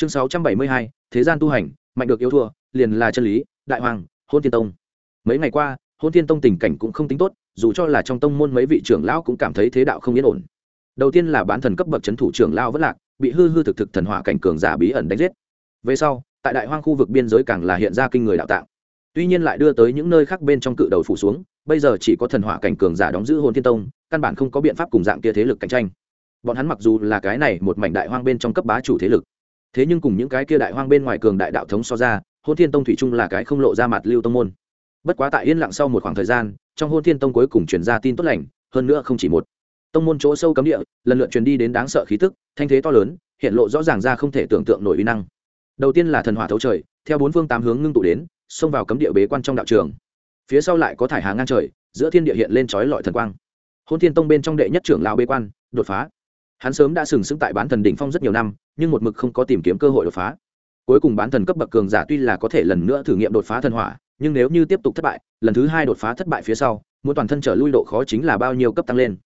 chương sáu trăm bảy mươi hai, thế gian tu hành, mạnh được yêu thua, liền là chân lý, đại hoàng, hôn thiên tông. Mấy ngày qua, hôn thiên tông tình cảnh cũng không tính tốt, dù cho là trong tông môn mấy vị trưởng lão cũng cảm thấy thế đạo không yên ổn. Đầu tiên là bán thần cấp bậc c h ấ n thủ trưởng lao vất lạc, bị hư hư thực thực thần hỏa cảnh cường giả bí ẩn đánh giết. Về sau, tại đại hoang khu vực biên giới càng là hiện ra kinh người đạo tạng. Tuy nhiên lại đưa tới những nơi khác bên trong cự đầu phủ xuống, bây giờ chỉ có thần hỏa cảnh cường giả đóng giữ hôn thiên tông, căn bản không có biện pháp cùng dạng kia thế lực cạnh tranh. Bọn hắn mặc dù là cái này một mảnh đại hoang bên trong cấp bá chủ thế lực thế nhưng cùng những cái kia đại hoang bên ngoài cường đại đạo thống so ra, hôn thiên tông thủy chung là cái không lộ ra mặt lưu tông môn. Bất quá tại yên lặng sau một khoảng thời gian, trong hôn thiên tông cuối cùng truyền ra tin tốt lành, hơn nữa không chỉ một. Tông môn chỗ sâu cấm địa, lần lượt truyền đi đến đáng sợ khí tức, thanh thế to lớn, hiện lộ rõ ràng ra không thể tưởng tượng nổi uy năng. Đầu tiên là thần hỏa thấu trời, theo bốn phương tám hướng ngưng tụ đến, xông vào cấm địa bế quan trong đạo trường. Phía sau lại có thải hà ngang trời, giữa thiên địa hiện lên trói lọi thần quang. Hôn thiên tông bên trong đệ nhất trưởng lao bế quan, đột phá hắn sớm đã sừng sững tại bán thần đỉnh phong rất nhiều năm, nhưng một mực không có tìm kiếm cơ hội đột phá. Cuối cùng bán thần cấp bậc cường giả tuy là có thể lần nữa thử nghiệm đột phá thần hỏa, nhưng nếu như tiếp tục thất bại, lần thứ hai đột phá thất bại phía sau, muốn toàn thân trở lui độ khó chính là bao nhiêu cấp tăng lên.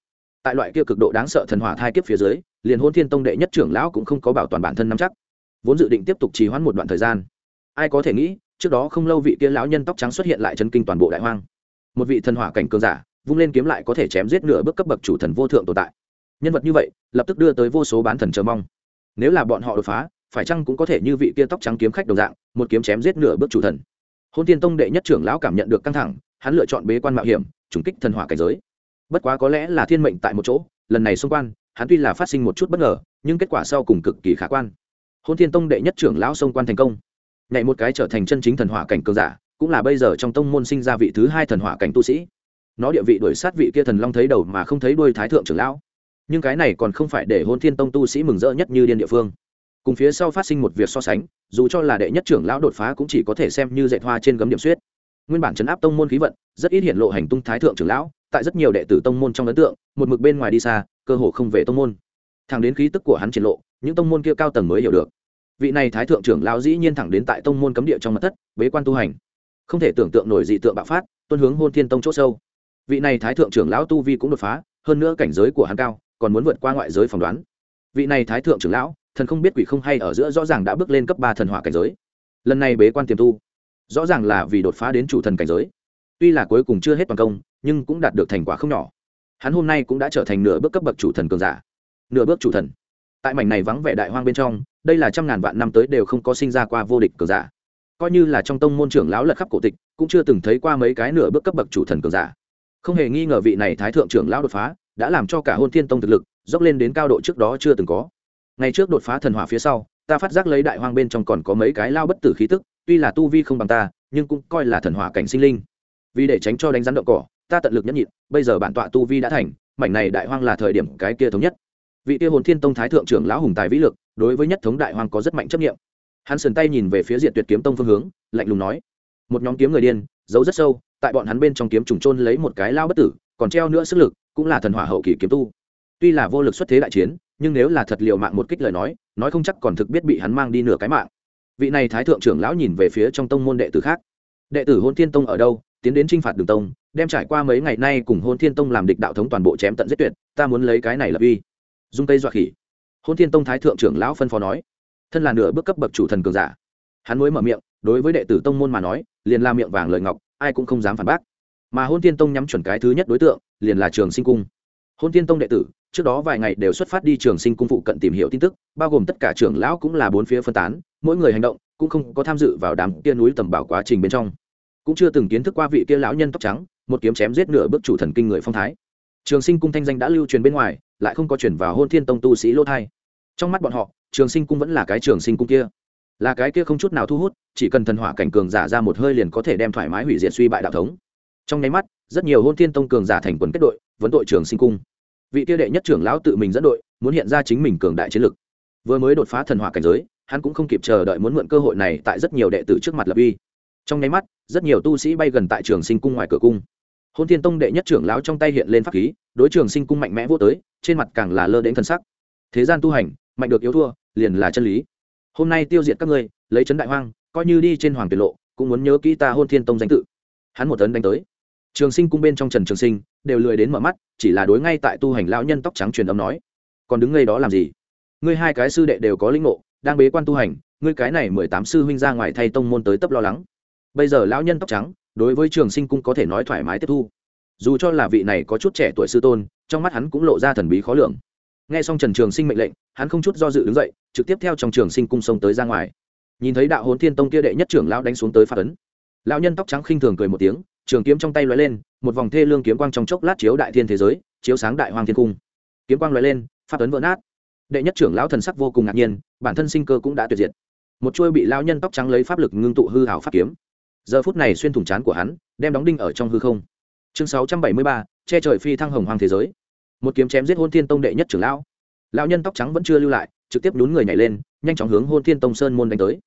Tại loại kia cực độ đáng sợ thần hỏa thai kiếp phía dưới, liền hôn thiên tông đệ nhất trưởng lão cũng không có bảo toàn bản thân nắm chắc. Vốn dự định tiếp tục trì hoãn một đoạn thời gian. Ai có thể nghĩ, trước đó không lâu vị kia lão nhân tóc trắng xuất hiện lại chấn kinh toàn bộ đại hoang. Một vị thần hỏa cảnh cường giả, vung lên kiếm lại có thể chém giết nửa bước cấp bậc chủ thần vô thượng tồn tại nhân vật như vậy, lập tức đưa tới vô số bán thần chờ mong. Nếu là bọn họ đột phá, phải chăng cũng có thể như vị kia tóc trắng kiếm khách đồng dạng, một kiếm chém giết nửa bước chủ thần. Hôn tiên tông đệ nhất trưởng lão cảm nhận được căng thẳng, hắn lựa chọn bế quan mạo hiểm, trùng kích thần hỏa cảnh giới. Bất quá có lẽ là thiên mệnh tại một chỗ, lần này xung quan hắn tuy là phát sinh một chút bất ngờ, nhưng kết quả sau cùng cực kỳ khả quan. Hôn thiên tông đệ nhất trưởng lão xông quan thành công. Nhảy một cái trở thành chân chính thần hỏa cảnh cường giả, cũng là bây giờ trong tông môn sinh ra vị thứ hai thần hỏa cảnh tu sĩ. Nó địa vị đuổi sát vị kia thần long thấy đầu mà không thấy đuôi thái thượng trưởng lão nhưng cái này còn không phải để hôn thiên tông tu sĩ mừng rỡ nhất như điên địa phương. Cùng phía sau phát sinh một việc so sánh, dù cho là đệ nhất trưởng lão đột phá cũng chỉ có thể xem như dạy hoa trên gấm điểm suyết nguyên bản chấn áp tông môn khí vận, rất ít hiện lộ hành tung thái thượng trưởng lão, tại rất nhiều đệ tử tông môn trong ấn tượng, một mực bên ngoài đi xa, cơ hồ không về tông môn. Thẳng đến khí tức của hắn triển lộ, những tông môn kia cao tầng mới hiểu được. Vị này thái thượng trưởng lão dĩ nhiên thẳng đến tại tông môn cấm địa trong mặt thất, bế quan tu hành. Không thể tưởng tượng nổi dị tượng bạo phát, tuân hướng hôn thiên tông c h ỗ sâu. Vị này thái thượng trưởng lão tu vi cũng đột phá, hơn nữa cảnh giới của hắn cao còn muốn vượt qua ngoại giới phỏng đoán. Vị này thái thượng trưởng lão, thần không biết quỷ không hay ở giữa rõ ràng đã bước lên cấp ba thần hỏa cảnh giới. Lần này bế quan tiềm tu, rõ ràng là vì đột phá đến chủ thần cảnh giới. Tuy là cuối cùng chưa hết toàn công, nhưng cũng đạt được thành quả không nhỏ. Hắn hôm nay cũng đã trở thành nửa bước cấp bậc chủ thần cường giả. Nửa bước chủ thần. Tại mảnh này vắng vẻ đại hoang bên trong, đây là trăm ngàn vạn năm tới đều không có sinh ra qua vô địch cường giả. Coi như là trong tông môn trưởng lão lật khắp cổ tịch, cũng chưa từng thấy qua mấy cái nửa bước cấp bậc chủ thần cường giả. Không hề nghi ngờ vị này thái thượng trưởng lão đột phá đã làm cho cả hôn thiên tông thực lực dốc lên đến cao độ trước đó chưa từng có. Ngày trước đột phá thần hỏa phía sau, ta phát giác lấy đại hoang bên trong còn có mấy cái lao bất tử khí tức, tuy là tu vi không bằng ta, nhưng cũng coi là thần hỏa cảnh sinh linh. Vì để tránh cho đánh rắn động cỏ, ta tận lực nhẫn nhịn, bây giờ bản tọa tu vi đã thành, mảnh này đại hoang là thời điểm cái kia thống nhất. Vị kia hồn thiên tông thái thượng trưởng lão hùng tài vĩ lực, đối với nhất thống đại hoang có rất mạnh chấp nghiệm hắn sườn tay nhìn về phía diệt tuyệt kiếm tông phương hướng, lạnh lùng nói, một nhóm kiếm người điên giấu rất sâu, tại bọn hắn bên trong kiếm trùng trôn lấy một cái lao bất tử, còn treo nữa sức lực cũng là thần hỏa hậu kỳ kiếm tu. Tuy là vô lực xuất thế đại chiến, nhưng nếu là thật liều mạng một kích lời nói nói không chắc còn thực biết bị hắn mang đi nửa cái mạng. Vị này thái thượng trưởng lão nhìn về phía trong tông môn đệ tử khác. Đệ tử hôn thiên tông ở đâu? Tiến đến t r i n h phạt đường tông, đem trải qua mấy ngày nay cùng hôn thiên tông làm địch đạo thống toàn bộ chém tận giết tuyệt, ta muốn lấy cái này lập uy. Dung tây dọa khỉ. Hôn thiên tông thái thượng trưởng lão phân phó nói. Thân là nửa bước cấp bậc chủ thần cường giả. Hắn mới mở miệng, đối với đệ tử tông môn mà nói, liền la miệng vàng lời ngọc, ai cũng không dám phản bác. Mà hôn thiên tông nhắm chuẩn cái thứ nhất đối tượng liền là trường sinh cung. Hôn thiên tông đệ tử, trước đó vài ngày đều xuất phát đi trường sinh cung phụ cận tìm hiểu tin tức, bao gồm tất cả trưởng lão cũng là bốn phía phân tán, mỗi người hành động cũng không có tham dự vào đám kia núi tầm bảo quá trình bên trong. Cũng chưa từng kiến thức qua vị kia lão nhân tóc trắng, một kiếm chém giết nửa bước chủ thần kinh người phong thái. Trường sinh cung thanh danh đã lưu truyền bên ngoài, lại không có chuyển vào hôn thiên tông tu sĩ lô thai. Trong mắt bọn họ, trường sinh cung vẫn là cái trường sinh cung kia. Là cái kia không chút nào thu hút, chỉ cần thần hỏa cảnh cường giả ra một hơi liền có thể đem thoải mái hủy diệt suy bại đạo thống. Trong nháy mắt rất nhiều hôn thiên tông cường giả thành quần kết đội, vấn đội trường sinh cung. Vị tiêu đệ nhất trưởng lão tự mình dẫn đội, muốn hiện ra chính mình cường đại chiến lực. Vừa mới đột phá thần hỏa cảnh giới, hắn cũng không kịp chờ đợi muốn mượn cơ hội này tại rất nhiều đệ tử trước mặt lập uy. Trong nháy mắt, rất nhiều tu sĩ bay gần tại trường sinh cung ngoài cửa cung. Hôn thiên tông đệ nhất trưởng lão trong tay hiện lên pháp khí, đối trường sinh cung mạnh mẽ vô tới, trên mặt càng là lơ đến thân sắc. Thế gian tu hành, mạnh được yếu thua, liền là chân lý. Hôm nay tiêu diệt các ngươi, lấy trấn đại hoang, coi như đi trên hoàng tiệt lộ, cũng muốn nhớ kỹ ta hôn thiên tông danh tự. Hắn một tấn đánh tới trường sinh cung bên trong trần trường sinh đều lười đến mở mắt, chỉ là đối ngay tại tu hành lão nhân tóc trắng truyền âm nói, còn đứng ngay đó làm gì? Ngươi hai cái sư đệ đều có linh ngộ, đang bế quan tu hành, ngươi cái này mười tám sư huynh ra ngoài thay tông môn tới tấp lo lắng. Bây giờ lão nhân tóc trắng, đối với trường sinh cung có thể nói thoải mái tiếp thu. Dù cho là vị này có chút trẻ tuổi sư tôn, trong mắt hắn cũng lộ ra thần bí khó lường. Nghe xong trần trường sinh mệnh lệnh, hắn không chút do dự đứng dậy, trực tiếp theo trong trường sinh cung sông tới ra ngoài. Nhìn thấy đạo hồn thiên tông kia đệ nhất trưởng lão đánh xuống tới phát ấn, lão nhân tóc trắng khinh thường cười một tiếng trường kiếm trong tay lóe lên, một vòng thê lương kiếm quang trong chốc lát chiếu đại thiên thế giới, chiếu sáng đại hoàng thiên cung. Kiếm quang lóe lên phát ấn vỡ nát. Đệ nhất trưởng lão thần sắc vô cùng ngạc nhiên, bản thân sinh cơ cũng đã tuyệt diệt. Một chuôi bị lão nhân tóc trắng lấy pháp lực ngưng tụ hư hảo pháp kiếm. Giờ phút này xuyên thủng chán của hắn, đem đóng đinh ở trong hư không. Chương sáu trăm bảy mươi ba, che trời phi thăng hồng hoàng thế giới. Một kiếm chém giết hôn thiên tông đệ nhất trưởng lão. Lão nhân tóc trắng vẫn chưa lưu lại, trực tiếp nhún người nhảy lên, nhanh chóng hướng hôn thiên tông sơn môn đánh tới.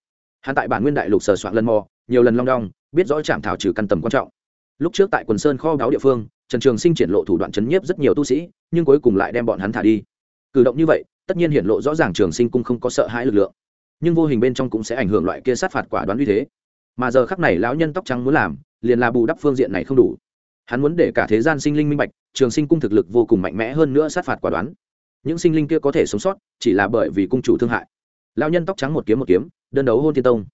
Hắn tại bản nguyên đại lục sờ soạn lần mò, nhiều lần long đong, biết rõ chạm thảo trừ căn tầm quan trọng lúc trước tại quần sơn kho báo địa phương, trần trường sinh triển lộ thủ đoạn chấn nhiếp rất nhiều tu sĩ, nhưng cuối cùng lại đem bọn hắn thả đi. Cử động như vậy, tất nhiên hiện lộ rõ ràng trường sinh cung không có sợ hãi lực lượng. Nhưng vô hình bên trong cũng sẽ ảnh hưởng loại kia sát phạt quả đoán uy thế. Mà giờ khắc này lão nhân tóc trắng muốn làm, liền là bù đắp phương diện này không đủ. Hắn muốn để cả thế gian sinh linh minh bạch, trường sinh cung thực lực vô cùng mạnh mẽ hơn nữa sát phạt quả đoán. Những sinh linh kia có thể sống sót, chỉ là bởi vì cung chủ thương hại. Lão nhân tóc trắng một kiếm một kiếm, đơn đấu hôn thiên tông.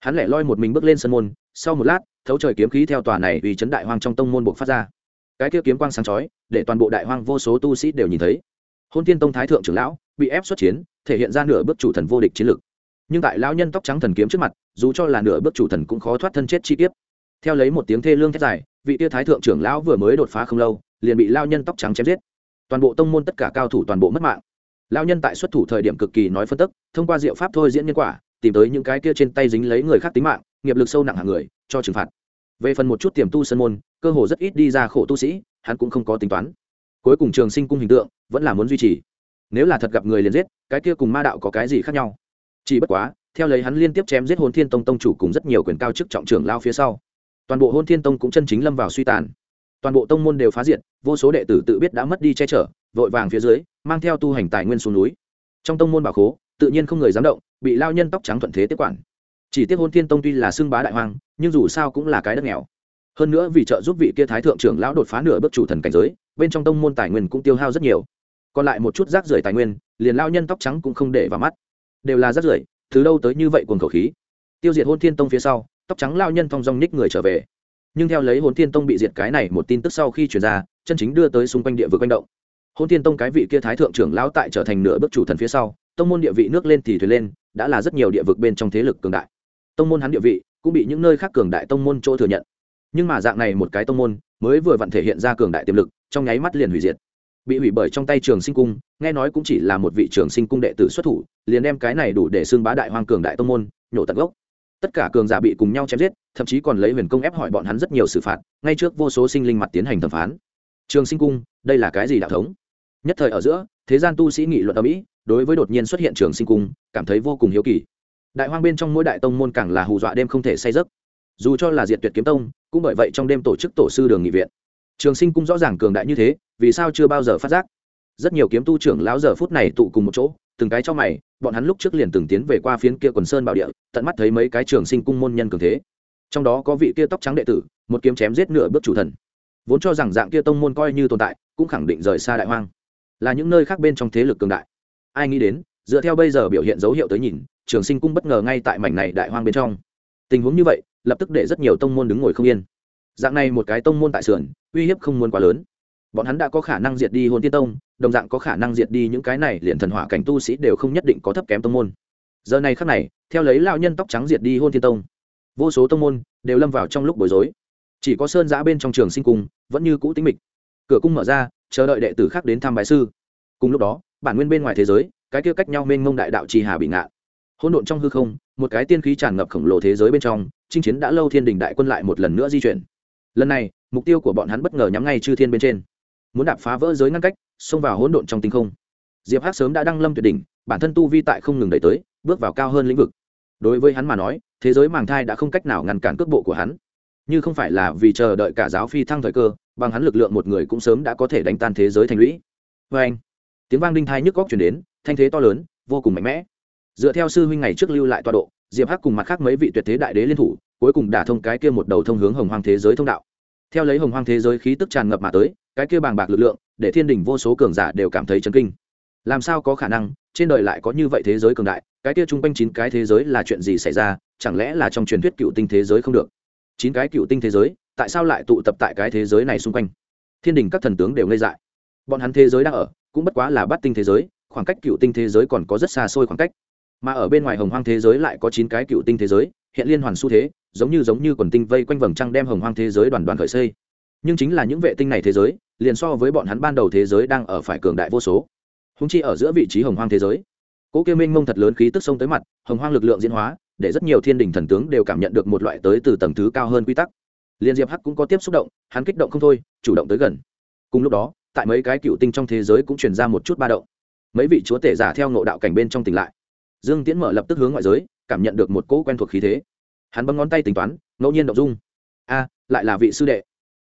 Hắn lẻ loi một mình bước lên sân môn, sau một lát thấu trời kiếm khí theo tòa này vì chấn đại hoang trong tông môn buộc phát ra. Cái kia kiếm quang sáng chói, để toàn bộ đại hoang vô số tu sĩ đều nhìn thấy. Hôn thiên tông thái thượng trưởng lão bị ép xuất chiến, thể hiện ra nửa bước chủ thần vô địch chiến lực. Nhưng tại lão nhân tóc trắng thần kiếm trước mặt, dù cho là nửa bước chủ thần cũng khó thoát thân chết chi tiết theo lấy một tiếng thê lương thét dài, vị tia thái thượng trưởng lão vừa mới đột phá không lâu, liền bị lao nhân tóc trắng chém giết. Toàn bộ tông môn tất cả cao thủ toàn bộ mất mạng. Lao nhân tại xuất thủ thời điểm cực kỳ nói phân tức, thông qua diệu pháp thôi diễn nhân quả, tìm tới những cái kia trên tay dính lấy người khác tính mạng, nghiệp lực sâu nặng hàng người cho trừng phạt. Về phần một chút tiềm tu sân môn, cơ hồ rất ít đi ra khổ tu sĩ, hắn cũng không có tính toán. Cuối cùng trường sinh cung hình tượng vẫn là muốn duy trì. Nếu là thật gặp người liền giết, cái kia cùng ma đạo có cái gì khác nhau? Chỉ bất quá, theo lấy hắn liên tiếp chém giết hồn thiên tông tông chủ cùng rất nhiều quyền cao chức trọng trưởng lao phía sau, toàn bộ hôn thiên tông cũng chân chính lâm vào suy tàn. Toàn bộ tông môn đều phá diệt, vô số đệ tử tự biết đã mất đi che chở, vội vàng phía dưới, mang theo tu hành tài nguyên xuống núi. Trong tông môn bảo khố, tự nhiên không người dám động, bị lao nhân tóc trắng thuận thế tiếp quản chỉ tiếc hôn thiên tông tuy là xưng bá đại hoang, nhưng dù sao cũng là cái đất nghèo. Hơn nữa vì trợ giúp vị kia thái thượng trưởng lão đột phá nửa bước chủ thần cảnh giới, bên trong tông môn tài nguyên cũng tiêu hao rất nhiều. Còn lại một chút rác rưởi tài nguyên, liền lao nhân tóc trắng cũng không để vào mắt. Đều là rác rưởi, từ đâu tới như vậy cuồng khẩu khí? Tiêu diệt hôn thiên tông phía sau, tóc trắng lao nhân thong dong ních người trở về. Nhưng theo lấy hôn thiên tông bị diệt cái này một tin tức sau khi chuyển ra, chân chính đưa tới xung quanh địa vực quanh động. Hôn thiên tông cái vị kia thái thượng trưởng lão tại trở thành nửa bước chủ thần phía sau, tông môn địa vị nước lên thì thuyền lên, đã là rất nhiều địa vực bên trong thế lực cường đại tông môn hắn địa vị, cũng bị những nơi khác cường đại tông môn chỗ thừa nhận. Nhưng mà dạng này một cái tông môn, mới vừa vặn thể hiện ra cường đại tiềm lực, trong nháy mắt liền hủy diệt. Bị hủy bởi trong tay trường sinh cung, nghe nói cũng chỉ là một vị trường sinh cung đệ tử xuất thủ, liền đem cái này đủ để xưng bá đại hoang cường đại tông môn, nhổ tận gốc. Tất cả cường giả bị cùng nhau chém giết, thậm chí còn lấy huyền công ép hỏi bọn hắn rất nhiều xử phạt, ngay trước vô số sinh linh mặt tiến hành thẩm phán. Trường sinh cung, đây là cái gì đạo thống? Nhất thời ở giữa, thế gian tu sĩ nghị luận ở mỹ, đối với đột nhiên xuất hiện trường sinh cung, cảm thấy vô cùng hiếu kỳ đại hoang bên trong mỗi đại tông môn càng là hù dọa đêm không thể say giấc. Dù cho là diệt tuyệt kiếm tông, cũng bởi vậy trong đêm tổ chức tổ sư đường nghị viện. Trường sinh cung rõ ràng cường đại như thế, vì sao chưa bao giờ phát giác? Rất nhiều kiếm tu trưởng lão giờ phút này tụ cùng một chỗ, từng cái cho mày, bọn hắn lúc trước liền từng tiến về qua phiến kia quần sơn bảo địa, tận mắt thấy mấy cái trường sinh cung môn nhân cường thế. Trong đó có vị kia tóc trắng đệ tử, một kiếm chém giết nửa bước chủ thần. Vốn cho rằng dạng kia tông môn coi như tồn tại, cũng khẳng định rời xa đại hoang. Là những nơi khác bên trong thế lực cường đại. Ai nghĩ đến, dựa theo bây giờ biểu hiện dấu hiệu tới nhìn trường sinh cung bất ngờ ngay tại mảnh này đại hoang bên trong. Tình huống như vậy, lập tức để rất nhiều tông môn đứng ngồi không yên. Dạng này một cái tông môn tại sườn, uy hiếp không muốn quá lớn. Bọn hắn đã có khả năng diệt đi hôn tiên tông, đồng dạng có khả năng diệt đi những cái này liền thần hỏa cảnh tu sĩ đều không nhất định có thấp kém tông môn. Giờ này khắc này, theo lấy lao nhân tóc trắng diệt đi hôn thiên tông, vô số tông môn đều lâm vào trong lúc bối rối. Chỉ có sơn giã bên trong trường sinh cung vẫn như cũ tính mịch. Cửa cung mở ra, chờ đợi đệ tử khác đến thăm bài sư. Cùng lúc đó, bản nguyên bên ngoài thế giới, cái kia cách nhau mênh mông đại đạo trì hà bị ngạn hỗn độn trong hư không, một cái tiên khí tràn ngập khổng lồ thế giới bên trong, chinh chiến đã lâu thiên đình đại quân lại một lần nữa di chuyển. Lần này, mục tiêu của bọn hắn bất ngờ nhắm ngay chư thiên bên trên. Muốn đạp phá vỡ giới ngăn cách, xông vào hỗn độn trong tinh không. Diệp hắc sớm đã đăng lâm tuyệt đỉnh, bản thân tu vi tại không ngừng đẩy tới, bước vào cao hơn lĩnh vực. Đối với hắn mà nói, thế giới màng thai đã không cách nào ngăn cản cước bộ của hắn. Như không phải là vì chờ đợi cả giáo phi thăng thời cơ, bằng hắn lực lượng một người cũng sớm đã có thể đánh tan thế giới thành lũy. Vê anh tiếng vang đinh thai nhức góc chuyển đến, thanh thế to lớn, vô cùng mạnh mẽ dựa theo sư huynh ngày trước lưu lại tọa độ, diệp hắc cùng mặt khác mấy vị tuyệt thế đại đế liên thủ, cuối cùng đả thông cái kia một đầu thông hướng hồng hoang thế giới thông đạo. Theo lấy hồng hoang thế giới khí tức tràn ngập mà tới, cái kia bàng bạc lực lượng, để thiên đình vô số cường giả đều cảm thấy chấn kinh. Làm sao có khả năng, trên đời lại có như vậy thế giới cường đại, cái kia chung quanh chín cái thế giới là chuyện gì xảy ra, chẳng lẽ là trong truyền thuyết cựu tinh thế giới không được? Chín cái cựu tinh thế giới, tại sao lại tụ tập tại cái thế giới này xung quanh? Thiên đình các thần tướng đều ngây dại. Bọn hắn thế giới đang ở, cũng bất quá là bắt tinh thế giới, khoảng cách cựu tinh thế giới còn có rất xa xôi khoảng cách mà ở bên ngoài hồng hoang thế giới lại có chín cái cựu tinh thế giới, hiện liên hoàn xu thế, giống như giống như quần tinh vây quanh vầng trăng đem hồng hoang thế giới đoàn đoàn khởi xây. Nhưng chính là những vệ tinh này thế giới, liền so với bọn hắn ban đầu thế giới đang ở phải cường đại vô số. Húng chi ở giữa vị trí hồng hoang thế giới cỗ kia minh mông thật lớn khí tức sông tới mặt, hồng hoang lực lượng diễn hóa, để rất nhiều thiên đình thần tướng đều cảm nhận được một loại tới từ tầng thứ cao hơn quy tắc. Liên diệp hắc cũng có tiếp xúc động, hắn kích động không thôi, chủ động tới gần. Cùng lúc đó, tại mấy cái cựu tinh trong thế giới cũng truyền ra một chút ba động. Mấy vị chúa tể giả theo ngộ đạo cảnh bên trong tỉnh lại dương tiễn mở lập tức hướng ngoại giới, cảm nhận được một cỗ quen thuộc khí thế. Hắn bấm ngón tay tính toán, ngẫu nhiên động dung. A, lại là vị sư đệ.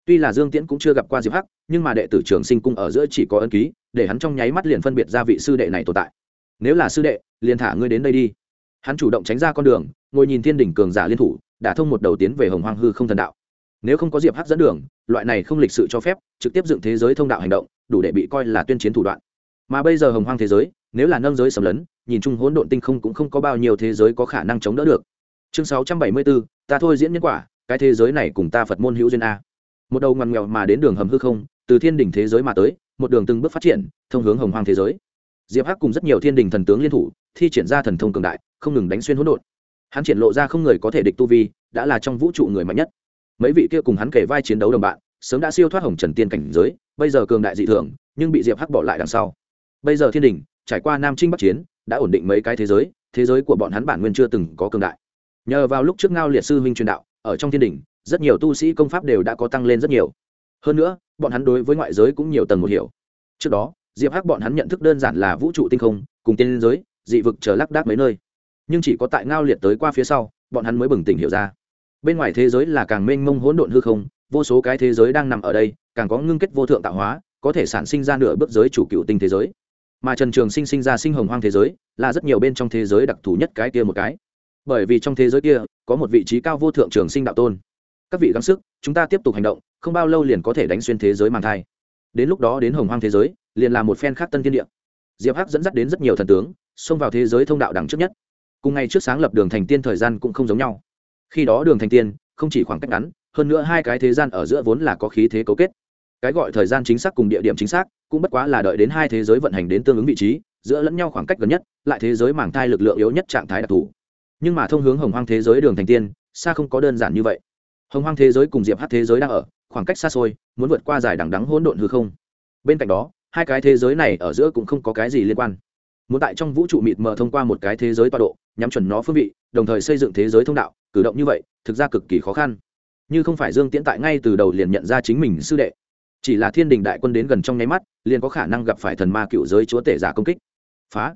Tuy là dương tiễn cũng chưa gặp qua diệp hắc, nhưng mà đệ tử trường sinh cung ở giữa chỉ có ân ký, để hắn trong nháy mắt liền phân biệt ra vị sư đệ này tồn tại. Nếu là sư đệ, liền thả ngươi đến đây đi. Hắn chủ động tránh ra con đường, ngồi nhìn thiên đỉnh cường giả liên thủ, đã thông một đầu tiến về hồng hoang hư không thần đạo. Nếu không có diệp hắc dẫn đường, loại này không lịch sự cho phép, trực tiếp dựng thế giới thông đạo hành động, đủ để bị coi là tuyên chiến thủ đoạn. Mà bây giờ hồng hoang thế giới nếu là nâng giới sầm lấn, nhìn chung hỗn độn tinh không cũng không có bao nhiêu thế giới có khả năng chống đỡ được. Chương sáu trăm bảy mươi bốn ta thôi diễn nhân quả, cái thế giới này cùng ta phật môn hữu duyên a. Một đầu ngoằn nghèo mà đến đường hầm hư không, từ thiên đỉnh thế giới mà tới, một đường từng bước phát triển, thông hướng hồng hoang thế giới. Diệp hắc cùng rất nhiều thiên đình thần tướng liên thủ, thi triển ra thần thông cường đại, không ngừng đánh xuyên hỗn độn. Hắn triển lộ ra không người có thể địch tu vi, đã là trong vũ trụ người mạnh nhất. Mấy vị kia cùng hắn kể vai chiến đấu đồng bạn, sớm đã siêu thoát hồng trần tiên cảnh giới, bây giờ cường đại dị thường, nhưng bị diệp hắc bỏ lại đằng sau. Bây giờ thiên đình trải qua nam trinh bắc chiến, đã ổn định mấy cái thế giới thế giới của bọn hắn bản nguyên chưa từng có cường đại. Nhờ vào lúc trước ngao liệt sư huynh truyền đạo, ở trong thiên đình rất nhiều tu sĩ công pháp đều đã có tăng lên rất nhiều. Hơn nữa, bọn hắn đối với ngoại giới cũng nhiều tầng một hiểu. Trước đó, diệp hắc bọn hắn nhận thức đơn giản là vũ trụ tinh không, cùng tiên giới, dị vực chờ lác đác mấy nơi. Nhưng chỉ có tại ngao liệt tới qua phía sau, bọn hắn mới bừng tỉnh hiểu ra. Bên ngoài thế giới là càng mênh mông hỗn độn hư không, vô số cái thế giới đang nằm ở đây, càng có ngưng kết vô thượng tạo hóa, có thể sản sinh ra nửa bước giới chủ cựu tinh thế giới mà trần trường sinh sinh ra sinh hồng hoang thế giới, là rất nhiều bên trong thế giới đặc thù nhất cái kia một cái. Bởi vì trong thế giới kia, có một vị trí cao vô thượng trường sinh đạo tôn. Các vị gắng sức, chúng ta tiếp tục hành động, không bao lâu liền có thể đánh xuyên thế giới màng thai. Đến lúc đó đến hồng hoang thế giới, liền là một phen khác tân thiên địa. Diệp hắc dẫn dắt đến rất nhiều thần tướng, xông vào thế giới thông đạo đẳng trước nhất. Cùng ngày trước sáng lập đường thành tiên thời gian cũng không giống nhau. Khi đó đường thành tiên, không chỉ khoảng cách ngắn, hơn nữa hai cái thế gian ở giữa vốn là có khí thế cấu kết cái gọi thời gian chính xác cùng địa điểm chính xác cũng bất quá là đợi đến hai thế giới vận hành đến tương ứng vị trí, giữa lẫn nhau khoảng cách gần nhất, lại thế giới mảng thai lực lượng yếu nhất trạng thái đặc thù. Nhưng mà thông hướng hồng hoang thế giới đường thành tiên, xa không có đơn giản như vậy. Hồng hoang thế giới cùng diệp hát thế giới đang ở, khoảng cách xa xôi, muốn vượt qua giải đằng đắng hỗn độn hư không. Bên cạnh đó, hai cái thế giới này ở giữa cũng không có cái gì liên quan. Muốn tại trong vũ trụ mịt mờ thông qua một cái thế giới tọa độ, nhắm chuẩn nó phương vị, đồng thời xây dựng thế giới thông đạo, cử động như vậy, thực ra cực kỳ khó khăn. Như không phải dương tiễn tại ngay từ đầu liền nhận ra chính mình sư đệ chỉ là thiên đình đại quân đến gần trong nháy mắt, liền có khả năng gặp phải thần ma cựu giới chúa tể giả công kích. Phá.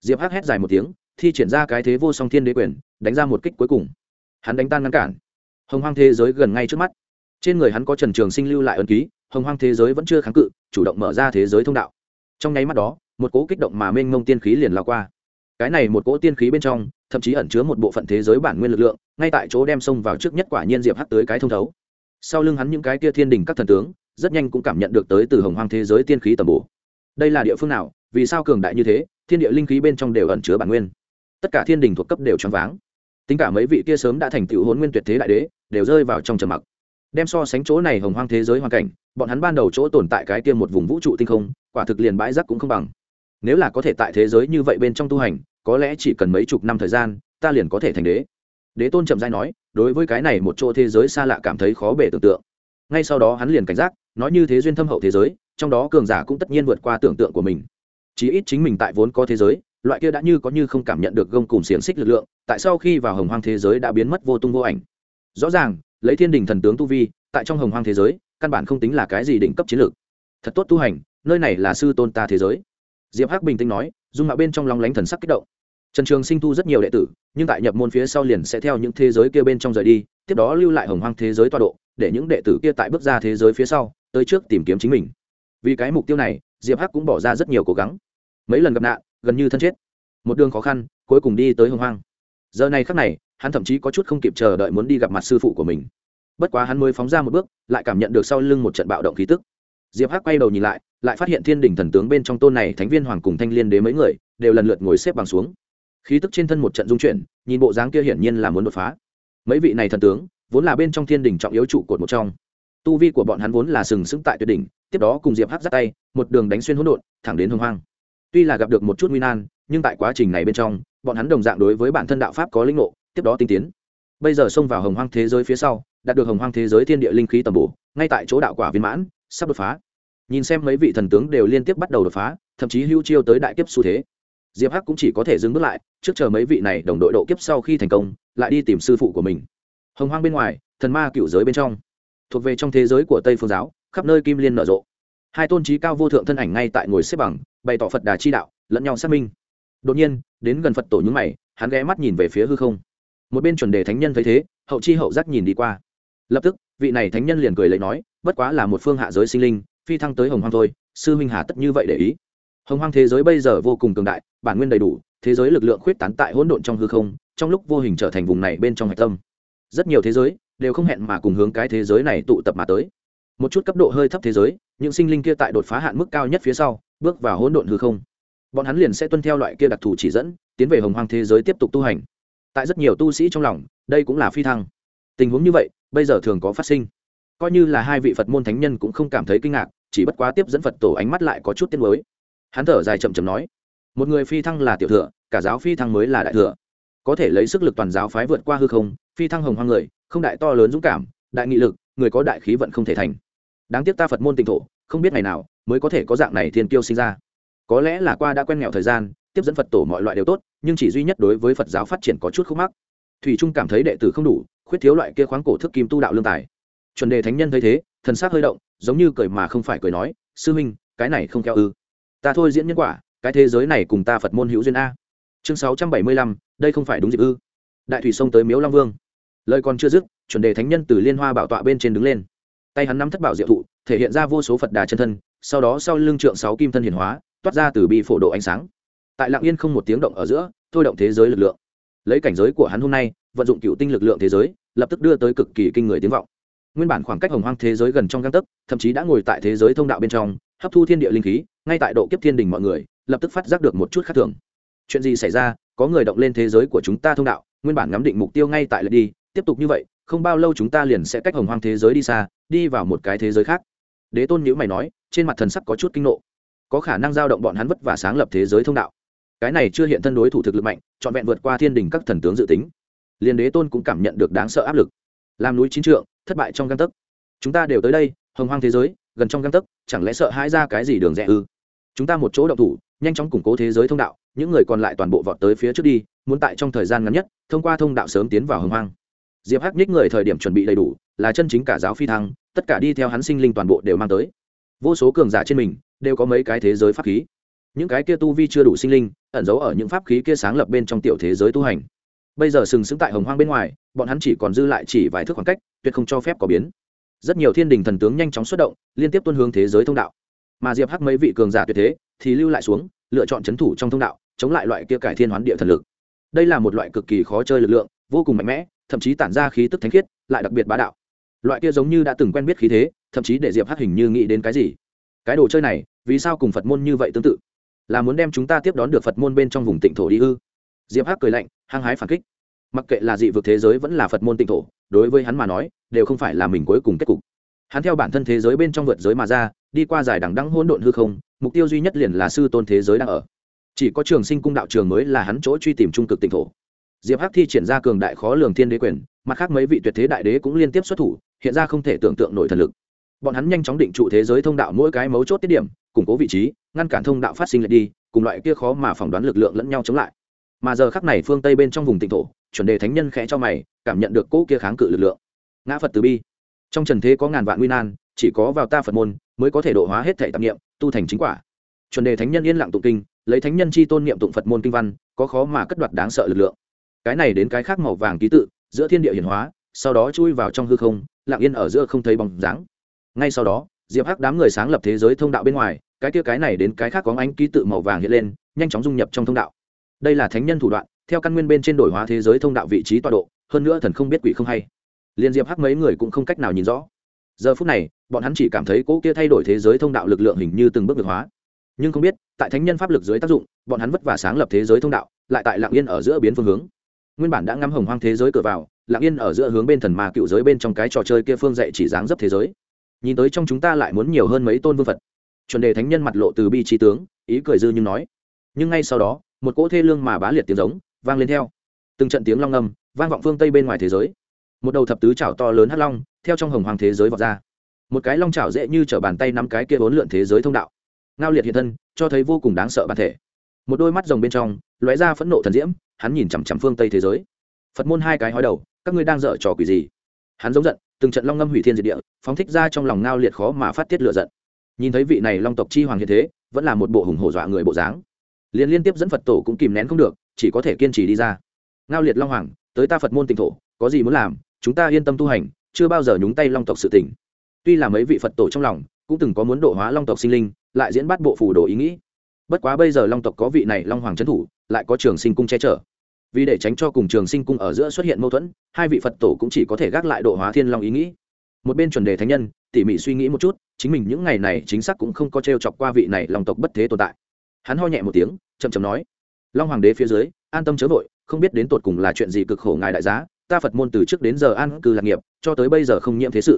Diệp hắc hét dài một tiếng, thi triển ra cái thế vô song thiên đế quyền, đánh ra một kích cuối cùng. Hắn đánh tan ngăn cản. Hồng hoang thế giới gần ngay trước mắt. Trên người hắn có trần trường sinh lưu lại ấn ký, hồng hoang thế giới vẫn chưa kháng cự, chủ động mở ra thế giới thông đạo. Trong nháy mắt đó, một cỗ kích động mà mênh mông tiên khí liền lao qua. Cái này một cỗ tiên khí bên trong, thậm chí ẩn chứa một bộ phận thế giới bản nguyên lực lượng, ngay tại chỗ đem xông vào trước nhất quả nhiên diệp hắc tới cái thông thấu. Sau lưng hắn những cái kia thiên đình các thần tướng rất nhanh cũng cảm nhận được tới từ hồng hoang thế giới tiên khí tầm bổ. Đây là địa phương nào? Vì sao cường đại như thế? Thiên địa linh khí bên trong đều ẩn chứa bản nguyên. Tất cả thiên đình thuộc cấp đều choáng váng. Tính cả mấy vị kia sớm đã thành tựu hôn nguyên tuyệt thế đại đế, đều rơi vào trong trầm mặc. Đem so sánh chỗ này hồng hoang thế giới hoàn cảnh, bọn hắn ban đầu chỗ tồn tại cái kia một vùng vũ trụ tinh không, quả thực liền bãi rác cũng không bằng. Nếu là có thể tại thế giới như vậy bên trong tu hành, có lẽ chỉ cần mấy chục năm thời gian, ta liền có thể thành đế. Đế tôn trầm giai nói, đối với cái này một chỗ thế giới xa lạ cảm thấy khó bể tưởng tượng. Ngay sau đó hắn liền cảnh giác nói như thế duyên thâm hậu thế giới, trong đó cường giả cũng tất nhiên vượt qua tưởng tượng của mình. Chí ít chính mình tại vốn có thế giới, loại kia đã như có như không cảm nhận được gông cùng xiềng xích lực lượng, tại sau khi vào hồng hoang thế giới đã biến mất vô tung vô ảnh. Rõ ràng, lấy thiên đình thần tướng tu vi, tại trong hồng hoang thế giới, căn bản không tính là cái gì đỉnh cấp chiến lược. Thật tốt tu hành, nơi này là sư tôn ta thế giới. Diệp hắc bình tĩnh nói, dung mạo bên trong lòng lánh thần sắc kích động. Trần trường sinh thu rất nhiều đệ tử, nhưng tại nhập môn phía sau liền sẽ theo những thế giới kia bên trong rời đi, tiếp đó lưu lại hồng hoang thế giới tọa độ, để những đệ tử kia tại bước ra thế giới phía sau tới trước tìm kiếm chính mình. Vì cái mục tiêu này, diệp hắc cũng bỏ ra rất nhiều cố gắng. Mấy lần gặp nạn, gần như thân chết. Một đường khó khăn, cuối cùng đi tới hồng hoang. Giờ này khắc này, hắn thậm chí có chút không kịp chờ đợi muốn đi gặp mặt sư phụ của mình. Bất quá hắn mới phóng ra một bước, lại cảm nhận được sau lưng một trận bạo động khí tức. Diệp hắc quay đầu nhìn lại lại phát hiện thiên đình thần tướng bên trong tôn này thánh viên hoàng cùng thanh liên đế mấy người, đều lần lượt ngồi xếp bằng xuống. Khí tức trên thân một trận dung chuyển, nhìn bộ dáng kia hiển nhiên là muốn đột phá. Mấy vị này thần tướng, vốn là bên trong thiên đình trọng yếu trụ cột một trong tu vi của bọn hắn vốn là sừng sững tại tuyệt đỉnh, tiếp đó cùng diệp hắc dắt tay, một đường đánh xuyên hỗn độn, thẳng đến hồng hoang. Tuy là gặp được một chút nguy nan, nhưng tại quá trình này bên trong, bọn hắn đồng dạng đối với bản thân đạo pháp có linh ngộ, tiếp đó tinh tiến. Bây giờ xông vào hồng hoang thế giới phía sau, đạt được hồng hoang thế giới thiên địa linh khí tầm bổ, ngay tại chỗ đạo quả viên mãn, sắp đột phá. Nhìn xem mấy vị thần tướng đều liên tiếp bắt đầu đột phá, thậm chí hưu chiêu tới đại kiếp xu thế. Diệp hắc cũng chỉ có thể dừng bước lại, trước chờ mấy vị này đồng đội độ kiếp sau khi thành công, lại đi tìm sư phụ của mình. Hồng hoang bên ngoài, thần ma cựu giới bên trong thuộc về trong thế giới của tây phương giáo, khắp nơi kim liên nở rộ. Hai tôn trí cao vô thượng thân ảnh ngay tại ngồi xếp bằng, bày tỏ phật đà chi đạo, lẫn nhau xác minh. Đột nhiên, đến gần phật tổ nhúng mày, hắn ghé mắt nhìn về phía hư không. Một bên chuẩn đề thánh nhân thấy thế, hậu chi hậu giác nhìn đi qua. Lập tức, vị này thánh nhân liền cười lấy nói, bất quá là một phương hạ giới sinh linh, phi thăng tới hồng hoang thôi, sư huynh hà tất như vậy để ý. Hồng hoang thế giới bây giờ vô cùng cường đại, bản nguyên đầy đủ, thế giới lực lượng khuyết tán tại hỗn độn trong hư không, trong lúc vô hình trở thành vùng này bên trong hạch tâm. Rất nhiều thế giới đều không hẹn mà cùng hướng cái thế giới này tụ tập mà tới. Một chút cấp độ hơi thấp thế giới, những sinh linh kia tại đột phá hạn mức cao nhất phía sau, bước vào hỗn độn hư không. Bọn hắn liền sẽ tuân theo loại kia đặc thù chỉ dẫn, tiến về hồng hoang thế giới tiếp tục tu hành. Tại rất nhiều tu sĩ trong lòng, đây cũng là phi thăng. Tình huống như vậy, bây giờ thường có phát sinh. Coi như là hai vị phật môn thánh nhân cũng không cảm thấy kinh ngạc, chỉ bất quá tiếp dẫn phật tổ ánh mắt lại có chút tiếng mới hắn thở dài chậm chậm nói, một người phi thăng là tiểu thừa, cả giáo phi thăng mới là đại thừa. Có thể lấy sức lực toàn giáo phái vượt qua hư không, phi thăng hồng hoang người không đại to lớn dũng cảm, đại nghị lực, người có đại khí vận không thể thành. Đáng tiếc ta phật môn tỉnh thổ, không biết ngày nào mới có thể có dạng này thiên kiêu sinh ra. Có lẽ là qua đã quen nghèo thời gian, tiếp dẫn phật tổ mọi loại đều tốt, nhưng chỉ duy nhất đối với phật giáo phát triển có chút khúc mắc. Thủy trung cảm thấy đệ tử không đủ, khuyết thiếu loại kia khoáng cổ thức kim tu đạo lương tài. Chuẩn đề thánh nhân thấy thế, thần s c hơi động, giống như cười mà không phải cười nói, sư minh cái này không theo ư? Ta thôi diễn nhân quả, cái thế giới này cùng ta phật môn hữu duyên a. Chương sáu trăm bảy mươi lăm, đây không phải đúng dịp ư? Đại thủy sông tới miếu long vương lời còn chưa dứt, chuẩn đề thánh nhân từ liên hoa bảo tọa bên trên đứng lên. Tay hắn nắm thất bảo diệu thụ, thể hiện ra vô số phật đà chân thân, sau đó sau lưng trượng sáu kim thân hiền hóa, toát ra từ bi phổ độ ánh sáng. Tại lạng yên không một tiếng động ở giữa, thôi động thế giới lực lượng. Lấy cảnh giới của hắn hôm nay, vận dụng cựu tinh lực lượng thế giới, lập tức đưa tới cực kỳ kinh người tiếng vọng. Nguyên bản khoảng cách hồng hoang thế giới gần trong găng tấc, thậm chí đã ngồi tại thế giới thông đạo bên trong, hấp thu thiên địa linh khí, ngay tại độ kiếp thiên đình mọi người, lập tức phát giác được một chút khác thường. Chuyện gì xảy ra? Có người động lên thế giới của chúng ta thông đạo, nguyên bản ngắm định mục tiêu ngay tại lượt đi tiếp tục như vậy, không bao lâu chúng ta liền sẽ cách hồng hoang thế giới đi xa, đi vào một cái thế giới khác. Đế tôn nhữ mày nói, trên mặt thần sắc có chút kinh nộ. Có khả năng giao động bọn hắn vất và sáng lập thế giới thông đạo. Cái này chưa hiện thân đối thủ thực lực mạnh, trọn vẹn vượt qua thiên đình các thần tướng dự tính. Liền đế tôn cũng cảm nhận được đáng sợ áp lực. Làm núi chín trượng, thất bại trong găng tấc. Chúng ta đều tới đây, hồng hoang thế giới, gần trong găng tấc, chẳng lẽ sợ hãi ra cái gì đường rẽ ư? Chúng ta một chỗ động thủ, nhanh chóng củng cố thế giới thông đạo, những người còn lại toàn bộ vọt tới phía trước đi, muốn tại trong thời gian ngắn nhất, thông qua thông đạo sớm tiến vào hồng hoang diệp hắc nhích người thời điểm chuẩn bị đầy đủ, là chân chính cả giáo phi thăng, tất cả đi theo hắn sinh linh toàn bộ đều mang tới. Vô số cường giả trên mình, đều có mấy cái thế giới pháp khí. Những cái kia tu vi chưa đủ sinh linh, ẩn giấu ở những pháp khí kia sáng lập bên trong tiểu thế giới tu hành. Bây giờ sừng sững tại hồng hoang bên ngoài, bọn hắn chỉ còn dư lại chỉ vài thước khoảng cách, tuyệt không cho phép có biến. Rất nhiều thiên đình thần tướng nhanh chóng xuất động, liên tiếp tuân hướng thế giới thông đạo. Mà diệp hắc mấy vị cường giả tuyệt thế, thì lưu lại xuống, lựa chọn c h ấ n thủ trong thông đạo, chống lại loại kia cải thiên hoán địa thần lực. Đây là một loại cực kỳ khó chơi lực lượng, vô cùng mạnh mẽ thậm chí tản ra khí tức thánh khiết, lại đặc biệt bá đạo. Loại kia giống như đã từng quen biết khí thế, thậm chí để diệp hắc hình như nghĩ đến cái gì. Cái đồ chơi này, vì sao cùng phật môn như vậy tương tự? Là muốn đem chúng ta tiếp đón được phật môn bên trong vùng tịnh thổ đi ư? Diệp hắc cười lạnh, hăng hái phản kích. Mặc kệ là dị vực thế giới vẫn là phật môn tịnh thổ, đối với hắn mà nói, đều không phải là mình cuối cùng kết cục. Hắn theo bản thân thế giới bên trong vượt giới mà ra, đi qua giải đẳng đăng hỗn độn hư không, mục tiêu duy nhất liền là sư tôn thế giới đang ở. Chỉ có trường sinh cung đạo trường mới là hắn chỗ truy tìm trung cực tịnh thổ diệp hắc thi triển ra cường đại khó lường thiên đế quyền, mặt khác mấy vị tuyệt thế đại đế cũng liên tiếp xuất thủ, hiện ra không thể tưởng tượng nổi thần lực. Bọn hắn nhanh chóng định trụ thế giới thông đạo mỗi cái mấu chốt tiết điểm, củng cố vị trí, ngăn cản thông đạo phát sinh lại đi, cùng loại kia khó mà phỏng đoán lực lượng lẫn nhau chống lại. Mà giờ khắc này phương tây bên trong vùng tịnh thổ, chuẩn đề thánh nhân khẽ cho mày, cảm nhận được cỗ kia kháng cự lực lượng. Ngã phật từ bi. Trong trần thế có ngàn vạn nguy nan, chỉ có vào ta phật môn mới có thể độ hóa hết thể tạp niệm, tu thành chính quả. Chuẩn đề thánh nhân yên lặng tụng kinh, lấy thánh nhân chi tôn niệm tụng phật môn kinh văn, có khó mà cất đoạt đáng sợ lực lượng cái này đến cái khác màu vàng ký tự, giữa thiên địa hiển hóa, sau đó chui vào trong hư không, lặng yên ở giữa không thấy bóng dáng. Ngay sau đó, diệp hắc đám người sáng lập thế giới thông đạo bên ngoài, cái kia cái này đến cái khác có ánh ký tự màu vàng hiện lên, nhanh chóng dung nhập trong thông đạo. Đây là thánh nhân thủ đoạn, theo căn nguyên bên trên đổi hóa thế giới thông đạo vị trí tọa độ, hơn nữa thần không biết quỷ không hay. Liên diệp hắc mấy người cũng không cách nào nhìn rõ. Giờ phút này, bọn hắn chỉ cảm thấy cỗ kia thay đổi thế giới thông đạo lực lượng hình như từng bước được hóa. Nhưng không biết, tại thánh nhân pháp lực dưới tác dụng, bọn hắn vất vả sáng lập thế giới thông đạo, lại tại lạng yên ở giữa biến phương hướng nguyên bản đã ngắm hồng hoang thế giới cửa vào, lặng yên ở giữa hướng bên thần ma cựu giới bên trong cái trò chơi kia phương dạy chỉ dáng dấp thế giới. Nhìn tới trong chúng ta lại muốn nhiều hơn mấy tôn vương phật. Chuẩn đề thánh nhân mặt lộ từ bi trí tướng, ý cười dư nhưng nói. Nhưng ngay sau đó, một cỗ thê lương mà bá liệt tiếng giống vang lên theo. Từng trận tiếng long ngâm vang vọng phương tây bên ngoài thế giới. Một đầu thập tứ chảo to lớn hắc long theo trong hồng hoàng thế giới vọt ra. Một cái long chảo dễ như t bàn tay nắm cái kia bốn lượn thế giới thông đạo. Ngao liệt hiện thân, cho thấy vô cùng đáng sợ bản thể một đôi mắt rồng bên trong, lóe ra phẫn nộ thần diễm, hắn nhìn chằm chằm phương tây thế giới. Phật môn hai cái hói đầu, các ngươi đang dở trò quỷ gì? Hắn giống giận, từng trận long ngâm hủy thiên diệt địa, phóng thích ra trong lòng ngao liệt khó mà phát tiết lựa giận. Nhìn thấy vị này long tộc chi hoàng hiện thế, vẫn là một bộ hùng hổ dọa người bộ dáng. Liền liên tiếp dẫn phật tổ cũng kìm nén không được, chỉ có thể kiên trì đi ra. Ngao liệt long hoàng, tới ta phật môn tỉnh thổ, có gì muốn làm, chúng ta yên tâm tu hành, chưa bao giờ nhúng tay long tộc sự tỉnh tuy là mấy vị phật tổ trong lòng, cũng từng có muốn độ hóa long tộc sinh linh, lại diễn bắt bộ phủ đồ ý nghĩ bất quá bây giờ long tộc có vị này long hoàng trấn thủ, lại có trường sinh cung che chở. Vì để tránh cho cùng trường sinh cung ở giữa xuất hiện mâu thuẫn, hai vị phật tổ cũng chỉ có thể gác lại độ hóa thiên long ý nghĩ. Một bên chuẩn đề thánh nhân, tỉ mỉ suy nghĩ một chút, chính mình những ngày này chính xác cũng không có t r e o chọc qua vị này long tộc bất thế tồn tại. Hắn ho nhẹ một tiếng, chậm chậm nói, long hoàng đế phía dưới, an tâm chớ vội, không biết đến tột cùng là chuyện gì cực khổ ngài đại giá, ta phật môn từ trước đến giờ an cư lạc nghiệp, cho tới bây giờ không nhiễm thế sự.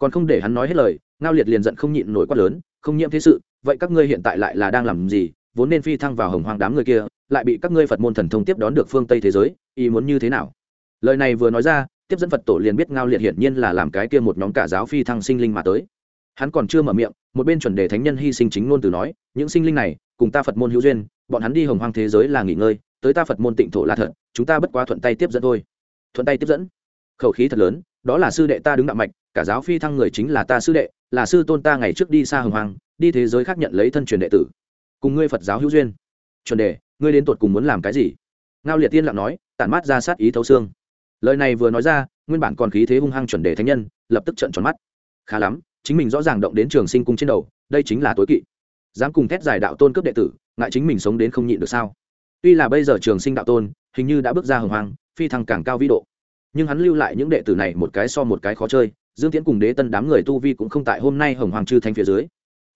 Còn không để hắn nói hết lời, ngao liệt liền giận không nhịn nổi quát lớn, không nhiễm thế sự vậy các ngươi hiện tại lại là đang làm gì? Vốn nên phi thăng vào hồng hoàng đám người kia, lại bị các ngươi phật môn thần thông tiếp đón được phương tây thế giới, ý muốn như thế nào? Lời này vừa nói ra, tiếp dẫn phật tổ liền biết ngao liệt hiển nhiên là làm cái kia một nhóm cả giáo phi thăng sinh linh mà tới. Hắn còn chưa mở miệng, một bên chuẩn đề thánh nhân hy sinh chính ngôn từ nói, những sinh linh này, cùng ta phật môn hữu duyên, bọn hắn đi hồng hoang thế giới là nghỉ ngơi, tới ta phật môn tịnh thổ là thật, chúng ta bất quá thuận tay tiếp dẫn thôi. Thuận tay tiếp dẫn? Khẩu khí thật lớn, đó là sư đệ ta đứng đạo mạch, cả giáo phi thăng người chính là ta sư đệ, là sư tôn ta ngày trước đi xa hồng hoang đi thế giới khác nhận lấy thân truyền đệ tử, cùng ngươi phật giáo hữu duyên. Chuẩn đề, ngươi đến tột cùng muốn làm cái gì? Ngao liệt tiên lặng nói, tản mát ra sát ý thấu xương. Lời này vừa nói ra, nguyên bản còn khí thế hung hăng chuẩn đề thánh nhân, lập tức trận tròn mắt. Khá lắm, chính mình rõ ràng động đến trường sinh cung trên đầu, đây chính là tối kỵ. Dám cùng thét giải đạo tôn cướp đệ tử, ngại chính mình sống đến không nhịn được sao? Tuy là bây giờ trường sinh đạo tôn, hình như đã bước ra hồng hoang, phi thăng càng cao vĩ độ. Nhưng hắn lưu lại những đệ tử này một cái so một cái khó chơi, dương tiễn cùng đế tân đám người tu vi cũng không tại hôm nay hồng hoàng chư thanh phía dưới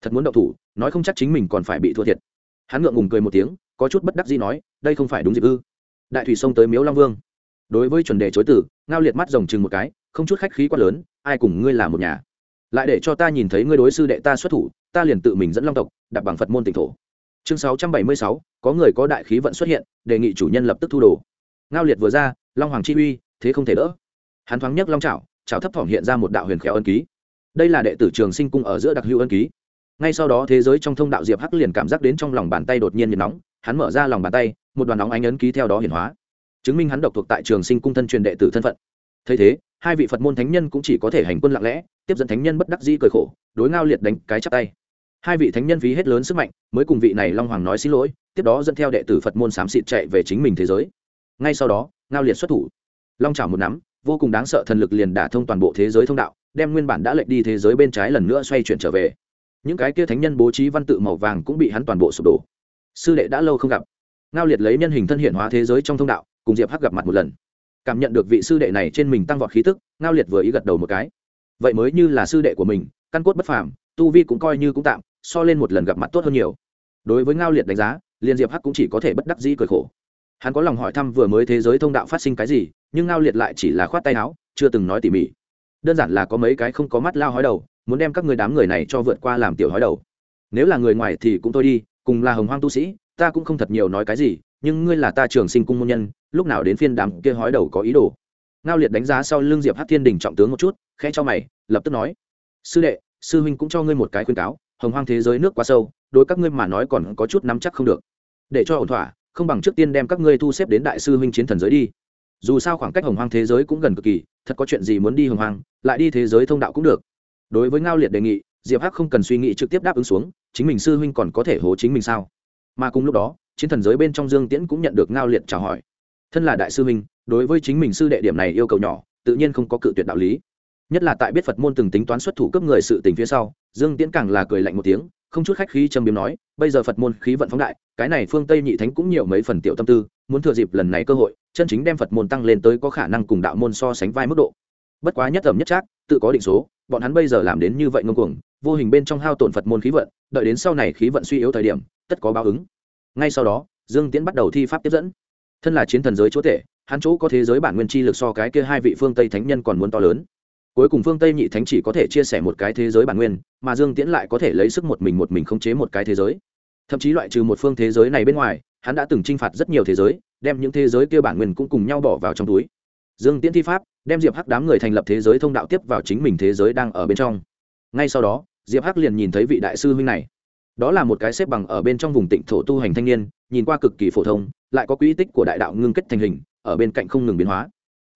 thật muốn động thủ, nói không chắc chính mình còn phải bị thua thiệt. Hắn ngượng ngùng cười một tiếng, có chút bất đắc gì nói, đây không phải đúng dịp ư? Đại thủy sông tới miếu long vương. Đối với chuẩn đề chối tử ngao liệt mắt rồng chừng một cái, không chút khách khí quá lớn, ai cùng ngươi là một nhà? Lại để cho ta nhìn thấy ngươi đối sư đệ ta xuất thủ, ta liền tự mình dẫn long tộc, đặt bằng phật môn tỉnh thổ. Chương sáu trăm bảy mươi sáu, có người có đại khí vận xuất hiện, đề nghị chủ nhân lập tức thu đồ. Ngao liệt vừa ra, long hoàng chi uy, thế không thể đỡ. Hắn thoáng nhấc long trào trào thấp thỏm hiện ra một đạo huyền khéo ân ký. Đây là đệ tử trường sinh cung ở giữa đặc hữu ân ký ngay sau đó thế giới trong thông đạo diệp hắc liền cảm giác đến trong lòng bàn tay đột nhiên nhiệt nóng, hắn mở ra lòng bàn tay, một đoàn nóng ánh ấn ký theo đó hiển hóa. Chứng minh hắn độc thuộc tại trường sinh cung thân truyền đệ tử thân phận. Thấy thế, hai vị phật môn thánh nhân cũng chỉ có thể hành quân lặng lẽ, tiếp dẫn thánh nhân bất đắc dĩ cười khổ, đối ngao liệt đánh cái chắp tay. Hai vị thánh nhân phí hết lớn sức mạnh, mới cùng vị này long hoàng nói xin lỗi, tiếp đó dẫn theo đệ tử phật môn xám xịt chạy về chính mình thế giới. Ngay sau đó, ngao liệt xuất thủ. Long chảo một nắm, vô cùng đáng sợ thần lực liền đả thông toàn bộ thế giới thông đạo, đem nguyên bản đã lệch đi thế giới bên trái lần nữa xoay chuyển trở về những cái kia thánh nhân bố trí văn tự màu vàng cũng bị hắn toàn bộ sụp đổ. Sư đệ đã lâu không gặp. Ngao liệt lấy nhân hình thân hiện hóa thế giới trong thông đạo, cùng diệp hắc gặp mặt một lần. Cảm nhận được vị sư đệ này trên mình tăng vọt khí tức, ngao liệt vừa ý gật đầu một cái. Vậy mới như là sư đệ của mình, căn cốt bất phàm, tu vi cũng coi như cũng tạm, so lên một lần gặp mặt tốt hơn nhiều. Đối với ngao liệt đánh giá, liền diệp hắc cũng chỉ có thể bất đắc dĩ cười khổ. Hắn có lòng hỏi thăm vừa mới thế giới thông đạo phát sinh cái gì, nhưng ngao liệt lại chỉ là khoát tay áo, chưa từng nói tỉ mỉ. Đơn giản là có mấy cái không có mắt lao hói đầu muốn đem các người đám người này cho vượt qua làm tiểu hói đầu. Nếu là người ngoài thì cũng thôi đi, cùng là hồng hoang tu sĩ, ta cũng không thật nhiều nói cái gì, nhưng ngươi là ta trường sinh cung môn nhân, lúc nào đến phiên đám kia hói đầu có ý đồ? Ngao liệt đánh giá sau l ư n g diệp hát thiên đình trọng tướng một chút, khẽ cho mày, lập tức nói, sư đệ, sư huynh cũng cho ngươi một cái khuyên cáo, hồng hoang thế giới nước quá sâu, đối các ngươi mà nói còn có chút nắm chắc không được. Để cho ổn thỏa, không bằng trước tiên đem các ngươi thu xếp đến đại sư huynh chiến thần giới đi. Dù sao khoảng cách hồng hoang thế giới cũng gần cực kỳ, thật có chuyện gì muốn đi hồng hoang, lại đi thế giới thông đạo cũng được đối với ngao liệt đề nghị, diệp hắc không cần suy nghĩ trực tiếp đáp ứng xuống, chính mình sư huynh còn có thể hố chính mình sao? Mà cùng lúc đó, chiến thần giới bên trong dương tiễn cũng nhận được ngao liệt chào hỏi. Thân là đại sư huynh, đối với chính mình sư đệ điểm này yêu cầu nhỏ, tự nhiên không có cự tuyệt đạo lý. Nhất là tại biết phật môn từng tính toán xuất thủ cấp người sự tình phía sau, dương tiễn càng là cười lạnh một tiếng, không chút khách khí châm biếm nói, bây giờ phật môn khí vận phóng đại, cái này phương tây nhị thánh cũng nhiều mấy phần tiểu tâm tư, muốn thừa dịp lần này cơ hội, chân chính đem phật môn tăng lên tới có khả năng cùng đạo môn so sánh vai mức độ. Bất quá nhất ẩm nhất trác, tự có định số bọn hắn bây giờ làm đến như vậy ngông cuồng, vô hình bên trong hao tổn phật môn khí vận, đợi đến sau này khí vận suy yếu thời điểm, tất có báo ứng. Ngay sau đó, dương tiễn bắt đầu thi pháp tiếp dẫn. Thân là chiến thần giới chúa tể, hắn chỗ có thế giới bản nguyên chi lực so cái kia hai vị phương tây thánh nhân còn muốn to lớn. Cuối cùng phương tây nhị thánh chỉ có thể chia sẻ một cái thế giới bản nguyên, mà dương tiễn lại có thể lấy sức một mình một mình khống chế một cái thế giới. Thậm chí loại trừ một phương thế giới này bên ngoài, hắn đã từng chinh phạt rất nhiều thế giới, đem những thế giới kia bản nguyên cũng cùng nhau bỏ vào trong túi dương tiễn thi pháp, đem diệp hắc đám người thành lập thế giới thông đạo tiếp vào chính mình thế giới đang ở bên trong. Ngay sau đó, diệp hắc liền nhìn thấy vị đại sư huynh này. Đó là một cái xếp bằng ở bên trong vùng tịnh thổ tu hành thanh niên, nhìn qua cực kỳ phổ thông, lại có quỹ tích của đại đạo ngưng kết thành hình, ở bên cạnh không ngừng biến hóa.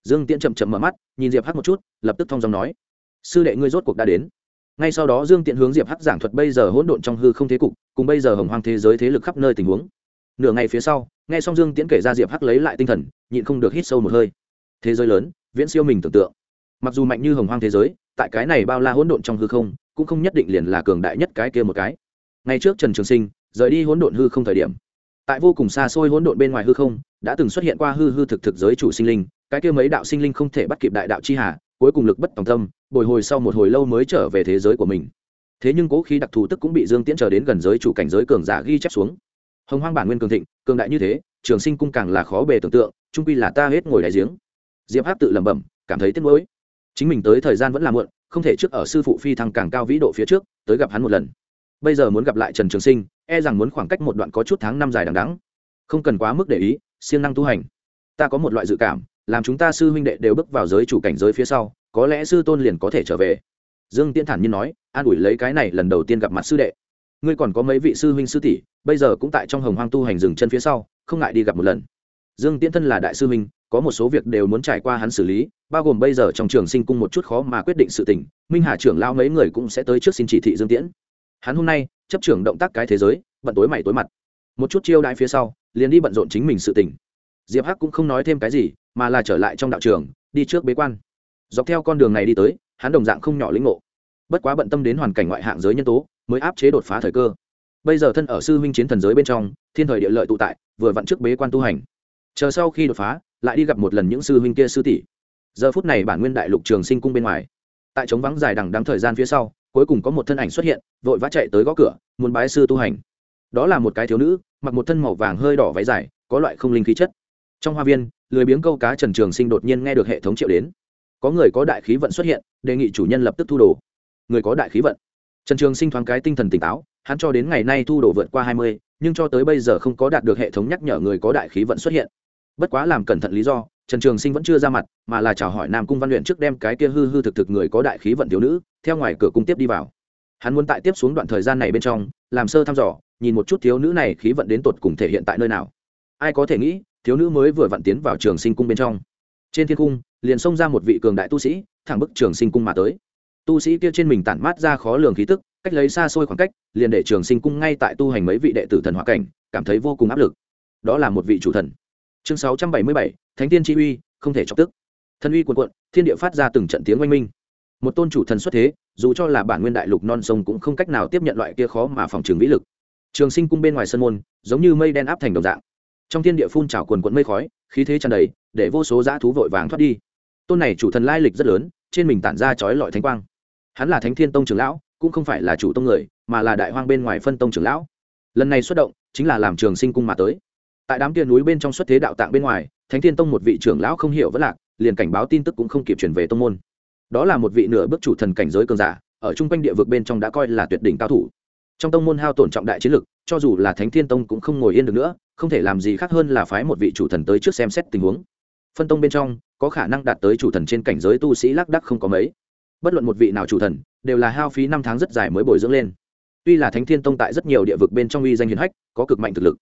Dương tiễn chậm chậm mở mắt, nhìn diệp hắc một chút, lập tức thong giọng nói, sư đệ ngươi rốt cuộc đã đến. Ngay sau đó dương tiễn hướng diệp hắc giảng thuật bây giờ hỗn độn trong hư không thế cục, cùng bây giờ hồng hoang thế giới thế lực khắp nơi tình huống. Nửa ngày phía sau, nghe xong dương tiễn kể ra diệp hắc lấy lại tinh thần, nhịn không được hít sâu một hơi thế giới lớn, viễn siêu mình tưởng tượng. Mặc dù mạnh như hồng hoang thế giới, tại cái này bao la hỗn độn trong hư không, cũng không nhất định liền là cường đại nhất cái kia một cái. Ngay trước trần trường sinh, rời đi hỗn độn hư không thời điểm, tại vô cùng xa xôi hỗn độn bên ngoài hư không, đã từng xuất hiện qua hư hư thực thực giới chủ sinh linh, cái kia mấy đạo sinh linh không thể bắt kịp đại đạo chi hà, cuối cùng lực bất tòng tâm, bồi hồi sau một hồi lâu mới trở về thế giới của mình. Thế nhưng cố khí đặc thù tức cũng bị dương tiễn chờ đến gần giới chủ cảnh giới cường giả ghi chép xuống. Hồng hoang bản nguyên cường thịnh, cường đại như thế, trường sinh cung càng là khó bề tưởng tượng trung quy là ta hết ngồi đại giếng diệp hát tự lẩm bẩm, cảm thấy tiếc nuối. Chính mình tới thời gian vẫn là muộn, không thể trước ở sư phụ phi thăng càng cao vĩ độ phía trước, tới gặp hắn một lần. Bây giờ muốn gặp lại trần trường sinh e rằng muốn khoảng cách một đoạn có chút tháng năm dài đằng đắng không cần quá mức để ý, siêng năng tu hành. Ta có một loại dự cảm, làm chúng ta sư huynh đệ đều bước vào giới chủ cảnh giới phía sau, có lẽ sư tôn liền có thể trở về. Dương tiễn thản nhiên nói, an ủi lấy cái này lần đầu tiên gặp mặt sư đệ. Ngươi còn có mấy vị sư huynh sư tỷ, bây giờ cũng tại trong hồng hoang tu hành dừng chân phía sau, không ngại đi gặp một lần. Dương tiễn thân là đại sư huynh có một số việc đều muốn trải qua hắn xử lý, bao gồm bây giờ trong trường sinh cung một chút khó mà quyết định sự tình, minh hà trưởng lao mấy người cũng sẽ tới trước xin chỉ thị dương tiễn. Hắn hôm nay, chấp trưởng động tác cái thế giới, bận tối mày tối mặt. Một chút chiêu đãi phía sau, liền đi bận rộn chính mình sự tình. Diệp hắc cũng không nói thêm cái gì, mà là trở lại trong đạo trường, đi trước bế quan. Dọc theo con đường này đi tới, hắn đồng dạng không nhỏ lĩnh ngộ. Bất quá bận tâm đến hoàn cảnh ngoại hạng giới nhân tố, mới áp chế đột phá thời cơ. Bây giờ thân ở sư huynh chiến thần giới bên trong, thiên thời địa lợi tụ tại, vừa vặn trước bế quan tu hành. Chờ sau khi đột phá lại đi gặp một lần những sư huynh kia sư tỷ. Giờ phút này bản nguyên đại lục trường sinh cung bên ngoài. Tại trống vắng dài đằng đắng thời gian phía sau, cuối cùng có một thân ảnh xuất hiện, vội vã chạy tới gõ cửa, muốn bái sư tu hành. Đó là một cái thiếu nữ, mặc một thân màu vàng hơi đỏ váy dài, có loại không linh khí chất. Trong hoa viên, lười biếng câu cá trần trường sinh đột nhiên nghe được hệ thống triệu đến. Có người có đại khí vận xuất hiện, đề nghị chủ nhân lập tức thu đồ. Người có đại khí vận. Trần trường sinh thoáng cái tinh thần tỉnh táo, hắn cho đến ngày nay thu đồ vượt qua hai mươi, nhưng cho tới bây giờ không có đạt được hệ thống nhắc nhở người có đại khí vận xuất hiện bất quá làm cẩn thận lý do, trần trường sinh vẫn chưa ra mặt, mà là chào hỏi nam cung văn luyện trước đem cái kia hư hư thực thực người có đại khí vận thiếu nữ, theo ngoài cửa cung tiếp đi vào. Hắn muốn tại tiếp xuống đoạn thời gian này bên trong, làm sơ thăm dò, nhìn một chút thiếu nữ này khí vận đến tột cùng thể hiện tại nơi nào. Ai có thể nghĩ, thiếu nữ mới vừa vặn tiến vào trường sinh cung bên trong. Trên thiên cung, liền xông ra một vị cường đại tu sĩ, thẳng bức trường sinh cung mà tới. Tu sĩ kia trên mình tản mát ra khó lường khí tức, cách lấy xa xôi khoảng cách, liền để trường sinh cung ngay tại tu hành mấy vị đệ tử thần hòa cảnh, cảm thấy vô cùng áp lực. Đó là một vị chủ thần chương sáu trăm bảy mươi bảy, thánh tiên chi uy, không thể chọc tức. Thần uy quần quận thiên địa phát ra từng trận tiếng oanh minh. Một tôn chủ thần xuất thế, dù cho là bản nguyên đại lục non sông cũng không cách nào tiếp nhận loại kia khó mà phòng trường vĩ lực. Trường sinh cung bên ngoài sân môn, giống như mây đen áp thành đồng dạng. Trong thiên địa phun trào quần quận mây khói, khí thế tràn đầy, để vô số dã thú vội vàng thoát đi. Tôn này chủ thần lai lịch rất lớn, trên mình tản ra chói lọi thánh quang. Hắn là thánh thiên tông trưởng lão, cũng không phải là chủ tông người, mà là đại hoang bên ngoài phân tông trưởng lão. Lần này xuất động, chính là làm trường sinh cung mà tới tại đám kia núi bên trong xuất thế đạo tạng bên ngoài, thánh thiên tông một vị trưởng lão không hiểu vẫn lạc, liền cảnh báo tin tức cũng không kịp chuyển về tông môn. Đó là một vị nửa bước chủ thần cảnh giới cường giả, ở chung quanh địa vực bên trong đã coi là tuyệt đỉnh cao thủ. Trong tông môn hao tổn trọng đại chiến lực, cho dù là thánh thiên tông cũng không ngồi yên được nữa, không thể làm gì khác hơn là phái một vị chủ thần tới trước xem xét tình huống. Phân tông bên trong, có khả năng đạt tới chủ thần trên cảnh giới tu sĩ lác đắc không có mấy. Bất luận một vị nào chủ thần, đều là hao phí năm tháng rất dài mới bồi dưỡng lên. Tuy là thánh thiên tông tại rất nhiều địa vực bên trong uy danh hiền hách, có cực mạnh thực lực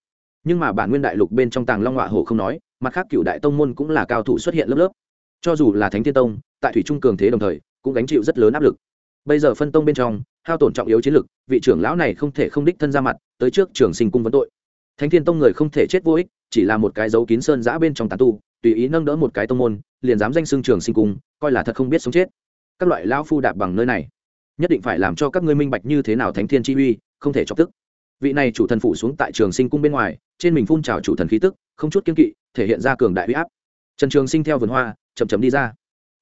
nhưng mà bản nguyên đại lục bên trong tàng long họa hổ không nói, mặt khác cựu đại tông môn cũng là cao thủ xuất hiện lớp lớp. Cho dù là thánh thiên tông, tại thủy trung cường thế đồng thời, cũng gánh chịu rất lớn áp lực. Bây giờ phân tông bên trong, hao tổn trọng yếu chiến lực, vị trưởng lão này không thể không đích thân ra mặt, tới trước trường sinh cung vấn tội. Thánh thiên tông người không thể chết vô ích, chỉ là một cái dấu kín sơn giã bên trong tàn tu, tùy ý nâng đỡ một cái tông môn, liền dám danh xưng trường sinh cung, coi là thật không biết sống chết. Các loại lão phu đạp bằng nơi này, nhất định phải làm cho các ngươi minh bạch như thế nào thánh thiên chi uy, không thể chọc tức vị này chủ thần phủ xuống tại trường sinh cung bên ngoài, trên mình phun trào chủ thần khí tức, không chút kiên kỵ, thể hiện ra cường đại huy áp. Trần trường sinh theo vườn hoa, chậm chậm đi ra.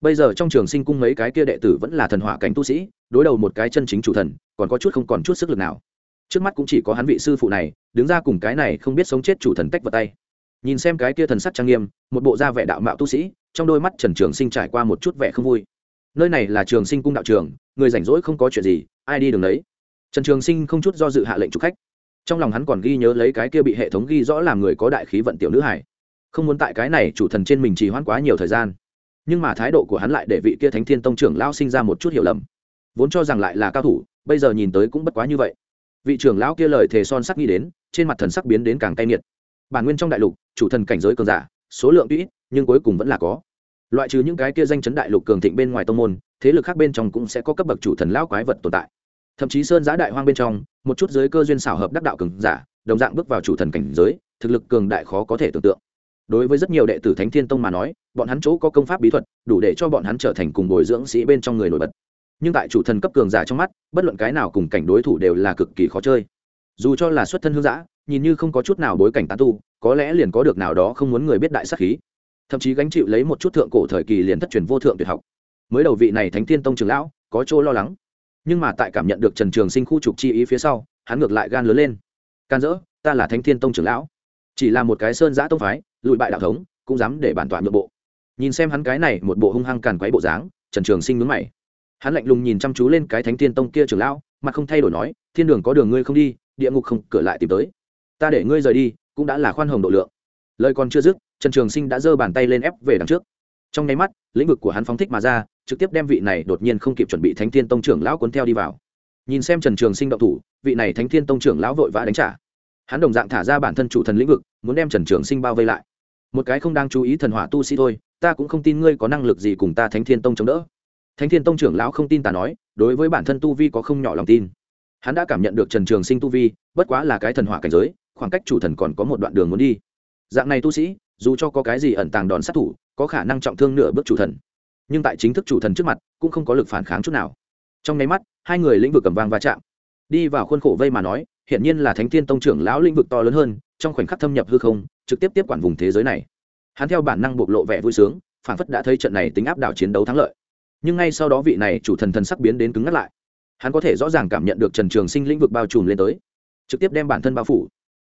Bây giờ trong trường sinh cung mấy cái kia đệ tử vẫn là thần hỏa cảnh tu sĩ, đối đầu một cái chân chính chủ thần, còn có chút không còn chút sức lực nào. Trước mắt cũng chỉ có hắn vị sư phụ này, đứng ra cùng cái này không biết sống chết chủ thần tách vào tay. Nhìn xem cái kia thần sắc trang nghiêm, một bộ da vẻ đạo mạo tu sĩ, trong đôi mắt trần trường sinh trải qua một chút vẻ không vui. Nơi này là trường sinh cung đạo trường, người rảnh rỗi không có chuyện gì, ai đi đường đấy. Trần trường sinh không chút do dự hạ lệnh chụp khách trong lòng hắn còn ghi nhớ lấy cái kia bị hệ thống ghi rõ làm người có đại khí vận tiểu nữ hải không muốn tại cái này chủ thần trên mình trì hoãn quá nhiều thời gian. Nhưng mà thái độ của hắn lại để vị kia thánh thiên tông trưởng lao sinh ra một chút hiểu lầm. Vốn cho rằng lại là cao thủ, bây giờ nhìn tới cũng bất quá như vậy. Vị trưởng lão kia lời thề son sắc nghĩ đến, trên mặt thần sắc biến đến càng cay nghiệt. Bản nguyên trong đại lục, chủ thần cảnh giới cường giả, số lượng ít, nhưng cuối cùng vẫn là có. Loại trừ những cái kia danh chấn đại lục cường thịnh bên ngoài tông môn, thế lực khác bên trong cũng sẽ có cấp bậc chủ thần lão quái vật tồn tại thậm chí sơn giã đại hoang bên trong, một chút giới cơ duyên xảo hợp đắc đạo cường giả, đồng dạng bước vào chủ thần cảnh giới, thực lực cường đại khó có thể tưởng tượng. Đối với rất nhiều đệ tử thánh thiên tông mà nói, bọn hắn chỗ có công pháp bí thuật, đủ để cho bọn hắn trở thành cùng bồi dưỡng sĩ bên trong người nổi bật. Nhưng tại chủ thần cấp cường giả trong mắt, bất luận cái nào cùng cảnh đối thủ đều là cực kỳ khó chơi. Dù cho là xuất thân hương giã, nhìn như không có chút nào bối cảnh tán tu, có lẽ liền có được nào đó không muốn người biết đại sắc khí. Thậm chí gánh chịu lấy một chút thượng cổ thời kỳ liền thất truyền vô thượng tuyệt học. Mới đầu vị này thánh thiên tông trường lão, có chỗ lo lắng nhưng mà tại cảm nhận được trần trường sinh khu trục chi ý phía sau, hắn ngược lại gan lớn lên. Can dỡ, ta là thánh thiên tông trưởng lão, chỉ là một cái sơn giã tông phái, lụi bại đạo thống, cũng dám để bản tọa nhượng bộ. Nhìn xem hắn cái này một bộ hung hăng càn quấy bộ dáng, trần trường sinh mướn mày. Hắn lạnh lùng nhìn chăm chú lên cái thánh thiên tông kia trưởng lão, mặt không thay đổi nói, thiên đường có đường ngươi không đi, địa ngục không, cửa lại tìm tới. Ta để ngươi rời đi, cũng đã là khoan hồng độ lượng. Lời còn chưa dứt, trần trường sinh đã giơ bàn tay lên ép về đằng trước. Trong nháy mắt, lĩnh vực của hắn phóng thích mà ra trực tiếp đem vị này đột nhiên không kịp chuẩn bị thánh thiên tông trưởng lão cuốn theo đi vào. Nhìn xem trần trường sinh động thủ, vị này thánh thiên tông trưởng lão vội vã đánh trả. Hắn đồng dạng thả ra bản thân chủ thần lĩnh vực, muốn đem trần trường sinh bao vây lại. Một cái không đang chú ý thần hỏa tu sĩ thôi, ta cũng không tin ngươi có năng lực gì cùng ta thánh thiên tông chống đỡ. Thánh thiên tông trưởng lão không tin ta nói, đối với bản thân tu vi có không nhỏ lòng tin. Hắn đã cảm nhận được trần trường sinh tu vi, bất quá là cái thần hỏa cảnh giới, khoảng cách chủ thần còn có một đoạn đường muốn đi. Dạng này tu sĩ, dù cho có cái gì ẩn tàng đòn sát thủ, có khả năng trọng thương nửa bước chủ thần nhưng tại chính thức chủ thần trước mặt, cũng không có lực phản kháng chút nào. Trong nháy mắt, hai người lĩnh vực cầm vang va chạm. Đi vào khuôn khổ vây mà nói hiện nhiên là thánh thiên tông trưởng lão lĩnh vực to lớn hơn, trong khoảnh khắc thâm nhập hư không, trực tiếp tiếp quản vùng thế giới này. Hắn theo bản năng bộc lộ vẻ vui sướng, phản phất đã thấy trận này tính áp đảo chiến đấu thắng lợi. Nhưng ngay sau đó vị này chủ thần thần sắc biến đến cứng ngắt lại. Hắn có thể rõ ràng cảm nhận được trần trường sinh lĩnh vực bao trùm lên tới. Trực tiếp đem bản thân bao phủ.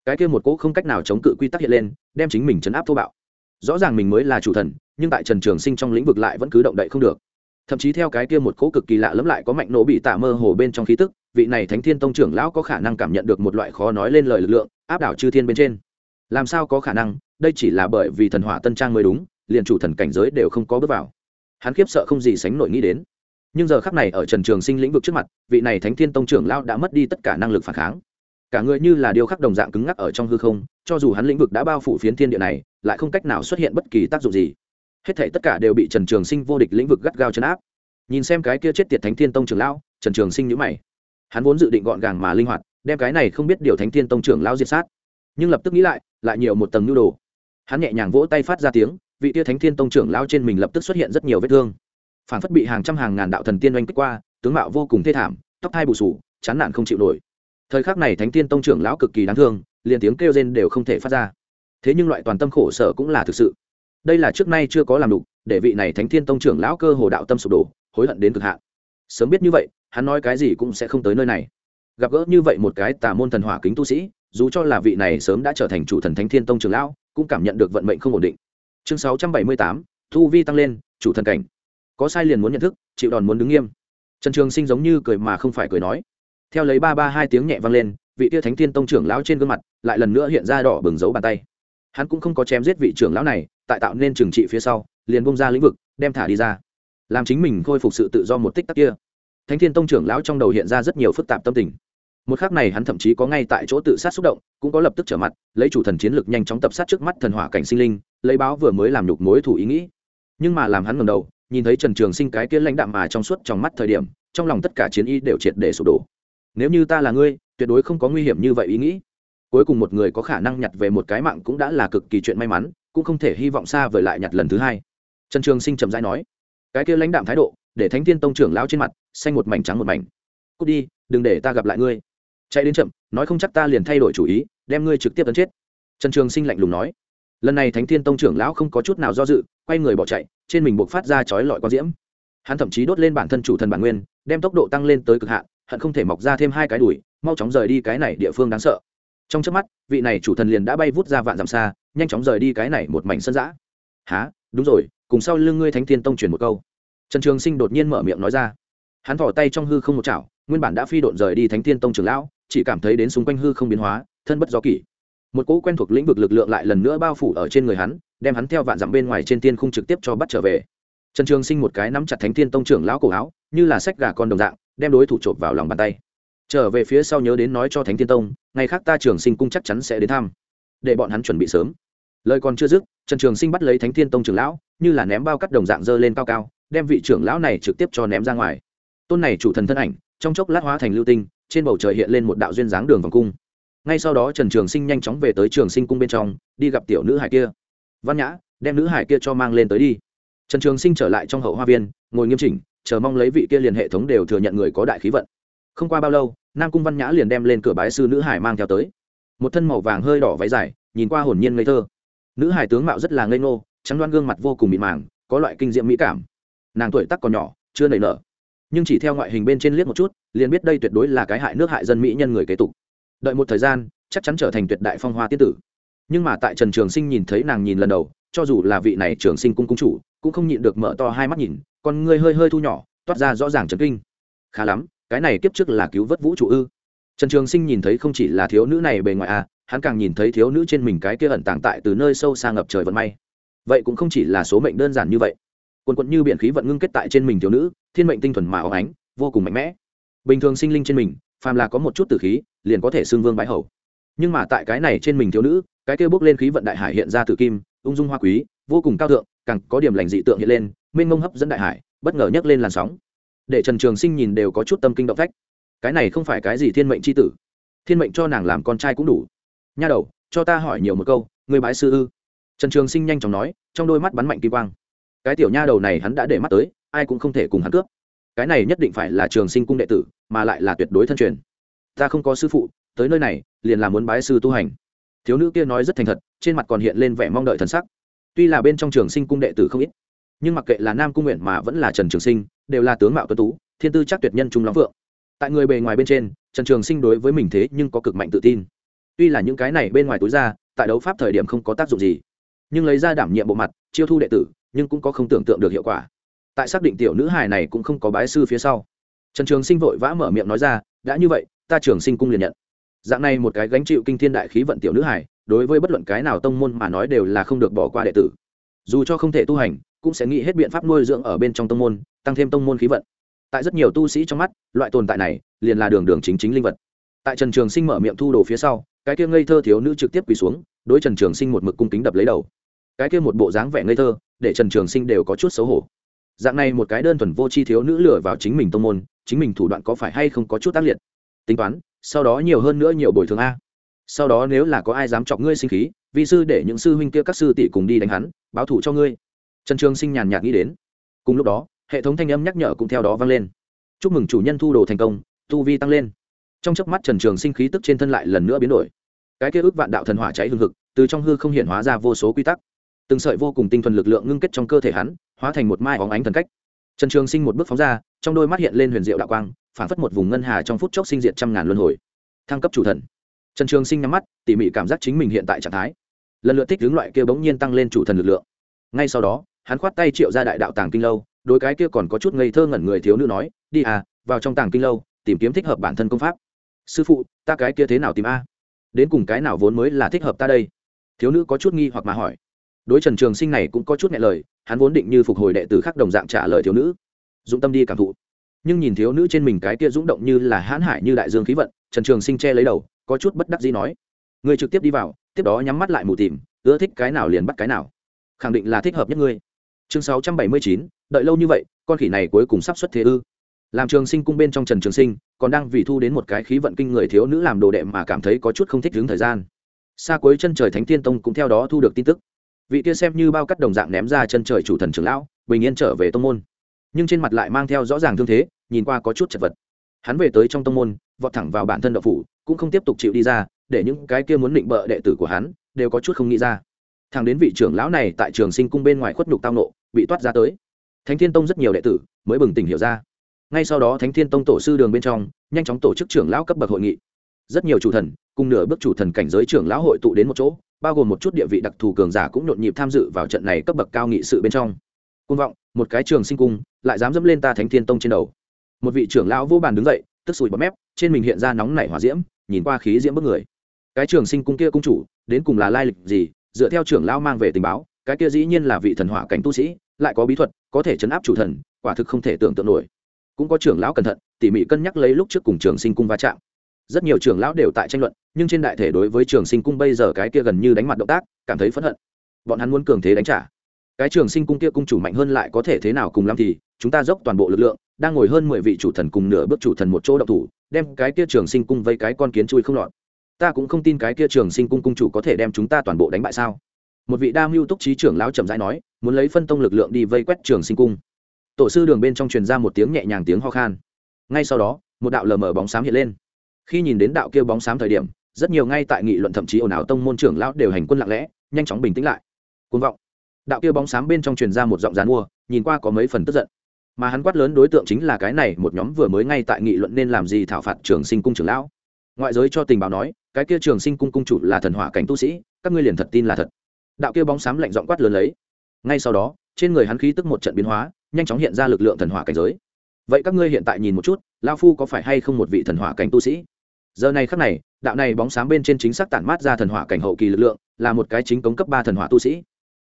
Cái kia một cỗ không cách nào chống cự quy tắc hiện lên, đem chính mình chấn áp thô bạo. Rõ ràng mình mới là chủ thần nhưng tại trần trường sinh trong lĩnh vực lại vẫn cứ động đậy không được. Thậm chí theo cái kia một cỗ cực kỳ lạ lẫm lại có mạnh nổ bị tạ mơ hồ bên trong khí tức, vị này thánh thiên tông trưởng lão có khả năng cảm nhận được một loại khó nói lên lời lực lượng, áp đảo chư thiên bên trên. Làm sao có khả năng? Đây chỉ là bởi vì thần hỏa tân trang mới đúng, liền chủ thần cảnh giới đều không có bước vào. Hắn khiếp sợ không gì sánh nổi nghĩ đến. Nhưng giờ khắc này ở trần trường sinh lĩnh vực trước mặt, vị này thánh thiên tông trưởng lão đã mất đi tất cả năng lực phản kháng. Cả người như là điêu khắc đồng dạng cứng ngắc ở trong hư không, cho dù hắn lĩnh vực đã bao phủ phiến thiên địa này, lại không cách nào xuất hiện bất kỳ tác dụng gì hết thảy tất cả đều bị trần trường sinh vô địch lĩnh vực gắt gao chấn áp. Nhìn xem cái kia chết tiệt thánh thiên tông trưởng lão, trần trường sinh nhữ mày. Hắn vốn dự định gọn gàng mà linh hoạt, đem cái này không biết điều thánh thiên tông trưởng lão diệt sát. Nhưng lập tức nghĩ lại lại nhiều một tầng nhu đồ. Hắn nhẹ nhàng vỗ tay phát ra tiếng, vị tia thánh thiên tông trưởng lão trên mình lập tức xuất hiện rất nhiều vết thương. Phản phất bị hàng trăm hàng ngàn đạo thần tiên oanh kích qua, tướng mạo vô cùng thê thảm, tóc hai bù sù, chán nản không chịu nổi. Thời khắc này thánh thiên tông trưởng lão cực kỳ đáng thương, liền tiếng kêu rên đều không thể phát ra. Thế nhưng loại toàn tâm khổ sở cũng là thực sự đây là trước nay chưa có làm đủ, để vị này thánh thiên tông trưởng lão cơ hồ đạo tâm sụp đổ, hối hận đến cực hạn. Sớm biết như vậy, hắn nói cái gì cũng sẽ không tới nơi này. Gặp gỡ như vậy một cái tà môn thần hỏa kính tu sĩ, dù cho là vị này sớm đã trở thành chủ thần thánh thiên tông trưởng lão, cũng cảm nhận được vận mệnh không ổn định. Chương sáu trăm bảy mươi tám, thu vi tăng lên, chủ thần cảnh. Có sai liền muốn nhận thức, chịu đòn muốn đứng nghiêm. Trần trường sinh giống như cười mà không phải cười nói. Theo lấy ba ba hai tiếng nhẹ vang lên, vị tia thánh thiên tông trưởng lão trên gương mặt lại lần nữa hiện ra đỏ bừng dấu bàn tay hắn cũng không có chém giết vị trưởng lão này, tại tạo nên trừng trị phía sau, liền bông ra lĩnh vực, đem thả đi ra. Làm chính mình khôi phục sự tự do một tích tắc kia. Thánh thiên tông trưởng lão trong đầu hiện ra rất nhiều phức tạp tâm tình. Một khác này hắn thậm chí có ngay tại chỗ tự sát xúc động, cũng có lập tức trở mặt, lấy chủ thần chiến lược nhanh chóng tập sát trước mắt thần hỏa cảnh sinh linh, lấy báo vừa mới làm nhục mối thủ ý nghĩ. Nhưng mà làm hắn ngầm đầu, nhìn thấy trần trường sinh cái kia lãnh đạm mà trong suốt trong mắt thời điểm, trong lòng tất cả chiến y đều triệt để sụp đổ. Nếu như ta là ngươi, tuyệt đối không có nguy hiểm như vậy ý nghĩ cuối cùng một người có khả năng nhặt về một cái mạng cũng đã là cực kỳ chuyện may mắn, cũng không thể hy vọng xa vời lại nhặt lần thứ hai. Trần trường sinh trầm rãi nói, cái kia lãnh đạm thái độ, để thánh thiên tông trưởng lão trên mặt, xanh một mảnh trắng một mảnh. Cút đi, đừng để ta gặp lại ngươi. Chạy đến chậm, nói không chắc ta liền thay đổi chủ ý, đem ngươi trực tiếp tấn chết. Trần trường sinh lạnh lùng nói. Lần này thánh thiên tông trưởng lão không có chút nào do dự, quay người bỏ chạy, trên mình buộc phát ra chói lọi con diễm. Hắn thậm chí đốt lên bản thân chủ thần bản nguyên, đem tốc độ tăng lên tới cực hạn, hận không thể mọc ra thêm hai cái đùi, mau chóng rời đi cái này địa phương đáng sợ trong trước mắt, vị này chủ thần liền đã bay vút ra vạn dặm xa, nhanh chóng rời đi cái này một mảnh sân giã há đúng rồi, cùng sau lưng ngươi thánh thiên tông truyền một câu. Trần trường sinh đột nhiên mở miệng nói ra. Hắn thỏ tay trong hư không một chảo, nguyên bản đã phi độn rời đi thánh thiên tông trường lão, chỉ cảm thấy đến xung quanh hư không biến hóa, thân bất do kỷ. Một cỗ quen thuộc lĩnh vực lực lượng lại lần nữa bao phủ ở trên người hắn, đem hắn theo vạn dặm bên ngoài trên tiên không trực tiếp cho bắt trở về. Trần trường sinh một cái nắm chặt thánh thiên tông trưởng lão cổ áo, như là sách gà con đồng dạng, đem đối thủ trộm vào lòng bàn tay trở về phía sau nhớ đến nói cho thánh thiên tông, ngày khác ta trường sinh cung chắc chắn sẽ đến thăm. Để bọn hắn chuẩn bị sớm. Lời còn chưa dứt, trần trường sinh bắt lấy thánh thiên tông trưởng lão, như là ném bao cắt đồng dạng dơ lên cao cao, đem vị trưởng lão này trực tiếp cho ném ra ngoài. Tôn này chủ thần thân ảnh, trong chốc lát hóa thành lưu tinh, trên bầu trời hiện lên một đạo duyên dáng đường vòng cung. Ngay sau đó trần trường sinh nhanh chóng về tới trường sinh cung bên trong, đi gặp tiểu nữ hải kia. Văn nhã, đem nữ hải kia cho mang lên tới đi. Trần trường sinh trở lại trong hậu hoa viên, ngồi nghiêm chỉnh, chờ mong lấy vị kia liền hệ thống đều thừa nhận người có đại khí vận không qua bao lâu, nam cung văn nhã liền đem lên cửa bái sư nữ hải mang theo tới. Một thân màu vàng hơi đỏ váy dài, nhìn qua hồn nhiên ngây thơ. Nữ hải tướng mạo rất là ngây ngô, trắng đoan gương mặt vô cùng mịn màng, có loại kinh diệm mỹ cảm. Nàng tuổi tắc còn nhỏ, chưa nảy nở. Nhưng chỉ theo ngoại hình bên trên liếc một chút, liền biết đây tuyệt đối là cái hại nước hại dân mỹ nhân người kế tục. Đợi một thời gian, chắc chắn trở thành tuyệt đại phong hoa tiết tử. Nhưng mà tại trần trường sinh nhìn thấy nàng nhìn lần đầu, cho dù là vị này trường sinh cung cung chủ, cũng không nhịn được mở to hai mắt nhìn còn ngươi hơi hơi thu nhỏ, toát ra rõ ràng trần kinh. Khá lắm cái này kiếp trước là cứu vớt vũ trụ ư? Trần trường sinh nhìn thấy không chỉ là thiếu nữ này bề ngoài à hắn càng nhìn thấy thiếu nữ trên mình cái kia ẩn tàng tại từ nơi sâu xa ngập trời vận may. Vậy cũng không chỉ là số mệnh đơn giản như vậy. Quần quận như biển khí vận ngưng kết tại trên mình thiếu nữ, thiên mệnh tinh thuần mà óng ánh, vô cùng mạnh mẽ. Bình thường sinh linh trên mình, phàm là có một chút tử khí, liền có thể xưng vương bái hầu. Nhưng mà tại cái này trên mình thiếu nữ, cái kia bước lên khí vận đại hải hiện ra từ kim, ung dung hoa quý, vô cùng cao thượng, càng có điểm lành dị tượng hiện lên, mênh mông hấp dẫn đại hải, bất ngờ nhấc lên làn sóng để trần trường sinh nhìn đều có chút tâm kinh động phách. Cái này không phải cái gì thiên mệnh c h i tử. Thiên mệnh cho nàng làm con trai cũng đủ. Nha đầu, cho ta hỏi nhiều một câu, người bái sư ư? Trần trường sinh nhanh chóng nói, trong đôi mắt bắn mạnh kỳ quang. Cái tiểu nha đầu này hắn đã để mắt tới, ai cũng không thể cùng hắn cướp. Cái này nhất định phải là trường sinh cung đệ tử, mà lại là tuyệt đối thân truyền. Ta không có sư phụ, tới nơi này, liền là muốn bái sư tu hành. Thiếu nữ kia nói rất thành thật, trên mặt còn hiện lên vẻ mong đợi thần sắc. Tuy là bên trong trường sinh cung đệ tử không ít nhưng mặc kệ là nam cung nguyện mà vẫn là trần trường sinh, đều là tướng mạo tuấn tú, thiên tư chắc tuyệt nhân trung lắm vượng tại người bề ngoài bên trên, trần trường sinh đối với mình thế nhưng có cực mạnh tự tin. Tuy là những cái này bên ngoài túi ra, tại đấu pháp thời điểm không có tác dụng gì, nhưng lấy ra đảm nhiệm bộ mặt, chiêu thu đệ tử, nhưng cũng có không tưởng tượng được hiệu quả. Tại xác định tiểu nữ hài này cũng không có bái sư phía sau, trần trường sinh vội vã mở miệng nói ra, đã như vậy, ta trường sinh cung liền nhận. Dạng này một cái gánh chịu kinh thiên đại khí vận tiểu nữ hài, đối với bất luận cái nào tông môn mà nói đều là không được bỏ qua đệ tử. Dù cho không thể tu hành cũng sẽ nghĩ hết biện pháp nuôi dưỡng ở bên trong tông môn, tăng thêm tông môn khí vận. Tại rất nhiều tu sĩ trong mắt, loại tồn tại này liền là đường đường chính chính linh vật. Tại trần trường sinh mở miệng thu đồ phía sau, cái kia ngây thơ thiếu nữ trực tiếp quỳ xuống, đối trần trường sinh một mực cung kính đập lấy đầu. Cái kia một bộ dáng vẻ ngây thơ, để trần trường sinh đều có chút xấu hổ. Dạng này một cái đơn thuần vô tri thiếu nữ lừa vào chính mình tông môn, chính mình thủ đoạn có phải hay không có chút tác liệt? Tính toán, sau đó nhiều hơn nữa nhiều bồi thường a. Sau đó nếu là có ai dám chọc ngươi sinh khí, vi sư để những sư huynh kia các sư tỷ cùng đi đánh hắn, báo thủ cho ngươi trần trường sinh nhàn nhạt nghĩ đến. Cùng lúc đó, hệ thống thanh âm nhắc nhở cũng theo đó vang lên. Chúc mừng chủ nhân thu đồ thành công, tu vi tăng lên. Trong chớp mắt trần trường sinh khí tức trên thân lại lần nữa biến đổi. Cái kia ước vạn đạo thần hỏa cháy hương thực từ trong hư không hiện hóa ra vô số quy tắc. Từng sợi vô cùng tinh thuần lực lượng ngưng kết trong cơ thể hắn, hóa thành một mai óng ánh thần cách. Trần trường sinh một bước phóng ra, trong đôi mắt hiện lên huyền diệu đạo quang, phản phất một vùng ngân hà trong phút chốc sinh diệt trăm ngàn luân hồi. Thăng cấp chủ thần. Trần trường sinh nhắm mắt, tỉ mỉ cảm giác chính mình hiện tại trạng thái. Lần lượt thích hướng loại kia bỗng nhiên tăng lên chủ thần lực lượng. Ngay sau đó hắn khoát tay triệu ra đại đạo tàng kinh lâu đôi cái kia còn có chút ngây thơ ngẩn người thiếu nữ nói, đi à vào trong tàng kinh lâu, tìm kiếm thích hợp bản thân công pháp. Sư phụ, ta cái kia thế nào tìm a? Đến cùng cái nào vốn mới là thích hợp ta đây? Thiếu nữ có chút nghi hoặc mà hỏi. Đối trần trường sinh này cũng có chút nghe lời, hắn vốn định như phục hồi đệ tử khác đồng dạng trả lời thiếu nữ. Dũng tâm đi cảm thụ. Nhưng nhìn thiếu nữ trên mình cái kia rúng động như là hãn hải như đại dương khí vận, trần trường sinh che lấy đầu, có chút bất đắc gì nói. Người trực tiếp đi vào, tiếp đó nhắm mắt lại mù tìm, ưa thích cái nào liền bắt cái nào. Khẳng định là thích hợp nhất ngươi chương sáu trăm bảy mươi chín, đợi lâu như vậy, con khỉ này cuối cùng sắp xuất thế ư. Làm trường sinh cung bên trong trần trường sinh, còn đang vì thu đến một cái khí vận kinh người thiếu nữ làm đồ đệ mà cảm thấy có chút không thích đứng thời gian. Xa cuối chân trời thánh tiên tông cũng theo đó thu được tin tức. Vị kia xem như bao cắt đồng dạng ném ra chân trời chủ thần trưởng lão, bình yên trở về tông môn. Nhưng trên mặt lại mang theo rõ ràng thương thế, nhìn qua có chút chật vật. Hắn về tới trong tông môn, vọt thẳng vào bản thân đậu phủ, cũng không tiếp tục chịu đi ra, để những cái kia muốn định bợ đệ tử của hắn, đều có chút không nghĩ ra thằng đến vị trưởng lão này tại trường sinh cung bên ngoài khuất nhục tao nộ, bị toát ra tới. Thánh thiên tông rất nhiều đệ tử mới bừng tỉnh hiểu ra. Ngay sau đó thánh thiên tông tổ sư đường bên trong, nhanh chóng tổ chức trưởng lão cấp bậc hội nghị. Rất nhiều chủ thần, cùng nửa bước chủ thần cảnh giới trưởng lão hội tụ đến một chỗ, bao gồm một chút địa vị đặc thù cường giả cũng nhộn nhịp tham dự vào trận này cấp bậc cao nghị sự bên trong. Côn vọng, một cái trường sinh cung, lại dám dẫm lên ta thánh thiên tông trên đầu. Một vị trưởng lão vô bàn đứng dậy, tức sùi bọt mép, trên mình hiện ra nóng nảy hỏa diễm, nhìn qua khí diễm bức người. Cái trường sinh cung kia cung chủ, đến cùng là lai lịch gì dựa theo trưởng lão mang về tình báo, cái kia dĩ nhiên là vị thần hỏa cảnh tu sĩ, lại có bí thuật, có thể chấn áp chủ thần, quả thực không thể tưởng tượng nổi. Cũng có trưởng lão cẩn thận, tỉ mỉ cân nhắc lấy lúc trước cùng trường sinh cung va chạm. Rất nhiều trưởng lão đều tại tranh luận, nhưng trên đại thể đối với trường sinh cung bây giờ cái kia gần như đánh mặt động tác, cảm thấy phẫn hận. Bọn hắn muốn cường thế đánh trả. Cái trường sinh cung kia cung chủ mạnh hơn lại có thể thế nào cùng lắm thì, chúng ta dốc toàn bộ lực lượng, đang ngồi hơn mười vị chủ thần cùng nửa bước chủ thần một chỗ đậu thủ, đem cái kia trường sinh cung vây cái con kiến chui không lọt ta cũng không tin cái kia trường sinh cung cung chủ có thể đem chúng ta toàn bộ đánh bại sao? Một vị đa mưu túc trí trưởng lão trầm rãi nói, muốn lấy phân tông lực lượng đi vây quét trường sinh cung. Tổ sư đường bên trong truyền ra một tiếng nhẹ nhàng tiếng ho khan. Ngay sau đó, một đạo lờ mờ bóng xám hiện lên. Khi nhìn đến đạo kia bóng xám thời điểm, rất nhiều ngay tại nghị luận thậm chí ồn ào tông môn trưởng lão đều hành quân lặng lẽ, nhanh chóng bình tĩnh lại. Côn vọng. Đạo kia bóng xám bên trong truyền ra một giọng dán mua, nhìn qua có mấy phần tức giận. Mà hắn quát lớn đối tượng chính là cái này, một nhóm vừa mới ngay tại nghị luận nên làm gì thảo phạt trường sinh cung trưởng lão ngoại giới cho tình báo nói, cái kia trường sinh cung cung chủ là thần hỏa cảnh tu sĩ, các ngươi liền thật tin là thật. Đạo kia bóng xám lạnh giọng quát lớn lấy. Ngay sau đó, trên người hắn khí tức một trận biến hóa, nhanh chóng hiện ra lực lượng thần hỏa cảnh giới. Vậy các ngươi hiện tại nhìn một chút lao phu có phải hay không một vị thần hỏa cảnh tu sĩ? Giờ này khắc này, đạo này bóng xám bên trên chính xác tản mát ra thần hỏa cảnh hậu kỳ lực lượng, là một cái chính cống cấp ba thần hỏa tu sĩ.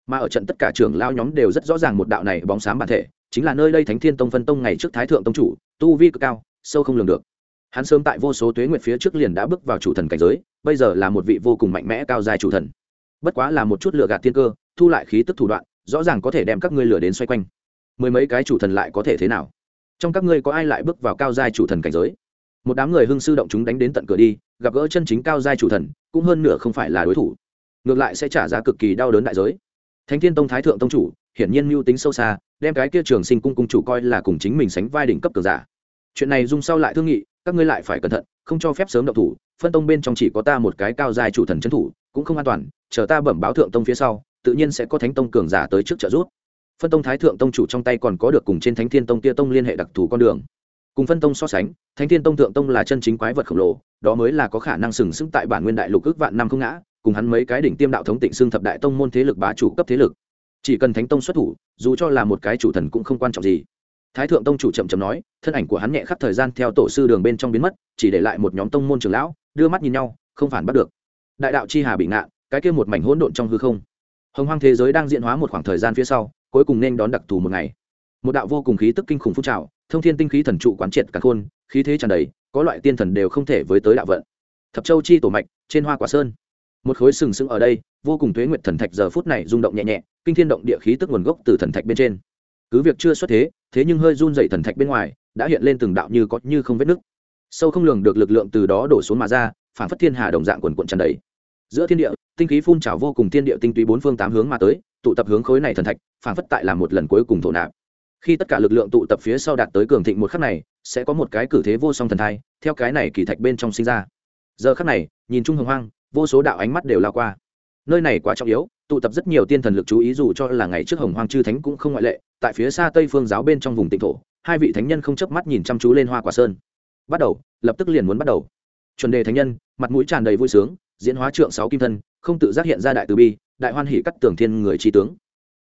Mà ở trận tất cả trưởng lao nhóm đều rất rõ ràng một đạo này bóng xám bản thể, chính là nơi đây thánh thiên tông phân tông ngày trước thái thượng tông chủ, tu vi cực cao, sâu không lường được hắn sớm tại vô số tuế nguyệt phía trước liền đã bước vào chủ thần cảnh giới, bây giờ là một vị vô cùng mạnh mẽ cao dài chủ thần. Bất quá là một chút lựa gạt thiên cơ, thu lại khí tức thủ đoạn, rõ ràng có thể đem các ngươi lửa đến xoay quanh. Mười mấy cái chủ thần lại có thể thế nào? Trong các ngươi có ai lại bước vào cao giai chủ thần cảnh giới? Một đám người hưng sư động chúng đánh đến tận cửa đi, gặp gỡ chân chính cao giai chủ thần, cũng hơn nửa không phải là đối thủ. Ngược lại sẽ trả giá cực kỳ đau đớn đại giới. Thánh thiên tông thái thượng tông chủ, hiển nhiên mưu tính sâu xa, đem cái kia trường sinh cung cung chủ coi là cùng chính mình sánh vai đỉnh cấp cường giả. Chuyện này dung sau lại thương nghị các ngươi lại phải cẩn thận, không cho phép sớm động thủ, phân tông bên trong chỉ có ta một cái cao giai chủ thần trấn thủ, cũng không an toàn, chờ ta bẩm báo thượng tông phía sau, tự nhiên sẽ có thánh tông cường giả tới trước trợ giúp. Phân tông thái thượng tông chủ trong tay còn có được cùng trên thánh thiên tông tia tông liên hệ đặc thù con đường. Cùng phân tông so sánh, thánh thiên tông thượng tông là chân chính quái vật khổng lồ, đó mới là có khả năng sừng sững tại bản nguyên đại lục ước vạn năm không ngã, cùng hắn mấy cái đỉnh tiêm đạo thống tịnh xương thập đại tông môn thế lực bá chủ cấp thế lực. Chỉ cần thánh tông xuất thủ, dù cho là một cái chủ thần cũng không quan trọng gì thái thượng tông chủ chậm chậm nói, thân ảnh của hắn nhẹ khắp thời gian theo tổ sư đường bên trong biến mất, chỉ để lại một nhóm tông môn trường lão, đưa mắt nhìn nhau, không phản bắt được. Đại đạo chi hà bị ngạn, cái kia một mảnh hỗn độn trong hư không. Hồng hoang thế giới đang diễn hóa một khoảng thời gian phía sau, cuối cùng nên đón đặc thù một ngày. Một đạo vô cùng khí tức kinh khủng phun trào, thông thiên tinh khí thần trụ quán triệt cả khôn, khí thế tràn đầy, có loại tiên thần đều không thể với tới đạo vận. Thập châu chi tổ mạch, trên hoa quả sơn. Một khối sừng sững ở đây, vô cùng tuế nguyệt thần thạch giờ phút này rung động nhẹ nhẹ, kinh thiên động địa khí tức nguồn gốc từ thần thạch bên trên cứ việc chưa xuất thế thế nhưng hơi run dậy thần thạch bên ngoài, đã hiện lên từng đạo như có như không vết nứt sâu không lường được lực lượng từ đó đổ xuống mà ra, phản phất thiên hà đồng dạng quần quận tràn đầy. Giữa thiên địa, tinh khí phun trào vô cùng thiên địa tinh túy bốn phương tám hướng mà tới, tụ tập hướng khối này thần thạch, phản phất tại là một lần cuối cùng thổ nạp. Khi tất cả lực lượng tụ tập phía sau đạt tới cường thịnh một khắc này, sẽ có một cái cử thế vô song thần thai, theo cái này kỳ thạch bên trong sinh ra. Giờ khắc này, nhìn chung hồng hoang, vô số đạo ánh mắt đều lao qua. Nơi này quá trọng yếu tụ tập rất nhiều tiên thần lực chú ý dù cho là ngày trước hồng hoang chư thánh cũng không ngoại lệ, tại phía xa tây phương giáo bên trong vùng tịnh thổ, hai vị thánh nhân không chớp mắt nhìn chăm chú lên hoa quả sơn. Bắt đầu, lập tức liền muốn bắt đầu. Chuẩn đề thánh nhân, mặt mũi tràn đầy vui sướng, diễn hóa trượng sáu kim thân, không tự giác hiện ra đại từ bi, đại hoan hỷ cắt tường thiên người trí tướng.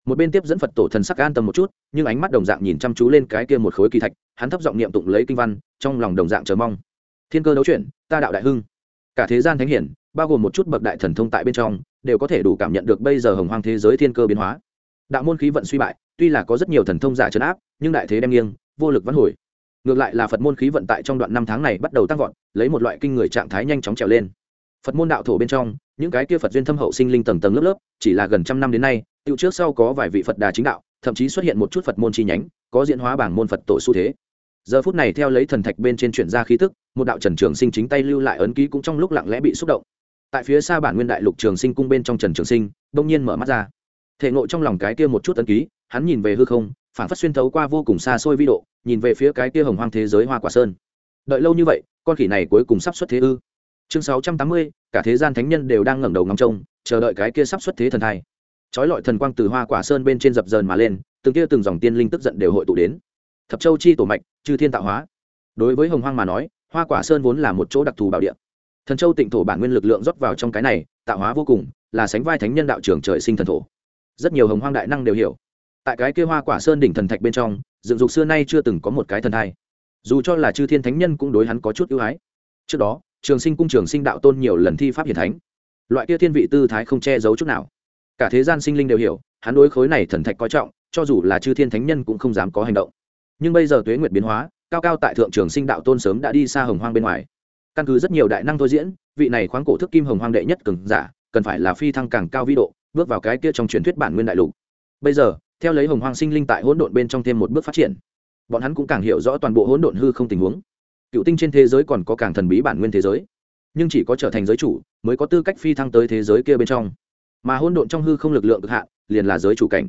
Một bên tiếp dẫn phật tổ thần sắc an tâm một chút, nhưng ánh mắt đồng dạng nhìn chăm chú lên cái kia một khối kỳ thạch, hắn thấp giọng niệm tụng lấy kinh văn, trong lòng đồng dạng chờ mong. Thiên cơ đấu chuyển, ta đạo đại hưng. Cả thế gian thánh hiển bao gồm một chút bậc đại thần thông tại bên trong, đều có thể đủ cảm nhận được bây giờ hồng hoang thế giới thiên cơ biến hóa. Đạo môn khí vận suy bại, tuy là có rất nhiều thần thông giả trấn áp, nhưng đại thế đem nghiêng, vô lực vãn hồi. Ngược lại là phật môn khí vận tại trong đoạn năm tháng này bắt đầu tăng vọt, lấy một loại kinh người trạng thái nhanh chóng trèo lên. Phật môn đạo thổ bên trong, những cái kia phật duyên thâm hậu sinh linh tầng tầng lớp lớp, chỉ là gần trăm năm đến nay tiêu trước sau có vài vị phật đà chính đạo, thậm chí xuất hiện một chút phật môn chi nhánh, có diễn hóa bảng môn phật tổ xu thế. Giờ phút này theo lấy thần thạch bên trên chuyển ra khí tức, một đạo trần trường sinh chính tay lưu lại ấn ký cũng trong lúc lặng lẽ bị xúc động tại phía xa bản nguyên đại lục trường sinh cung bên trong trần trường sinh, đông nhiên mở mắt ra. Thể ngộ trong lòng cái kia một chút tân ký, hắn nhìn về hư không, phản phát xuyên thấu qua vô cùng xa xôi vi độ, nhìn về phía cái kia hồng hoang thế giới hoa quả sơn. Đợi lâu như vậy, con khỉ này cuối cùng sắp xuất thế ư. Chương sáu trăm tám mươi, cả thế gian thánh nhân đều đang ngẩng đầu ngắm trông, chờ đợi cái kia sắp xuất thế thần thai. Trói lọi thần quang từ hoa quả sơn bên trên dập dờn mà lên, từng kia từng dòng tiên linh tức giận đều hội tụ đến. Thập châu chi tổ mạch, chư thiên tạo hóa. Đối với hồng hoang mà nói, hoa quả sơn vốn là một chỗ đặc thù bảo địa thần châu tịnh thổ bản nguyên lực lượng rót vào trong cái này, tạo hóa vô cùng, là sánh vai thánh nhân đạo trưởng trời sinh thần thổ. Rất nhiều hồng hoang đại năng đều hiểu. Tại cái kia hoa quả sơn đỉnh thần thạch bên trong, dựng dục xưa nay chưa từng có một cái thần thai. Dù cho là chư thiên thánh nhân cũng đối hắn có chút ưu ái. Trước đó, trường sinh cung trường sinh đạo tôn nhiều lần thi pháp hiển thánh. Loại kia thiên vị tư thái không che giấu chút nào. Cả thế gian sinh linh đều hiểu, hắn đối khối này thần thạch coi trọng, cho dù là chư thiên thánh nhân cũng không dám có hành động. Nhưng bây giờ tuế nguyệt biến hóa, cao cao tại thượng trường sinh đạo tôn sớm đã đi xa hồng hoang bên ngoài căn cứ rất nhiều đại năng thôi diễn, vị này khoáng cổ thức kim hồng hoang đệ nhất cường giả, cần phải là phi thăng càng cao vĩ độ, bước vào cái kia trong truyền thuyết bản nguyên đại lục. Bây giờ, theo lấy hồng hoang sinh linh tại hỗn độn bên trong thêm một bước phát triển, bọn hắn cũng càng hiểu rõ toàn bộ hỗn độn hư không tình huống. Cựu tinh trên thế giới còn có càng thần bí bản nguyên thế giới, nhưng chỉ có trở thành giới chủ mới có tư cách phi thăng tới thế giới kia bên trong. Mà hỗn độn trong hư không lực lượng cực hạn, liền là giới chủ cảnh.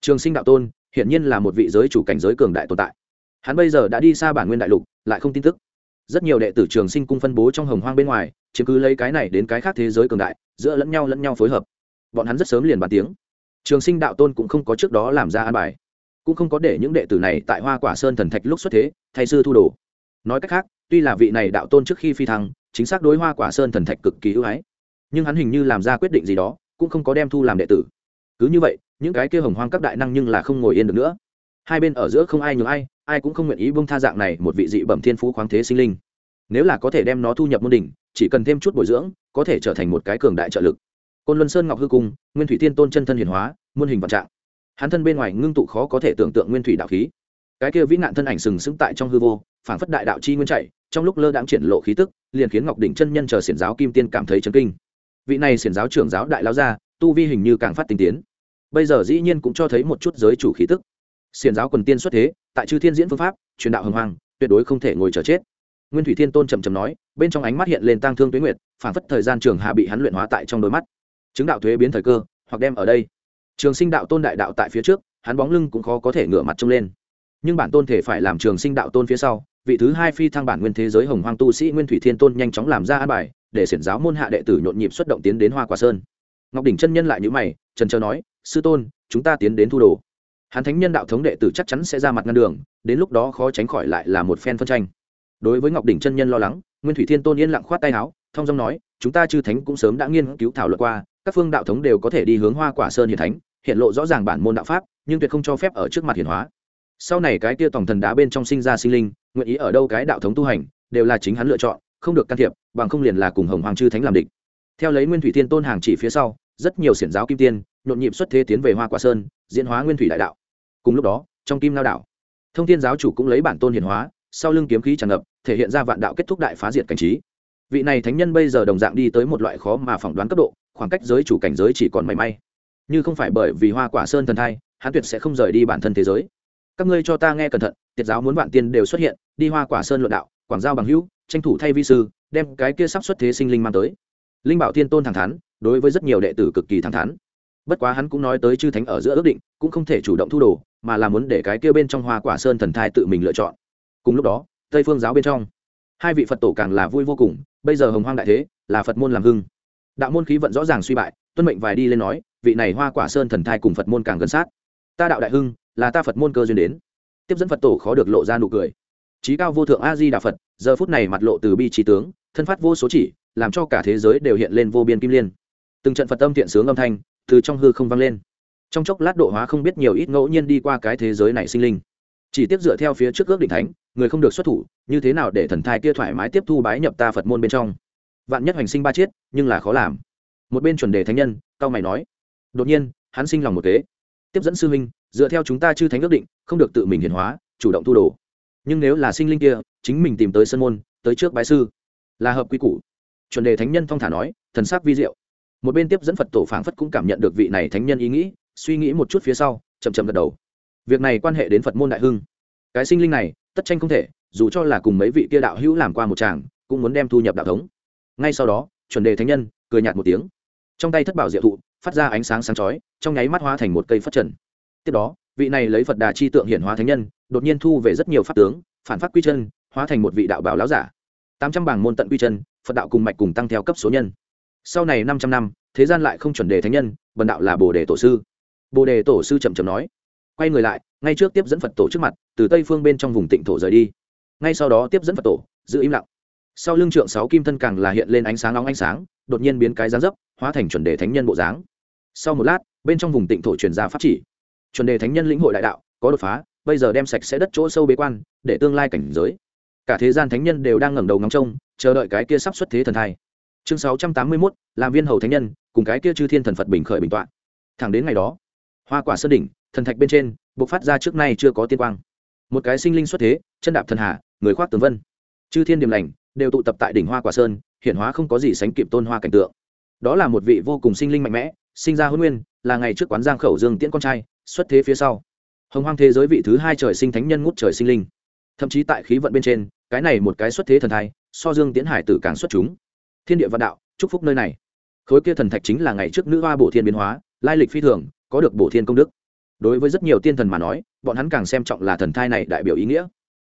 Trường sinh đạo tôn, hiển nhiên là một vị giới chủ cảnh giới cường đại tồn tại. Hắn bây giờ đã đi xa bản nguyên đại lục, lại không tin tức rất nhiều đệ tử trường sinh cung phân bố trong hồng hoang bên ngoài, chiếm cứ lấy cái này đến cái khác thế giới cường đại, giữa lẫn nhau lẫn nhau phối hợp. Bọn hắn rất sớm liền bàn tiếng. Trường sinh đạo tôn cũng không có trước đó làm ra an bài. Cũng không có để những đệ tử này tại hoa quả sơn thần thạch lúc xuất thế, thay sư thu đồ. Nói cách khác, tuy là vị này đạo tôn trước khi phi thăng, chính xác đối hoa quả sơn thần thạch cực kỳ ưu ái, nhưng hắn hình như làm ra quyết định gì đó, cũng không có đem thu làm đệ tử. Cứ như vậy, những cái kia hồng hoang các đại năng nhưng là không ngồi yên được nữa. Hai bên ở giữa không ai nhường ai ai cũng không nguyện ý bông tha dạng này một vị dị bẩm thiên phú khoáng thế sinh linh. Nếu là có thể đem nó thu nhập môn đỉnh chỉ cần thêm chút bồi dưỡng có thể trở thành một cái cường đại trợ lực. Côn luân sơn ngọc hư cung nguyên thủy thiên tôn chân thân hiển hóa muôn hình vạn trạng. Hắn thân bên ngoài ngưng tụ khó có thể tưởng tượng nguyên thủy đạo khí. Cái kia vĩ nạn thân ảnh sừng sững tại trong hư vô phảng phất đại đạo chi nguyên chạy trong lúc lơ đãng triển lộ khí tức liền khiến ngọc đỉnh chân nhân chờ xiển giáo kim tiên cảm thấy chấn kinh. Vị này xiển giáo trưởng giáo đại lao gia, tu vi hình như càng phát tinh tiến. Bây giờ dĩ nhiên cũng cho thấy một chút giới chủ khí tức. Xiển giáo quần tiên xuất thế tại chư thiên diễn phương pháp, truyền đạo hồng hoàng tuyệt đối không thể ngồi chờ chết. Nguyên thủy thiên tôn trầm trầm nói, bên trong ánh mắt hiện lên tang thương tuế nguyệt, phảng phất thời gian trường hạ bị hắn luyện hóa tại trong đôi mắt. Chứng đạo thuế biến thời cơ, hoặc đem ở đây. Trường sinh đạo tôn đại đạo tại phía trước, hắn bóng lưng cũng khó có thể ngửa mặt trông lên. Nhưng bản tôn thể phải làm trường sinh đạo tôn phía sau, vị thứ hai phi thăng bản nguyên thế giới hồng hoang tu sĩ nguyên thủy thiên tôn nhanh chóng làm ra an bài, để xiển giáo môn hạ đệ tử nhộn nhịp xuất động tiến đến hoa quả sơn. Ngọc đỉnh chân nhân lại nhữ mày, trần trờ nói, sư tôn, chúng ta tiến đến thu đồ hắn thánh nhân đạo thống đệ tử chắc chắn sẽ ra mặt ngăn đường, đến lúc đó khó tránh khỏi lại là một phen phân tranh. Đối với ngọc đỉnh chân nhân lo lắng, nguyên thủy thiên tôn yên lặng khoát tay áo thong dong nói, chúng ta chư thánh cũng sớm đã nghiên cứu thảo luận qua, các phương đạo thống đều có thể đi hướng hoa quả sơn hiền thánh, hiện lộ rõ ràng bản môn đạo pháp, nhưng tuyệt không cho phép ở trước mặt hiển hóa. Sau này cái kia tổng thần đá bên trong sinh ra sinh linh, nguyện ý ở đâu cái đạo thống tu hành, đều là chính hắn lựa chọn, không được can thiệp, bằng không liền là cùng hồng hoàng chư thánh làm địch. Theo lấy nguyên thủy thiên tôn hàng chỉ phía sau, rất nhiều xiển giáo kim tiên, nhộn nhịp xuất thế tiến về hoa quả sơn diễn hóa nguyên thủy đại đạo. Cùng lúc đó, trong kim lao đảo, thông thiên giáo chủ cũng lấy bản tôn hiển hóa, sau lưng kiếm khí tràn ngập, thể hiện ra vạn đạo kết thúc đại phá diệt cảnh trí. Vị này thánh nhân bây giờ đồng dạng đi tới một loại khó mà phỏng đoán cấp độ, khoảng cách giới chủ cảnh giới chỉ còn mảy may. Như không phải bởi vì hoa quả sơn thần thai, hắn tuyệt sẽ không rời đi bản thân thế giới. Các ngươi cho ta nghe cẩn thận, tiệt giáo muốn vạn tiên đều xuất hiện, đi hoa quả sơn luận đạo, quảng giao bằng hữu, tranh thủ thay vi sư, đem cái kia sắp xuất thế sinh linh mang tới. Linh bảo thiên tôn thẳng thắn, đối với rất nhiều đệ tử cực kỳ thẳng thắn bất quá hắn cũng nói tới chư thánh ở giữa ước định, cũng không thể chủ động thu đồ, mà là muốn để cái kia bên trong hoa quả sơn thần thai tự mình lựa chọn. Cùng lúc đó, tây phương giáo bên trong, hai vị phật tổ càng là vui vô cùng, bây giờ hồng hoang đại thế, là phật môn làm hưng. Đạo môn khí vận rõ ràng suy bại, tuân mệnh vài đi lên nói, vị này hoa quả sơn thần thai cùng phật môn càng gần sát. Ta đạo đại hưng, là ta phật môn cơ duyên đến. Tiếp dẫn phật tổ khó được lộ ra nụ cười. Trí cao vô thượng a di đà phật, giờ phút này mặt lộ từ bi trí tướng, thân phát vô số chỉ, làm cho cả thế giới đều hiện lên vô biên kim liên. Từng trận phật tâm thiện sướng âm thanh từ trong hư không vang lên. Trong chốc lát độ hóa không biết nhiều ít ngẫu nhiên đi qua cái thế giới này sinh linh. Chỉ tiếp dựa theo phía trước ước định thánh, người không được xuất thủ, như thế nào để thần thai kia thoải mái tiếp thu bái nhập ta phật môn bên trong? Vạn nhất hoành sinh ba chiết, nhưng là khó làm. Một bên chuẩn đề thánh nhân, cao mày nói. Đột nhiên, hắn sinh lòng một kế. Tiếp dẫn sư huynh, dựa theo chúng ta chư thánh ước định, không được tự mình hiền hóa, chủ động thu đồ. Nhưng nếu là sinh linh kia, chính mình tìm tới sân môn, tới trước bái sư, là hợp quy củ. Chuẩn đề thánh nhân phong thả nói, thần sắc vi diệu một bên tiếp dẫn phật tổ phảng phất cũng cảm nhận được vị này thánh nhân ý nghĩ, suy nghĩ một chút phía sau, chậm chậm gật đầu. Việc này quan hệ đến phật môn đại hưng. Cái sinh linh này, tất tranh không thể, dù cho là cùng mấy vị kia đạo hữu làm qua một chàng cũng muốn đem thu nhập đạo thống. Ngay sau đó, chuẩn đề thánh nhân, cười nhạt một tiếng. Trong tay thất bảo diệu thụ, phát ra ánh sáng sáng chói, trong nháy mắt hóa thành một cây phát trần. Tiếp đó, vị này lấy phật đà chi tượng hiển hóa thánh nhân, đột nhiên thu về rất nhiều pháp tướng, phản phát quy chân, hóa thành một vị đạo bảo láo giả. Tám trăm bảng môn tận quy chân, phật đạo cùng mạch cùng tăng theo cấp số nhân sau này năm trăm năm, thế gian lại không chuẩn đề thánh nhân, bần đạo là bồ đề tổ sư. Bồ đề tổ sư chậm chậm nói, quay người lại, ngay trước tiếp dẫn phật tổ trước mặt, từ tây phương bên trong vùng tịnh thổ rời đi. Ngay sau đó tiếp dẫn phật tổ, giữ im lặng. Sau lưng trượng sáu kim thân càng là hiện lên ánh sáng nóng ánh sáng, đột nhiên biến cái dáng dấp, hóa thành chuẩn đề thánh nhân bộ dáng. Sau một lát, bên trong vùng tịnh thổ truyền ra pháp chỉ. Chuẩn đề thánh nhân lĩnh hội đại đạo, có đột phá, bây giờ đem sạch sẽ đất chỗ sâu bế quan, để tương lai cảnh giới. Cả thế gian thánh nhân đều đang ngẩng đầu ngóng trông, chờ đợi cái kia sắp xuất thế thần thai chương sáu trăm tám mươi mốt, làm viên hầu thánh nhân, cùng cái kia chư thiên thần phật bình khởi bình tọa. Thẳng đến ngày đó, hoa quả sơn đỉnh, thần thạch bên trên, bộc phát ra trước nay chưa có tiên quang. Một cái sinh linh xuất thế, chân đạp thần hà, người khoác tường vân. Chư thiên điểm lành, đều tụ tập tại đỉnh hoa quả sơn, hiện hóa không có gì sánh kịp tôn hoa cảnh tượng. Đó là một vị vô cùng sinh linh mạnh mẽ, sinh ra hôn nguyên, là ngày trước quán giang khẩu dương tiễn con trai, xuất thế phía sau. Hồng hoang thế giới vị thứ hai trời sinh thánh nhân ngút trời sinh linh. Thậm chí tại khí vận bên trên, cái này một cái xuất thế thần thai, so dương tiễn hải tử càng xuất chúng thiên địa vạn đạo, chúc phúc nơi này. Khối kia thần thạch chính là ngày trước nữ hoa bổ thiên biến hóa, lai lịch phi thường, có được bổ thiên công đức. Đối với rất nhiều tiên thần mà nói, bọn hắn càng xem trọng là thần thai này đại biểu ý nghĩa.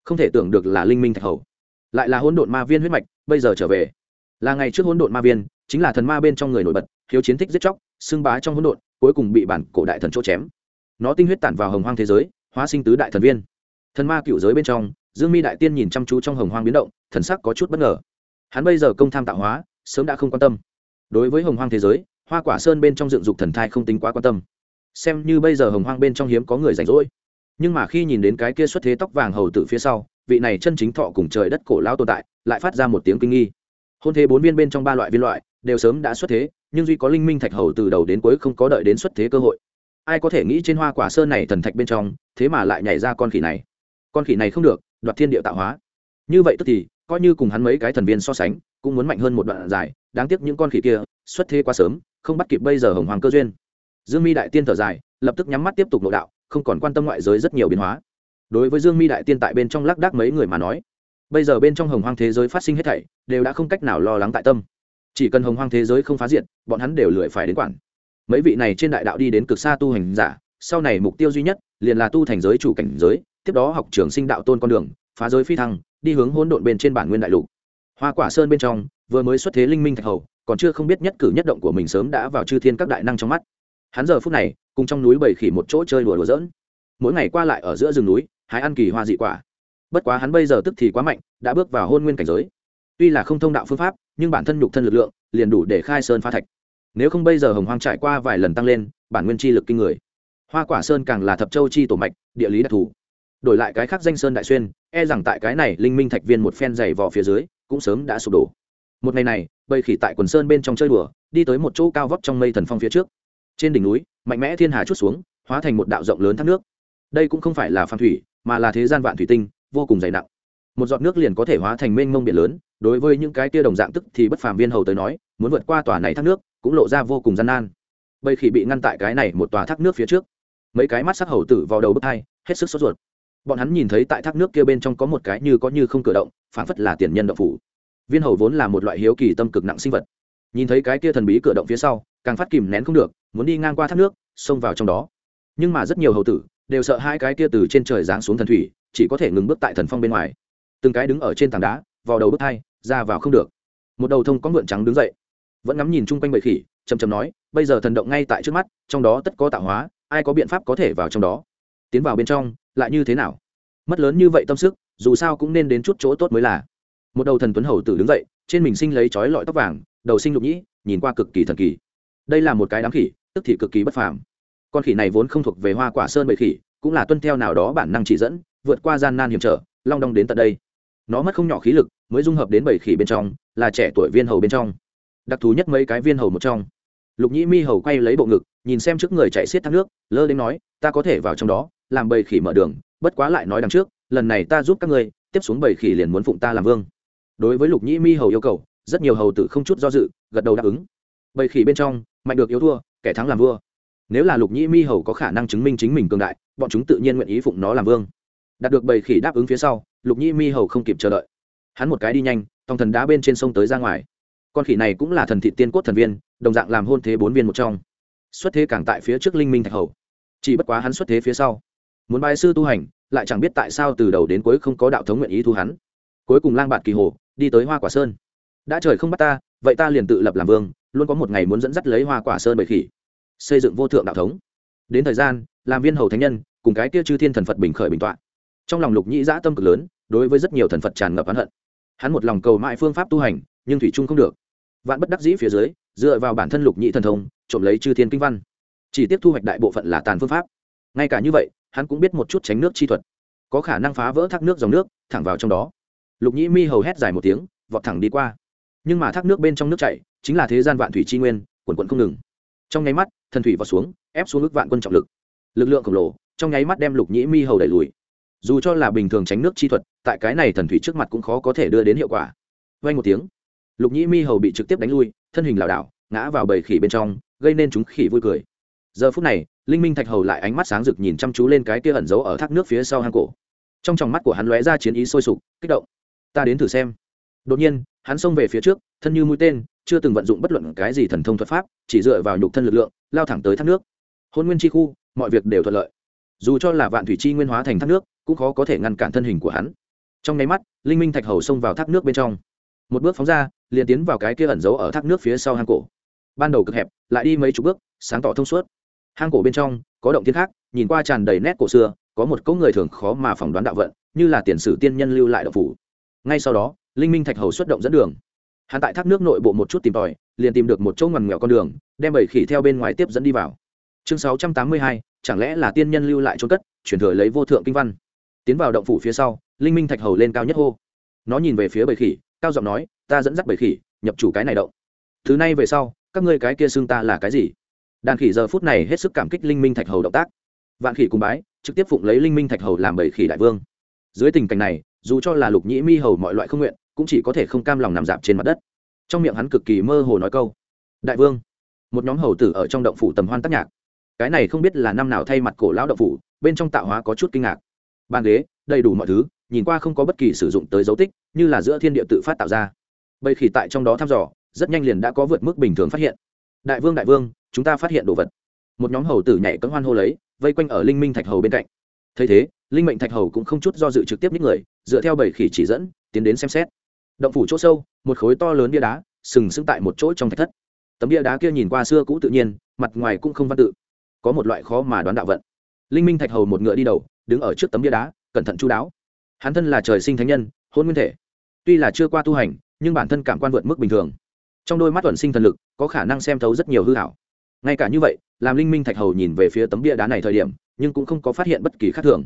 Không thể tưởng được là linh minh thạch hầu. Lại là hỗn độn ma viên huyết mạch, bây giờ trở về. Là ngày trước hỗn độn ma viên, chính là thần ma bên trong người nổi bật hiếu chiến thích giết chóc, xưng bá trong hỗn độn, cuối cùng bị bản cổ đại thần chỗ chém. Nó tinh huyết tản vào hồng hoang thế giới, hóa sinh tứ đại thần viên. Thần ma cựu giới bên trong, dương mi đại tiên nhìn chăm chú trong hồng hoang biến động, thần sắc có chút bất ngờ hắn bây giờ công tham tạo hóa, sớm đã không quan tâm. Đối với hồng hoang thế giới, hoa quả sơn bên trong dựng dục thần thai không tính quá quan tâm. Xem như bây giờ hồng hoang bên trong hiếm có người rảnh rỗi. Nhưng mà khi nhìn đến cái kia xuất thế tóc vàng hầu tử phía sau, vị này chân chính thọ cùng trời đất cổ lao tồn tại, lại phát ra một tiếng kinh nghi. Hôn thế bốn viên bên trong ba loại viên loại, đều sớm đã xuất thế, nhưng duy có linh minh thạch hầu từ đầu đến cuối không có đợi đến xuất thế cơ hội. Ai có thể nghĩ trên hoa quả sơn này thần thạch bên trong, thế mà lại nhảy ra con khỉ này? Con khỉ này không được, đoạt thiên địa tạo hóa. Như vậy tức thì coi như cùng hắn mấy cái thần viên so sánh, cũng muốn mạnh hơn một đoạn dài, đáng tiếc những con khỉ kia, xuất thế quá sớm, không bắt kịp bây giờ hồng hoàng cơ duyên. Dương mi đại tiên thở dài, lập tức nhắm mắt tiếp tục nội đạo, không còn quan tâm ngoại giới rất nhiều biến hóa. Đối với dương mi đại tiên tại bên trong lác đác mấy người mà nói, bây giờ bên trong hồng hoang thế giới phát sinh hết thảy, đều đã không cách nào lo lắng tại tâm. Chỉ cần hồng hoang thế giới không phá diện bọn hắn đều lười phải đến quản. Mấy vị này trên đại đạo đi đến cực xa tu hành giả, sau này mục tiêu duy nhất, liền là tu thành giới chủ cảnh giới, tiếp đó học trường sinh đạo tôn con đường, phá giới phi thăng đi hướng hỗn độn bên trên bản nguyên đại lục. Hoa quả sơn bên trong, vừa mới xuất thế linh minh thạch hầu, còn chưa không biết nhất cử nhất động của mình sớm đã vào chư thiên các đại năng trong mắt. Hắn giờ phút này, cùng trong núi bảy khỉ một chỗ chơi đùa đùa dỡn mỗi ngày qua lại ở giữa rừng núi, hái ăn kỳ hoa dị quả. Bất quá hắn bây giờ tức thì quá mạnh, đã bước vào hôn nguyên cảnh giới. Tuy là không thông đạo phương pháp, nhưng bản thân nhục thân lực lượng, liền đủ để khai sơn phá thạch. Nếu không bây giờ hồng hoang trải qua vài lần tăng lên, bản nguyên chi lực kinh người. Hoa quả sơn càng là thập châu chi tổ mạch, địa lý đặc thù đổi lại cái khác danh sơn đại xuyên e rằng tại cái này linh minh thạch viên một phen dày vò phía dưới, cũng sớm đã sụp đổ. Một ngày này, bầy khỉ tại quần sơn bên trong chơi đùa, đi tới một chỗ cao vóc trong mây thần phong phía trước. Trên đỉnh núi, mạnh mẽ thiên hà chút xuống, hóa thành một đạo rộng lớn thác nước. Đây cũng không phải là phan thủy, mà là thế gian vạn thủy tinh, vô cùng dày nặng. Một giọt nước liền có thể hóa thành mênh mông biển lớn, đối với những cái tia đồng dạng tức thì bất phàm viên hầu tới nói, muốn vượt qua tòa này thác nước, cũng lộ ra vô cùng gian nan. Bầy khỉ bị ngăn tại cái này một tòa thác nước phía trước. Mấy cái mắt sắc hầu tử vào đầu bức hai, hết sức sốt ruột bọn hắn nhìn thấy tại thác nước kia bên trong có một cái như có như không cử động phản phất là tiền nhân động phủ. Viên hầu vốn là một loại hiếu kỳ tâm cực nặng sinh vật. Nhìn thấy cái kia thần bí cử động phía sau, càng phát kìm nén không được, muốn đi ngang qua thác nước, xông vào trong đó. Nhưng mà rất nhiều hầu tử đều sợ hai cái kia từ trên trời giáng xuống thần thủy, chỉ có thể ngừng bước tại thần phong bên ngoài. Từng cái đứng ở trên tảng đá vào đầu bước hai, ra vào không được. Một đầu thông có mượn trắng đứng dậy. Vẫn ngắm nhìn chung quanh bầy khỉ chầm chầm nói, bây giờ thần động ngay tại trước mắt, trong đó tất có tạo hóa, ai có biện pháp có thể vào trong đó? Tiến vào bên trong, lại như thế nào? Mất lớn như vậy tâm sức, dù sao cũng nên đến chút chỗ tốt mới là. Một đầu thần tuấn hầu tử đứng dậy, trên mình sinh lấy chói lọi tóc vàng, đầu sinh lục nhĩ, nhìn qua cực kỳ thần kỳ. Đây là một cái đám khỉ, tức thì cực kỳ bất phàm. Con khỉ này vốn không thuộc về hoa quả sơn bầy khỉ, cũng là tuân theo nào đó bản năng chỉ dẫn, vượt qua gian nan hiểm trở, long đong đến tận đây. Nó mất không nhỏ khí lực, mới dung hợp đến bầy khỉ bên trong, là trẻ tuổi viên hầu bên trong. Đặc thù nhất mấy cái viên hầu một trong. Lục nhĩ mi hầu quay lấy bộ ngực, nhìn xem trước người chạy xiết thác nước, lơ đến nói, ta có thể vào trong đó làm bầy khỉ mở đường, bất quá lại nói đằng trước, lần này ta giúp các ngươi, tiếp xuống bầy khỉ liền muốn phụng ta làm vương. Đối với lục nhĩ mi hầu yêu cầu, rất nhiều hầu tử không chút do dự, gật đầu đáp ứng. Bầy khỉ bên trong, mạnh được yếu thua, kẻ thắng làm vua. Nếu là lục nhĩ mi hầu có khả năng chứng minh chính mình cường đại, bọn chúng tự nhiên nguyện ý phụng nó làm vương. Đạt được bầy khỉ đáp ứng phía sau, lục nhĩ mi hầu không kịp chờ đợi. Hắn một cái đi nhanh, tòng thần đá bên trên sông tới ra ngoài. Con khỉ này cũng là thần thị tiên cốt thần viên, đồng dạng làm hôn thế bốn viên một trong. Xuất thế càng tại phía trước linh minh thạch hầu. Chỉ bất quá hắn xuất thế phía sau muốn bài sư tu hành, lại chẳng biết tại sao từ đầu đến cuối không có đạo thống nguyện ý thu hắn. Cuối cùng lang bạt kỳ hồ, đi tới hoa quả sơn. Đã trời không bắt ta, vậy ta liền tự lập làm vương, luôn có một ngày muốn dẫn dắt lấy hoa quả sơn bầy khỉ. Xây dựng vô thượng đạo thống. Đến thời gian, làm viên hầu thánh nhân, cùng cái kia chư thiên thần phật bình khởi bình tọa. Trong lòng lục nhĩ dã tâm cực lớn, đối với rất nhiều thần phật tràn ngập hắn hận. Hắn một lòng cầu mãi phương pháp tu hành, nhưng thủy trung không được. Vạn bất đắc dĩ phía dưới, dựa vào bản thân lục nhị thần thông, trộm lấy chư thiên kinh văn. Chỉ tiếp thu hoạch đại bộ phận là tàn phương pháp. Ngay cả như vậy hắn cũng biết một chút tránh nước chi thuật. Có khả năng phá vỡ thác nước dòng nước, thẳng vào trong đó. Lục nhĩ mi hầu hét dài một tiếng, vọt thẳng đi qua. Nhưng mà thác nước bên trong nước chảy, chính là thế gian vạn thủy chi nguyên, quần quận không ngừng. Trong nháy mắt, thần thủy vào xuống, ép xuống ước vạn quân trọng lực. Lực lượng khổng lồ, trong nháy mắt đem lục nhĩ mi hầu đẩy lùi. Dù cho là bình thường tránh nước chi thuật, tại cái này thần thủy trước mặt cũng khó có thể đưa đến hiệu quả. Vay một tiếng, lục nhĩ mi hầu bị trực tiếp đánh lui, thân hình lảo đảo, ngã vào bầy khỉ bên trong, gây nên chúng khỉ vui cười. Giờ phút này linh minh thạch hầu lại ánh mắt sáng rực nhìn chăm chú lên cái kia ẩn giấu ở thác nước phía sau hang cổ. Trong tròng mắt của hắn lóe ra chiến ý sôi sục, kích động. Ta đến thử xem. Đột nhiên, hắn xông về phía trước, thân như mũi tên, chưa từng vận dụng bất luận cái gì thần thông thuật pháp, chỉ dựa vào nhục thân lực lượng, lao thẳng tới thác nước. Hôn nguyên chi khu, mọi việc đều thuận lợi. Dù cho là vạn thủy chi nguyên hóa thành thác nước, cũng khó có thể ngăn cản thân hình của hắn. Trong nháy mắt, linh minh thạch hầu xông vào thác nước bên trong. Một bước phóng ra, liền tiến vào cái kia ẩn giấu ở thác nước phía sau hang cổ. Ban đầu cực hẹp, lại đi mấy chục bước, sáng tỏ thông suốt hang cổ bên trong, có động thiên khác, nhìn qua tràn đầy nét cổ xưa, có một cỗ người thường khó mà phỏng đoán đạo vận, như là tiền sử tiên nhân lưu lại độc phủ. Ngay sau đó, linh minh thạch hầu xuất động dẫn đường. Hắn tại thác nước nội bộ một chút tìm tòi, liền tìm được một chỗ ngoằn nghèo con đường, đem bảy khỉ theo bên ngoài tiếp dẫn đi vào. Chương sáu trăm tám mươi hai, chẳng lẽ là tiên nhân lưu lại trốn cất, chuyển thừa lấy vô thượng kinh văn. Tiến vào động phủ phía sau, linh minh thạch hầu lên cao nhất hô. Nó nhìn về phía bầy khỉ, cao giọng nói, ta dẫn dắt bầy khỉ, nhập chủ cái này động. Thứ này về sau, các ngươi cái kia xưng ta là cái gì? Đàn khỉ giờ phút này hết sức cảm kích linh minh thạch hầu động tác. Vạn khỉ cùng bái, trực tiếp phụng lấy linh minh thạch hầu làm bảy khỉ đại vương. Dưới tình cảnh này, dù cho là lục nhĩ mi hầu mọi loại không nguyện, cũng chỉ có thể không cam lòng nằm dạp trên mặt đất. Trong miệng hắn cực kỳ mơ hồ nói câu, đại vương. Một nhóm hầu tử ở trong động phủ tầm hoan tác nhạc. Cái này không biết là năm nào thay mặt cổ lão động phủ, bên trong tạo hóa có chút kinh ngạc. Bàn ghế, đầy đủ mọi thứ, nhìn qua không có bất kỳ sử dụng tới dấu tích, như là giữa thiên địa tự phát tạo ra. Bầy khỉ tại trong đó thăm dò, rất nhanh liền đã có vượt mức bình thường phát hiện. Đại vương đại vương chúng ta phát hiện đồ vật. Một nhóm hầu tử nhảy cấm hoan hô lấy, vây quanh ở linh minh thạch hầu bên cạnh. Thấy thế, linh mệnh thạch hầu cũng không chút do dự trực tiếp những người, dựa theo bảy khỉ chỉ dẫn, tiến đến xem xét. Động phủ chỗ sâu, một khối to lớn bia đá, sừng sững tại một chỗ trong thạch thất. Tấm bia đá kia nhìn qua xưa cũ tự nhiên, mặt ngoài cũng không văn tự. Có một loại khó mà đoán đạo vận. Linh minh thạch hầu một ngựa đi đầu, đứng ở trước tấm bia đá, cẩn thận chú đáo. Hắn thân là trời sinh thánh nhân, hôn nguyên thể. Tuy là chưa qua tu hành, nhưng bản thân cảm quan vượt mức bình thường. Trong đôi mắt tuần sinh thần lực, có khả năng xem thấu rất nhiều hư hảo ngay cả như vậy, làm linh minh thạch hầu nhìn về phía tấm bia đá này thời điểm, nhưng cũng không có phát hiện bất kỳ khác thường.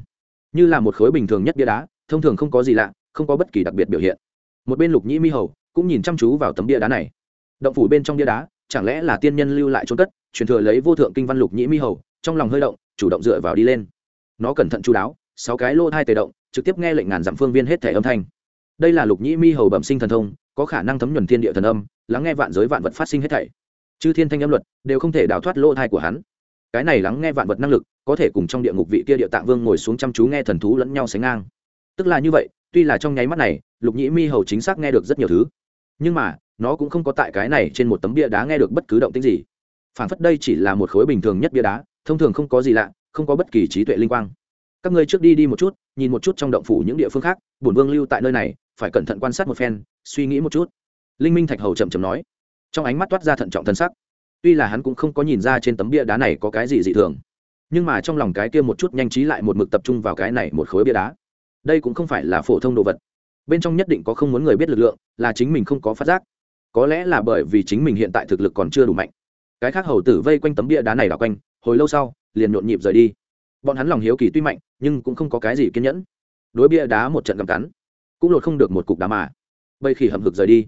Như là một khối bình thường nhất bia đá, thông thường không có gì lạ, không có bất kỳ đặc biệt biểu hiện. Một bên lục nhĩ mi hầu cũng nhìn chăm chú vào tấm bia đá này. Động phủ bên trong bia đá, chẳng lẽ là tiên nhân lưu lại trốn cất, truyền thừa lấy vô thượng kinh văn lục nhĩ mi hầu, trong lòng hơi động, chủ động dựa vào đi lên. Nó cẩn thận chú đáo, sáu cái lô thai tề động, trực tiếp nghe lệnh ngàn dặm phương viên hết thể âm thanh. Đây là lục nhĩ mi hầu bẩm sinh thần thông, có khả năng thấm nhuần thiên địa thần âm, lắng nghe vạn giới vạn vật phát sinh hết thảy chư thiên thanh âm luật đều không thể đào thoát lỗ thai của hắn. Cái này lắng nghe vạn vật năng lực, có thể cùng trong địa ngục vị kia địa tạng vương ngồi xuống chăm chú nghe thần thú lẫn nhau sánh ngang. Tức là như vậy, tuy là trong nháy mắt này, lục nhĩ mi hầu chính xác nghe được rất nhiều thứ. Nhưng mà, nó cũng không có tại cái này trên một tấm bia đá nghe được bất cứ động tĩnh gì. Phản phất đây chỉ là một khối bình thường nhất bia đá, thông thường không có gì lạ, không có bất kỳ trí tuệ linh quang. Các ngươi trước đi đi một chút, nhìn một chút trong động phủ những địa phương khác, bổn vương lưu tại nơi này, phải cẩn thận quan sát một phen, suy nghĩ một chút. Linh minh thạch hầu chậm chậm nói trong ánh mắt toát ra thận trọng thân sắc. Tuy là hắn cũng không có nhìn ra trên tấm bia đá này có cái gì dị thường, nhưng mà trong lòng cái kia một chút nhanh trí lại một mực tập trung vào cái này một khối bia đá. Đây cũng không phải là phổ thông đồ vật. Bên trong nhất định có không muốn người biết lực lượng, là chính mình không có phát giác. Có lẽ là bởi vì chính mình hiện tại thực lực còn chưa đủ mạnh. Cái khác hầu tử vây quanh tấm bia đá này đảo quanh, hồi lâu sau, liền nhộn nhịp rời đi. Bọn hắn lòng hiếu kỳ tuy mạnh, nhưng cũng không có cái gì kiên nhẫn. Đối bia đá một trận gầm cắn, cũng lột không được một cục đá mà. Bây khi hầm hực rời đi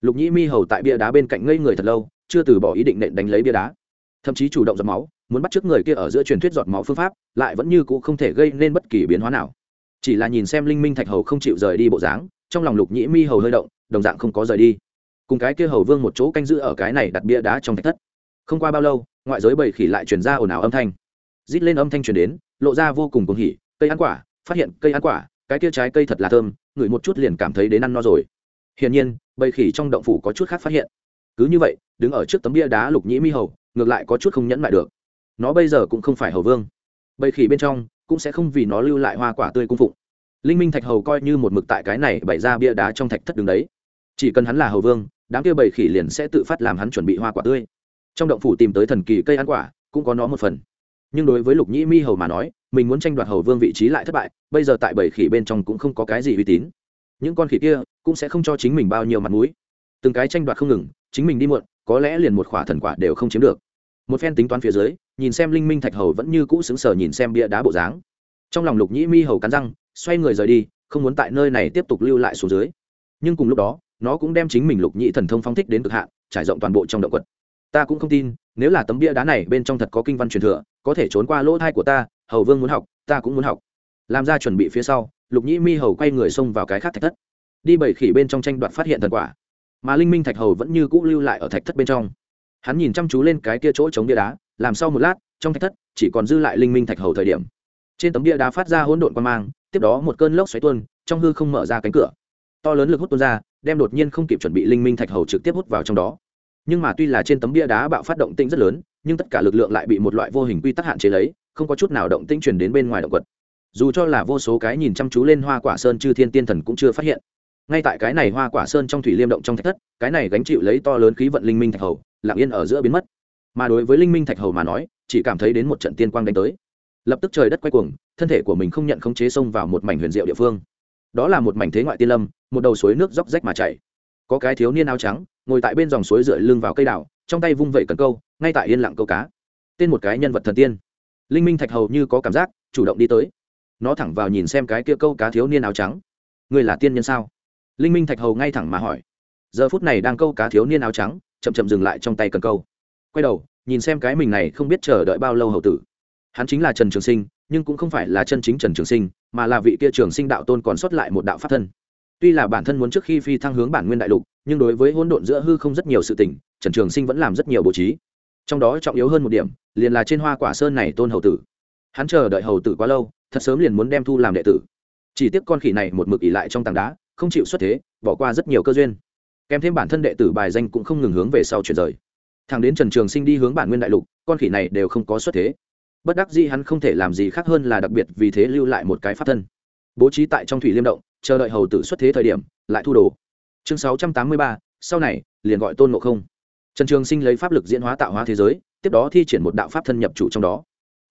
lục nhĩ mi hầu tại bia đá bên cạnh ngây người thật lâu, chưa từ bỏ ý định nện đánh lấy bia đá. Thậm chí chủ động giọt máu, muốn bắt t người kia ở giữa truyền thuyết giọt máu phương pháp, lại vẫn như c ũ không thể gây nên bất kỳ biến hóa nào. Chỉ là nhìn xem linh minh thạch hầu không chịu rời đi bộ dáng, trong lòng lục nhĩ mi hầu hơi động, đồng dạng không có rời đi. Cùng cái kia hầu vương một chỗ canh giữ ở cái này đặt bia đá trong thạch thất. Không qua bao lâu, ngoại giới bầy khỉ lại chuyển ra ồn ào âm thanh. Rít lên âm thanh truyền đến, lộ ra vô cùng cuồng hỉ, cây ăn quả, phát hiện cây ăn quả, cái kia trái cây thật là thơm, ngửi một chút liền cảm thấy đến ăn no rồi. Hiển nhiên bầy khỉ trong động phủ có chút khác phát hiện. Cứ như vậy, đứng ở trước tấm bia đá lục nhĩ mi hầu, ngược lại có chút không nhẫn lại được. Nó bây giờ cũng không phải hầu vương. Bầy khỉ bên trong cũng sẽ không vì nó lưu lại hoa quả tươi cung phụng. Linh minh thạch hầu coi như một mực tại cái này bày ra bia đá trong thạch thất đường đấy. Chỉ cần hắn là hầu vương, đám kia bầy khỉ liền sẽ tự phát làm hắn chuẩn bị hoa quả tươi. Trong động phủ tìm tới thần kỳ cây ăn quả, cũng có nó một phần. Nhưng đối với lục nhĩ mi hầu mà nói, mình muốn tranh đoạt hầu vương vị trí lại thất bại, bây giờ tại bầy khỉ bên trong cũng không có cái gì uy tín những con khỉ kia cũng sẽ không cho chính mình bao nhiêu mặt mũi. Từng cái tranh đoạt không ngừng, chính mình đi muộn, có lẽ liền một khỏa thần quả đều không chiếm được. Một phen tính toán phía dưới, nhìn xem linh minh thạch hầu vẫn như cũ xứng sở nhìn xem bia đá bộ dáng. Trong lòng lục nhĩ mi hầu cắn răng, xoay người rời đi, không muốn tại nơi này tiếp tục lưu lại xuống dưới. Nhưng cùng lúc đó, nó cũng đem chính mình lục nhĩ thần thông phong thích đến cực hạn, trải rộng toàn bộ trong động quật. Ta cũng không tin, nếu là tấm bia đá này bên trong thật có kinh văn truyền thừa, có thể trốn qua lỗ thai của ta, hầu vương muốn học, ta cũng muốn học làm ra chuẩn bị phía sau, lục nhĩ mi hầu quay người xông vào cái khác thạch thất. Đi bảy khỉ bên trong tranh đoạt phát hiện thần quả, mà linh minh thạch hầu vẫn như cũ lưu lại ở thạch thất bên trong. Hắn nhìn chăm chú lên cái kia chỗ chống bia đá, làm sau một lát, trong thạch thất chỉ còn dư lại linh minh thạch hầu thời điểm. Trên tấm bia đá phát ra hỗn độn quan mang, tiếp đó một cơn lốc xoáy tuôn, trong hư không mở ra cánh cửa. To lớn lực hút tuôn ra, đem đột nhiên không kịp chuẩn bị linh minh thạch hầu trực tiếp hút vào trong đó. Nhưng mà tuy là trên tấm bia đá bạo phát động tĩnh rất lớn, nhưng tất cả lực lượng lại bị một loại vô hình quy tắc hạn chế lấy, không có chút nào động tĩnh truyền đến bên ngoài động vật dù cho là vô số cái nhìn chăm chú lên hoa quả sơn chư thiên tiên thần cũng chưa phát hiện. Ngay tại cái này hoa quả sơn trong thủy liêm động trong thạch thất, cái này gánh chịu lấy to lớn khí vận linh minh thạch hầu, lặng yên ở giữa biến mất. Mà đối với linh minh thạch hầu mà nói, chỉ cảm thấy đến một trận tiên quang đánh tới. Lập tức trời đất quay cuồng, thân thể của mình không nhận khống chế xông vào một mảnh huyền diệu địa phương. Đó là một mảnh thế ngoại tiên lâm, một đầu suối nước róc rách mà chảy. Có cái thiếu niên áo trắng, ngồi tại bên dòng suối dựa lưng vào cây đảo trong tay vung vẩy cần câu, ngay tại yên lặng câu cá. Tên một cái nhân vật thần tiên. Linh minh thạch hầu như có cảm giác, chủ động đi tới nó thẳng vào nhìn xem cái kia câu cá thiếu niên áo trắng. Người là tiên nhân sao? Linh minh thạch hầu ngay thẳng mà hỏi. Giờ phút này đang câu cá thiếu niên áo trắng, chậm chậm dừng lại trong tay cần câu. Quay đầu, nhìn xem cái mình này không biết chờ đợi bao lâu hầu tử. Hắn chính là trần trường sinh, nhưng cũng không phải là chân chính trần trường sinh, mà là vị kia trường sinh đạo tôn còn xuất lại một đạo pháp thân. Tuy là bản thân muốn trước khi phi thăng hướng bản nguyên đại lục, nhưng đối với hỗn độn giữa hư không rất nhiều sự tình, trần trường sinh vẫn làm rất nhiều bố trí. Trong đó trọng yếu hơn một điểm, liền là trên hoa quả sơn này tôn hầu tử. Hắn chờ đợi hầu tử quá lâu thật sớm liền muốn đem thu làm đệ tử. Chỉ tiếc con khỉ này một mực ỉ lại trong tảng đá, không chịu xuất thế, bỏ qua rất nhiều cơ duyên. Kèm thêm bản thân đệ tử bài danh cũng không ngừng hướng về sau chuyển rời. Thằng đến trần trường sinh đi hướng bản nguyên đại lục, con khỉ này đều không có xuất thế. Bất đắc dĩ hắn không thể làm gì khác hơn là đặc biệt vì thế lưu lại một cái pháp thân. Bố trí tại trong thủy liêm động, chờ đợi hầu tử xuất thế thời điểm, lại thu đồ. Chương sáu trăm tám mươi ba, sau này, liền gọi tôn ngộ không. Trần trường sinh lấy pháp lực diễn hóa tạo hóa thế giới, tiếp đó thi triển một đạo pháp thân nhập chủ trong đó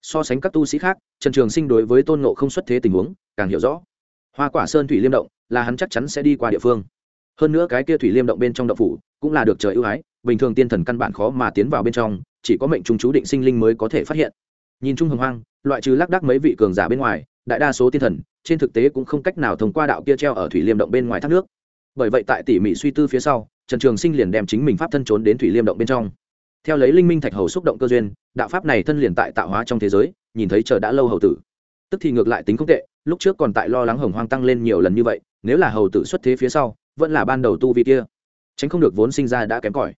so sánh các tu sĩ khác, trần trường sinh đối với tôn ngộ không xuất thế tình huống, càng hiểu rõ. Hoa quả sơn thủy liêm động, là hắn chắc chắn sẽ đi qua địa phương. Hơn nữa cái kia thủy liêm động bên trong động phủ, cũng là được trời ưu ái, bình thường tiên thần căn bản khó mà tiến vào bên trong, chỉ có mệnh trung chú định sinh linh mới có thể phát hiện. Nhìn chung hồng hoang, loại trừ lác đác mấy vị cường giả bên ngoài, đại đa số tiên thần, trên thực tế cũng không cách nào thông qua đạo kia treo ở thủy liêm động bên ngoài thác nước. Bởi vậy tại tỉ mỉ suy tư phía sau, trần trường sinh liền đem chính mình pháp thân trốn đến thủy liêm động bên trong theo lấy linh minh thạch hầu xúc động cơ duyên, đạo pháp này thân liền tại tạo hóa trong thế giới, nhìn thấy chờ đã lâu hầu tử. Tức thì ngược lại tính không tệ, lúc trước còn tại lo lắng hồng hoang tăng lên nhiều lần như vậy, nếu là hầu tử xuất thế phía sau, vẫn là ban đầu tu vi kia. Tránh không được vốn sinh ra đã kém cỏi.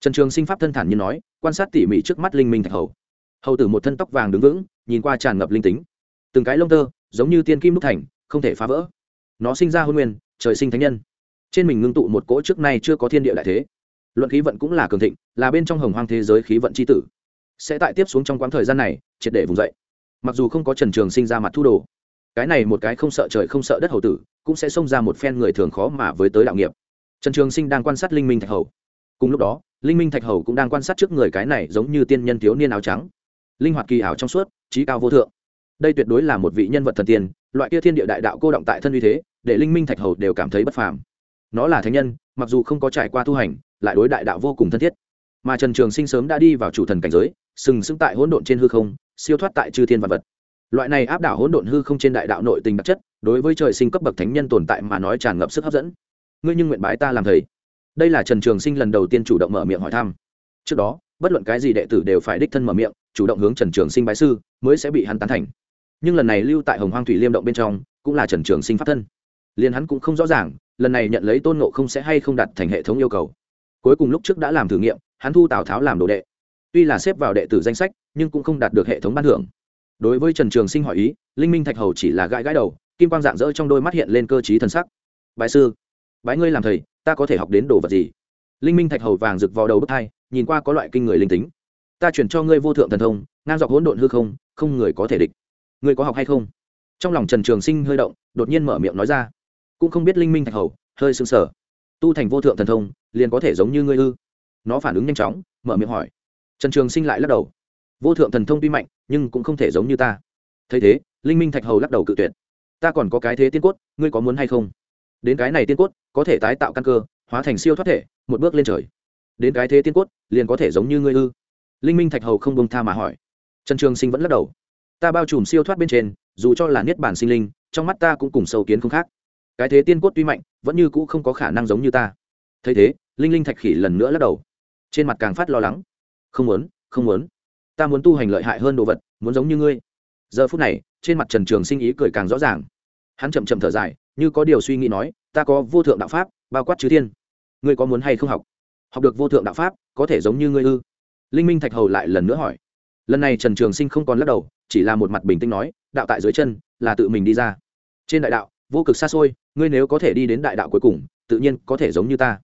Trần trường sinh pháp thân thản như nói, quan sát tỉ mỉ trước mắt linh minh thạch hầu. Hầu tử một thân tóc vàng đứng vững, nhìn qua tràn ngập linh tính. Từng cái lông tơ, giống như tiên kim đúc thành, không thể phá vỡ. Nó sinh ra hôn nguyên, trời sinh thánh nhân. Trên mình ngưng tụ một cỗ trước nay chưa có thiên địa đại thế luận khí vận cũng là cường thịnh, là bên trong hồng hoang thế giới khí vận c h i tử. Sẽ tại tiếp xuống trong quãng thời gian này, triệt để vùng dậy. Mặc dù không có trần trường sinh ra mặt thu đồ, cái này một cái không sợ trời không sợ đất hầu tử, cũng sẽ xông ra một phen người thường khó mà với tới đạo nghiệp. Trần trường sinh đang quan sát linh minh thạch hầu. Cùng lúc đó, linh minh thạch hầu cũng đang quan sát trước người cái này giống như tiên nhân thiếu niên áo trắng. Linh hoạt kỳ ảo trong suốt, trí cao vô thượng. Đây tuyệt đối là một vị nhân vật thần tiên, loại kia thiên địa đại đạo cô động tại thân uy thế, để linh minh thạch hầu đều cảm thấy bất phàm. Nó là thánh nhân, mặc dù không có trải qua tu hành lại đối đại đạo vô cùng thân thiết. Mà trần trường sinh sớm đã đi vào chủ thần cảnh giới, sừng sững tại hỗn độn trên hư không, siêu thoát tại chư thiên vật vật. Loại này áp đảo hỗn độn hư không trên đại đạo nội tình đặc chất, đối với trời sinh cấp bậc thánh nhân tồn tại mà nói tràn ngập sức hấp dẫn. Ngươi nhưng nguyện bái ta làm thầy. Đây là trần trường sinh lần đầu tiên chủ động mở miệng hỏi thăm. Trước đó, bất luận cái gì đệ tử đều phải đích thân mở miệng, chủ động hướng trần trường sinh bái sư, mới sẽ bị hắn tán thành. Nhưng lần này lưu tại hồng hoang thủy liêm động bên trong, cũng là trần trường sinh pháp thân. Liền hắn cũng không rõ ràng, lần này nhận lấy tôn nộ không sẽ hay không đặt thành hệ thống yêu cầu cuối cùng lúc trước đã làm thử nghiệm, hắn thu tào tháo làm đồ đệ. Tuy là xếp vào đệ tử danh sách, nhưng cũng không đạt được hệ thống ban thưởng. Đối với trần trường sinh hỏi ý, linh minh thạch hầu chỉ là gãi gãi đầu, kim quang dạng dỡ trong đôi mắt hiện lên cơ t r í thần sắc. Bái sư, bái ngươi làm thầy, ta có thể học đến đồ vật gì? Linh minh thạch hầu vàng rực vào đầu bước thai nhìn qua có loại kinh người linh tính. Ta chuyển cho ngươi vô thượng thần thông, ngang dọc hỗn độn hư không không người có thể địch. Ngươi có học hay không? Trong lòng trần trường sinh hơi động, đột nhiên mở miệng nói ra. Cũng không biết linh minh thạch hầu, hơi sưng sở tu thành vô thượng thần thông, liền có thể giống như ngươi ư? Nó phản ứng nhanh chóng, mở miệng hỏi. Trần trường sinh lại lắc đầu. Vô thượng thần thông tuy mạnh, nhưng cũng không thể giống như ta. Thấy thế, linh minh thạch hầu lắc đầu cự tuyệt. Ta còn có cái thế tiên cốt, ngươi có muốn hay không? Đến cái này tiên cốt, có thể tái tạo căn cơ, hóa thành siêu thoát thể, một bước lên trời. Đến cái thế tiên cốt, liền có thể giống như ngươi ư? Linh minh thạch hầu không bông tha mà hỏi. Trần trường sinh vẫn lắc đầu. Ta bao trùm siêu thoát bên trên, dù cho là niết bản sinh linh, trong mắt ta cũng cùng sâu kiến không khác cái thế tiên cốt tuy mạnh, vẫn như cũ không có khả năng giống như ta. Thấy thế, linh linh thạch khỉ lần nữa lắc đầu. Trên mặt càng phát lo lắng. Không muốn không muốn. Ta muốn tu hành lợi hại hơn đồ vật, muốn giống như ngươi. Giờ phút này, trên mặt trần trường sinh ý cười càng rõ ràng. Hắn chậm chậm thở dài, như có điều suy nghĩ nói, ta có vô thượng đạo pháp, bao quát chư thiên. Ngươi có muốn hay không học? Học được vô thượng đạo pháp, có thể giống như ngươi ư? Linh minh thạch hầu lại lần nữa hỏi. Lần này trần trường sinh không còn lắc đầu, chỉ là một mặt bình tĩnh nói, đạo tại dưới chân, là tự mình đi ra. Trên đại đạo vô cực xa xôi, ngươi nếu có thể đi đến đại đạo cuối cùng, tự nhiên có thể giống như ta.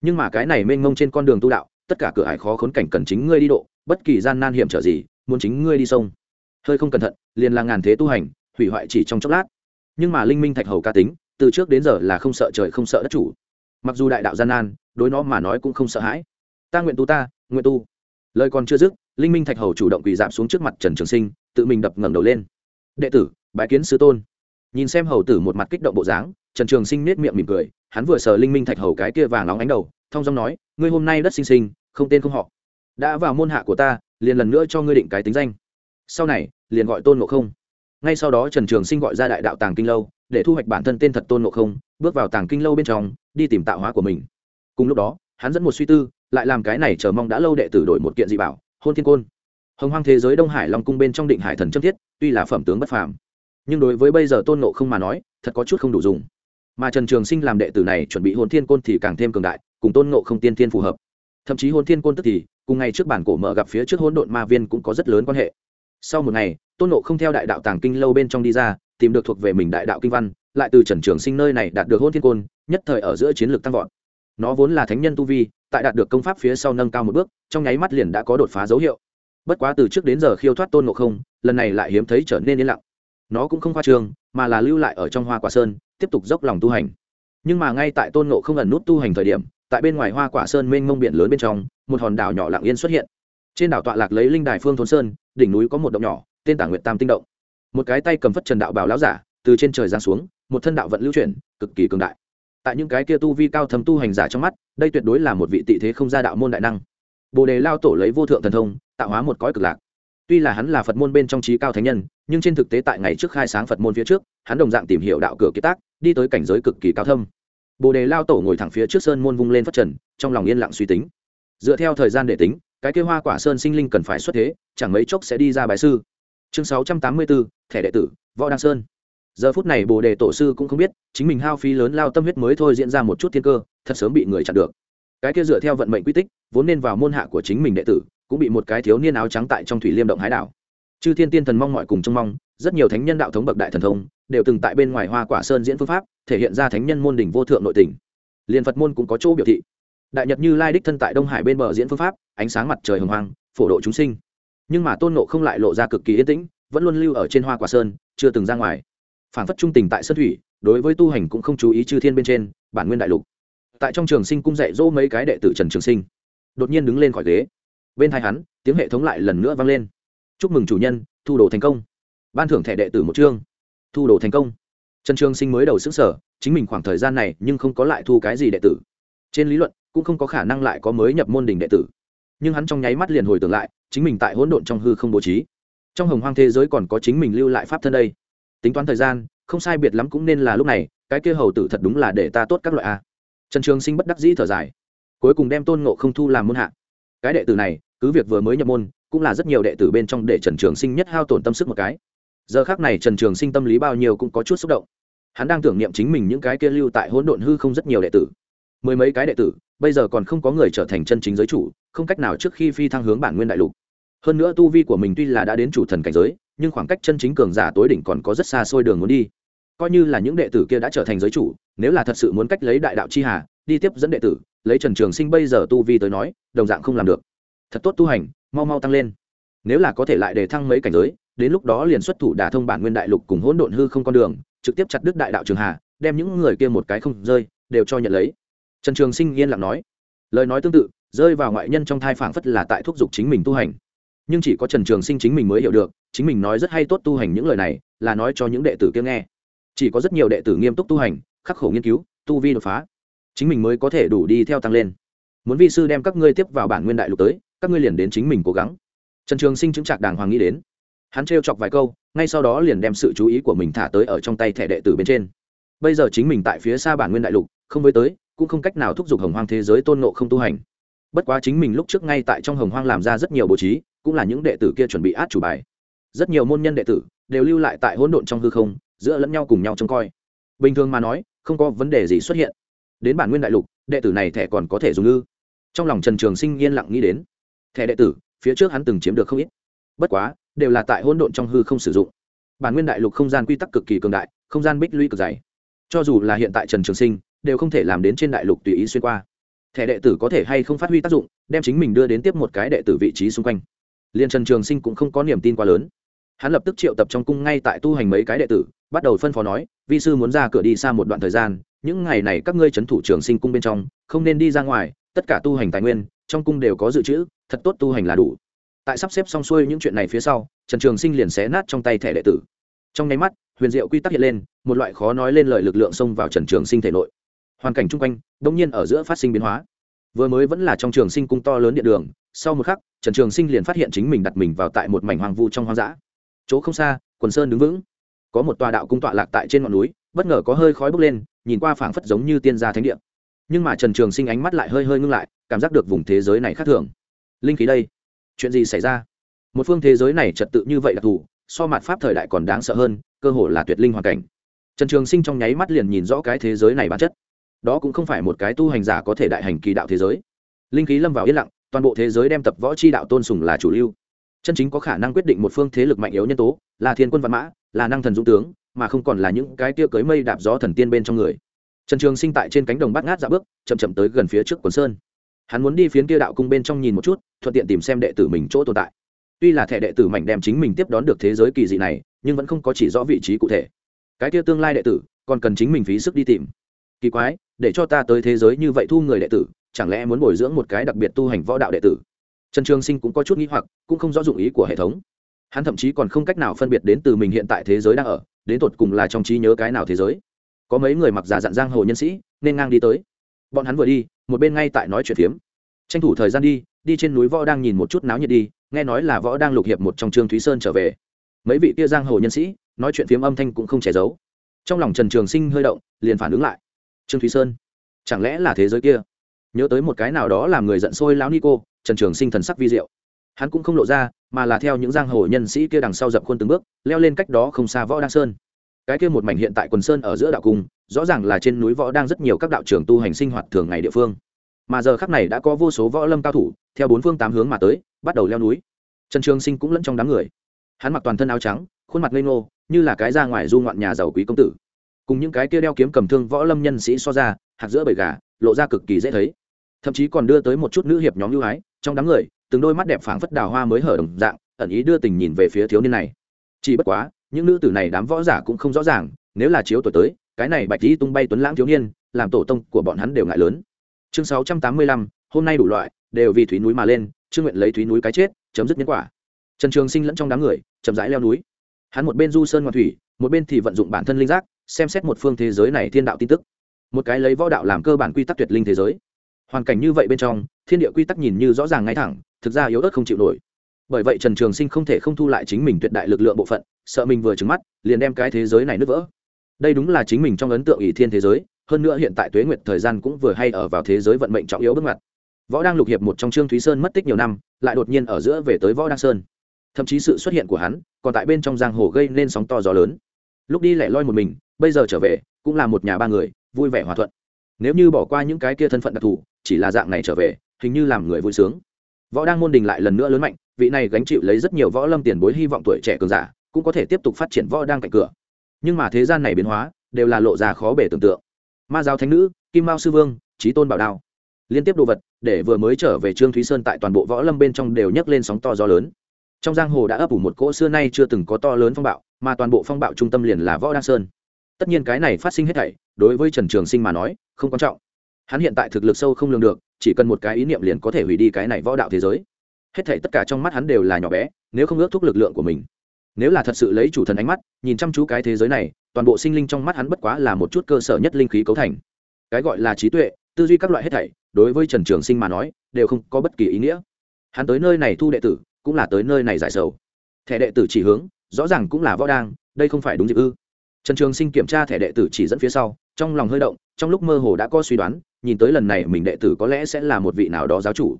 Nhưng mà cái này mênh mông trên con đường tu đạo, tất cả cửa ải khó khốn cảnh cần chính ngươi đi độ, bất kỳ gian nan hiểm trở gì, muốn chính ngươi đi sông. Hơi không cẩn thận, liền là ngàn thế tu hành, hủy hoại chỉ trong chốc lát. Nhưng mà linh minh thạch hầu ca tính, từ trước đến giờ là không sợ trời không sợ đất chủ. Mặc dù đại đạo gian nan, đối nó mà nói cũng không sợ hãi. Ta nguyện tu ta, nguyện tu. Lời còn chưa dứt, linh minh thạch hầu chủ động quỳ dạp xuống trước mặt trần trường sinh, tự mình đập ngẩng đầu lên. Đệ tử, bái kiến sư tôn nhìn xem hầu tử một mặt kích động bộ dáng, trần trường sinh nết miệng mỉm cười, hắn vừa sờ linh minh thạch hầu cái kia vàng nóng ánh đầu thong dong nói, ngươi hôm nay đất sinh sinh, không tên không họ. Đã vào môn hạ của ta, liền lần nữa cho ngươi định cái tính danh. Sau này, liền gọi tôn ngộ không. Ngay sau đó trần trường sinh gọi ra đại đạo tàng kinh lâu, để thu hoạch bản thân tên thật tôn ngộ không, bước vào tàng kinh lâu bên trong, đi tìm tạo hóa của mình. Cùng lúc đó, hắn dẫn một suy tư, lại làm cái này chờ mong đã lâu đệ tử đổi một kiện dị bảo, hôn thiên côn. Hồng hoang thế giới đông hải long cung bên trong định hải thần châm thiết, tuy là phẩm tướng bất phàm nhưng đối với bây giờ tôn nộ không mà nói, thật có chút không đủ dùng. Mà trần trường sinh làm đệ tử này chuẩn bị hôn thiên côn thì càng thêm cường đại, cùng tôn nộ không tiên thiên phù hợp. Thậm chí hôn thiên côn tức thì, cùng ngày trước bản cổ mở gặp phía trước hôn độn ma viên cũng có rất lớn quan hệ. Sau một ngày, tôn nộ không theo đại đạo tàng kinh lâu bên trong đi ra, tìm được thuộc về mình đại đạo kinh văn, lại từ trần trường sinh nơi này đạt được hôn thiên côn, nhất thời ở giữa chiến lược tăng vọt. Nó vốn là thánh nhân tu vi, tại đạt được công pháp phía sau nâng cao một bước, trong nháy mắt liền đã có đột phá dấu hiệu. Bất quá từ trước đến giờ khiêu thoát tôn ngộ không, lần này lại hiếm thấy trở nên yên lặng nó cũng không khoa trương, mà là lưu lại ở trong hoa quả sơn, tiếp tục dốc lòng tu hành. Nhưng mà ngay tại tôn ngộ không ẩn nút tu hành thời điểm, tại bên ngoài hoa quả sơn mênh mông biển lớn bên trong, một hòn đảo nhỏ lặng yên xuất hiện. Trên đảo tọa lạc lấy linh đài phương thôn sơn, đỉnh núi có một động nhỏ, tên tả nguyệt tam tinh động. Một cái tay cầm phất trần đạo bảo láo giả, từ trên trời giáng xuống, một thân đạo vận lưu chuyển, cực kỳ cường đại. Tại những cái kia tu vi cao thầm tu hành giả trong mắt, đây tuyệt đối là một vị tị thế không gia đạo môn đại năng. Bồ đề lao tổ lấy vô thượng thần thông, tạo hóa một cõi cực lạc. Tuy là hắn là phật môn bên trong trí cao thánh nhân nhưng trên thực tế tại ngày trước khai sáng phật môn phía trước, hắn đồng dạng tìm hiểu đạo cửa kiệt tác, đi tới cảnh giới cực kỳ cao thâm. Bồ đề lao tổ ngồi thẳng phía trước sơn môn vung lên phát trần, trong lòng yên lặng suy tính. Dựa theo thời gian để tính, cái kia hoa quả sơn sinh linh cần phải xuất thế, chẳng mấy chốc sẽ đi ra bài sư. Chương sáu trăm tám mươi bốn, thẻ đệ tử, võ đăng sơn. Giờ phút này bồ đề tổ sư cũng không biết, chính mình hao phí lớn lao tâm huyết mới thôi diễn ra một chút thiên cơ, thật sớm bị người chặn được. Cái kia dựa theo vận mệnh quy tích, vốn nên vào môn hạ của chính mình đệ tử, cũng bị một cái thiếu niên áo trắng tại trong thủy liêm động hái đảo chư thiên tiên thần mong mọi cùng trông mong, rất nhiều thánh nhân đạo thống bậc đại thần thông, đều từng tại bên ngoài hoa quả sơn diễn phương pháp, thể hiện ra thánh nhân môn đỉnh vô thượng nội tình. Liền phật môn cũng có chỗ biểu thị. Đại nhật như lai đích thân tại đông hải bên bờ diễn phương pháp, ánh sáng mặt trời hồng hoang, phổ độ chúng sinh. Nhưng mà tôn nộ không lại lộ ra cực kỳ yên tĩnh, vẫn luôn lưu ở trên hoa quả sơn, chưa từng ra ngoài. Phản phất trung tình tại sơn thủy, đối với tu hành cũng không chú ý chư thiên bên trên, bản nguyên đại lục. Tại trong trường sinh cung dạy dỗ mấy cái đệ tử trần trường sinh, đột nhiên đứng lên khỏi ghế. Bên hai hắn, tiếng hệ thống lại lần nữa vang lên chúc mừng chủ nhân, thu đồ thành công. Ban thưởng thẻ đệ tử một chương. Thu đồ thành công. Trần trường sinh mới đầu xứng sở chính mình khoảng thời gian này nhưng không có lại thu cái gì đệ tử. Trên lý luận, cũng không có khả năng lại có mới nhập môn đình đệ tử. Nhưng hắn trong nháy mắt liền hồi tưởng lại, chính mình tại hỗn độn trong hư không bố trí. Trong hồng hoang thế giới còn có chính mình lưu lại pháp thân đây. Tính toán thời gian, không sai biệt lắm cũng nên là lúc này, cái kia hầu tử thật đúng là để ta tốt các loại a. Trần trường sinh bất đắc dĩ thở dài. Cuối cùng đem tôn ngộ không thu làm môn hạ. Cái đệ tử này, cứ việc vừa mới nhập môn cũng là rất nhiều đệ tử bên trong để trần trường sinh nhất hao tổn tâm sức một cái. Giờ khác này trần trường sinh tâm lý bao nhiêu cũng có chút xúc động. Hắn đang tưởng niệm chính mình những cái kia lưu tại hỗn độn hư không rất nhiều đệ tử. Mười mấy cái đệ tử, bây giờ còn không có người trở thành chân chính giới chủ, không cách nào trước khi phi thăng hướng bản nguyên đại lục. Hơn nữa tu vi của mình tuy là đã đến chủ thần cảnh giới, nhưng khoảng cách chân chính cường giả tối đỉnh còn có rất xa xôi đường muốn đi. Coi như là những đệ tử kia đã trở thành giới chủ, nếu là thật sự muốn cách lấy đại đạo chi hà, đi tiếp dẫn đệ tử, lấy trần trường sinh bây giờ tu vi tới nói, đồng dạng không làm được. Thật tốt tu hành mau mau tăng lên. Nếu là có thể lại để thăng mấy cảnh giới, đến lúc đó liền xuất thủ đả thông bản nguyên đại lục cùng hỗn độn hư không con đường, trực tiếp chặt đứt đại đạo trường hà, đem những người kia một cái không rơi, đều cho nhận lấy. Trần trường sinh yên lặng nói. Lời nói tương tự, rơi vào ngoại nhân trong thai phảng phất là tại thúc giục chính mình tu hành. Nhưng chỉ có trần trường sinh chính mình mới hiểu được, chính mình nói rất hay tốt tu hành những lời này, là nói cho những đệ tử kia nghe. Chỉ có rất nhiều đệ tử nghiêm túc tu hành, khắc khổ nghiên cứu, tu vi đột phá, chính mình mới có thể đủ đi theo tăng lên. Muốn vi sư đem các ngươi tiếp vào bản nguyên đại lục tới các ngươi liền đến chính mình cố gắng. Trần trường sinh chứng trạc đàng hoàng nghĩ đến. Hắn trêu chọc vài câu, ngay sau đó liền đem sự chú ý của mình thả tới ở trong tay thẻ đệ tử bên trên. Bây giờ chính mình tại phía xa bản nguyên đại lục, không với tới, cũng không cách nào thúc giục hồng hoang thế giới tôn nộ không tu hành. Bất quá chính mình lúc trước ngay tại trong hồng hoang làm ra rất nhiều bố trí, cũng là những đệ tử kia chuẩn bị át chủ bài. Rất nhiều môn nhân đệ tử đều lưu lại tại hỗn độn trong hư không, giữa lẫn nhau cùng nhau trông coi. Bình thường mà nói, không có vấn đề gì xuất hiện. Đến bản nguyên đại lục, đệ tử này thẻ còn có thể dùng ư? Trong lòng trần trường sinh yên lặng nghĩ đến thẻ đệ tử, phía trước hắn từng chiếm được không ít. Bất quá, đều là tại hỗn độn trong hư không sử dụng. Bản nguyên đại lục không gian quy tắc cực kỳ cường đại, không gian bích lũy cực dày. Cho dù là hiện tại trần trường sinh, đều không thể làm đến trên đại lục tùy ý xuyên qua. Thẻ đệ tử có thể hay không phát huy tác dụng, đem chính mình đưa đến tiếp một cái đệ tử vị trí xung quanh. Liên trần trường sinh cũng không có niềm tin quá lớn. Hắn lập tức triệu tập trong cung ngay tại tu hành mấy cái đệ tử, bắt đầu phân phó nói, vi sư muốn ra cửa đi xa một đoạn thời gian, những ngày này các ngươi c h ấ n thủ trường sinh cung bên trong, không nên đi ra ngoài, tất cả tu hành tài nguyên, trong cung đều có dự trữ thật tốt tu hành là đủ. Tại sắp xếp xong xuôi những chuyện này phía sau, trần trường sinh liền xé nát trong tay thẻ đệ tử. Trong nháy mắt, huyền diệu quy tắc hiện lên, một loại khó nói lên lời lực lượng xông vào trần trường sinh thể nội. Hoàn cảnh chung quanh đ ỗ n g nhiên ở giữa phát sinh biến hóa. Vừa mới vẫn là trong trường sinh cung to lớn điện đường, sau một khắc, trần trường sinh liền phát hiện chính mình đặt mình vào tại một mảnh hoàng vu trong hoang dã. Chỗ không xa, quần sơn đứng vững. Có một tòa đạo cung tọa lạc tại trên ngọn núi, bất ngờ có hơi khói bốc lên, nhìn qua phảng phất giống như tiên gia thánh địa. Nhưng mà trần trường sinh ánh mắt lại hơi hơi ngưng lại, cảm giác được vùng thế giới này khác thường linh khí đây. Chuyện gì xảy ra? Một phương thế giới này trật tự như vậy đặc thù so mặt pháp thời đại còn đáng sợ hơn, cơ hồ là tuyệt linh hoàn cảnh. Trần trường sinh trong nháy mắt liền nhìn rõ cái thế giới này bản chất. Đó cũng không phải một cái tu hành giả có thể đại hành kỳ đạo thế giới. Linh khí lâm vào yên lặng, toàn bộ thế giới đem tập võ c h i đạo tôn sùng là chủ lưu. Chân chính có khả năng quyết định một phương thế lực mạnh yếu nhân tố, là thiên quân văn mã, là năng thần dũng tướng, mà không còn là những cái tia cưới mây đạp gió thần tiên bên trong người. Trần trường sinh tại trên cánh đồng bát ngát dạ bước, chậm chậm tới gần phía trước quần sơn hắn muốn đi phiến kia đạo cung bên trong nhìn một chút, thuận tiện tìm xem đệ tử mình chỗ tồn tại. Tuy là thẻ đệ tử mảnh đem chính mình tiếp đón được thế giới kỳ dị này, nhưng vẫn không có chỉ rõ vị trí cụ thể. Cái kia tương lai đệ tử, còn cần chính mình phí sức đi tìm. Kỳ quái, để cho ta tới thế giới như vậy thu người đệ tử, chẳng lẽ muốn bồi dưỡng một cái đặc biệt tu hành võ đạo đệ tử? Trần trường sinh cũng có chút n g h i hoặc, cũng không rõ dụng ý của hệ thống. Hắn thậm chí còn không cách nào phân biệt đến từ mình hiện tại thế giới đang ở, đến tột cùng là trong trí nhớ cái nào thế giới. Có mấy người mặc giả dặn giang hồ nhân sĩ, nên ngang đi tới. Bọn hắn vừa đi một bên ngay tại nói chuyện phiếm. Tranh thủ thời gian đi đi trên núi võ đang nhìn một chút náo nhiệt đi nghe nói là võ đang lục hiệp một trong trương thúy sơn trở về. Mấy vị kia giang hồ nhân sĩ nói chuyện phiếm âm thanh cũng không che giấu. Trong lòng trần trường sinh hơi động liền phản ứng lại. Trương thúy sơn chẳng lẽ là thế giới kia? Nhớ tới một cái nào đó làm người giận sôi lão nico, trần trường sinh thần sắc vi diệu. Hắn cũng không lộ ra mà là theo những giang hồ nhân sĩ kia đằng sau dập khuôn từng bước leo lên cách đó không xa võ đăng sơn cái kia một mảnh hiện tại quần sơn ở giữa đạo cung, rõ ràng là trên núi võ đang rất nhiều các đạo trường tu hành sinh hoạt thường ngày địa phương. Mà giờ khắc này đã có vô số võ lâm cao thủ, theo bốn phương tám hướng mà tới, bắt đầu leo núi. Trần trường sinh cũng lẫn trong đám người. Hắn mặc toàn thân áo trắng, khuôn mặt ngây ngô, như là cái ra ngoài du ngoạn nhà giàu quý công tử. Cùng những cái kia đeo kiếm cầm thương võ lâm nhân sĩ so ra, hạt giữa bầy gà, lộ ra cực kỳ dễ thấy. Thậm chí còn đưa tới một chút nữ hiệp nhóm ưu ái, trong đám người, từng đôi mắt đẹp phảng phất đào hoa mới hở đồng dạng, ẩn ý đưa tình nhìn về phía thiếu niên này. Chỉ bất quá những nữ tử này đám võ giả cũng không rõ ràng, nếu là chiếu tuổi tới, cái này bạch lý tung bay tuấn lãng thiếu niên, làm tổ tông của bọn hắn đều ngại lớn. Chương sáu trăm tám mươi lăm, hôm nay đủ loại, đều vì thúy núi mà lên chưa nguyện lấy thúy núi cái chết, chấm dứt nhân quả. Trần trường sinh lẫn trong đám người, chậm rãi leo núi. Hắn một bên du sơn ngoạn thủy, một bên thì vận dụng bản thân linh giác, xem xét một phương thế giới này thiên đạo tin tức. Một cái lấy võ đạo làm cơ bản quy tắc tuyệt linh thế giới. Hoàn cảnh như vậy bên trong, thiên địa quy tắc nhìn như rõ ràng ngay thẳng, thực ra yếu ớt không chịu nổi. Bởi vậy trần trường sinh không thể không thu lại chính mình tuyệt đại lực lượng bộ phận sợ mình vừa trứng mắt, liền đem cái thế giới này nứt vỡ. Đây đúng là chính mình trong ấn tượng ỷ thiên thế giới, hơn nữa hiện tại tuế nguyệt thời gian cũng vừa hay ở vào thế giới vận mệnh trọng yếu bước ngoặt. Võ đang lục hiệp một trong trương thúy sơn mất tích nhiều năm, lại đột nhiên ở giữa về tới võ đăng sơn. Thậm chí sự xuất hiện của hắn, còn tại bên trong giang hồ gây nên sóng to gió lớn. Lúc đi lẻ loi một mình, bây giờ trở về, cũng là một nhà ba người, vui vẻ hòa thuận. Nếu như bỏ qua những cái kia thân phận đặc thù, chỉ là dạng này trở về, hình như làm người vui sướng. Võ đang môn đình lại lần nữa lớn mạnh, vị này gánh chịu lấy rất nhiều võ lâm tiền bối hy vọng tuổi trẻ cường giả cũng có thể tiếp tục phát triển võ đang cạnh cửa. Nhưng mà thế gian này biến hóa, đều là lộ ra khó bể tưởng tượng. Ma giáo thánh nữ, kim mao sư vương trí tôn bảo đao. Liên tiếp đồ vật, để vừa mới trở về trương thúy sơn tại toàn bộ võ lâm bên trong đều nhấc lên sóng to gió lớn. Trong giang hồ đã ấp ủ một cỗ xưa nay chưa từng có to lớn phong bạo, mà toàn bộ phong bạo trung tâm liền là võ đăng sơn. Tất nhiên cái này phát sinh hết thảy, đối với trần trường sinh mà nói, không quan trọng. Hắn hiện tại thực lực sâu không lường được, chỉ cần một cái ý niệm liền có thể hủy đi cái này võ đạo thế giới. Hết thảy tất cả trong mắt hắn đều là nhỏ bé, nếu không ước thúc lực lượng của mình nếu là thật sự lấy chủ thần ánh mắt, nhìn chăm chú cái thế giới này, toàn bộ sinh linh trong mắt hắn bất quá là một chút cơ sở nhất linh khí cấu thành. Cái gọi là trí tuệ, tư duy các loại hết thảy, đối với trần trường sinh mà nói, đều không có bất kỳ ý nghĩa. Hắn tới nơi này thu đệ tử, cũng là tới nơi này giải sầu. Thẻ đệ tử chỉ hướng, rõ ràng cũng là võ đang, đây không phải đúng dịp ư. Trần trường sinh kiểm tra thẻ đệ tử chỉ dẫn phía sau, trong lòng hơi động, trong lúc mơ hồ đã có suy đoán, nhìn tới lần này mình đệ tử có lẽ sẽ là một vị nào đó giáo chủ.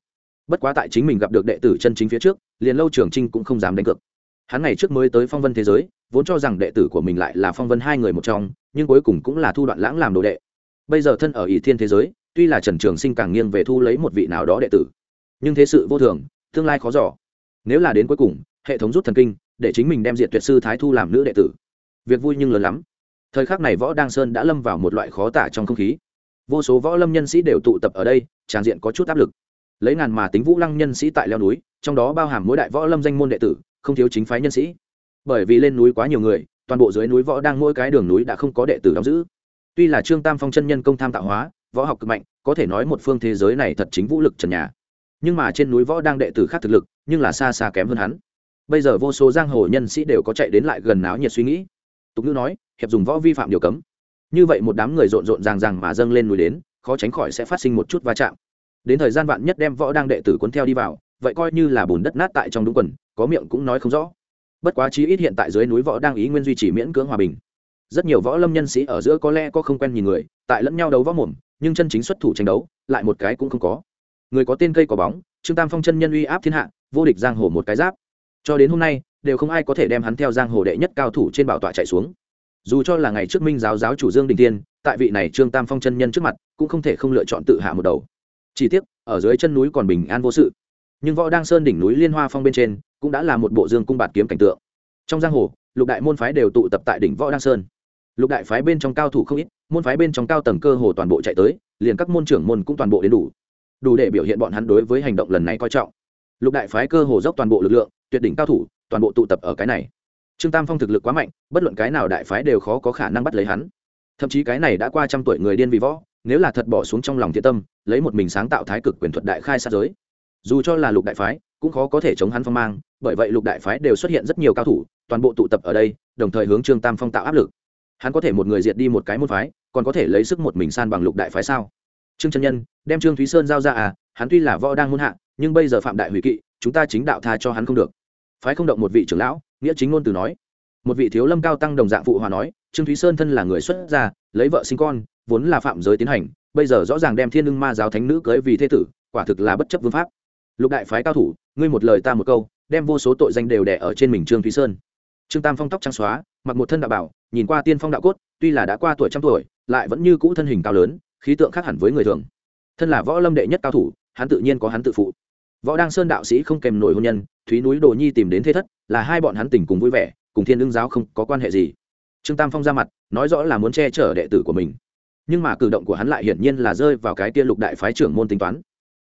Bất quá tại chính mình gặp được đệ tử chân chính phía trước, liền lâu trường trinh cũng không dám đánh cược hắn ngày trước mới tới phong vân thế giới, vốn cho rằng đệ tử của mình lại là phong vân hai người một trong, nhưng cuối cùng cũng là thu đoạn lãng làm đồ đệ. Bây giờ thân ở ỷ thiên thế giới, tuy là trần trường sinh càng nghiêng về thu lấy một vị nào đó đệ tử, nhưng thế sự vô thường, tương lai khó giỏ nếu là đến cuối cùng, hệ thống rút thần kinh, để chính mình đem diện tuyệt sư thái thu làm nữ đệ tử. Việc vui nhưng lớn lắm. Thời khắc này võ đăng sơn đã lâm vào một loại khó tả trong không khí. Vô số võ lâm nhân sĩ đều tụ tập ở đây, tràn diện có chút áp lực. Lấy ngàn mà tính vũ lăng nhân sĩ tại leo núi, trong đó bao hàm mỗi đại võ lâm danh môn đệ tử không thiếu chính phái nhân sĩ. Bởi vì lên núi quá nhiều người, toàn bộ dưới núi võ đang mỗi cái đường núi đã không có đệ tử đóng giữ. Tuy là trương tam phong chân nhân công tham tạo hóa, võ học cực mạnh, có thể nói một phương thế giới này thật chính vũ lực trần nhà. Nhưng mà trên núi võ đang đệ tử khác thực lực, nhưng là xa xa kém hơn hắn. Bây giờ vô số giang hồ nhân sĩ đều có chạy đến lại gần náo nhiệt suy nghĩ. Tục ngữ nói, hiệp dùng võ vi phạm điều cấm. Như vậy một đám người rộn rộn ràng ràng mà dâng lên núi đến, khó tránh khỏi sẽ phát sinh một chút va chạm. Đến thời gian vạn nhất đem võ đang đệ tử cuốn theo đi vào, vậy coi như là bùn đất nát tại trong đúng quần có miệng cũng nói không rõ. Bất quá chí ít hiện tại dưới núi võ đang ý nguyên duy trì miễn cưỡng hòa bình. Rất nhiều võ lâm nhân sĩ ở giữa có lẽ có không quen nhìn người, tại lẫn nhau đấu võ mồm, nhưng chân chính xuất thủ tranh đấu, lại một cái cũng không có. Người có tên cây có bóng, trương tam phong chân nhân uy áp thiên hạ, vô địch giang hồ một cái giáp. Cho đến hôm nay, đều không ai có thể đem hắn theo giang hồ đệ nhất cao thủ trên bảo tọa chạy xuống. Dù cho là ngày trước minh giáo giáo chủ dương đình tiên tại vị này trương tam phong chân nhân trước mặt, cũng không thể không lựa chọn tự hạ một đầu. Chỉ tiếc, ở dưới chân núi còn bình an vô sự. Nhưng võ đang sơn đỉnh núi liên hoa phong bên trên cũng đã là một bộ dương cung bạt kiếm cảnh tượng. Trong giang hồ, lục đại môn phái đều tụ tập tại đỉnh võ đăng sơn. Lục đại phái bên trong cao thủ không ít, môn phái bên trong cao tầng cơ hồ toàn bộ chạy tới, liền các môn trưởng môn cũng toàn bộ đến đủ. Đủ để biểu hiện bọn hắn đối với hành động lần này coi trọng. Lục đại phái cơ hồ dốc toàn bộ lực lượng, tuyệt đỉnh cao thủ, toàn bộ tụ tập ở cái này. Trương tam phong thực lực quá mạnh, bất luận cái nào đại phái đều khó có khả năng bắt lấy hắn. Thậm chí cái này đã qua trăm tuổi người điên vì võ, nếu là thật bỏ xuống trong lòng thiện tâm, lấy một mình sáng tạo thái cực quyền thuật đại khai sát giới. Dù cho là lục đại phái, cũng khó có thể chống hắn phong mang bởi vậy lục đại phái đều xuất hiện rất nhiều cao thủ, toàn bộ tụ tập ở đây, đồng thời hướng trương tam phong tạo áp lực. Hắn có thể một người diệt đi một cái môn phái, còn có thể lấy sức một mình san bằng lục đại phái sao? Trương trân nhân, đem trương thúy sơn giao ra à hắn tuy là võ đang muôn hạ, nhưng bây giờ phạm đại hủy kỵ, chúng ta chính đạo tha cho hắn không được. Phái không động một vị trưởng lão, nghĩa chính ngôn từ nói. Một vị thiếu lâm cao tăng đồng dạng phụ hòa nói, trương thúy sơn thân là người xuất gia, lấy vợ sinh con, vốn là phạm giới tiến hành, bây giờ rõ ràng đem thiên lưng ma giáo thánh nữ cưới vì thế tử, quả thực là bất chấp vương pháp. Lục đại phái cao thủ, ngươi một lời ta một câu đem vô số tội danh đều đẻ ở trên mình trương thúy sơn. Trương tam phong tóc trắng xóa, mặc một thân đạo bảo, nhìn qua tiên phong đạo cốt, tuy là đã qua tuổi trăm tuổi, lại vẫn như cũ thân hình cao lớn, khí tượng khác hẳn với người thường. Thân là võ lâm đệ nhất cao thủ, hắn tự nhiên có hắn tự phụ. Võ đăng sơn đạo sĩ không kèm nổi hôn nhân, thúy núi đồ nhi tìm đến thế thất, là hai bọn hắn tình cùng vui vẻ, cùng thiên lương giáo không có quan hệ gì. Trương tam phong ra mặt, nói rõ là muốn che chở đệ tử của mình. Nhưng mà cử động của hắn lại hiển nhiên là rơi vào cái tia lục đại phái trưởng môn tính toán.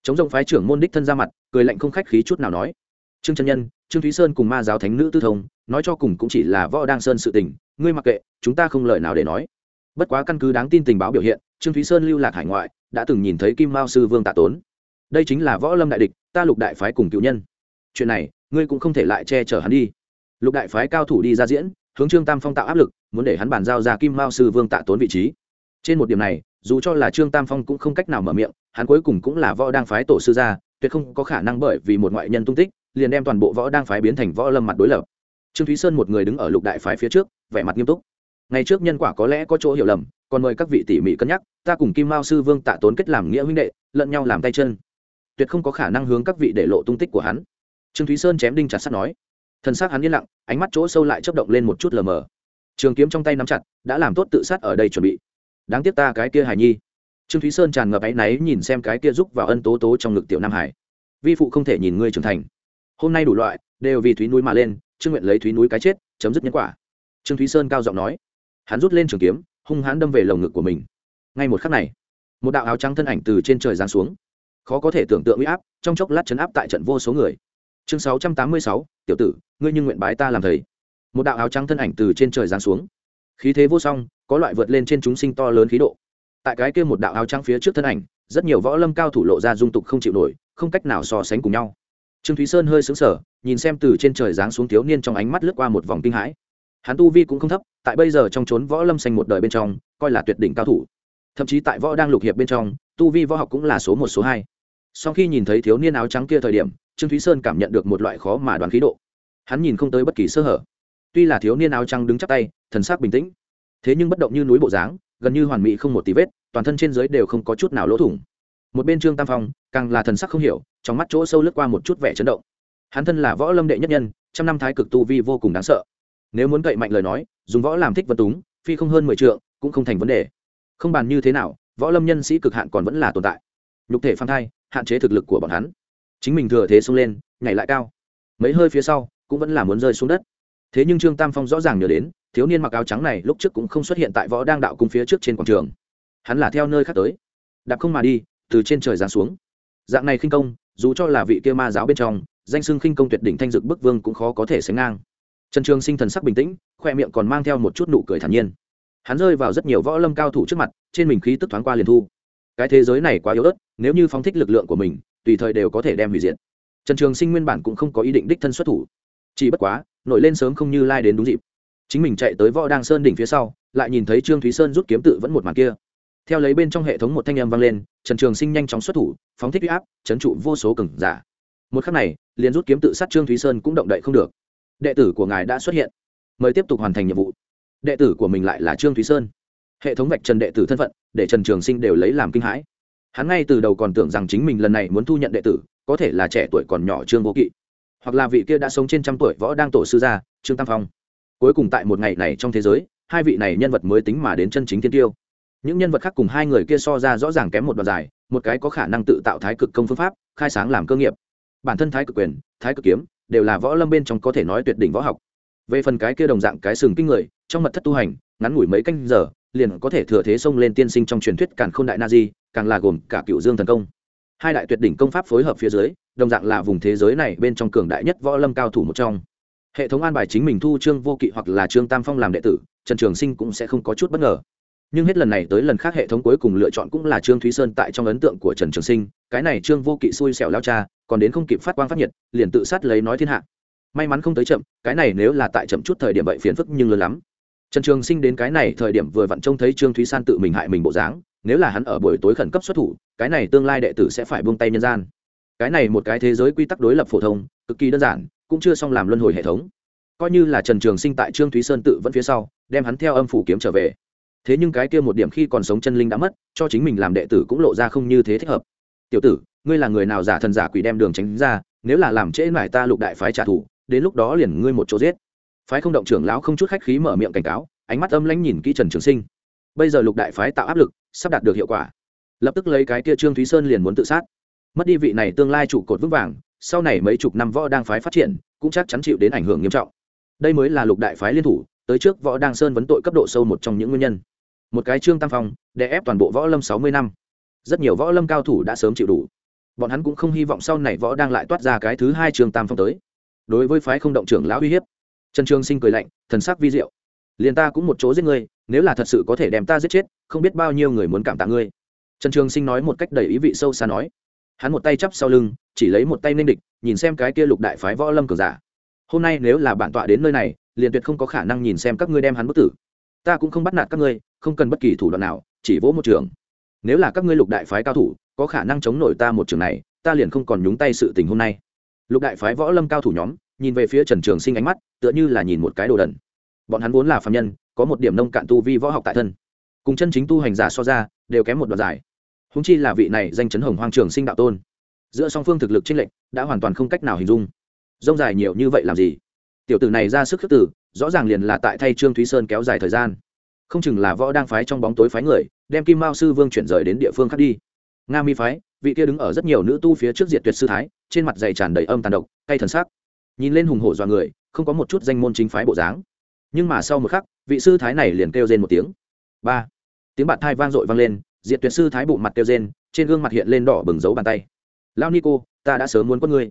Chống rộng phái trưởng môn đích thân ra mặt, cười lạnh không khách khí chút nào nói trương trân nhân, trương thúy sơn cùng ma giáo thánh nữ tư thông, nói cho cùng cũng chỉ là võ đăng sơn sự tình, ngươi mặc kệ, chúng ta không lời nào để nói. Bất quá căn cứ đáng tin tình báo biểu hiện, trương thúy sơn lưu lạc hải ngoại, đã từng nhìn thấy kim mao sư vương tạ tốn. Đây chính là võ lâm đại địch, ta lục đại phái cùng cựu nhân. Chuyện này, ngươi cũng không thể lại che chở hắn đi. Lục đại phái cao thủ đi ra diễn, hướng trương tam phong tạo áp lực, muốn để hắn bàn giao ra kim mao sư vương tạ tốn vị trí. Trên một điểm này, dù cho là trương tam phong cũng không cách nào mở miệng, hắn cuối cùng cũng là võ đang phái tổ sư gia, tuyệt không có khả năng bởi vì một ngoại nhân tung tích liền đem toàn bộ võ đang phái biến thành võ lâm mặt đối lập. Trương thúy sơn một người đứng ở lục đại phái phía trước, vẻ mặt nghiêm túc. Ngày trước nhân quả có lẽ có chỗ hiểu lầm, còn mời các vị tỉ mỉ cân nhắc, ta cùng kim mao sư vương tạ tốn kết làm nghĩa huynh đệ, lẫn nhau làm tay chân. Tuyệt không có khả năng hướng các vị để lộ tung tích của hắn. Trương thúy sơn chém đinh chặt sắt nói. Thân xác hắn yên lặng, ánh mắt chỗ sâu lại chấp động lên một chút lờ mờ. Trường kiếm trong tay nắm chặt, đã làm tốt tự sát ở đây chuẩn bị. Đáng tiếc ta cái kia hải nhi. Trương thúy sơn tràn ngập áy náy nhìn xem cái kia giúp vào ân tố tố trong ngực tiểu nam hải. Vi phụ không thể nhìn ngươi trưởng thành hôm nay đủ loại, đều vì thúy núi mà lên, trương nguyện lấy thúy núi cái chết, chấm dứt nhân quả. Trương thúy sơn cao giọng nói. Hắn rút lên trường kiếm, hung hãn đâm về lồng ngực của mình. Ngay một khắc này, một đạo áo trắng thân ảnh từ trên trời giáng xuống. Khó có thể tưởng tượng uy áp, trong chốc lát chấn áp tại trận vô số người. Chương sáu trăm tám mươi sáu, tiểu tử, ngươi nhưng nguyện bái ta làm thầy. Một đạo áo trắng thân ảnh từ trên trời giáng xuống. Khí thế vô song, có loại vượt lên trên chúng sinh to lớn khí độ. Tại cái kia một đạo áo trắng phía trước thân ảnh, rất nhiều võ lâm cao thủ lộ ra dung tục không chịu nổi, không cách nào so sánh cùng nhau trương thúy sơn hơi xứng sở nhìn xem từ trên trời giáng xuống thiếu niên trong ánh mắt lướt qua một vòng kinh hãi. Hắn tu vi cũng không thấp, tại bây giờ trong trốn võ lâm xanh một đời bên trong, coi là tuyệt đỉnh cao thủ. Thậm chí tại võ đang lục hiệp bên trong, tu vi võ học cũng là số một, số hai. Sau khi nhìn thấy thiếu niên áo trắng kia thời điểm, trương thúy sơn cảm nhận được một loại khó mà đoán khí độ. Hắn nhìn không tới bất kỳ sơ hở. Tuy là thiếu niên áo trắng đứng chắp tay, thần sắc bình tĩnh, thế nhưng bất động như núi bộ dáng, gần như hoàn mỹ không một tí vết, toàn thân trên dưới đều không có chút nào lỗ thủng một bên trương tam phong càng là thần sắc không hiểu trong mắt chỗ sâu lướt qua một chút vẻ chấn động hắn thân là võ lâm đệ nhất nhân trăm năm thái cực tu vi vô cùng đáng sợ nếu muốn cậy mạnh lời nói dùng võ làm thích vật túng phi không hơn mười trượng cũng không thành vấn đề không bàn như thế nào võ lâm nhân sĩ cực hạn còn vẫn là tồn tại nhục thể phan thai hạn chế thực lực của bọn hắn chính mình thừa thế xông lên nhảy lại cao mấy hơi phía sau cũng vẫn là muốn rơi xuống đất thế nhưng trương tam phong rõ ràng nhớ đến thiếu niên mặc áo trắng này lúc trước cũng không xuất hiện tại võ đang đạo cung phía trước trên quảng trường hắn là theo nơi khác tới đạp không mà đi từ trên trời giáng xuống. Dạng này khinh công, dù cho là vị kia ma giáo bên trong, danh xưng khinh công tuyệt đỉnh thanh dực bức vương cũng khó có thể sánh ngang. Trần trường sinh thần sắc bình tĩnh, khoe miệng còn mang theo một chút nụ cười thản nhiên. Hắn rơi vào rất nhiều võ lâm cao thủ trước mặt, trên mình khí tức thoáng qua liền thu. Cái thế giới này quá yếu ớt, nếu như phóng thích lực lượng của mình, tùy thời đều có thể đem hủy diệt. Trần trường sinh nguyên bản cũng không có ý định đích thân xuất thủ. Chỉ bất quá, nổi lên sớm không như lai đến đúng dịp. Chính mình chạy tới võ đăng sơn đỉnh phía sau, lại nhìn thấy trương thúy sơn rút kiếm tự vẫn một màn kia theo lấy bên trong hệ thống một thanh âm vang lên, trần trường sinh nhanh chóng xuất thủ, phóng thích huy áp, chấn trụ vô số cừng giả. Một khắc này, liền rút kiếm tự sát trương thúy sơn cũng động đậy không được. Đệ tử của ngài đã xuất hiện. Mời tiếp tục hoàn thành nhiệm vụ. Đệ tử của mình lại là trương thúy sơn. Hệ thống vạch trần đệ tử thân phận, để trần trường sinh đều lấy làm kinh hãi. Hắn ngay từ đầu còn tưởng rằng chính mình lần này muốn thu nhận đệ tử, có thể là trẻ tuổi còn nhỏ trương vô kỵ, hoặc là vị kia đã sống trên trăm tuổi võ đang tổ sư gia, trương tam phong. Cuối cùng tại một ngày này trong thế giới, hai vị này nhân vật mới tính mà đến chân chính thiên tiêu những nhân vật khác cùng hai người kia so ra rõ ràng kém một đoạn dài, một cái có khả năng tự tạo thái cực công phương pháp, khai sáng làm cơ nghiệp. Bản thân thái cực quyền, thái cực kiếm, đều là võ lâm bên trong có thể nói tuyệt đỉnh võ học. Về phần cái kia đồng dạng cái sừng kinh người, trong mật thất tu hành, ngắn ngủi mấy canh giờ, liền có thể thừa thế xông lên tiên sinh trong truyền thuyết càn khôn đại na di, càng là gồm cả cựu dương thần công. Hai đại tuyệt đỉnh công pháp phối hợp phía dưới, đồng dạng là vùng thế giới này bên trong cường đại nhất võ lâm cao thủ một trong. Hệ thống an bài chính mình thu trương vô kỵ hoặc là trương tam phong làm đệ tử, trần trường sinh cũng sẽ không có chút bất ngờ nhưng hết lần này tới lần khác hệ thống cuối cùng lựa chọn cũng là trương thúy sơn tại trong ấn tượng của trần trường sinh, cái này trương vô kỵ xui xẻo lao cha, còn đến không kịp phát quang phát nhiệt, liền tự sát lấy nói thiên hạ. May mắn không tới chậm, cái này nếu là tại chậm chút thời điểm vậy phiền phức nhưng lớn lắm. Trần trường sinh đến cái này thời điểm vừa vặn trông thấy trương thúy san tự mình hại mình bộ dáng, nếu là hắn ở buổi tối khẩn cấp xuất thủ, cái này tương lai đệ tử sẽ phải buông tay nhân gian. Cái này một cái thế giới quy tắc đối lập phổ thông, cực kỳ đơn giản, cũng chưa xong làm luân hồi hệ thống. Coi như là trần trường sinh tại trương thúy sơn tự vẫn phía sau, đem hắn theo âm phủ kiếm trở về thế nhưng cái kia một điểm khi còn sống chân linh đã mất, cho chính mình làm đệ tử cũng lộ ra không như thế thích hợp. Tiểu tử, ngươi là người nào giả thần giả quỷ đem đường tránh ra, nếu là làm trễ mải ta lục đại phái trả thù, đến lúc đó liền ngươi một chỗ giết. Phái không động trưởng lão không chút khách khí mở miệng cảnh cáo, ánh mắt âm lãnh nhìn kỹ trần trường sinh. Bây giờ lục đại phái tạo áp lực, sắp đạt được hiệu quả. Lập tức lấy cái kia trương thúy sơn liền muốn tự sát. Mất đi vị này tương lai trụ cột vững vàng, sau này mấy chục năm võ đang phái phát triển, cũng chắc chắn chịu đến ảnh hưởng nghiêm trọng. Đây mới là lục đại phái liên thủ, tới trước võ đang sơn vấn tội cấp độ sâu một trong những nguyên nhân một cái trương tam phong, đè ép toàn bộ võ lâm sáu mươi năm. Rất nhiều võ lâm cao thủ đã sớm chịu đủ. Bọn hắn cũng không hy vọng sau này võ đang lại toát ra cái thứ hai trương tam phong tới. Đối với phái không động trưởng lão uy hiếp, trần trương sinh cười lạnh, thần sắc vi diệu. Liền ta cũng một chỗ giết ngươi, nếu là thật sự có thể đem ta giết chết, không biết bao nhiêu người muốn cảm tạ ngươi. Trần trường sinh nói một cách đầy ý vị sâu xa nói. Hắn một tay chắp sau lưng, chỉ lấy một tay nên địch, nhìn xem cái kia lục đại phái võ lâm cường giả. Hôm nay nếu là bản tọa đến nơi này, liền tuyệt không có khả năng nhìn xem các ngươi đem hắn bất tử ta cũng không bắt nạt các ngươi, không cần bất kỳ thủ đoạn nào, chỉ vỗ một trường. Nếu là các ngươi lục đại phái cao thủ, có khả năng chống nổi ta một trường này, ta liền không còn nhúng tay sự tình hôm nay. Lục đại phái võ lâm cao thủ nhóm, nhìn về phía trần trường sinh ánh mắt, tựa như là nhìn một cái đồ đần. Bọn hắn vốn là phạm nhân, có một điểm nông cạn tu vi võ học tại thân. Cùng chân chính tu hành giả so ra, đều kém một đoạn giải húng chi là vị này danh chấn hồng hoang trường sinh đạo tôn. Giữa song phương thực lực chênh lệch, đã hoàn toàn không cách nào hình dung. Rông dài nhiều như vậy làm gì? Tiểu tử này ra sức khước tử rõ ràng liền là tại thay trương thúy sơn kéo dài thời gian. Không chừng là võ đang phái trong bóng tối phái người, đem kim mao sư vương chuyển rời đến địa phương khác đi. Nga mi phái, vị kia đứng ở rất nhiều nữ tu phía trước diệt tuyệt sư thái, trên mặt dày tràn đầy âm tàn độc, cay thần sắc. Nhìn lên hùng hổ dọa người, không có một chút danh môn chính phái bộ dáng. Nhưng mà sau một khắc, vị sư thái này liền kêu rên một tiếng. Ba. Tiếng bạn thai vang dội vang lên, diệt tuyệt sư thái bụng mặt kêu rên, trên gương mặt hiện lên đỏ bừng dấu bàn tay. Lao nico ta đã sớm muốn có ngươi.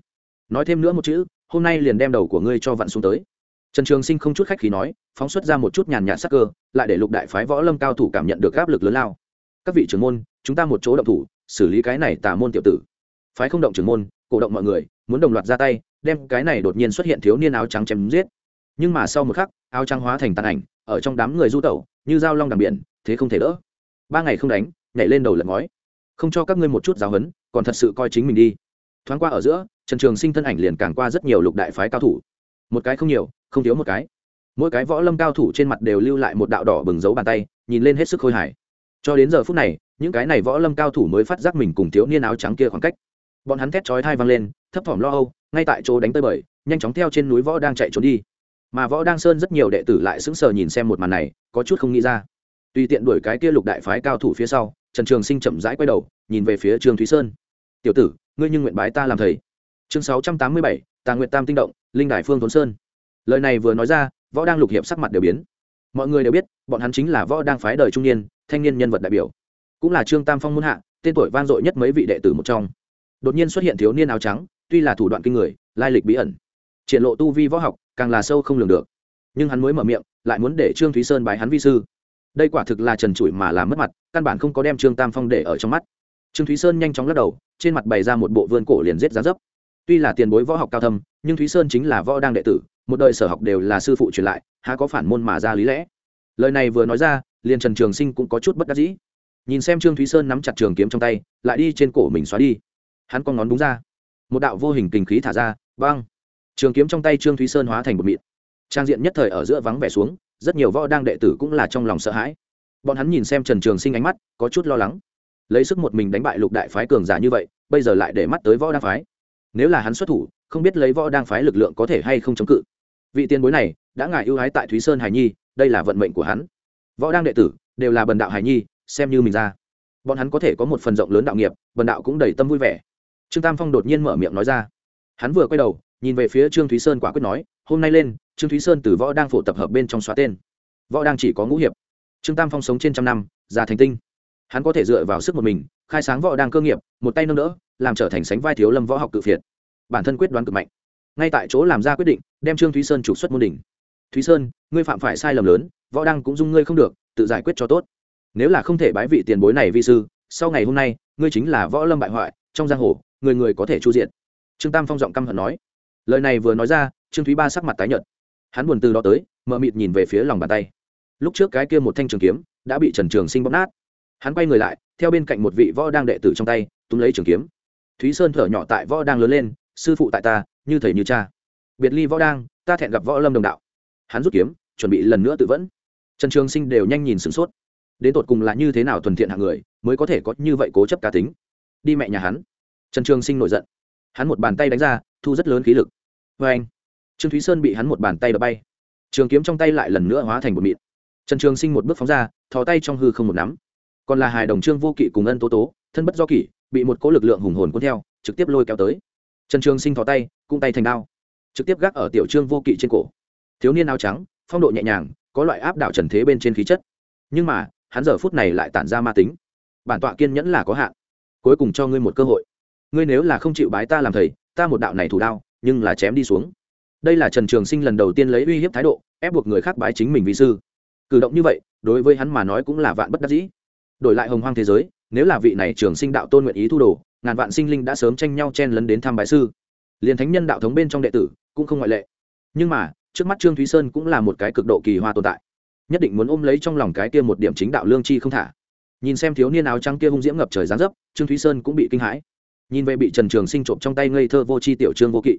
Nói thêm nữa một chữ, hôm nay liền đem đầu của ngươi cho vặn xuống tới trần trường sinh không chút khách khí nói, phóng xuất ra một chút nhàn nhạt sắc cơ, lại để lục đại phái võ lâm cao thủ cảm nhận được áp lực lớn lao. Các vị trưởng môn, chúng ta một chỗ động thủ, xử lý cái này tà môn tiểu tử. Phái không động trưởng môn, cổ động mọi người, muốn đồng loạt ra tay, đem cái này đột nhiên xuất hiện thiếu niên áo trắng chém giết. Nhưng mà sau một khắc, áo trắng hóa thành tàn ảnh, ở trong đám người du tẩu, như dao long đằng biển, thế không thể đỡ. Ba ngày không đánh, nhảy lên đầu lật ngói. Không cho các ngươi một chút giáo hấn còn thật sự coi chính mình đi. Thoáng qua ở giữa, trần trường sinh thân ảnh liền càng qua rất nhiều lục đại phái cao thủ một cái không nhiều, không thiếu một cái. Mỗi cái võ lâm cao thủ trên mặt đều lưu lại một đạo đỏ bừng dấu bàn tay, nhìn lên hết sức khôi hài. Cho đến giờ phút này, những cái này võ lâm cao thủ mới phát giác mình cùng thiếu niên áo trắng kia khoảng cách. Bọn hắn thét chói thai vang lên, thấp thỏm lo âu, ngay tại chỗ đánh tới bời, nhanh chóng theo trên núi võ đang chạy trốn đi. Mà võ đang sơn rất nhiều đệ tử lại sững sờ nhìn xem một màn này, có chút không nghĩ ra. Tùy tiện đuổi cái kia lục đại phái cao thủ phía sau, trần trường sinh chậm rãi quay đầu, nhìn về phía trương thúy sơn. Tiểu tử, ngươi nhưng nguyện bái ta làm thầy. Chương sáu trăm tám mươi bảy tà nguyện tam tinh động, linh đại phương thốn sơn. Lời này vừa nói ra, võ đang lục hiệp sắc mặt đều biến. Mọi người đều biết, bọn hắn chính là võ đang phái đời trung niên, thanh niên nhân vật đại biểu. Cũng là trương tam phong muôn hạ, tên tuổi vang dội nhất mấy vị đệ tử một trong. Đột nhiên xuất hiện thiếu niên áo trắng, tuy là thủ đoạn kinh người, lai lịch bí ẩn. Triển lộ tu vi võ học, càng là sâu không lường được. Nhưng hắn mới mở miệng, lại muốn để trương thúy sơn bái hắn vi sư. Đây quả thực là trần trụi mà làm mất mặt, căn bản không có đem trương tam phong để ở trong mắt. Trương thúy sơn nhanh chóng lắc đầu, trên mặt bày ra một bộ vươn cổ liền rết giá dấp tuy là tiền bối võ học cao thâm nhưng thúy sơn chính là võ đang đệ tử một đời sở học đều là sư phụ truyền lại há có phản môn mà ra lý lẽ. Lời này vừa nói ra liền trần trường sinh cũng có chút bất đắc dĩ. Nhìn xem trương thúy sơn nắm chặt trường kiếm trong tay lại đi trên cổ mình xóa đi. Hắn con ngón đúng ra. Một đạo vô hình kinh khí thả ra băng, trường kiếm trong tay trương thúy sơn hóa thành một mịn. Trang diện nhất thời ở giữa vắng vẻ xuống rất nhiều võ đang đệ tử cũng là trong lòng sợ hãi. Bọn hắn nhìn xem trần trường sinh ánh mắt có chút lo lắng. Lấy sức một mình đánh bại lục đại phái cường giả như vậy bây giờ lại để mắt tới võ đang phái nếu là hắn xuất thủ, không biết lấy võ đang phái lực lượng có thể hay không chống cự. Vị tiền bối này đã ngại ưu ái tại thúy sơn hải nhi, đây là vận mệnh của hắn. Võ đang đệ tử đều là bần đạo hải nhi, xem như mình ra. Bọn hắn có thể có một phần rộng lớn đạo nghiệp, bần đạo cũng đầy tâm vui vẻ. Trương tam phong đột nhiên mở miệng nói ra. Hắn vừa quay đầu, nhìn về phía trương thúy sơn quả quyết nói, hôm nay lên, trương thúy sơn từ võ đang phổ tập hợp bên trong xóa tên. Võ đang chỉ có ngũ hiệp. Trương tam phong sống trên trăm năm, già thành tinh hắn có thể dựa vào sức một mình, khai sáng võ đang cơ nghiệp, một tay nâng đỡ, làm trở thành sánh vai thiếu lâm võ học cự phiệt. Bản thân quyết đoán cực mạnh. Ngay tại chỗ làm ra quyết định, đem trương thúy sơn trục xuất môn đỉnh. Thúy sơn, ngươi phạm phải sai lầm lớn, võ đăng cũng dung ngươi không được, tự giải quyết cho tốt. Nếu là không thể bái vị tiền bối này vi sư, sau ngày hôm nay, ngươi chính là võ lâm bại hoại, trong giang hồ, người người có thể chu diện trương tam phong giọng căm hận nói. Lời này vừa nói ra, trương thúy ba sắc mặt tái nhợt. Hắn buồn từ đó tới, mờ mịt nhìn về phía lòng bàn tay. Lúc trước cái kia một thanh trường kiếm, đã bị trần trường sinh bóp nát hắn quay người lại, theo bên cạnh một vị võ đang đệ tử trong tay, túm lấy trường kiếm. Thúy sơn thở nhỏ tại võ đang lớn lên, sư phụ tại ta, như thầy như cha. Biệt ly võ đang, ta thẹn gặp võ lâm đồng đạo. Hắn rút kiếm, chuẩn bị lần nữa tự vẫn. Trần trường sinh đều nhanh nhìn sửng sốt. Đến tột cùng là như thế nào thuần thiện hạng người, mới có thể có như vậy cố chấp cá tính? Đi mẹ nhà hắn. Trần trường sinh nổi giận. Hắn một bàn tay đánh ra, thu rất lớn khí lực. Vê anh trương thúy sơn bị hắn một bàn tay đập bay. Trường kiếm trong tay lại lần nữa hóa thành một mịn. Trần trường sinh một bước phóng ra, thò tay trong hư không một nắm còn là hài đồng trương vô kỵ cùng ân tố tố, thân bất do kỷ, bị một cỗ lực lượng hùng hồn cuốn theo, trực tiếp lôi kéo tới. Trần trường sinh thò tay cung tay thành đao, trực tiếp gác ở tiểu trương vô kỵ trên cổ. Thiếu niên áo trắng, phong độ nhẹ nhàng, có loại áp đảo trần thế bên trên khí chất. Nhưng mà, hắn giờ phút này lại tản ra ma tính. Bản tọa kiên nhẫn là có hạn. Cuối cùng cho ngươi một cơ hội. Ngươi nếu là không chịu bái ta làm thầy, ta một đạo này thủ đao, nhưng là chém đi xuống. Đây là trần trường sinh lần đầu tiên lấy uy hiếp thái độ, ép buộc người khác bái chính mình vì sư. Cử động như vậy, đối với hắn mà nói cũng là vạn bất đắc dĩ đổi lại hồng hoang thế giới, nếu là vị này trường sinh đạo tôn nguyện ý thu đồ, ngàn vạn sinh linh đã sớm tranh nhau chen lấn đến thăm bái sư. Liền thánh nhân đạo thống bên trong đệ tử cũng không ngoại lệ. Nhưng mà, trước mắt trương thúy sơn cũng là một cái cực độ kỳ hoa tồn tại. Nhất định muốn ôm lấy trong lòng cái kia một điểm chính đạo lương chi không thả. Nhìn xem thiếu niên áo trắng kia hung diễm ngập trời gián dấp, trương thúy sơn cũng bị kinh hãi. Nhìn về bị trần trường sinh trộm trong tay ngây thơ vô c h i tiểu trương vô kỵ.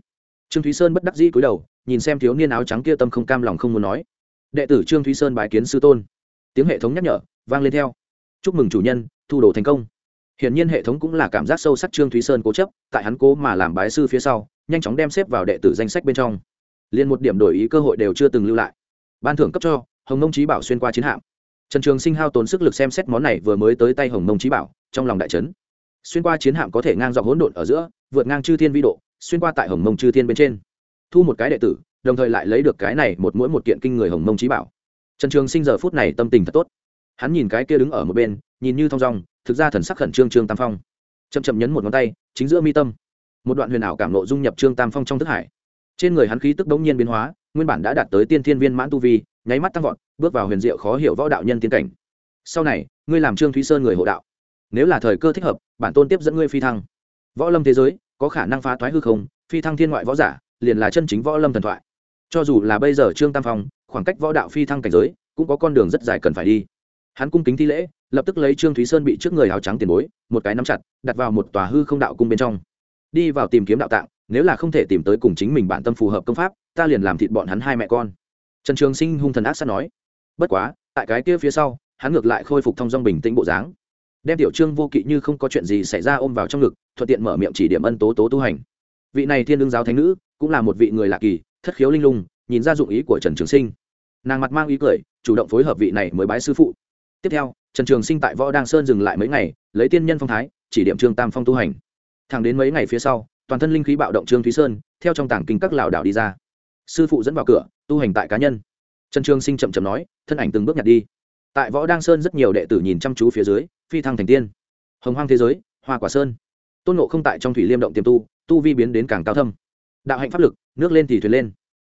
Trương thúy sơn bất đắc dĩ cúi đầu, nhìn xem thiếu niên áo trắng kia tâm không cam lòng không muốn nói. Đệ tử trương thúy sơn bài kiến sư tôn. Tiếng hệ thống nhắc nhở vang lên theo chúc mừng chủ nhân, thu đồ thành công. Hiển nhiên hệ thống cũng là cảm giác sâu sắc trương thúy sơn cố chấp, tại hắn cố mà làm bái sư phía sau, nhanh chóng đem xếp vào đệ tử danh sách bên trong. Liền một điểm đổi ý cơ hội đều chưa từng lưu lại. Ban thưởng cấp cho, hồng Mông trí bảo xuyên qua chiến hạm. Trần trường sinh hao tốn sức lực xem xét món này vừa mới tới tay hồng Mông trí bảo, trong lòng đại trấn xuyên qua chiến hạm có thể ngang dọc hỗn độn ở giữa, vượt ngang chư thiên vi độ, xuyên qua tại hồng mông chư thiên bên trên. Thu một cái đệ tử, đồng thời lại lấy được cái này một mỗi một kiện kinh người hồng mông trí bảo. Trần trường sinh giờ phút này tâm tình thật tốt hắn nhìn cái kia đứng ở một bên, nhìn như thong dong, thực ra thần sắc khẩn trương trương tam phong. Chậm chậm nhấn một ngón tay, chính giữa mi tâm, một đoạn huyền ảo cảm nộ dung nhập trương tam phong trong thức hải. Trên người hắn khí tức đống nhiên biến hóa, nguyên bản đã đạt tới tiên thiên viên mãn tu vi, nháy mắt tăng vọt, bước vào huyền diệu khó hiểu võ đạo nhân tiên cảnh. Sau này, ngươi làm trương thúy sơn người hộ đạo. Nếu là thời cơ thích hợp, bản tôn tiếp dẫn ngươi phi thăng. Võ lâm thế giới, có khả năng phá thoái hư không, phi thăng thiên ngoại võ giả, liền là chân chính võ lâm thần thoại. Cho dù là bây giờ trương tam phong, khoảng cách võ đạo phi thăng cảnh giới, cũng có con đường rất dài cần phải đi hắn cung kính thi lễ, lập tức lấy trương thúy sơn bị trước người áo trắng tiền bối, một cái nắm chặt, đặt vào một tòa hư không đạo cung bên trong. Đi vào tìm kiếm đạo tạng, nếu là không thể tìm tới cùng chính mình bản tâm phù hợp công pháp, ta liền làm thịt bọn hắn hai mẹ con. Trần trường sinh hung thần ác sát nói. Bất quá, tại cái kia phía sau, hắn ngược lại khôi phục thong dong bình tĩnh bộ dáng. Đem tiểu trương vô kỵ như không có chuyện gì xảy ra ôm vào trong ngực, thuận tiện mở miệng chỉ điểm ân tố tố tu hành. Vị này thiên đương giáo thánh nữ, cũng là một vị người lạ kỳ, thất khiếu linh lung, nhìn ra dụng ý của trần trường sinh. Nàng mặt mang ý cười, chủ động phối hợp vị này mới bái sư phụ tiếp theo, trần trường sinh tại võ đăng sơn dừng lại mấy ngày, lấy tiên nhân phong thái, chỉ điểm trương tam phong tu hành. Thẳng đến mấy ngày phía sau, toàn thân linh khí bạo động trương thúy sơn, theo trong tảng kinh các lảo đảo đi ra. Sư phụ dẫn vào cửa, tu hành tại cá nhân. Trần trường sinh chậm chậm nói, thân ảnh từng bước nhặt đi. Tại võ đăng sơn rất nhiều đệ tử nhìn chăm chú phía dưới, phi thăng thành tiên. Hồng hoang thế giới, hoa quả sơn. Tôn nộ không tại trong thủy liêm động tiềm tu tu vi biến đến càng cao thâm. Đạo hạnh pháp lực, nước lên thì thuyền lên.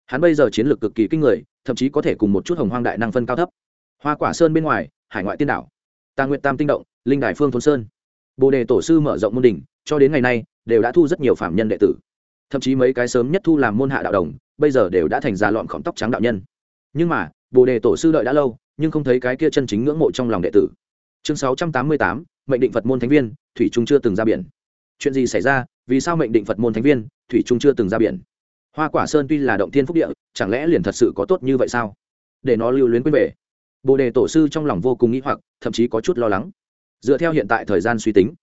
Hắn bây giờ chiến lược cực kỳ kinh người, thậm chí có thể cùng một chút hồng hoang đại năng phân cao thấp. Hoa quả sơn bên ngoài hải ngoại tiên đảo. Tà nguyện tam tinh động, linh đài phương thôn sơn. Bồ đề tổ sư mở rộng môn đình cho đến ngày nay, đều đã thu rất nhiều phạm nhân đệ tử. Thậm chí mấy cái sớm nhất thu làm môn hạ đạo đồng, bây giờ đều đã thành ra lọn khổng tóc trắng đạo nhân. Nhưng mà, bồ đề tổ sư đợi đã lâu, nhưng không thấy cái kia chân chính ngưỡng mộ trong lòng đệ tử. Chương sáu trăm tám mươi tám, mệnh định phật môn thánh viên, thủy trung chưa từng ra biển. Chuyện gì xảy ra? Vì sao mệnh định phật môn thánh viên, thủy trung chưa từng ra biển? Hoa quả sơn tuy là động thiên phúc địa, chẳng lẽ liền thật sự có tốt như vậy sao? Để nó lưu luyến quên về bồ đề tổ sư trong lòng vô cùng nghĩ hoặc, thậm chí có chút lo lắng. Dựa theo hiện tại thời gian suy tính,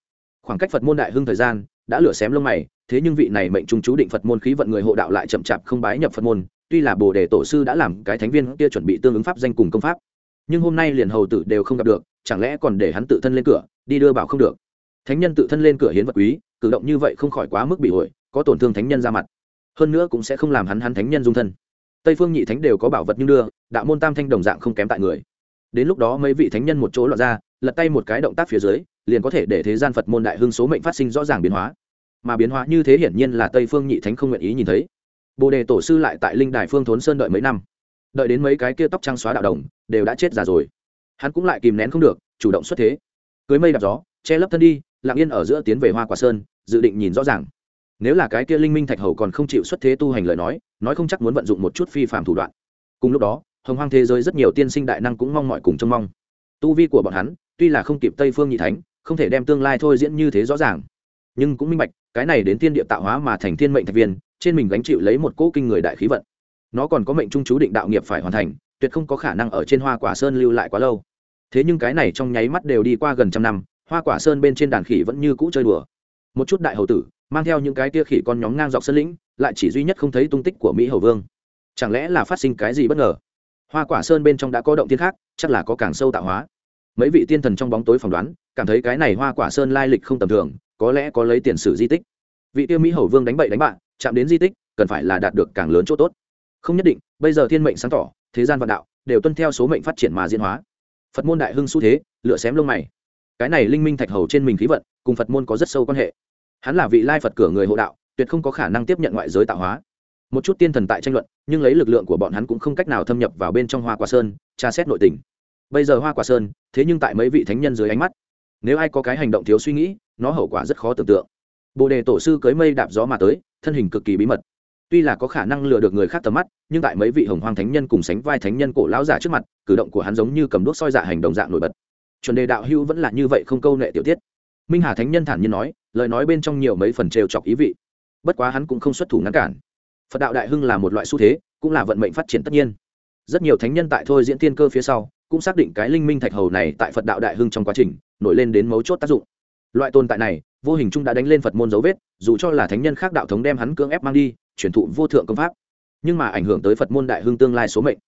khoảng cách phật môn đại hưng thời gian đã lửa xém lông mày, thế nhưng vị này mệnh trung chú định phật môn khí vận người hộ đạo lại chậm chạp không bái nhập phật môn, tuy là bồ đề tổ sư đã làm cái thánh viên kia chuẩn bị tương ứng pháp danh cùng công pháp. Nhưng hôm nay liền hầu tử đều không gặp được, chẳng lẽ còn để hắn tự thân lên cửa, đi đưa bảo không được? Thánh nhân tự thân lên cửa hiến vật quý, cử động như vậy không khỏi quá mức bị ổi có tổn thương thánh nhân ra mặt. Hơn nữa cũng sẽ không làm hắn hắn thánh nhân dung thân. Tây phương nhị thánh đều có bảo vật như đưa, đạo môn tam thanh đồng dạng không kém tại người đến lúc đó mấy vị thánh nhân một chỗ lọt ra, lật tay một cái động tác phía dưới, liền có thể để thế gian phật môn đại hưng số mệnh phát sinh rõ ràng biến hóa. Mà biến hóa như thế hiển nhiên là tây phương nhị thánh không nguyện ý nhìn thấy. Bồ đề tổ sư lại tại linh đài phương thốn sơn đợi mấy năm. Đợi đến mấy cái kia tóc trang xóa đạo đồng, đều đã chết già rồi. Hắn cũng lại kìm nén không được, chủ động xuất thế. Cưới mây đạp gió, che lấp thân đi, lặng yên ở giữa tiến về hoa quả sơn, dự định nhìn rõ ràng. Nếu là cái kia linh minh thạch hầu còn không chịu xuất thế tu hành lời nói nói không chắc muốn vận dụng một chút phi phạm thủ đoạn. Cùng lúc đó hồng hoang thế giới rất nhiều tiên sinh đại năng cũng mong mọi cùng trông mong. Tu vi của bọn hắn, tuy là không kịp tây phương nhị thánh, không thể đem tương lai thôi diễn như thế rõ ràng. Nhưng cũng minh bạch, cái này đến tiên địa tạo hóa mà thành thiên mệnh thạch viên, trên mình gánh chịu lấy một cỗ kinh người đại khí vận. Nó còn có mệnh trung chú định đạo nghiệp phải hoàn thành, tuyệt không có khả năng ở trên hoa quả sơn lưu lại quá lâu. Thế nhưng cái này trong nháy mắt đều đi qua gần trăm năm, hoa quả sơn bên trên đàn khỉ vẫn như cũ chơi đùa. Một chút đại hầu tử, mang theo những cái tia khỉ con nhóm ngang dọc sân lĩnh, lại chỉ duy nhất không thấy tung tích của mỹ hầu vương. Chẳng lẽ là phát sinh cái gì bất ngờ? Hoa quả sơn bên trong đã có động tiên khác, chắc là có càng sâu tạo hóa. Mấy vị tiên thần trong bóng tối phỏng đoán, cảm thấy cái này hoa quả sơn lai lịch không tầm thường, có lẽ có lấy tiền sử di tích. Vị tiêu mỹ hầu vương đánh bậy đánh bạn chạm đến di tích, cần phải là đạt được càng lớn chỗ tốt. Không nhất định, bây giờ thiên mệnh sáng tỏ, thế gian vạn đạo, đều tuân theo số mệnh phát triển mà diễn hóa. Phật môn đại hưng xu thế lựa xém lông mày. Cái này linh minh thạch hầu trên mình khí vận, cùng phật môn có rất sâu quan hệ. Hắn là vị lai phật cửa người hộ đạo, tuyệt không có khả năng tiếp nhận ngoại giới tạo hóa một chút tiên thần tại tranh luận, nhưng lấy lực lượng của bọn hắn cũng không cách nào thâm nhập vào bên trong hoa quả sơn, tra xét nội tình. Bây giờ hoa quả sơn, thế nhưng tại mấy vị thánh nhân dưới ánh mắt, nếu ai có cái hành động thiếu suy nghĩ, nó hậu quả rất khó tưởng tượng. Bồ đề tổ sư cưới mây đạp gió mà tới, thân hình cực kỳ bí mật. Tuy là có khả năng lừa được người khác tầm mắt, nhưng tại mấy vị hồng hoang thánh nhân cùng sánh vai thánh nhân cổ lão giả trước mặt, cử động của hắn giống như cầm đuốc soi dạ hành động dạng nổi bật. Chuẩn đề đạo hưu vẫn là như vậy không câu nệ tiểu tiết. Minh hà thánh nhân thản nhiên nói, lời nói bên trong nhiều mấy phần trêu chọc ý vị. Bất quá hắn cũng không xuất thủ ngăn cản phật đạo đại hưng là một loại xu thế, cũng là vận mệnh phát triển tất nhiên. Rất nhiều thánh nhân tại thôi diễn tiên cơ phía sau, cũng xác định cái linh minh thạch hầu này tại phật đạo đại hưng trong quá trình, nổi lên đến mấu chốt tác dụng. Loại tồn tại này, vô hình chung đã đánh lên phật môn dấu vết, dù cho là thánh nhân khác đạo thống đem hắn cưỡng ép mang đi, truyền thụ vô thượng công pháp. Nhưng mà ảnh hưởng tới phật môn đại hưng tương lai số mệnh.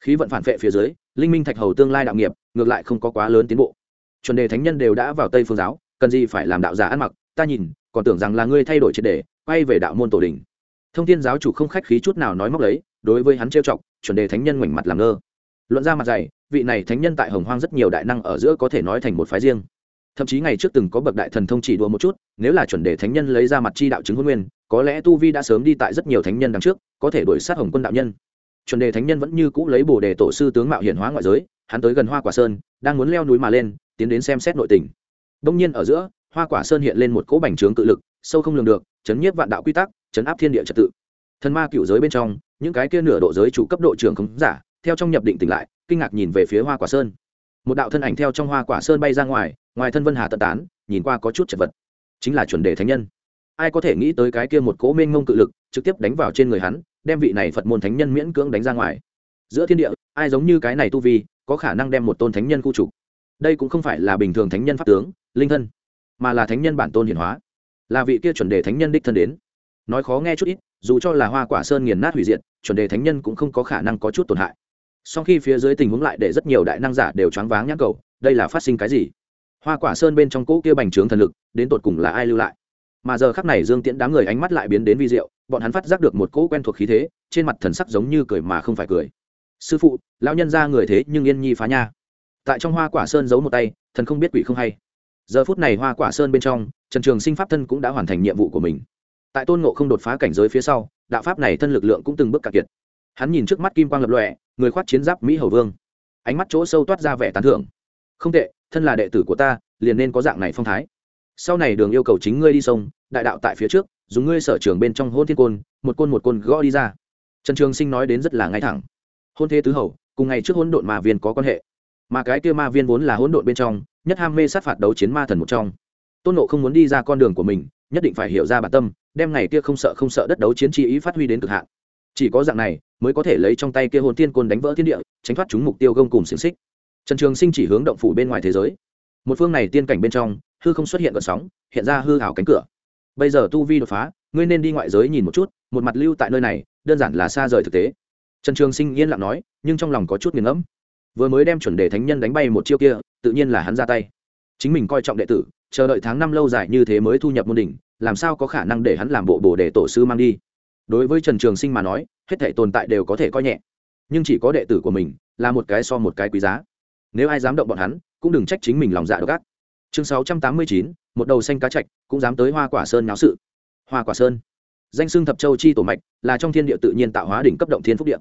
Khí vận phản vệ phía dưới, linh minh thạch hầu tương lai đạo nghiệp, ngược lại không có quá lớn tiến bộ. Chuẩn đề thánh nhân đều đã vào tây phương giáo, cần gì phải làm đạo giả ăn mặc? Ta nhìn, còn tưởng rằng là ngươi thay đổi triệt đề quay về đạo môn tổ đình thông thiên giáo chủ không khách khí chút nào nói móc lấy, đối với hắn trêu chọc, chuẩn đề thánh nhân ngoảnh mặt làm ngơ. Luận ra mặt dày, vị này thánh nhân tại hồng hoang rất nhiều đại năng ở giữa có thể nói thành một phái riêng. Thậm chí ngày trước từng có bậc đại thần thông chỉ đùa một chút, nếu là chuẩn đề thánh nhân lấy ra mặt chi đạo chứng hôn nguyên, có lẽ tu vi đã sớm đi tại rất nhiều thánh nhân đằng trước, có thể đuổi sát hồng quân đạo nhân. Chuẩn đề thánh nhân vẫn như cũ lấy bồ đề tổ sư tướng mạo hiển hóa ngoại giới, hắn tới gần hoa quả sơn, đang muốn leo núi mà lên, tiến đến xem xét nội tình. Đông nhiên ở giữa, hoa quả sơn hiện lên một cỗ bành trướng cự lực, sâu không lường được, chấn nhiếp vạn đạo quy tắc chấn áp thiên địa trật tự. Thần ma cựu giới bên trong, những cái kia nửa độ giới chủ cấp độ trường không giả, theo trong nhập định tỉnh lại, kinh ngạc nhìn về phía hoa quả sơn. Một đạo thân ảnh theo trong hoa quả sơn bay ra ngoài ngoài thân vân hà tận tán, nhìn qua có chút chật vật. Chính là chuẩn đề thánh nhân. Ai có thể nghĩ tới cái kia một cố mênh ngông cự lực, trực tiếp đánh vào trên người hắn, đem vị này phật môn thánh nhân miễn cưỡng đánh ra ngoài. Giữa thiên địa, ai giống như cái này tu vi, có khả năng đem một tôn thánh nhân khu trục. Đây cũng không phải là bình thường thánh nhân pháp tướng, linh thân, mà là thánh nhân bản tôn hiển hóa. Là vị kia chuẩn đề thánh nhân đích thân đến nói khó nghe chút ít, dù cho là hoa quả sơn nghiền nát hủy diệt, chuẩn đề thánh nhân cũng không có khả năng có chút tổn hại. Sau khi phía dưới tình huống lại để rất nhiều đại năng giả đều choáng váng nhãn cầu, đây là phát sinh cái gì? Hoa quả sơn bên trong cỗ kia bành trướng thần lực, đến tột cùng là ai lưu lại? Mà giờ khắc này dương tiễn đám người ánh mắt lại biến đến vi diệu, bọn hắn phát giác được một cỗ quen thuộc khí thế, trên mặt thần sắc giống như cười mà không phải cười. Sư phụ, lão nhân ra người thế nhưng yên nhi phá nha. Tại trong hoa quả sơn giấu một tay, thần không biết quỷ không hay. Giờ phút này hoa quả sơn bên trong, trần trường sinh pháp thân cũng đã hoàn thành nhiệm vụ của mình tại tôn ngộ không đột phá cảnh giới phía sau, đạo pháp này thân lực lượng cũng từng bước cạn kiệt. Hắn nhìn trước mắt kim quang lập lọe người khoát chiến giáp mỹ hầu vương. Ánh mắt chỗ sâu toát ra vẻ tán thưởng. Không tệ, thân là đệ tử của ta, liền nên có dạng này phong thái. Sau này đường yêu cầu chính ngươi đi sông, đại đạo tại phía trước, dùng ngươi sở trường bên trong hôn thiên côn, một côn một côn gõ đi ra. Trần trường sinh nói đến rất là ngay thẳng. Hôn thế tứ hầu, cùng ngày trước hỗn độn ma viên có quan hệ. Mà cái kia ma viên vốn là hỗn độn bên trong, nhất ham mê sát phạt đấu chiến ma thần một trong. Tôn nộ không muốn đi ra con đường của mình, nhất định phải hiểu ra bản tâm đem ngày kia không sợ không sợ đất đấu chiến chi ý phát huy đến cực hạn. Chỉ có dạng này, mới có thể lấy trong tay kia hồn tiên côn đánh vỡ thiên địa, tránh thoát chúng mục tiêu gông cùng xiềng xích. Trần trường sinh chỉ hướng động phủ bên ngoài thế giới. Một phương này tiên cảnh bên trong, hư không xuất hiện gợn sóng, hiện ra hư hảo cánh cửa. Bây giờ tu vi đột phá, ngươi nên đi ngoại giới nhìn một chút, một mặt lưu tại nơi này, đơn giản là xa rời thực tế. Trần trường sinh yên lặng nói, nhưng trong lòng có chút nghiền ngẫm. Vừa mới đem chuẩn đề thánh nhân đánh bay một chiêu kia, tự nhiên là hắn ra tay. Chính mình coi trọng đệ tử, chờ đợi tháng năm lâu dài như thế mới thu nhập môn đỉnh làm sao có khả năng để hắn làm bộ bồ để tổ sư mang đi? Đối với trần trường sinh mà nói, hết thể tồn tại đều có thể coi nhẹ. Nhưng chỉ có đệ tử của mình là một cái so một cái quý giá. Nếu ai dám động bọn hắn, cũng đừng trách chính mình lòng dạ độc ác. Chương sáu trăm tám mươi chín, một đầu xanh cá chạch cũng dám tới hoa quả sơn náo sự. Hoa quả sơn. Danh xưng thập châu chi tổ mạch, là trong thiên địa tự nhiên tạo hóa đỉnh cấp động thiên phúc địa.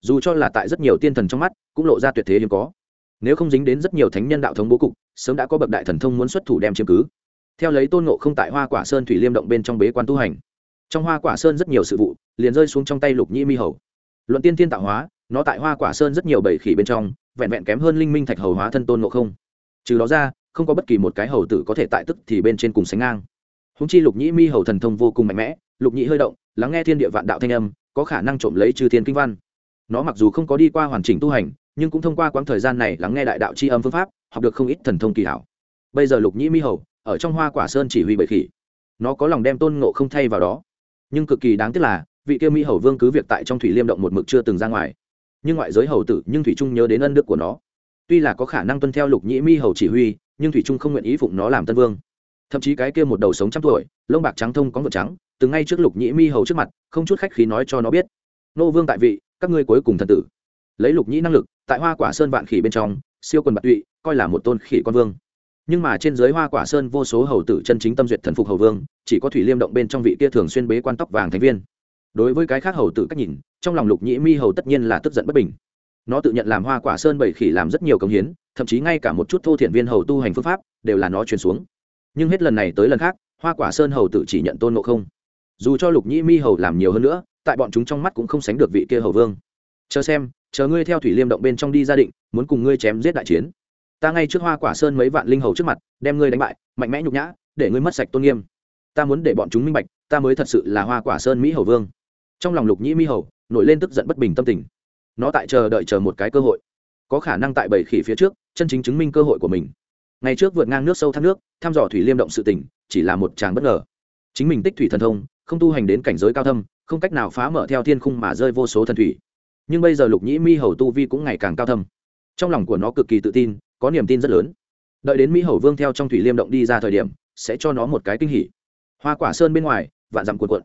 Dù cho là tại rất nhiều tiên thần trong mắt, cũng lộ ra tuyệt thế hiếm có. Nếu không dính đến rất nhiều thánh nhân đạo thống bố cục, sớm đã có bậc đại thần thông muốn xuất thủ đem chiếm cứ theo lấy tôn ngộ không tại hoa quả sơn thủy liêm động bên trong bế quan tu hành. Trong hoa quả sơn rất nhiều sự vụ, liền rơi xuống trong tay lục nhĩ mi hầu. Luận tiên tiên tạo hóa, nó tại hoa quả sơn rất nhiều bầy khỉ bên trong, vẹn vẹn kém hơn linh minh thạch hầu hóa thân tôn ngộ không. Trừ đó ra, không có bất kỳ một cái hầu tử có thể tại tức thì bên trên cùng sánh ngang. Húng chi lục nhĩ mi hầu thần thông vô cùng mạnh mẽ, lục nhĩ hơi động, lắng nghe thiên địa vạn đạo thanh âm, có khả năng trộm lấy trừ thiên kinh văn. Nó mặc dù không có đi qua hoàn chỉnh tu hành, nhưng cũng thông qua quãng thời gian này lắng nghe đại đạo tri âm phương pháp, học được không ít thần thông kỳ hảo bây giờ lục nhĩ mi hầu, ở trong hoa quả sơn chỉ huy bệ khỉ. Nó có lòng đem tôn ngộ không thay vào đó. Nhưng cực kỳ đáng tiếc là, vị kia mỹ hầu vương cứ việc tại trong thủy liêm động một mực chưa từng ra ngoài. Nhưng ngoại giới hầu tử, nhưng thủy trung nhớ đến ân đức của nó. Tuy là có khả năng tuân theo lục nhĩ mi hầu chỉ huy, nhưng thủy trung không nguyện ý phụng nó làm tân vương. Thậm chí cái kia một đầu sống trăm tuổi, lông bạc trắng thông có vợ trắng, từ ngay trước lục nhĩ mi hầu trước mặt, không chút khách khí nói cho nó biết. Nô vương tại vị, các ngươi cuối cùng thần tử. Lấy lục nhĩ năng lực, tại hoa quả sơn vạn khỉ bên trong, siêu quần bạc tụy, coi là một tôn khỉ con vương nhưng mà trên dưới hoa quả sơn vô số hầu tử chân chính tâm duyệt thần phục hầu vương, chỉ có thủy liêm động bên trong vị kia thường xuyên bế quan tóc vàng thành viên. Đối với cái khác hầu tử cách nhìn, trong lòng lục nhĩ mi hầu tất nhiên là tức giận bất bình. Nó tự nhận làm hoa quả sơn bảy khỉ làm rất nhiều công hiến, thậm chí ngay cả một chút thô thiện viên hầu tu hành phương pháp, đều là nó truyền xuống. Nhưng hết lần này tới lần khác, hoa quả sơn hầu tử chỉ nhận tôn ngộ không. Dù cho lục nhĩ mi hầu làm nhiều hơn nữa, tại bọn chúng trong mắt cũng không sánh được vị kia hầu vương. Chờ xem, chờ ngươi theo thủy liêm động bên trong đi gia định, muốn cùng ngươi chém giết đại chiến ta ngay trước hoa quả sơn mấy vạn linh hầu trước mặt, đem ngươi đánh bại, mạnh mẽ nhục nhã, để ngươi mất sạch tôn nghiêm. Ta muốn để bọn chúng minh bạch, ta mới thật sự là hoa quả sơn mỹ hầu vương. Trong lòng lục nhĩ mỹ hầu nổi lên tức giận bất bình tâm tình. Nó tại chờ đợi chờ một cái cơ hội. Có khả năng tại bảy khỉ phía trước, chân chính chứng minh cơ hội của mình. Ngày trước vượt ngang nước sâu thác nước, thăm dò thủy liêm động sự tỉnh chỉ là một tràng bất ngờ. Chính mình tích thủy thần thông, không tu hành đến cảnh giới cao thâm, không cách nào phá mở theo thiên khung mà rơi vô số thần thủy. Nhưng bây giờ lục nhĩ mi hầu tu vi cũng ngày càng cao thâm. Trong lòng của nó cực kỳ tự tin có niềm tin rất lớn. Đợi đến mỹ hầu vương theo trong thủy liêm động đi ra thời điểm, sẽ cho nó một cái kinh hỉ. Hoa quả sơn bên ngoài, vạn dặm cuộn cuộn.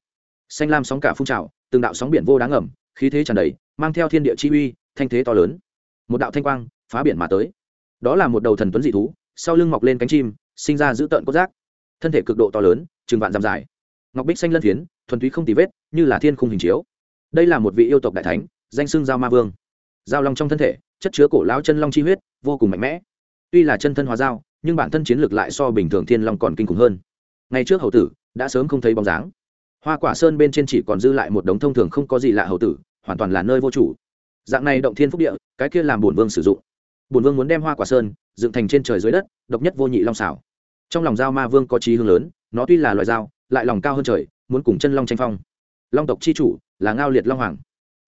Xanh lam sóng cả phun trào, từng đạo sóng biển vô đáng ẩm khí thế tràn đầy, mang theo thiên địa chi uy, thanh thế to lớn. Một đạo thanh quang, phá biển mà tới. Đó là một đầu thần tuấn dị thú, sau lưng mọc lên cánh chim, sinh ra giữ tợn cốt giác. Thân thể cực độ to lớn, chừng vạn dặm dài. Ngọc bích xanh lân phiến, thuần túy không tì vết, như là thiên khung hình chiếu. Đây là một vị yêu tộc đại thánh, danh xưng giao ma vương. Giao long trong thân thể, chất chứa cổ lao chân long chi huyết, vô cùng mạnh mẽ tuy là chân thân hóa giao, nhưng bản thân chiến lược lại so bình thường thiên long còn kinh khủng hơn. Ngày trước hầu tử, đã sớm không thấy bóng dáng. Hoa quả sơn bên trên chỉ còn dư lại một đống thông thường không có gì lạ hầu tử, hoàn toàn là nơi vô chủ. Dạng này động thiên phúc địa, cái kia làm bổn vương sử dụng. Bổn vương muốn đem hoa quả sơn dựng thành trên trời dưới đất, độc nhất vô nhị long xảo. Trong lòng giao ma vương có trí hướng lớn, nó tuy là loại dao, lại lòng cao hơn trời, muốn cùng chân long tranh phong. Long tộc chi chủ là ngao liệt long hoàng.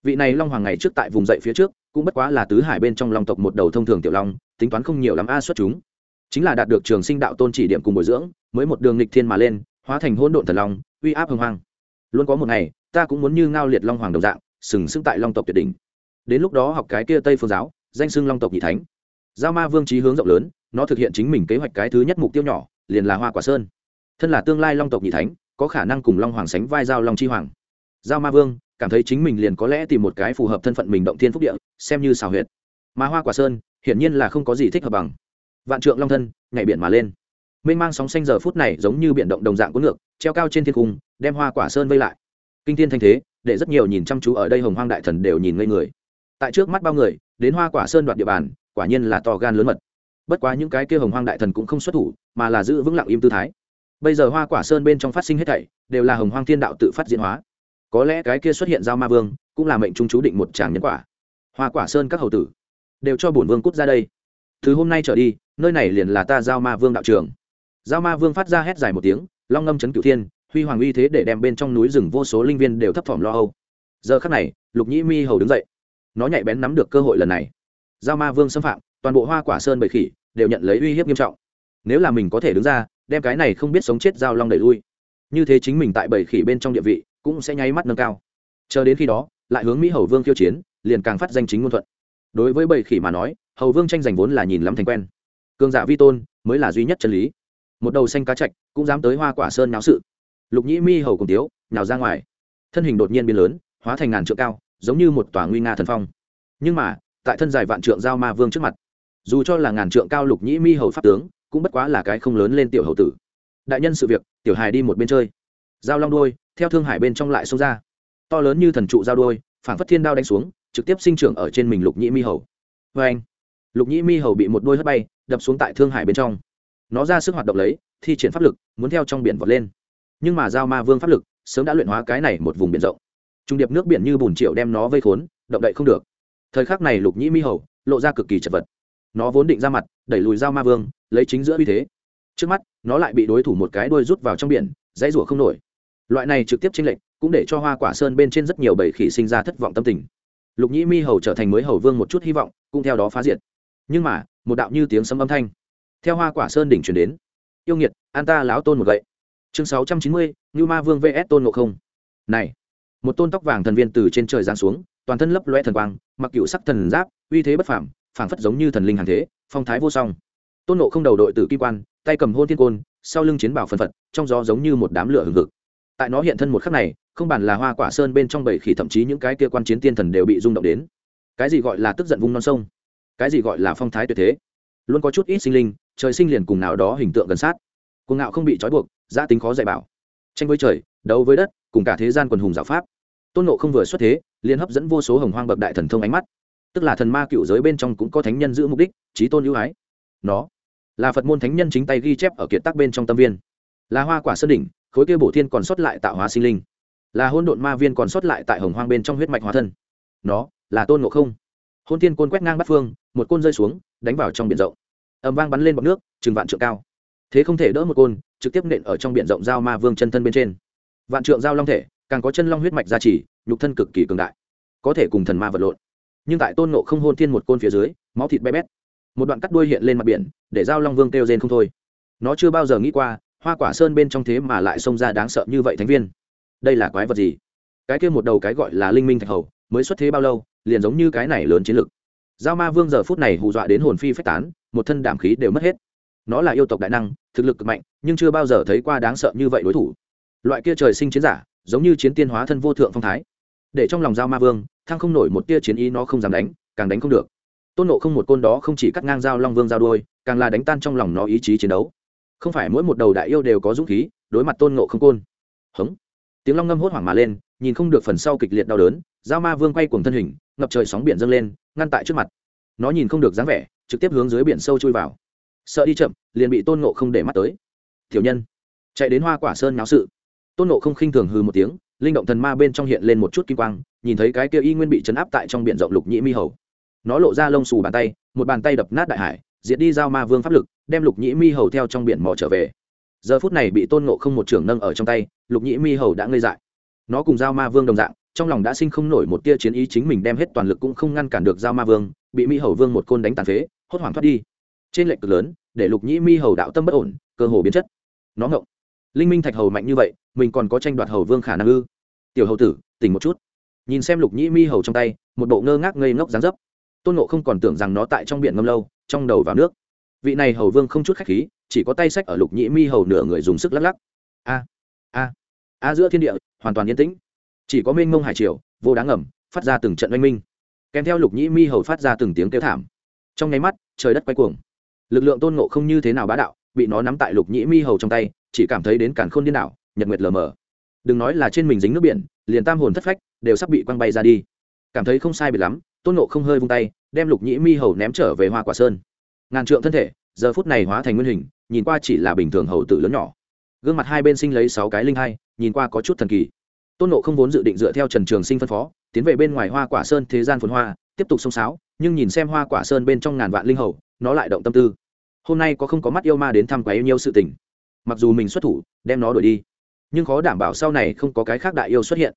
Vị này long hoàng ngày trước tại vùng dậy phía trước cũng bất quá là tứ hải bên trong long tộc một đầu thông thường tiểu long, tính toán không nhiều lắm a xuất chúng. Chính là đạt được trường sinh đạo tôn chỉ điểm cùng bồi dưỡng, mới một đường nghịch thiên mà lên, hóa thành hỗn độn thần long, uy áp hưng hoang. Luôn có một ngày, ta cũng muốn như ngao liệt long hoàng đồng dạng, sừng sững tại long tộc tuyệt đỉnh. Đến lúc đó học cái kia tây phương giáo, danh xưng long tộc nhị thánh. Giao ma vương trí hướng rộng lớn, nó thực hiện chính mình kế hoạch cái thứ nhất mục tiêu nhỏ, liền là hoa quả sơn. Thân là tương lai long tộc nhị thánh, có khả năng cùng long hoàng sánh vai giao long chi hoàng. Giao ma vương cảm thấy chính mình liền có lẽ tìm một cái phù hợp thân phận mình động thiên phúc địa, xem như xào huyệt. Mà hoa quả sơn, hiển nhiên là không có gì thích hợp bằng. Vạn trượng long thân, nhảy biển mà lên. Mênh mang sóng xanh giờ phút này giống như biển động đồng dạng cuốn ngược, treo cao trên thiên cung, đem hoa quả sơn vây lại. Kinh thiên thanh thế, để rất nhiều nhìn chăm chú ở đây hồng hoang đại thần đều nhìn ngây người. Tại trước mắt bao người, đến hoa quả sơn đoạt địa bàn, quả nhiên là to gan lớn mật. Bất quá những cái kia hồng hoang đại thần cũng không xuất thủ, mà là giữ vững lặng im tư thái. Bây giờ hoa quả sơn bên trong phát sinh hết thảy, đều là hồng hoang thiên đạo tự phát diễn hóa có lẽ cái kia xuất hiện giao ma vương cũng là mệnh trung chú định một tràng nhân quả. Hoa quả sơn các hầu tử đều cho bổn vương cút ra đây. Từ hôm nay trở đi, nơi này liền là ta giao ma vương đạo trường. Giao ma vương phát ra hét dài một tiếng, long ngâm chấn cửu thiên, huy hoàng uy thế để đem bên trong núi rừng vô số linh viên đều thấp thỏm lo âu. Giờ khắc này, lục nhĩ mi hầu đứng dậy. Nó nhạy bén nắm được cơ hội lần này. Giao ma vương xâm phạm, toàn bộ hoa quả sơn bầy khỉ đều nhận lấy uy hiếp nghiêm trọng. Nếu là mình có thể đứng ra, đem cái này không biết sống chết giao long đẩy lui. Như thế chính mình tại bầy khỉ bên trong địa vị cũng sẽ nháy mắt nâng cao. Chờ đến khi đó, lại hướng mỹ hầu vương khiêu chiến, liền càng phát danh chính ngôn thuận. Đối với bầy khỉ mà nói, hầu vương tranh giành vốn là nhìn lắm thành quen. Cường giả vi tôn mới là duy nhất chân lý. Một đầu xanh cá chạch cũng dám tới hoa quả sơn náo sự. Lục nhĩ mi hầu cùng tiếu, nhào ra ngoài. Thân hình đột nhiên biến lớn, hóa thành ngàn trượng cao, giống như một tòa nguy nga thần phong. Nhưng mà, tại thân dài vạn trượng giao ma vương trước mặt, dù cho là ngàn trượng cao lục nhĩ mi hầu pháp tướng, cũng bất quá là cái không lớn lên tiểu hầu tử. Đại nhân sự việc, tiểu hài đi một bên chơi. Giao long đôi theo thương hải bên trong lại xông ra. To lớn như thần trụ giao đôi phản phất thiên đao đánh xuống, trực tiếp sinh trưởng ở trên mình lục nhĩ mi hầu. Vê anh, lục nhĩ mi hầu bị một đôi hất bay, đập xuống tại thương hải bên trong. Nó ra sức hoạt động lấy, thi triển pháp lực, muốn theo trong biển vọt lên. Nhưng mà giao ma vương pháp lực, sớm đã luyện hóa cái này một vùng biển rộng. Trung điệp nước biển như bùn triệu đem nó vây khốn, động đậy không được. Thời khắc này lục nhĩ mi hầu, lộ ra cực kỳ chật vật. Nó vốn định ra mặt, đẩy lùi giao ma vương, lấy chính giữa uy thế. Trước mắt, nó lại bị đối thủ một cái đuôi rút vào trong biển, dãy rủa không nổi loại này trực tiếp chênh lệch cũng để cho hoa quả sơn bên trên rất nhiều bầy khỉ sinh ra thất vọng tâm tình. Lục nhĩ mi hầu trở thành mới hầu vương một chút hy vọng, cũng theo đó phá diệt. Nhưng mà, một đạo như tiếng sấm âm thanh theo hoa quả sơn đỉnh chuyển đến. Yêu nghiệt, an ta láo tôn một gậy. Chương sáu trăm chín mươi như ma vương vs tôn ngộ không. Này, một tôn tóc vàng thần viên từ trên trời giáng xuống, toàn thân lấp loe thần quang, mặc cựu sắc thần giáp, uy thế bất phảm phảng phất giống như thần linh hàng thế, phong thái vô song. Tôn nộ không đầu đội tử kim quan, tay cầm hôn thiên côn, sau lưng chiến bảo phân phật, trong gió giống như một đám lửa hừng hực tại nó hiện thân một khắc này, không bàn là hoa quả sơn bên trong bảy khỉ, thậm chí những cái kia quan chiến tiên thần đều bị rung động đến. Cái gì gọi là tức giận vung non sông? Cái gì gọi là phong thái tuyệt thế? Luôn có chút ít sinh linh, trời sinh liền cùng nào đó hình tượng gần sát. Cuồng ngạo không bị trói buộc gia tính khó dạy bảo. Tranh với trời, đấu với đất, cùng cả thế gian quần hùng giáo pháp. Tôn nộ không vừa xuất thế, liền hấp dẫn vô số hồng hoang bậc đại thần thông ánh mắt. Tức là thần ma cựu giới bên trong cũng có thánh nhân giữ mục đích trí tôn ưu ái. Nó là phật môn thánh nhân chính tay ghi chép ở kiệt tác bên trong tâm viên. Là hoa quả sơn đỉnh khối kia bổ thiên còn sót lại tạo hóa sinh linh. Là hôn độn ma viên còn sót lại tại hồng hoang bên trong huyết mạch hóa thân. Nó, là tôn ngộ không. Hôn thiên côn quét ngang bắt phương, một côn rơi xuống, đánh vào trong biển rộng. Ầm vang bắn lên bọc nước, chừng vạn trượng cao. Thế không thể đỡ một côn, trực tiếp nện ở trong biển rộng giao ma vương chân thân bên trên. Vạn trượng giao long thể, càng có chân long huyết mạch gia trì, nhục thân cực kỳ cường đại. Có thể cùng thần ma vật lộn. Nhưng tại tôn ngộ không hôn thiên một côn phía dưới, máu thịt bé bét. Một đoạn cắt đuôi hiện lên mặt biển, để giao long vương kêu rên không thôi. Nó chưa bao giờ nghĩ qua hoa quả sơn bên trong thế mà lại xông ra đáng sợ như vậy thánh viên. Đây là quái vật gì? Cái kia một đầu cái gọi là linh minh thạch hầu, mới xuất thế bao lâu, liền giống như cái này lớn chiến lực giao ma vương giờ phút này hù dọa đến hồn phi phách tán, một thân đảm khí đều mất hết. Nó là yêu tộc đại năng, thực lực cực mạnh, nhưng chưa bao giờ thấy qua đáng sợ như vậy đối thủ. Loại kia trời sinh chiến giả, giống như chiến tiên hóa thân vô thượng phong thái. Để trong lòng giao ma vương, thăng không nổi một tia chiến ý nó không dám đánh, càng đánh không được. Tôn nộ không một côn đó không chỉ cắt ngang giao long vương giao đôi càng là đánh tan trong lòng nó ý chí chiến đấu không phải mỗi một đầu đại yêu đều có dũng khí, đối mặt tôn ngộ không côn. Hống. Tiếng long ngâm hốt hoảng mà lên, nhìn không được phần sau kịch liệt đau đớn, giao ma vương quay cuồng thân hình, ngập trời sóng biển dâng lên, ngăn tại trước mặt. Nó nhìn không được dáng vẻ, trực tiếp hướng dưới biển sâu chui vào. Sợ đi chậm, liền bị tôn ngộ không để mắt tới. Thiểu nhân. Chạy đến hoa quả sơn náo sự. Tôn nộ không khinh thường hư một tiếng, linh động thần ma bên trong hiện lên một chút kim quang, nhìn thấy cái kia y nguyên bị chấn áp tại trong biển rộng lục nhĩ mi hầu. Nó lộ ra lông xù bàn tay, một bàn tay đập nát đại hải diệt đi giao ma vương pháp lực, đem lục nhĩ mi hầu theo trong biển mò trở về. Giờ phút này bị tôn nộ không một trưởng nâng ở trong tay, lục nhĩ mi hầu đã ngây dại. Nó cùng giao ma vương đồng dạng, trong lòng đã sinh không nổi một tia chiến ý chính mình đem hết toàn lực cũng không ngăn cản được giao ma vương, bị mi hầu vương một côn đánh tàn phế, hốt hoảng thoát đi. Trên lệnh cực lớn, để lục nhĩ mi hầu đạo tâm bất ổn, cơ hồ biến chất. Nó ngộng. Linh minh thạch hầu mạnh như vậy, mình còn có tranh đoạt hầu vương khả năng ư? Tiểu hầu tử, tỉnh một chút. Nhìn xem lục nhĩ mi hầu trong tay, một bộ ngơ ngác ngây ngốc dán dấp tôn nộ không còn tưởng rằng nó tại trong biển ngâm lâu, trong đầu vào nước. Vị này hầu vương không chút khách khí, chỉ có tay sách ở lục nhĩ mi hầu nửa người dùng sức lắc lắc. A a a giữa thiên địa, hoàn toàn yên tĩnh. Chỉ có mênh mông hải triều, vô đáng ngầm, phát ra từng trận oanh minh. Kèm theo lục nhĩ mi hầu phát ra từng tiếng kêu thảm. Trong nháy mắt, trời đất quay cuồng. Lực lượng tôn nộ không như thế nào bá đạo, bị nó nắm tại lục nhĩ mi hầu trong tay, chỉ cảm thấy đến cản khôn điên đảo, nhật nguyệt lờ mờ. Đừng nói là trên mình dính nước biển, liền tam hồn thất phách, đều sắp bị quăng bay ra đi. Cảm thấy không sai bị lắm tôn nộ không hơi vung tay, đem lục nhĩ mi hầu ném trở về hoa quả sơn. Ngàn trượng thân thể, giờ phút này hóa thành nguyên hình, nhìn qua chỉ là bình thường hầu tử lớn nhỏ. Gương mặt hai bên sinh lấy sáu cái linh hai, nhìn qua có chút thần kỳ. Tôn nộ không vốn dự định dựa theo trần trường sinh phân phó, tiến về bên ngoài hoa quả sơn thế gian phồn hoa, tiếp tục xông sáo, nhưng nhìn xem hoa quả sơn bên trong ngàn vạn linh hầu, nó lại động tâm tư. Hôm nay có không có mắt yêu ma đến thăm quá yêu nhiều sự tình. Mặc dù mình xuất thủ, đem nó đuổi đi, nhưng khó đảm bảo sau này không có cái khác đại yêu xuất hiện.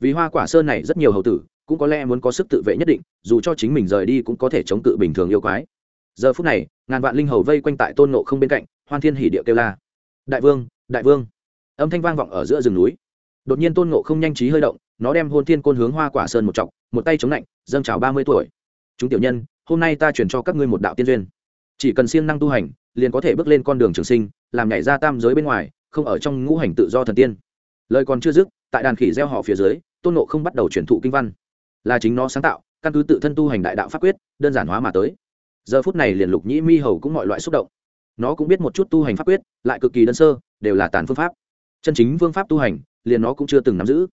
Vì hoa quả sơn này rất nhiều hầu tử cũng có lẽ muốn có sức tự vệ nhất định, dù cho chính mình rời đi cũng có thể chống cự bình thường yêu quái. Giờ phút này, ngàn vạn linh hầu vây quanh tại tôn nộ không bên cạnh, hoan thiên hỉ địa kêu la. Đại vương đại vương! Âm thanh vang vọng ở giữa rừng núi. Đột nhiên tôn nộ không nhanh trí hơi động, nó đem hôn thiên côn hướng hoa quả sơn một chọc, một tay chống lạnh, dâng trào ba mươi tuổi. Chúng tiểu nhân, hôm nay ta chuyển cho các ngươi một đạo tiên duyên. Chỉ cần siêng năng tu hành, liền có thể bước lên con đường trường sinh, làm nhảy ra tam giới bên ngoài, không ở trong ngũ hành tự do thần tiên. Lời còn chưa dứt, tại đàn khỉ gieo họ phía dưới, tôn nộ không bắt đầu chuyển thụ kinh văn là chính nó sáng tạo, căn cứ tự thân tu hành đại đạo pháp quyết, đơn giản hóa mà tới. Giờ phút này liền lục nhĩ mi hầu cũng mọi loại xúc động. Nó cũng biết một chút tu hành pháp quyết, lại cực kỳ đơn sơ, đều là tàn phương pháp. Chân chính phương pháp tu hành, liền nó cũng chưa từng nắm giữ.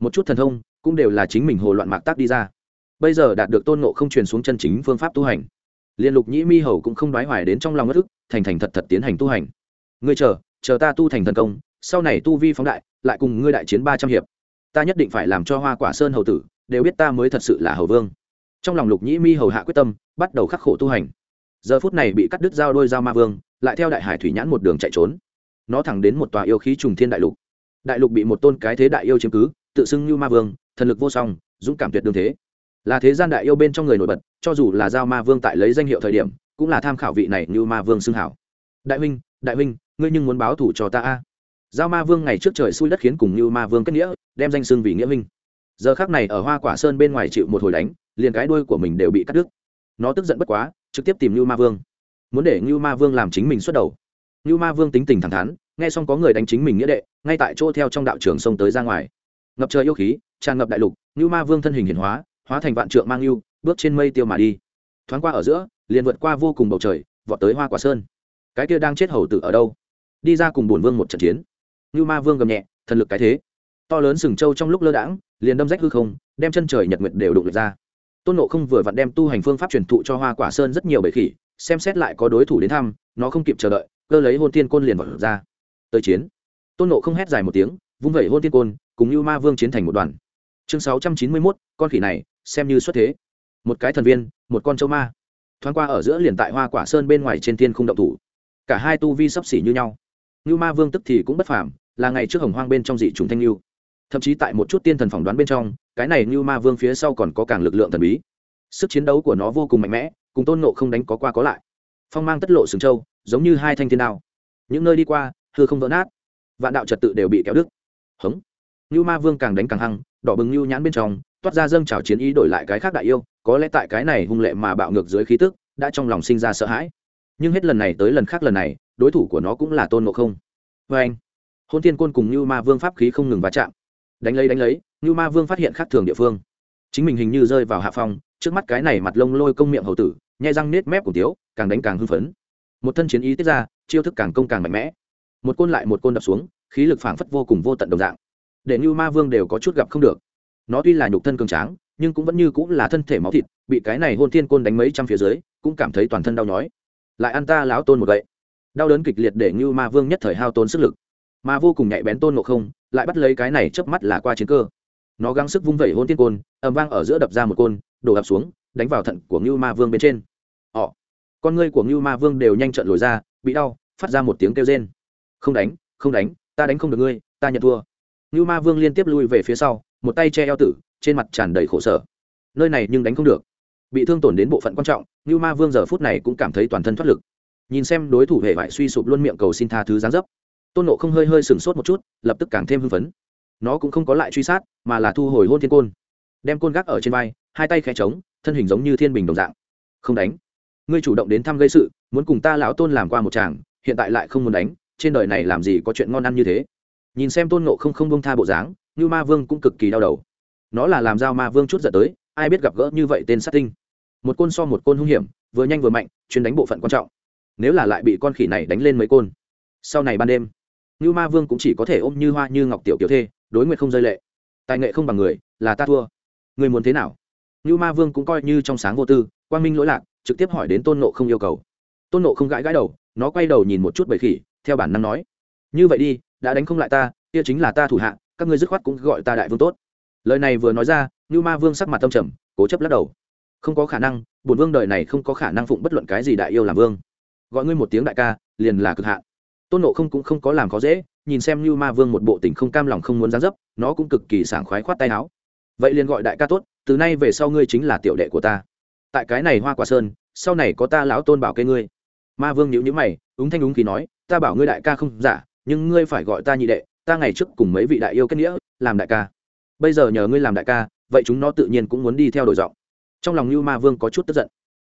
Một chút thần thông, cũng đều là chính mình hồ loạn mạc tác đi ra. Bây giờ đạt được tôn nộ không truyền xuống chân chính phương pháp tu hành, liền lục nhĩ mi hầu cũng không đoái hoài đến trong lòng bất ức, thành thành thật thật tiến hành tu hành. Ngươi chờ chờ ta tu thành thần công, sau này tu vi phóng đại, lại cùng ngươi đại chiến ba trăm hiệp. Ta nhất định phải làm cho hoa quả sơn hầu tử đều biết ta mới thật sự là hầu vương. Trong lòng lục nhĩ mi hầu hạ quyết tâm, bắt đầu khắc khổ tu hành. Giờ phút này bị cắt đứt dao đôi dao ma vương, lại theo đại hải thủy nhãn một đường chạy trốn. Nó thẳng đến một tòa yêu khí trùng thiên đại lục. Đại lục bị một tôn cái thế đại yêu chiếm cứ, tự xưng như ma vương, thần lực vô song, dũng cảm tuyệt đường thế. Là thế gian đại yêu bên trong người nổi bật, cho dù là giao ma vương tại lấy danh hiệu thời điểm, cũng là tham khảo vị này như ma vương xưng hảo. Đại huynh đại huynh, ngươi nhưng muốn báo thủ cho ta a? Giao ma vương ngày trước trời xui đất khiến cùng như ma vương kết nghĩa, đem danh xưng vì nghĩa minh giờ khác này ở hoa quả sơn bên ngoài chịu một hồi đánh, liền cái đuôi của mình đều bị cắt đứt. Nó tức giận bất quá, trực tiếp tìm lưu ma vương. Muốn để lưu ma vương làm chính mình xuất đầu. Lưu ma vương tính tình thẳng thắn, nghe xong có người đánh chính mình nghĩa đệ, ngay tại chỗ theo trong đạo trường sông tới ra ngoài. Ngập trời yêu khí, tràn ngập đại lục lưu ma vương thân hình hiển hóa hóa thành vạn trượng mang yêu, bước trên mây tiêu mà đi. Thoáng qua ở giữa, liền vượt qua vô cùng bầu trời, vọt tới hoa quả sơn. Cái kia đang chết hầu tử ở đâu? Đi ra cùng bổn vương một trận chiến. Lưu ma vương gầm nhẹ, thần lực cái thế to lớn sừng trâu trong lúc lơ đãng, liền đâm rách hư không, đem chân trời nhật nguyệt đều đụng lệch ra. Tôn nộ không vừa vặn đem tu hành phương pháp truyền thụ cho hoa quả sơn rất nhiều bể khỉ, xem xét lại có đối thủ đến thăm, nó không kịp chờ đợi, cơ lấy hôn tiên côn liền vọt ra. Tới chiến. Tôn nộ không hét dài một tiếng, vung vẩy hôn tiên côn, cùng như ma vương chiến thành một đoàn. Chương sáu trăm chín mươi mốt, con khỉ này, xem như xuất thế. Một cái thần viên, một con châu ma. Thoáng qua ở giữa liền tại hoa quả sơn bên ngoài trên tiên không động thủ. Cả hai tu vi sấp xỉ như nhau. Như ma vương tức thì cũng bất phàm, là ngày trước hồng hoang bên trong dị trùng thanh lưu thậm chí tại một chút tiên thần phỏng đoán bên trong, cái này như ma vương phía sau còn có càng lực lượng thần bí. Sức chiến đấu của nó vô cùng mạnh mẽ, cùng tôn nộ không đánh có qua có lại. Phong mang tất lộ sừng châu, giống như hai thanh thiên đao. Những nơi đi qua, hư không vỡ nát. Vạn đạo trật tự đều bị kéo đứt. Hống. Như ma vương càng đánh càng hăng, đỏ bừng như nhãn bên trong, toát ra dâng trào chiến ý đổi lại cái khác đại yêu, có lẽ tại cái này hung lệ mà bạo ngược dưới khí tức, đã trong lòng sinh ra sợ hãi. Nhưng hết lần này tới lần khác lần này, đối thủ của nó cũng là tôn ngộ không. Vê anh hôn tiên côn cùng như ma vương pháp khí không ngừng va chạm đánh lấy đánh lấy như ma vương phát hiện khác thường địa phương. Chính mình hình như rơi vào hạ phong, trước mắt cái này mặt lông lôi công miệng hầu tử, nhai răng nết mép của tiếu, càng đánh càng hưng phấn. Một thân chiến ý tiết ra, chiêu thức càng công càng mạnh mẽ. Một côn lại một côn đập xuống, khí lực phảng phất vô cùng vô tận đồng dạng. Để như ma vương đều có chút gặp không được. Nó tuy là nhục thân cường tráng, nhưng cũng vẫn như cũng là thân thể máu thịt, bị cái này hôn thiên côn đánh mấy trăm phía dưới, cũng cảm thấy toàn thân đau nhói. Lại ăn ta láo tôn một gậy. Đau đớn kịch liệt để như ma vương nhất thời hao tốn sức lực mà vô cùng nhạy bén tôn ngộ không lại bắt lấy cái này chớp mắt là qua chiến cơ. Nó gắng sức vung vẩy hôn tiên côn, ầm vang ở giữa đập ra một côn, đổ ập xuống, đánh vào thận của ngưu ma vương bên trên. Ọ con ngươi của ngưu ma vương đều nhanh trận lồi ra, bị đau, phát ra một tiếng kêu rên. Không đánh không đánh, ta đánh không được ngươi, ta nhận thua. Ngưu ma vương liên tiếp lui về phía sau, một tay che eo tử, trên mặt tràn đầy khổ sở. Nơi này nhưng đánh không được. Bị thương tổn đến bộ phận quan trọng, ngưu ma vương giờ phút này cũng cảm thấy toàn thân thoát lực. Nhìn xem đối thủ hệ vải suy sụp luôn miệng cầu xin tha thứ gián dấp tôn nộ không hơi hơi sừng sốt một chút, lập tức càng thêm hưng phấn. Nó cũng không có lại truy sát, mà là thu hồi hôn thiên côn. Đem côn gác ở trên vai, hai tay khẽ trống thân hình giống như thiên bình đồng dạng. Không đánh. Ngươi chủ động đến thăm gây sự, muốn cùng ta lão tôn làm qua một chàng, hiện tại lại không muốn đánh, trên đời này làm gì có chuyện ngon ăn như thế. Nhìn xem tôn nộ không không bông tha bộ dáng như ma vương cũng cực kỳ đau đầu. Nó là làm giao ma vương chút giận tới, ai biết gặp gỡ như vậy tên sát tinh. Một côn so một côn hung hiểm, vừa nhanh vừa mạnh, chuyên đánh bộ phận quan trọng. Nếu là lại bị con khỉ này đánh lên mấy côn. Sau này ban đêm như ma vương cũng chỉ có thể ôm như hoa như ngọc tiểu tiểu thê, đối nguyện không rơi lệ. Tài nghệ không bằng người, là ta thua. Người muốn thế nào? Như ma vương cũng coi như trong sáng vô tư, quang minh lỗi lạc, trực tiếp hỏi đến tôn nộ không yêu cầu. Tôn nộ không gãi gãi đầu, nó quay đầu nhìn một chút bầy khỉ, theo bản năng nói, như vậy đi, đã đánh không lại ta, kia chính là ta thủ hạ, các ngươi dứt khoát cũng gọi ta đại vương tốt. Lời này vừa nói ra như ma vương sắc mặt tâm trầm, cố chấp lắc đầu. Không có khả năng, bổn vương đời này không có khả năng phụng bất luận cái gì đại yêu làm vương. Gọi ngươi một tiếng đại ca, liền là cực hạn tôn nộ không cũng không có làm khó dễ, nhìn xem như ma vương một bộ tình không cam lòng không muốn gián dấp, nó cũng cực kỳ sảng khoái khoát tay áo. Vậy liền gọi đại ca tốt, từ nay về sau ngươi chính là tiểu đệ của ta. Tại cái này hoa quả sơn, sau này có ta lão tôn bảo kê ngươi. Ma vương nhữ nhữ mày ứng thanh ứng khí nói, ta bảo ngươi đại ca không giả, nhưng ngươi phải gọi ta nhị đệ, ta ngày trước cùng mấy vị đại yêu kết nghĩa, làm đại ca. Bây giờ nhờ ngươi làm đại ca, vậy chúng nó tự nhiên cũng muốn đi theo đổi giọng. Trong lòng như ma vương có chút tức giận.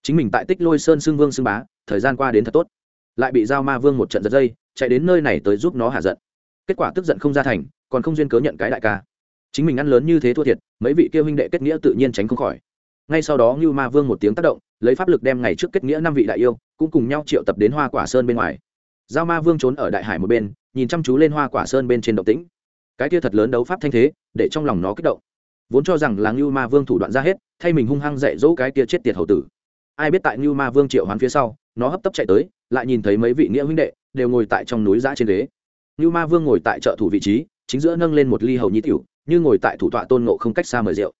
Chính mình tại tích lôi sơn xương vương xương bá, thời gian qua đến thật tốt. Lại bị giao ma vương một trận giật dây chạy đến nơi này tới giúp nó hạ giận. Kết quả tức giận không ra thành, còn không duyên cớ nhận cái đại ca. Chính mình ăn lớn như thế thua thiệt, mấy vị kêu huynh đệ kết nghĩa tự nhiên tránh không khỏi. Ngay sau đó như ma vương một tiếng tác động, lấy pháp lực đem ngày trước kết nghĩa năm vị đại yêu, cũng cùng nhau triệu tập đến hoa quả sơn bên ngoài. Giao ma vương trốn ở đại hải một bên, nhìn chăm chú lên hoa quả sơn bên trên động tĩnh. Cái kia thật lớn đấu pháp thanh thế, để trong lòng nó kích động. Vốn cho rằng là ngưu ma vương thủ đoạn ra hết, thay mình hung hăng dạy dỗ cái kia chết tiệt hầu tử. Ai biết tại ngưu ma vương triệu hoán phía sau nó hấp tấp chạy tới, lại nhìn thấy mấy vị nghĩa huynh đệ, đều ngồi tại trong núi giã trên ghế. Như ma vương ngồi tại trợ thủ vị trí, chính giữa nâng lên một ly hầu nhi tiểu, như ngồi tại thủ tọa tôn ngộ không cách xa mời rượu.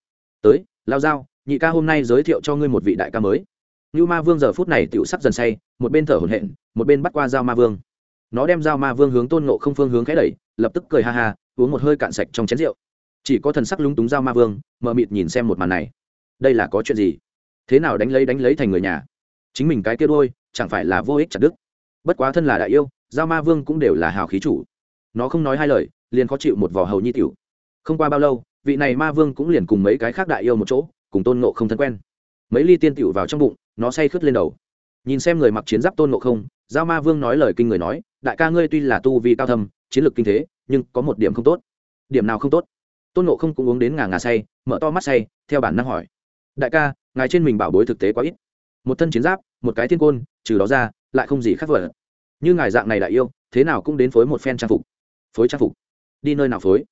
Tới, lao dao, nhị ca hôm nay giới thiệu cho ngươi một vị đại ca mới. Như ma vương giờ phút này tiểu sắc dần say, một bên thở hổn hển, một bên bắt qua dao ma vương. Nó đem dao ma vương hướng tôn ngộ không phương hướng khẽ đẩy, lập tức cười ha ha, uống một hơi cạn sạch trong chén rượu. Chỉ có thần sắc lúng túng dao ma vương mờ mịt nhìn xem một màn này. Đây là có chuyện gì? Thế nào đánh lấy đánh lấy thành người nhà? Chính mình cái kia đôi chẳng phải là vô ích chặt đức. Bất quá thân là đại yêu, giao ma vương cũng đều là hào khí chủ. Nó không nói hai lời, liền khó chịu một vò hầu nhi tiểu. Không qua bao lâu, vị này ma vương cũng liền cùng mấy cái khác đại yêu một chỗ, cùng tôn nộ không thân quen. Mấy ly tiên tiểu vào trong bụng, nó say khướt lên đầu. Nhìn xem người mặc chiến giáp tôn nộ không, giao ma vương nói lời kinh người nói, đại ca ngươi tuy là tu vi cao thâm, chiến lược kinh thế, nhưng có một điểm không tốt. Điểm nào không tốt? Tôn nộ không cũng uống đến ngà ngà say, mở to mắt say, theo bản năng hỏi. Đại ca, ngài trên mình bảo bối thực tế quá ít. Một thân chiến giáp một cái thiên côn, trừ đó ra, lại không gì khác vợ như ngài dạng này đại yêu, thế nào cũng đến phối một phen trang phục. Phối trang phục? Đi nơi nào phối?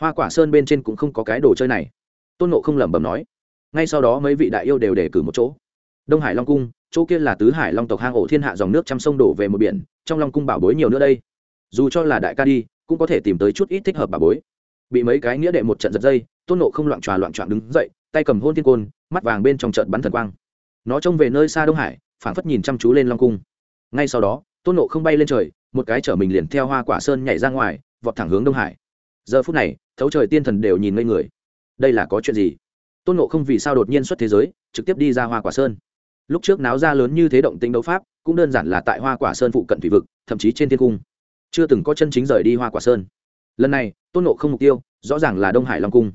Hoa quả sơn bên trên cũng không có cái đồ chơi này. Tôn nộ không lẩm bẩm nói. Ngay sau đó mấy vị đại yêu đều để cử một chỗ. Đông hải long cung, chỗ kia là tứ hải long tộc hang ổ thiên hạ dòng nước trăm sông đổ về một biển, trong long cung bảo bối nhiều nữa đây. Dù cho là đại ca đi, cũng có thể tìm tới chút ít thích hợp bảo bối. Bị mấy cái nghĩa đệ một trận giật dây, tôn nộ không loạn tròa loạn trọn đứng dậy, tay cầm hôn thiên côn, mắt vàng bên trong trận bắn thần quang. Nó trông về nơi xa đông hải phảng phất nhìn chăm chú lên long cung. Ngay sau đó, tôn nộ không bay lên trời, một cái chở mình liền theo hoa quả sơn nhảy ra ngoài, vọt thẳng hướng đông hải. Giờ phút này, thấu trời tiên thần đều nhìn ngây người. Đây là có chuyện gì? Tôn nộ không vì sao đột nhiên xuất thế giới, trực tiếp đi ra hoa quả sơn. Lúc trước náo ra lớn như thế động tính đấu pháp, cũng đơn giản là tại hoa quả sơn phụ cận thủy vực, thậm chí trên thiên cung. Chưa từng có chân chính rời đi hoa quả sơn. Lần này, tôn nộ không mục tiêu, rõ ràng là đông hải long cung.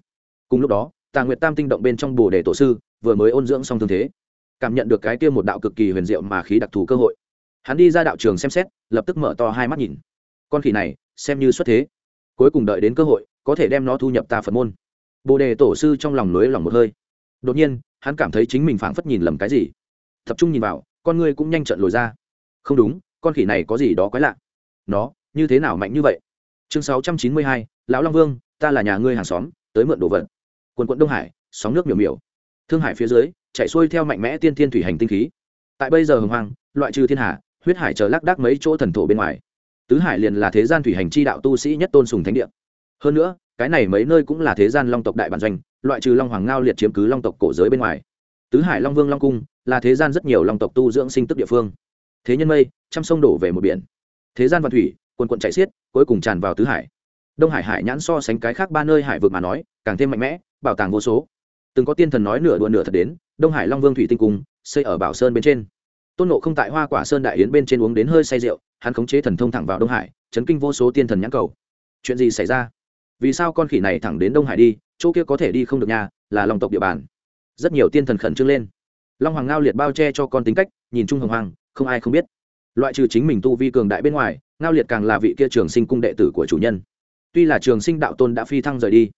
Cùng lúc đó, tà nguyệt tam tinh động bên trong bồ đề tổ sư, vừa mới ôn dưỡng xong thương thế cảm nhận được cái kia một đạo cực kỳ huyền diệu mà khí đặc thù cơ hội. Hắn đi ra đạo trường xem xét, lập tức mở to hai mắt nhìn. Con khỉ này, xem như xuất thế. Cuối cùng đợi đến cơ hội, có thể đem nó thu nhập ta phật môn. Bồ đề tổ sư trong lòng nới lòng một hơi. Đột nhiên, hắn cảm thấy chính mình phảng phất nhìn lầm cái gì. Tập trung nhìn vào, con ngươi cũng nhanh trận lồi ra. Không đúng, con khỉ này có gì đó quái lạ. Nó, như thế nào mạnh như vậy? Chương sáu trăm chín mươi hai, lão long vương, ta là nhà ngươi hàng xóm, tới mượn đồ vật. Quần quận đông hải, sóng nước miểu miểu. Thương hải phía dưới chạy xuôi theo mạnh mẽ tiên thiên thủy hành tinh khí. Tại bây giờ hồng hoang, loại trừ thiên hà, huyết hải chờ lác đác mấy chỗ thần thổ bên ngoài, tứ hải liền là thế gian thủy hành chi đạo tu sĩ nhất tôn sùng thánh địa. Hơn nữa, cái này mấy nơi cũng là thế gian long tộc đại bản doanh, loại trừ long hoàng ngao liệt chiếm cứ long tộc cổ giới bên ngoài. Tứ hải long vương long cung là thế gian rất nhiều long tộc tu dưỡng sinh tức địa phương. Thế nhân mây, trăm sông đổ về một biển. Thế gian và thủy quần quận chạy xiết, cuối cùng tràn vào tứ hải. Đông hải hải nhãn so sánh cái khác ba nơi hải vực mà nói, càng thêm mạnh mẽ, bảo tàng vô số từng có tiên thần nói nửa đùa nửa thật đến, đông hải long vương thủy tinh cung xây ở bảo sơn bên trên. Tôn nộ không tại hoa quả sơn đại yến bên trên uống đến hơi say rượu, hắn khống chế thần thông thẳng vào đông hải, chấn kinh vô số tiên thần nhãn cầu. Chuyện gì xảy ra? Vì sao con khỉ này thẳng đến đông hải đi, chỗ kia có thể đi không được nhà là lòng tộc địa bàn. Rất nhiều tiên thần khẩn trương lên. Long hoàng ngao liệt bao che cho con tính cách, nhìn chung hồng hoàng, không ai không biết. Loại trừ chính mình tu vi cường đại bên ngoài, ngao liệt càng là vị kia trường sinh cung đệ tử của chủ nhân. Tuy là trường sinh đạo tôn đã phi thăng rời đi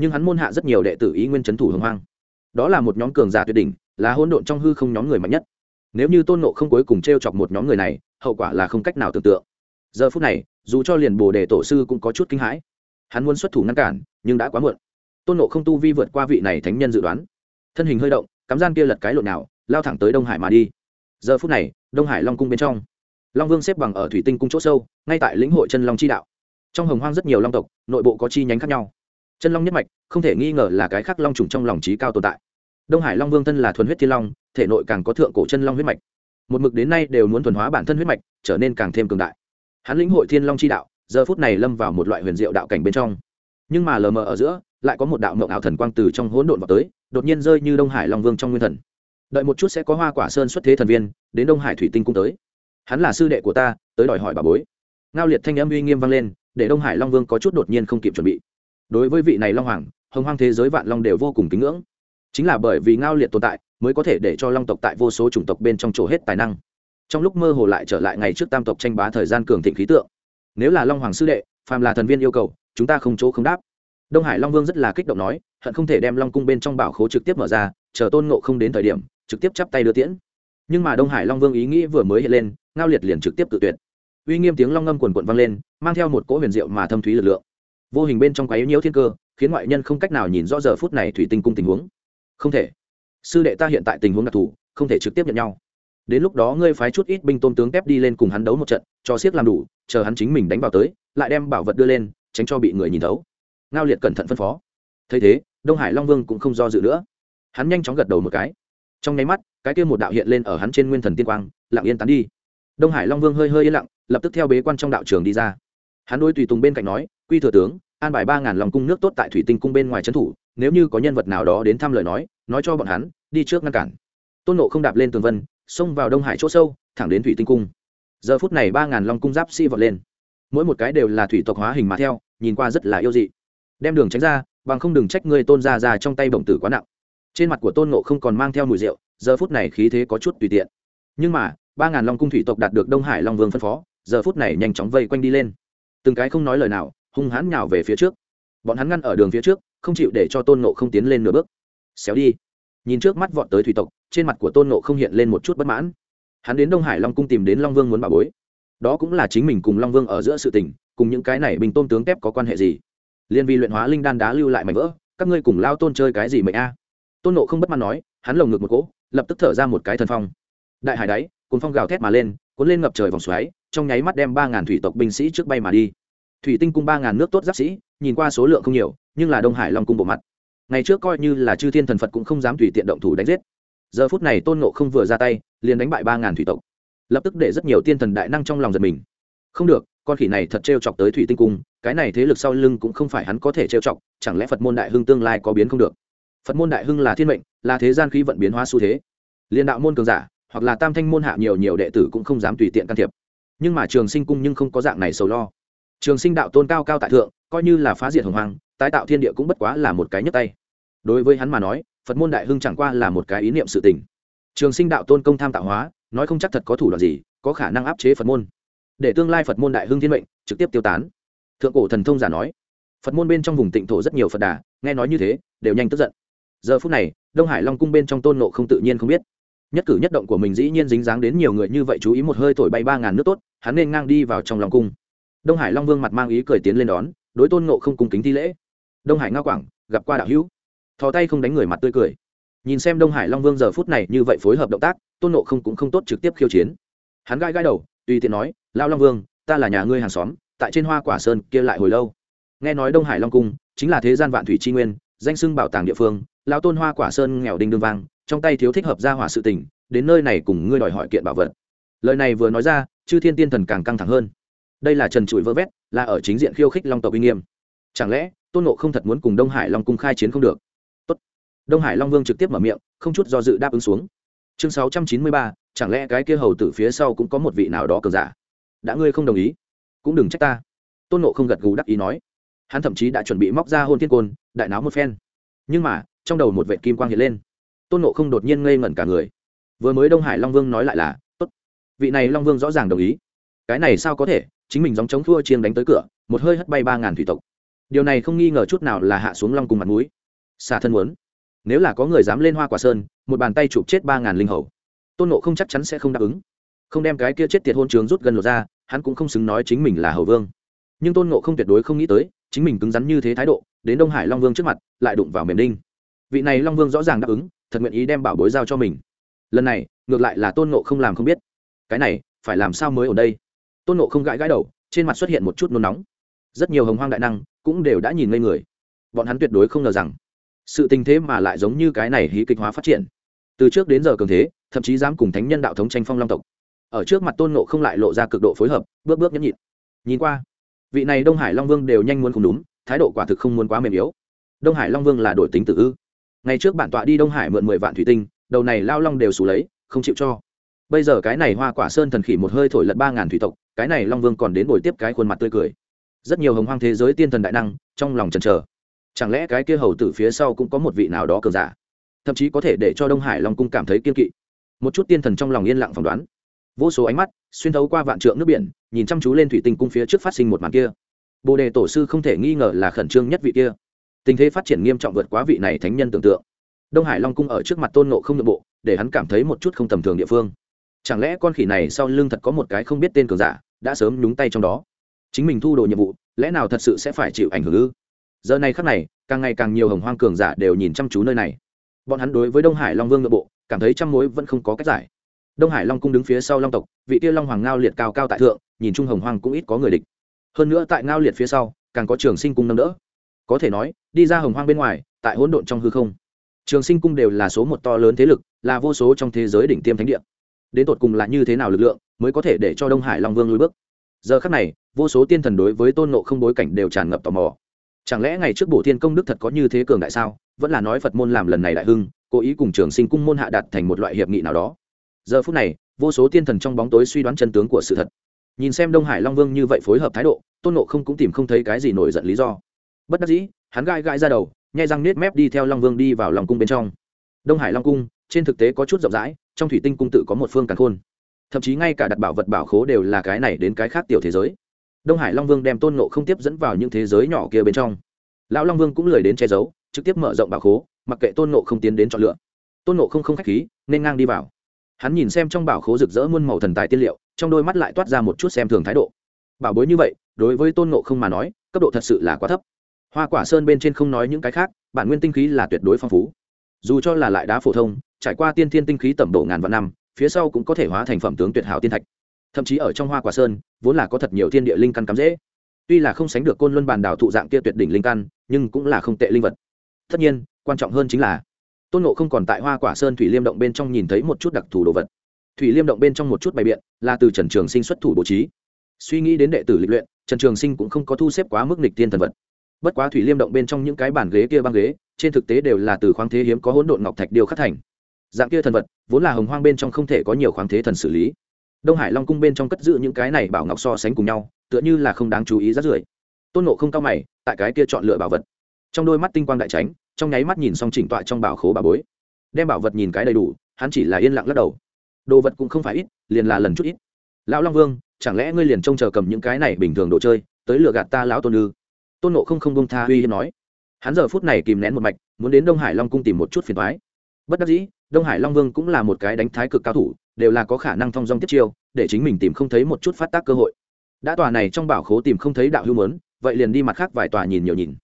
nhưng hắn môn hạ rất nhiều đệ tử ý nguyên c thủ hồng hoang. Đó là một nhóm cường giả tuyệt đỉnh, là hỗn độn trong hư không nhóm người mạnh nhất. Nếu như tôn nộ không cuối cùng t r e o chọc một nhóm người này, hậu quả là không cách nào tưởng tượng. Giờ phút này, dù cho liền bồ đề tổ sư cũng có chút kinh hãi. Hắn muốn xuất thủ ngăn cản, nhưng đã quá muộn. Tôn nộ không tu vi vượt qua vị này thánh nhân dự đoán. Thân hình hơi động, cắm gian kia lật cái lộn nào, lao thẳng tới đông hải mà đi. Giờ phút này, đông hải long cung bên trong, long vương xếp bằng ở thủy tinh cung c h ỗ sâu, ngay tại lĩnh hội chân long chi đạo. Trong hồng hoang rất nhiều long tộc, nội bộ có chi nhánh khác nhau chân long nhất mạch, không thể nghi ngờ là cái khác long trùng trong lòng trí cao tồn tại. Đông hải long vương thân là thuần huyết thiên long, thể nội càng có thượng cổ chân long huyết mạch. Một mực đến nay đều muốn thuần hóa bản thân huyết mạch, trở nên càng thêm cường đại. Hắn lĩnh hội thiên long chi đạo, giờ phút này lâm vào một loại huyền diệu đạo cảnh bên trong. Nhưng mà lờ mờ ở giữa, lại có một đạo mộng ảo thần quang từ trong hỗn độn vào tới, đột nhiên rơi như đông hải long vương trong nguyên thần. Đợi một chút sẽ có hoa quả sơn xuất thế thần viên, đến đông hải thủy tinh cung tới. Hắn là sư đệ của ta, tới đòi hỏi bà bối. Ngao liệt thanh âm uy nghiêm vang lên, để đông hải long vương có chút đột nhiên không kịp chuẩn bị đối với vị này long hoàng, hồng hoang thế giới vạn long đều vô cùng kính ngưỡng. Chính là bởi vì ngao liệt tồn tại, mới có thể để cho long tộc tại vô số chủng tộc bên trong chỗ hết tài năng. Trong lúc mơ hồ lại trở lại ngày trước tam tộc tranh bá thời gian cường thịnh khí tượng. Nếu là long hoàng sư đệ, phàm là thần viên yêu cầu, chúng ta không chỗ không đáp. Đông hải long vương rất là kích động nói, hận không thể đem long cung bên trong bảo khố trực tiếp mở ra, chờ tôn ngộ không đến thời điểm, trực tiếp chắp tay đưa tiễn. Nhưng mà đông hải long vương ý nghĩ vừa mới hiện lên, ngao liệt liền trực tiếp tự tuyệt. Uy nghiêm tiếng long ngâm quần quận vang lên, mang theo một cỗ huyền diệu mà thâm thúy lực lượng vô hình bên trong quái nhiễu thiên cơ, khiến ngoại nhân không cách nào nhìn rõ giờ phút này thủy tinh cung tình huống. Không thể. Sư đệ ta hiện tại tình huống đặc thù, không thể trực tiếp nhận nhau. Đến lúc đó ngươi phái chút ít binh tôn tướng kép đi lên cùng hắn đấu một trận, cho siết làm đủ, chờ hắn chính mình đánh vào tới, lại đem bảo vật đưa lên, tránh cho bị người nhìn thấu. Ngao liệt cẩn thận phân phó. Thấy thế, đông hải long vương cũng không do dự nữa. Hắn nhanh chóng gật đầu một cái. Trong nháy mắt, cái kia một đạo hiện lên ở hắn trên nguyên thần tiên quang, lặng yên tán đi. Đông hải long vương hơi hơi yên lặng, lập tức theo bế quan trong đạo trường đi ra. Hắn đôi tùy tùng bên cạnh nói quy thừa tướng, an bài ba ngàn lòng cung nước tốt tại thủy tinh cung bên ngoài trấn thủ, nếu như có nhân vật nào đó đến thăm lời nói nói cho bọn hắn, đi trước ngăn cản. Tôn nộ không đạp lên tường vân, xông vào đông hải chỗ sâu, thẳng đến thủy tinh cung. Giờ phút này ba ngàn long cung giáp si vọt lên. Mỗi một cái đều là thủy tộc hóa hình mà theo, nhìn qua rất là yêu dị. Đem đường tránh ra, bằng không đừng trách ngươi tôn ra ra trong tay bổng tử quá nặng. Trên mặt của tôn nộ không còn mang theo mùi rượu, giờ phút này khí thế có chút tùy tiện. Nhưng mà, ba ngàn long cung thủy tộc đạt được đông hải long vương phân phó, giờ phút này nhanh chóng vây quanh đi lên. Từng cái không nói lời nào hung hãn nhào về phía trước. Bọn hắn ngăn ở đường phía trước, không chịu để cho tôn nộ không tiến lên nửa bước. Xéo đi. Nhìn trước mắt vọt tới thủy tộc, trên mặt của tôn nộ không hiện lên một chút bất mãn. Hắn đến đông hải long cung tìm đến long vương muốn bà bối. Đó cũng là chính mình cùng long vương ở giữa sự tình, cùng những cái này bình tôn tướng kép có quan hệ gì? Liên vi luyện hóa linh đan đá lưu lại mảnh vỡ, các ngươi cùng lao tôn chơi cái gì mệnh a? Tôn nộ không bất mãn nói, hắn lồng ngực một cỗ, lập tức thở ra một cái thần phong. Đại hải đáy, cuốn phong gào thét mà lên, cuốn lên ngập trời vòng xoáy, trong nháy mắt đem ba ngàn thủy tộc binh sĩ trước bay mà đi thủy tinh cung ba ngàn nước tốt giáp sĩ, nhìn qua số lượng không nhiều, nhưng là đông hải long cung bộ mặt. Ngày trước coi như là chư thiên thần phật cũng không dám tùy tiện động thủ đánh giết. Giờ phút này tôn nộ không vừa ra tay, liền đánh bại ba ngàn thủy tộc. Lập tức để rất nhiều tiên thần đại năng trong lòng giật mình. Không được, con khỉ này thật trêu chọc tới thủy tinh cung, cái này thế lực sau lưng cũng không phải hắn có thể trêu chọc, chẳng lẽ phật môn đại hưng tương lai có biến không được? Phật môn đại hưng là thiên mệnh, là thế gian khí vận biến hóa xu thế. Liên đạo môn cường giả, hoặc là tam thanh môn hạ nhiều nhiều đệ tử cũng không dám tùy tiện can thiệp. Nhưng mà trường sinh cung nhưng không có dạng này sầu lo trường sinh đạo tôn cao cao tại thượng, coi như là phá diệt hồng hoàng tái tạo thiên địa cũng bất quá là một cái nhấp tay. Đối với hắn mà nói, phật môn đại hưng chẳng qua là một cái ý niệm sự tình. Trường sinh đạo tôn công tham tạo hóa, nói không chắc thật có thủ đoạn gì, có khả năng áp chế phật môn. Để tương lai phật môn đại hưng thiên mệnh, trực tiếp tiêu tán. Thượng cổ thần thông giả nói, phật môn bên trong vùng tịnh thổ rất nhiều phật đà, nghe nói như thế, đều nhanh tức giận. Giờ phút này, đông hải long cung bên trong tôn nộ không tự nhiên không biết. Nhất cử nhất động của mình dĩ nhiên dính dáng đến nhiều người như vậy chú ý một hơi thổi bay ba ngàn nước tốt, hắn nên ngang đi vào trong lòng cung đông hải long vương mặt mang ý cười tiến lên đón, đối tôn ngộ không cung kính thi lễ. Đông hải ngao quảng, gặp qua đạo hữu. Thò tay không đánh người mặt tươi cười. Nhìn xem đông hải long vương giờ phút này như vậy phối hợp động tác, tôn nộ không cũng không tốt trực tiếp khiêu chiến. Hắn gai gai đầu, tùy tiện nói lao long vương, ta là nhà ngươi hàng xóm, tại trên hoa quả sơn kia lại hồi lâu. Nghe nói đông hải long cung chính là thế gian vạn thủy tri nguyên, danh sưng bảo tàng địa phương lao tôn hoa quả sơn nghèo đinh đương vang, trong tay thiếu thích hợp gia hỏa sự tình, đến nơi này cùng ngươi đòi hỏi kiện bảo vật. Lời này vừa nói ra, chư thiên tiên thần càng căng thẳng hơn đây là trần trụi vơ vét, là ở chính diện khiêu khích long tộc uy nghiêm. Chẳng lẽ, tôn nộ không thật muốn cùng đông hải long cung khai chiến không được? Tốt. đông hải long vương trực tiếp mở miệng, không chút do dự đáp ứng xuống. Chương sáu trăm chín mươi ba, chẳng lẽ cái kia hầu tử phía sau cũng có một vị nào đó cờ giả? Đã ngươi không đồng ý, cũng đừng trách ta. Tôn nộ không gật gù đắc ý nói. Hắn thậm chí đã chuẩn bị móc ra hôn thiên côn, đại náo một phen. Nhưng mà, trong đầu một vệ kim quang hiện lên. Tôn nộ không đột nhiên ngây ngẩn cả người. Vừa mới đông hải long vương nói lại là, tốt. Vị này long vương rõ ràng đồng ý. Cái này sao có thể? Chính mình dòng chống thua chiêng đánh tới cửa, một hơi hất bay ba ngàn thủy tộc. Điều này không nghi ngờ chút nào là hạ xuống long cùng mặt núi xả thân muốn. Nếu là có người dám lên hoa quả sơn, một bàn tay chụp chết ba ngàn linh hầu. Tôn nộ không chắc chắn sẽ không đáp ứng. Không đem cái kia chết tiệt hôn trường rút gần lột ra, hắn cũng không xứng nói chính mình là hầu vương. Nhưng tôn nộ không tuyệt đối không nghĩ tới, chính mình cứng rắn như thế thái độ, đến đông hải long vương trước mặt, lại đụng vào mềm đinh. Vị này long vương rõ ràng đáp ứng, thật nguyện ý đem bảo bối giao cho mình. Lần này, ngược lại là tôn nộ không làm không biết. Cái này, phải làm sao mới ở đây? Tôn nộ không gãi gãi đầu, trên mặt xuất hiện một chút nôn nóng. Rất nhiều hồng hoang đại năng cũng đều đã nhìn ngây người. Bọn hắn tuyệt đối không ngờ rằng, sự tình thế mà lại giống như cái này hí kịch hóa phát triển. Từ trước đến giờ cường thế, thậm chí dám cùng thánh nhân đạo thống tranh phong long tộc. Ở trước mặt tôn nộ không lại lộ ra cực độ phối hợp, bước bước nhẫn nhịn. Nhìn qua, vị này đông hải long vương đều nhanh muốn cùng đúng, thái độ quả thực không muốn quá mềm yếu. Đông hải long vương là đổi tính tự ư. Ngày trước bản tọa đi đông hải mượn mười vạn thủy tinh, đầu này lao long đều xù lấy, không chịu cho. Bây giờ cái này hoa quả sơn thần khỉ một hơi thổi lật ba ngàn thủy tộc cái này long vương còn đến buổi tiếp cái khuôn mặt tươi cười. Rất nhiều hồng hoang thế giới tiên thần đại năng, trong lòng chần chờ. Chẳng lẽ cái kia hầu tử phía sau cũng có một vị nào đó cường giả? Thậm chí có thể để cho đông hải long cung cảm thấy kiên kỵ. Một chút tiên thần trong lòng yên lặng phỏng đoán. Vô số ánh mắt xuyên thấu qua vạn trượng nước biển, nhìn chăm chú lên thủy tinh cung phía trước phát sinh một màn kia. Bồ đề tổ sư không thể nghi ngờ là khẩn trương nhất vị kia. Tình thế phát triển nghiêm trọng vượt quá vị này thánh nhân tưởng tượng. Đông hải long cung ở trước mặt tôn nộ không nội bộ, để hắn cảm thấy một chút không tầm thường địa phương. Chẳng lẽ con khỉ này sau lưng thật có một cái không biết tên cường giả? Đã sớm nhúng tay trong đó. Chính mình thu đồ nhiệm vụ, lẽ nào thật sự sẽ phải chịu ảnh hưởng ư? Giờ này khắc này, càng ngày càng nhiều hồng hoang cường giả đều nhìn chăm chú nơi này. Bọn hắn đối với đông hải long vương nội bộ, cảm thấy trăm mối vẫn không có cách giải. Đông hải long cung đứng phía sau long tộc, vị tiêu long hoàng ngao liệt cao cao tại thượng, nhìn chung hồng hoang cũng ít có người địch. Hơn nữa tại ngao liệt phía sau, càng có trường sinh cung nâng đỡ. Có thể nói, đi ra hồng hoang bên ngoài, tại hỗn độn trong hư không, trường sinh cung đều là số một to lớn thế lực, là vô số trong thế giới đỉnh tiêm thánh địa. Đến tột cùng là như thế nào lực lượng mới có thể để cho đông hải long vương lùi bước. Giờ khắc này, vô số tiên thần đối với tôn nộ không bối cảnh đều tràn ngập tò mò. Chẳng lẽ ngày trước bổ thiên công đức thật có như thế cường đại sao? Vẫn là nói phật môn làm lần này đại hưng, cố ý cùng trường sinh cung môn hạ đặt thành một loại hiệp nghị nào đó. Giờ phút này, vô số tiên thần trong bóng tối suy đoán chân tướng của sự thật. Nhìn xem đông hải long vương như vậy phối hợp thái độ, tôn nộ không cũng tìm không thấy cái gì nổi giận lý do. Bất đắc dĩ, hắn gai gai ra đầu, nhai răng nết mép đi theo long vương đi vào lòng cung bên trong. Đông hải long cung, trên thực tế có chút rộng rãi, trong thủy tinh cung tự có một phương càn khôn thậm chí ngay cả đặt bảo vật bảo khố đều là cái này đến cái khác tiểu thế giới. Đông hải long vương đem tôn nộ không tiếp dẫn vào những thế giới nhỏ kia bên trong. Lão long vương cũng lười đến che giấu, trực tiếp mở rộng bảo khố, mặc kệ tôn nộ không tiến đến chọn lựa. Tôn nộ không không khách khí, nên ngang đi vào. Hắn nhìn xem trong bảo khố rực rỡ muôn màu thần tài tiên liệu, trong đôi mắt lại toát ra một chút xem thường thái độ. Bảo bối như vậy, đối với tôn nộ không mà nói, cấp độ thật sự là quá thấp. Hoa quả sơn bên trên không nói những cái khác, bản nguyên tinh khí là tuyệt đối phong phú. Dù cho là lại đá phổ thông, trải qua tiên thiên tinh khí tẩm độ ngàn vạn năm phía sau cũng có thể hóa thành phẩm tướng tuyệt hảo tiên thạch. Thậm chí ở trong hoa quả sơn, vốn là có thật nhiều thiên địa linh căn cắm dễ tuy là không sánh được côn luân bàn đảo thụ dạng kia tuyệt đỉnh linh căn, nhưng cũng là không tệ linh vật. Tất nhiên, quan trọng hơn chính là, tôn nộ không còn tại hoa quả sơn thủy liêm động bên trong nhìn thấy một chút đặc thù đồ vật. Thủy liêm động bên trong một chút bày biện, là từ trần trường sinh xuất thủ bố trí. Suy nghĩ đến đệ tử lịch luyện, trần trường sinh cũng không có thu xếp quá mức nịch tiên thần vật. Bất quá thủy liêm động bên trong những cái bàn ghế kia băng ghế, trên thực tế đều là từ khoáng thế hiếm có hỗn độn ngọc thạch điêu khắc thành dạng kia thần vật, vốn là hồng hoang bên trong không thể có nhiều khoáng thế thần xử lý. Đông hải long cung bên trong cất giữ những cái này bảo ngọc so sánh cùng nhau, tựa như là không đáng chú ý rất rưởi. Tôn nộ không cao mày, tại cái kia chọn lựa bảo vật. Trong đôi mắt tinh quang đại tránh, trong nháy mắt nhìn xong chỉnh tọa trong bảo khố bà bối. Đem bảo vật nhìn cái đầy đủ, hắn chỉ là yên lặng lắc đầu. Đồ vật cũng không phải ít, liền là lần chút ít. Lão long vương, chẳng lẽ ngươi liền trông chờ cầm những cái này bình thường đồ chơi, tới lừa gạt ta lão tôn ư tôn nộ không không bông tha uy hiếp nói. Hắn giờ phút này kìm nén một mạch, muốn đến đông hải long cung tìm một chút phiền thoái bất đắc dĩ đông hải long vương cũng là một cái đánh thái cực cao thủ, đều là có khả năng thong dong tiếp chiêu, để chính mình tìm không thấy một chút phát tác cơ hội. Đã tòa này trong bảo khố tìm không thấy đạo hưu mớn vậy liền đi mặt khác vài tòa nhìn nhiều nhìn.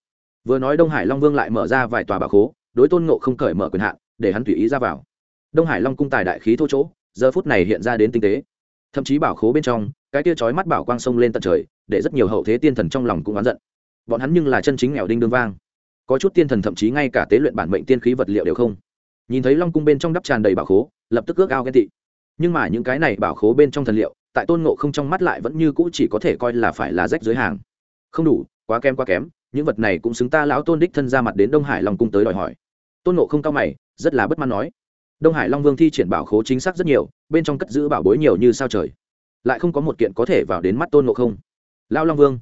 Vừa nói đông hải long vương lại mở ra vài tòa bảo khố, đối tôn ngộ không cởi mở quyền hạn, để hắn tùy ý ra vào. Đông hải long cung tài đại khí thô chỗ, giờ phút này hiện ra đến tinh tế. Thậm chí bảo khố bên trong, cái tia chói mắt bảo quang sông lên tận trời, để rất nhiều hậu thế tiên thần trong lòng cũng oán giận. Bọn hắn nhưng là chân chính nghèo đinh đương vang. Có chút tiên thần thậm chí ngay cả tế luyện bản mệnh tiên khí vật liệu đều không nhìn thấy long cung bên trong đắp tràn đầy bảo khố, lập tức ước ao ghen tị. Nhưng mà những cái này bảo khố bên trong thần liệu, tại tôn ngộ không trong mắt lại vẫn như cũ chỉ có thể coi là phải là rách dưới hàng. Không đủ, quá kém quá kém, những vật này cũng xứng ta lão tôn đích thân ra mặt đến đông hải long cung tới đòi hỏi. Tôn ngộ không cao mày, rất là bất mãn nói. Đông hải long vương thi triển bảo khố chính xác rất nhiều, bên trong cất giữ bảo bối nhiều như sao trời. Lại không có một kiện có thể vào đến mắt tôn ngộ không. Lao long vương,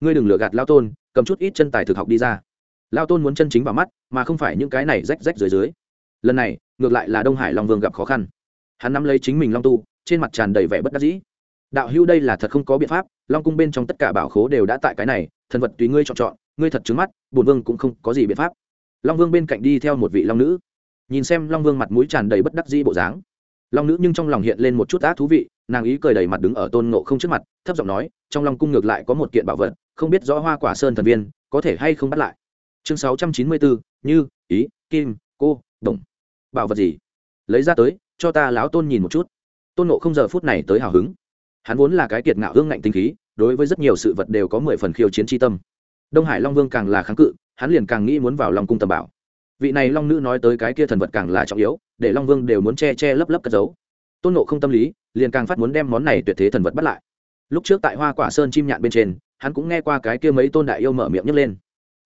ngươi đừng lừa gạt lao tôn, cầm chút ít chân tài thực học đi ra. Lao tôn muốn chân chính vào mắt, mà không phải những cái này rách rách dưới dưới lần này, ngược lại là đông hải long vương gặp khó khăn. Hắn nắm lấy chính mình long tu, trên mặt tràn đầy vẻ bất đắc dĩ. Đạo hữu đây là thật không có biện pháp, long cung bên trong tất cả bảo khố đều đã tại cái này, thần vật tùy ngươi chọn chọn, ngươi thật trứng mắt bùn vương cũng không có gì biện pháp. Long vương bên cạnh đi theo một vị long nữ. Nhìn xem long vương mặt mũi tràn đầy bất đắc dĩ bộ dáng. Long nữ nhưng trong lòng hiện lên một chút ác thú vị, nàng ý cười đầy mặt đứng ở tôn ngộ không trước mặt, thấp giọng nói, trong long cung ngược lại có một kiện bảo vật, không biết rõ hoa quả sơn thần viên có thể hay không bắt lại. Chương sáu trăm chín mươi bốn, như, ý, kim, cô, đồng bảo vật gì? Lấy ra tới, cho ta láo tôn nhìn một chút. Tôn nộ không giờ phút này tới hào hứng. Hắn vốn là cái kiệt ngạo hương ngạnh tinh khí, đối với rất nhiều sự vật đều có mười phần khiêu chiến tri tâm. Đông hải long vương càng là kháng cự, hắn liền càng nghĩ muốn vào long cung tầm bảo. Vị này long nữ nói tới cái kia thần vật càng là trọng yếu, để long vương đều muốn che che lấp lấp cất giấu. Tôn nộ không tâm lý, liền càng phát muốn đem món này tuyệt thế thần vật bắt lại. Lúc trước tại hoa quả sơn chim nhạn bên trên, hắn cũng nghe qua cái kia mấy tôn đại yêu mở miệng nhấc lên.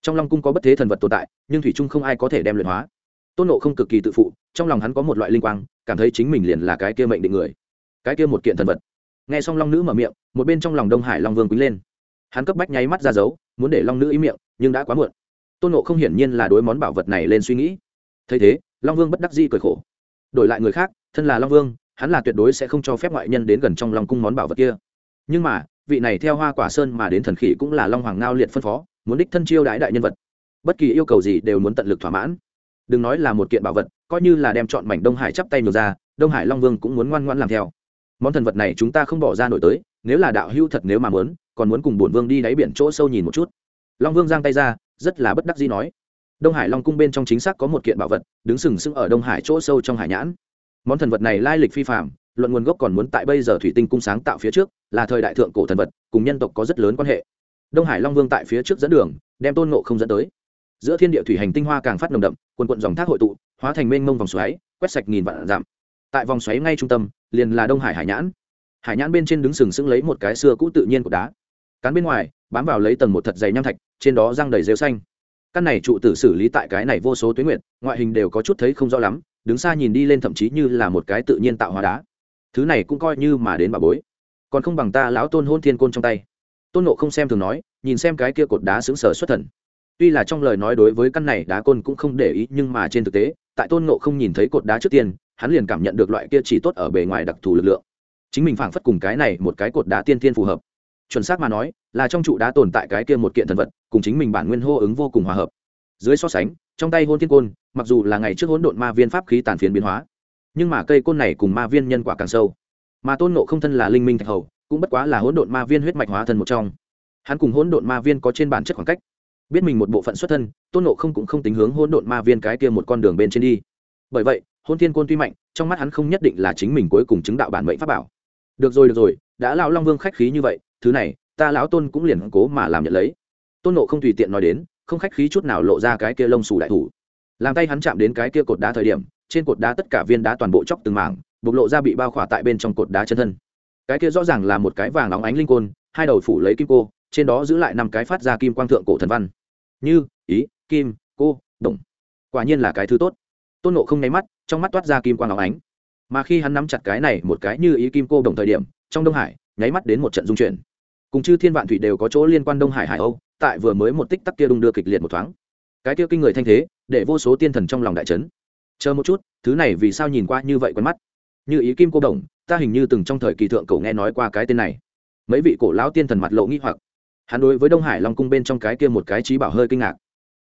Trong long cung có bất thế thần vật tồn tại, nhưng thủy trung không ai có thể đem luyện hóa tôn nộ không cực kỳ tự phụ, trong lòng hắn có một loại linh quang, cảm thấy chính mình liền là cái kia mệnh định người, cái kia một kiện thần vật. Nghe xong long nữ mở miệng, một bên trong lòng đông hải long vương quý lên. Hắn cấp bách nháy mắt ra dấu, muốn để long nữ ý miệng, nhưng đã quá muộn. Tôn nộ không hiển nhiên là đối món bảo vật này lên suy nghĩ. Thấy thế, long vương bất đắc di cười khổ. Đổi lại người khác, thân là long vương, hắn là tuyệt đối sẽ không cho phép ngoại nhân đến gần trong lòng cung món bảo vật kia. Nhưng mà, vị này theo hoa quả sơn mà đến thần khỉ cũng là long hoàng ngao liệt phân phó, muốn đích thân chiêu đãi đại nhân vật. Bất kỳ yêu cầu gì đều muốn tận lực thỏa mãn đừng nói là một kiện bảo vật, coi như là đem chọn mảnh đông hải chắp tay ngược ra, đông hải long vương cũng muốn ngoan ngoãn làm theo. Món thần vật này chúng ta không bỏ ra nổi tới, nếu là đạo hưu thật nếu mà muốn, còn muốn cùng bổn vương đi đáy biển chỗ sâu nhìn một chút. Long vương giang tay ra, rất là bất đắc dĩ nói. Đông hải long cung bên trong chính xác có một kiện bảo vật, đứng sừng sững ở đông hải chỗ sâu trong hải nhãn. Món thần vật này lai lịch phi phạm luận nguồn gốc còn muốn tại bây giờ thủy tinh cung sáng tạo phía trước, là thời đại thượng cổ thần vật, cùng nhân tộc có rất lớn quan hệ. Đông hải long vương tại phía trước dẫn đường, đem tôn ngộ không dẫn tới giữa thiên địa thủy hành tinh hoa càng phát nồng đậm, quần quận dòng thác hội tụ, hóa thành mênh mông vòng xoáy, quét sạch nghìn vạn dặm. Tại vòng xoáy ngay trung tâm, liền là đông hải hải nhãn. Hải nhãn bên trên đứng sừng sững lấy một cái xưa cũ tự nhiên của đá. Cán bên ngoài, bám vào lấy tầng một thật dày nham thạch, trên đó răng đầy rêu xanh. Căn này trụ tử xử lý tại cái này vô số tuyến nguyện ngoại hình đều có chút thấy không rõ lắm, đứng xa nhìn đi lên thậm chí như là một cái tự nhiên tạo hóa đá. Thứ này cũng coi như mà đến bà bối. Còn không bằng ta lão tôn hôn thiên côn trong tay. Tôn nộ không xem thường nói, nhìn xem cái kia cột đá xứng sở xuất thần tuy là trong lời nói đối với căn này đá côn cũng không để ý, nhưng mà trên thực tế, tại tôn nộ không nhìn thấy cột đá trước tiên, hắn liền cảm nhận được loại kia chỉ tốt ở bề ngoài đặc thù lực lượng. Chính mình phảng phất cùng cái này một cái cột đá tiên thiên phù hợp. Chuẩn xác mà nói, là trong trụ đá tồn tại cái kia một kiện thần vật, cùng chính mình bản nguyên hô ứng vô cùng hòa hợp. Dưới so sánh, trong tay hôn thiên côn, mặc dù là ngày trước hỗn độn ma viên pháp khí tàn phiến biến hóa, nhưng mà cây côn này cùng ma viên nhân quả càng sâu. Mà tôn nộ không thân là linh minh thạch hầu, cũng bất quá là hỗn độn ma viên huyết mạch hóa thân một trong. Hắn cùng hỗn độn ma viên có trên bản chất khoảng cách biết mình một bộ phận xuất thân, tôn nộ không cũng không tính hướng hỗn độn ma viên cái kia một con đường bên trên đi. Bởi vậy, hôn thiên côn tuy mạnh, trong mắt hắn không nhất định là chính mình cuối cùng chứng đạo bản mệnh pháp bảo. Được rồi được rồi, đã lão long vương khách khí như vậy, thứ này, ta lão tôn cũng liền cố mà làm nhận lấy. Tôn nộ không tùy tiện nói đến, không khách khí chút nào lộ ra cái kia lông xù đại thủ. Làm tay hắn chạm đến cái kia cột đá thời điểm, trên cột đá tất cả viên đá toàn bộ chóc từng mảng, bộc lộ ra bị bao khỏa tại bên trong cột đá chân thân. Cái kia rõ ràng là một cái vàng óng ánh linh côn, hai đầu phủ lấy kim cô, trên đó giữ lại năm cái phát ra kim quang thượng cổ thần văn như, ý, kim, cô, đồng. Quả nhiên là cái thứ tốt. Tôn nộ không nháy mắt, trong mắt toát ra kim quang áo ánh. Mà khi hắn nắm chặt cái này một cái như ý kim cô đồng thời điểm, trong đông hải, nháy mắt đến một trận dung chuyển. Cùng chư thiên vạn thủy đều có chỗ liên quan đông hải hải âu, tại vừa mới một tích tắc kia đung đưa kịch liệt một thoáng. Cái kia kinh người thanh thế, để vô số tiên thần trong lòng đại trấn chờ một chút, thứ này vì sao nhìn qua như vậy quen mắt? Như ý kim cô đồng, ta hình như từng trong thời kỳ thượng cổ nghe nói qua cái tên này. Mấy vị cổ lão tiên thần mặt lộ nghi hoặc hắn đối với đông hải long cung bên trong cái kia một cái trí bảo hơi kinh ngạc.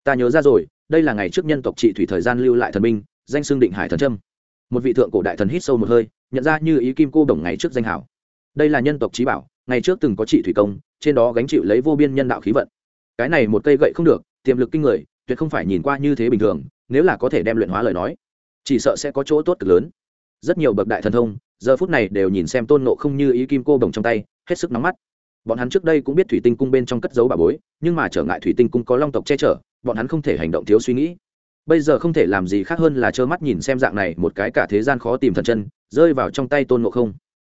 Ta nhớ ra rồi, đây là ngày trước nhân tộc trị thủy thời gian lưu lại thần minh danh xương định hải thần trâm. Một vị thượng cổ đại thần hít sâu một hơi, nhận ra như ý kim cô đồng ngày trước danh hảo. Đây là nhân tộc trí bảo, ngày trước từng có trị thủy công, trên đó gánh chịu lấy vô biên nhân đạo khí vận. Cái này một cây gậy không được, tiềm lực kinh người, tuyệt không phải nhìn qua như thế bình thường, nếu là có thể đem luyện hóa lời nói, chỉ sợ sẽ có chỗ tốt cực lớn. Rất nhiều bậc đại thần thông, giờ phút này đều nhìn xem tôn nộ không như ý kim cô đồng trong tay, hết sức nóng mắt bọn hắn trước đây cũng biết thủy tinh cung bên trong cất dấu bà bối, nhưng mà trở ngại thủy tinh cung có long tộc che chở, bọn hắn không thể hành động thiếu suy nghĩ. Bây giờ không thể làm gì khác hơn là trơ mắt nhìn xem dạng này một cái cả thế gian khó tìm thần chân, rơi vào trong tay tôn ngộ không.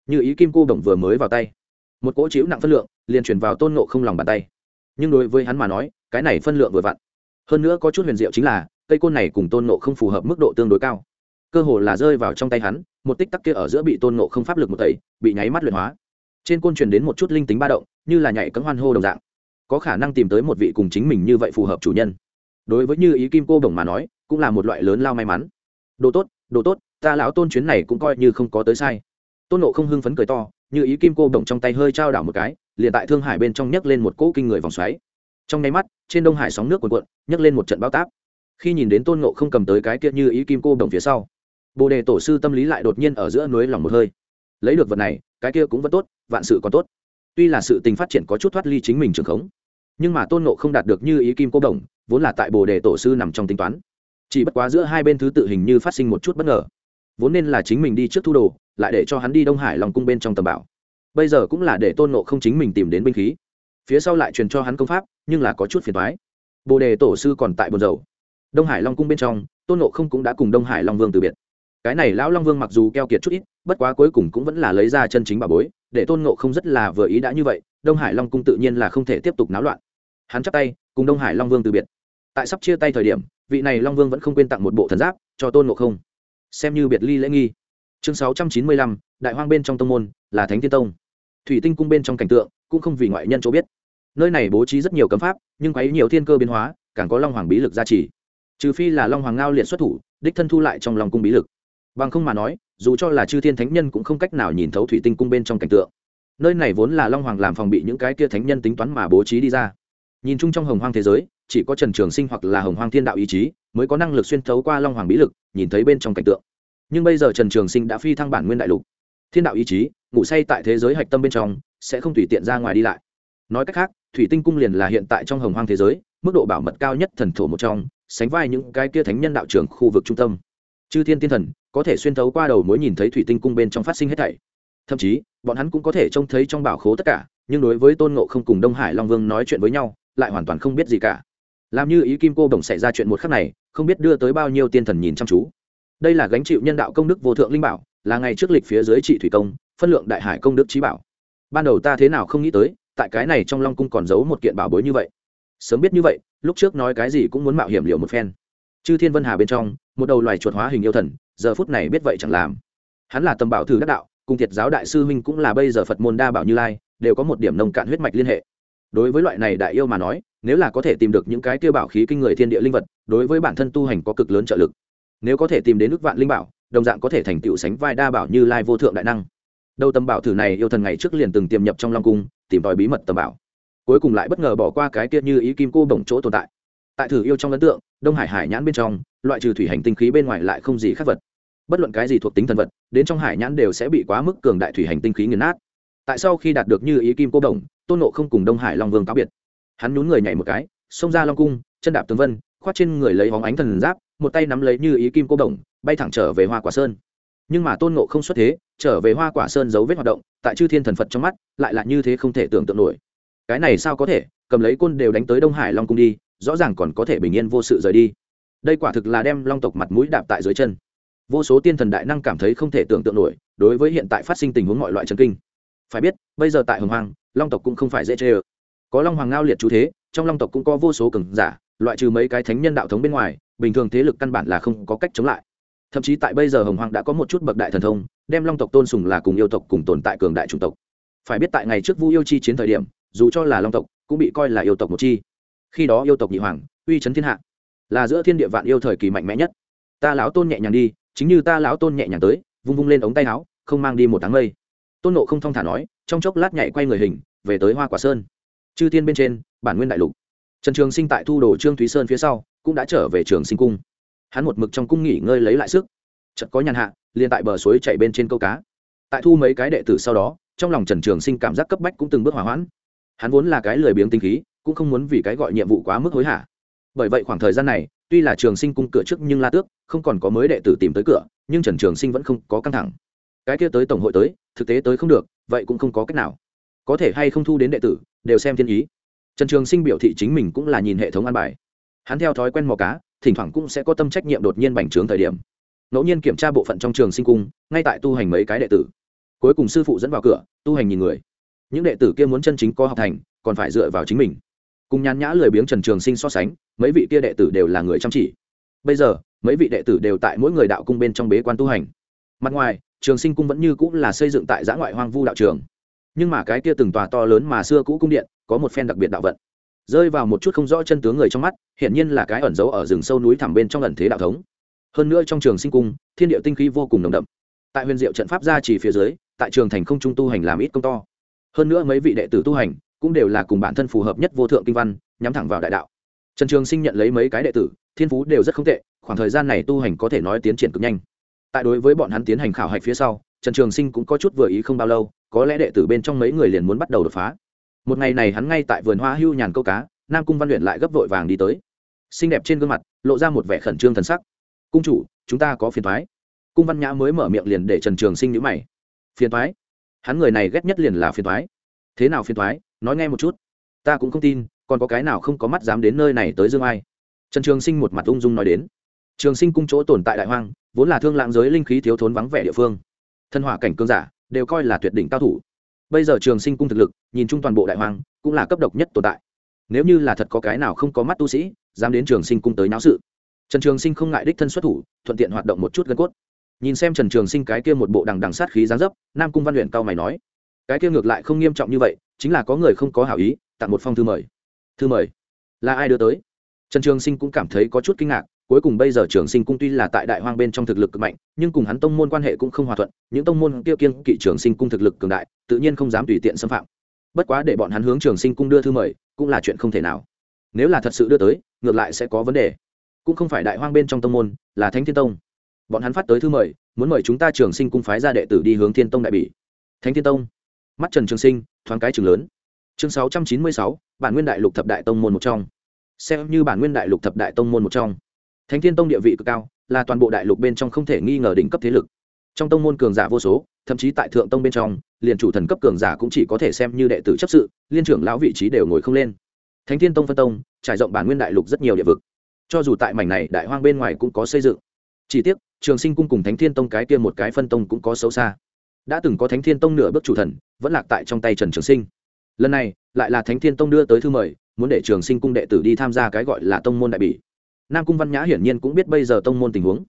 Như ý kim cô đồng vừa mới vào tay, một cỗ chiếu nặng phân lượng liền chuyển vào tôn ngộ không lòng bàn tay. Nhưng đối với hắn mà nói, cái này phân lượng vừa vặn. Hơn nữa có chút huyền diệu chính là, cây côn này cùng tôn ngộ không phù hợp mức độ tương đối cao. Cơ hồ là rơi vào trong tay hắn, một tích tắc kia ở giữa bị tôn ngộ không pháp lực một tẩy, bị nháy mắt luyện hóa trên côn truyền đến một chút linh tính ba động, như là nhảy cấm hoan hô đồng dạng. Có khả năng tìm tới một vị cùng chính mình như vậy phù hợp chủ nhân. Đối với như ý kim cô đồng mà nói, cũng là một loại lớn lao may mắn. Đồ tốt đồ tốt, ta lão tôn chuyến này cũng coi như không có tới sai. Tôn nộ không hưng phấn cười to, như ý kim cô đồng trong tay hơi trao đảo một cái, liền tại thương hải bên trong nhấc lên một cỗ kinh người vòng xoáy. Trong nháy mắt, trên đông hải sóng nước cuộn cuộn, nhấc lên một trận bao táp. Khi nhìn đến tôn nộ không cầm tới cái kia như ý kim cô đồng phía sau, bồ đề tổ sư tâm lý lại đột nhiên ở giữa núi lòng một hơi. Lấy được vật này cái kia cũng vẫn tốt, vạn sự còn tốt. Tuy là sự tình phát triển có chút thoát ly chính mình trường khống, nhưng mà tôn nộ không đạt được như ý kim cô đồng, vốn là tại bồ đề tổ sư nằm trong tính toán. Chỉ bất quá giữa hai bên thứ tự hình như phát sinh một chút bất ngờ. Vốn nên là chính mình đi trước thu đồ, lại để cho hắn đi đông hải lòng cung bên trong tầm bảo. Bây giờ cũng là để tôn nộ không chính mình tìm đến binh khí. Phía sau lại truyền cho hắn công pháp, nhưng là có chút phiền thoái bồ đề tổ sư còn tại bồn dầu đông hải long cung bên trong, tôn nộ không cũng đã cùng đông hải long vương từ biệt cái này lão long vương mặc dù keo kiệt chút ít, bất quá cuối cùng cũng vẫn là lấy ra chân chính bà bối, để tôn ngộ không rất là vừa ý đã như vậy, đông hải long cung tự nhiên là không thể tiếp tục náo loạn. Hắn chắp tay, cùng đông hải long vương từ biệt. Tại sắp chia tay thời điểm, vị này long vương vẫn không quên tặng một bộ thần giáp cho tôn ngộ không. Xem như biệt ly lễ nghi. Chương sáu trăm chín mươi lăm, đại hoang bên trong tông môn, là thánh tiên tông. Thủy tinh cung bên trong cảnh tượng, cũng không vì ngoại nhân cho biết. Nơi này bố trí rất nhiều cấm pháp, nhưng quấy nhiều thiên cơ biến hóa, càng có long hoàng bí lực gia trì. Trừ phi là long hoàng ngao liệt xuất thủ, đích thân thu lại trong lòng cung bí lực bằng không mà nói, dù cho là chư thiên thánh nhân cũng không cách nào nhìn thấu thủy tinh cung bên trong cảnh tượng. Nơi này vốn là long hoàng làm phòng bị những cái kia thánh nhân tính toán mà bố trí đi ra. Nhìn chung trong hồng hoang thế giới, chỉ có trần trường sinh hoặc là hồng hoang thiên đạo ý chí mới có năng lực xuyên thấu qua long hoàng bí lực, nhìn thấy bên trong cảnh tượng. Nhưng bây giờ trần trường sinh đã phi thăng bản nguyên đại lục. Thiên đạo ý chí, ngủ say tại thế giới hạch tâm bên trong, sẽ không tùy tiện ra ngoài đi lại. Nói cách khác, thủy tinh cung liền là hiện tại trong hồng hoang thế giới, mức độ bảo mật cao nhất thần thổ một trong, sánh vai những cái kia thánh nhân đạo trưởng khu vực trung tâm. Chư thiên tiên thần có thể xuyên thấu qua đầu mối nhìn thấy thủy tinh cung bên trong phát sinh hết thảy. Thậm chí, bọn hắn cũng có thể trông thấy trong bảo khố tất cả, nhưng đối với tôn ngộ không cùng đông hải long vương nói chuyện với nhau, lại hoàn toàn không biết gì cả. Làm như ý kim cô đồng xảy ra chuyện một khắc này, không biết đưa tới bao nhiêu tiên thần nhìn chăm chú. Đây là gánh chịu nhân đạo công đức vô thượng linh bảo, là ngày trước lịch phía dưới trị thủy công, phân lượng đại hải công đức trí bảo. Ban đầu ta thế nào không nghĩ tới, tại cái này trong long cung còn giấu một kiện bảo bối như vậy. Sớm biết như vậy, lúc trước nói cái gì cũng muốn mạo hiểm liệu một phen. Chư thiên vân hà bên trong một đầu loài chuột hóa hình yêu thần, giờ phút này biết vậy chẳng làm. Hắn là tầm bảo thử đắc đạo, cùng thiệt giáo đại sư huynh cũng là bây giờ phật môn đa bảo như lai, đều có một điểm nông cạn huyết mạch liên hệ. Đối với loại này đại yêu mà nói, nếu là có thể tìm được những cái tiêu bảo khí kinh người thiên địa linh vật, đối với bản thân tu hành có cực lớn trợ lực. Nếu có thể tìm đến nước vạn linh bảo, đồng dạng có thể thành tựu sánh vai đa bảo như lai vô thượng đại năng. Đầu tầm bảo thử này yêu thần ngày trước liền từng tiềm nhập trong long cung, tìm tòi bí mật tầm bảo. Cuối cùng lại bất ngờ bỏ qua cái kia như ý kim cô bổng chỗ tồn tại tại thử yêu trong ấn tượng, đông hải hải nhãn bên trong, loại trừ thủy hành tinh khí bên ngoài lại không gì khác vật. Bất luận cái gì thuộc tính thần vật, đến trong hải nhãn đều sẽ bị quá mức cường đại thủy hành tinh khí nghiền nát. Tại sau khi đạt được như ý kim cô đồng, tôn nộ không cùng đông hải long vương cáo biệt. Hắn nhún người nhảy một cái, xông ra long cung, chân đạp tường vân khoát trên người lấy hóng ánh thần giáp, một tay nắm lấy như ý kim cô đồng, bay thẳng trở về hoa quả sơn. Nhưng mà tôn nộ không xuất thế, trở về hoa quả sơn dấu vết hoạt động, tại chư thiên thần phật trong mắt, lại là như thế không thể tưởng tượng nổi. Cái này sao có thể, cầm lấy côn đều đánh tới đông hải long cung đi rõ ràng còn có thể bình yên vô sự rời đi. Đây quả thực là đem long tộc mặt mũi đạp tại dưới chân. Vô số tiên thần đại năng cảm thấy không thể tưởng tượng nổi, đối với hiện tại phát sinh tình huống mọi loại chân kinh. Phải biết, bây giờ tại hồng hoàng long tộc cũng không phải dễ chê ơ. Có long hoàng ngao liệt chú thế, trong long tộc cũng có vô số cường giả, loại trừ mấy cái thánh nhân đạo thống bên ngoài, bình thường thế lực căn bản là không có cách chống lại. Thậm chí tại bây giờ hồng hoàng đã có một chút bậc đại thần thông, đem long tộc tôn sùng là cùng yêu tộc cùng tồn tại cường đại chủng tộc. Phải biết tại ngày trước vu yêu chi chiến thời điểm, dù cho là long tộc, cũng bị coi là yêu tộc một chi khi đó yêu tộc nhị hoàng, uy chấn thiên hạ, là giữa thiên địa vạn yêu thời kỳ mạnh mẽ nhất. Ta lão tôn nhẹ nhàng đi, chính như ta lão tôn nhẹ nhàng tới, vung vung lên ống tay áo, không mang đi một tháng mây. Tôn nộ không thong thả nói, trong chốc lát nhảy quay người hình, về tới hoa quả sơn. Chư thiên bên trên, bản nguyên đại lục. Trần trường sinh tại thu đồ trương thúy sơn phía sau, cũng đã trở về trường sinh cung. Hắn một mực trong cung nghỉ ngơi lấy lại sức. Chợt có nhàn hạ, liền tại bờ suối chạy bên trên câu cá. Tại thu mấy cái đệ tử sau đó, trong lòng trần trường sinh cảm giác cấp bách cũng từng bước hỏa hoãn. Hắn vốn là cái lười biếng tinh khí cũng không muốn vì cái gọi nhiệm vụ quá mức hối hả. Bởi vậy khoảng thời gian này, tuy là trường sinh cung cửa trước nhưng la tước không còn có mới đệ tử tìm tới cửa, nhưng trần trường sinh vẫn không có căng thẳng. Cái kia tới tổng hội tới, thực tế tới không được, vậy cũng không có cách nào. Có thể hay không thu đến đệ tử, đều xem thiên ý. Trần trường sinh biểu thị chính mình cũng là nhìn hệ thống an bài. Hắn theo thói quen mò cá, thỉnh thoảng cũng sẽ có tâm trách nhiệm đột nhiên bành trướng thời điểm. Ngẫu nhiên kiểm tra bộ phận trong trường sinh cung, ngay tại tu hành mấy cái đệ tử. Cuối cùng sư phụ dẫn vào cửa, tu hành nhìn người. Những đệ tử kia muốn chân chính có học thành còn phải dựa vào chính mình cùng nhàn nhã lười biếng trần trường sinh so sánh, mấy vị kia đệ tử đều là người chăm chỉ. Bây giờ, mấy vị đệ tử đều tại mỗi người đạo cung bên trong bế quan tu hành. Mặt ngoài, trường sinh cung vẫn như cũng là xây dựng tại giã ngoại hoang vu đạo trường. Nhưng mà cái kia từng tòa to lớn mà xưa cũ cung điện, có một phen đặc biệt đạo vận. Rơi vào một chút không rõ chân tướng người trong mắt hiện nhiên là cái ẩn giấu ở rừng sâu núi thẳm bên trong ẩn thế đạo thống. Hơn nữa trong trường sinh cung, thiên địa tinh khí vô cùng nồng đậm. Tại huyền diệu trận pháp gia chỉ phía dưới, tại trường thành không trung tu hành làm ít công to. Hơn nữa mấy vị đệ tử tu hành cũng đều là cùng bản thân phù hợp nhất vô thượng kinh văn, nhắm thẳng vào đại đạo. Trần trường sinh nhận lấy mấy cái đệ tử, thiên phú đều rất không tệ, khoảng thời gian này tu hành có thể nói tiến triển cực nhanh. Tại đối với bọn hắn tiến hành khảo hạch phía sau, trần trường sinh cũng có chút vừa ý không bao lâu, có lẽ đệ tử bên trong mấy người liền muốn bắt đầu đột phá. Một ngày này hắn ngay tại vườn hoa hưu nhàn câu cá, nam cung văn luyện lại gấp vội vàng đi tới. Xinh đẹp trên gương mặt, lộ ra một vẻ khẩn trương thần sắc. Cung chủ, chúng ta có phiền thoái cung văn nhã mới mở miệng liền để trần trường sinh nhữ mày. Phiền thoái hắn người này ghét nhất liền là phiền thoái thế nào phiền thoái nói nghe một chút. Ta cũng không tin, còn có cái nào không có mắt dám đến nơi này tới dương ai? Trần trường sinh một mặt ung dung nói đến. Trường sinh cung chỗ tồn tại đại hoang, vốn là thương lãng giới linh khí thiếu thốn vắng vẻ địa phương. Thân hỏa cảnh cương giả, đều coi là tuyệt đỉnh cao thủ. Bây giờ trường sinh cung thực lực, nhìn chung toàn bộ đại hoang, cũng là cấp độc nhất tồn tại. Nếu như là thật có cái nào không có mắt tu sĩ, dám đến trường sinh cung tới náo sự. Trần trường sinh không ngại đích thân xuất thủ, thuận tiện hoạt động một chút gân cốt. Nhìn xem trần trường sinh cái kia một bộ đằng đằng sát khí giáng dấp, nam cung văn luyện cao mày nói, cái kia ngược lại không nghiêm trọng như vậy chính là có người không có hảo ý, tặng một phong thư mời. Thư mời? Là ai đưa tới? Trần trường sinh cũng cảm thấy có chút kinh ngạc, cuối cùng bây giờ trường sinh cung tuy là tại đại hoang bên trong thực lực cực mạnh, nhưng cùng hắn tông môn quan hệ cũng không hòa thuận, những tông môn kia kiên kỵ trường sinh cung thực lực cường đại, tự nhiên không dám tùy tiện xâm phạm. Bất quá để bọn hắn hướng trường sinh cung đưa thư mời, cũng là chuyện không thể nào. Nếu là thật sự đưa tới, ngược lại sẽ có vấn đề. Cũng không phải đại hoang bên trong tông môn, là thánh thiên tông. Bọn hắn phát tới thư mời, muốn mời chúng ta trường sinh cung phái ra đệ tử đi hướng thiên tông đại bỉ. Thánh thiên tông? Mắt trần trường sinh, thoáng cái trường lớn. Chương sáu trăm chín mươi sáu, bản nguyên đại lục thập đại tông môn một trong. Xem như bản nguyên đại lục thập đại tông môn một trong. Thánh thiên tông địa vị cực cao, là toàn bộ đại lục bên trong không thể nghi ngờ đỉnh cấp thế lực. Trong tông môn cường giả vô số, thậm chí tại thượng tông bên trong, liền chủ thần cấp cường giả cũng chỉ có thể xem như đệ tử chấp sự, liên trưởng lão vị trí đều ngồi không lên. Thánh thiên tông phân tông, trải rộng bản nguyên đại lục rất nhiều địa vực. Cho dù tại mảnh này đại hoang bên ngoài cũng có xây dựng. Chỉ tiếc, trường sinh cung cùng thánh thiên tông cái kia một cái phân tông cũng có xấu xa đã từng có thánh thiên tông nửa bước chủ thần, vẫn lạc tại trong tay trần trường sinh. Lần này, lại là thánh thiên tông đưa tới thư mời, muốn để trường sinh cung đệ tử đi tham gia cái gọi là tông môn đại bỉ. Nam cung văn nhã hiển nhiên cũng biết bây giờ tông môn tình huống.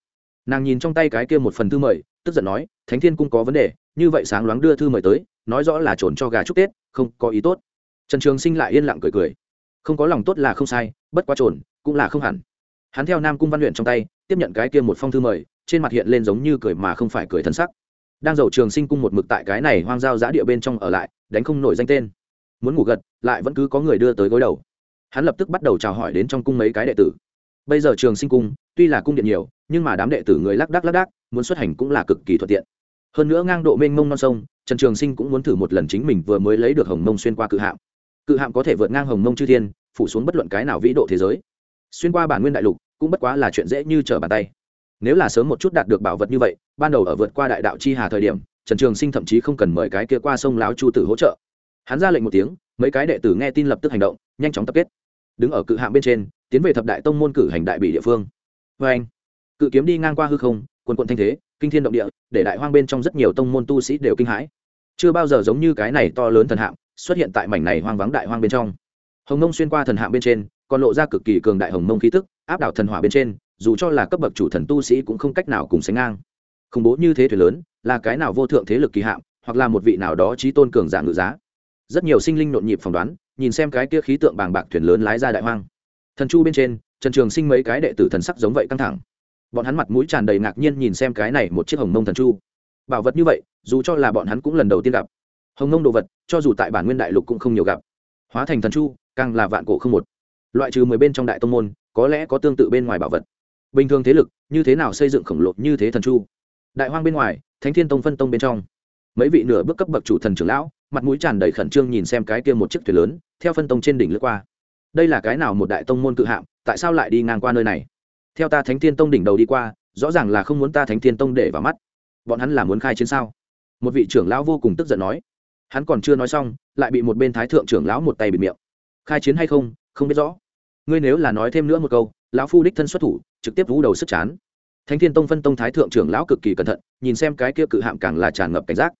Nàng nhìn trong tay cái kia một phần thư mời, tức giận nói, thánh thiên cung có vấn đề, như vậy sáng loáng đưa thư mời tới, nói rõ là trốn cho gà chúc tết, không có ý tốt. Trần trường sinh lại yên lặng cười cười. Không có lòng tốt là không sai, bất quá trồn, cũng là không hẳn. Hắn theo nam cung văn luyện trong tay, tiếp nhận cái kia một phong thư mời, trên mặt hiện lên giống như cười mà không phải cười thân sắc đang giàu trường sinh cung một mực tại cái này hoang giao giã địa bên trong ở lại, đánh không nổi danh tên. Muốn ngủ gật, lại vẫn cứ có người đưa tới gối đầu. Hắn lập tức bắt đầu chào hỏi đến trong cung mấy cái đệ tử. Bây giờ trường sinh cung, tuy là cung điện nhiều, nhưng mà đám đệ tử người lác đác lác đác, muốn xuất hành cũng là cực kỳ thuận tiện. Hơn nữa ngang độ mênh mông non sông, trần trường sinh cũng muốn thử một lần chính mình vừa mới lấy được hồng mông xuyên qua cự hạm. Cự hạm có thể vượt ngang hồng mông chư thiên, phủ xuống bất luận cái nào vĩ độ thế giới. Xuyên qua bản nguyên đại lục, cũng bất quá là chuyện dễ như trở bàn tay nếu là sớm một chút đạt được bảo vật như vậy, ban đầu ở vượt qua đại đạo chi hà thời điểm, trần trường sinh thậm chí không cần mời cái kia qua sông láo chu tử hỗ trợ. Hắn ra lệnh một tiếng, mấy cái đệ tử nghe tin lập tức hành động, nhanh chóng tập kết. Đứng ở cự hạng bên trên, tiến về thập đại tông môn cử hành đại bị địa phương. Vê anh, cự kiếm đi ngang qua hư không, quần quận thanh thế, kinh thiên động địa, để đại hoang bên trong rất nhiều tông môn tu sĩ đều kinh hãi. Chưa bao giờ giống như cái này to lớn thần hạng xuất hiện tại mảnh này hoang vắng đại hoang bên trong. Hồng nông xuyên qua thần hạng bên trên, còn lộ ra cực kỳ cường đại hồng mông khí tức, áp đảo thần hỏa bên trên dù cho là cấp bậc chủ thần tu sĩ cũng không cách nào cùng sánh ngang. Khủng bố như thế thuyền lớn, là cái nào vô thượng thế lực kỳ hạm, hoặc là một vị nào đó trí tôn cường giả ngự giá. Rất nhiều sinh linh nhộn nhịp phỏng đoán, nhìn xem cái kia khí tượng bàng bạc thuyền lớn lái ra đại hoang. Thần chu bên trên, trần trường sinh mấy cái đệ tử thần sắc giống vậy căng thẳng. Bọn hắn mặt mũi tràn đầy ngạc nhiên nhìn xem cái này một chiếc hồng mông thần chu. Bảo vật như vậy, dù cho là bọn hắn cũng lần đầu tiên gặp. Hồng mông đồ vật, cho dù tại bản nguyên đại lục cũng không nhiều gặp. Hóa thành thần chu, càng là vạn cổ không một. Loại trừ mười bên trong đại tông môn, có lẽ có tương tự bên ngoài bảo vật bình thường thế lực, như thế nào xây dựng khổng lồ như thế thần chu? Đại hoang bên ngoài, thánh thiên tông phân tông bên trong. Mấy vị nửa bước cấp bậc chủ thần trưởng lão, mặt mũi tràn đầy khẩn trương nhìn xem cái kia một chiếc thuyền lớn, theo phân tông trên đỉnh lướt qua. Đây là cái nào một đại tông môn cự hạm, tại sao lại đi ngang qua nơi này? Theo ta thánh thiên tông đỉnh đầu đi qua, rõ ràng là không muốn ta thánh thiên tông để vào mắt. Bọn hắn là muốn khai chiến sao? Một vị trưởng lão vô cùng tức giận nói. Hắn còn chưa nói xong, lại bị một bên thái thượng trưởng lão một tay bịt miệng. Khai chiến hay không không biết rõ. Ngươi nếu là nói thêm nữa một câu, lão phu đích thân xuất thủ trực tiếp vũ đầu sức chán. Thánh thiên tông phân tông thái thượng trưởng lão cực kỳ cẩn thận, nhìn xem cái kia cự hạm càng là tràn ngập cảnh giác.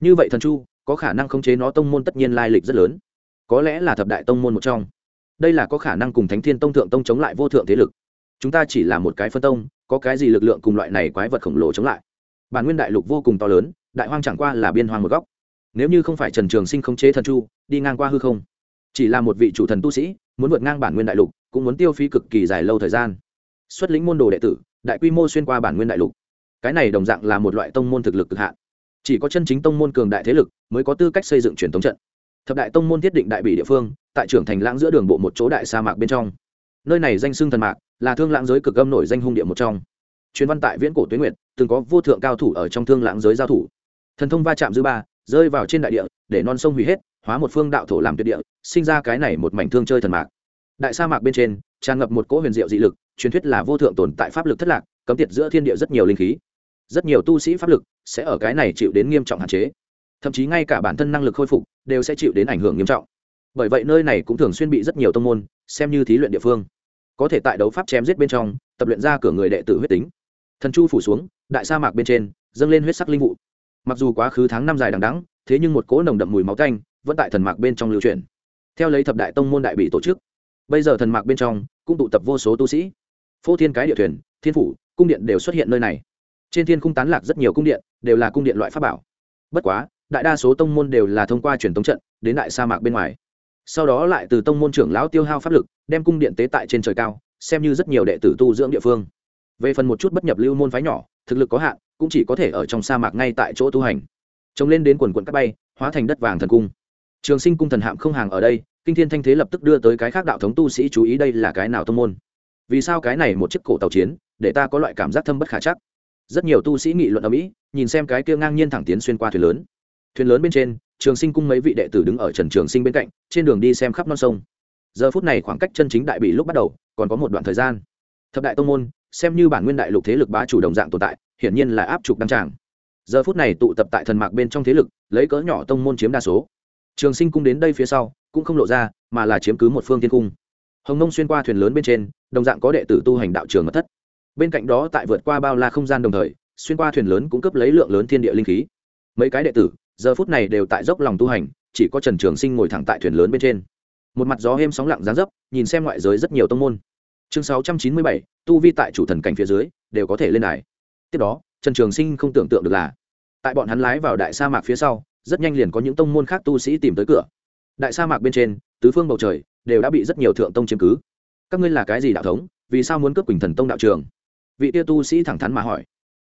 Như vậy thần chu, có khả năng khống chế nó tông môn tất nhiên lai lịch rất lớn. Có lẽ là thập đại tông môn một trong. Đây là có khả năng cùng thánh thiên tông thượng tông chống lại vô thượng thế lực. Chúng ta chỉ là một cái phân tông, có cái gì lực lượng cùng loại này quái vật khổng lồ chống lại. Bản nguyên đại lục vô cùng to lớn, đại hoang chẳng qua là biên hoang một góc. Nếu như không phải trần trường sinh khống chế thần chu, đi ngang qua hư không. Chỉ là một vị chủ thần tu sĩ, muốn vượt ngang bản nguyên đại lục, cũng muốn tiêu phí cực kỳ dài lâu thời gian xuất lĩnh môn đồ đệ tử, đại quy mô xuyên qua bản nguyên đại lục. Cái này đồng dạng là một loại tông môn thực lực cực hạn. Chỉ có chân chính tông môn cường đại thế lực mới có tư cách xây dựng truyền thống trận. Thập đại tông môn thiết định đại bị địa phương, tại trưởng thành lãng giữa đường bộ một chỗ đại sa mạc bên trong. Nơi này danh xưng thần mạc, là thương lãng giới cực âm nổi danh hung địa một trong. Chuyên văn tại viễn cổ tuyến nguyệt, từng có vô thượng cao thủ ở trong thương lãng giới giao thủ. Thần thông va chạm dư ba, rơi vào trên đại địa, để non sông hủy hết, hóa một phương đạo thổ làm tuyệt địa, sinh ra cái này một mảnh thương chơi thần mạc. Đại sa mạc bên trên tràn ngập một cỗ huyền diệu dị lực, truyền thuyết là vô thượng tồn tại pháp lực thất lạc, cấm tiệt giữa thiên địa rất nhiều linh khí. Rất nhiều tu sĩ pháp lực sẽ ở cái này chịu đến nghiêm trọng hạn chế. Thậm chí ngay cả bản thân năng lực khôi phục đều sẽ chịu đến ảnh hưởng nghiêm trọng. Bởi vậy nơi này cũng thường xuyên bị rất nhiều tông môn xem như thí luyện địa phương. Có thể tại đấu pháp chém giết bên trong, tập luyện ra cửa người đệ tử huyết tính. Thần chu phủ xuống, đại sa mạc bên trên, dâng lên huyết sắc linh vụ. Mặc dù quá khứ tháng năm dài đằng đắng thế nhưng một cỗ nồng đậm mùi máu tanh vẫn tại thần mạc bên trong lưu truyền. Theo lấy thập đại tông môn đại bị tổ chức bây giờ thần mạc bên trong cũng tụ tập vô số tu sĩ. Phô thiên cái địa thuyền, thiên phủ, cung điện đều xuất hiện nơi này. Trên thiên cung tán lạc rất nhiều cung điện, đều là cung điện loại pháp bảo. Bất quá, đại đa số tông môn đều là thông qua truyền tống trận, đến đại sa mạc bên ngoài. Sau đó lại từ tông môn trưởng lão tiêu hao pháp lực, đem cung điện tế tại trên trời cao, xem như rất nhiều đệ tử tu dưỡng địa phương. Về phần một chút bất nhập lưu môn phái nhỏ, thực lực có hạn, cũng chỉ có thể ở trong sa mạc ngay tại chỗ tu hành. Trông lên đến quần quận các bay, hóa thành đất vàng thần cung. Trường sinh cung thần hạm không hàng ở đây kinh thiên thanh thế lập tức đưa tới cái khác đạo thống tu sĩ chú ý đây là cái nào tông môn. Vì sao cái này một chiếc cổ tàu chiến, để ta có loại cảm giác thâm bất khả chắc? Rất nhiều tu sĩ nghị luận ở mỹ, nhìn xem cái kia ngang nhiên thẳng tiến xuyên qua thuyền lớn. Thuyền lớn bên trên, trường sinh cung mấy vị đệ tử đứng ở trần trường sinh bên cạnh, trên đường đi xem khắp non sông. Giờ phút này khoảng cách chân chính đại bị lúc bắt đầu, còn có một đoạn thời gian. Thập đại tông môn, xem như bản nguyên đại lục thế lực bá chủ đồng dạng tồn tại, hiển nhiên là áp trục đăng tràng. Giờ phút này tụ tập tại thần mạc bên trong thế lực, lấy cỡ nhỏ tông môn chiếm đa số. Trường sinh cung đến đây phía sau cũng không lộ ra, mà là chiếm cứ một phương tiên cung. Hồng nông xuyên qua thuyền lớn bên trên, đồng dạng có đệ tử tu hành đạo trường mật thất. Bên cạnh đó tại vượt qua bao la không gian đồng thời, xuyên qua thuyền lớn cũng cấp lấy lượng lớn thiên địa linh khí. Mấy cái đệ tử, giờ phút này đều tại dốc lòng tu hành, chỉ có trần trường sinh ngồi thẳng tại thuyền lớn bên trên. Một mặt gió êm sóng lặng gián dấp, nhìn xem ngoại giới rất nhiều tông môn. Chương sáu trăm chín mươi bảy, tu vi tại chủ thần cảnh phía dưới, đều có thể lên đài. Tiếp đó, trần trường sinh không tưởng tượng được là, tại bọn hắn lái vào đại sa mạc phía sau, rất nhanh liền có những tông môn khác tu sĩ tìm tới cửa đại sa mạc bên trên, tứ phương bầu trời đều đã bị rất nhiều thượng tông chiếm cứ. Các ngươi là cái gì đạo thống? Vì sao muốn cướp quỳnh thần tông đạo trường? Vị tia tu sĩ thẳng thắn mà hỏi.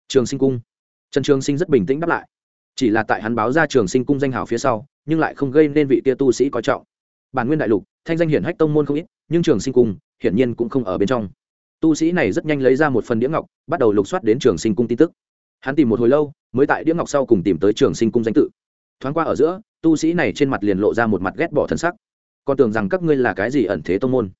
Trường sinh cung. Trần trường sinh rất bình tĩnh đáp lại. Chỉ là tại hắn báo ra trường sinh cung danh hào phía sau, nhưng lại không gây nên vị tia tu sĩ có trọng. Bản nguyên đại lục, thanh danh hiển hách tông môn không ít, nhưng trường sinh cung hiển nhiên cũng không ở bên trong. Tu sĩ này rất nhanh lấy ra một phần đĩa ngọc, bắt đầu lục soát đến trường sinh cung tin tức. Hắn tìm một hồi lâu, mới tại đĩa ngọc sau cùng tìm tới trường sinh cung danh tự thoáng qua ở giữa, tu sĩ này trên mặt liền lộ ra một mặt ghét bỏ thân sắc. Còn tưởng rằng các ngươi là cái gì ẩn thế tông môn.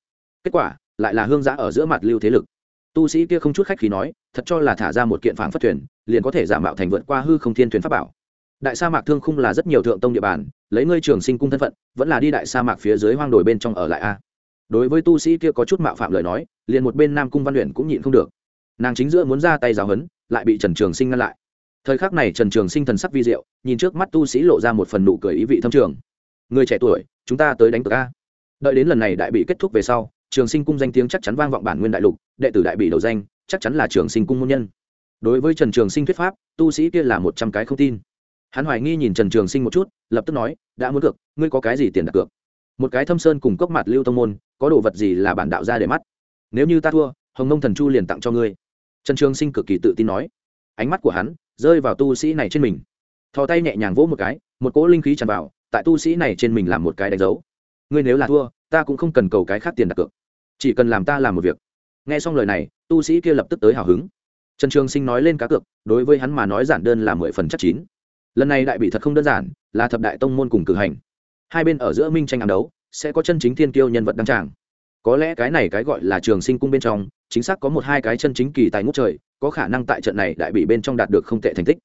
Kết quả, lại là hương giã ở giữa mặt lưu thế lực. Tu sĩ kia không chút khách khí nói, thật cho là thả ra một kiện phản phát thuyền, liền có thể giả mạo thành vượt qua hư không thiên thuyền pháp bảo. Đại sa mạc thương khung là rất nhiều thượng tông địa bàn, lấy ngươi trường sinh cung thân phận, vẫn là đi đại sa mạc phía dưới hoang đồi bên trong ở lại a. Đối với tu sĩ kia có chút mạo phạm lời nói, liền một bên nam cung văn luyện cũng nhịn không được. Nàng chính giữa muốn ra tay giáo hấn lại bị trần trường sinh ngăn lại thời khắc này trần trường sinh thần sắc vi diệu, nhìn trước mắt tu sĩ lộ ra một phần nụ cười ý vị thâm trường. Người trẻ tuổi, chúng ta tới đánh cược a. Đợi đến lần này đại bị kết thúc về sau, trường sinh cung danh tiếng chắc chắn vang vọng bản nguyên đại lục, đệ tử đại bị đầu danh, chắc chắn là trường sinh cung môn nhân. Đối với trần trường sinh thuyết pháp, tu sĩ kia là một trăm cái không tin. Hắn hoài nghi nhìn trần trường sinh một chút, lập tức nói, đã muốn cược, ngươi có cái gì tiền đặt cược? Một cái thâm sơn cùng cốc mặt lưu tông môn, có đồ vật gì là bản đạo ra để mắt? Nếu như ta thua, hồng nông thần chu liền tặng cho ngươi. Trần trường sinh cực kỳ tự tin nói. Ánh mắt của hắn rơi vào tu sĩ này trên mình. Thò tay nhẹ nhàng vỗ một cái, một cỗ linh khí tràn vào, tại tu sĩ này trên mình làm một cái đánh dấu. Ngươi nếu là thua, ta cũng không cần cầu cái khác tiền đặt cược. Chỉ cần làm ta làm một việc. Nghe xong lời này, tu sĩ kia lập tức tới hào hứng. Trần trường sinh nói lên cá cược, đối với hắn mà nói giản đơn là mười phần chắc chín. Lần này đại bị thật không đơn giản, là thập đại tông môn cùng cử hành. Hai bên ở giữa minh tranh ám đấu, sẽ có chân chính thiên kiêu nhân vật đăng tràng. Có lẽ cái này cái gọi là trường sinh cung bên trong chính xác có một hai cái chân chính kỳ tài ngút trời, có khả năng tại trận này đại bị bên trong đạt được không tệ thành tích.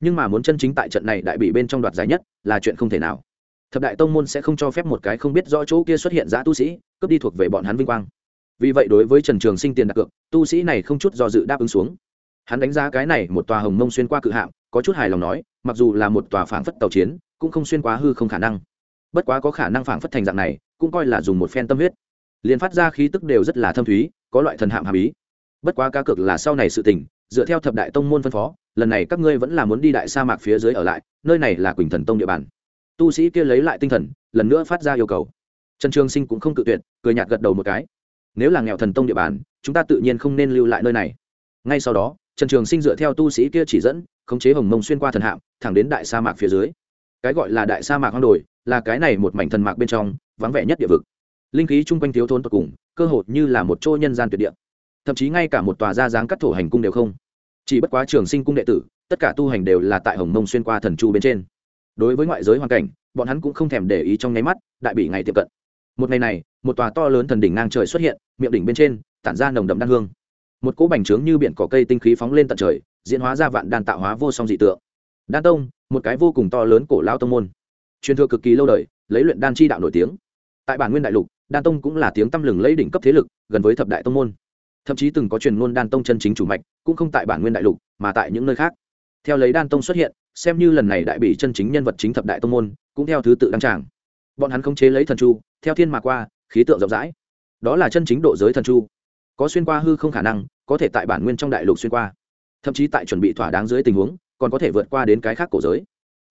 Nhưng mà muốn chân chính tại trận này đại bị bên trong đoạt giải nhất, là chuyện không thể nào. Thập đại tông môn sẽ không cho phép một cái không biết rõ chỗ kia xuất hiện giã tu sĩ, cướp đi thuộc về bọn hắn vinh quang. Vì vậy đối với trần trường sinh tiền đặt cược, tu sĩ này không chút do dự đáp ứng xuống. Hắn đánh giá cái này một tòa hồng mông xuyên qua cự hạm, có chút hài lòng nói, mặc dù là một tòa phảng phất tàu chiến, cũng không xuyên quá hư không khả năng. Bất quá có khả năng phảng phất thành dạng này, cũng coi là dùng một phen tâm huyết. Liền phát ra khí tức đều rất là thâm thúy có loại thần hạm hàm ý. Bất quá cá cược là sau này sự tình, dựa theo thập đại tông môn phân phó, lần này các ngươi vẫn là muốn đi đại sa mạc phía dưới ở lại, nơi này là quỳnh thần tông địa bàn. Tu sĩ kia lấy lại tinh thần, lần nữa phát ra yêu cầu. Trần trường sinh cũng không cự tuyệt, cười nhạt gật đầu một cái. Nếu là nghèo thần tông địa bàn, chúng ta tự nhiên không nên lưu lại nơi này. Ngay sau đó, trần trường sinh dựa theo tu sĩ kia chỉ dẫn, khống chế hồng mông xuyên qua thần hạm, thẳng đến đại sa mạc phía dưới. Cái gọi là đại sa mạc hoang đồi, là cái này một mảnh thần mạc bên trong, vắng vẻ nhất địa vực. Linh khí chung quanh thiếu thốn tột cùng cơ hội như là một chỗ nhân gian tuyệt địa. Thậm chí ngay cả một tòa gia dáng cắt thổ hành cung đều không. Chỉ bất quá trường sinh cung đệ tử, tất cả tu hành đều là tại hồng mông xuyên qua thần chu bên trên. Đối với ngoại giới hoàn cảnh, bọn hắn cũng không thèm để ý trong nháy mắt, đại bị ngày tiệm cận. Một ngày này, một tòa to lớn thần đỉnh ngang trời xuất hiện, miệng đỉnh bên trên, tản ra nồng đậm đan hương. Một cỗ bành trướng như biển cỏ cây tinh khí phóng lên tận trời, diễn hóa ra vạn đan tạo hóa vô song dị tượng. Đan tông, một cái vô cùng to lớn cổ lao tông môn. Truyền thừa cực kỳ lâu đời, lấy luyện đan chi đạo nổi tiếng. Tại bản nguyên đại lục đan tông cũng là tiếng tăm lừng lấy đỉnh cấp thế lực, gần với thập đại tông môn. Thậm chí từng có truyền ngôn đan tông chân chính chủ mạch, cũng không tại bản nguyên đại lục, mà tại những nơi khác. Theo lấy đan tông xuất hiện, xem như lần này đại bị chân chính nhân vật chính thập đại tông môn, cũng theo thứ tự đăng tràng. Bọn hắn không chế lấy thần chu, theo thiên mà qua, khí tượng rộng rãi. Đó là chân chính độ giới thần chu. Có xuyên qua hư không khả năng, có thể tại bản nguyên trong đại lục xuyên qua. Thậm chí tại chuẩn bị thỏa đáng dưới tình huống, còn có thể vượt qua đến cái khác cổ giới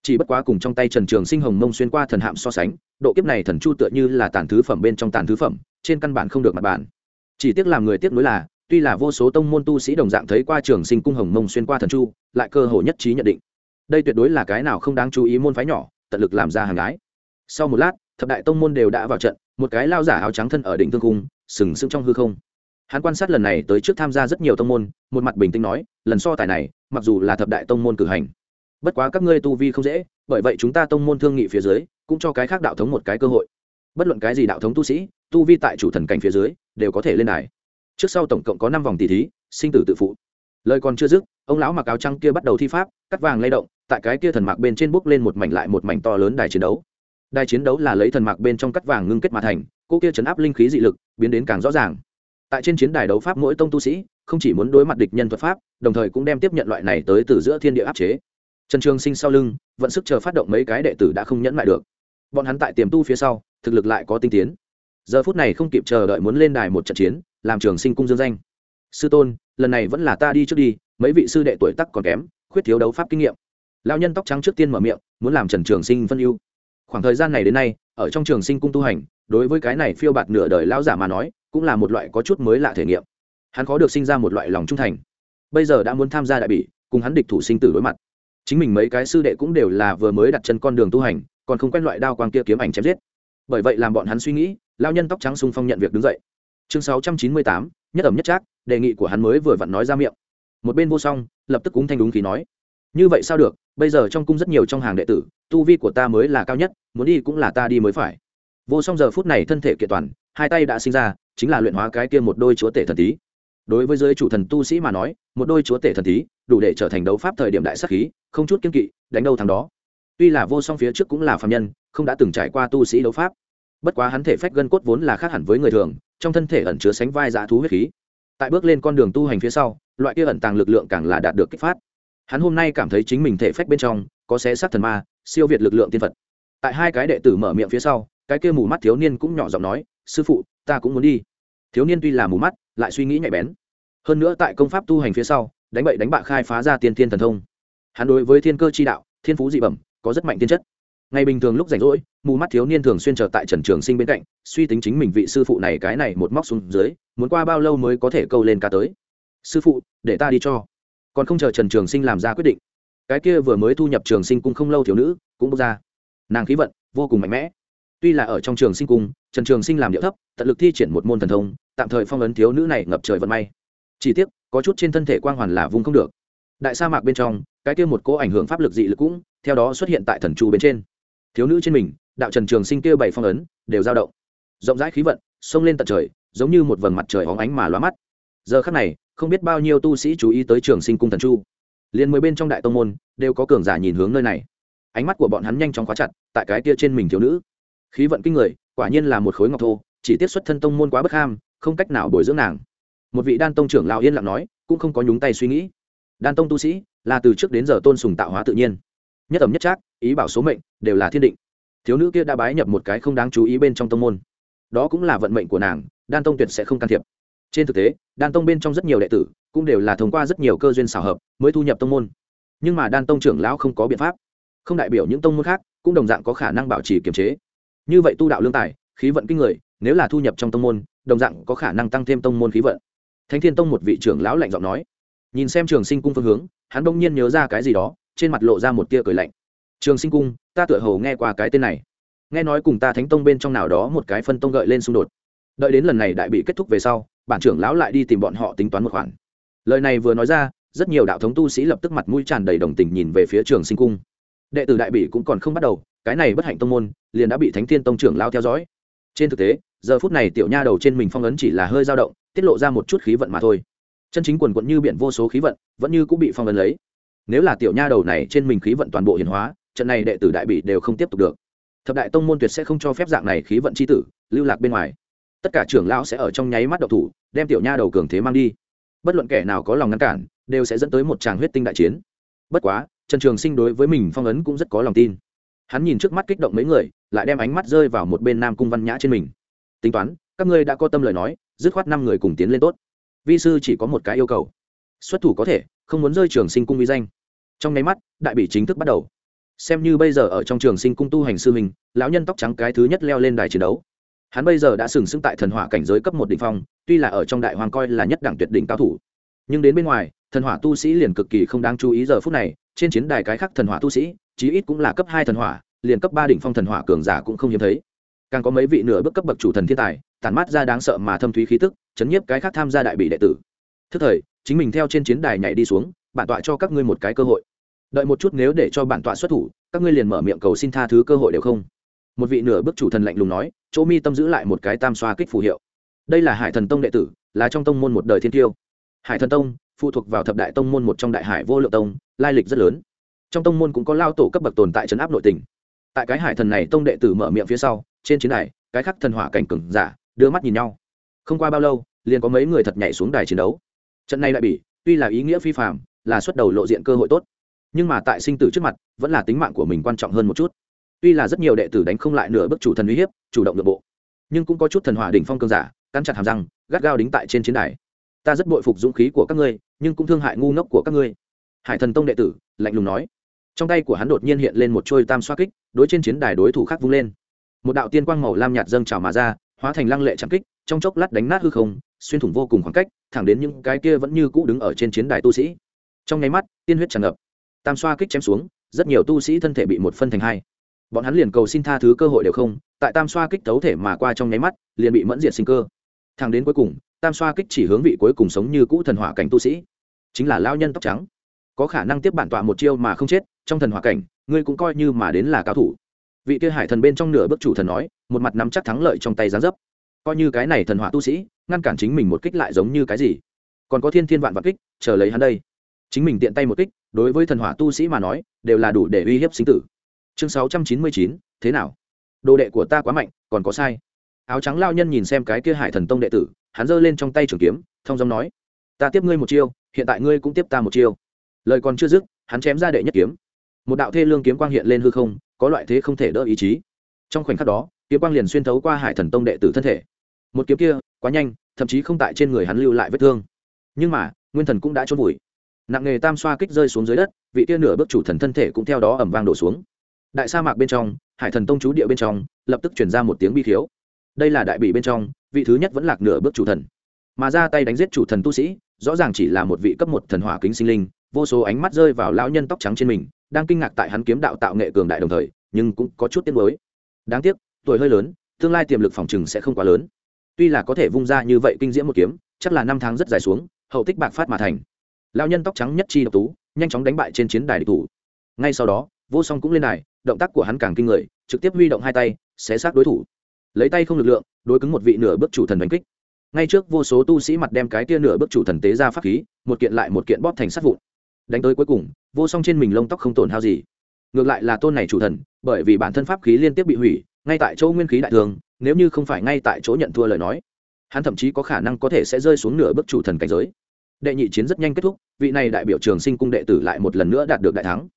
chỉ bất quá cùng trong tay trần trường sinh hồng mông xuyên qua thần hạm so sánh, độ kiếp này thần chu tựa như là tàn thứ phẩm bên trong tàn thứ phẩm, trên căn bản không được mặt bản. Chỉ tiếc làm người tiếc nuối là, tuy là vô số tông môn tu sĩ đồng dạng thấy qua trường sinh cung hồng mông xuyên qua thần chu, lại cơ hồ nhất trí nhận định. Đây tuyệt đối là cái nào không đáng chú ý môn phái nhỏ, tận lực làm ra hàng gái. Sau một lát, thập đại tông môn đều đã vào trận, một cái lao giả áo trắng thân ở đỉnh thương cung, sừng sững trong hư không. Hắn quan sát lần này tới trước tham gia rất nhiều tông môn, một mặt bình tĩnh nói, lần so tài này, mặc dù là thập đại tông môn cử hành bất quá các ngươi tu vi không dễ, bởi vậy chúng ta tông môn thương nghị phía dưới, cũng cho cái khác đạo thống một cái cơ hội. Bất luận cái gì đạo thống tu sĩ, tu vi tại chủ thần cảnh phía dưới, đều có thể lên đài. Trước sau tổng cộng có năm vòng tỷ thí, sinh tử tự phụ. Lời còn chưa dứt, ông lão mặc áo trăng kia bắt đầu thi pháp, cắt vàng lay động, tại cái kia thần mạc bên trên bốc lên một mảnh lại một mảnh to lớn đài chiến đấu. Đài chiến đấu là lấy thần mạc bên trong cắt vàng ngưng kết mà thành, cô kia chấn áp linh khí dị lực, biến đến càng rõ ràng. Tại trên chiến đài đấu pháp mỗi tông tu sĩ, không chỉ muốn đối mặt địch nhân thuật pháp, đồng thời cũng đem tiếp nhận loại này tới từ giữa thiên địa áp chế trần trường sinh sau lưng vận sức chờ phát động mấy cái đệ tử đã không nhẫn lại được. Bọn hắn tại tiềm tu phía sau, thực lực lại có tinh tiến. Giờ phút này không kịp chờ đợi muốn lên đài một trận chiến, làm trường sinh cung dương danh. Sư tôn, lần này vẫn là ta đi trước đi, mấy vị sư đệ tuổi tắc còn kém, khuyết thiếu đấu pháp kinh nghiệm. Lao nhân tóc trắng trước tiên mở miệng, muốn làm trần trường sinh phân ưu. Khoảng thời gian này đến nay, ở trong trường sinh cung tu hành, đối với cái này phiêu bạt nửa đời lao giả mà nói, cũng là một loại có chút mới lạ thể nghiệm. Hắn khó được sinh ra một loại lòng trung thành. Bây giờ đã muốn tham gia đại bỉ, cùng hắn địch thủ sinh tử đối mặt chính mình mấy cái sư đệ cũng đều là vừa mới đặt chân con đường tu hành, còn không quen loại đao quang kia kiếm ảnh chém giết. Bởi vậy làm bọn hắn suy nghĩ lao nhân tóc trắng sung phong nhận việc đứng dậy. Chương sáu trăm chín mươi tám, nhất ẩm nhất trác, đề nghị của hắn mới vừa vặn nói ra miệng. Một bên vô song, lập tức cúng thanh đúng khí nói. Như vậy sao được, bây giờ trong cung rất nhiều trong hàng đệ tử, tu vi của ta mới là cao nhất, muốn đi cũng là ta đi mới phải. Vô song giờ phút này thân thể kiện toàn, hai tay đã sinh ra, chính là luyện hóa cái kia một đôi chúa tể thần tí đối với giới chủ thần tu sĩ mà nói, một đôi chúa tể thần tí đủ để trở thành đấu pháp thời điểm đại sắc khí, không chút kiên kỵ, đánh đâu thằng đó. Tuy là vô song phía trước cũng là phạm nhân, không đã từng trải qua tu sĩ đấu pháp. Bất quá hắn thể phách gân cốt vốn là khác hẳn với người thường, trong thân thể ẩn chứa sánh vai dã thú huyết khí. Tại bước lên con đường tu hành phía sau, loại kia ẩn tàng lực lượng càng là đạt được kích phát. Hắn hôm nay cảm thấy chính mình thể phách bên trong có xé xác thần ma, siêu việt lực lượng tiên phật. Tại hai cái đệ tử mở miệng phía sau, cái kia mù mắt thiếu niên cũng nhỏ giọng nói, sư phụ, ta cũng muốn đi thiếu niên tuy là mù mắt, lại suy nghĩ nhạy bén. Hơn nữa tại công pháp tu hành phía sau, đánh bậy đánh bạ khai phá ra tiên thiên thần thông. Hắn đối với thiên cơ chi đạo, thiên phú dị bẩm, có rất mạnh tiên chất. Ngày bình thường lúc rảnh rỗi, mù mắt thiếu niên thường xuyên trở tại trần trường sinh bên cạnh, suy tính chính mình vị sư phụ này cái này một móc xuống dưới, muốn qua bao lâu mới có thể câu lên cá tới. Sư phụ, để ta đi cho. Còn không chờ trần trường sinh làm ra quyết định, cái kia vừa mới thu nhập trường sinh cũng không lâu thiếu nữ, cũng bước ra. Nàng khí vận vô cùng mạnh mẽ tuy là ở trong trường sinh cung, trần trường sinh làm điệu thấp, tận lực thi triển một môn thần thông, tạm thời phong ấn thiếu nữ này ngập trời vận may. Chỉ tiếc, có chút trên thân thể quang hoàn là vung không được. Đại sa mạc bên trong, cái kia một cỗ ảnh hưởng pháp lực dị lực cũng, theo đó xuất hiện tại thần chu bên trên. Thiếu nữ trên mình, đạo trần trường sinh kia bảy phong ấn, đều dao động. Rộng rãi khí vận xông lên tận trời, giống như một vầng mặt trời hóng ánh mà lóa mắt. Giờ khắc này, không biết bao nhiêu tu sĩ chú ý tới trường sinh cung thần chu. Liền mười bên trong đại tông môn, đều có cường giả nhìn hướng nơi này. Ánh mắt của bọn hắn nhanh chóng khóa chặt, tại cái kia trên mình thiếu nữ khí vận kinh người, quả nhiên là một khối ngọc thô, chỉ tiết xuất thân tông môn quá bất ham, không cách nào bồi dưỡng nàng. Một vị đan tông trưởng lão yên lặng nói, cũng không có nhúng tay suy nghĩ. Đan tông tu sĩ, là từ trước đến giờ tôn sùng tạo hóa tự nhiên. Nhất ẩm nhất trác, ý bảo số mệnh, đều là thiên định. Thiếu nữ kia đã bái nhập một cái không đáng chú ý bên trong tông môn. Đó cũng là vận mệnh của nàng, đan tông tuyệt sẽ không can thiệp. Trên thực tế, đan tông bên trong rất nhiều đệ tử, cũng đều là thông qua rất nhiều cơ duyên xảo hợp, mới thu nhập tông môn. Nhưng mà đan tông trưởng lão không có biện pháp. Không đại biểu những tông môn khác, cũng đồng dạng có khả năng bảo trì kiềm chế như vậy tu đạo lương tài, khí vận kinh người, nếu là thu nhập trong tông môn, đồng dạng có khả năng tăng thêm tông môn khí vận. Thánh thiên tông một vị trưởng lão lạnh giọng nói. Nhìn xem trường sinh cung phương hướng, hắn bỗng nhiên nhớ ra cái gì đó, trên mặt lộ ra một tia cười lạnh. Trường sinh cung, ta tựa hồ nghe qua cái tên này. Nghe nói cùng ta thánh tông bên trong nào đó một cái phân tông gợi lên xung đột. Đợi đến lần này đại bị kết thúc về sau, bản trưởng lão lại đi tìm bọn họ tính toán một khoản. Lời này vừa nói ra, rất nhiều đạo thống tu sĩ lập tức mặt mũi tràn đầy đồng tình nhìn về phía trường sinh cung. Đệ tử đại bị cũng còn không bắt đầu cái này bất hạnh tông môn, liền đã bị thánh thiên tông trưởng lao theo dõi. Trên thực tế, giờ phút này tiểu nha đầu trên mình phong ấn chỉ là hơi dao động, tiết lộ ra một chút khí vận mà thôi. Chân chính quần quận như biển vô số khí vận, vẫn như cũng bị phong ấn lấy. Nếu là tiểu nha đầu này trên mình khí vận toàn bộ hiển hóa, trận này đệ tử đại bị đều không tiếp tục được. Thập đại tông môn tuyệt sẽ không cho phép dạng này khí vận c h i tử lưu lạc bên ngoài. Tất cả trưởng lão sẽ ở trong nháy mắt độc thủ, đem tiểu nha đầu cường thế mang đi. Bất luận kẻ nào có lòng ngăn cản, đều sẽ dẫn tới một tràng huyết tinh đại chiến. Bất quá, trần trường sinh đối với mình phong ấn cũng rất có lòng tin hắn nhìn trước mắt kích động mấy người, lại đem ánh mắt rơi vào một bên nam cung văn nhã trên mình. Tính toán, các ngươi đã có tâm lời nói, dứt khoát năm người cùng tiến lên tốt. Vi sư chỉ có một cái yêu cầu. Xuất thủ có thể, không muốn rơi trường sinh cung vi danh. Trong nháy mắt, đại bị chính thức bắt đầu. Xem như bây giờ ở trong trường sinh cung tu hành sư mình lão nhân tóc trắng cái thứ nhất leo lên đài chiến đấu. Hắn bây giờ đã sừng sững tại thần hỏa cảnh giới cấp một đ ỉ n h phong, tuy là ở trong đại hoàng coi là nhất đẳng tuyệt đỉnh cao thủ. Nhưng đến bên ngoài, thần hỏa tu sĩ liền cực kỳ không đáng chú ý giờ phút này, trên chiến đài cái khác thần hỏa tu sĩ chí ít cũng là cấp hai thần hỏa, liền cấp ba đỉnh phong thần hỏa cường giả cũng không hiếm thấy. Càng có mấy vị nửa bước cấp bậc chủ thần thiên tài, tản mát ra đáng sợ mà thâm thúy khí tức, chấn nhiếp cái khác tham gia đại bị đệ tử. Thức thời, chính mình theo trên chiến đài nhảy đi xuống, bản tọa cho các ngươi một cái cơ hội. Đợi một chút nếu để cho bản tọa xuất thủ, các ngươi liền mở miệng cầu xin tha thứ cơ hội đều không. Một vị nửa bước chủ thần lạnh lùng nói, chỗ mi tâm giữ lại một cái tam xoa kích phù hiệu. Đây là hải thần tông đệ tử, là trong tông môn một đời thiên tiêu. Hải thần tông, phụ thuộc vào thập đại tông môn một trong đại hải vô lượng tông, lai lịch rất lớn trong tông môn cũng có lao tổ cấp bậc tồn tại trấn áp nội tình. Tại cái hải thần này tông đệ tử mở miệng phía sau, trên chiến đài, cái khắc thần hỏa cảnh cừng giả, đưa mắt nhìn nhau. Không qua bao lâu, liền có mấy người thật nhảy xuống đài chiến đấu. Trận này lại bị, tuy là ý nghĩa phi phạm là xuất đầu lộ diện cơ hội tốt. Nhưng mà tại sinh tử trước mặt, vẫn là tính mạng của mình quan trọng hơn một chút. Tuy là rất nhiều đệ tử đánh không lại nửa bước chủ thần uy hiếp, chủ động nội bộ, nhưng cũng có chút thần hỏa đỉnh phong cương giả, cắn chặt hàm răng, gắt gao đính tại trên chiến đài. Ta rất bội phục dũng khí của các ngươi, nhưng cũng thương hại ngu ngốc của các ngươi. Hải thần tông đệ tử, lạnh lùng nói trong tay của hắn đột nhiên hiện lên một trôi tam xoa kích, đối trên chiến đài đối thủ khác vung lên. Một đạo tiên quang màu lam nhạt dâng trào mà ra, hóa thành lăng lệ trắng kích, trong chốc lát đánh nát hư không, xuyên thủng vô cùng khoảng cách, thẳng đến những cái kia vẫn như cũ đứng ở trên chiến đài tu sĩ. Trong nháy mắt, tiên huyết tràn ngập. Tam xoa kích chém xuống, rất nhiều tu sĩ thân thể bị một phân thành hai. Bọn hắn liền cầu xin tha thứ cơ hội đều không, tại tam xoa kích tấu thể mà qua trong nháy mắt, liền bị mẫn diệt sinh cơ. Thẳng đến cuối cùng, tam xoa kích chỉ hướng vị cuối cùng sống như cũ thần hỏa cảnh tu sĩ. Chính là lao nhân tóc trắng. Có khả năng tiếp bản tọa một chiêu mà không chết trong thần hỏa cảnh, ngươi cũng coi như mà đến là cao thủ. Vị kia hải thần bên trong nửa bước chủ thần nói, một mặt nắm chắc thắng lợi trong tay gián dấp. Coi như cái này thần hỏa tu sĩ, ngăn cản chính mình một kích lại giống như cái gì? Còn có thiên thiên vạn vạn kích, chờ lấy hắn đây. Chính mình tiện tay một kích, đối với thần hỏa tu sĩ mà nói, đều là đủ để uy hiếp sinh tử. Chương sáu trăm chín mươi chín, thế nào? Đồ đệ của ta quá mạnh, còn có sai. Áo trắng lao nhân nhìn xem cái kia hải thần tông đệ tử, hắn giơ lên trong tay trường kiếm, thông giọng nói, ta tiếp ngươi một chiêu, hiện tại ngươi cũng tiếp ta một chiêu. Lời còn chưa dứt, hắn chém ra đệ nhất kiếm một đạo thê lương kiếm quang hiện lên hư không, có loại thế không thể đỡ ý chí. Trong khoảnh khắc đó, kiếm quang liền xuyên thấu qua hải thần tông đệ tử thân thể. Một kiếm kia, quá nhanh, thậm chí không tại trên người hắn lưu lại vết thương. Nhưng mà, nguyên thần cũng đã trốn vùi. Nặng nghề tam xoa kích rơi xuống dưới đất, vị tia nửa bước chủ thần thân thể cũng theo đó ẩm vang đổ xuống. Đại sa mạc bên trong, hải thần tông chú địa bên trong, lập tức chuyển ra một tiếng bi khiếu. Đây là đại bị bên trong, vị thứ nhất vẫn lạc nửa bước chủ thần. Mà ra tay đánh giết chủ thần tu sĩ, rõ ràng chỉ là một vị cấp một thần hỏa kính sinh linh, vô số ánh mắt rơi vào lão nhân tóc trắng trên mình đang kinh ngạc tại hắn kiếm đạo tạo nghệ cường đại đồng thời, nhưng cũng có chút tiếc mới đáng tiếc, tuổi hơi lớn, tương lai tiềm lực phòng chừng sẽ không quá lớn. Tuy là có thể vung ra như vậy kinh diễm một kiếm, chắc là năm tháng rất dài xuống, hậu tích bạc phát mà thành. Lão nhân tóc trắng nhất chi độc tú, nhanh chóng đánh bại trên chiến đài địch thủ. Ngay sau đó, vô song cũng lên đài, động tác của hắn càng kinh người, trực tiếp huy động hai tay, xé xác đối thủ. Lấy tay không lực lượng, đối cứng một vị nửa bước chủ thần đánh kích. Ngay trước vô số tu sĩ mặt đem cái tia nửa bước chủ thần tế ra pháp khí, một kiện lại một kiện bóp thành sát vụn đánh tới cuối cùng, vô song trên mình lông tóc không tổn hao gì. Ngược lại là tôn này chủ thần, bởi vì bản thân pháp khí liên tiếp bị hủy, ngay tại chỗ nguyên khí đại thường, nếu như không phải ngay tại chỗ nhận thua lời nói, hắn thậm chí có khả năng có thể sẽ rơi xuống nửa bước chủ thần cảnh giới. Đệ nhị chiến rất nhanh kết thúc, vị này đại biểu trường sinh cung đệ tử lại một lần nữa đạt được đại thắng.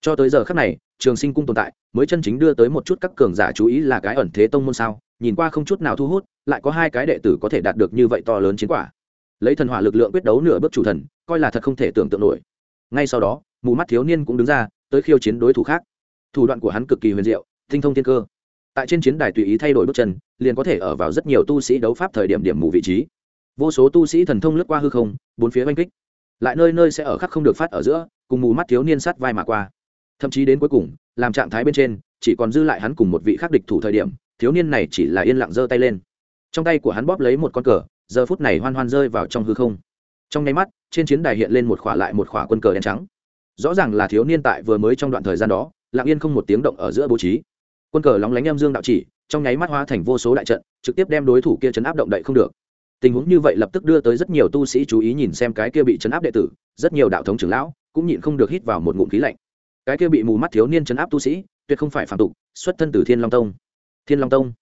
Cho tới giờ khác này, trường sinh cung tồn tại, mới chân chính đưa tới một chút các cường giả chú ý là cái ẩn thế tông môn sao, nhìn qua không chút nào thu hút, lại có hai cái đệ tử có thể đạt được như vậy to lớn chiến quả. Lấy thần hỏa lực lượng quyết đấu nửa bước chủ thần, coi là thật không thể tưởng tượng nổi ngay sau đó, mù mắt thiếu niên cũng đứng ra, tới khiêu chiến đối thủ khác. Thủ đoạn của hắn cực kỳ huyền diệu, tinh thông thiên cơ. Tại trên chiến đài tùy ý thay đổi bước chân, liền có thể ở vào rất nhiều tu sĩ đấu pháp thời điểm điểm mù vị trí. Vô số tu sĩ thần thông lướt qua hư không, bốn phía oanh kích. Lại nơi nơi sẽ ở khắc không được phát ở giữa, cùng mù mắt thiếu niên sát vai mà qua. Thậm chí đến cuối cùng, làm trạng thái bên trên, chỉ còn dư lại hắn cùng một vị khắc địch thủ thời điểm, thiếu niên này chỉ là yên lặng giơ tay lên. Trong tay của hắn bóp lấy một con cờ, giờ phút này hoan hoan rơi vào trong hư không. Trong nháy mắt trên chiến đài hiện lên một khỏa lại một khỏa quân cờ đen trắng. Rõ ràng là thiếu niên tại vừa mới trong đoạn thời gian đó, lặng yên không một tiếng động ở giữa bố trí. Quân cờ lóng lánh em dương đạo chỉ, trong nháy mắt hóa thành vô số đại trận, trực tiếp đem đối thủ kia chấn áp động đậy không được. Tình huống như vậy lập tức đưa tới rất nhiều tu sĩ chú ý nhìn xem cái kia bị chấn áp đệ tử, rất nhiều đạo thống trưởng lão cũng nhịn không được hít vào một ngụm khí lạnh. Cái kia bị mù mắt thiếu niên chấn áp tu sĩ, tuyệt không phải phạm tục, xuất thân từ thiên long tông. Thiên long tông,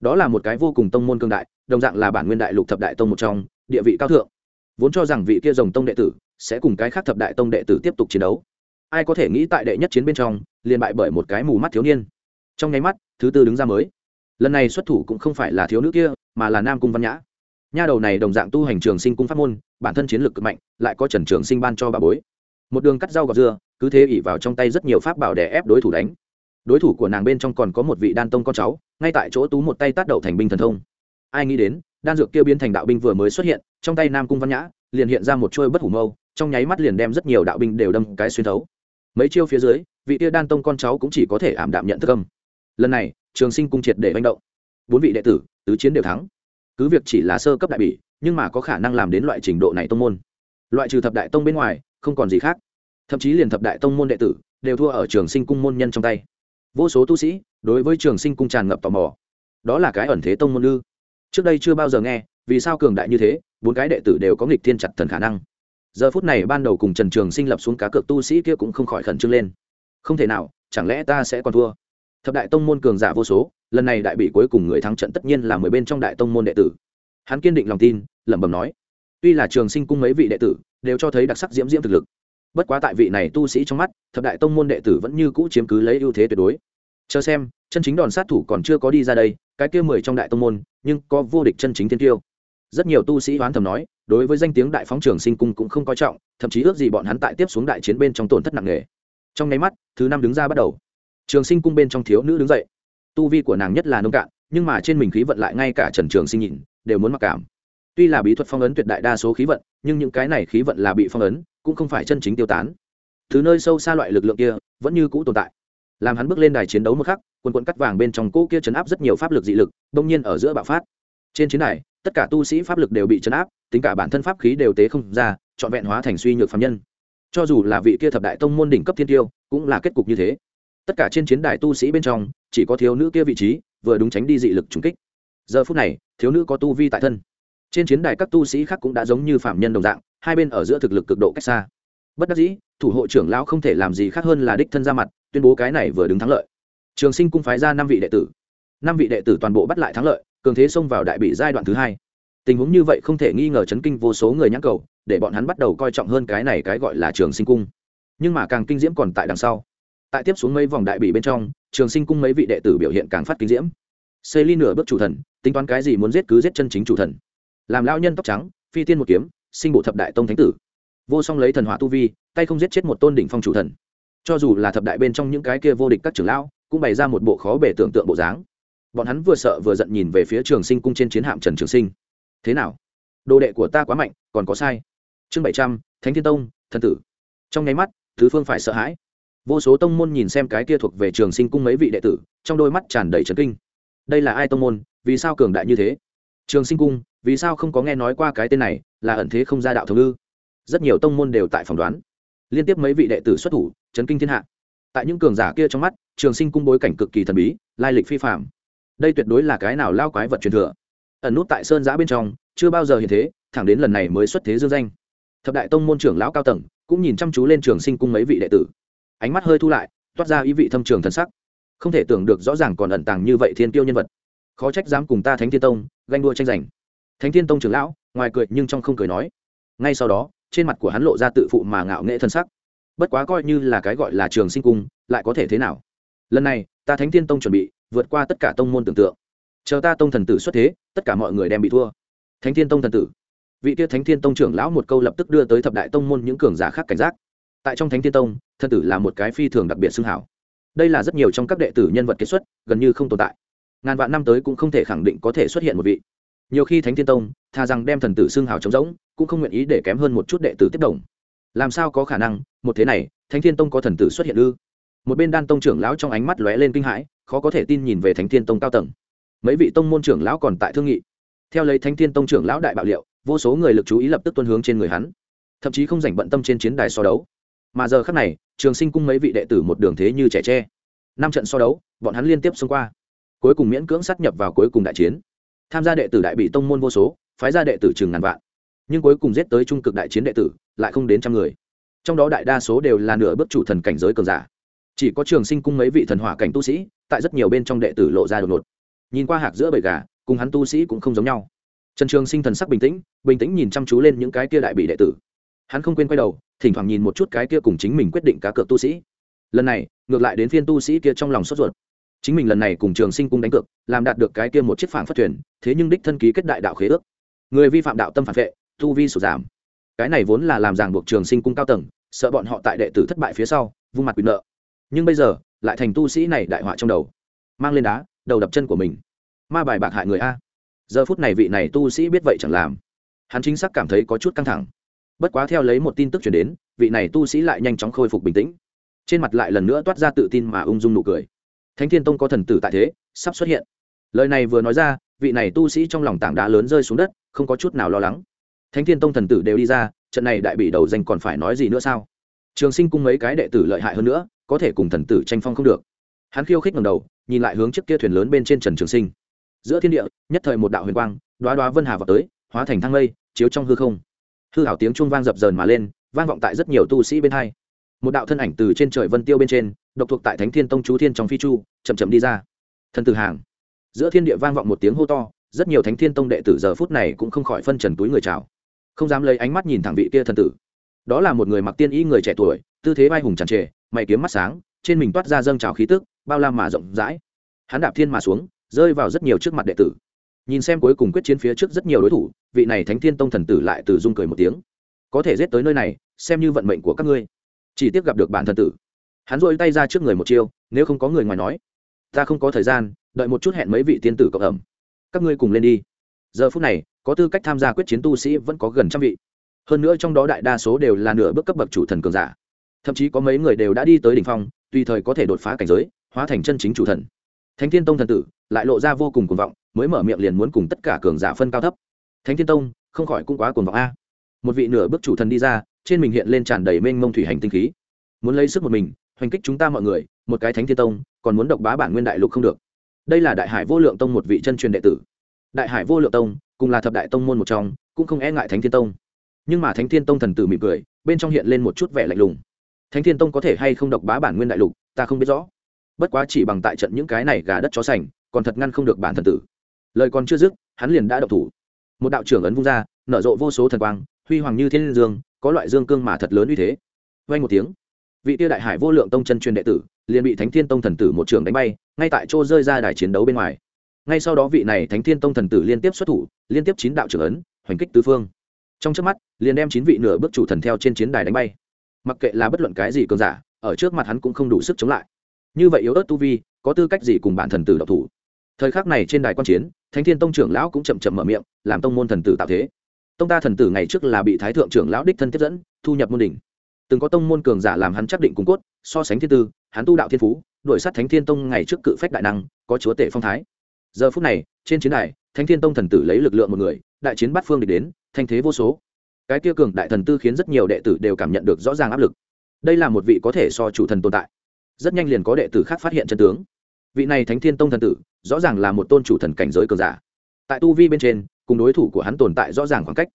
đó là một cái vô cùng tông môn cương đại, đồng dạng là bản nguyên đại lục thập đại tông một trong, địa vị cao thượng vốn cho rằng vị kia rồng tông đệ tử sẽ cùng cái khác thập đại tông đệ tử tiếp tục chiến đấu. Ai có thể nghĩ tại đệ nhất chiến bên trong, liền bại bởi một cái mù mắt thiếu niên. Trong nháy mắt, thứ tư đứng ra mới. Lần này xuất thủ cũng không phải là thiếu nữ kia, mà là nam cung văn nhã. Nha đầu này đồng dạng tu hành trường sinh cung pháp môn, bản thân chiến lược cực mạnh, lại có trần trường sinh ban cho bà bối. Một đường cắt rau gọt dưa, cứ thế ỉ vào trong tay rất nhiều pháp bảo để ép đối thủ đánh. Đối thủ của nàng bên trong còn có một vị đan tông con cháu, ngay tại chỗ tú một tay tát đậu thành binh thần thông. Ai nghĩ đến, đan dược kia biến thành đạo binh vừa mới xuất hiện trong tay nam cung văn nhã liền hiện ra một trôi bất hủ mâu, trong nháy mắt liền đem rất nhiều đạo binh đều đâm cái xuyên thấu. Mấy chiêu phía dưới, vị tia đan tông con cháu cũng chỉ có thể ảm đạm nhận thức âm. Lần này, trường sinh cung triệt để manh động. Bốn vị đệ tử, tứ chiến đều thắng. Cứ việc chỉ là sơ cấp đại bỉ, nhưng mà có khả năng làm đến loại trình độ này tông môn. Loại trừ thập đại tông bên ngoài, không còn gì khác. Thậm chí liền thập đại tông môn đệ tử, đều thua ở trường sinh cung môn nhân trong tay. Vô số tu sĩ, đối với trường sinh cung tràn ngập tò mò. Đó là cái ẩn thế tông môn ư? Trước đây chưa bao giờ nghe, vì sao cường đại như thế bốn cái đệ tử đều có nghịch thiên chặt thần khả năng. Giờ phút này ban đầu cùng trần trường sinh lập xuống cá cược tu sĩ kia cũng không khỏi khẩn trương lên. Không thể nào, chẳng lẽ ta sẽ còn thua? Thập đại tông môn cường giả vô số, lần này đại bị cuối cùng người thắng trận tất nhiên là mười bên trong đại tông môn đệ tử. Hắn kiên định lòng tin, lẩm bẩm nói, tuy là trường sinh cung mấy vị đệ tử đều cho thấy đặc sắc diễm diễm thực lực, bất quá tại vị này tu sĩ trong mắt, thập đại tông môn đệ tử vẫn như cũ chiếm cứ lấy ưu thế tuyệt đối. Chờ xem, chân chính đòn sát thủ còn chưa có đi ra đây, cái kia mười trong đại tông môn, nhưng có vô địch chân chính thiên tiêu rất nhiều tu sĩ hoán thầm nói, đối với danh tiếng đại phóng trường sinh cung cũng không coi trọng, thậm chí ước gì bọn hắn tại tiếp xuống đại chiến bên trong tổn thất nặng nề. Trong nháy mắt, thứ năm đứng ra bắt đầu. Trường sinh cung bên trong thiếu nữ đứng dậy. Tu vi của nàng nhất là nông cạn, nhưng mà trên mình khí vận lại ngay cả trần trường sinh nhìn, đều muốn mặc cảm. Tuy là bí thuật phong ấn tuyệt đại đa số khí vận, nhưng những cái này khí vận là bị phong ấn, cũng không phải chân chính tiêu tán. Thứ nơi sâu xa loại lực lượng kia, vẫn như cũ tồn tại. Làm hắn bước lên đài chiến đấu một khắc quân quận cắt vàng bên trong cỗ kia chấn áp rất nhiều pháp lực dị lực đông nhiên ở giữa bạo phát. Trên chiến đài tất cả tu sĩ pháp lực đều bị chấn áp, tính cả bản thân pháp khí đều tế không ra, trọn vẹn hóa thành suy nhược phạm nhân. Cho dù là vị kia thập đại tông môn đỉnh cấp thiên tiêu, cũng là kết cục như thế. Tất cả trên chiến đài tu sĩ bên trong, chỉ có thiếu nữ kia vị trí, vừa đúng tránh đi dị lực trúng kích. Giờ phút này, thiếu nữ có tu vi tại thân. Trên chiến đài các tu sĩ khác cũng đã giống như phạm nhân đồng dạng, hai bên ở giữa thực lực cực độ cách xa. Bất đắc dĩ, thủ hộ trưởng lão không thể làm gì khác hơn là đích thân ra mặt, tuyên bố cái này vừa đứng thắng lợi. Trường sinh cung phái ra năm vị đệ tử. Năm vị đệ tử toàn bộ bắt lại thắng lợi cường thế xông vào đại bị giai đoạn thứ hai. Tình huống như vậy không thể nghi ngờ chấn kinh vô số người nhãn cầu, để bọn hắn bắt đầu coi trọng hơn cái này cái gọi là trường sinh cung. Nhưng mà càng kinh diễm còn tại đằng sau. Tại tiếp xuống mấy vòng đại bị bên trong, trường sinh cung mấy vị đệ tử biểu hiện càng phát kinh diễm. Xây ly nửa bước chủ thần, tính toán cái gì muốn giết cứ giết chân chính chủ thần. Làm lao nhân tóc trắng, phi tiên một kiếm, sinh bộ thập đại tông thánh tử. Vô song lấy thần hỏa tu vi, tay không giết chết một tôn đỉnh phong chủ thần. Cho dù là thập đại bên trong những cái kia vô địch các trưởng lão, cũng bày ra một bộ khó bể tưởng tượng bộ dáng bọn hắn vừa sợ vừa giận nhìn về phía trường sinh cung trên chiến hạm trần trường sinh. Thế nào? Đồ đệ của ta quá mạnh, còn có sai. Chương bảy trăm, thánh thiên tông, thần tử. Trong nháy mắt, thứ phương phải sợ hãi. Vô số tông môn nhìn xem cái kia thuộc về trường sinh cung mấy vị đệ tử, trong đôi mắt tràn đầy trấn kinh. Đây là ai tông môn? Vì sao cường đại như thế? Trường sinh cung, vì sao không có nghe nói qua cái tên này, là ẩn thế không ra đạo thống ư? Rất nhiều tông môn đều tại phỏng đoán. Liên tiếp mấy vị đệ tử xuất thủ, chấn kinh thiên hạ. Tại những cường giả kia trong mắt, trường sinh cung bối cảnh cực kỳ thần bí, lai lịch phi phạm đây tuyệt đối là cái nào lao quái vật truyền thừa. Ẩn nút tại sơn giã bên trong, chưa bao giờ hiện thế, thẳng đến lần này mới xuất thế dương danh. Thập đại tông môn trưởng lão cao tầng cũng nhìn chăm chú lên trường sinh cung mấy vị đệ tử. Ánh mắt hơi thu lại, toát ra ý vị thâm trường thần sắc. Không thể tưởng được rõ ràng còn ẩn tàng như vậy thiên tiêu nhân vật. Khó trách dám cùng ta thánh thiên tông, ganh đua tranh giành. Thánh thiên tông trưởng lão, ngoài cười nhưng trong không cười nói. Ngay sau đó, trên mặt của hắn lộ ra tự phụ mà ngạo nghệ thân sắc. Bất quá coi như là cái gọi là trường sinh cung, lại có thể thế nào? Lần này ta thánh thiên tông chuẩn bị, vượt qua tất cả tông môn tưởng tượng. Chờ ta tông thần tử xuất thế, tất cả mọi người đem bị thua. Thánh thiên tông thần tử. Vị tiết thánh thiên tông trưởng lão một câu lập tức đưa tới thập đại tông môn những cường giả khác cảnh giác. Tại trong thánh thiên tông, thần tử là một cái phi thường đặc biệt xưng hảo. Đây là rất nhiều trong các đệ tử nhân vật kết xuất, gần như không tồn tại. Ngàn vạn năm tới cũng không thể khẳng định có thể xuất hiện một vị. Nhiều khi thánh thiên tông thà rằng đem thần tử xưng hào trống rỗng, cũng không nguyện ý để kém hơn một chút đệ tử tiếp đồng. Làm sao có khả năng, một thế này, thánh thiên tông có thần tử xuất hiện ư? Một bên đan tông trưởng lão trong ánh mắt lóe lên kinh hãi, khó có thể tin nhìn về thánh thiên tông cao tầng. Mấy vị tông môn trưởng lão còn tại thương nghị. Theo lấy thánh thiên tông trưởng lão đại bạo liệu, vô số người lực chú ý lập tức tuân hướng trên người hắn. Thậm chí không dành bận tâm trên chiến đài so đấu. Mà giờ khắc này, trường sinh cung mấy vị đệ tử một đường thế như trẻ tre. Năm trận so đấu, bọn hắn liên tiếp xông qua. Cuối cùng miễn cưỡng sát nhập vào cuối cùng đại chiến. Tham gia đệ tử đại bị tông môn vô số, phái ra đệ tử chừng ngàn vạn. Nhưng cuối cùng giết tới trung cực đại chiến đệ tử, lại không đến trăm người. Trong đó đại đa số đều là nửa bước chủ thần cảnh giới cường giả chỉ có trường sinh cung mấy vị thần hỏa cảnh tu sĩ, tại rất nhiều bên trong đệ tử lộ ra đột ngột. Nhìn qua hạc giữa bầy gà, cùng hắn tu sĩ cũng không giống nhau. Trần trường sinh thần sắc bình tĩnh bình tĩnh nhìn chăm chú lên những cái kia đại bị đệ tử. Hắn không quên quay đầu, thỉnh thoảng nhìn một chút cái kia cùng chính mình quyết định cá cược tu sĩ. Lần này, ngược lại đến phiên tu sĩ kia trong lòng sốt ruột. Chính mình lần này cùng trường sinh cung đánh cược, làm đạt được cái kia một chiếc phản phát thuyền, thế nhưng đích thân ký kết đại đạo khế ước. Người vi phạm đạo tâm phản vệ, tu vi sụt giảm. Cái này vốn là làm ràng buộc trường sinh cung cao tầng, sợ bọn họ tại đệ tử thất bại phía sau, vung mặt quyền nợ nhưng bây giờ, lại thành tu sĩ này đại họa trong đầu. Mang lên đá, đầu đập chân của mình. Ma bài bạc hại người a. Giờ phút này vị này tu sĩ biết vậy chẳng làm. Hắn chính xác cảm thấy có chút căng thẳng. Bất quá theo lấy một tin tức chuyển đến, vị này tu sĩ lại nhanh chóng khôi phục bình tĩnh. Trên mặt lại lần nữa toát ra tự tin mà ung dung nụ cười. Thánh thiên tông có thần tử tại thế, sắp xuất hiện. Lời này vừa nói ra, vị này tu sĩ trong lòng tảng đá lớn rơi xuống đất, không có chút nào lo lắng. Thánh thiên tông thần tử đều đi ra, trận này đại bị đầu danh còn phải nói gì nữa sao? Trường sinh cung mấy cái đệ tử lợi hại hơn nữa, có thể cùng thần tử tranh phong không được. Hắn khiêu khích ngầm đầu, nhìn lại hướng trước kia thuyền lớn bên trên trần trường sinh. Giữa thiên địa, nhất thời một đạo huyền quang đoá đoá vân hà vào tới, hóa thành thang lây chiếu trong hư không. Hư hảo tiếng chuông vang dập dờn mà lên, vang vọng tại rất nhiều tu sĩ bên hai. Một đạo thân ảnh từ trên trời vân tiêu bên trên, độc thuộc tại thánh thiên tông chú thiên trong phi chu, chậm chậm đi ra. Thần tử hàng. Giữa thiên địa vang vọng một tiếng hô to, rất nhiều thánh thiên tông đệ tử giờ phút này cũng không khỏi phân trần túi người chào. Không dám lấy ánh mắt nhìn thẳng vị kia thần tử đó là một người mặc tiên y người trẻ tuổi, tư thế vai hùng tràn trề, mày kiếm mắt sáng, trên mình toát ra dâng trào khí tức, bao la mà rộng rãi. Hắn đạp thiên mà xuống, rơi vào rất nhiều trước mặt đệ tử. Nhìn xem cuối cùng quyết chiến phía trước rất nhiều đối thủ, vị này thánh thiên tông thần tử lại từ dung cười một tiếng. Có thể giết tới nơi này, xem như vận mệnh của các ngươi. Chỉ tiếc gặp được bản thần tử. Hắn dội tay ra trước người một chiêu, nếu không có người ngoài nói. Ta không có thời gian, đợi một chút hẹn mấy vị tiên tử cộng ẩm. Các ngươi cùng lên đi. Giờ phút này, có tư cách tham gia quyết chiến tu sĩ vẫn có gần trăm vị hơn nữa trong đó đại đa số đều là nửa bước cấp bậc chủ thần cường giả. Thậm chí có mấy người đều đã đi tới đ ỉ n h phong, tùy thời có thể đột phá cảnh giới, hóa thành chân chính chủ thần. Thánh thiên tông thần tử lại lộ ra vô cùng cuồng vọng, mới mở miệng liền muốn cùng tất cả cường giả phân cao thấp. Thánh thiên tông, không khỏi cũng quá cuồng vọng a. Một vị nửa bước chủ thần đi ra, trên mình hiện lên tràn đầy mênh mông thủy hành tinh khí. Muốn lấy sức một mình, hoành kích chúng ta mọi người, một cái thánh thiên tông, còn muốn độc bá bản nguyên đại lục không được. Đây là đại hải vô lượng tông một vị chân truyền đệ tử. Đại hải vô lượng tông, cùng là thập đại tông môn một trong, cũng không e ngại thánh thiên tông nhưng mà thánh thiên tông thần tử mỉm cười, bên trong hiện lên một chút vẻ lạnh lùng. Thánh thiên tông có thể hay không độc bá bản nguyên đại lục, ta không biết rõ. Bất quá chỉ bằng tại trận những cái này gà đất chó sành, còn thật ngăn không được bản thần tử. Lời còn chưa dứt, hắn liền đã độc thủ. Một đạo trưởng ấn vung ra, nở rộ vô số thần quang, huy hoàng như thiên dương, có loại dương cương mà thật lớn uy thế. Vay một tiếng, vị tiêu đại hải vô lượng tông chân truyền đệ tử liền bị thánh thiên tông thần tử một trường đánh bay, ngay tại chỗ rơi ra đài chiến đấu bên ngoài. Ngay sau đó vị này thánh thiên tông thần tử liên tiếp xuất thủ, liên tiếp chín đạo trưởng ấn, hoành kích tứ phương trong trước mắt, liền đem chín vị nửa bước chủ thần theo trên chiến đài đánh bay. Mặc kệ là bất luận cái gì cường giả, ở trước mặt hắn cũng không đủ sức chống lại. Như vậy yếu ớt tu vi, có tư cách gì cùng bản thần tử độc thủ? Thời khắc này trên đài quan chiến, thánh thiên tông trưởng lão cũng chậm chậm mở miệng, làm tông môn thần tử tạo thế. Tông ta thần tử ngày trước là bị thái thượng trưởng lão đích thân tiếp dẫn, thu nhập môn đỉnh. Từng có tông môn cường giả làm hắn chắc định cung cốt, so sánh thiên tư, hắn tu đạo thiên phú đội sát thánh thiên tông ngày trước cự phách đại năng, có chúa tể phong thái. Giờ phút này, trên chiến đài, thánh thiên tông thần tử lấy lực lượng một người, đại chiến bắt phương địch đến thanh thế vô số. Cái kia cường đại thần tư khiến rất nhiều đệ tử đều cảm nhận được rõ ràng áp lực. Đây là một vị có thể so chủ thần tồn tại. Rất nhanh liền có đệ tử khác phát hiện chân tướng. Vị này thánh thiên tông thần tử, rõ ràng là một tôn chủ thần cảnh giới cường giả. Tại tu vi bên trên, cùng đối thủ của hắn tồn tại rõ ràng khoảng cách.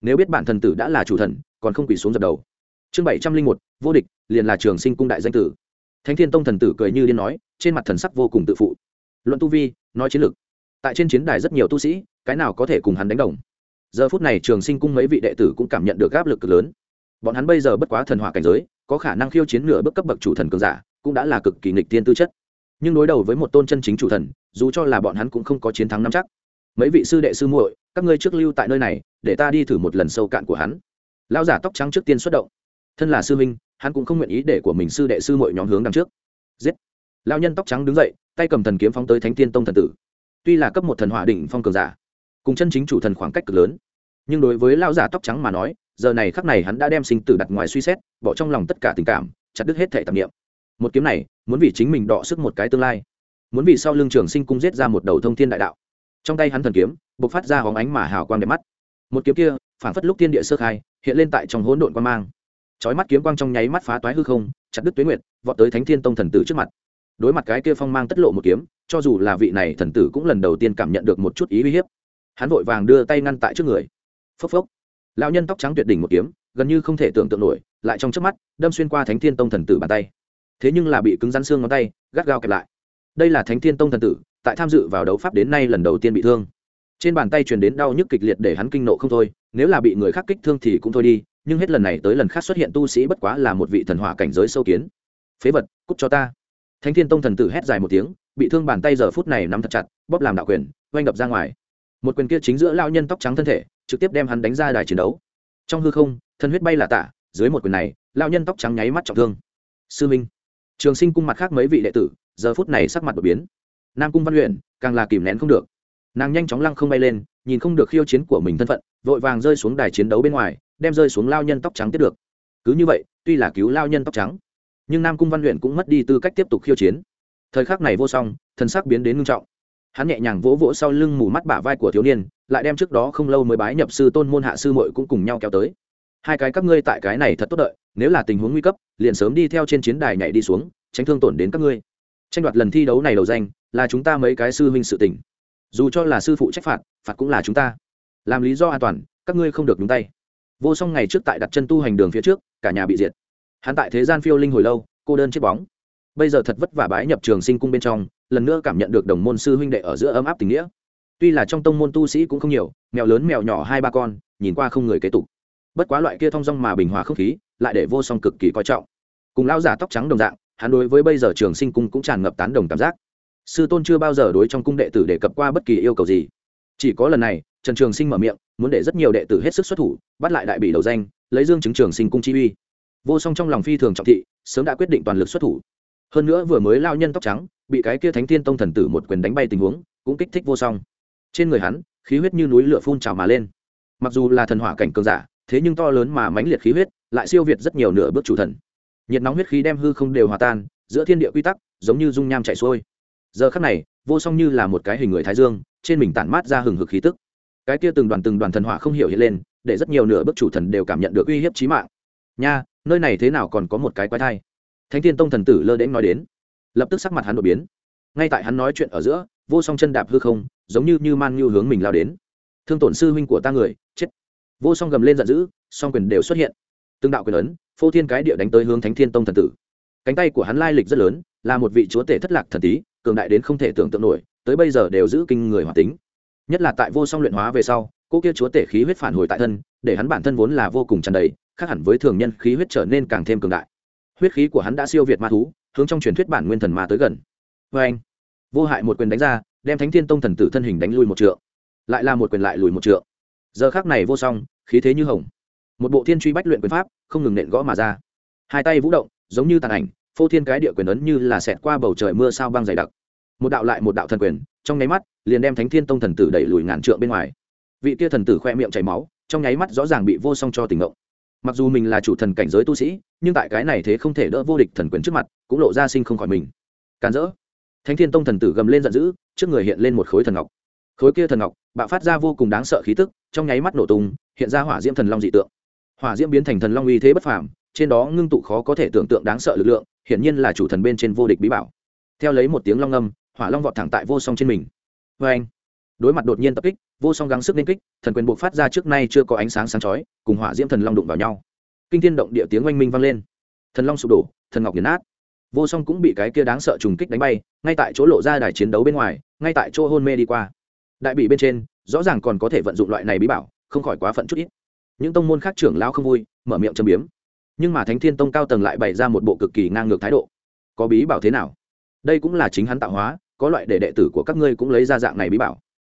Nếu biết bản thần tử đã là chủ thần, còn không quỳ xuống dập đầu. Chương bảy trăm linh một, vô địch, liền là trường sinh cung đại danh tử. Thánh thiên tông thần tử cười như điên nói, trên mặt thần sắc vô cùng tự phụ. Luận tu vi, nói chiến lược tại trên chiến đài rất nhiều tu sĩ, cái nào có thể cùng hắn đánh đồng? Giờ phút này trường sinh cung mấy vị đệ tử cũng cảm nhận được áp lực cực lớn. Bọn hắn bây giờ bất quá thần hỏa cảnh giới, có khả năng khiêu chiến nửa bước cấp bậc chủ thần cường giả, cũng đã là cực kỳ nghịch tiên tư chất. Nhưng đối đầu với một tôn chân chính chủ thần, dù cho là bọn hắn cũng không có chiến thắng nắm chắc. Mấy vị sư đệ sư muội, các ngươi trước lưu tại nơi này, để ta đi thử một lần sâu cạn của hắn. Lao giả tóc trắng trước tiên xuất động. Thân là sư minh hắn cũng không nguyện ý để của mình sư đệ sư muội nhóm hướng đằng trước. Giết! Lao nhân tóc trắng đứng dậy, tay cầm thần kiếm phóng tới thánh tiên tông thần tử. Tuy là cấp một thần hỏa đỉnh phong cường giả cùng chân chính chủ thần khoảng cách cực lớn. Nhưng đối với lão giả tóc trắng mà nói, giờ này khắc này hắn đã đem sinh tử đặt ngoài suy xét, bỏ trong lòng tất cả tình cảm, chặt đứt hết thể tạp nghiệm một kiếm này, muốn vì chính mình đọ sức một cái tương lai. Muốn vì sau lưng trường sinh cung giết ra một đầu thông thiên đại đạo. Trong tay hắn thần kiếm b ộ c phát ra hóng ánh mà hào quang đẹp mắt. Một kiếm kia phản phất lúc thiên địa sơ khai, hiện lên tại trong hỗn độn quan mang. Trói mắt kiếm quang trong nháy mắt phá toái hư không, chặt đứt tuế nguyệt, vọt tới thánh thiên tông thần tử trước mặt. Đối mặt cái kia phong mang tất lộ một kiếm, cho dù là vị này thần tử cũng lần đầu tiên cảm nhận được một chút ý uy hiếp hắn vội vàng đưa tay ngăn tại trước người. Phốc phốc. Lão nhân tóc trắng tuyệt đỉnh một kiếm, gần như không thể tưởng tượng nổi, lại trong trước mắt, đâm xuyên qua thánh thiên tông thần tử bàn tay. Thế nhưng là bị cứng rắn xương ngón tay, gắt gao kẹp lại. Đây là thánh thiên tông thần tử, tại tham dự vào đấu pháp đến nay lần đầu tiên bị thương. Trên bàn tay truyền đến đau nhức kịch liệt để hắn kinh nộ không thôi, nếu là bị người khác kích thương thì cũng thôi đi, nhưng hết lần này tới lần khác xuất hiện tu sĩ bất quá là một vị thần hỏa cảnh giới sâu kiến. Phế vật, cút cho ta. Thánh thiên tông thần tử hét dài một tiếng, bị thương bàn tay giờ phút này nắm thật chặt, bóp làm đạo quyền, oanh đập ra ngoài một quyền kia chính giữa lao nhân tóc trắng thân thể, trực tiếp đem hắn đánh ra đài chiến đấu. Trong hư không thân huyết bay là tạ dưới một quyền này lao nhân tóc trắng nháy mắt trọng thương. Sư minh, trường sinh cung mặt khác mấy vị đệ tử, giờ phút này sắc mặt đột biến. Nam cung văn luyện càng là kìm nén không được. Nàng nhanh chóng lăng không bay lên, nhìn không được khiêu chiến của mình thân phận, vội vàng rơi xuống đài chiến đấu bên ngoài, đem rơi xuống lao nhân tóc trắng tiếp được. Cứ như vậy, tuy là cứu lao nhân tóc trắng, nhưng nam cung văn luyện cũng mất đi tư cách tiếp tục khiêu chiến. Thời khắc này vô song thân sắc biến đến ngưng trọng hắn nhẹ nhàng vỗ vỗ sau lưng mù mắt bả vai của thiếu niên, lại đem trước đó không lâu mới bái nhập sư tôn môn hạ sư muội cũng cùng nhau kéo tới. Hai cái các ngươi tại cái này thật tốt đợi, nếu là tình huống nguy cấp, liền sớm đi theo trên chiến đài nhảy đi xuống, tránh thương tổn đến các ngươi. Tranh đoạt lần thi đấu này đầu danh, là chúng ta mấy cái sư huynh sự tình. Dù cho là sư phụ trách phạt phạt cũng là chúng ta. Làm lý do an toàn, các ngươi không được nhúng tay. Vô song ngày trước tại đặt chân tu hành đường phía trước, cả nhà bị diệt. Hắn tại thế gian phiêu linh hồi lâu, cô đơn chết bóng. Bây giờ thật vất vả bái nhập trường sinh cung bên trong lần nữa cảm nhận được đồng môn sư huynh đệ ở giữa ấm áp tình nghĩa. Tuy là trong tông môn tu sĩ cũng không nhiều, mèo lớn mèo nhỏ hai ba con, nhìn qua không người kế tục. Bất quá loại kia thong dong mà bình hòa không khí, lại để vô song cực kỳ coi trọng. Cùng lão giả tóc trắng đồng dạng, hắn đối với bây giờ trường sinh cung cũng tràn ngập tán đồng cảm giác. Sư tôn chưa bao giờ đối trong cung đệ tử đề cập qua bất kỳ yêu cầu gì. Chỉ có lần này, trần trường sinh mở miệng, muốn để rất nhiều đệ tử hết sức xuất thủ, bắt lại đại bị đầu danh, lấy dương chứng trường sinh cung chi uy. Vô song trong lòng phi thường trọng thị, sớm đã quyết định toàn lực xuất thủ hơn nữa vừa mới lao nhân tóc trắng, bị cái kia thánh thiên tông thần tử một quyền đánh bay tình huống, cũng kích thích vô song. Trên người hắn, khí huyết như núi lửa phun trào mà lên. Mặc dù là thần hỏa cảnh cường giả, thế nhưng to lớn mà mãnh liệt khí huyết, lại siêu việt rất nhiều nửa bước chủ thần. Nhiệt nóng huyết khí đem hư không đều hòa tan, giữa thiên địa quy tắc, giống như dung nham chảy xuôi. Giờ khắc này, vô song như là một cái hình người thái dương, trên mình tản mát ra hừng hực khí tức. Cái kia từng đoàn từng đoàn thần hỏa không hiểu hiện lên, để rất nhiều nửa bước chủ thần đều cảm nhận được uy hiếp chí mạng. Nha, nơi này thế nào còn có một cái quái thai? Thánh thiên tông thần tử lơ đễnh nói đến. Lập tức sắc mặt hắn đột biến. Ngay tại hắn nói chuyện ở giữa, vô song chân đạp hư không, giống như như man như hướng mình lao đến. Thương tổn sư huynh của ta người, chết. Vô song gầm lên giận dữ, song quyền đều xuất hiện. Tương đạo quyền ấn, phô thiên cái địa đánh tới hướng thánh thiên tông thần tử. Cánh tay của hắn lai lịch rất lớn, là một vị chúa tể thất lạc thần tí, cường đại đến không thể tưởng tượng nổi, tới bây giờ đều giữ kinh người hoạt tính. Nhất là tại vô song luyện hóa về sau, cô kia chúa tể khí huyết phản hồi tại thân, để hắn bản thân vốn là vô cùng tràn đầy, khác hẳn với thường nhân khí huyết trở nên càng thêm cường đại huyết khí của hắn đã siêu việt ma thú, hướng trong truyền thuyết bản nguyên thần ma tới gần. Vê anh, vô hại một quyền đánh ra, đem thánh thiên tông thần tử thân hình đánh lui một trượng. Lại là một quyền lại lùi một trượng. Giờ khác này vô song, khí thế như hồng. Một bộ thiên truy bách luyện quyền pháp, không ngừng nện gõ mà ra. Hai tay vũ động, giống như tàn ảnh, phô thiên cái địa quyền ấn như là xẹt qua bầu trời mưa sao băng dày đặc. Một đạo lại một đạo thần quyền, trong nháy mắt, liền đem thánh thiên tông thần tử đẩy lùi ngàn trượng bên ngoài. Vị kia thần tử khoe miệng chảy máu, trong nháy mắt rõ ràng bị vô song cho tình ngộng mặc dù mình là chủ thần cảnh giới tu sĩ nhưng tại cái này thế không thể đỡ vô địch thần quyền trước mặt cũng lộ ra sinh không khỏi mình. Càn rỡ. Thánh thiên tông thần tử gầm lên giận dữ trước người hiện lên một khối thần ngọc. Khối kia thần ngọc bạo phát ra vô cùng đáng sợ khí tức trong nháy mắt nổ tung hiện ra hỏa diễm thần long dị tượng. Hỏa diễm biến thành thần long uy thế bất phàm trên đó ngưng tụ khó có thể tưởng tượng đáng sợ lực lượng hiển nhiên là chủ thần bên trên vô địch bí bảo. Theo lấy một tiếng long âm, hỏa long vọt thẳng tại vô song trên mình. Vê anh đối mặt đột nhiên tập kích, vô song gắng sức nên kích, thần quyền buộc phát ra trước nay chưa có ánh sáng sáng chói, cùng hỏa diễm thần long đụng vào nhau. Kinh thiên động địa tiếng oanh minh vang lên. Thần long sụp đổ, thần ngọc nghiền nát. Vô song cũng bị cái kia đáng sợ trùng kích đánh bay, ngay tại chỗ lộ ra đài chiến đấu bên ngoài, ngay tại chỗ hôn mê đi qua. Đại bị bên trên, rõ ràng còn có thể vận dụng loại này bí bảo, không khỏi quá phận chút ít. Những tông môn khác trưởng lão không vui, mở miệng châm biếm. Nhưng mà thánh thiên tông cao tầng lại bày ra một bộ cực kỳ ngang ngược thái độ. Có bí bảo thế nào? Đây cũng là chính hắn tạo hóa, có loại để đệ tử của các ngươi cũng lấy ra dạng này bí bảo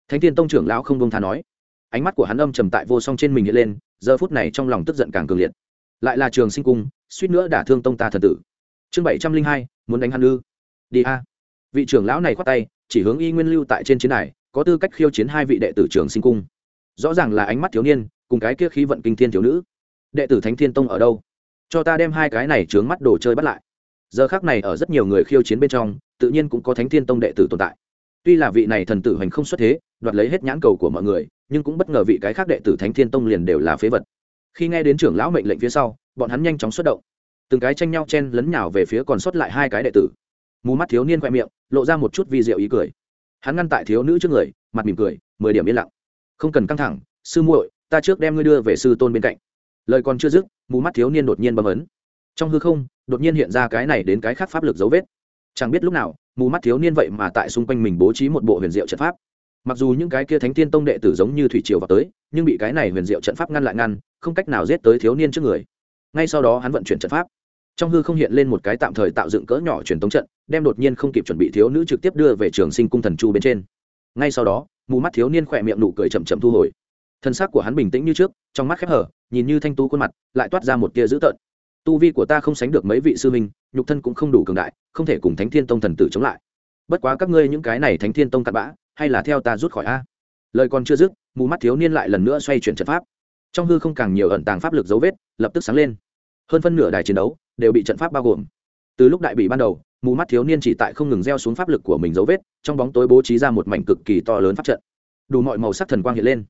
thánh thiên tông trưởng lão không bông tha nói. Ánh mắt của hắn âm trầm tại vô song trên mình hiện lên, giờ phút này trong lòng tức giận càng cường liệt. Lại là trường sinh cung, suýt nữa đả thương tông ta thần tử. Chương bảy trăm linh hai, muốn đánh hắn ư? Đi a. Vị trưởng lão này khoát tay, chỉ hướng y nguyên lưu tại trên chiến đài, có tư cách khiêu chiến hai vị đệ tử trường sinh cung. Rõ ràng là ánh mắt thiếu niên, cùng cái kia khí vận kinh thiên thiếu nữ. Đệ tử thánh thiên tông ở đâu? Cho ta đem hai cái này trướng mắt đồ chơi bắt lại. Giờ khác này ở rất nhiều người khiêu chiến bên trong, tự nhiên cũng có thánh thiên tông đệ tử tồn tại tuy là vị này thần tử hoành không xuất thế, đoạt lấy hết nhãn cầu của mọi người, nhưng cũng bất ngờ vị cái khác đệ tử thánh thiên tông liền đều là phế vật. Khi nghe đến trưởng lão mệnh lệnh phía sau, bọn hắn nhanh chóng xuất động. Từng cái tranh nhau chen lấn nhào về phía còn sót lại hai cái đệ tử. Mù mắt thiếu niên khoe miệng, lộ ra một chút vi diệu ý cười. Hắn ngăn tại thiếu nữ trước người, mặt mỉm cười, mười điểm yên lặng. Không cần căng thẳng, sư muội, ta trước đem ngươi đưa về sư tôn bên cạnh. Lời còn chưa dứt, mù mắt thiếu niên đột nhiên bấm ấn. Trong hư không, đột nhiên hiện ra cái này đến cái khác pháp lực dấu vết. Chẳng biết lúc nào mù mắt thiếu niên vậy mà tại xung quanh mình bố trí một bộ huyền diệu trận pháp. Mặc dù những cái kia thánh tiên tông đệ tử giống như thủy triều vào tới, nhưng bị cái này huyền diệu trận pháp ngăn lại ngăn, không cách nào giết tới thiếu niên trước người. Ngay sau đó hắn vận chuyển trận pháp. Trong hư không hiện lên một cái tạm thời tạo dựng cỡ nhỏ truyền tống trận, đem đột nhiên không kịp chuẩn bị thiếu nữ trực tiếp đưa về trường sinh cung thần chu bên trên. Ngay sau đó, mù mắt thiếu niên khỏe miệng nụ cười chậm chậm thu hồi. Thân xác của hắn bình tĩnh như trước, trong mắt khép hở, nhìn như thanh tú khuôn mặt, lại toát ra một tia dữ tợn tu vi của ta không sánh được mấy vị sư minh nhục thân cũng không đủ cường đại, không thể cùng thánh thiên tông thần tử chống lại. Bất quá các ngươi những cái này thánh thiên tông cặn bã, hay là theo ta rút khỏi a? Lời còn chưa dứt, mù mắt thiếu niên lại lần nữa xoay chuyển trận pháp. Trong hư không càng nhiều ẩn tàng pháp lực dấu vết, lập tức sáng lên. Hơn phân nửa đài chiến đấu đều bị trận pháp bao gồm. Từ lúc đại bị ban đầu, mù mắt thiếu niên chỉ tại không ngừng gieo xuống pháp lực của mình dấu vết, trong bóng tối bố trí ra một mảnh cực kỳ to lớn pháp trận. Đủ mọi màu sắc thần quang hiện lên.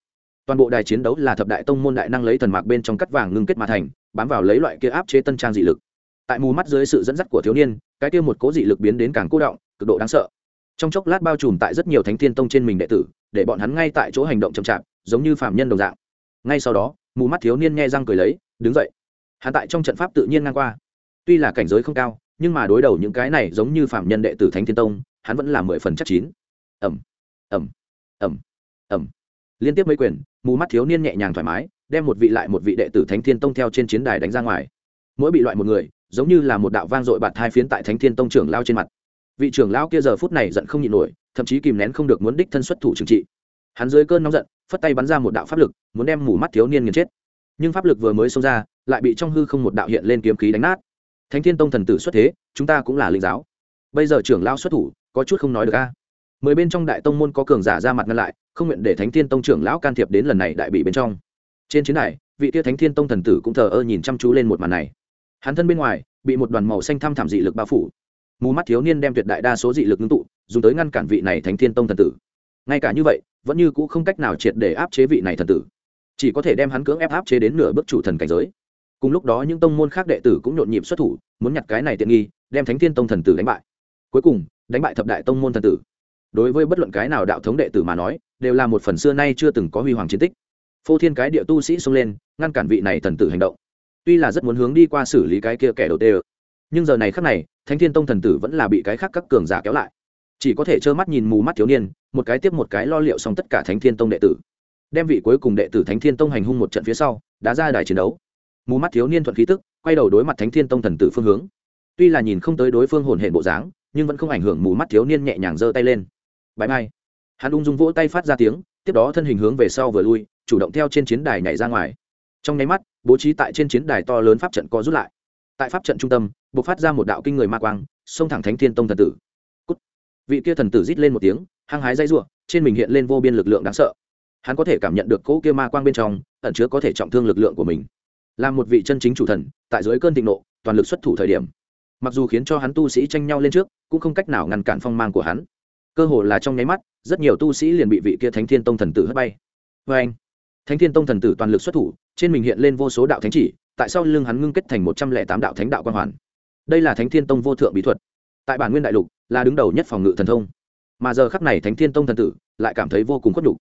Toàn bộ đài chiến đấu là thập đại tông môn đại năng lấy thần mạc bên trong cắt vàng ngưng kết mà thành bám vào lấy loại kia áp chế tân trang dị lực. Tại mù mắt dưới sự dẫn dắt của thiếu niên, cái kia một cố dị lực biến đến càng cố động, cực độ đáng sợ. Trong chốc lát bao trùm tại rất nhiều thánh thiên tông trên mình đệ tử, để bọn hắn ngay tại chỗ hành động chậm chạp, giống như phạm nhân đồng dạng. Ngay sau đó, mù mắt thiếu niên nghe răng cười lấy, đứng dậy. Hắn tại trong trận pháp tự nhiên ngang qua. Tuy là cảnh giới không cao, nhưng mà đối đầu những cái này giống như phạm nhân đệ tử thánh thiên tông, hắn vẫn là mười phần chắc chín. Ẩm ẩm ẩm ẩm liên tiếp mấy quyền, mù mắt thiếu niên nhẹ nhàng thoải mái đem một vị lại một vị đệ tử thánh thiên tông theo trên chiến đài đánh ra ngoài. Mỗi bị loại một người, giống như là một đạo vang dội bạt hai phiến tại thánh thiên tông trưởng lao trên mặt. Vị trưởng lao kia giờ phút này giận không nhịn nổi, thậm chí kìm nén không được muốn đích thân xuất thủ trừng trị. Hắn dưới cơn nóng giận, phất tay bắn ra một đạo pháp lực, muốn đem mù mắt thiếu niên nghiền chết. Nhưng pháp lực vừa mới xông ra, lại bị trong hư không một đạo hiện lên kiếm khí đánh nát. Thánh thiên tông thần tử xuất thế, chúng ta cũng là linh giáo. Bây giờ trưởng lao xuất thủ, có chút không nói được a. Mười bên trong đại tông môn có cường giả ra mặt ngăn lại, không nguyện để thánh thiên tông trưởng lão can thiệp đến lần này đại bị bên trong trên chiến đài, vị tia thánh thiên tông thần tử cũng thờ ơ nhìn chăm chú lên một màn này. Hắn thân bên ngoài bị một đoàn màu xanh thăm thảm dị lực bao phủ. Mù mắt thiếu niên đem tuyệt đại đa số dị lực ngưng tụ dùng tới ngăn cản vị này thánh thiên tông thần tử. Ngay cả như vậy vẫn như cũ không cách nào triệt để áp chế vị này thần tử. Chỉ có thể đem hắn cưỡng ép áp chế đến nửa bước chủ thần cảnh giới. Cùng lúc đó những tông môn khác đệ tử cũng nhộn nhịp xuất thủ muốn nhặt cái này tiện nghi đem thánh thiên tông thần tử đánh bại. Cuối cùng đánh bại thập đại tông môn thần tử. Đối với bất luận cái nào đạo thống đệ tử mà nói đều là một phần xưa nay chưa từng có huy hoàng chiến tích phô thiên cái địa tu sĩ xông lên, ngăn cản vị này thần tử hành động. Tuy là rất muốn hướng đi qua xử lý cái kia kẻ đầu tê nhưng giờ này khác này, thánh thiên tông thần tử vẫn là bị cái khác các cường giả kéo lại. Chỉ có thể trơ mắt nhìn mù mắt thiếu niên, một cái tiếp một cái lo liệu xong tất cả thánh thiên tông đệ tử. Đem vị cuối cùng đệ tử thánh thiên tông hành hung một trận phía sau, đã ra đài chiến đấu. Mù mắt thiếu niên thuận khí tức, quay đầu đối mặt thánh thiên tông thần tử phương hướng. Tuy là nhìn không tới đối phương hồn hệ bộ dáng, nhưng vẫn không ảnh hưởng mù mắt thiếu niên nhẹ nhàng giơ tay lên. Bãi mai. Hắn ung dung vỗ tay phát ra tiếng, tiếp đó thân hình hướng về sau vừa lui chủ động theo trên chiến đài nhảy ra ngoài. Trong nháy mắt, bố trí tại trên chiến đài to lớn pháp trận co rút lại. Tại pháp trận trung tâm b ộ c phát ra một đạo kinh người ma quang, xông thẳng thánh thiên tông thần tử、Cút. Vị kia thần tử rít lên một tiếng, hăng hái dây r u ộ trên mình hiện lên vô biên lực lượng đáng sợ. Hắn có thể cảm nhận được cỗ kia ma quang bên trong, ẩn chứa có thể trọng thương lực lượng của mình. Là một vị chân chính chủ thần, tại dưới cơn thịnh nộ, toàn lực xuất thủ thời điểm. Mặc dù khiến cho hắn tu sĩ tranh nhau lên trước, cũng không cách nào ngăn cản phong mang của hắn. Cơ hồ là trong nháy mắt, rất nhiều tu sĩ liền bị vị kia thánh thiên tông thần tử hất bay. Vê anh thánh thiên tông thần tử toàn lực xuất thủ, trên mình hiện lên vô số đạo thánh chỉ, tại sao lưng hắn ngưng kết thành một trăm lẻ tám đạo thánh đạo quan hoàn. Đây là thánh thiên tông vô thượng bí thuật. Tại bản nguyên đại lục, là đứng đầu nhất phòng ngự thần thông. Mà giờ khắc này thánh thiên tông thần tử lại cảm thấy vô cùng khuất nhục.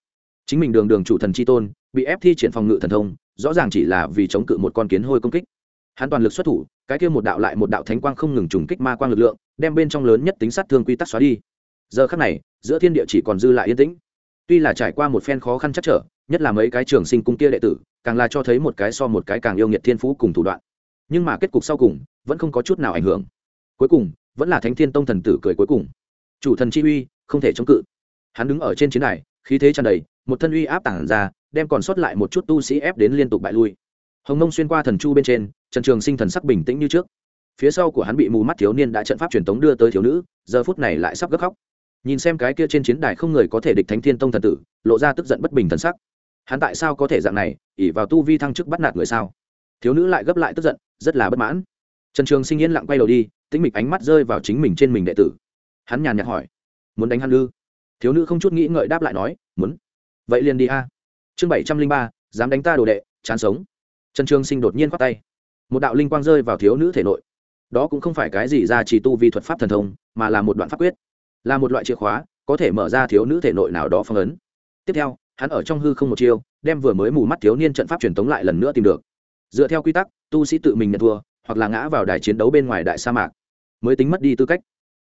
Chính mình đường đường chủ thần c h i tôn, bị ép thi triển phòng ngự thần thông, rõ ràng chỉ là vì chống cự một con kiến hôi công kích. Hắn toàn lực xuất thủ, cái kia một đạo lại một đạo thánh quang không ngừng trùng kích ma quang lực lượng, đem bên trong lớn nhất tính sát thương quy tắc xóa đi. Giờ khắc này, giữa thiên địa chỉ còn dư lại yên tĩnh tuy là trải qua một phen khó khăn chắc trở, nhất là mấy cái trường sinh cung kia đệ tử, càng là cho thấy một cái so một cái càng yêu nghiệt thiên phú cùng thủ đoạn. Nhưng mà kết cục sau cùng, vẫn không có chút nào ảnh hưởng. Cuối cùng, vẫn là thánh thiên tông thần tử cười cuối cùng. Chủ thần chi uy, không thể chống cự. Hắn đứng ở trên chiến đài, khí thế tràn đầy, một thân uy áp tản ra, đem còn sót lại một chút tu sĩ ép đến liên tục bại lui. Hồng nông xuyên qua thần chu bên trên, trần trường sinh thần sắc bình tĩnh như trước. Phía sau của hắn bị mù mắt thiếu niên đã trận pháp truyền tống đưa tới thiếu nữ, giờ phút này lại sắp gấp khóc nhìn xem cái kia trên chiến đài không người có thể địch thánh thiên tông thần tử, lộ ra tức giận bất bình thần sắc. Hắn tại sao có thể dạng này ỉ vào tu vi thăng chức bắt nạt người sao? Thiếu nữ lại gấp lại tức giận, rất là bất mãn. Trần trường sinh yên lặng quay đầu đi, tĩnh mịch ánh mắt rơi vào chính mình trên mình đệ tử. Hắn nhàn nhạt hỏi, muốn đánh hắn ư? Thiếu nữ không chút nghĩ ngợi đáp lại nói, muốn. Vậy liền đi a. Chương bảy trăm linh ba, dám đánh ta đồ đệ, chán sống. Trần trường sinh đột nhiên khoác tay. Một đạo linh quang rơi vào thiếu nữ thể nội. Đó cũng không phải cái gì ra chỉ tu vi thuật pháp thần thông, mà là một đoạn pháp quyết là một loại chìa khóa, có thể mở ra thiếu nữ thể nội nào đó phong ấn. Tiếp theo, hắn ở trong hư không một chiêu, đem vừa mới mù mắt thiếu niên trận pháp truyền tống lại lần nữa tìm được. Dựa theo quy tắc, tu sĩ tự mình nhận thua, hoặc là ngã vào đài chiến đấu bên ngoài đại sa mạc, mới tính mất đi tư cách.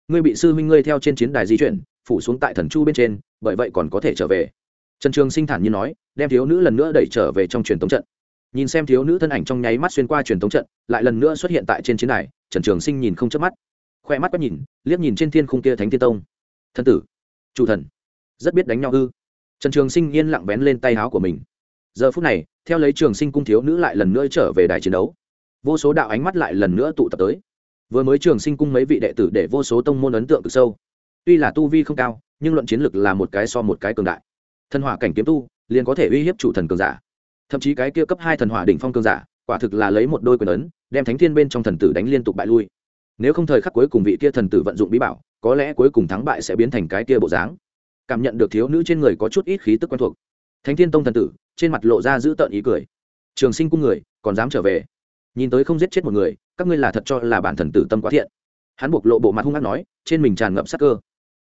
Ngươi bị sư huynh ngươi theo trên chiến đài di chuyển, phủ xuống tại thần chu bên trên, bởi vậy còn có thể trở về. Trần trường sinh thản nhiên nói, đem thiếu nữ lần nữa đẩy trở về trong truyền thống trận. Nhìn xem thiếu nữ thân ảnh trong nháy mắt xuyên qua truyền thống trận, lại lần nữa xuất hiện tại trên chiến đài, trần trường sinh nhìn không chớp mắt khoe mắt quét nhìn, liếc nhìn trên thiên khung kia thánh thiên tông. Thân tử, chủ thần, rất biết đánh nhau ư? Trần trường sinh yên lặng vén lên tay áo của mình. Giờ phút này, theo lấy trường sinh cung thiếu nữ lại lần nữa trở về đài chiến đấu. Vô số đạo ánh mắt lại lần nữa tụ tập tới. Vừa mới trường sinh cung mấy vị đệ tử để vô số tông môn ấn tượng cực sâu. Tuy là tu vi không cao, nhưng luận chiến lực là một cái so một cái cường đại. Thần hỏa cảnh kiếm tu, liền có thể uy hiếp chủ thần cường giả. Thậm chí cái kia cấp hai thần hỏa đỉnh phong cường giả, quả thực là lấy một đôi quyền ấn, đem thánh thiên bên trong thần tử đánh liên tục bại lui nếu không thời khắc cuối cùng vị kia thần tử vận dụng bí bảo, có lẽ cuối cùng thắng bại sẽ biến thành cái kia bộ dáng. Cảm nhận được thiếu nữ trên người có chút ít khí tức quen thuộc. Thánh thiên tông thần tử, trên mặt lộ ra giữ tợn ý cười. Trường sinh cung người, còn dám trở về? Nhìn tới không giết chết một người, các ngươi là thật cho là bản thần tử tâm quá thiện. Hắn buộc lộ bộ mặt hung hăng nói, trên mình tràn ngập sắc cơ.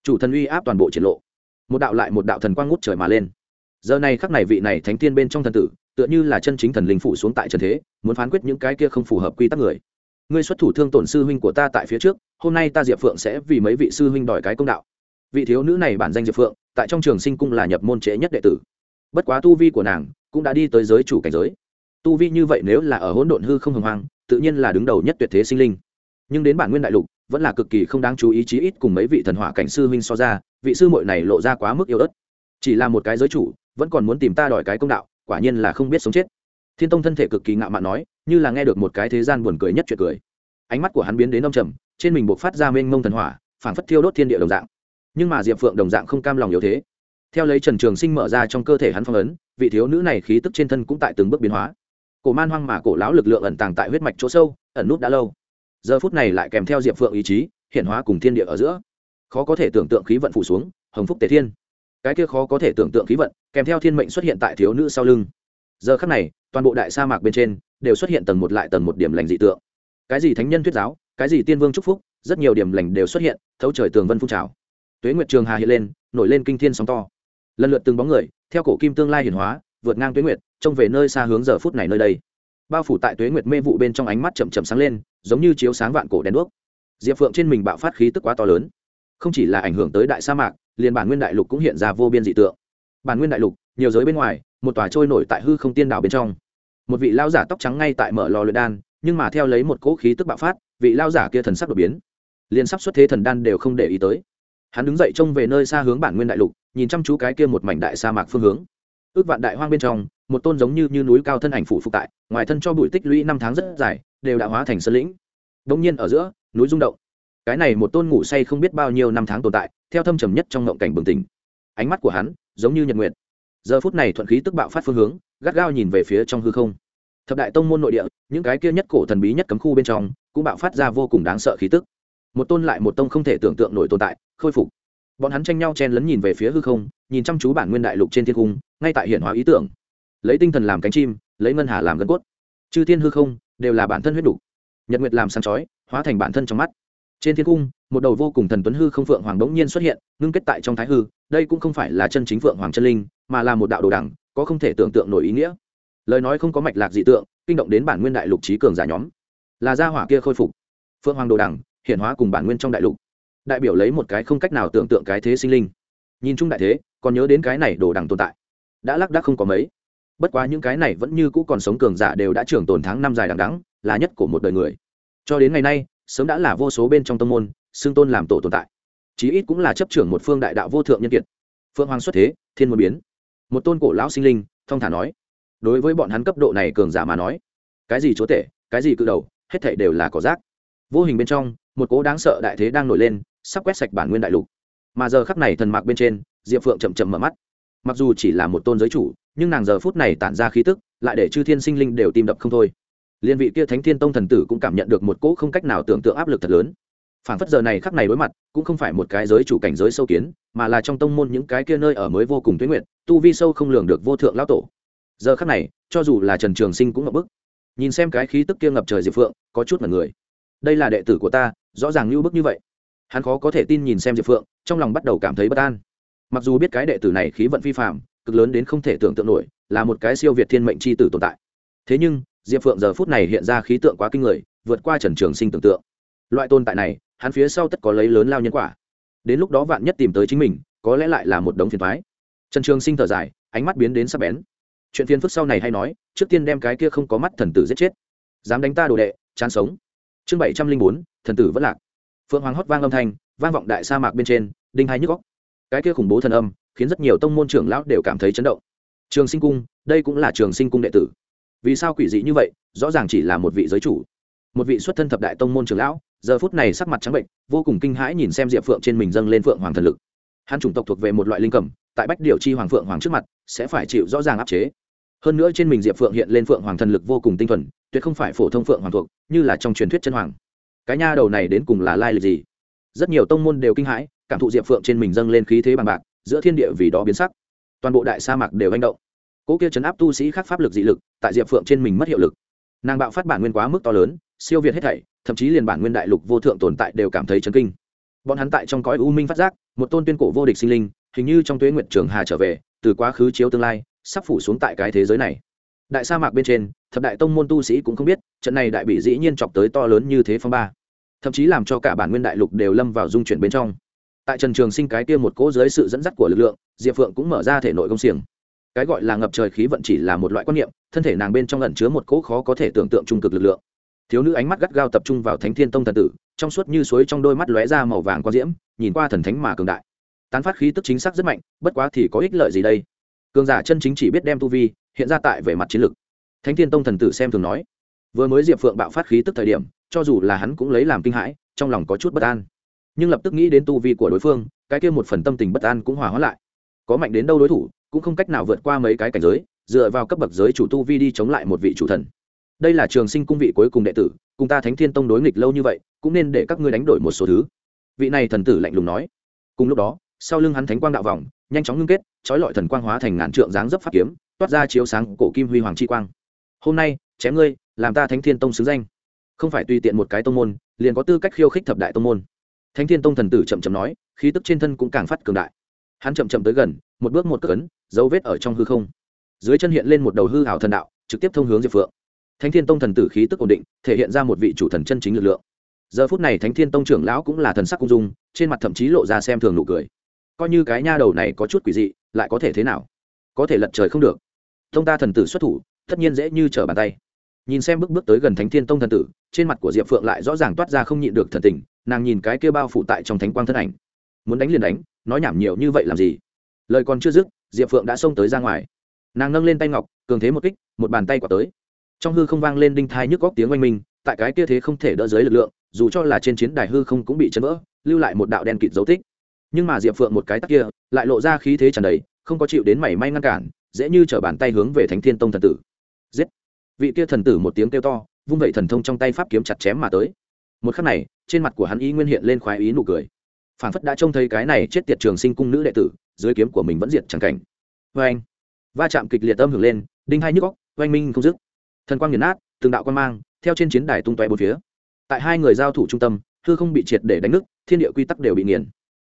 Chủ thần uy áp toàn bộ triển lộ. Một đạo lại một đạo thần quang ngút trời mà lên. Giờ này khắc này vị này thánh tiên bên trong thần tử, tựa như là chân chính thần linh phủ xuống tại trần thế, muốn phán quyết những cái kia không phù hợp quy tắc người ngươi xuất thủ thương tổn sư huynh của ta tại phía trước, hôm nay ta diệp phượng sẽ vì mấy vị sư huynh đòi cái công đạo. Vị thiếu nữ này bản danh diệp phượng, tại trong trường sinh cung là nhập môn trễ nhất đệ tử. Bất quá tu vi của nàng cũng đã đi tới giới chủ cảnh giới. Tu vi như vậy nếu là ở hỗn độn hư không hồng hoang, tự nhiên là đứng đầu nhất tuyệt thế sinh linh. Nhưng đến bản nguyên đại lục, vẫn là cực kỳ không đáng chú ý chí ít cùng mấy vị thần hỏa cảnh sư huynh so ra, vị sư muội này lộ ra quá mức yêu ớt. Chỉ là một cái giới chủ, vẫn còn muốn tìm ta đòi cái công đạo, quả nhiên là không biết sống chết. Thiên tông thân thể cực kỳ ngạo mạn nói như là nghe được một cái thế gian buồn cười nhất chuyện cười. Ánh mắt của hắn biến đến âm trầm, trên mình buộc phát ra mênh mông thần hỏa, phảng phất thiêu đốt thiên địa đồng dạng. Nhưng mà diệp phượng đồng dạng không cam lòng yếu thế. Theo lấy trần trường sinh mở ra trong cơ thể hắn phong ấn, vị thiếu nữ này khí tức trên thân cũng tại từng bước biến hóa. Cổ man hoang mà cổ lão lực lượng ẩn tàng tại huyết mạch chỗ sâu, ẩn nút đã lâu. Giờ phút này lại kèm theo diệp phượng ý chí, hiện hóa cùng thiên địa ở giữa. Khó có thể tưởng tượng khí vận phủ xuống, hồng phúc tề thiên. Cái kia khó có thể tưởng tượng khí vận, kèm theo thiên mệnh xuất hiện tại thiếu nữ sau lưng giờ khắc này, toàn bộ đại sa mạc bên trên đều xuất hiện tầng một lại tầng một điểm lành dị tượng. Cái gì thánh nhân thuyết giáo, cái gì tiên vương chúc phúc, rất nhiều điểm lành đều xuất hiện, thấu trời tường vân phun trào. Tuế nguyệt trường hà hiện lên, nổi lên kinh thiên sóng to. Lần lượt từng bóng người, theo cổ kim tương lai hiển hóa, vượt ngang tuế nguyệt, trông về nơi xa hướng giờ phút này nơi đây. Bao phủ tại tuế nguyệt mê vụ bên trong ánh mắt chậm chậm sáng lên, giống như chiếu sáng vạn cổ đèn đuốc. Diệp phượng trên mình bạo phát khí tức quá to lớn. Không chỉ là ảnh hưởng tới đại sa mạc, liền bản nguyên đại lục cũng hiện ra vô biên dị tượng. Bản nguyên đại lục nhiều giới bên ngoài một tòa trôi nổi tại hư không tiên đảo bên trong. Một vị lao giả tóc trắng ngay tại mở lò luyện đan nhưng mà theo lấy một cỗ khí tức bạo phát vị lao giả kia thần sắc đột biến. Liền sắp xuất thế thần đan đều không để ý tới. Hắn đứng dậy trông về nơi xa hướng bản nguyên đại lục nhìn chăm chú cái kia một mảnh đại sa mạc phương hướng. Ước vạn đại hoang bên trong một tôn giống như, như núi cao thân ảnh phủ phục tại ngoài thân cho bụi tích lũy năm tháng rất dài đều đã hóa thành sơn lĩnh. Đông nhiên ở giữa núi rung động. Cái này một tôn ngủ say không biết bao nhiêu năm tháng tồn tại theo thâm trầm nhất trong ngộng cảnh bừng tỉnh. Ánh mắt của hắn giống như nhật nguyện giờ phút này thuận khí tức bạo phát phương hướng, gắt gao nhìn về phía trong hư không. Thập đại tông môn nội địa, những cái kia nhất cổ thần bí nhất cấm khu bên trong, cũng bạo phát ra vô cùng đáng sợ khí tức. Một tôn lại một tông không thể tưởng tượng nổi tồn tại, khôi phục. Bọn hắn tranh nhau chen lấn nhìn về phía hư không, nhìn chăm chú bản nguyên đại lục trên thiên cung, ngay tại hiển hóa ý tưởng. Lấy tinh thần làm cánh chim, lấy ngân hà làm gân cốt. Chư thiên hư không, đều là bản thân huyết đủ. Nhật nguyệt làm sáng chói, hóa thành bản thân trong mắt. Trên thiên cung, một đầu vô cùng thần tuấn hư không phượng hoàng đống nhiên xuất hiện, ngưng kết tại trong thái hư, đây cũng không phải là chân chính phượng hoàng chân linh mà là một đạo đồ đẳng, có không thể tưởng tượng nổi ý nghĩa. Lời nói không có mạch lạc dị tượng, kinh động đến bản nguyên đại lục trí cường giả nhóm. Là gia hỏa kia khôi phục. Phượng hoàng đồ đẳng hiện hóa cùng bản nguyên trong đại lục. Đại biểu lấy một cái không cách nào tưởng tượng cái thế sinh linh. Nhìn chung đại thế, còn nhớ đến cái này đồ đẳng tồn tại. Đã lắc đắc không có mấy. Bất quá những cái này vẫn như cũ còn sống cường giả đều đã trưởng tồn tháng năm dài đằng đắng là nhất của một đời người. Cho đến ngày nay, sớm đã là vô số bên trong tông môn xương tôn làm tổ tồn tại. Chí ít cũng là chấp trưởng một phương đại đạo vô thượng nhân kiệt. Phượng hoàng xuất thế, thiên môn biến một tôn cổ lão sinh linh, thong thả nói. Đối với bọn hắn cấp độ này cường giả mà nói, cái gì chúa tể, cái gì cự đầu, hết thảy đều là cỏ rác. Vô hình bên trong, một cố đáng sợ đại thế đang nổi lên, sắp quét sạch bản nguyên đại lục. Mà giờ khắc này thần mạc bên trên, diệp phượng chậm chậm mở mắt. Mặc dù chỉ là một tôn giới chủ, nhưng nàng giờ phút này tản ra khí tức, lại để chư thiên sinh linh đều tim đập không thôi. Liên vị kia thánh thiên tông thần tử cũng cảm nhận được một cỗ không cách nào tưởng tượng áp lực thật lớn. Phản phất giờ này khắc này đối mặt, cũng không phải một cái giới chủ cảnh giới sâu kiến mà là trong tông môn những cái kia nơi ở mới vô cùng tuyến nguyện, tu vi sâu không lường được vô thượng lão tổ. Giờ khắc này, cho dù là trần trường sinh cũng ngập bức. Nhìn xem cái khí tức kia ngập trời diệp phượng, có chút mật người. Đây là đệ tử của ta, rõ ràng lưu bức như vậy. Hắn khó có thể tin nhìn xem diệp phượng, trong lòng bắt đầu cảm thấy bất an. Mặc dù biết cái đệ tử này khí vận phi phạm cực lớn đến không thể tưởng tượng nổi, là một cái siêu việt thiên mệnh c h i tử tồn tại. Thế nhưng, diệp phượng giờ phút này hiện ra khí tượng quá kinh người, vượt qua trần trường sinh tưởng tượng. Loại tồn tại này, hắn phía sau tất có lấy lớn lao nhân quả đến lúc đó vạn nhất tìm tới chính mình, có lẽ lại là một đống phiền thoái trần trường sinh thở dài, ánh mắt biến đến sắp bén. Chuyện phiền phức sau này hay nói, trước tiên đem cái kia không có mắt thần tử giết chết. Dám đánh ta đồ đệ, chán sống. Chương bảy trăm linh bốn, thần tử vẫn lạc. Phượng hoàng hót vang âm thanh, vang vọng đại sa mạc bên trên, đinh hai nhức góc cái kia khủng bố thần âm, khiến rất nhiều tông môn trưởng lão đều cảm thấy chấn động. Trường sinh cung, đây cũng là trường sinh cung đệ tử. Vì sao quỷ dị như vậy, rõ ràng chỉ là một vị giới chủ một vị xuất thân thập đại tông môn trưởng lão, giờ phút này sắc mặt trắng bệnh, vô cùng kinh hãi nhìn xem diệp phượng trên mình dâng lên phượng hoàng thần lực. Hắn chủng tộc thuộc về một loại linh cầm tại bách điều chi hoàng phượng hoàng trước mặt, sẽ phải chịu rõ ràng áp chế. Hơn nữa trên mình diệp phượng hiện lên phượng hoàng thần lực vô cùng tinh thuần, tuyệt không phải phổ thông phượng hoàng thuộc, như là trong truyền thuyết chân hoàng. Cái nha đầu này đến cùng là lai lịch gì? Rất nhiều tông môn đều kinh hãi, cảm thụ diệp phượng trên mình dâng lên khí thế bằng bạc, giữa thiên địa vì đó biến sắc. Toàn bộ đại sa mạc đều hành động. Cỗ kia chấn áp tu sĩ khác pháp lực dị lực, tại diệp phượng trên mình mất hiệu lực nàng bạo phát bản nguyên quá mức to lớn, siêu việt hết thảy, thậm chí liền bản nguyên đại lục vô thượng tồn tại đều cảm thấy chấn kinh. Bọn hắn tại trong cõi u minh phát giác, một tôn tuyên cổ vô địch sinh linh, hình như trong tuế nguyện trường hà trở về, từ quá khứ chiếu tương lai, sắp phủ xuống tại cái thế giới này. Đại sa mạc bên trên, thập đại tông môn tu sĩ cũng không biết, trận này đại bị dĩ nhiên chọc tới to lớn như thế phong ba. Thậm chí làm cho cả bản nguyên đại lục đều lâm vào dung chuyển bên trong. Tại trần trường sinh cái kia một cỗ dưới sự dẫn dắt của lực lượng, diệp phượng cũng mở ra thể nội công xiềng cái gọi là ngập trời khí vận chỉ là một loại quan niệm, thân thể nàng bên trong ẩn chứa một cỗ khó có thể tưởng tượng trung cực lực lượng. Thiếu nữ ánh mắt gắt gao tập trung vào thánh thiên tông thần tử, trong suốt như suối trong đôi mắt lóe ra màu vàng có diễm, nhìn qua thần thánh mà cường đại. Tán phát khí tức chính xác rất mạnh, bất quá thì có ích lợi gì đây? Cường giả chân chính chỉ biết đem tu vi hiện ra tại về mặt chiến lược thánh thiên tông thần tử xem thường nói, vừa mới diệp phượng bạo phát khí tức thời điểm, cho dù là hắn cũng lấy làm kinh hãi, trong lòng có chút bất an. Nhưng lập tức nghĩ đến tu vi của đối phương, cái kia một phần tâm tình bất an cũng hòa hóa lại. Có mạnh đến đâu đối thủ cũng không cách nào vượt qua mấy cái cảnh giới, dựa vào cấp bậc giới chủ tu vi đi chống lại một vị chủ thần. Đây là trường sinh cung vị cuối cùng đệ tử, cùng ta thánh thiên tông đối nghịch lâu như vậy, cũng nên để các ngươi đánh đổi một số thứ. Vị này thần tử lạnh lùng nói. Cùng lúc đó, sau lưng hắn thánh quang đạo vòng, nhanh chóng ngưng kết, trói lọi thần quang hóa thành ngàn trượng dáng dấp pháp kiếm, toát ra chiếu sáng cổ kim huy hoàng chi quang. Hôm nay, chém ngươi, làm ta thánh thiên tông xứng danh. Không phải tùy tiện một cái tông môn, liền có tư cách khiêu khích thập đại tông môn. Thánh thiên tông thần tử chậm chậm nói, khí tức trên thân cũng càng phát cường đại hắn chậm chậm tới gần, một bước một cất ấn, dấu vết ở trong hư không. Dưới chân hiện lên một đầu hư hảo thần đạo, trực tiếp thông hướng diệp phượng. Thánh thiên tông thần tử khí tức ổn định, thể hiện ra một vị chủ thần chân chính lực lượng. Giờ phút này thánh thiên tông trưởng lão cũng là thần sắc cung dung, trên mặt thậm chí lộ ra xem thường nụ cười. Coi như cái nha đầu này có chút quỷ dị, lại có thể thế nào? Có thể lật trời không được. Tông ta thần tử xuất thủ, tất nhiên dễ như trở bàn tay. Nhìn xem bước bước tới gần thánh thiên tông thần tử, trên mặt của diệp phượng lại rõ ràng toát ra không nhịn được thần tình, nàng nhìn cái kia bao phủ tại trong thánh quang thân ảnh muốn đánh liền đánh, nói nhảm nhiều như vậy làm gì? Lời còn chưa dứt, diệp phượng đã xông tới ra ngoài. Nàng nâng lên tay ngọc, cường thế một kích, một bàn tay quả tới. Trong hư không vang lên đinh thai nhức góc tiếng oanh minh, tại cái kia thế không thể đỡ dưới lực lượng, dù cho là trên chiến đài hư không cũng bị chấn vỡ, lưu lại một đạo đen kịt dấu tích. Nhưng mà diệp phượng một cái tắc kia, lại lộ ra khí thế tràn đầy, không có chịu đến mảy may ngăn cản, dễ như t bàn tay hướng về thánh thiên tông thần tử. Giết! Vị kia thần tử một tiếng kêu to, vung vẩy thần thông trong tay pháp kiếm chặt chém mà tới. Một khắc này, trên mặt của hắn ý nguyên hiện lên khoái ý nụ cười phản phất đã trông thấy cái này chết tiệt trường sinh cung nữ đệ tử, dưới kiếm của mình vẫn diệt chẳng cảnh. Vê anh. Va chạm kịch liệt âm hưởng lên, đinh hai nhức góc oanh minh không dứt. Thần quang nghiền nát, từng đạo quan mang, theo trên chiến đài tung toe bốn phía. Tại hai người giao thủ trung tâm, hư không bị triệt để đánh nứt, thiên địa quy tắc đều bị nghiền.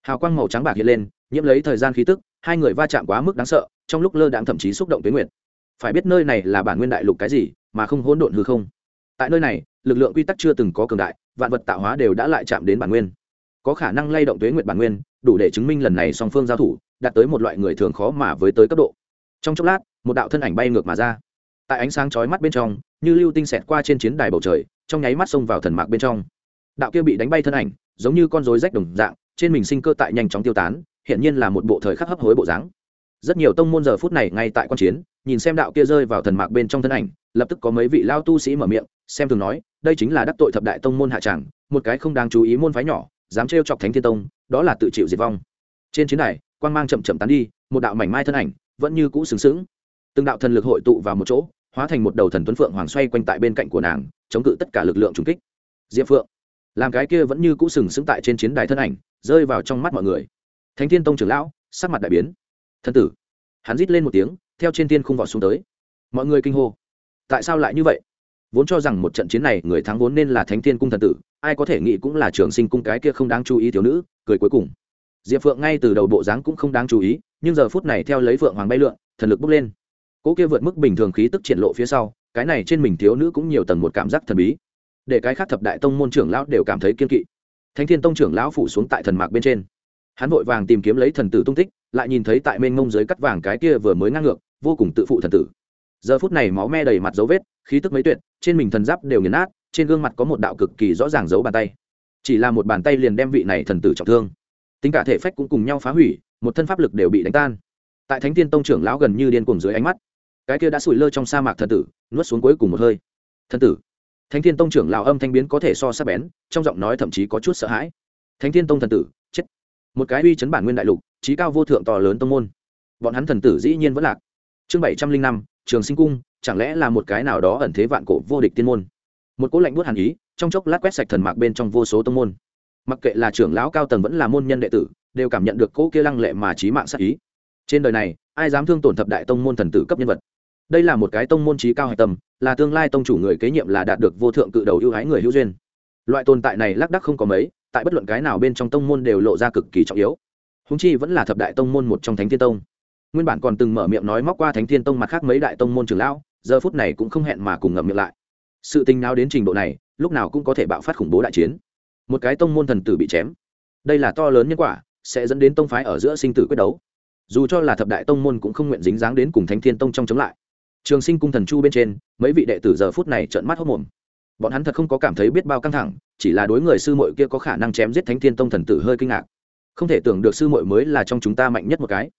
Hào quang màu trắng bạc hiện lên, nhiễm lấy thời gian khí tức, hai người va chạm quá mức đáng sợ, trong lúc lơ đãng thậm chí xúc động tuyến nguyện phải biết nơi này là bản nguyên đại lục cái gì, mà không hỗn độn hư không. Tại nơi này, lực lượng quy tắc chưa từng có cường đại, vạn vật tạo hóa đều đã lại chạm đến bản nguyên có khả năng lay động tuế nguyện bản nguyên, đủ để chứng minh lần này song phương giao thủ, đạt tới một loại người thường khó mà với tới cấp độ. Trong chốc lát, một đạo thân ảnh bay ngược mà ra. Tại ánh sáng chói mắt bên trong, như lưu tinh xẹt qua trên chiến đài bầu trời, trong nháy mắt xông vào thần mạc bên trong. Đạo kia bị đánh bay thân ảnh, giống như con rối rách đồng dạng, trên mình sinh cơ tại nhanh chóng tiêu tán hiện nhiên là một bộ thời khắc hấp hối bộ dáng. Rất nhiều tông môn giờ phút này ngay tại quan chiến, nhìn xem đạo kia rơi vào thần mạc bên trong thân ảnh, lập tức có mấy vị lao tu sĩ mở miệng, xem thường nói, đây chính là đắc tội thập đại tông môn hạ tràng, một cái không đáng chú ý môn phái nhỏ dám trêu chọc thánh thiên tông, đó là tự chịu diệt vong. Trên chiến này quang mang chậm chậm tán đi, một đạo mảnh mai thân ảnh vẫn như cũ xứng xứng từng đạo thần lực hội tụ vào một chỗ, hóa thành một đầu thần tuấn phượng hoàng xoay quanh tại bên cạnh của nàng, chống cự tất cả lực lượng trùng kích. Diệp phượng, làm cái kia vẫn như cũ sừng sững tại trên chiến đài thân ảnh, rơi vào trong mắt mọi người. Thánh thiên tông trưởng lão, sắc mặt đại biến. Thân tử. Hắn rít lên một tiếng, theo trên tiên khung vọt xuống tới. Mọi người kinh hô. Tại sao lại như vậy? Vốn cho rằng một trận chiến này người thắng vốn nên là thánh thiên cung thần tử, ai có thể nghĩ cũng là trường sinh cung cái kia không đáng chú ý thiếu nữ, cười cuối cùng. Diệp phượng ngay từ đầu bộ dáng cũng không đáng chú ý, nhưng giờ phút này theo lấy phượng hoàng bay lượn, thần lực bốc lên. Cỗ kia vượt mức bình thường khí tức triển lộ phía sau, cái này trên mình thiếu nữ cũng nhiều tầng một cảm giác thần bí. Để cái khác thập đại tông môn trưởng lão đều cảm thấy kiên kỵ. Thánh thiên tông trưởng lão phủ xuống tại thần mạc bên trên. Hắn vội vàng tìm kiếm lấy thần tử tung tích, lại nhìn thấy tại mênh ngông dưới cắt vàng cái kia vừa mới ngang ngược, vô cùng tự phụ thần tử. Giờ phút này máu me đầy mặt dấu vết khí tức mấy tuyệt, trên mình thần giáp đều nghiền nát, trên gương mặt có một đạo cực kỳ rõ ràng dấu bàn tay. Chỉ là một bàn tay liền đem vị này thần tử trọng thương. Tính cả thể phách cũng cùng nhau phá hủy, một thân pháp lực đều bị đánh tan. Tại thánh tiên tông trưởng lão gần như điên cuồng dưới ánh mắt, cái kia đã sủi lơ trong sa mạc thần tử, nuốt xuống cuối cùng một hơi. Thần tử, thánh tiên tông trưởng lão âm thanh biến có thể so sắc bén, trong giọng nói thậm chí có chút sợ hãi. Thánh tiên tông thần tử, chết. Một cái uy chấn bản nguyên đại lục, trí cao vô thượng to lớn tông môn. Bọn hắn thần tử dĩ nhiên vẫn lạc. Chương bảy trăm linh năm, trường sinh cung chẳng lẽ là một cái nào đó ẩn thế vạn cổ vô địch tiên môn? Một cỗ lạnh buốt hàn ý, trong chốc lát quét sạch thần mạc bên trong vô số tông môn. Mặc kệ là trưởng lão cao tầng vẫn là môn nhân đệ tử, đều cảm nhận được cỗ kia lăng lệ mà trí mạng sát ý. Trên đời này, ai dám thương tổn thập đại tông môn thần tử cấp nhân vật? Đây là một cái tông môn trí cao hạch tâm, là tương lai tông chủ người kế nhiệm là đạt được vô thượng cự đầu ưu ái người hữu duyên. Loại tồn tại này lác đắc không có mấy, tại bất luận cái nào bên trong tông môn đều lộ ra cực kỳ trọng yếu. Húng chi vẫn là thập đại tông môn một trong thánh thiên tông. Nguyên bản còn từng mở miệng nói móc qua thánh thiên tông mặt khác mấy đại tông môn trường lão giờ phút này cũng không hẹn mà cùng ngậm miệng lại. Sự tình nào đến trình độ này, lúc nào cũng có thể bạo phát khủng bố đại chiến. Một cái tông môn thần tử bị chém. Đây là to lớn nhân quả, sẽ dẫn đến tông phái ở giữa sinh tử quyết đấu. Dù cho là thập đại tông môn cũng không nguyện dính dáng đến cùng thánh thiên tông trong chống lại. Trường sinh cung thần chu bên trên, mấy vị đệ tử giờ phút này trợn mắt hốc mồm. Bọn hắn thật không có cảm thấy biết bao căng thẳng, chỉ là đối người sư muội kia có khả năng chém giết thánh thiên tông thần tử hơi kinh ngạc. Không thể tưởng được sư muội mới là trong chúng ta mạnh nhất một cái.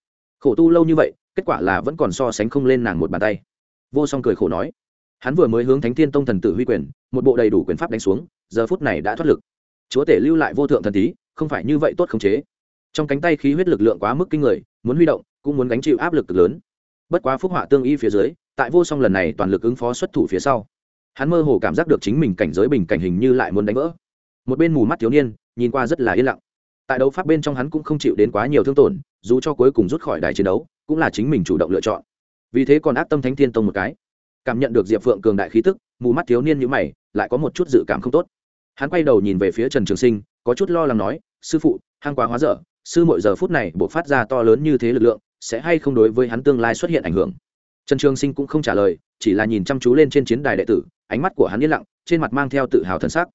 Khổ tu lâu như vậy, kết quả là vẫn còn so sánh không lên nàng một bàn tay vô song cười khổ nói, hắn vừa mới hướng thánh thiên tông thần tử huy quyền, một bộ đầy đủ quyền pháp đánh xuống, giờ phút này đã thoát lực. Chúa tể lưu lại vô thượng thần tí không phải như vậy tốt khống chế. Trong cánh tay khí huyết lực lượng quá mức kinh người, muốn huy động, cũng muốn gánh chịu áp lực cực lớn. Bất quá phúc họa tương y phía dưới, tại vô song lần này toàn lực ứng phó xuất thủ phía sau, hắn mơ hồ cảm giác được chính mình cảnh giới bình cảnh hình như lại muốn đánh vỡ. Một bên mù mắt thiếu niên, nhìn qua rất là yên lặng. Tại đấu pháp bên trong hắn cũng không chịu đến quá nhiều thương tổn, dù cho cuối cùng rút khỏi đài chiến đấu, cũng là chính mình chủ động lựa chọn vì thế còn ác tâm thánh thiên tông một cái. Cảm nhận được diệp phượng cường đại khí tức, mù mắt thiếu niên như mày, lại có một chút dự cảm không tốt. Hắn quay đầu nhìn về phía trần trường sinh, có chút lo lắng nói, sư phụ, hang quá hóa dở, sư mỗi giờ phút này buộc phát ra to lớn như thế lực lượng, sẽ hay không đối với hắn tương lai xuất hiện ảnh hưởng? Trần trường sinh cũng không trả lời, chỉ là nhìn chăm chú lên trên chiến đài đệ tử, ánh mắt của hắn yên lặng, trên mặt mang theo tự hào thần sắc.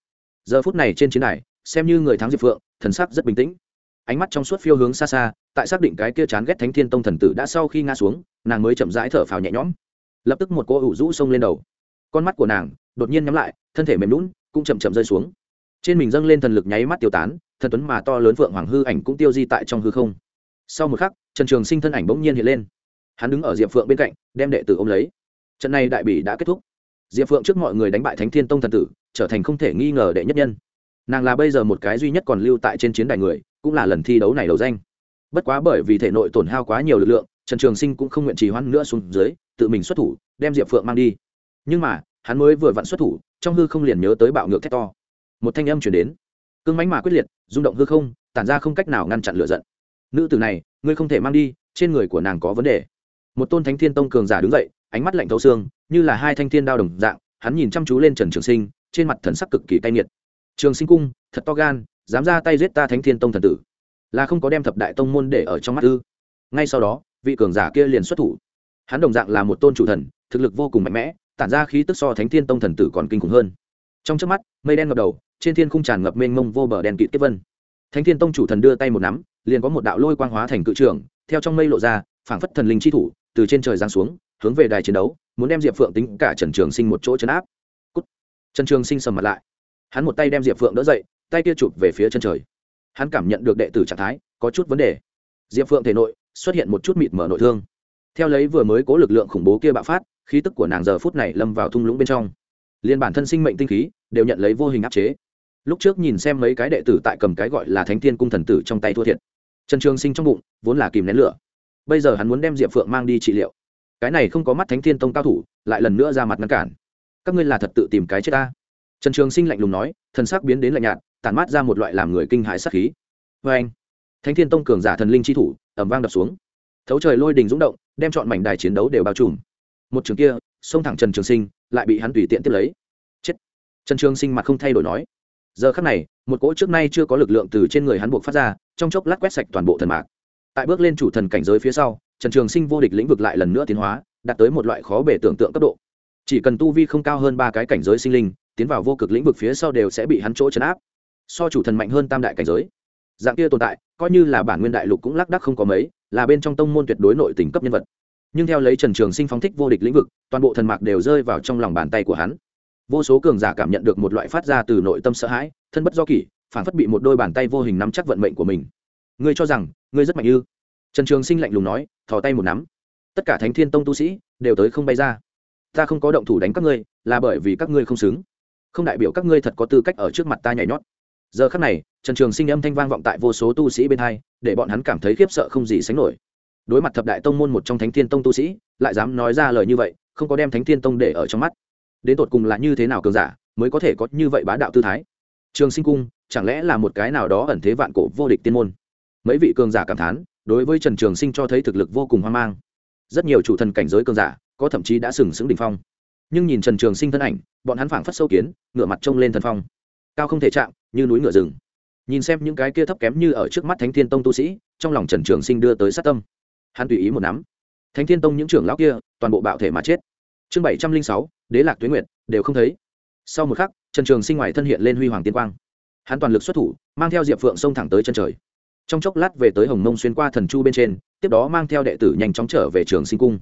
Giờ phút này trên chiến đài, xem như người thắng diệp phượng, thần sắc rất bình tĩnh. Ánh mắt trong suốt phiêu hướng xa xa tại xác định cái kia chán ghét thánh thiên tông thần tử đã sau khi ngã xuống, nàng mới chậm rãi thở phào nhẹ nhõm. Lập tức một cô ủ rũ xông lên đầu. Con mắt của nàng đột nhiên nhắm lại, thân thể mềm lún cũng chậm chậm rơi xuống. Trên mình dâng lên thần lực nháy mắt tiêu tán, thần tuấn mà to lớn phượng hoàng hư ảnh cũng tiêu di tại trong hư không. Sau một khắc, trần trường sinh thân ảnh bỗng nhiên hiện lên. Hắn đứng ở diệp phượng bên cạnh, đem đệ tử ôm lấy. Trận này đại bỉ đã kết thúc. Diệp phượng trước mọi người đánh bại thánh thiên tông thần tử, trở thành không thể nghi ngờ đệ nhất nhân. Nàng là bây giờ một cái duy nhất còn lưu tại trên chiến đài người, cũng là lần thi đấu này đầu danh bất quá bởi vì thể nội tổn hao quá nhiều lực lượng, trần trường sinh cũng không nguyện trì hoãn nữa xuống dưới, tự mình xuất thủ, đem diệp phượng mang đi. Nhưng mà, hắn mới vừa vặn xuất thủ, trong hư không liền nhớ tới bạo ngược thét to. Một thanh âm chuyển đến. Cưng mánh mà quyết liệt, rung động hư không, tản ra không cách nào ngăn chặn lửa giận. Nữ tử này, ngươi không thể mang đi, trên người của nàng có vấn đề. Một tôn thánh thiên tông cường giả đứng dậy, ánh mắt lạnh thấu xương, như là hai thanh thiên đao đồng dạng, hắn nhìn chăm chú lên trần trường sinh, trên mặt thần sắc cực kỳ cay nghiệt. Trường sinh cung, thật to gan, dám ra tay giết ta thánh thiên tông thần tử là không có đem thập đại tông môn để ở trong mắt ư? Ngay sau đó, vị cường giả kia liền xuất thủ. Hắn đồng dạng là một tôn chủ thần, thực lực vô cùng mạnh mẽ, tản ra khí tức so thánh thiên tông thần tử còn kinh khủng hơn. Trong trước mắt, mây đen ngập đầu, trên thiên khung tràn ngập mênh mông vô bờ đen kịt tiếp vân. Thánh thiên tông chủ thần đưa tay một nắm, liền có một đạo lôi quang hóa thành cự trường, theo trong mây lộ ra, phảng phất thần linh chi thủ, từ trên trời giáng xuống, hướng về đài chiến đấu, muốn đem diệp phượng tính cả trần trường sinh một chỗ chấn áp. Cút. trần trường sinh sầm mặt lại. Hắn một tay đem diệp phượng đỡ dậy, tay kia chụp về phía chân trời hắn cảm nhận được đệ tử trạng thái, có chút vấn đề. Diệp phượng thể nội xuất hiện một chút mịt mở nội thương. Theo lấy vừa mới cố lực lượng khủng bố kia bạo phát, khí tức của nàng giờ phút này lâm vào thung lũng bên trong. Liên bản thân sinh mệnh tinh khí đều nhận lấy vô hình áp chế. Lúc trước nhìn xem mấy cái đệ tử tại cầm cái gọi là thánh thiên cung thần tử trong tay thua thiệt. Trần trường sinh trong bụng vốn là kìm nén lửa. Bây giờ hắn muốn đem diệp phượng mang đi trị liệu. Cái này không có mắt thánh thiên tông cao thủ, lại lần nữa ra mặt ngăn cản. Các ngươi là thật tự tìm cái chết ta. Trần trường sinh lạnh lùng nói, thần sắc biến đến lạnh nhạt tản mát ra một loại làm người kinh hãi sát khí. Vê anh, thánh thiên tông cường giả thần linh chi thủ ẩm vang đập xuống. Thấu trời lôi đình rúng động, đem chọn mảnh đài chiến đấu đều bao trùm. Một trường kia, xông thẳng trần trường sinh, lại bị hắn tùy tiện tiếp lấy. Chết. Trần trường sinh mặt không thay đổi nói. Giờ khắc này, một cỗ trước nay chưa có lực lượng từ trên người hắn buộc phát ra, trong chốc lát quét sạch toàn bộ thần mạc. Tại bước lên chủ thần cảnh giới phía sau, trần trường sinh vô địch lĩnh vực lại lần nữa tiến hóa, đạt tới một loại khó bể tưởng tượng cấp độ. Chỉ cần tu vi không cao hơn ba cái cảnh giới sinh linh, tiến vào vô cực lĩnh vực phía sau đều sẽ bị hắn chỗ chấn áp so chủ thần mạnh hơn tam đại cảnh giới. Dạng kia tồn tại, coi như là bản nguyên đại lục cũng lác đắc không có mấy, là bên trong tông môn tuyệt đối nội tình cấp nhân vật. Nhưng theo lấy trần trường sinh phóng thích vô địch lĩnh vực, toàn bộ thần mạc đều rơi vào trong lòng bàn tay của hắn. Vô số cường giả cảm nhận được một loại phát ra từ nội tâm sợ hãi, thân bất do kỷ, phản phất bị một đôi bàn tay vô hình nắm chắc vận mệnh của mình. Ngươi cho rằng, ngươi rất mạnh ư? Trần trường sinh lạnh lùng nói, thò tay một nắm. Tất cả thánh thiên tông tu sĩ đều tới không bay ra. Ta không có động thủ đánh các ngươi, là bởi vì các ngươi không xứng. Không đại biểu các ngươi thật có tư cách ở trước mặt ta nhảy nhót giờ khắc này, trần trường sinh âm thanh vang vọng tại vô số tu sĩ bên hai, để bọn hắn cảm thấy khiếp sợ không gì sánh nổi. Đối mặt thập đại tông môn một trong thánh thiên tông tu sĩ, lại dám nói ra lời như vậy, không có đem thánh thiên tông để ở trong mắt. Đến tột cùng là như thế nào cường giả, mới có thể có như vậy bá đạo tư thái? Trường sinh cung, chẳng lẽ là một cái nào đó ẩn thế vạn cổ vô địch tiên môn? Mấy vị cường giả cảm thán, đối với trần trường sinh cho thấy thực lực vô cùng hoang mang. Rất nhiều chủ thần cảnh giới cường giả, có thậm chí đã sừng sững đ ỉ n h phong. Nhưng nhìn trần trường sinh thân ảnh, bọn hắn phảng phất sâu kiến ngựa mặt trông lên thần phong. Cao không thể chạm như núi ngựa rừng. Nhìn xem những cái kia thấp kém như ở trước mắt thánh thiên tông tu sĩ, trong lòng trần trường sinh đưa tới sát tâm. Hắn tùy ý một nắm. Thánh thiên tông những trưởng lão kia, toàn bộ bạo thể mà chết. Chương bảy trăm linh sáu, đế lạc tuyến nguyệt, đều không thấy. Sau một khắc, trần trường sinh ngoài thân hiện lên huy hoàng tiên quang. Hắn toàn lực xuất thủ, mang theo diệp phượng xông thẳng tới chân trời. Trong chốc lát về tới hồng mông xuyên qua thần chu bên trên, tiếp đó mang theo đệ tử nhanh chóng trở về trường sinh cung.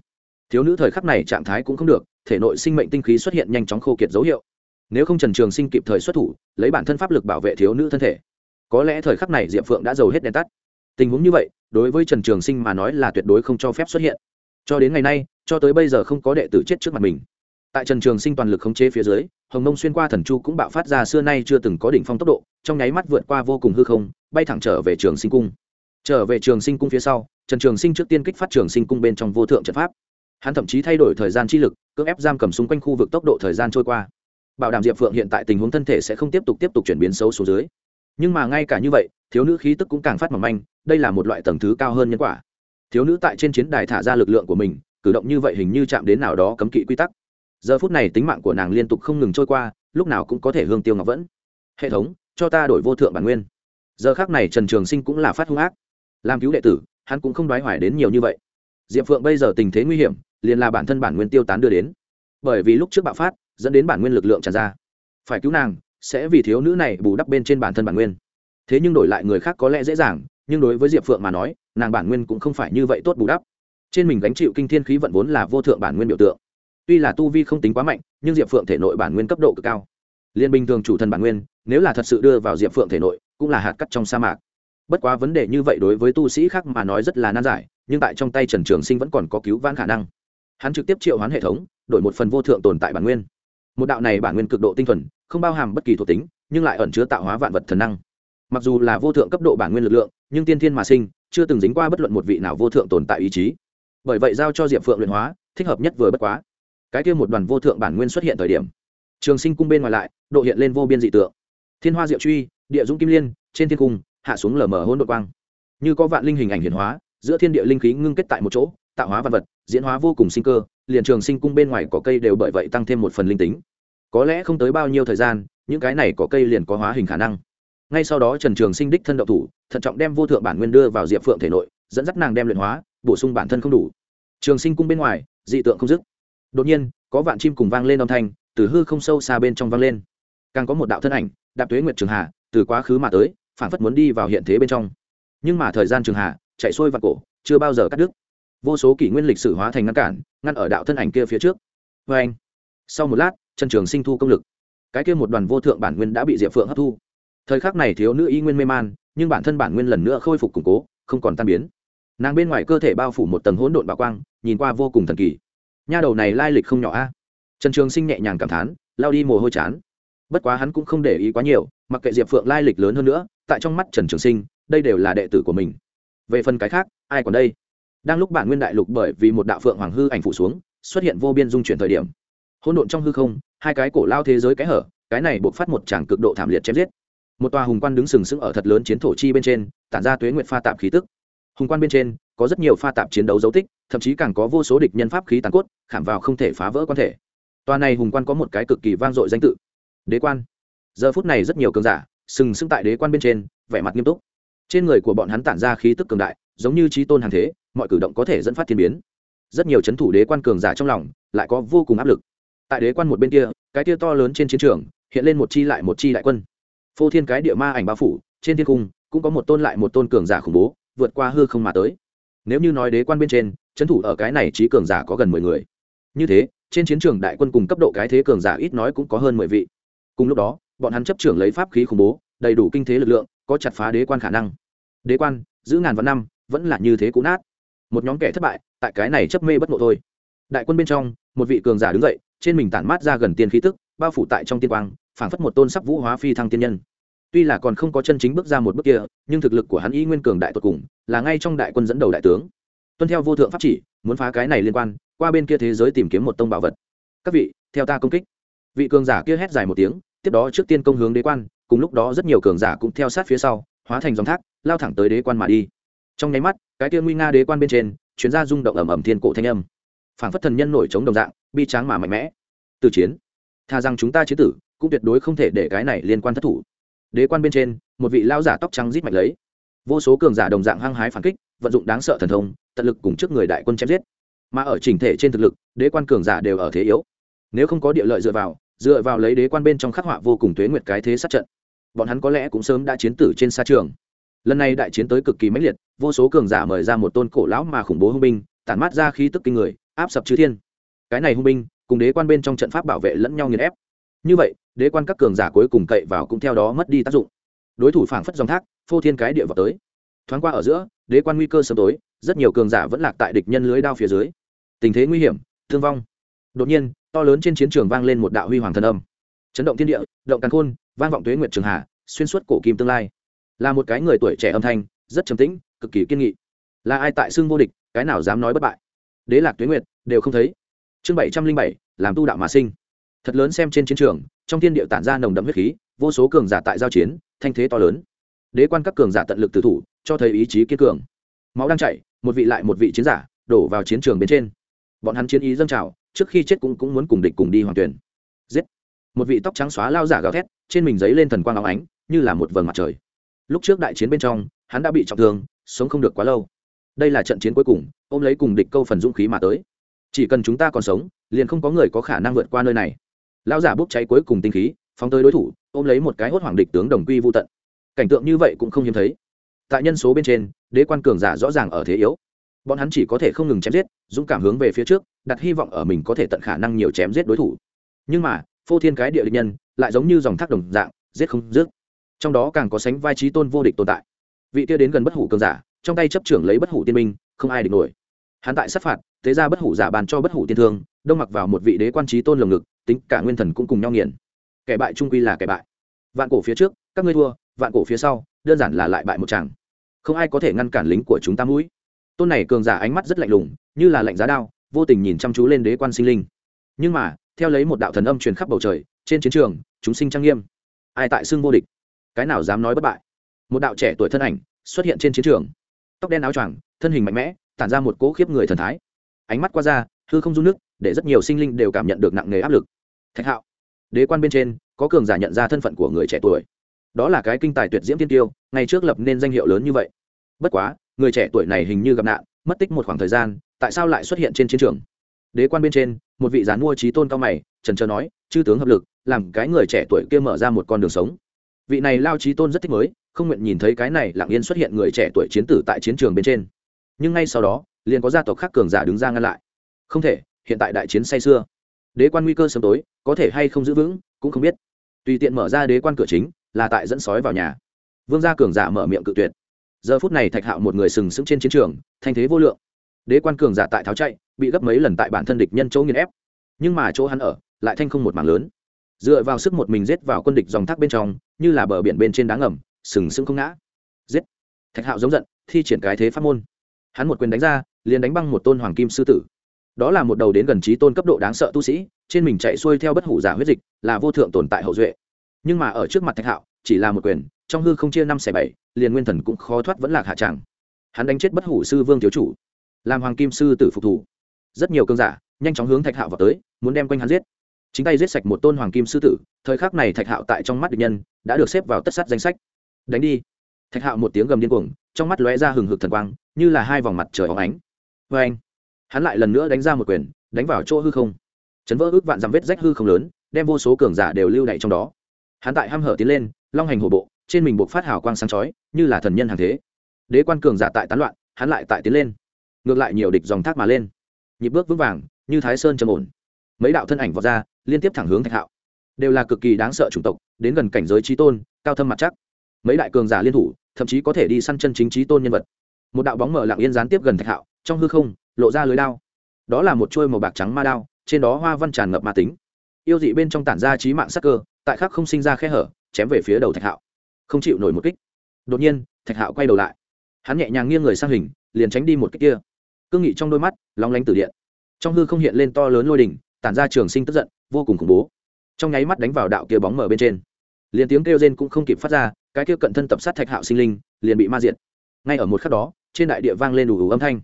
Thiếu nữ thời khắc này trạng thái cũng không được, thể nội sinh mệnh tinh khí xuất hiện nhanh chóng khô kiệt dấu hiệu nếu không trần trường sinh kịp thời xuất thủ, lấy bản thân pháp lực bảo vệ thiếu nữ thân thể, có lẽ thời khắc này diệp phượng đã giàu hết đèn tắt. Tình huống như vậy, đối với trần trường sinh mà nói là tuyệt đối không cho phép xuất hiện. Cho đến ngày nay, cho tới bây giờ không có đệ tử chết trước mặt mình. Tại trần trường sinh toàn lực khống chế phía dưới, hồng nông xuyên qua thần chu cũng bạo phát ra xưa nay chưa từng có đỉnh phong tốc độ, trong nháy mắt vượt qua vô cùng hư không, bay thẳng trở về trường sinh cung. Trở về trường sinh cung phía sau, trần trường sinh trước tiên kích phát trường sinh cung bên trong vô thượng trận pháp. Hắn thậm chí thay đổi thời gian chi lực, cưỡng ép giam cầm xung quanh khu vực tốc độ thời gian trôi qua bảo đảm diệp phượng hiện tại tình huống thân thể sẽ không tiếp tục tiếp tục chuyển biến xấu xuống dưới. Nhưng mà ngay cả như vậy, thiếu nữ khí tức cũng càng phát mỏng manh, đây là một loại tầng thứ cao hơn nhân quả. Thiếu nữ tại trên chiến đài thả ra lực lượng của mình, cử động như vậy hình như chạm đến nào đó cấm kỵ quy tắc. Giờ phút này tính mạng của nàng liên tục không ngừng trôi qua, lúc nào cũng có thể hương tiêu ngọc vẫn. Hệ thống, cho ta đổi vô thượng bản nguyên. Giờ khác này trần trường sinh cũng là phát hung ác. Làm cứu đệ tử, hắn cũng không đoái hoài đến nhiều như vậy. Diệp phượng bây giờ tình thế nguy hiểm, liền là bản thân bản nguyên tiêu tán đưa đến. Bởi vì lúc trước bạo phát dẫn đến bản nguyên lực lượng tràn ra. Phải cứu nàng, sẽ vì thiếu nữ này bù đắp bên trên bản thân bản nguyên. Thế nhưng đổi lại người khác có lẽ dễ dàng, nhưng đối với diệp phượng mà nói, nàng bản nguyên cũng không phải như vậy tốt bù đắp. Trên mình gánh chịu kinh thiên khí vận vốn là vô thượng bản nguyên biểu tượng. Tuy là tu vi không tính quá mạnh, nhưng diệp phượng thể nội bản nguyên cấp độ cực cao. Liên bình thường chủ thần bản nguyên, nếu là thật sự đưa vào diệp phượng thể nội, cũng là hạt cắt trong sa mạc. Bất quá vấn đề như vậy đối với tu sĩ khác mà nói rất là nan giải, nhưng tại trong tay trần trường sinh vẫn còn có cứu vãn khả năng. Hắn trực tiếp triệu hoán hệ thống, đổi một phần vô thượng tồn tại bản nguyên một đạo này bản nguyên cực độ tinh thuần, không bao hàm bất kỳ thuộc tính, nhưng lại ẩn chứa tạo hóa vạn vật thần năng. Mặc dù là vô thượng cấp độ bản nguyên lực lượng, nhưng tiên thiên mà sinh, chưa từng dính qua bất luận một vị nào vô thượng tồn tại ý chí. Bởi vậy giao cho diệp phượng luyện hóa, thích hợp nhất vừa bất quá. Cái kia một đoàn vô thượng bản nguyên xuất hiện thời điểm, trường sinh cung bên ngoài lại, độ hiện lên vô biên dị tượng. Thiên hoa diệu truy, địa dũng kim liên, trên thiên cung, hạ xuống lở mở hôn đội quang. Như có vạn linh hình ảnh hiển hóa, giữa thiên địa linh khí ngưng kết tại một chỗ tạo hóa văn vật, diễn hóa vô cùng sinh cơ, liền trường sinh cung bên ngoài có cây đều bởi vậy tăng thêm một phần linh tính. Có lẽ không tới bao nhiêu thời gian, những cái này có cây liền có hóa hình khả năng. Ngay sau đó trần trường sinh đích thân đậu thủ, thận trọng đem vô thượng bản nguyên đưa vào diệp phượng thể nội, dẫn dắt nàng đem luyện hóa, bổ sung bản thân không đủ. Trường sinh cung bên ngoài, dị tượng không dứt. Đột nhiên, có vạn chim cùng vang lên âm thanh, từ hư không sâu xa bên trong vang lên. Càng có một đạo thân ảnh, đạp tuế nguyệt trường hà, từ quá khứ mà tới phản phất muốn đi vào hiện thế bên trong. Nhưng mà thời gian trường hà, chạy xuôi vạn cổ, chưa bao giờ cắt đứt vô số kỷ nguyên lịch sử hóa thành ngăn cản, ngăn ở đạo thân ảnh kia phía trước. Vê anh, sau một lát trần trường sinh thu công lực. Cái kia một đoàn vô thượng bản nguyên đã bị diệp phượng hấp thu. Thời khắc này thiếu nữ y nguyên mê man, nhưng bản thân bản nguyên lần nữa khôi phục củng cố, không còn tan biến. Nàng bên ngoài cơ thể bao phủ một tầng hỗn độn bảo quang, nhìn qua vô cùng thần kỳ. Nha đầu này lai lịch không nhỏ a. À? Trần trường sinh nhẹ nhàng cảm thán, lao đi mồ hôi chán. Bất quá hắn cũng không để ý quá nhiều, mặc kệ diệp phượng lai lịch lớn hơn nữa, tại trong mắt trần trường sinh, đây đều là đệ tử của mình. Về phần cái khác, ai còn đây? Đang lúc bản nguyên đại lục bởi vì một đạo phượng hoàng hư ảnh phủ xuống, xuất hiện vô biên dung chuyển thời điểm. Hỗn độn trong hư không, hai cái cổ lao thế giới cái hở, cái này buộc phát một tràng cực độ thảm liệt chém giết. Một tòa hùng quan đứng sừng sững ở thật lớn chiến thổ chi bên trên, tản ra tuế nguyện pha tạp khí tức. Hùng quan bên trên, có rất nhiều pha tạp chiến đấu dấu tích, thậm chí càng có vô số địch nhân pháp khí tàn cốt, khảm vào không thể phá vỡ quan thể. Tòa này hùng quan có một cái cực kỳ vang dội danh tự. Đế quan. Giờ phút này rất nhiều cường giả, sừng sững tại đế quan bên trên, vẻ mặt nghiêm túc. Trên người của bọn hắn tản ra khí tức cường đại, giống như trí tôn hàng thế mọi cử động có thể dẫn phát thiên biến. Rất nhiều c h ấ n thủ đế quan cường giả trong lòng lại có vô cùng áp lực. Tại đế quan một bên kia, cái tia to lớn trên chiến trường hiện lên một chi lại một chi đại quân. Phô thiên cái địa ma ảnh bao phủ, trên thiên cung cũng có một tôn lại một tôn cường giả khủng bố vượt qua hư không mà tới. Nếu như nói đế quan bên trên c h ấ n thủ ở cái này trí cường giả có gần mười người. Như thế, trên chiến trường đại quân cùng cấp độ cái thế cường giả ít nói cũng có hơn mười vị. Cùng lúc đó, bọn hắn chấp trưởng lấy pháp khí khủng bố, đầy đủ kinh thế lực lượng, có chặt phá đế quan khả năng. Đế quan, giữ ngàn vạn năm, vẫn là như thế cũ nát một nhóm kẻ thất bại, tại cái này chấp mê bất ngộ thôi. Đại quân bên trong, một vị cường giả đứng dậy, trên mình tản mát ra gần tiên khí tức, bao phủ tại trong tiên quang, phảng phất một tôn sắc vũ hóa phi thăng tiên nhân. Tuy là còn không có chân chính bước ra một bước kia, nhưng thực lực của hắn y nguyên cường đại tột cùng, là ngay trong đại quân dẫn đầu đại tướng. Tuân theo vô thượng pháp chỉ, muốn phá cái này liên quan, qua bên kia thế giới tìm kiếm một tông bảo vật. Các vị, theo ta công kích. Vị cường giả kia hét dài một tiếng, tiếp đó trước tiên công hướng đế quan, cùng lúc đó rất nhiều cường giả cũng theo sát phía sau, hóa thành dòng thác, lao thẳng tới đế quan mà đi trong nháy mắt, cái tia nguy nga đế quan bên trên chuyến ra rung động ẩm ẩm thiên cổ thanh âm. Phảng phất thần nhân nổi trống đồng dạng, bi tráng mà mạnh mẽ. Từ chiến. Thà rằng chúng ta chế tử, cũng tuyệt đối không thể để cái này liên quan thất thủ. Đế quan bên trên, một vị lao giả tóc trắng rít mạch lấy. Vô số cường giả đồng dạng hăng hái phản kích, vận dụng đáng sợ thần thông, tận lực cùng trước người đại quân chém giết. Mà ở chỉnh thể trên thực lực, đế quan cường giả đều ở thế yếu. Nếu không có địa lợi dựa vào dựa vào lấy đế quan bên trong khắc họa vô cùng tuế nguyệt cái thế sát trận, bọn hắn có lẽ cũng sớm đã chiến tử trên xa trường lần này đại chiến tới cực kỳ mãnh liệt, vô số cường giả mời ra một tôn cổ lão mà khủng bố hung binh, tản mát ra khí tức kinh người, áp sập chư thiên. Cái này hung binh, cùng đế quan bên trong trận pháp bảo vệ lẫn nhau nghiền ép. Như vậy, đế quan các cường giả cuối cùng cậy vào cũng theo đó mất đi tác dụng. Đối thủ phảng phất dòng thác, phô thiên cái địa vào tới. Thoáng qua ở giữa, đế quan nguy cơ sớm tối, rất nhiều cường giả vẫn lạc tại địch nhân lưới đao phía dưới. Tình thế nguy hiểm, thương vong. Đột nhiên, to lớn trên chiến trường vang lên một đạo huy hoàng thần âm. Chấn động thiên địa, động càn khôn, vang vọng tuế nguyệt trường hà, xuyên suốt cổ kim tương lai là một cái người tuổi trẻ âm thanh, rất trầm tĩnh, cực kỳ kiên nghị. Là ai tại xưng vô địch, cái nào dám nói bất bại? Đế lạc tuyến nguyệt, đều không thấy. Chương bảy trăm linh bảy, làm tu đạo mà sinh. Thật lớn xem trên chiến trường, trong thiên địa tản ra nồng đậm huyết khí, vô số cường giả tại giao chiến, thanh thế to lớn. Đế quan các cường giả tận lực tử thủ, cho thấy ý chí kiên cường. Máu đang chảy, một vị lại một vị chiến giả, đổ vào chiến trường bên trên. Bọn hắn chiến ý dâng trào, trước khi chết cũng cũng muốn cùng địch cùng đi hoàng tuyển. Giết! Một vị tóc trắng xóa lao giả gào thét, trên mình giấy lên thần quang áo ánh, như là một vầng mặt trời lúc trước đại chiến bên trong, hắn đã bị trọng thương, sống không được quá lâu. Đây là trận chiến cuối cùng, ôm lấy cùng địch câu phần dũng khí mà tới. Chỉ cần chúng ta còn sống, liền không có người có khả năng vượt qua nơi này. Lão giả bốc cháy cuối cùng tinh khí, phóng tới đối thủ, ôm lấy một cái hốt hoảng địch tướng đồng quy vô tận. Cảnh tượng như vậy cũng không hiếm thấy. Tại nhân số bên trên, đế quan cường giả rõ ràng ở thế yếu. Bọn hắn chỉ có thể không ngừng chém giết, dũng cảm hướng về phía trước, đặt hy vọng ở mình có thể tận khả năng nhiều chém giết đối thủ. Nhưng mà, phô thiên cái địa định nhân, lại giống như dòng thác đồng dạng, giết không dứt trong đó càng có sánh vai trí tôn vô địch tồn tại. Vị kia đến gần bất hủ cường giả, trong tay chấp trưởng lấy bất hủ tiên minh không ai địch nổi. Hắn tại sát phạt, thế ra bất hủ giả bàn cho bất hủ tiên thương, đông mặc vào một vị đế quan trí tôn lồng ngực, tính cả nguyên thần cũng cùng nhau nghiền. Kẻ bại trung quy là kẻ bại. Vạn cổ phía trước, các ngươi thua, vạn cổ phía sau, đơn giản là lại bại một chàng. Không ai có thể ngăn cản lính của chúng ta mũi. Tôn này cường giả ánh mắt rất lạnh lùng, như là lạnh giá đao, vô tình nhìn chăm chú lên đế quan sinh linh. Nhưng mà, theo lấy một đạo thần âm truyền khắp bầu trời, trên chiến trường, chúng sinh trang nghiêm. Ai tại xưng vô địch? Cái nào dám nói bất bại. Một đạo trẻ tuổi thân ảnh xuất hiện trên chiến trường. Tóc đen áo choàng, thân hình mạnh mẽ, tản ra một cỗ khiếp người thần thái. Ánh mắt qua ra, hư không run nước, để rất nhiều sinh linh đều cảm nhận được nặng nề áp lực. Thạch hạo, đế quan bên trên, có cường giả nhận ra thân phận của người trẻ tuổi. Đó là cái kinh tài tuyệt diễm tiên tiêu, ngày trước lập nên danh hiệu lớn như vậy. Bất quá, người trẻ tuổi này hình như gặp nạn, mất tích một khoảng thời gian, tại sao lại xuất hiện trên chiến trường? Đế quan bên trên, một vị gián mua trí tôn cao mày, trần trờ nói, chư tướng hợp lực, làm cái người trẻ tuổi kia mở ra một con đường sống vị này lao trí tôn rất thích mới, không nguyện nhìn thấy cái này lặng yên xuất hiện người trẻ tuổi chiến tử tại chiến trường bên trên. Nhưng ngay sau đó, liền có gia tộc khác cường giả đứng ra ngăn lại. Không thể, hiện tại đại chiến say xưa đế quan nguy cơ sớm tối, có thể hay không giữ vững, cũng không biết. Tùy tiện mở ra đế quan cửa chính, là tại dẫn sói vào nhà. Vương gia cường giả mở miệng cự tuyệt. Giờ phút này thạch hạo một người sừng sững trên chiến trường, thanh thế vô lượng. Đế quan cường giả tại tháo chạy, bị gấp mấy lần tại bản thân địch nhân chỗ nghiền ép. Nhưng mà chỗ hắn ở, lại thanh không một mảng lớn. Dựa vào sức một mình giết vào quân địch dòng thác bên trong như là bờ biển bên trên đá ngầm, sừng sững không ngã. Giết. Thạch hạo giống giận, thi triển cái thế pháp môn. Hắn một quyền đánh ra, liền đánh băng một tôn hoàng kim sư tử. Đó là một đầu đến gần trí tôn cấp độ đáng sợ tu sĩ, trên mình chạy xuôi theo bất hủ giả huyết dịch, là vô thượng tồn tại hậu duệ. Nhưng mà ở trước mặt thạch hạo, chỉ là một quyền, trong hư không chia năm xẻ bảy, liền nguyên thần cũng khó thoát vẫn lạc hạ tràng. Hắn đánh chết bất hủ sư vương thiếu chủ, làm hoàng kim sư tử phục thủ. Rất nhiều cơn giả, nhanh chóng hướng thạch hạo vào tới, muốn đem quanh hắn giết. Chính tay giết sạch một tôn hoàng kim sư tử, thời khắc này thạch hạo tại trong mắt địch nhân đã được xếp vào tất sát danh sách. Đánh đi. Thạch hạo một tiếng gầm điên cuồng, trong mắt lóe ra hừng hực thần quang, như là hai vòng mặt trời óng ánh. Vê anh hắn lại lần nữa đánh ra một quyền, đánh vào chỗ hư không. Chấn vỡ ước vạn dằm vết rách hư không lớn, đem vô số cường giả đều lưu đậy trong đó. Hắn tại hăm hở tiến lên, long hành hổ bộ, trên mình buộc phát hào quang sáng chói, như là thần nhân hàng thế. Đế quan cường giả tại tán loạn, hắn lại tại tiến lên. Ngược lại nhiều địch dòng thác mà lên. Nhịp bước vững vàng, như thái sơn trầm ổn. Mấy đạo thân ảnh vọt ra, liên tiếp thẳng hướng thạch hạo. Đều là cực kỳ đáng sợ chủng tộc đến gần cảnh giới trí tôn, cao thâm mặt chắc. Mấy đại cường giả liên thủ, thậm chí có thể đi săn chân chính trí tôn nhân vật. Một đạo bóng mở lặng yên gián tiếp gần thạch hạo, trong hư không, lộ ra lưới đao. Đó là một chuôi màu bạc trắng ma đao, trên đó hoa văn tràn ngập ma tính. Yêu dị bên trong tản ra trí mạng sắc cơ, tại khắc không sinh ra khe hở, chém về phía đầu thạch hạo. Không chịu nổi một kích. Đột nhiên, thạch hạo quay đầu lại. Hắn nhẹ nhàng nghiêng người sang hình, liền tránh đi một kích kia. Cương nghị trong đôi mắt lóng lánh từ điện. Trong hư không hiện lên to lớn lôi đỉnh, tản ra trường sinh tức giận, vô cùng khủng bố. Trong nháy mắt đánh vào đạo kia bóng mở bên trên liền tiếng kêu rên cũng không kịp phát ra, cái kia cận thân tập sát thạch hạo sinh linh liền bị ma diệt. Ngay ở một khắc đó, trên đại địa vang lên đủ đủ âm thanh.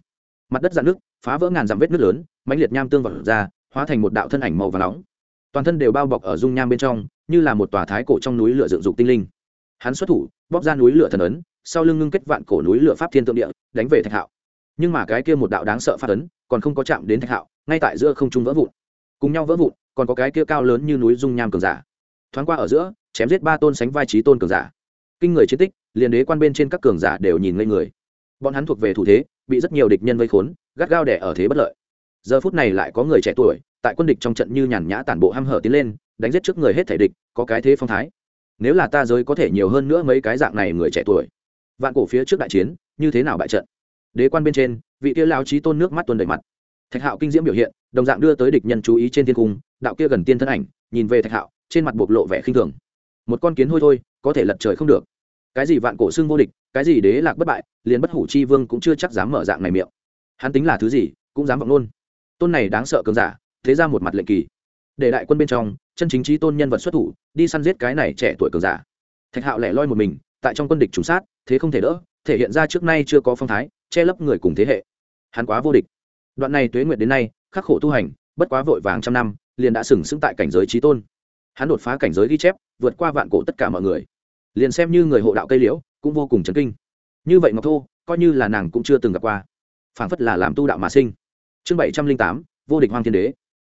Mặt đất dạn nước, phá vỡ ngàn dặm vết nước lớn, mãnh liệt nham tương vật ra, hóa thành một đạo thân ảnh màu và nóng. Toàn thân đều bao bọc ở dung nham bên trong, như là một tòa thái cổ trong núi lửa dựng dục tinh linh. Hắn xuất thủ, bóp ra núi lửa thần ấn, sau lưng ngưng kết vạn cổ núi lửa pháp thiên tượng địa, đánh về thạch hạo. Nhưng mà cái kia một đạo đáng sợ phát ấn, còn không có chạm đến thạch hạo, ngay tại giữa không trung vỡ vụn. Cùng nhau vỡ vụn, còn có cái kia cao lớn như núi dung nham cường giả thoáng qua ở giữa, chém giết ba tôn sánh vai trí tôn cường giả. Kinh người chiến tích, liền đế quan bên trên các cường giả đều nhìn ngây người. Bọn hắn thuộc về thủ thế, bị rất nhiều địch nhân vây khốn, gắt gao đẻ ở thế bất lợi. Giờ phút này lại có người trẻ tuổi, tại quân địch trong trận như nhàn nhã tản bộ h hở tiến lên, đánh giết trước người hết thể địch, có cái thế phong thái. Nếu là ta giới có thể nhiều hơn nữa mấy cái dạng này người trẻ tuổi, vạn cổ phía trước đại chiến, như thế nào bại trận? Đế quan bên trên, vị kia lao trí tôn nước mắt tuần đầy mặt. Thạch hạo kinh diễm biểu hiện, đồng dạng đưa tới địch nhân chú ý trên thiên cung, đạo kia gần tiên thân ảnh, nhìn về thạch hạo trên mặt bộc lộ vẻ khinh thường. Một con kiến hôi thôi, có thể lật trời không được. Cái gì vạn cổ xương vô địch, cái gì đế lạc bất bại, liền bất hủ chi vương cũng chưa chắc dám mở dạng này miệng. Hắn tính là thứ gì, cũng dám vọng luôn tôn này đáng sợ cường giả, thế ra một mặt lệnh kỳ. Để đại quân bên trong, chân chính trí tôn nhân vật xuất thủ, đi săn giết cái này trẻ tuổi cường giả. Thạch hạo lẻ loi một mình, tại trong quân địch trùng sát, thế không thể đỡ, thể hiện ra trước nay chưa có phong thái, che lấp người cùng thế hệ. Hắn quá vô địch. Đoạn này tuế nguyệt đến nay, khắc khổ tu hành, bất quá vội vàng trăm năm, liền đã sừng sững tại cảnh giới trí tôn hắn đột phá cảnh giới ghi chép, vượt qua vạn cổ tất cả mọi người. Liền xem như người hộ đạo cây liễu, cũng vô cùng chấn kinh. Như vậy ngọc thô, coi như là nàng cũng chưa từng gặp qua. Phảng phất là làm tu đạo mà sinh. Chương bảy trăm linh tám, vô địch hoang thiên đế.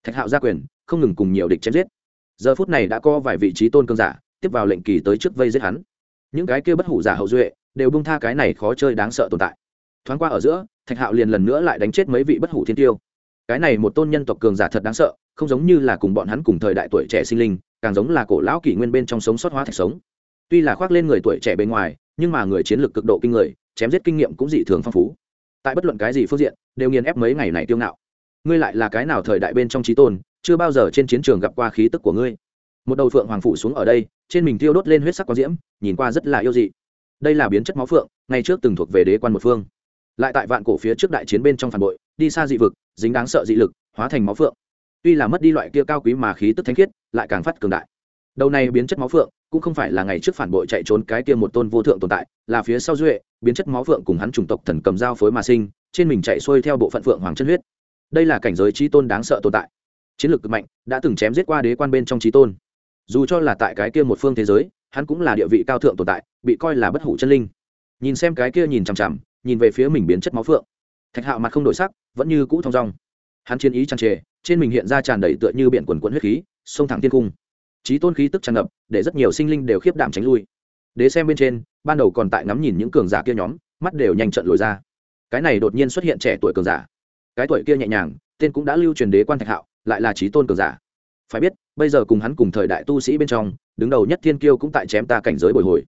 Thạch hạo gia quyền, không ngừng cùng nhiều địch chém giết. Giờ phút này đã có vài vị trí tôn cương giả, tiếp vào lệnh kỳ tới trước vây giết hắn. Những cái kia bất hủ giả hậu duệ, đều bung tha cái này khó chơi đáng sợ tồn tại. Thoáng qua ở giữa, thạch hạo liền lần nữa lại đánh chết mấy vị bất hủ thiên tiêu cái này một tôn nhân tộc cường giả thật đáng sợ, không giống như là cùng bọn hắn cùng thời đại tuổi trẻ sinh linh, càng giống là cổ lão kỷ nguyên bên trong sống sót hóa thạch sống. Tuy là khoác lên người tuổi trẻ bên ngoài, nhưng mà người chiến lược cực độ kinh người, chém giết kinh nghiệm cũng dị thường phong phú. Tại bất luận cái gì phương diện, đều nghiền ép mấy ngày này tiêu ngạo. Ngươi lại là cái nào thời đại bên trong trí tôn, chưa bao giờ trên chiến trường gặp qua khí tức của ngươi. Một đầu phượng hoàng phủ xuống ở đây, trên mình tiêu đốt lên huyết sắc có diễm, nhìn qua rất là yêu dị. Đây là biến chất máu phượng, ngày trước từng thuộc về đế quan một phương lại tại vạn cổ phía trước đại chiến bên trong phản bội, đi xa dị vực, dính đáng sợ dị lực, hóa thành máu phượng. Tuy là mất đi loại kia cao quý mà khí tức thánh khiết, lại càng phát cường đại. Đầu này biến chất máu phượng, cũng không phải là ngày trước phản bội chạy trốn cái kia một tôn vô thượng tồn tại, là phía sau duệ, biến chất máu phượng cùng hắn chủng tộc thần cầm dao phối mà sinh, trên mình chạy xuôi theo bộ phận phượng hoàng chân huyết. Đây là cảnh giới trí tôn đáng sợ tồn tại. Chiến lược cực mạnh, đã từng chém giết qua đế quan bên trong trí tôn. Dù cho là tại cái kia một phương thế giới, hắn cũng là địa vị cao thượng tồn tại, bị coi là bất hủ chân linh. Nhìn xem cái kia nhìn chằm chằm nhìn về phía mình biến chất máu phượng. Thạch hạo mặt không đổi sắc, vẫn như cũ thong dong. Hắn chiến ý tràn trề, trên mình hiện ra tràn đầy tựa như biển quần quẫn huyết khí sông thẳng thiên cung. Trí tôn khí tức tràn ngập, để rất nhiều sinh linh đều khiếp đảm tránh lui. Đế xem bên trên, ban đầu còn tại ngắm nhìn những cường giả kia nhóm, mắt đều nhanh trận lồi ra. Cái này đột nhiên xuất hiện trẻ tuổi cường giả. Cái tuổi kia nhẹ nhàng, tên cũng đã lưu truyền đế quan thạch hạo, lại là trí tôn cường giả. Phải biết, bây giờ cùng hắn cùng thời đại tu sĩ bên trong, đứng đầu nhất thiên kiêu cũng tại chém ta cảnh giới bồi hồi.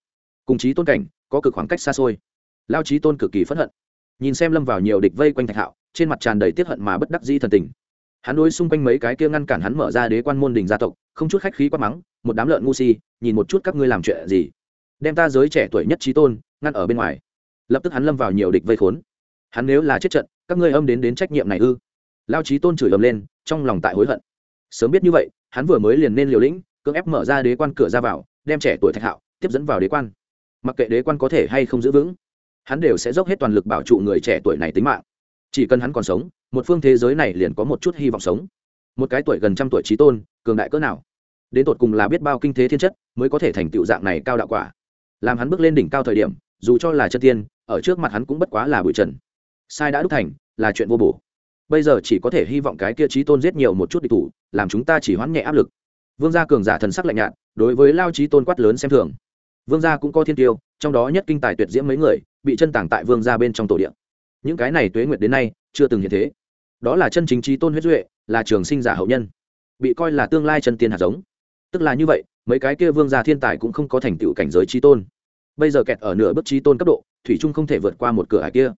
Cùng trí tôn cảnh, có cực khoảng cách xa xôi lao trí tôn cực kỳ phẫn hận. Nhìn xem lâm vào nhiều địch vây quanh thạch hạo, trên mặt tràn đầy tiết hận mà bất đắc di thần tình. Hắn đối xung quanh mấy cái kia ngăn cản hắn mở ra đế quan môn đình gia tộc, không chút khách khí quát mắng, một đám lợn ngu si, nhìn một chút các ngươi làm chuyện gì? Đem ta giới trẻ tuổi nhất trí tôn ngăn ở bên ngoài. Lập tức hắn lâm vào nhiều địch vây khốn. Hắn nếu là chết trận, các ngươi âm đến đến trách nhiệm này ư? Lao trí tôn chửi ầm lên, trong lòng tại hối hận. Sớm biết như vậy, hắn vừa mới liền nên liều lĩnh, cưỡng ép mở ra đế quan cửa ra vào, đem trẻ tuổi thạch hạo tiếp dẫn vào đế quan. Mặc kệ đế quan có thể hay không giữ vững hắn đều sẽ dốc hết toàn lực bảo trụ người trẻ tuổi này tính mạng. Chỉ cần hắn còn sống, một phương thế giới này liền có một chút hy vọng sống. Một cái tuổi gần trăm tuổi trí tôn, cường đại cỡ nào? Đến tột cùng là biết bao kinh thế thiên chất mới có thể thành tựu dạng này cao đạo quả? Làm hắn bước lên đỉnh cao thời điểm, dù cho là chân tiên, ở trước mặt hắn cũng bất quá là bụi trần. Sai đã đúc thành, là chuyện vô bổ. Bây giờ chỉ có thể hy vọng cái kia trí tôn giết nhiều một chút địch thủ, làm chúng ta chỉ hoãn nhẹ áp lực. Vương gia cường giả thần sắc lạnh nhạt, đối với lao trí tôn quát lớn xem thường. Vương gia cũng có thiên tiêu, trong đó nhất kinh tài tuyệt diễm mấy người bị chân tàng tại vương gia bên trong tổ điện những cái này tuế nguyệt đến nay, chưa từng hiện thế. Đó là chân chính trí tôn huyết duệ, là trường sinh giả hậu nhân. Bị coi là tương lai chân tiên hạt giống. Tức là như vậy, mấy cái kia vương gia thiên tài cũng không có thành tựu cảnh giới trí tôn. Bây giờ kẹt ở nửa bước trí tôn cấp độ, thủy trung không thể vượt qua một cửa hải kia.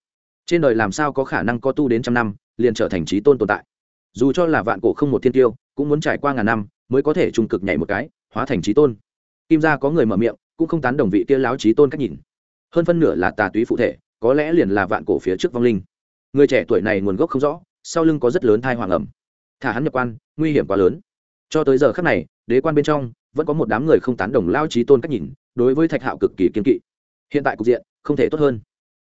Trên đời làm sao có khả năng có tu đến trăm năm, liền trở thành trí tôn tồn tại? Dù cho là vạn cổ không một thiên tiêu, cũng muốn trải qua ngàn năm mới có thể trung cực nhảy một cái, hóa thành trí tôn. Kim gia có người mở miệng, cũng không tán đồng vị kia láo trí tôn cách nhìn hơn phân nửa là tà túy phụ thể, có lẽ liền là vạn cổ phía trước vong linh. Người trẻ tuổi này nguồn gốc không rõ, sau lưng có rất lớn thai hoàng ẩm. Thả hắn nhập quan, nguy hiểm quá lớn. Cho tới giờ khắc này, đế quan bên trong, vẫn có một đám người không tán đồng lao trí tôn cách nhìn, đối với thạch hạo cực kỳ kiên kỵ. Hiện tại cục diện, không thể tốt hơn.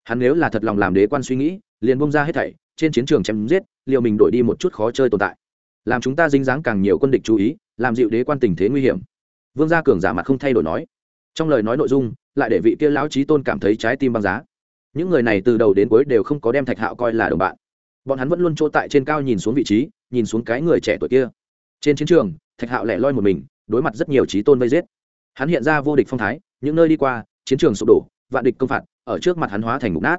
Hắn nếu là thật lòng làm đế quan suy nghĩ, liền bông ra hết thảy, trên chiến trường chém giết liệu mình đổi đi một chút khó chơi tồn tại. Làm chúng ta dính dáng càng nhiều quân địch chú ý, làm dịu đế quan tình thế nguy hiểm. Vương gia cường giả mặt không thay đổi nói. Trong lời nói nội dung lại để vị kia lão trí tôn cảm thấy trái tim băng giá. Những người này từ đầu đến cuối đều không có đem thạch hạo coi là đồng bạn. Bọn hắn vẫn luôn chỗ tại trên cao nhìn xuống vị trí, nhìn xuống cái người trẻ tuổi kia. Trên chiến trường, thạch hạo lẻ loi một mình, đối mặt rất nhiều trí tôn vây giết. Hắn hiện ra vô địch phong thái, những nơi đi qua, chiến trường sụp đổ, vạn địch công phạt, ở trước mặt hắn hóa thành mục nát.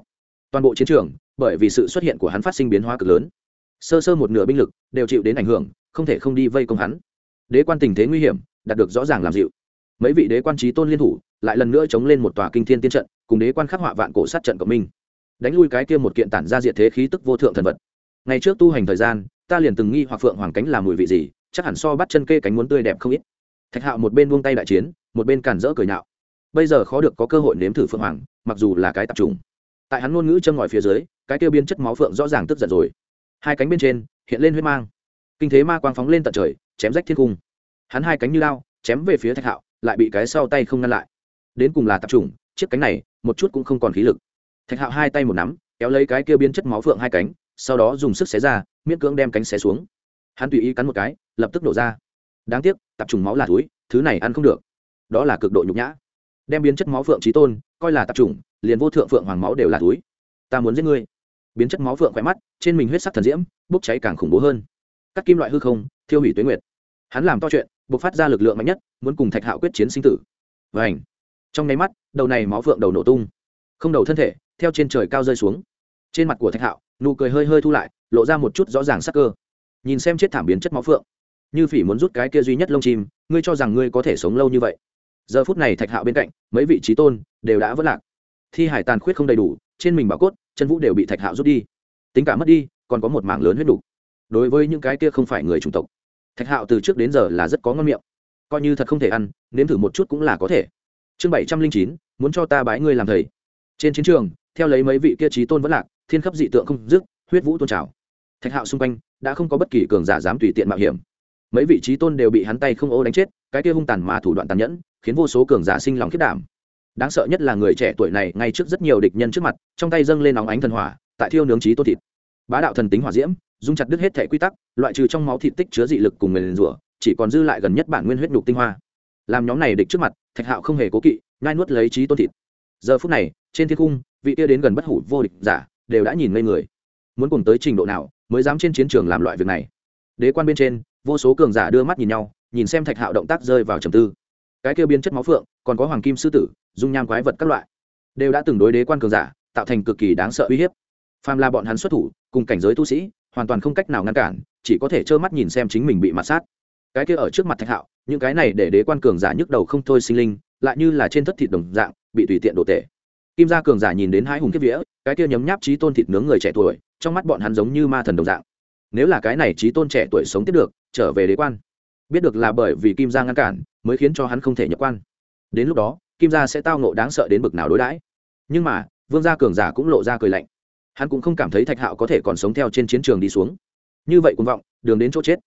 Toàn bộ chiến trường, bởi vì sự xuất hiện của hắn phát sinh biến hóa cực lớn. Sơ sơ một nửa binh lực đều chịu đến ảnh hưởng, không thể không đi vây công hắn. Đế quan tình thế nguy hiểm, đạt được rõ ràng làm dịu. Mấy vị đế quan trí tôn liên thủ lại lần nữa chống lên một tòa kinh thiên tiên trận, cùng đế quan khắc họa vạn cổ sát trận của minh đánh lui cái kia một kiện tản ra diệt thế khí tức vô thượng thần vật. Ngày trước tu hành thời gian, ta liền từng nghi hoặc phượng hoàng cánh làm mùi vị gì, chắc hẳn so bắt chân kê cánh muốn tươi đẹp không ít. Thạch hạo một bên buông tay đại chiến, một bên cản rỡ cười nhạo. Bây giờ khó được có cơ hội nếm thử phượng hoàng, mặc dù là cái tập trung tại hắn ngôn ngữ châm ngòi phía dưới, cái tiêu biên chất máu phượng rõ ràng tức giận rồi. Hai cánh bên trên, hiện lên huyết mang. Kinh thế ma quang phóng lên tận trời, chém rách thiên cung. Hắn hai cánh như lao, chém về phía thạch hạo, lại bị cái sau tay không ngăn lại đến cùng là tạp chủng chiếc cánh này một chút cũng không còn khí lực. Thạch hạo hai tay một nắm kéo lấy cái kia biến chất máu phượng hai cánh sau đó dùng sức xé ra miễn cưỡng đem cánh xé xuống. Hắn tùy ý cắn một cái lập tức đổ ra. Đáng tiếc tạp trùng máu là túi thứ này ăn không được. Đó là cực độ nhục nhã. Đem biến chất máu phượng trí tôn coi là tạp trùng, liền vô thượng phượng hoàng máu đều là túi ta muốn giết ngươi. Biến chất máu phượng khỏe mắt trên mình huyết sắc thần diễm bốc cháy càng khủng bố hơn. Các kim loại hư không thiêu hủy tuyến nguyệt. Hắn làm to chuyện buộc phát ra lực lượng mạnh nhất muốn cùng thạch hạo quyết chiến sinh tử. Và ảnh trong nháy mắt, đầu này máu phượng đầu nổ tung. Không đầu thân thể, theo trên trời cao rơi xuống. Trên mặt của thạch hạo, nụ cười hơi hơi thu lại, lộ ra một chút rõ ràng sắc cơ. Nhìn xem chết thảm biến chất máu phượng. Như phỉ muốn rút cái kia duy nhất lông chim, ngươi cho rằng ngươi có thể sống lâu như vậy. Giờ phút này thạch hạo bên cạnh, mấy vị trí tôn đều đã vất lạc. Thi hải tàn khuyết không đầy đủ, trên mình bảo cốt, chân vũ đều bị thạch hạo rút đi. Tính cả mất đi, còn có một mảng lớn huyết đủ. đối với những cái kia không phải người chủng tộc, thạch hạo từ trước đến giờ là rất có ngon miệng. Coi như thật không thể ăn, nếm thử một chút cũng là có thể chương bảy trăm linh chín, muốn cho ta bái ngươi làm thầy. Trên chiến trường, theo lấy mấy vị kia trí tôn vẫn lạc, thiên khắp dị tượng không dứt, huyết vũ tôn trào. Thạch hạo xung quanh, đã không có bất kỳ cường giả dám tùy tiện mạo hiểm. Mấy vị trí tôn đều bị hắn tay không ô đánh chết, cái kia hung tàn mà thủ đoạn tàn nhẫn, khiến vô số cường giả sinh lòng khiết đảm. Đáng sợ nhất là người trẻ tuổi này ngay trước rất nhiều địch nhân trước mặt, trong tay dâng lên nóng ánh thần hỏa, tại thiêu nướng trí tôn thịt. Bá đạo thần tính hỏa diễm, dung chặt đứt hết thể quy tắc, loại trừ trong máu thịt tích chứa dị lực cùng người liền rủa, chỉ còn dư lại gần nhất bản nguyên huyết nhục tinh hoa. Làm nhóm này địch trước mặt thạch hạo không hề cố kỵ ngai nuốt lấy trí tôn thịt. Giờ phút này, trên thiên cung, vị kia đến gần bất hủ vô địch giả đều đã nhìn ngây người. Muốn cùng tới trình độ nào mới dám trên chiến trường làm loại việc này? Đế quan bên trên, vô số cường giả đưa mắt nhìn nhau, nhìn xem thạch hạo động tác rơi vào trầm tư. Cái kia biến chất máu phượng, còn có hoàng kim sư tử, dung nham quái vật các loại, đều đã từng đối đế quan cường giả tạo thành cực kỳ đáng sợ uy hiếp. Phàm là bọn hắn xuất thủ, cùng cảnh giới tu sĩ, hoàn toàn không cách nào ngăn cản, chỉ có thể trơ mắt nhìn xem chính mình bị mặt sát. Cái kia ở trước mặt thạch hạo những cái này để đế quan cường giả nhức đầu không thôi sinh linh, lại như là trên thất thịt đồng dạng, bị tùy tiện đổ tệ kim gia cường giả nhìn đến hai hùng kiếp vía, cái kia nhấm nháp trí tôn thịt nướng người trẻ tuổi, trong mắt bọn hắn giống như ma thần đồng dạng. Nếu là cái này trí tôn trẻ tuổi sống tiếp được, trở về đế quan. Biết được là bởi vì kim gia ngăn cản, mới khiến cho hắn không thể nhập quan. Đến lúc đó, kim gia sẽ tao nộ đáng sợ đến bực nào đối đãi. Nhưng mà, vương gia cường giả cũng lộ ra cười lạnh. Hắn cũng không cảm thấy thạch hạo có thể còn sống theo trên chiến trường đi xuống. Như vậy cũng vọng, đường đến chỗ chết.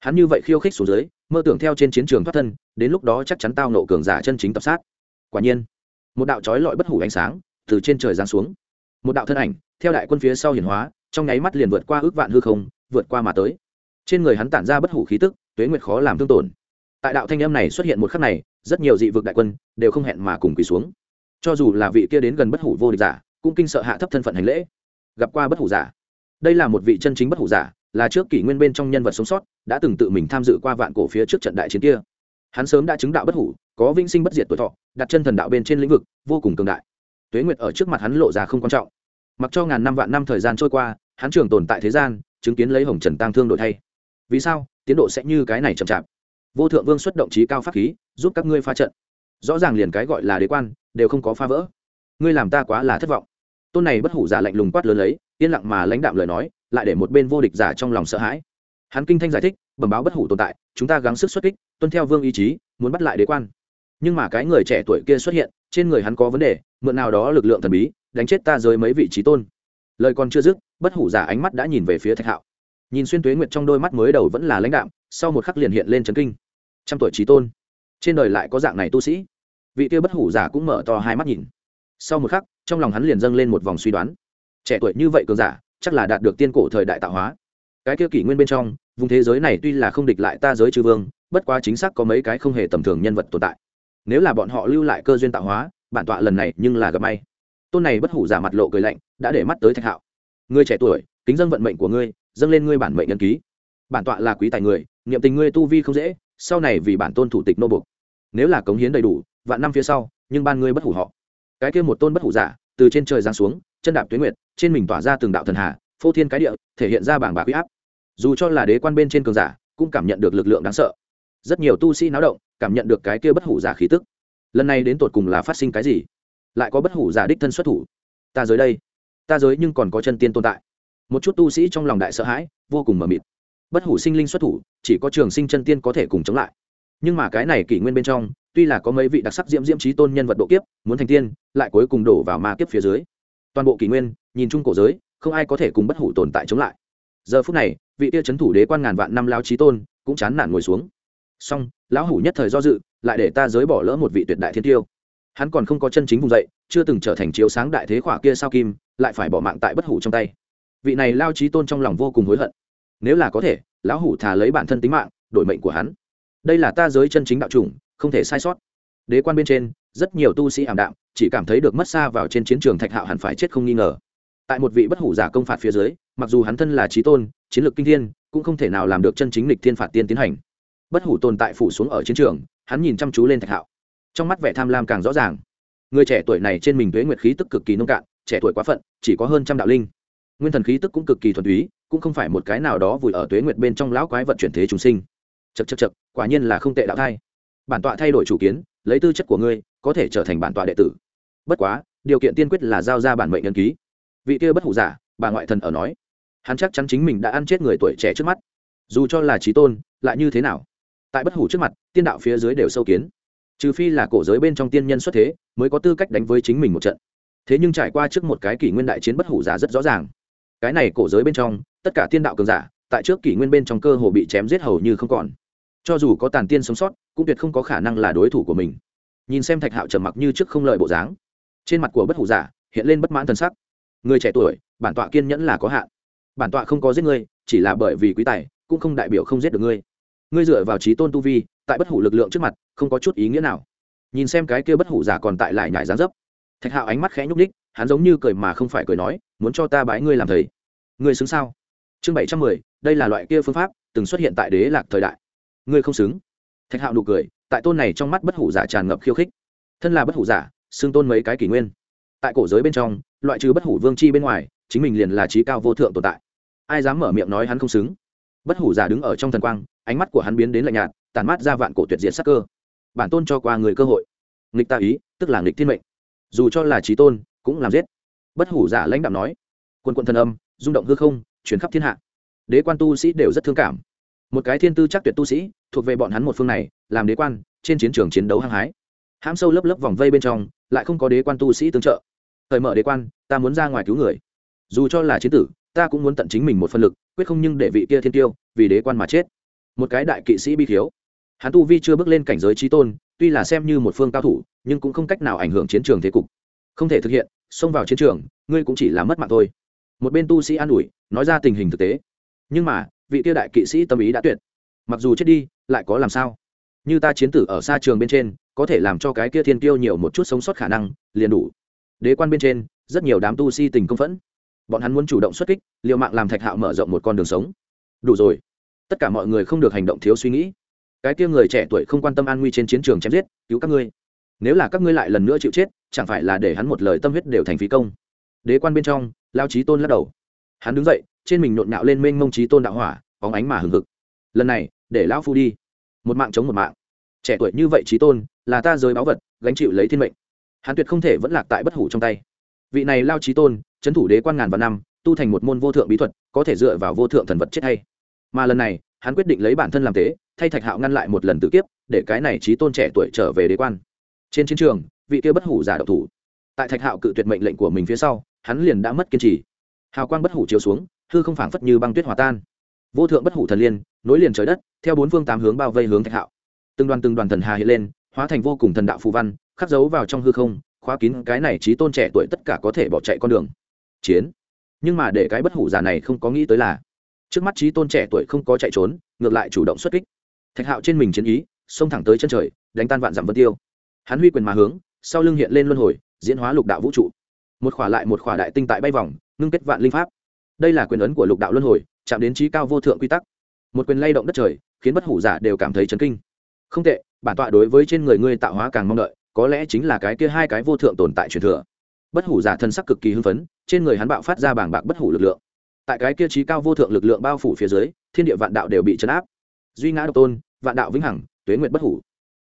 Hắn như vậy khiêu khích xuống dưới mơ tưởng theo trên chiến trường thoát thân, đến lúc đó chắc chắn tao nộ cường giả chân chính tập sát. Quả nhiên, một đạo trói lọi bất hủ ánh sáng từ trên trời giáng xuống. Một đạo thân ảnh, theo đại quân phía sau hiển hóa, trong nháy mắt liền vượt qua ước vạn hư không, vượt qua mà tới. Trên người hắn tản ra bất hủ khí tức, tuế nguyệt khó làm thương tổn. Tại đạo thanh âm này xuất hiện một khắc này, rất nhiều dị vực đại quân đều không hẹn mà cùng quỳ xuống. Cho dù là vị kia đến gần bất hủ vô địch giả, cũng kinh sợ hạ thấp thân phận hành lễ. Gặp qua bất hủ giả. Đây là một vị chân chính bất hủ giả là trước kỷ nguyên bên trong nhân vật sống sót, đã từng tự mình tham dự qua vạn cổ phía trước trận đại chiến kia. Hắn sớm đã chứng đạo bất hủ, có vinh sinh bất diệt tuổi thọ, đặt chân thần đạo bên trên lĩnh vực, vô cùng cường đại. Tuế nguyệt ở trước mặt hắn lộ ra không quan trọng. Mặc cho ngàn năm vạn năm thời gian trôi qua, hắn trường tồn tại thế gian, chứng kiến lấy hồng trần tăng thương đổi thay. Vì sao? Tiến độ sẽ như cái này chậm chạp. Vô thượng vương xuất động trí cao pháp khí, giúp các ngươi pha trận. Rõ ràng liền cái gọi là đế quan, đều không có phá vỡ. Ngươi làm ta quá là thất vọng. Tôn này bất hủ giả lạnh lùng quát lớn lấy, yên lặng mà lãnh đạm lời nói lại để một bên vô địch giả trong lòng sợ hãi. Hắn kinh thanh giải thích, bẩm báo bất hủ tồn tại, chúng ta gắng sức xuất kích, tuân theo vương ý chí, muốn bắt lại đế quan. Nhưng mà cái người trẻ tuổi kia xuất hiện, trên người hắn có vấn đề, mượn nào đó lực lượng thần bí, đánh chết ta dưới mấy vị trí tôn. Lời còn chưa dứt, bất hủ giả ánh mắt đã nhìn về phía thạch hạo. Nhìn xuyên tuế nguyệt trong đôi mắt mới đầu vẫn là lãnh đạm, sau một khắc liền hiện lên trấn kinh. Trăm tuổi trí tôn. Trên đời lại có dạng này tu sĩ. Vị kia bất hủ giả cũng mở to hai mắt nhìn. Sau một khắc, trong lòng hắn liền dâng lên một vòng suy đoán. Trẻ tuổi như vậy cường giả chắc là đạt được tiên cổ thời đại tạo hóa. Cái kia kỷ nguyên bên trong, vùng thế giới này tuy là không địch lại ta giới chư vương, bất quá chính xác có mấy cái không hề tầm thường nhân vật tồn tại. Nếu là bọn họ lưu lại cơ duyên tạo hóa, bản tọa lần này nhưng là gặp may. Tôn này bất hủ giả mặt lộ cười lạnh, đã để mắt tới thạch hạo. Ngươi trẻ tuổi, kính dân vận mệnh của ngươi, dâng lên ngươi bản mệnh nhân ký. Bản tọa là quý tài người, niệm tình ngươi tu vi không dễ, sau này vì bản tôn thủ tịch nô bục nếu là cống hiến đầy đủ, vạn năm phía sau, nhưng ban ngươi bất hủ họ. Cái kia một tôn bất hủ giả, từ trên trời giáng xuống chân đạp tuyến nguyệt, trên mình tỏa ra từng đạo thần hà, phô thiên cái địa, thể hiện ra bảng bạc huy áp. Dù cho là đế quan bên trên cường giả, cũng cảm nhận được lực lượng đáng sợ. Rất nhiều tu sĩ náo động, cảm nhận được cái kia bất hủ giả khí tức. Lần này đến tột cùng là phát sinh cái gì? Lại có bất hủ giả đích thân xuất thủ. Ta giới đây. Ta giới nhưng còn có chân tiên tồn tại. Một chút tu sĩ trong lòng đại sợ hãi, vô cùng mờ mịt. Bất hủ sinh linh xuất thủ, chỉ có trường sinh chân tiên có thể cùng chống lại. Nhưng mà cái này kỷ nguyên bên trong, tuy là có mấy vị đặc sắc diễm diễm trí tôn nhân vật độ kiếp, muốn thành tiên, lại cuối cùng đổ vào ma kiếp phía dưới toàn bộ kỷ nguyên, nhìn chung cổ giới, không ai có thể cùng bất hủ tồn tại chống lại. Giờ phút này, vị tia c h ấ n thủ đế quan ngàn vạn năm lao trí tôn cũng chán nản ngồi xuống. Song, lão hủ nhất thời do dự, lại để ta giới bỏ lỡ một vị tuyệt đại thiên tiêu. Hắn còn không có chân chính vùng dậy, chưa từng trở thành chiếu sáng đại thế khỏa kia sao kim, lại phải bỏ mạng tại bất hủ trong tay. Vị này lao trí tôn trong lòng vô cùng hối hận. Nếu là có thể, lão hủ thà lấy bản thân tính mạng, đổi mệnh của hắn. Đây là ta giới chân chính đạo chủng, không thể sai sót. Đế quan bên trên rất nhiều tu sĩ ảm đạm, chỉ cảm thấy được mất xa vào trên chiến trường thạch hạo hẳn phải chết không nghi ngờ. Tại một vị bất hủ giả công phạt phía dưới, mặc dù hắn thân là trí tôn, chiến lược kinh thiên, cũng không thể nào làm được chân chính lịch thiên phạt tiên tiến hành. Bất hủ tồn tại phủ xuống ở chiến trường, hắn nhìn chăm chú lên thạch hạo. Trong mắt vẻ tham lam càng rõ ràng. Người trẻ tuổi này trên mình tuế nguyệt khí tức cực kỳ nông cạn, trẻ tuổi quá phận, chỉ có hơn trăm đạo linh. Nguyên thần khí tức cũng cực kỳ thuần túy, cũng không phải một cái nào đó vùi ở tuế nguyệt bên trong lão quái vật chuyển thế chúng sinh. Chật chật chật quả nhiên là không tệ đạo thai. Bản tọa thay đổi chủ kiến, lấy tư chất của ngươi có thể trở thành bản tọa đệ tử. Bất quá, điều kiện tiên quyết là giao ra bản mệnh nhân ký. Vị kia bất hủ giả, bà ngoại thần ở nói, hắn chắc chắn chính mình đã ăn chết người tuổi trẻ trước mắt. Dù cho là trí tôn, lại như thế nào? Tại bất hủ trước mặt, tiên đạo phía dưới đều sâu kiến. Trừ phi là cổ giới bên trong tiên nhân xuất thế, mới có tư cách đánh với chính mình một trận. Thế nhưng trải qua trước một cái kỷ nguyên đại chiến bất hủ giả rất rõ ràng. Cái này cổ giới bên trong, tất cả tiên đạo cường giả, tại trước kỷ nguyên bên trong cơ hồ bị chém giết hầu như không còn. Cho dù có tàn tiên sống sót, cũng tuyệt không có khả năng là đối thủ của mình nhìn xem thạch hạo trầm mặc như trước không lợi bộ dáng. Trên mặt của bất hủ giả hiện lên bất mãn thân sắc. Người trẻ tuổi, bản tọa kiên nhẫn là có hạn. Bản tọa không có giết ngươi, chỉ là bởi vì quý tài, cũng không đại biểu không giết được ngươi. Ngươi dựa vào trí tôn tu vi, tại bất hủ lực lượng trước mặt, không có chút ý nghĩa nào. Nhìn xem cái kia bất hủ giả còn tại lại nhải dán dấp. Thạch hạo ánh mắt khẽ nhúc ních hắn giống như cười mà không phải cười nói, muốn cho ta bái ngươi làm thầy. Ngươi xứng sao? Chương bảy trăm mười, đây là loại kia phương pháp, từng xuất hiện tại đế lạc thời đại. Ngươi không xứng thạch hạo nụ cười, tại tôn này trong mắt bất hủ giả tràn ngập khiêu khích. Thân là bất hủ giả, xưng tôn mấy cái kỷ nguyên. Tại cổ giới bên trong, loại trừ bất hủ vương chi bên ngoài, chính mình liền là trí cao vô thượng tồn tại. Ai dám mở miệng nói hắn không xứng? Bất hủ giả đứng ở trong thần quang, ánh mắt của hắn biến đến lạnh nhạt tàn mắt ra vạn cổ tuyệt diệt sắc cơ. Bản tôn cho qua người cơ hội. Nghịch ta ý, tức là nghịch thiên mệnh. Dù cho là trí tôn, cũng làm giết. Bất hủ giả lãnh đạo nói. Quân quân thần âm, rung động hư không chuyển khắp thiên hạ. Đế quan tu sĩ đều rất thương cảm một cái thiên tư chắc tuyệt tu sĩ, thuộc về bọn hắn một phương này, làm đế quan, trên chiến trường chiến đấu hăng hái. Hãm sâu lớp lớp vòng vây bên trong, lại không có đế quan tu sĩ tương trợ. Thời mở đế quan, ta muốn ra ngoài cứu người. Dù cho là chiến tử, ta cũng muốn tận chính mình một phân lực, quyết không nhưng để vị kia thiên tiêu, vì đế quan mà chết. Một cái đại kỵ sĩ bi thiếu. Hắn tu vi chưa bước lên cảnh giới trí tôn, tuy là xem như một phương cao thủ, nhưng cũng không cách nào ảnh hưởng chiến trường thế cục. Không thể thực hiện, xông vào chiến trường, ngươi cũng chỉ là mất mạng thôi. Một bên tu sĩ an ủi, nói ra tình hình thực tế. Nhưng mà vị tiêu đại kỵ sĩ tâm ý đã tuyệt. Mặc dù chết đi, lại có làm sao? Như ta chiến tử ở xa trường bên trên, có thể làm cho cái kia thiên tiêu nhiều một chút sống sót khả năng, liền đủ. Đế quan bên trên, rất nhiều đám tu si tình công phẫn. Bọn hắn muốn chủ động xuất kích, liều mạng làm thạch hạo mở rộng một con đường sống. Đủ rồi. Tất cả mọi người không được hành động thiếu suy nghĩ. Cái kia người trẻ tuổi không quan tâm an nguy trên chiến trường chém giết, cứu các ngươi. Nếu là các ngươi lại lần nữa chịu chết, chẳng phải là để hắn một lời tâm huyết đều thành phí công. Đế quan bên trong, lao trí tôn lắc đầu. Hắn đứng dậy trên mình nhộn nhạo lên mênh mông trí tôn đạo hỏa, bóng ánh mà hừng hực. Lần này, để lão phu đi. Một mạng chống một mạng. Trẻ tuổi như vậy trí tôn, là ta giới báu vật, gánh chịu lấy thiên mệnh. Hắn tuyệt không thể vẫn lạc tại bất hủ trong tay. Vị này lao trí tôn trấn thủ đế quan ngàn vạn năm, tu thành một môn vô thượng bí thuật, có thể dựa vào vô thượng thần vật chết hay. Mà lần này, hắn quyết định lấy bản thân làm tế, thay thạch hạo ngăn lại một lần tự kiếp, để cái này trí tôn trẻ tuổi trở về đế quan. Trên chiến trường, vị kia bất hủ giả độc thủ. Tại thạch hạo cự tuyệt mệnh lệnh của mình phía sau, hắn liền đã mất kiên trì. Hào quang bất hủ chiếu xuống hư không phảng phất như băng tuyết hòa tan. Vô thượng bất hủ thần liên, nối liền trời đất, theo bốn phương tám hướng bao vây hướng thạch hạo. Từng đoàn từng đoàn thần hà hiện lên, hóa thành vô cùng thần đạo phù văn, khắc dấu vào trong hư không, khóa kín cái này trí tôn trẻ tuổi tất cả có thể bỏ chạy con đường. Chiến. Nhưng mà để cái bất hủ giả này không có nghĩ tới là, trước mắt trí tôn trẻ tuổi không có chạy trốn, ngược lại chủ động xuất kích. Thạch hạo trên mình chiến ý, xông thẳng tới chân trời, đánh tan vạn dặm vân tiêu. Hắn huy quyền mà hướng, sau lưng hiện lên luân hồi, diễn hóa lục đạo vũ trụ. Một khỏa lại một khỏa đại tinh tại bay vòng, ngưng kết vạn linh pháp đây là quyền ấn của lục đạo luân hồi, chạm đến trí cao vô thượng quy tắc. Một quyền lay động đất trời, khiến bất hủ giả đều cảm thấy chấn kinh. Không tệ, bản tọa đối với trên người ngươi tạo hóa càng mong đợi, có lẽ chính là cái kia hai cái vô thượng tồn tại truyền thừa. Bất hủ giả thân sắc cực kỳ hưng phấn, trên người hắn bạo phát ra bảng bạc bất hủ lực lượng. Tại cái kia trí cao vô thượng lực lượng bao phủ phía dưới, thiên địa vạn đạo đều bị chấn áp. Duy ngã độc tôn, vạn đạo vĩnh hằng, tuế nguyệt bất hủ.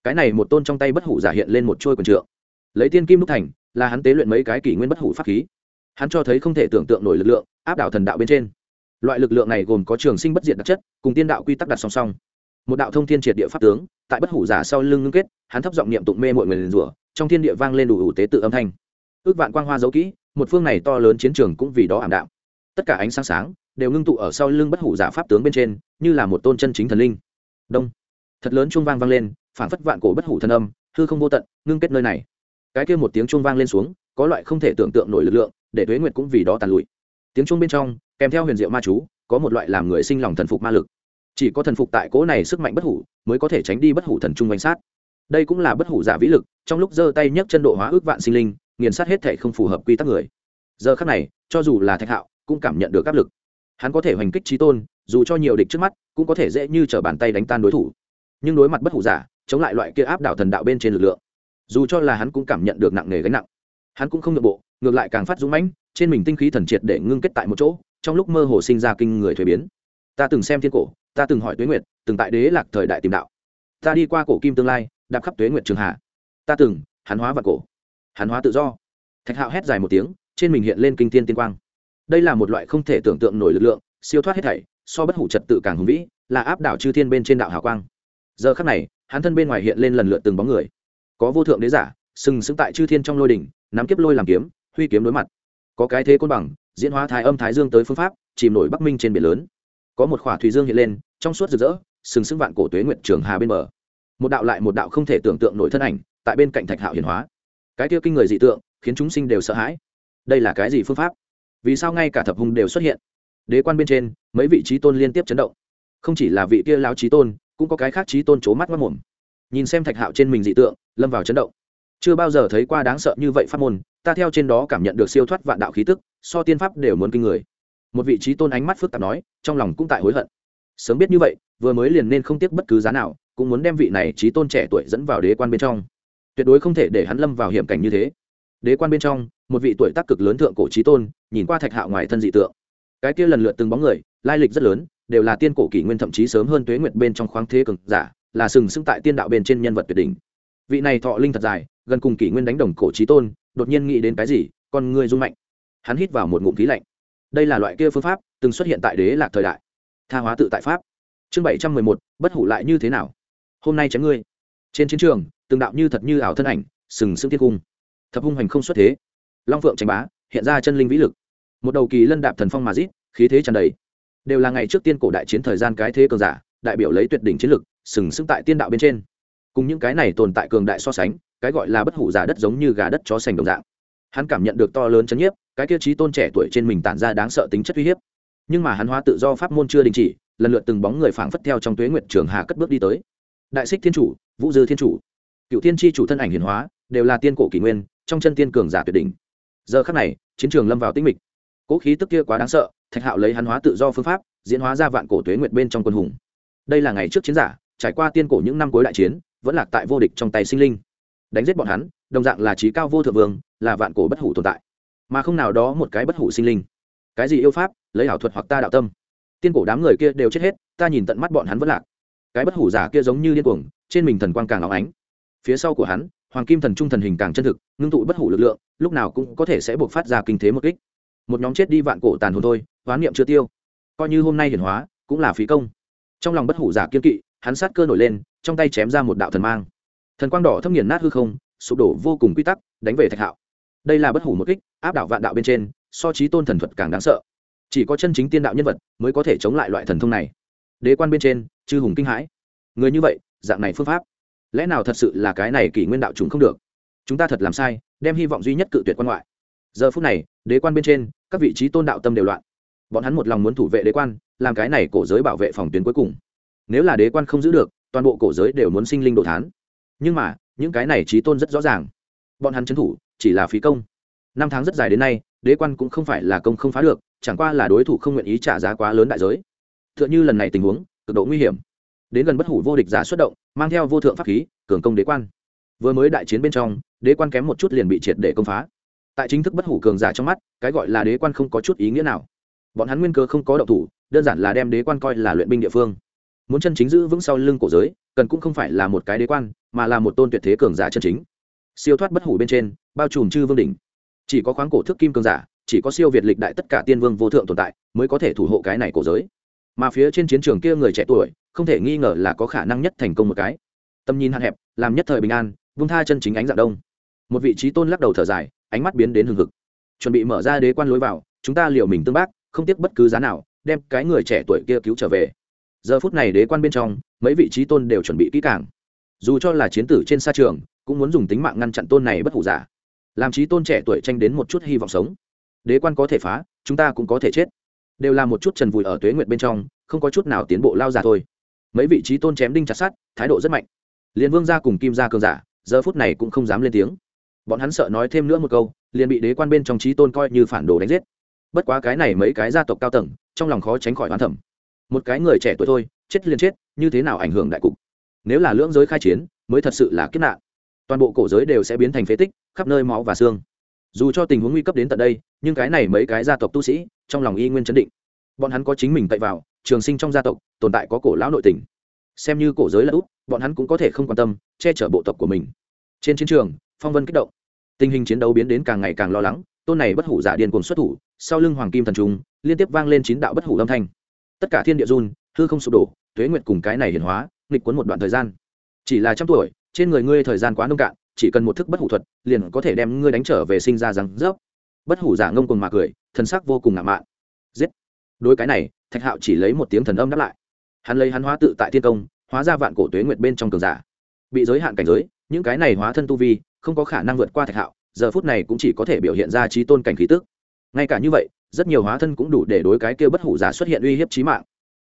Cái này một tôn trong tay bất hủ giả hiện lên một trôi quần trượng. Lấy tiên kim đúc thành, là hắn tế luyện mấy cái kỷ nguyên bất hủ pháp khí hắn cho thấy không thể tưởng tượng nổi lực lượng, áp đảo thần đạo bên trên. Loại lực lượng này gồm có trường sinh bất diệt đặc chất, cùng tiên đạo quy tắc đặt song song. Một đạo thông thiên triệt địa pháp tướng, tại bất hủ giả sau lưng ngưng kết, hắn thấp giọng niệm tụng mê mọi người liền rủa, trong thiên địa vang lên đủ ủ tế tự âm thanh. Ước vạn quang hoa dấu kỹ, một phương này to lớn chiến trường cũng vì đó ảm đạm. Tất cả ánh sáng sáng đều ngưng tụ ở sau lưng bất hủ giả pháp tướng bên trên, như là một tôn chân chính thần linh. Đông. Thật lớn chuông vang vang lên phản phất vạn cổ bất hủ thần âm, hư không vô tận, ngưng kết nơi này. Cái kia một tiếng chuông vang lên xuống, có loại không thể tưởng tượng nổi lực lượng để tuế nguyệt cũng vì đó tàn lụi. Tiếng chuông bên trong, kèm theo huyền diệu ma chú, có một loại làm người sinh lòng thần phục ma lực. Chỉ có thần phục tại cỗ này sức mạnh bất hủ, mới có thể tránh đi bất hủ thần trung bánh sát. Đây cũng là bất hủ giả vĩ lực, trong lúc giơ tay nhấc chân độ hóa ước vạn sinh linh, nghiền sát hết thể không phù hợp quy tắc người. Giờ khác này, cho dù là thạch hạo, cũng cảm nhận được áp lực. Hắn có thể hoành kích trí tôn, dù cho nhiều địch trước mắt, cũng có thể dễ như t r ở bàn tay đánh tan đối thủ. Nhưng đối mặt bất hủ giả, chống lại loại kia áp đảo thần đạo bên trên lực lượng, dù cho là hắn cũng cảm nhận được nặng nề gánh nặng. Hắn cũng không nhượng bộ ngược lại càng phát dũng mãnh, trên mình tinh khí thần triệt để ngưng kết tại một chỗ, trong lúc mơ hồ sinh ra kinh người thuế biến. Ta từng xem thiên cổ, ta từng hỏi tuế nguyệt, từng tại đế lạc thời đại tìm đạo. Ta đi qua cổ kim tương lai, đạp khắp tuế nguyệt trường hạ. Ta từng, hắn hóa và cổ. Hắn hóa tự do. Thạch hạo hét dài một tiếng, trên mình hiện lên kinh tiên tiên quang. Đây là một loại không thể tưởng tượng nổi lực lượng, siêu thoát hết thảy, so bất hủ trật tự càng hùng vĩ, là áp đảo chư thiên bên trên đạo hào quang. Giờ khắc này, hắn thân bên ngoài hiện lên lần lượt từng bóng người. Có vô thượng đế giả, sừng sững tại chư thiên trong lôi đỉnh, nắm kiếp lôi làm kiếm huy kiếm đối mặt. Có cái thế côn bằng, diễn hóa thái âm thái dương tới phương pháp, chìm nổi bắc minh trên biển lớn. Có một khỏa thủy dương hiện lên, trong suốt rực rỡ, sừng sững vạn cổ tuế nguyện trường hà bên bờ. Một đạo lại một đạo không thể tưởng tượng nổi thân ảnh, tại bên cạnh thạch hạo hiển hóa. Cái kia kinh người dị tượng, khiến chúng sinh đều sợ hãi. Đây là cái gì phương pháp? Vì sao ngay cả thập hùng đều xuất hiện? Đế quan bên trên, mấy vị trí tôn liên tiếp chấn động. Không chỉ là vị kia lão trí tôn, cũng có cái khác trí tôn c mắt mất mồm. Nhìn xem thạch hạo trên mình dị tượng, lâm vào chấn động chưa bao giờ thấy qua đáng sợ như vậy pháp môn, ta theo trên đó cảm nhận được siêu thoát vạn đạo khí tức, so tiên pháp đều muốn kinh người. Một vị trí tôn ánh mắt phức tạp nói, trong lòng cũng tại hối hận. Sớm biết như vậy, vừa mới liền nên không tiếc bất cứ giá nào, cũng muốn đem vị này trí tôn trẻ tuổi dẫn vào đế quan bên trong. Tuyệt đối không thể để hắn lâm vào hiểm cảnh như thế. Đế quan bên trong, một vị tuổi tác cực lớn thượng cổ trí tôn, nhìn qua thạch hạo ngoài thân dị tượng. Cái kia lần lượt từng bóng người, lai lịch rất lớn, đều là tiên cổ kỷ nguyên thậm chí sớm hơn tuế nguyệt bên trong khoáng thế cực giả, là sừng sững tại tiên đạo bên trên nhân vật tuyệt đỉnh. Vị này thọ linh thật dài gần cùng kỷ nguyên đánh đồng cổ trí tôn, đột nhiên nghĩ đến cái gì, con người rung mạnh. Hắn hít vào một ngụm khí lạnh. Đây là loại kia phương pháp, từng xuất hiện tại đế lạc thời đại. Tha hóa tự tại pháp. Chương bảy trăm mười một, bất hủ lại như thế nào? Hôm nay chém ngươi. Trên chiến trường, từng đạo như thật như ảo thân ảnh, sừng sững tiên cung. Thập hung hành không xuất thế. Long phượng tranh bá, hiện ra chân linh vĩ lực. Một đầu kỳ lân đạp thần phong mà rít, khí thế tràn đầy. Đều là ngày trước tiên cổ đại chiến thời gian cái thế cường giả, đại biểu lấy tuyệt đỉnh chiến lực, sừng sững tại tiên đạo bên trên. Cùng những cái này tồn tại cường đại so sánh cái gọi là bất hủ giả đất giống như gà đất chó sành đồng dạng. Hắn cảm nhận được to lớn chấn nhiếp, cái kia trí tôn trẻ tuổi trên mình tản ra đáng sợ tính chất uy hiếp. Nhưng mà hắn hóa tự do pháp môn chưa đình chỉ, lần lượt từng bóng người phảng phất theo trong tuế nguyệt trường hà cất bước đi tới. Đại xích thiên chủ, vũ dư thiên chủ, cựu thiên tri chủ thân ảnh hiền hóa, đều là tiên cổ kỷ nguyên, trong chân tiên cường giả tuyệt đỉnh. Giờ khắc này, chiến trường lâm vào tĩnh mịch. Cố khí tức kia quá đáng sợ, thạch hạo lấy hắn hóa tự do phương pháp, diễn hóa ra vạn cổ tuế nguyệt bên trong quân hùng. Đây là ngày trước chiến giả, trải qua tiên cổ những năm cuối đại chiến, vẫn lạc tại vô địch trong tay sinh linh đánh giết bọn hắn, đồng dạng là trí cao vô thượng vương, là vạn cổ bất hủ tồn tại. Mà không nào đó một cái bất hủ sinh linh. Cái gì yêu pháp, lấy ảo thuật hoặc ta đạo tâm. Tiên cổ đám người kia đều chết hết, ta nhìn tận mắt bọn hắn vẫn lạc. Cái bất hủ giả kia giống như điên cuồng, trên mình thần quang càng óng ánh. Phía sau của hắn, hoàng kim thần trung thần hình càng chân thực, ngưng tụ bất hủ lực lượng, lúc nào cũng có thể sẽ buộc phát ra kinh thế một kích. Một nhóm chết đi vạn cổ tàn hồn thôi hoán niệm chưa tiêu. Coi như hôm nay hiển hóa, cũng là phí công. Trong lòng bất hủ giả kiên kỵ, hắn sát cơ nổi lên, trong tay chém ra một đạo thần mang thần quang đỏ thâm nghiền nát hư không, sụp đổ vô cùng quy tắc, đánh về thạch hạo. Đây là bất hủ một kích, áp đảo vạn đạo bên trên, so trí tôn thần thuật càng đáng sợ. Chỉ có chân chính tiên đạo nhân vật mới có thể chống lại loại thần thông này. Đế quan bên trên, chư hùng kinh hãi. Người như vậy, dạng này phương pháp, lẽ nào thật sự là cái này kỷ nguyên đạo chúng không được? Chúng ta thật làm sai, đem hy vọng duy nhất cự tuyệt quan ngoại. Giờ phút này, đế quan bên trên, các vị trí tôn đạo tâm đều loạn. Bọn hắn một lòng muốn thủ vệ đế quan, làm cái này cổ giới bảo vệ phòng tuyến cuối cùng. Nếu là đế quan không giữ được, toàn bộ cổ giới đều muốn sinh linh đồ thán nhưng mà, những cái này trí tôn rất rõ ràng. Bọn hắn trấn thủ, chỉ là phí công. Năm tháng rất dài đến nay, đế quan cũng không phải là công không phá được, chẳng qua là đối thủ không nguyện ý trả giá quá lớn đại giới. T h ư ợ n h ư lần này tình huống, cực độ nguy hiểm. Đến gần bất hủ vô địch giả xuất động, mang theo vô thượng pháp khí, cường công đế quan. Vừa mới đại chiến bên trong, đế quan kém một chút liền bị triệt để công phá. Tại chính thức bất hủ cường giả trong mắt, cái gọi là đế quan không có chút ý nghĩa nào. Bọn hắn nguyên cơ không có động thủ, đơn giản là đem đế quan coi là luyện binh địa phương muốn chân chính giữ vững sau lưng cổ giới, cần cũng không phải là một cái đế quan, mà là một tôn tuyệt thế cường giả chân chính. Siêu thoát bất hủ bên trên, bao trùm chư vương đỉnh. Chỉ có khoáng cổ thước kim cường giả, chỉ có siêu việt lịch đại tất cả tiên vương vô thượng tồn tại, mới có thể thủ hộ cái này cổ giới. Mà phía trên chiến trường kia người trẻ tuổi, không thể nghi ngờ là có khả năng nhất thành công một cái. Tầm nhìn hạn hẹp, làm nhất thời bình an, vung tha chân chính ánh dạng đông. Một vị trí tôn lắc đầu thở dài, ánh mắt biến đến hừng hực. Chuẩn bị mở ra đế quan lối vào, chúng ta liều mình tương bác, không tiếc bất cứ giá nào, đem cái người trẻ tuổi kia cứu trở về giờ phút này đế quan bên trong, mấy vị trí tôn đều chuẩn bị kỹ càng. Dù cho là chiến tử trên sa trường, cũng muốn dùng tính mạng ngăn chặn tôn này bất hủ giả. Làm trí tôn trẻ tuổi tranh đến một chút hy vọng sống. Đế quan có thể phá, chúng ta cũng có thể chết. Đều là một chút trần vùi ở tuế nguyệt bên trong, không có chút nào tiến bộ lao giả thôi. Mấy vị trí tôn chém đinh chặt sát thái độ rất mạnh. Liền vương gia cùng kim gia cường giả, giờ phút này cũng không dám lên tiếng. Bọn hắn sợ nói thêm nữa một câu, liền bị đế quan bên trong trí tôn coi như phản đồ đánh giết. Bất quá cái này mấy cái gia tộc cao tầng, trong lòng khó tránh khỏi hoán thẩm một cái người trẻ tuổi thôi, chết liền chết, như thế nào ảnh hưởng đại cục? Nếu là lưỡng giới khai chiến, mới thật sự là kiếp nạn. Toàn bộ cổ giới đều sẽ biến thành phế tích, khắp nơi máu và xương. Dù cho tình huống nguy cấp đến tận đây, nhưng cái này mấy cái gia tộc tu sĩ, trong lòng y nguyên chấn định. Bọn hắn có chính mình tậy vào, trường sinh trong gia tộc, tồn tại có cổ lão nội tình. Xem như cổ giới là út, bọn hắn cũng có thể không quan tâm, che chở bộ tộc của mình. Trên chiến trường, phong vân kích động. Tình hình chiến đấu biến đến càng ngày càng lo lắng, tôn này bất hủ giả điên cuồng xuất thủ, sau lưng hoàng kim thần trung, liên tiếp vang lên chín đạo bất hủ âm thanh tất cả thiên địa run, hư không sụp đổ, tuế nguyệt cùng cái này hiển hóa, nghịch cuốn một đoạn thời gian. Chỉ là trăm tuổi, trên người ngươi thời gian quá nông cạn, chỉ cần một thức bất hủ thuật, liền có thể đem ngươi đánh trở về sinh ra rằng rớp. Bất hủ giả ngông cùng mà cười, thần sắc vô cùng ngạo mạn. Giết. Đối cái này, thạch hạo chỉ lấy một tiếng thần âm đáp lại. Hắn lấy hắn hóa tự tại thiên công, hóa ra vạn cổ tuế nguyệt bên trong cường giả. Bị giới hạn cảnh giới, những cái này hóa thân tu vi, không có khả năng vượt qua thạch hạo, giờ phút này cũng chỉ có thể biểu hiện ra trí tôn cảnh khí tức. Ngay cả như vậy rất nhiều hóa thân cũng đủ để đối cái kia bất hủ giả xuất hiện uy hiếp chí mạng.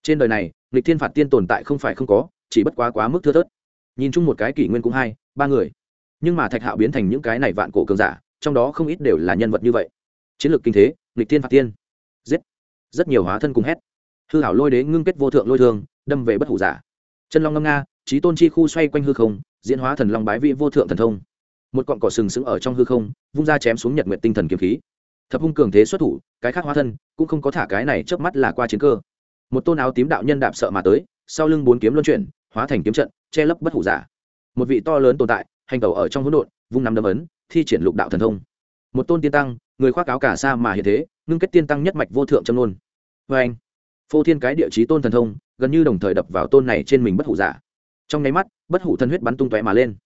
Trên đời này lịch thiên phạt tiên tồn tại không phải không có, chỉ bất quá quá mức thưa thớt. Nhìn chung một cái kỷ nguyên cũng hai, ba người. Nhưng mà thạch hạo biến thành những cái này vạn cổ cường giả, trong đó không ít đều là nhân vật như vậy. Chiến lược kinh thế, nghịch thiên phạt tiên. Giết. Rất nhiều hóa thân cùng hét. Hư hảo lôi đế ngưng kết vô thượng lôi thương, đâm về bất hủ giả. Chân long ngâm nga trí tôn chi khu xoay quanh hư không, diễn hóa thần long bái vị vô thượng thần thông. Một cọn cỏ sừng sững ở trong hư không, vung ra chém xuống nhật nguyện tinh thần kiếm khí thập hung cường thế xuất thủ, cái khác hóa thân cũng không có thả cái này trước mắt là qua chiến cơ. Một tôn áo tím đạo nhân đạp sợ mà tới, sau lưng bốn kiếm luân chuyển, hóa thành kiếm trận, che lấp bất hủ giả. Một vị to lớn tồn tại, hành tẩu ở trong hỗn độn, vung nắm đấm ấn, thi triển lục đạo thần thông. Một tôn tiên tăng, người khoác áo cả xa mà hiện thế, ngưng kết tiên tăng nhất mạch vô thượng châm nôn vê anh, phô thiên cái địa chí tôn thần thông, gần như đồng thời đập vào tôn này trên mình bất hủ giả. Trong nháy mắt, bất hủ thân huyết bắn tung tóe mà lên.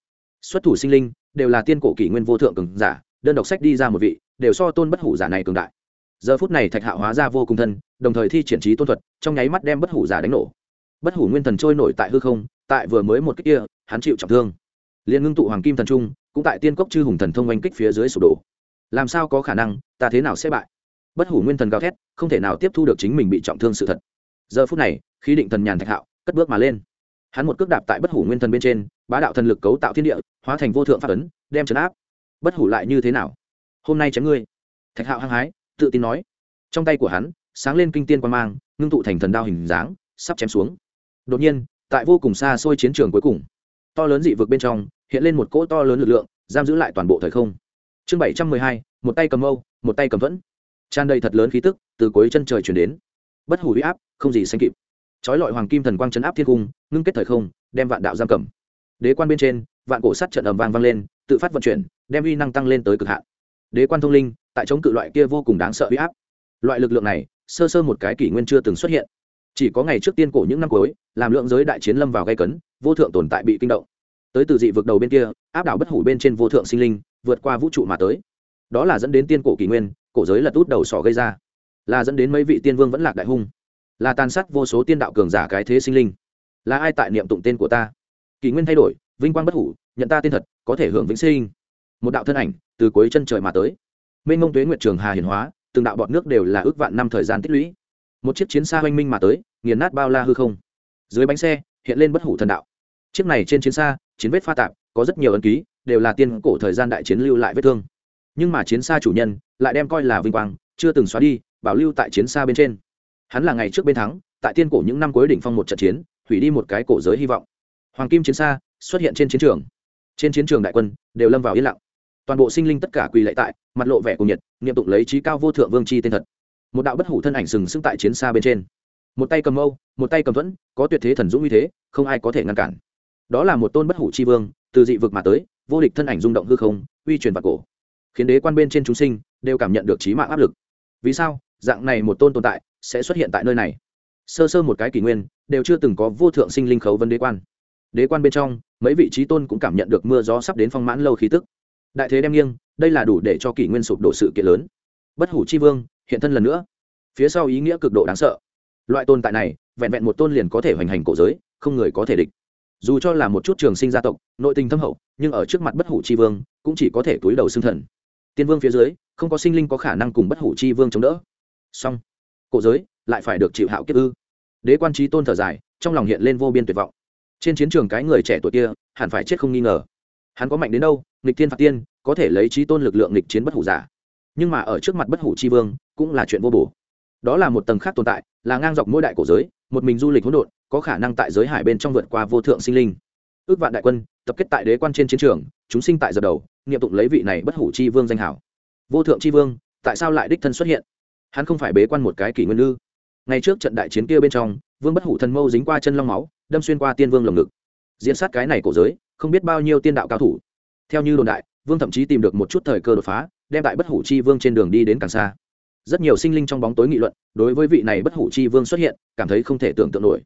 Xuất thủ sinh linh, đều là tiên cổ kỷ nguyên vô thượng cường giả, đơn độc sách đi ra một vị đều so tôn bất hủ giả này cường đại. Giờ phút này thạch hạo hóa ra vô cùng thân, đồng thời thi triển trí tôn thuật, trong nháy mắt đem bất hủ giả đánh nổ. Bất hủ nguyên thần trôi nổi tại hư không, tại vừa mới một cách kia, hắn chịu trọng thương. Liền ngưng tụ hoàng kim thần trung, cũng tại tiên cốc chư hùng thần thông oanh kích phía dưới sụp đổ. Làm sao có khả năng, ta thế nào sẽ bại? Bất hủ nguyên thần gào thét, không thể nào tiếp thu được chính mình bị trọng thương sự thật. Giờ phút này, khí định thần nhàn thạch hạo, cất bước mà lên. Hắn một cước đạp tại bất hủ nguyên thần bên trên, bá đạo thần lực cấu tạo thiên địa, hóa thành vô thượng pháp ấn, đem trấn áp. Bất hủ lại như thế nào? Hôm nay chém ngươi. Thạch hạo hăng hái, tự tin nói. Trong tay của hắn, sáng lên kinh tiên quan mang, ngưng tụ thành thần đao hình dáng, sắp chém xuống. Đột nhiên, tại vô cùng xa xôi chiến trường cuối cùng, to lớn dị vực bên trong, hiện lên một cỗ to lớn lực lượng, giam giữ lại toàn bộ thời không. Chương bảy trăm mười hai, một tay cầm âu, một tay cầm thuẫn. Tràn đầy thật lớn khí tức, từ cuối chân trời chuyển đến. Bất hủ huy áp, không gì sánh kịp. Trói lọi hoàng kim thần quang chấn áp thiên cung, ngưng kết thời không, đem vạn đạo giam cầm. Đế quan bên trên, vạn cổ sắt trận ầm vang vang lên, tự phát vận chuyển, đem uy năng tăng lên tới cực hạn đế quan thông linh, tại chống cự loại kia vô cùng đáng sợ huy áp. Loại lực lượng này, sơ sơ một cái kỷ nguyên chưa từng xuất hiện. Chỉ có ngày trước tiên cổ những năm cuối, làm lượng giới đại chiến lâm vào gây cấn, vô thượng tồn tại bị kinh động. Tới từ dị vực đầu bên kia, áp đảo bất hủ bên trên vô thượng sinh linh, vượt qua vũ trụ mà tới. Đó là dẫn đến tiên cổ kỷ nguyên, cổ giới lật út đầu sỏ gây ra. Là dẫn đến mấy vị tiên vương vẫn lạc đại hung. Là tàn sát vô số tiên đạo cường giả cái thế sinh linh. Là ai tại niệm tụng tên của ta? Kỷ nguyên thay đổi, vinh quang bất hủ, nhận ta tên thật, có thể hưởng vĩnh sinh. Một đạo thân ảnh từ cuối chân trời mà tới. Mênh mông tuế nguyệt trường hà hiển hóa, từng đạo bọt nước đều là ước vạn năm thời gian tích lũy. Một chiếc chiến xa oanh minh mà tới, nghiền nát bao la hư không. Dưới bánh xe, hiện lên bất hủ thần đạo. Chiếc này trên chiến xa, chiến vết pha tạp, có rất nhiều ấn ký, đều là tiên cổ thời gian đại chiến lưu lại vết thương. Nhưng mà chiến xa chủ nhân lại đem coi là vinh quang, chưa từng xóa đi, bảo lưu tại chiến xa bên trên. Hắn là ngày trước bên thắng, tại tiên cổ những năm cuối đỉnh phong một trận chiến, hủy đi một cái cổ giới hy vọng. Hoàng kim chiến xa xuất hiện trên chiến trường. Trên chiến trường đại quân đều lâm vào yên lặng toàn bộ sinh linh tất cả quỳ lệ tại, mặt lộ vẻ cùng nhiệt, niệm tụng lấy trí cao vô thượng vương c h i tên thật. Một đạo bất hủ thân ảnh sừng sững tại chiến xa bên trên. Một tay cầm âu một tay cầm thuẫn, có tuyệt thế thần dũng uy thế, không ai có thể ngăn cản. Đó là một tôn bất hủ c h i vương, từ dị vực mà tới, vô địch thân ảnh rung động hư không, uy truyền vào cổ. Khiến đế quan bên trên chúng sinh đều cảm nhận được trí mạng áp lực. Vì sao? Dạng này một tôn tồn tại sẽ xuất hiện tại nơi này. Sơ sơ một cái kỷ nguyên, đều chưa từng có vô thượng sinh linh khấu vấn đế quan. Đế quan bên trong, mấy vị trí tôn cũng cảm nhận được mưa gió sắp đến phong mãn lâu khí tức đại thế đem nghiêng, đây là đủ để cho kỷ nguyên sụp đổ sự kiện lớn. Bất hủ chi vương, hiện thân lần nữa. Phía sau ý nghĩa cực độ đáng sợ. Loại tồn tại này, vẹn vẹn một tôn liền có thể hoành hành cổ giới, không người có thể địch. Dù cho là một chút trường sinh gia tộc, nội tình thâm hậu, nhưng ở trước mặt bất hủ chi vương, cũng chỉ có thể túi đầu xương thần. Tiên vương phía dưới, không có sinh linh có khả năng cùng bất hủ chi vương chống đỡ. Song cổ giới, lại phải được chịu hạo kiếp ư. Đế quan trí tôn thở dài, trong lòng hiện lên vô biên tuyệt vọng. Trên chiến trường cái người trẻ tuổi kia, hẳn phải chết không nghi ngờ hắn có mạnh đến đâu, nghịch tiên phạt tiên, có thể lấy trí tôn lực lượng nghịch chiến bất hủ giả. Nhưng mà ở trước mặt bất hủ chi vương, cũng là chuyện vô bổ. Đó là một tầng khác tồn tại, là ngang dọc mỗi đại cổ giới, một mình du lịch hỗn độn, có khả năng tại giới hải bên trong vượt qua vô thượng sinh linh. Ước vạn đại quân, tập kết tại đế quan trên chiến trường, chúng sinh tại dập đầu nghiệm tụng lấy vị này bất hủ chi vương danh hảo. Vô thượng chi vương, tại sao lại đích thân xuất hiện? Hắn không phải bế quan một cái kỷ nguyên ư ngay trước trận đại chiến kia bên trong, vương bất hủ thần mâu dính qua chân long máu, đâm xuyên qua tiên vương lồng ngực. Diễn sát cái này cổ giới không biết bao nhiêu tiên đạo cao thủ. Theo như đồn đại, vương thậm chí tìm được một chút thời cơ đột phá, đem tại bất hủ chi vương trên đường đi đến càng xa. Rất nhiều sinh linh trong bóng tối nghị luận, đối với vị này bất hủ chi vương xuất hiện, cảm thấy không thể tưởng tượng nổi.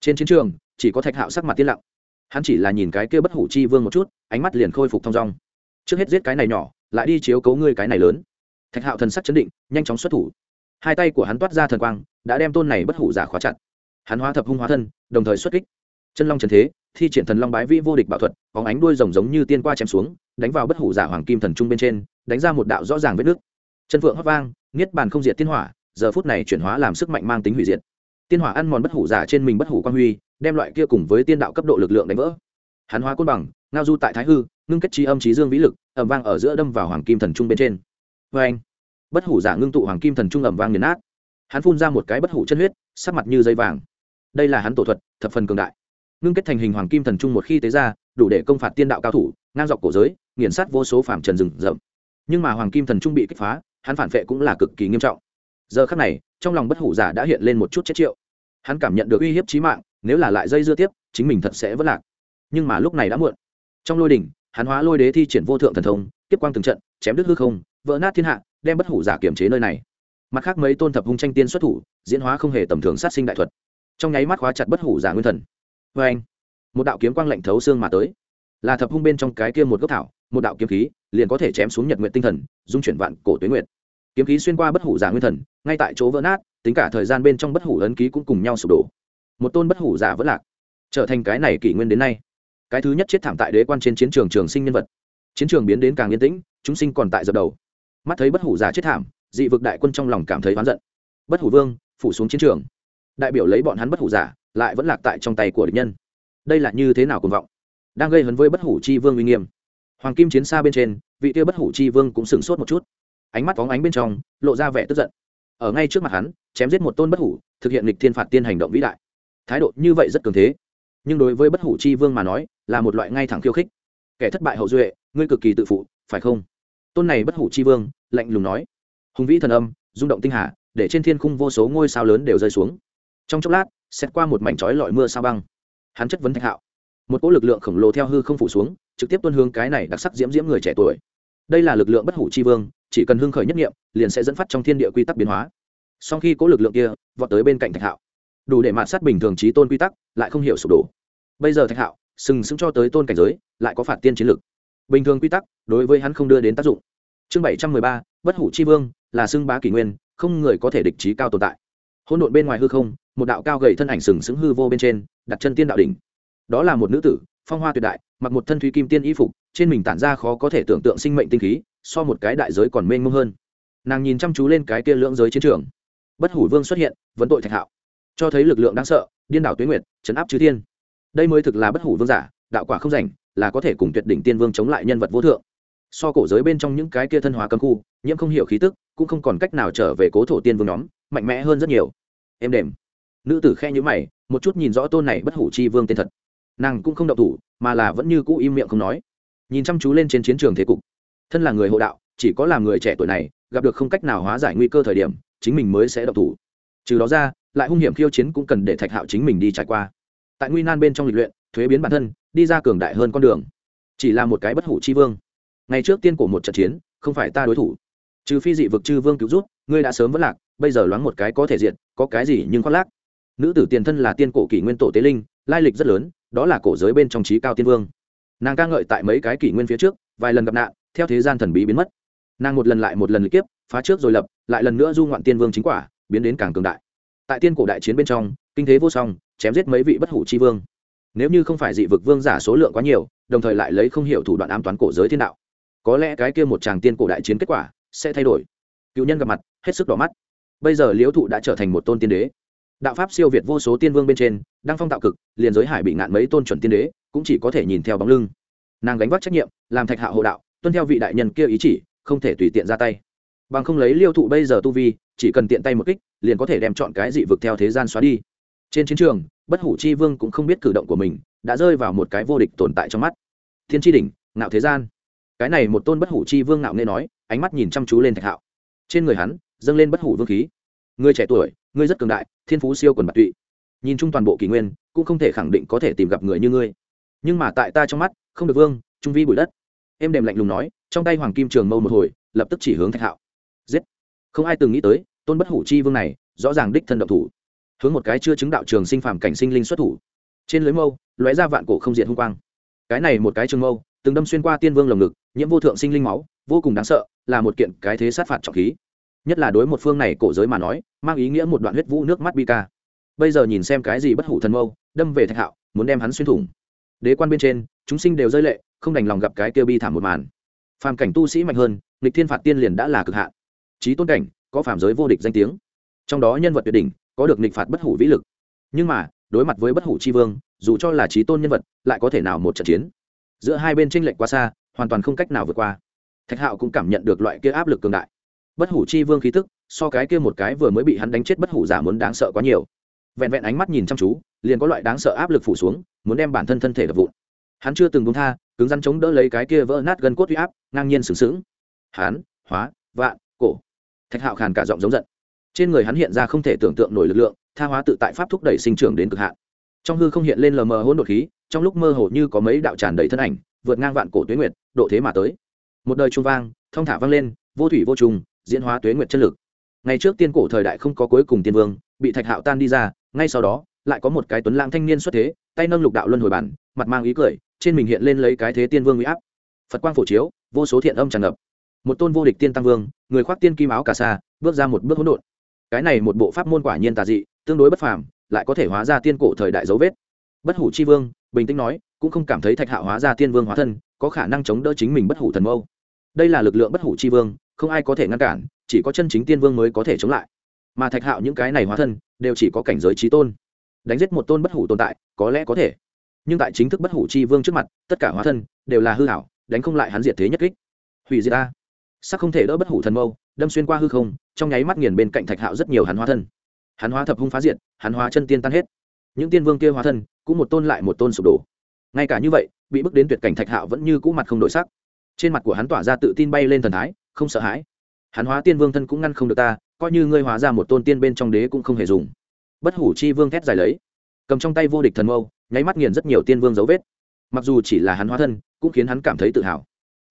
Trên chiến trường, chỉ có thạch hạo sắc mặt tiên lặng. Hắn chỉ là nhìn cái kia bất hủ chi vương một chút, ánh mắt liền khôi phục thong dong. Trước hết giết cái này nhỏ, lại đi chiếu cấu ngươi cái này lớn. Thạch hạo thần sắc chấn định, nhanh chóng xuất thủ. Hai tay của hắn toát ra thần quang, đã đem tôn này bất hủ giả khóa chặt. Hắn hóa thập hung hóa thân, đồng thời xuất kích chân long trần thế, thi triển thần long bái vĩ vô địch bảo thuật, bóng ánh đuôi rồng giống như tiên qua chém xuống, đánh vào bất hủ giả hoàng kim thần trung bên trên, đánh ra một đạo rõ ràng vết nước. Chân phượng hót vang, niết bàn không diệt tiên hỏa, giờ phút này chuyển hóa làm sức mạnh mang tính hủy diệt. Tiên hỏa ăn mòn bất hủ giả trên mình bất hủ quan huy, đem loại kia cùng với tiên đạo cấp độ lực lượng đánh vỡ. Hắn hóa côn bằng, ngao du tại thái hư, ngưng kết trí âm trí dương vĩ lực ẩm vang ở giữa đâm vào hoàng kim thần trung bên trên. Vê anh bất hủ giả ngưng tụ hoàng kim thần trung ẩm vang nghiền nát. Hắn phun ra một cái bất hủ chân huyết, sắc mặt như dây vàng. Đây là hắn tổ thuật, thập phần cường đại ngưng kết thành hình hoàng kim thần trung một khi tế ra, đủ để công phạt tiên đạo cao thủ, ngang dọc cổ giới, nghiền sát vô số phàm trần rừng rậm. Nhưng mà hoàng kim thần trung bị kích phá, hắn phản vệ cũng là cực kỳ nghiêm trọng. Giờ khắc này, trong lòng bất hủ giả đã hiện lên một chút chết triệu. Hắn cảm nhận được uy hiếp chí mạng, nếu là lại dây dưa tiếp, chính mình thật sẽ vất lạc. Nhưng mà lúc này đã muộn. Trong lôi đỉnh, hắn hóa lôi đế thi triển vô thượng thần thông, tiếp quang từng trận, chém đứt hư không, vỡ nát thiên hạ, đem bất hủ giả kiểm chế nơi này. Mặt khác mấy tôn thập hung tranh tiên xuất thủ, diễn hóa không hề tầm thường sát sinh đại thuật. Trong nháy mắt khóa chặt bất hủ giả nguyên thần vê anh, một đạo kiếm quang lạnh thấu xương mà tới. Là thập hung bên trong cái kia một gốc thảo, một đạo kiếm khí, liền có thể chém xuống nhật nguyện tinh thần, dung chuyển vạn cổ tuyến nguyện kiếm khí xuyên qua bất hủ giả nguyên thần, ngay tại chỗ vỡ nát, tính cả thời gian bên trong bất hủ ấn ký cũng cùng nhau sụp đổ. Một tôn bất hủ giả vẫn lạc, trở thành cái này kỷ nguyên đến nay. Cái thứ nhất chết thảm tại đế quan trên chiến trường trường sinh nhân vật. Chiến trường biến đến càng yên tĩnh, chúng sinh còn tại dập đầu. Mắt thấy bất hủ giả chết thảm, dị vực đại quân trong lòng cảm thấy oán giận. Bất hủ vương, phủ xuống chiến trường. Đại biểu lấy bọn hắn bất hủ giả lại vẫn lạc tại trong tay của địch nhân. Đây là như thế nào cùng vọng? Đang gây hấn với bất hủ chi vương uy nghiêm. Hoàng kim chiến xa bên trên, vị tiêu bất hủ chi vương cũng sửng sốt một chút. Ánh mắt phóng ánh bên trong, lộ ra vẻ tức giận. Ở ngay trước mặt hắn, chém giết một tôn bất hủ, thực hiện lịch thiên phạt tiên hành động vĩ đại. Thái độ như vậy rất cường thế. Nhưng đối với bất hủ chi vương mà nói, là một loại ngay thẳng khiêu khích. Kẻ thất bại hậu duệ, ngươi cực kỳ tự phụ, phải không? Tôn này bất hủ chi vương, lạnh lùng nói. Hùng vĩ thần âm, rung động tinh hà, để trên thiên khung vô số ngôi sao lớn đều rơi xuống. Trong chốc lát xét qua một mảnh trói lọi mưa sao băng. Hắn chất vấn thạch hạo. Một cỗ lực lượng khổng lồ theo hư không phủ xuống, trực tiếp tuân hướng cái này đặc sắc diễm diễm người trẻ tuổi. Đây là lực lượng bất hủ chi vương, chỉ cần hưng khởi nhất nghiệm liền sẽ dẫn phát trong thiên địa quy tắc biến hóa. Sau khi cỗ lực lượng kia vọt tới bên cạnh thạch hạo, đủ để mạn sát bình thường trí tôn quy tắc, lại không hiểu sụp đổ. Bây giờ thạch hạo, sừng sững cho tới tôn cảnh giới, lại có phạt tiên chiến lực. Bình thường quy tắc, đối với hắn không đưa đến tác dụng. Chương bảy trăm mười ba, bất hủ chi vương, là xưng bá kỷ nguyên, không người có thể địch trí cao tồn tại hỗn độn bên ngoài hư không, một đạo cao gầy thân ảnh sừng sững hư vô bên trên, đặt chân tiên đạo đỉnh. Đó là một nữ tử, phong hoa tuyệt đại, mặc một thân thúy kim tiên y phục, trên mình tản ra khó có thể tưởng tượng sinh mệnh tinh khí, so một cái đại giới còn mênh mông hơn. Nàng nhìn chăm chú lên cái kia lưỡng giới chiến trường. Bất hủ vương xuất hiện, vấn tội thạch hạo. Cho thấy lực lượng đáng sợ, điên đảo tuyến nguyệt chấn áp chư thiên. Đây mới thực là bất hủ vương giả, đạo quả không rảnh, là có thể cùng tuyệt đỉnh tiên vương chống lại nhân vật vô thượng. So cổ giới bên trong những cái kia thân hóa cấm khu, nhiễm không hiểu khí tức, cũng không còn cách nào trở về cố thổ tiên vương nhóm mạnh mẽ hơn rất nhiều. Êm đềm. Nữ tử khe nhữ mày, một chút nhìn rõ tôn này bất hủ chi vương tên thật. Nàng cũng không động thủ, mà là vẫn như cũ im miệng không nói. Nhìn chăm chú lên trên chiến trường thế cục. Thân là người hộ đạo, chỉ có làm người trẻ tuổi này, gặp được không cách nào hóa giải nguy cơ thời điểm, chính mình mới sẽ động thủ. Trừ đó ra, lại hung hiểm khiêu chiến cũng cần để thạch hạo chính mình đi trải qua. Tại nguy nan bên trong lịch luyện, thuế biến bản thân, đi ra cường đại hơn con đường. Chỉ là một cái bất hủ chi vương. Ngày trước tiên của một trận chiến, không phải ta đối thủ. Trừ phi dị vực chư vương cứu rút ngươi đã sớm vất lạc bây giờ loáng một cái có thể diện có cái gì nhưng khoác lác. Nữ tử tiền thân là tiên cổ kỷ nguyên tổ tế linh, lai lịch rất lớn, đó là cổ giới bên trong trí cao tiên vương. Nàng ca ngợi tại mấy cái kỷ nguyên phía trước, vài lần gặp nạn, theo thế gian thần bí biến mất. Nàng một lần lại một lần lịch kiếp, phá trước rồi lập, lại lần nữa du ngoạn tiên vương chính quả, biến đến càng cường đại. Tại tiên cổ đại chiến bên trong, kinh thế vô song, chém giết mấy vị bất hủ chi vương. Nếu như không phải dị vực vương giả số lượng quá nhiều, đồng thời lại lấy không hiểu thủ đoạn ám toán cổ giới thiên đạo, có lẽ cái kia một chàng tiên cổ đại chiến kết quả sẽ thay đổi. Cựu nhân gặp mặt, hết sức đỏ mắt bây giờ liễu thụ đã trở thành một tôn tiên đế. Đạo pháp siêu việt vô số tiên vương bên trên, đang phong tạo cực, liền giới hải bị ngạn mấy tôn chuẩn tiên đế, cũng chỉ có thể nhìn theo bóng lưng. Nàng gánh vác trách nhiệm, làm thạch hạ hộ đạo, tuân theo vị đại nhân kia ý chỉ, không thể tùy tiện ra tay. Bằng không lấy liêu thụ bây giờ tu vi, chỉ cần tiện tay một kích, liền có thể đem chọn cái dị vực theo thế gian xóa đi. Trên chiến trường, bất hủ chi vương cũng không biết cử động của mình, đã rơi vào một cái vô địch tồn tại trong mắt. Thiên tri đỉnh, ngạo thế gian. Cái này một tôn bất hủ chi vương ngạo nghe nói, ánh mắt nhìn chăm chú lên thạch hạo. Trên người hắn dâng lên bất hủ vương khí. Người trẻ tuổi, ngươi rất cường đại, thiên phú siêu quần bạc tụy. Nhìn chung toàn bộ kỷ nguyên, cũng không thể khẳng định có thể tìm gặp người như ngươi. Nhưng mà tại ta trong mắt, không được vương, trung vi bụi đất. Em đềm lạnh lùng nói, trong tay hoàng kim trường mâu một hồi, lập tức chỉ hướng thạch hạo. Giết! Không ai từng nghĩ tới, tôn bất hủ chi vương này, rõ ràng đích thân động thủ. Hướng một cái chưa chứng đạo trường sinh phàm cảnh sinh linh xuất thủ. Trên lưới mâu, lóe ra vạn cổ không diện hung quang. Cái này một cái trường mâu, từng đâm xuyên qua tiên vương lồng ngực, nhiễm vô thượng sinh linh máu, vô cùng đáng sợ, là một kiện cái thế sát phạt trọng khí nhất là đối một phương này cổ giới mà nói, mang ý nghĩa một đoạn huyết vũ nước mắt bi ca. Bây giờ nhìn xem cái gì bất hủ thần mâu, đâm về thạch hạo, muốn đem hắn xuyên thủng. Đế quan bên trên, chúng sinh đều rơi lệ, không đành lòng gặp cái tiêu bi thảm một màn. Phàm cảnh tu sĩ mạnh hơn, nghịch thiên phạt tiên liền đã là cực hạn. Trí tôn cảnh, có phàm giới vô địch danh tiếng. Trong đó nhân vật tuyệt đỉnh, có được nghịch phạt bất hủ vĩ lực. Nhưng mà, đối mặt với bất hủ chi vương, dù cho là trí tôn nhân vật, lại có thể nào một trận chiến? Giữa hai bên tranh lệch quá xa, hoàn toàn không cách nào vượt qua. Thạch hạo cũng cảm nhận được loại kia áp lực cường đại bất hủ chi vương khí tức, so cái kia một cái vừa mới bị hắn đánh chết bất hủ giả muốn đáng sợ quá nhiều. Vẹn vẹn ánh mắt nhìn chăm chú, liền có loại đáng sợ áp lực phủ xuống, muốn đem bản thân thân thể đập vụn. Hắn chưa từng đúng tha, cứng rắn chống đỡ lấy cái kia vỡ nát gân cốt huy áp, ngang nhiên sừng sững. Hán hóa, vạn, cổ. Thạch hạo khàn cả giọng giống giận. Trên người hắn hiện ra không thể tưởng tượng nổi lực lượng, tha hóa tự tại pháp thúc đẩy sinh trưởng đến cực hạn. Trong hư không hiện lên lờ mờ hỗn độn khí, trong lúc mơ hồ như có mấy đạo tràn đầy thân ảnh, vượt ngang vạn cổ tuyến nguyệt, độ thế mà tới. Một đời trung vang, thông thả vang lên, vô thủy vô trùng diễn hóa tuế nguyệt chân lực. Ngày trước tiên cổ thời đại không có cuối cùng tiên vương, bị thạch hạo tan đi ra, ngay sau đó, lại có một cái tuấn lãng thanh niên xuất thế, tay nâng lục đạo luân hồi bản, mặt mang ý cười, trên mình hiện lên lấy cái thế tiên vương uy áp. Phật quang phổ chiếu, vô số thiện âm tràn ngập. Một tôn vô địch tiên tăng vương, người khoác tiên kim áo cà sa, bước ra một bước hỗn độn. Cái này một bộ pháp môn quả nhiên tà dị, tương đối bất phàm, lại có thể hóa ra tiên cổ thời đại dấu vết. Bất hủ chi vương, bình tĩnh nói, cũng không cảm thấy thạch hạo hóa ra tiên vương hóa thân, có khả năng chống đỡ chính mình bất hủ thần mâu. Đây là lực lượng bất hủ chi vương không ai có thể ngăn cản, chỉ có chân chính tiên vương mới có thể chống lại. Mà thạch hạo những cái này hóa thân, đều chỉ có cảnh giới trí tôn. Đánh giết một tôn bất hủ tồn tại, có lẽ có thể. Nhưng tại chính thức bất hủ chi vương trước mặt, tất cả hóa thân, đều là hư hảo đánh không lại hắn diệt thế nhất kích. Hủy diệt ta sắc không thể đỡ bất hủ thần mâu, đâm xuyên qua hư không, trong nháy mắt nghiền bên cạnh thạch hạo rất nhiều hắn hóa thân. Hắn hóa thập hung phá diệt, hắn hóa chân tiên tan hết. Những tiên vương kia hóa thân, cũng một tôn lại một tôn sụp đổ. Ngay cả như vậy, bị bước đến tuyệt cảnh thạch hạo vẫn như cũ mặt không đổi sắc. Trên mặt của hắn tỏa ra tự tin bay lên thần thái không sợ hãi. Hắn hóa tiên vương thân cũng ngăn không được ta, coi như ngươi hóa ra một tôn tiên bên trong đế cũng không hề dùng. Bất hủ chi vương thét dài lấy. Cầm trong tay vô địch thần mâu, nháy mắt nghiền rất nhiều tiên vương dấu vết. Mặc dù chỉ là hắn hóa thân, cũng khiến hắn cảm thấy tự hào.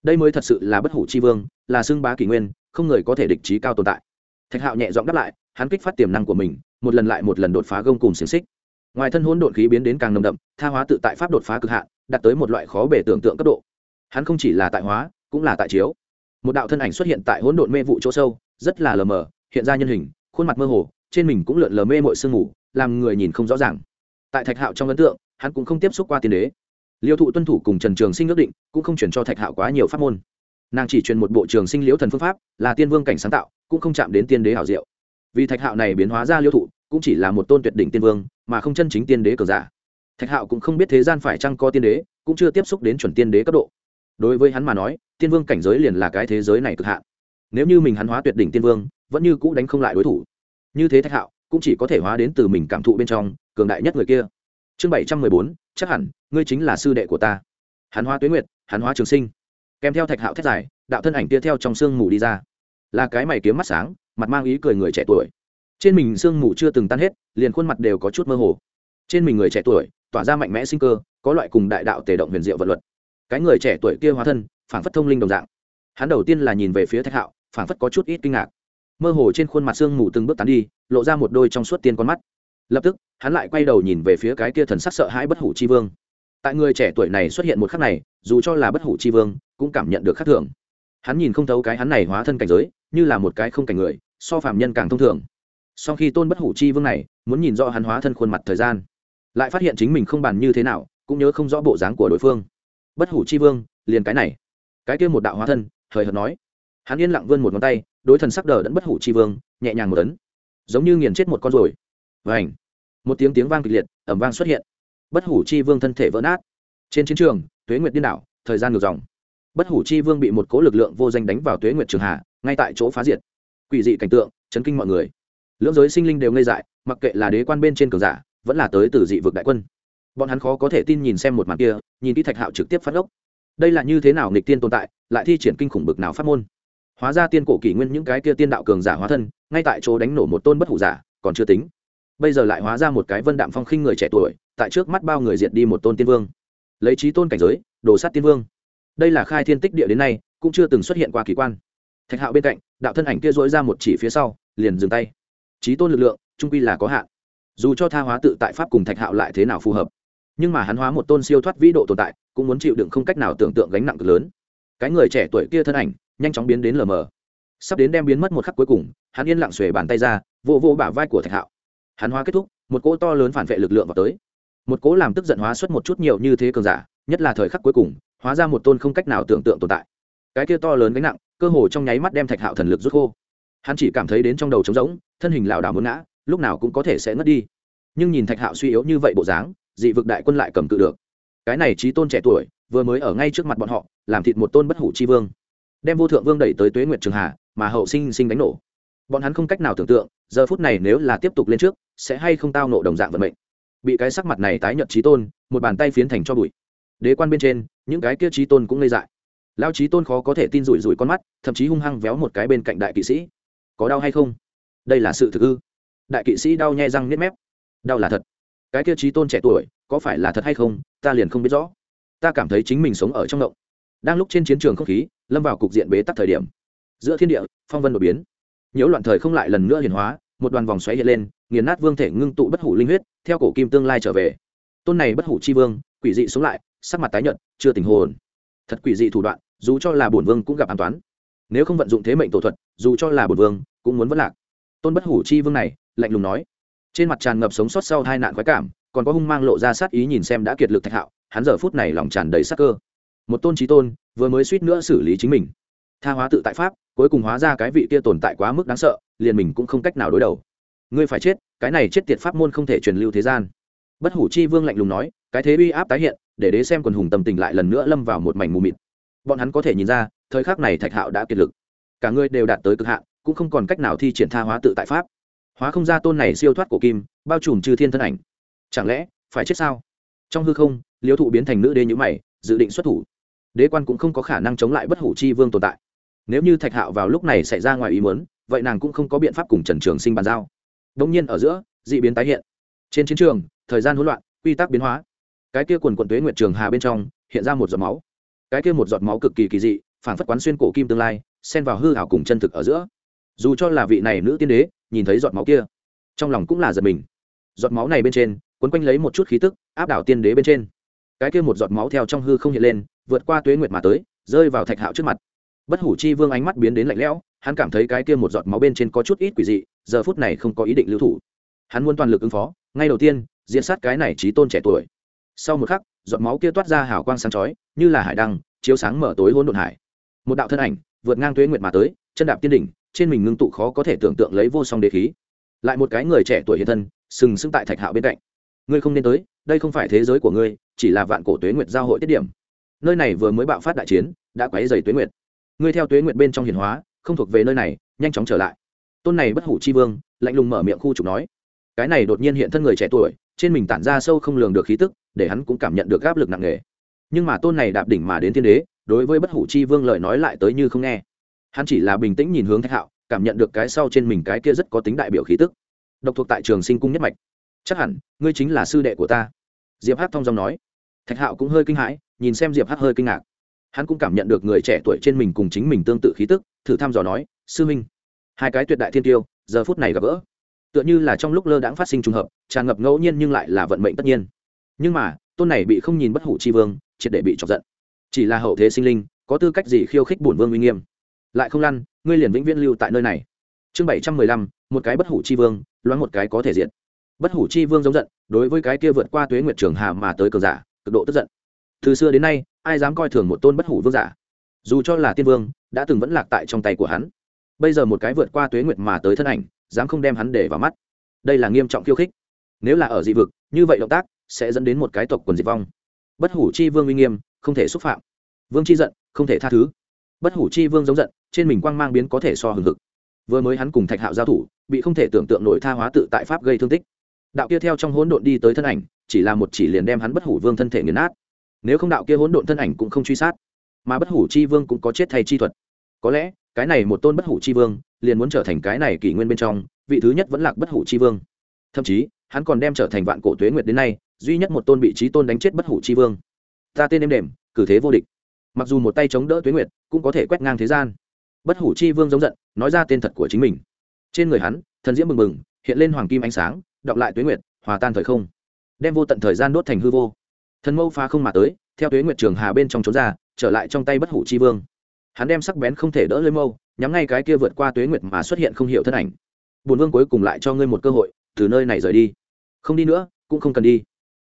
Đây mới thật sự là bất hủ chi vương, là xưng bá kỷ nguyên, không người có thể địch trí cao tồn tại. Thạch hạo nhẹ giọng đáp lại, hắn kích phát tiềm năng của mình, một lần lại một lần đột phá gông cùng xiềng xích. Ngoài thân hỗn độn khí biến đến càng nồng đậm, tha hóa tự tại pháp đột phá cực hạn, đạt tới một loại khó bể tưởng tượng cấp độ. Hắn không chỉ là tại hóa, cũng là tại chiếu một đạo thân ảnh xuất hiện tại hỗn độn mê vụ chỗ sâu, rất là lờ mờ, hiện ra nhân hình, khuôn mặt mơ hồ, trên mình cũng lượn lờ mê mội sương mù, làm người nhìn không rõ ràng. Tại thạch hạo trong ấn tượng, hắn cũng không tiếp xúc qua tiên đế. Liêu thụ tuân thủ cùng trần trường sinh ước định, cũng không chuyển cho thạch hạo quá nhiều pháp môn. Nàng chỉ truyền một bộ trường sinh liễu thần phương pháp, là tiên vương cảnh sáng tạo, cũng không chạm đến tiên đế hảo diệu. Vì thạch hạo này biến hóa ra liêu thụ, cũng chỉ là một tôn tuyệt đỉnh tiên vương, mà không chân chính tiên đế cờ giả. Thạch hạo cũng không biết thế gian phải chăng có tiên đế, cũng chưa tiếp xúc đến chuẩn tiên đế cấp độ đối với hắn mà nói, tiên vương cảnh giới liền là cái thế giới này cực hạn. Nếu như mình hắn hóa tuyệt đỉnh tiên vương, vẫn như cũ đánh không lại đối thủ. Như thế thạch hạo cũng chỉ có thể hóa đến từ mình cảm thụ bên trong, cường đại nhất người kia. Chương bảy trăm mười bốn, chắc hẳn, ngươi chính là sư đệ của ta. Hắn hóa tuyến nguyệt, hắn hóa trường sinh. Kèm theo thạch hạo thét dài, đạo thân ảnh kia theo trong sương mù đi ra. Là cái mày kiếm mắt sáng, mặt mang ý cười người trẻ tuổi. Trên mình sương mù chưa từng tan hết, liền khuôn mặt đều có chút mơ hồ. Trên mình người trẻ tuổi, tỏa ra mạnh mẽ sinh cơ, có loại cùng đại đạo tề động huyền diệu vật luật cái người trẻ tuổi kia hóa thân phản phất thông linh đồng dạng. Hắn đầu tiên là nhìn về phía thạch hạo phản phất có chút ít kinh ngạc. Mơ hồ trên khuôn mặt sương mù từng bước tán đi, lộ ra một đôi trong suốt tiên con mắt. Lập tức, hắn lại quay đầu nhìn về phía cái kia thần sắc sợ hãi bất hủ chi vương. Tại người trẻ tuổi này xuất hiện một khắc này, dù cho là bất hủ chi vương, cũng cảm nhận được khắc thường. Hắn nhìn không thấu cái hắn này hóa thân cảnh giới, như là một cái không cảnh người, so phạm nhân càng thông thường. Sau khi tôn bất hủ chi vương này, muốn nhìn rõ hắn hóa thân khuôn mặt thời gian, lại phát hiện chính mình không bàn như thế nào, cũng nhớ không rõ bộ dáng của đối phương bất hủ chi vương, liền cái này. Cái kia một đạo hóa thân, hời hợt nói. Hắn yên lặng vươn một ngón tay, đối thần sắc đờ đẫn bất hủ chi vương, nhẹ nhàng một tấn giống như nghiền chết một con rồi và ảnh một tiếng tiếng vang kịch liệt ẩm vang xuất hiện. Bất hủ chi vương thân thể vỡ nát. Trên chiến trường, tuế nguyệt điên đảo, thời gian ngược dòng. Bất hủ chi vương bị một cố lực lượng vô danh đánh vào tuế nguyệt trường hạ, ngay tại chỗ phá diệt. Quỷ dị cảnh tượng, chấn kinh mọi người. Lưỡng giới sinh linh đều ngây dại, mặc kệ là đế quan bên trên cường giả, vẫn là tới từ dị vực đại quân bọn hắn khó có thể tin nhìn xem một màn kia, nhìn kỹ thạch hạo trực tiếp phát gốc đây là như thế nào nghịch tiên tồn tại, lại thi triển kinh khủng bực nào phát môn? Hóa ra tiên cổ kỷ nguyên những cái kia tiên đạo cường giả hóa thân, ngay tại chỗ đánh nổ một tôn bất hủ giả, còn chưa tính. Bây giờ lại hóa ra một cái vân đạm phong khinh người trẻ tuổi, tại trước mắt bao người diệt đi một tôn tiên vương. Lấy trí tôn cảnh giới, đồ sát tiên vương. Đây là khai thiên tích địa đến nay, cũng chưa từng xuất hiện qua kỳ quan. Thạch hạo bên cạnh, đạo thân ảnh kia dối ra một chỉ phía sau, liền dừng tay. Trí tôn lực lượng, trung quy là có hạn. Dù cho tha hóa tự tại pháp cùng thạch hạo lại thế nào phù hợp? Nhưng mà hắn hóa một tôn siêu thoát vĩ độ tồn tại, cũng muốn chịu đựng không cách nào tưởng tượng gánh nặng cực lớn. Cái người trẻ tuổi kia thân ảnh, nhanh chóng biến đến lờ mờ. Sắp đến đem biến mất một khắc cuối cùng, hắn yên lặng xuề bàn tay ra vô vô bả vai của thạch hạo. Hắn hóa kết thúc, một cỗ to lớn phản vệ lực lượng vào tới. Một cỗ làm tức giận hóa xuất một chút nhiều như thế cường giả, nhất là thời khắc cuối cùng, hóa ra một tôn không cách nào tưởng tượng tồn tại. Cái kia to lớn gánh nặng, cơ hồ trong nháy mắt đem thạch hạo thần lực rút khô. Hắn chỉ cảm thấy đến trong đầu trống rỗng, thân hình lảo đảo muốn ngã, lúc nào cũng có thể sẽ ngất đi. Nhưng nhìn thạch hạo suy yếu như vậy bộ dáng dị vực đại quân lại cầm cự được. Cái này trí tôn trẻ tuổi, vừa mới ở ngay trước mặt bọn họ, làm thịt một tôn bất hủ chi vương. Đem vô thượng vương đẩy tới tuế nguyệt trường hà, mà hậu sinh sinh đánh nổ. Bọn hắn không cách nào tưởng tượng, giờ phút này nếu là tiếp tục lên trước, sẽ hay không tao nộ đồng dạng vận mệnh. Bị cái sắc mặt này tái nhợt trí tôn, một bàn tay phiến thành cho bụi. Đế quan bên trên, những cái kia trí tôn cũng ngây dại. Lao trí tôn khó có thể tin rủi rủi con mắt, thậm chí hung hăng véo một cái bên cạnh đại kỵ sĩ. Có đau hay không? Đây là sự thực ư? Đại kỵ sĩ đau nhai răng nếp mép. Đau là thật cái kia trí tôn trẻ tuổi, có phải là thật hay không, ta liền không biết rõ. Ta cảm thấy chính mình sống ở trong động đang lúc trên chiến trường không khí, lâm vào cục diện bế tắc thời điểm. Giữa thiên địa, phong vân đột biến. Nhiễu loạn thời không lại lần nữa hiển hóa, một đoàn vòng xoáy hiện lên, nghiền nát vương thể ngưng tụ bất hủ linh huyết, theo cổ kim tương lai trở về. Tôn này bất hủ chi vương, quỷ dị sống lại, sắc mặt tái nhợt, chưa tình hồn. Thật quỷ dị thủ đoạn, dù cho là bổn vương cũng gặp an toán. Nếu không vận dụng thế mệnh tổ thuật, dù cho là bổn vương, cũng muốn vất lạc. Tôn bất hủ chi vương này, lạnh lùng nói trên mặt tràn ngập sống sót sau hai nạn quái cảm, còn có hung mang lộ ra sát ý nhìn xem đã kiệt lực thạch hạo, hắn giờ phút này lòng tràn đầy sắc cơ. Một tôn trí tôn, vừa mới suýt nữa xử lý chính mình. Tha hóa tự tại pháp, cuối cùng hóa ra cái vị kia tồn tại quá mức đáng sợ, liền mình cũng không cách nào đối đầu. Ngươi phải chết, cái này chết tiệt pháp môn không thể truyền lưu thế gian. Bất hủ chi vương lạnh lùng nói, cái thế uy áp tái hiện, để đế xem quần hùng tâm tình lại lần nữa lâm vào một mảnh mù mịt. Bọn hắn có thể nhìn ra, thời khắc này thạch hạo đã kiệt lực. Cả ngươi đều đạt tới cực hạn, cũng không còn cách nào thi triển tha hóa tự tại pháp hóa không ra tôn này siêu thoát cổ kim, bao trùm trừ thiên thân ảnh. Chẳng lẽ, phải chết sao? Trong hư không, liêu thụ biến thành nữ đế nhữ mày, dự định xuất thủ. Đế quan cũng không có khả năng chống lại bất hủ chi vương tồn tại. Nếu như thạch hạo vào lúc này xảy ra ngoài ý muốn, vậy nàng cũng không có biện pháp cùng trần trường sinh bàn giao. Đông nhiên ở giữa d ị biến tái hiện. Trên chiến trường, thời gian hỗn loạn, quy tắc biến hóa. Cái kia quần quận tuế nguyệt trường hà bên trong, hiện ra một giọt máu. Cái kia một giọt máu cực kỳ kỳ dị phản phất quán xuyên cổ kim tương lai, xen vào hư hảo cùng chân thực ở giữa dù cho là vị này nữ tiên đế, nhìn thấy giọt máu kia, trong lòng cũng là giật mình. Giọt máu này bên trên, quấn quanh lấy một chút khí tức, áp đảo tiên đế bên trên. Cái kia một giọt máu theo trong hư không hiện lên, vượt qua tuế nguyệt mà tới, rơi vào thạch hạo trước mặt. Bất hủ chi vương ánh mắt biến đến lạnh lẽo, hắn cảm thấy cái kia một giọt máu bên trên có chút ít quỷ dị, giờ phút này không có ý định lưu thủ. Hắn muốn toàn lực ứng phó, ngay đầu tiên diện sát cái này trí tôn trẻ tuổi. Sau một khắc, giọt máu kia toát ra hào quang sáng chói, như là hải đăng, chiếu sáng mở tối hôn đột hải. Một đạo thân ảnh, vượt ngang tuế nguyệt mà tới, chân đạp tiên đỉnh trên mình ngưng tụ khó có thể tưởng tượng lấy vô song đế khí. Lại một cái người trẻ tuổi hiện thân, sừng sững tại thạch hạo bên cạnh. Ngươi không nên tới, đây không phải thế giới của ngươi, chỉ là vạn cổ tuế nguyệt giao hội tiết điểm. Nơi này vừa mới bạo phát đại chiến, đã quấy dày tuế nguyệt. Ngươi theo tuế nguyệt bên trong hiền hóa, không thuộc về nơi này, nhanh chóng trở lại. Tôn này bất hủ chi vương, lạnh lùng mở miệng khu trục nói. Cái này đột nhiên hiện thân người trẻ tuổi, trên mình tản ra sâu không lường được khí tức, để hắn cũng cảm nhận được áp lực nặng nề. Nhưng mà tôn này đạp đỉnh mà đến thiên đế, đối với bất hủ chi vương lời nói lại tới như không nghe hắn chỉ là bình tĩnh nhìn hướng thạch hạo, cảm nhận được cái sau trên mình cái kia rất có tính đại biểu khí tức. Độc thuộc tại trường sinh cung nhất mạch. Chắc hẳn, ngươi chính là sư đệ của ta. Diệp hát thong dòng nói. Thạch hạo cũng hơi kinh hãi, nhìn xem diệp hát hơi kinh ngạc. Hắn cũng cảm nhận được người trẻ tuổi trên mình cùng chính mình tương tự khí tức, thử thăm dò nói, sư minh, hai cái tuyệt đại thiên tiêu, giờ phút này gặp gỡ. Tựa như là trong lúc lơ đãng phát sinh trùng hợp, tràn ngập ngẫu nhiên nhưng lại là vận mệnh tất nhiên. Nhưng mà, tôn này bị không nhìn bất hủ chi vương, triệt để bị chọc giận. Chỉ là hậu thế sinh linh, có tư cách gì khiêu khích bổn vương uy nghiêm? Lại không lăn, ngươi liền vĩnh viễn lưu tại nơi này. Chương bảy trăm mười lăm, một cái bất hủ chi vương, loáng một cái có thể diện bất hủ chi vương giống giận, đối với cái kia vượt qua tuế nguyệt trường hà mà tới cờ giả, cực độ tức giận. Từ xưa đến nay, ai dám coi thường một tôn bất hủ vương giả? Dù cho là tiên vương, đã từng vẫn lạc tại trong tay của hắn. Bây giờ một cái vượt qua tuế nguyệt mà tới thân ảnh, dám không đem hắn để vào mắt. Đây là nghiêm trọng khiêu khích. Nếu là ở dị vực, như vậy động tác sẽ dẫn đến một cái tộc quần diệt vong. Bất hủ chi vương uy nghiêm, không thể xúc phạm. Vương chi giận, không thể tha thứ bất hủ chi vương giống giận, trên mình quang mang biến có thể so hừng hực. Vừa mới hắn cùng thạch hạo giao thủ, bị không thể tưởng tượng nổi tha hóa tự tại pháp gây thương tích. Đạo kia theo trong hỗn độn đi tới thân ảnh, chỉ là một chỉ liền đem hắn bất hủ vương thân thể nghiền nát. Nếu không đạo kia hỗn độn thân ảnh cũng không truy sát, mà bất hủ chi vương cũng có chết thay chi thuật. Có lẽ, cái này một tôn bất hủ chi vương, liền muốn trở thành cái này kỷ nguyên bên trong, vị thứ nhất vẫn lạc bất hủ chi vương. Thậm chí, hắn còn đem trở thành vạn cổ tuế nguyệt đến nay, duy nhất một tôn bị trí tôn đánh chết bất hủ chi vương. Ta tên em đềm, cử thế vô địch mặc dù một tay chống đỡ tuyến nguyệt, cũng có thể quét ngang thế gian. Bất hủ chi vương giống giận, nói ra tên thật của chính mình. Trên người hắn, thần diễm mừng mừng hiện lên hoàng kim ánh sáng, đọc lại tuyến nguyệt, hòa tan thời không. Đem vô tận thời gian đốt thành hư vô. Thần mâu phá không mà tới, theo tuyến nguyệt trường hà bên trong trốn ra, trở lại trong tay bất hủ chi vương. Hắn đem sắc bén không thể đỡ lơi mâu, nhắm ngay cái kia vượt qua tuế nguyệt mà xuất hiện không hiểu thân ảnh. Bùn vương cuối cùng lại cho ngươi một cơ hội, từ nơi này rời đi. Không đi nữa, cũng không cần đi.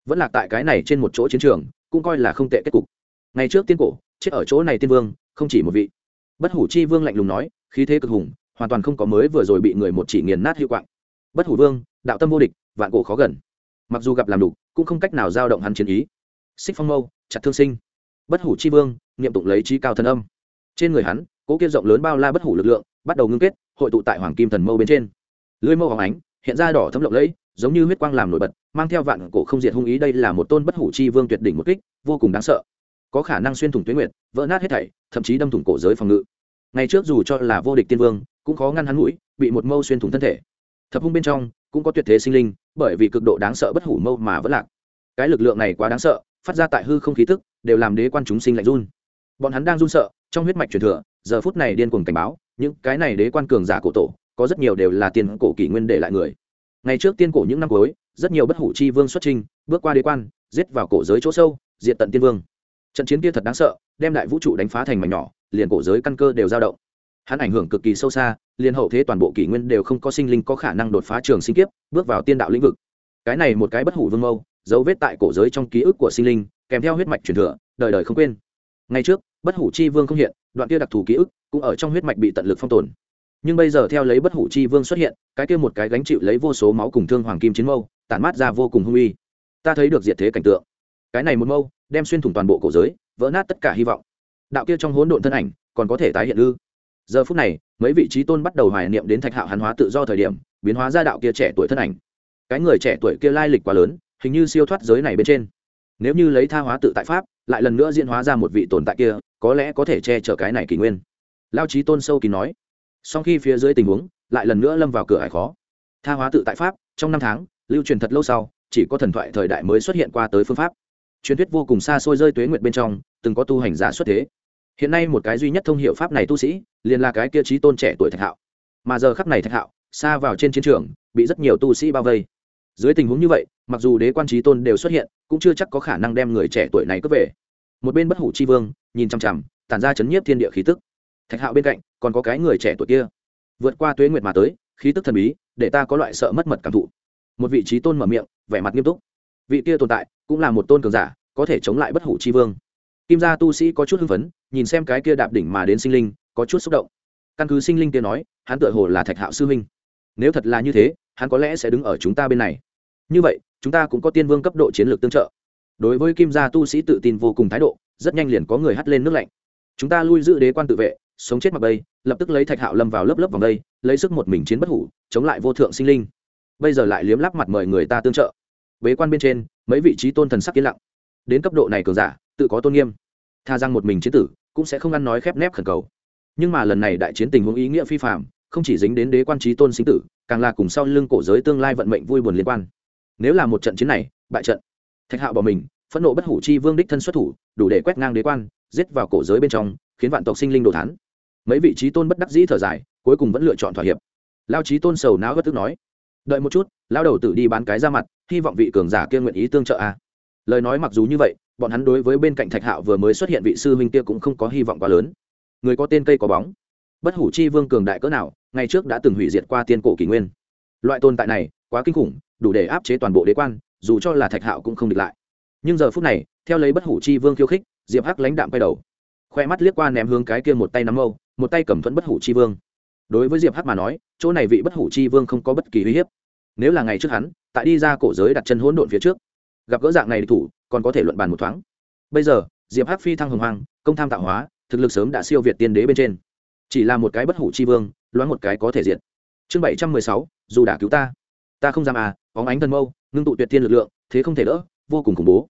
Vẫn lạc tại cái này trên một chỗ chiến trường, cũng coi là không tệ kết cục. Ngày trước tiên cổ chết ở chỗ này tiên vương, không chỉ một vị. Bất hủ chi vương lạnh lùng nói, khí thế cực hùng, hoàn toàn không có mới vừa rồi bị người một chỉ nghiền nát hiệu quạng. Bất hủ vương, đạo tâm vô địch, vạn cổ khó gần. Mặc dù gặp làm đục, cũng không cách nào giao động hắn chiến ý. Xích phong mâu, chặt thương sinh. Bất hủ chi vương, niệm tụng lấy trí cao thần âm. Trên người hắn, cỗ kia rộng lớn bao la bất hủ lực lượng, bắt đầu ngưng kết, hội tụ tại hoàng kim thần mâu bên trên. Lưới mâu hoàng ánh, hiện ra đỏ thấm lộng lẫy, giống như huyết quang làm nổi bật, mang theo vạn cổ không diệt hung ý, đây là một tôn bất hủ chi vương tuyệt đỉnh một kích, vô cùng đáng sợ có khả năng xuyên thủng tuyến nguyệt, vỡ nát hết thảy, thậm chí đâm thủng cổ giới phòng ngự. Ngày trước dù cho là vô địch tiên vương, cũng khó ngăn hắn mũi, bị một mâu xuyên thủng thân thể. Thập hung bên trong, cũng có tuyệt thế sinh linh, bởi vì cực độ đáng sợ bất hủ mâu mà vẫn lạc. Cái lực lượng này quá đáng sợ, phát ra tại hư không khí tức, đều làm đế quan chúng sinh lạnh run. Bọn hắn đang run sợ, trong huyết mạch truyền thừa, giờ phút này điên cuồng cảnh báo, những cái này đế quan cường giả cổ tổ, có rất nhiều đều là tiền cổ kỷ nguyên để lại người. Ngày trước tiên cổ những năm cuối, rất nhiều bất hủ chi vương xuất trình bước qua đế quan, giết vào cổ giới chỗ sâu diện tận tiên vương trận chiến kia thật đáng sợ, đem đại vũ trụ đánh phá thành mảnh nhỏ, liền cổ giới căn cơ đều dao động. Hắn ảnh hưởng cực kỳ sâu xa, liền hậu thế toàn bộ kỷ nguyên đều không có sinh linh có khả năng đột phá trường sinh kiếp, bước vào tiên đạo lĩnh vực. Cái này một cái bất hủ vương mâu, dấu vết tại cổ giới trong ký ức của sinh linh, kèm theo huyết mạch truyền thừa, đời đời không quên. Ngay trước, bất hủ chi vương không hiện, đoạn kia đặc thù ký ức cũng ở trong huyết mạch bị tận lực phong tồn. Nhưng bây giờ theo lấy bất hủ chi vương xuất hiện, cái kia một cái gánh chịu lấy vô số máu cùng thương hoàng kim chiến mâu, tản mát ra vô cùng hung uy. Ta thấy được diệt thế cảnh tượng. Cái này một mâu đem xuyên thủng toàn bộ cổ giới, vỡ nát tất cả hy vọng. Đạo kia trong hỗn độn thân ảnh, còn có thể tái hiện ư? Giờ phút này, mấy vị trí tôn bắt đầu hoài niệm đến thạch hạo hàn hóa tự do thời điểm, biến hóa ra đạo kia trẻ tuổi thân ảnh. Cái người trẻ tuổi kia lai lịch quá lớn, hình như siêu thoát giới này bên trên. Nếu như lấy tha hóa tự tại pháp, lại lần nữa diễn hóa ra một vị tồn tại kia, có lẽ có thể che chở cái này kỷ nguyên. Lao trí tôn sâu kỳ nói. Sau khi phía dưới tình huống, lại lần nữa lâm vào cửa hải khó. Tha hóa tự tại pháp, trong năm tháng, lưu truyền thật lâu sau, chỉ có thần thoại thời đại mới xuất hiện qua tới phương pháp truyền thuyết vô cùng xa xôi rơi tuế nguyệt bên trong, từng có tu hành giả xuất thế. Hiện nay một cái duy nhất thông hiệu pháp này tu sĩ, liền là cái kia trí tôn trẻ tuổi thạch hạo. Mà giờ khắp này thạch hạo, xa vào trên chiến trường, bị rất nhiều tu sĩ bao vây. Dưới tình huống như vậy, mặc dù đế quan trí tôn đều xuất hiện, cũng chưa chắc có khả năng đem người trẻ tuổi này cướp về. Một bên bất hủ chi vương, nhìn chằm chằm, tản ra chấn nhiếp thiên địa khí tức. Thạch hạo bên cạnh, còn có cái người trẻ tuổi kia. Vượt qua tuế nguyệt mà tới, khí tức thần bí, để ta có loại sợ mất mật cảm thụ. Một vị trí tôn mở miệng, vẻ mặt nghiêm túc. Vị kia tồn tại cũng là một tôn cường giả, có thể chống lại bất hủ chi vương. Kim gia tu sĩ có chút hưng phấn, nhìn xem cái kia đạp đỉnh mà đến sinh linh, có chút xúc động. Căn cứ sinh linh kia nói, hắn tựa hồ là thạch hạo sư huynh. Nếu thật là như thế, hắn có lẽ sẽ đứng ở chúng ta bên này. Như vậy, chúng ta cũng có tiên vương cấp độ chiến lược tương trợ. Đối với kim gia tu sĩ tự tin vô cùng thái độ, rất nhanh liền có người hắt lên nước lạnh. Chúng ta lui giữ đế quan tự vệ, sống chết mặc bây lập tức lấy thạch hạo lâm vào lớp lớp vòng đây, lấy sức một mình chiến bất hủ, chống lại vô thượng sinh linh. Bây giờ lại liếm lắp mặt mời người ta tương trợ. Bế quan bên trên mấy vị trí tôn thần sắc yên lặng. Đến cấp độ này cường giả, tự có tôn nghiêm. Tha rằng một mình chiến tử, cũng sẽ không ăn nói khép nép khẩn cầu. Nhưng mà lần này đại chiến tình huống ý nghĩa phi phạm không chỉ dính đến đế quan trí tôn sinh tử, càng là cùng sau lưng cổ giới tương lai vận mệnh vui buồn liên quan. Nếu là một trận chiến này, bại trận. Thạch hạo bỏ mình, phẫn nộ bất hủ chi vương đích thân xuất thủ, đủ để quét ngang đế quan, giết vào cổ giới bên trong, khiến vạn tộc sinh linh đồ thán. Mấy vị trí tôn bất đắc dĩ thở dài, cuối cùng vẫn lựa chọn thỏa hiệp. Lao trí tôn sầu não gất tức nói, đợi một chút lao đầu tử đi bán cái ra mặt hy vọng vị cường giả kia nguyện ý tương trợ a lời nói mặc dù như vậy, bọn hắn đối với bên cạnh thạch hạo vừa mới xuất hiện vị sư huynh kia cũng không có hy vọng quá lớn. Người có tên cây có bóng. Bất hủ chi vương cường đại cỡ nào, ngày trước đã từng hủy diệt qua tiên cổ kỷ nguyên. Loại tồn tại này, quá kinh khủng, đủ để áp chế toàn bộ đế quan, dù cho là thạch hạo cũng không địch lại. Nhưng giờ phút này, theo lấy bất hủ chi vương khiêu khích, diệp hắc lãnh đạm quay đầu. Khoe mắt liếc qua ném hướng cái kia một tay nắm mâu, một tay cầm thuẫn bất hủ chi vương. Đối với diệp hắc mà nói, chỗ này vị bất hủ chi vương không có bất kỳ uy hiếp nếu là ngày trước hắn tại đi ra cổ giới đặt chân hỗn độn phía trước. Gặp gỡ dạng này thủ còn có thể luận bàn một thoáng. Bây giờ diệp hắc phi thăng hồng hoàng, công tham tạo hóa thực lực sớm đã siêu việt tiên đế bên trên. Chỉ là một cái bất hủ chi vương loáng một cái có thể diện chương bảy trăm mười sáu dù đã cứu ta. Ta không dám à bóng ánh thân mâu ngưng tụ tuyệt tiên lực lượng thế không thể đỡ vô cùng khủng bố.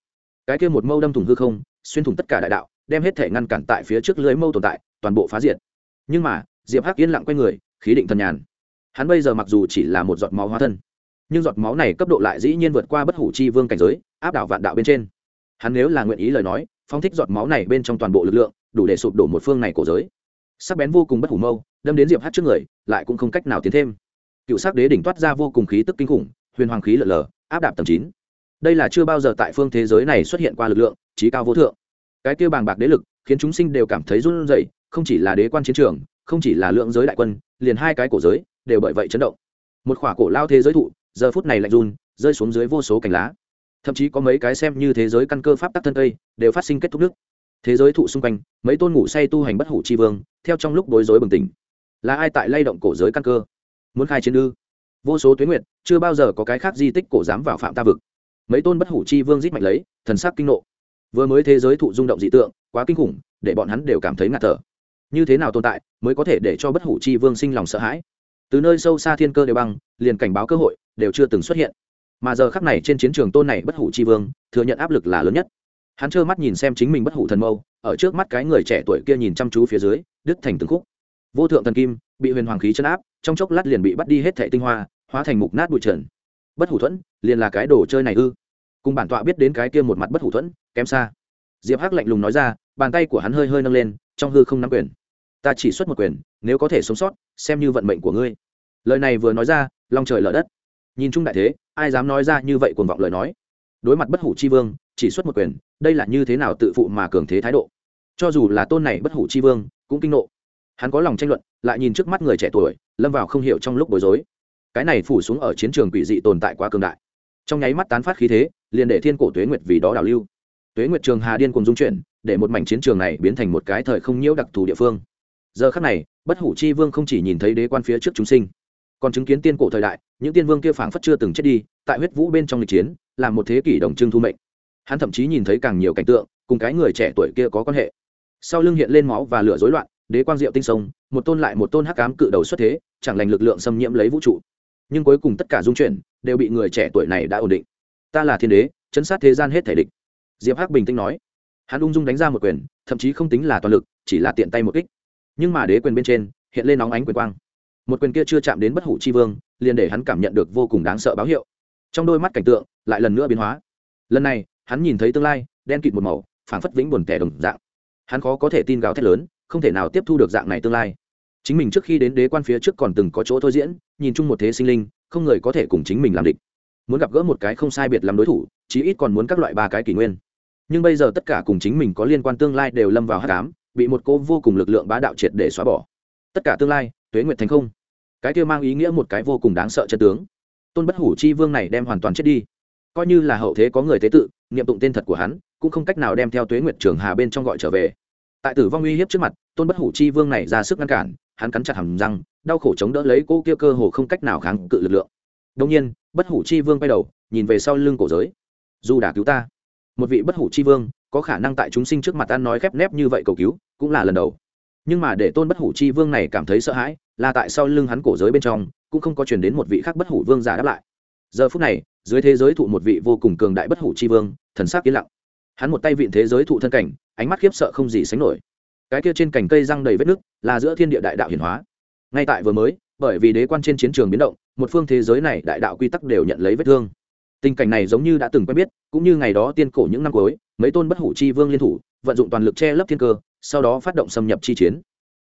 Cái kia một mâu đâm thủng hư không xuyên thủng tất cả đại đạo đem hết thể ngăn cản tại phía trước lưới mâu tồn tại toàn bộ phá diệt. Nhưng mà diệp hắc yên lặng quay người khí định thần nhàn. Hắn bây giờ mặc dù chỉ là một giọt máu hóa thân nhưng giọt máu này cấp độ lại dĩ nhiên vượt qua bất hủ chi vương cảnh giới, áp đảo vạn đạo bên trên. Hắn nếu là nguyện ý lời nói phong thích giọt máu này bên trong toàn bộ lực lượng, đủ để sụp đổ một phương này cổ giới. Sắc bén vô cùng bất hủ mâu, đâm đến diệp hát trước người, lại cũng không cách nào tiến thêm. Cựu sắc đế đỉnh toát ra vô cùng khí tức kinh khủng, huyền hoàng khí lở lờ áp đạp tầm chín. Đây là chưa bao giờ tại phương thế giới này xuất hiện qua lực lượng trí cao vô thượng. Cái kêu bàng bạc đế lực, khiến chúng sinh đều cảm thấy run rẩy, không chỉ là đế quan chiến trường, không chỉ là lượng giới đại quân, liền hai cái cổ giới, đều bởi vậy chấn động. Một khỏa cổ lao thế giới thụ giờ phút này lạnh run, rơi xuống dưới vô số cành lá. Thậm chí có mấy cái xem như thế giới căn cơ pháp tắc thân tây đều phát sinh kết thúc nước. Thế giới thụ xung quanh, mấy tôn ngủ say tu hành bất hủ chi vương, theo trong lúc bối rối bừng tỉnh. Là ai tại lay động cổ giới căn cơ? Muốn khai chiến ư? Vô số tuyến nguyện chưa bao giờ có cái khác di tích cổ dám vào phạm ta vực. Mấy tôn bất hủ chi vương rít mạnh lấy, thần sắc kinh nộ. Vừa mới thế giới thụ rung động dị tượng, quá kinh khủng, để bọn hắn đều cảm thấy ngạt thở. Như thế nào tồn tại, mới có thể để cho bất hủ chi vương sinh lòng sợ hãi? Từ nơi sâu xa thiên cơ đều băng, liền cảnh báo cơ hội đều chưa từng xuất hiện. Mà giờ khắc này trên chiến trường tôn này bất hủ chi vương, thừa nhận áp lực là lớn nhất. Hắn trơ mắt nhìn xem chính mình bất hủ thần mâu, ở trước mắt cái người trẻ tuổi kia nhìn chăm chú phía dưới, đứt thành từng khúc. Vô thượng thần kim, bị huyền hoàng khí chấn áp, trong chốc lát liền bị bắt đi hết thệ tinh hoa, hóa thành mục nát bụi trần. Bất hủ thuẫn, liền là cái đồ chơi này ư? Cùng bản tọa biết đến cái kia một mặt bất hủ thuẫn, kém xa. Diệp hắc lạnh lùng nói ra, bàn tay của hắn hơi hơi nâng lên, trong hư không nắm quyền. Ta chỉ xuất một quyền, nếu có thể sống sót, xem như vận mệnh của ngươi. Lời này vừa nói ra, long trời lở đất nhìn chung đại thế, ai dám nói ra như vậy cuồng vọng lời nói? Đối mặt bất hủ chi vương, chỉ xuất một quyền, đây là như thế nào tự phụ mà cường thế thái độ? Cho dù là tôn này bất hủ chi vương, cũng kinh nộ. Hắn có lòng tranh luận, lại nhìn trước mắt người trẻ tuổi, lâm vào không hiểu trong lúc bối rối. Cái này phủ xuống ở chiến trường quỷ dị tồn tại quá cường đại. Trong nháy mắt tán phát khí thế, liền để thiên cổ tuế nguyệt vì đó đảo lưu. Tuế nguyệt trường hà điên cùng dung chuyển, để một mảnh chiến trường này biến thành một cái thời không nhiễu đặc thù địa phương. Giờ khắc này, bất hủ chi vương không chỉ nhìn thấy đế quan phía trước chúng sinh còn chứng kiến tiên cổ thời đại, những tiên vương kia phảng phất chưa từng chết đi, tại huyết vũ bên trong lịch chiến làm một thế kỷ đồng trưng thu mệnh. Hắn thậm chí nhìn thấy càng nhiều cảnh tượng, cùng cái người trẻ tuổi kia có quan hệ. Sau lưng hiện lên máu và lửa rối loạn, đế quang diệu tinh sông, một tôn lại một tôn hắc cám cự đầu xuất thế, chẳng lành lực lượng xâm nhiễm lấy vũ trụ. Nhưng cuối cùng tất cả dung chuyển, đều bị người trẻ tuổi này đã ổn định. Ta là thiên đế, chấn sát thế gian hết thể địch. Diệp hắc bình tĩnh nói. Hắn ung dung đánh ra một quyền, thậm chí không tính là toàn lực, chỉ là tiện tay một kích. Nhưng mà đế quyền bên trên, hiện lên nóng ánh quyền quang một quyền kia chưa chạm đến bất hủ chi vương, liền để hắn cảm nhận được vô cùng đáng sợ báo hiệu. Trong đôi mắt cảnh tượng lại lần nữa biến hóa. Lần này, hắn nhìn thấy tương lai, đen kịt một màu, phảng phất vĩnh buồn kẻ đồng dạng. Hắn khó có thể tin gào thét lớn, không thể nào tiếp thu được dạng này tương lai. Chính mình trước khi đến đế quan phía trước còn từng có chỗ thôi diễn, nhìn chung một thế sinh linh, không người có thể cùng chính mình làm địch. Muốn gặp gỡ một cái không sai biệt làm đối thủ, chí ít còn muốn các loại ba cái kỷ nguyên. Nhưng bây giờ tất cả cùng chính mình có liên quan tương lai đều lâm vào hát cám bị một cô vô cùng lực lượng bá đạo triệt để xóa bỏ. Tất cả tương lai tuế nguyệt thành không? Cái kia mang ý nghĩa một cái vô cùng đáng sợ chân tướng. Tôn bất hủ chi vương này đem hoàn toàn chết đi. Coi như là hậu thế có người tế tự nghiệm tụng tên thật của hắn, cũng không cách nào đem theo tuế nguyệt trường hà bên trong gọi trở về. Tại tử vong uy hiếp trước mặt, tôn bất hủ chi vương này ra sức ngăn cản, hắn cắn chặt hầm răng, đau khổ chống đỡ lấy cô kia cơ hồ không cách nào kháng cự lực lượng. Đông nhiên, bất hủ chi vương quay đầu, nhìn về sau lưng cổ giới. Dù đã cứu ta, một vị bất hủ chi vương, có khả năng tại chúng sinh trước mặt ăn nói khép nép như vậy cầu cứu, cũng là lần đầu nhưng mà để tôn bất hủ chi vương này cảm thấy sợ hãi, là tại sau lưng hắn cổ giới bên trong, cũng không có chuyển đến một vị khác bất hủ vương giả đáp lại. Giờ phút này, dưới thế giới thụ một vị vô cùng cường đại bất hủ chi vương, thần sắc yên lặng. Hắn một tay vịn thế giới thụ thân cảnh, ánh mắt khiếp sợ không gì sánh nổi. Cái kia trên cành cây răng đầy vết nước là giữa thiên địa đại đạo hiển hóa. Ngay tại vừa mới, bởi vì đế quan trên chiến trường biến động, một phương thế giới này đại đạo quy tắc đều nhận lấy vết thương. Tình cảnh này giống như đã từng quen biết, cũng như ngày đó tiên cổ những năm cuối, mấy tôn bất hủ chi vương liên thủ, vận dụng toàn lực che lấp thiên cơ sau đó phát động xâm nhập chi chiến.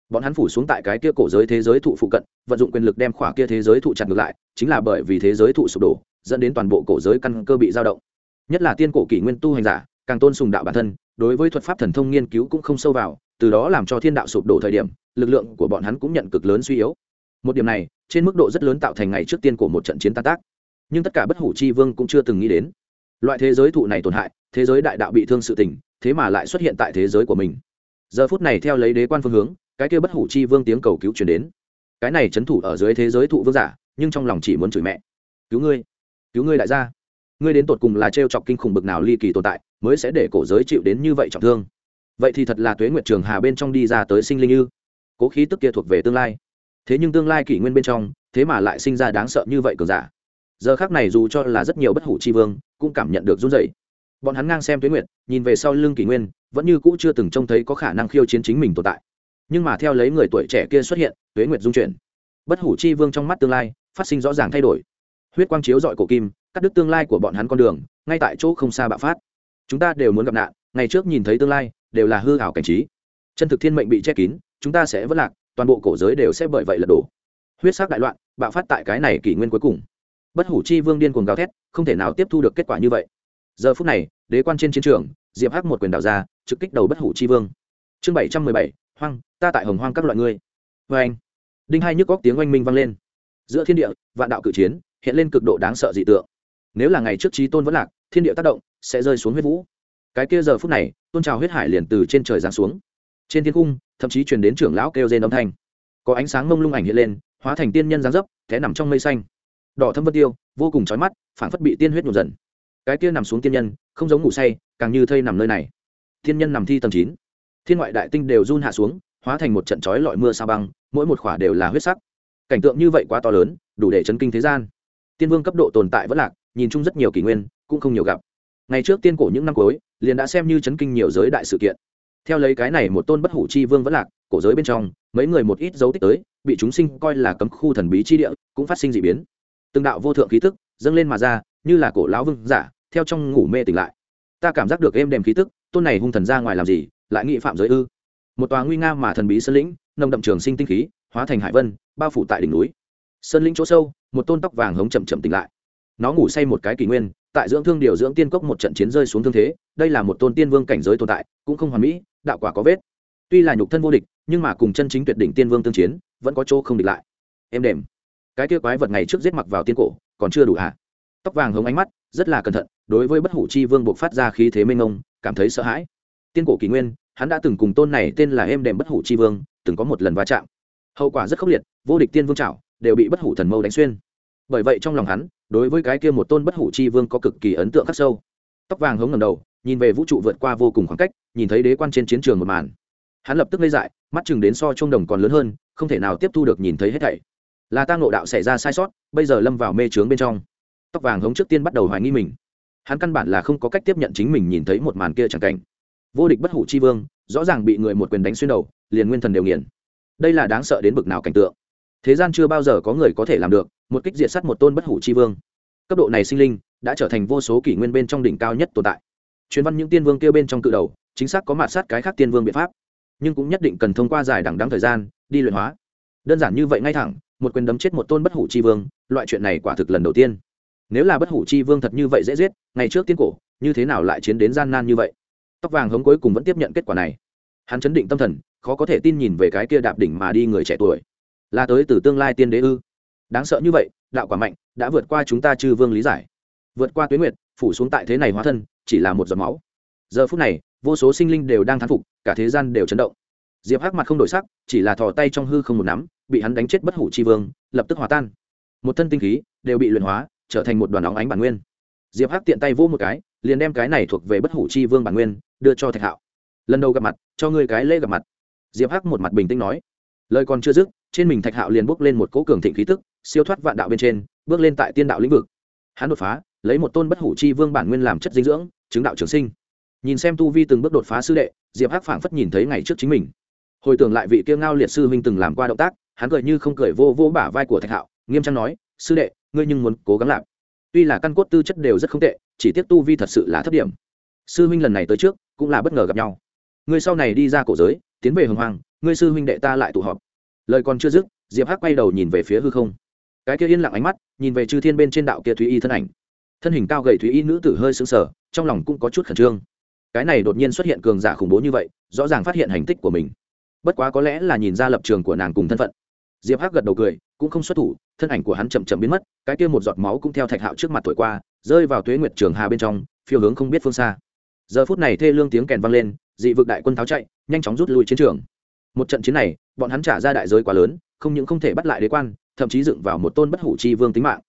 Bọn hắn phủ xuống tại cái kia cổ giới thế giới thụ phụ cận, vận dụng quyền lực đem khỏa kia thế giới thụ chặt ngược lại, chính là bởi vì thế giới thụ sụp đổ, dẫn đến toàn bộ cổ giới căn cơ bị dao động. Nhất là tiên cổ kỷ nguyên tu hành giả, càng tôn sùng đạo bản thân, đối với thuật pháp thần thông nghiên cứu cũng không sâu vào, từ đó làm cho thiên đạo sụp đổ thời điểm, lực lượng của bọn hắn cũng nhận cực lớn suy yếu. Một điểm này, trên mức độ rất lớn tạo thành ngày trước tiên của một trận chiến tan tác. Nhưng tất cả bất hủ chi vương cũng chưa từng nghĩ đến. Loại thế giới thụ này tổn hại, thế giới đại đạo bị thương sự tình, thế mà lại xuất hiện tại thế giới của mình giờ phút này theo lấy đế quan phương hướng, cái kia bất hủ chi vương tiếng cầu cứu chuyển đến. Cái này c h ấ n thủ ở dưới thế giới thụ vương giả, nhưng trong lòng chỉ muốn chửi mẹ. Cứu ngươi cứu ngươi đại gia. Ngươi đến tột cùng là t r e o chọc kinh khủng bực nào ly kỳ tồn tại, mới sẽ để cổ giới chịu đến như vậy trọng thương. Vậy thì thật là tuế nguyệt trường hà bên trong đi ra tới sinh linh như cố khí tức kia thuộc về tương lai. Thế nhưng tương lai kỷ nguyên bên trong, thế mà lại sinh ra đáng sợ như vậy cường giả. Giờ khác này dù cho là rất nhiều bất hủ c h i vương, cũng cảm nhận được run dậy bọn hắn ngang xem tuế nguyệt, nhìn về sau lưng kỷ nguyên vẫn như cũ chưa từng trông thấy có khả năng khiêu chiến chính mình tồn tại. Nhưng mà theo lấy người tuổi trẻ kia xuất hiện, tuế nguyệt dung chuyển. Bất hủ chi vương trong mắt tương lai, phát sinh rõ ràng thay đổi. Huyết quang chiếu dọi cổ kim, cắt đứt tương lai của bọn hắn con đường, ngay tại chỗ không xa bạo phát. Chúng ta đều muốn gặp nạn, ngày trước nhìn thấy tương lai, đều là hư ảo cảnh trí. Chân thực thiên mệnh bị che kín, chúng ta sẽ vất lạc, toàn bộ cổ giới đều sẽ bởi vậy lật đổ. Huyết sắc đại loạn, bạo phát tại cái này kỷ nguyên cuối cùng. Bất hủ chi vương điên cuồng gào thét, không thể nào tiếp thu được kết quả như vậy. Giờ phút này, đế quan trên chiến trường, diệp hắc một quyền đảo ra trực kích đầu bất hủ chi vương. Chương bảy trăm mười bảy, hoang, ta tại hồng hoang các loại ngươi. Vê anh, đinh hai nhức góc tiếng oanh minh vang lên. Giữa thiên địa, vạn đạo cự chiến, hiện lên cực độ đáng sợ dị tượng. Nếu là ngày trước trí tôn vẫn lạc, thiên địa tác động sẽ rơi xuống huyết vũ. Cái kia giờ phút này, tôn trào huyết hải liền từ trên trời giáng xuống. Trên thiên cung, thậm chí truyền đến trưởng lão kêu rên âm thanh. Có ánh sáng mông lung ảnh hiện lên, hóa thành tiên nhân giáng dấp, té nằm trong mây xanh. Đỏ thâm vân tiêu, vô cùng chói mắt, phảng phất bị tiên huyết nhuộm dần. Cái kia nằm xuống tiên nhân, không giống ngủ say, càng như thây nằm nơi này thiên nhân nằm thi tầng chín. Thiên ngoại đại tinh đều run hạ xuống, hóa thành một trận chói lọi mưa sao băng, mỗi một khỏa đều là huyết sắc. Cảnh tượng như vậy quá to lớn, đủ để chấn kinh thế gian. Tiên vương cấp độ tồn tại vẫn lạc, nhìn chung rất nhiều kỷ nguyên, cũng không nhiều gặp. Ngày trước tiên cổ những năm cuối, liền đã xem như chấn kinh nhiều giới đại sự kiện. Theo lấy cái này một tôn bất hủ chi vương vẫn lạc, cổ giới bên trong, mấy người một ít dấu tích tới, bị chúng sinh coi là cấm khu thần bí chi địa, cũng phát sinh d ị biến. Từng đạo vô thượng khí tức dâng lên mà ra, như là cổ lão vương giả, theo trong ngủ mê tỉnh lại. Ta cảm giác được êm đềm khí tức tôn này hung thần ra ngoài làm gì, lại nghị phạm giới ư? Một tòa nguy nga mà thần bí sơn lĩnh, nồng đậm trường sinh tinh khí, hóa thành hải vân, bao phủ tại đỉnh núi. Sơn lĩnh chỗ sâu, một tôn tóc vàng hống chậm chậm tỉnh lại. Nó ngủ say một cái kỷ nguyên, tại dưỡng thương điều dưỡng tiên cốc một trận chiến rơi xuống thương thế, đây là một tôn tiên vương cảnh giới tồn tại, cũng không hoàn mỹ, đạo quả có vết. Tuy là nhục thân vô địch, nhưng mà cùng chân chính tuyệt đỉnh tiên vương tương chiến, vẫn có chỗ không địch lại. Em đềm. Cái kia quái vật ngày trước giết mặc vào tiên cổ, còn chưa đủ hả? Tóc vàng hống ánh mắt, rất là cẩn thận, đối với bất hủ chi vương buộc phát ra khí thế mênh ngông cảm thấy sợ hãi. Tiên cổ kỷ nguyên, hắn đã từng cùng tôn này tên là em đềm bất hủ chi vương, từng có một lần va chạm. Hậu quả rất khốc liệt, vô địch tiên vương trảo, đều bị bất hủ thần mâu đánh xuyên. Bởi vậy trong lòng hắn, đối với cái kia một tôn bất hủ chi vương có cực kỳ ấn tượng khắc sâu. Tóc vàng hống ngầm đầu, nhìn về vũ trụ vượt qua vô cùng khoảng cách, nhìn thấy đế quan trên chiến trường một màn. Hắn lập tức lây dại, mắt chừng đến so trung đồng còn lớn hơn, không thể nào tiếp thu được nhìn thấy hết thảy. Là ta ngộ đạo xảy ra sai sót, bây giờ lâm vào mê trướng bên trong. Tóc vàng hống trước tiên bắt đầu hoài nghi mình hắn căn bản là không có cách tiếp nhận chính mình nhìn thấy một màn kia chẳng cảnh. Vô địch bất hủ chi vương, rõ ràng bị người một quyền đánh xuyên đầu, liền nguyên thần đều nghiền. Đây là đáng sợ đến bực nào cảnh tượng. Thế gian chưa bao giờ có người có thể làm được, một kích diệt s một tôn bất hủ chi vương. Cấp độ này sinh linh đã trở thành vô số kỷ nguyên bên trong đỉnh cao nhất tồn tại. Truyền văn những tiên vương kêu bên trong cự đầu, chính xác có mạt sát cái khác tiên vương biện pháp. Nhưng cũng nhất định cần thông qua dài đẳng đắng thời gian, đi luyện hóa. Đơn giản như vậy ngay thẳng, một quyền đấm chết một tôn bất hủ chi vương, loại chuyện này quả thực lần đầu tiên nếu là bất hủ chi vương thật như vậy dễ giết, ngày trước tiên cổ, như thế nào lại chiến đến gian nan như vậy? Tóc vàng hống cuối cùng vẫn tiếp nhận kết quả này. Hắn chấn định tâm thần, khó có thể tin nhìn về cái kia đạp đỉnh mà đi người trẻ tuổi. Là tới từ tương lai tiên đế ư? Đáng sợ như vậy, đạo quả mạnh, đã vượt qua chúng ta chư vương lý giải. Vượt qua tuyến nguyệt, phủ xuống tại thế này hóa thân, chỉ là một giọt máu. Giờ phút này, vô số sinh linh đều đang thán phục, cả thế gian đều chấn động. Diệp hắc mặt không đổi sắc, chỉ là thò tay trong hư không một nắm, bị hắn đánh chết bất hủ chi vương, lập tức hòa tan. Một thân tinh khí, đều bị luyện hóa trở thành một đoàn óng ánh bản nguyên. Diệp hắc tiện tay vô một cái, liền đem cái này thuộc về bất hủ chi vương bản nguyên, đưa cho thạch hạo. Lần đầu gặp mặt, cho ngươi cái lễ gặp mặt. Diệp hắc một mặt bình tĩnh nói. Lời còn chưa dứt, trên mình thạch hạo liền bước lên một cỗ cường thịnh khí tức, siêu thoát vạn đạo bên trên, bước lên tại tiên đạo lĩnh vực. Hắn đột phá, lấy một tôn bất hủ chi vương bản nguyên làm chất dinh dưỡng, chứng đạo trường sinh. Nhìn xem tu vi từng bước đột phá sư đệ, diệp hắc phảng phất nhìn thấy ngày trước chính mình. Hồi tưởng lại vị kia ngao liệt sư huynh từng làm qua động tác, hắn cười như không cười, vô vô bả vai của thạch hạo, nghiêm trang nói, sư đệ ngươi nhưng muốn cố gắng làm. Tuy là căn cốt tư chất đều rất không tệ, chỉ tiếc tu vi thật sự là thấp điểm. Sư huynh lần này tới trước, cũng là bất ngờ gặp nhau. Ngươi sau này đi ra cổ giới, tiến về hồng hoàng ngươi sư huynh đệ ta lại tụ họp. Lời còn chưa dứt, diệp hắc quay đầu nhìn về phía hư không. Cái kia yên lặng ánh mắt, nhìn về chư thiên bên trên đạo kia thúy y thân ảnh. Thân hình cao gầy thúy y nữ tử hơi sững sờ, trong lòng cũng có chút khẩn trương. Cái này đột nhiên xuất hiện cường giả khủng bố như vậy, rõ ràng phát hiện hành tích của mình. Bất quá có lẽ là nhìn ra lập trường của nàng cùng thân phận diệp hắc gật đầu cười, cũng không xuất thủ, thân ảnh của hắn chậm chậm biến mất, cái kia một giọt máu cũng theo thạch hạo trước mặt thổi qua, rơi vào tuế nguyệt trường hà bên trong, phiêu hướng không biết phương xa. Giờ phút này thê lương tiếng kèn vang lên, dị vực đại quân tháo chạy, nhanh chóng rút lui chiến trường. Một trận chiến này, bọn hắn trả ra đại giới quá lớn, không những không thể bắt lại đế quan, thậm chí dựng vào một tôn bất hủ chi vương tính mạng.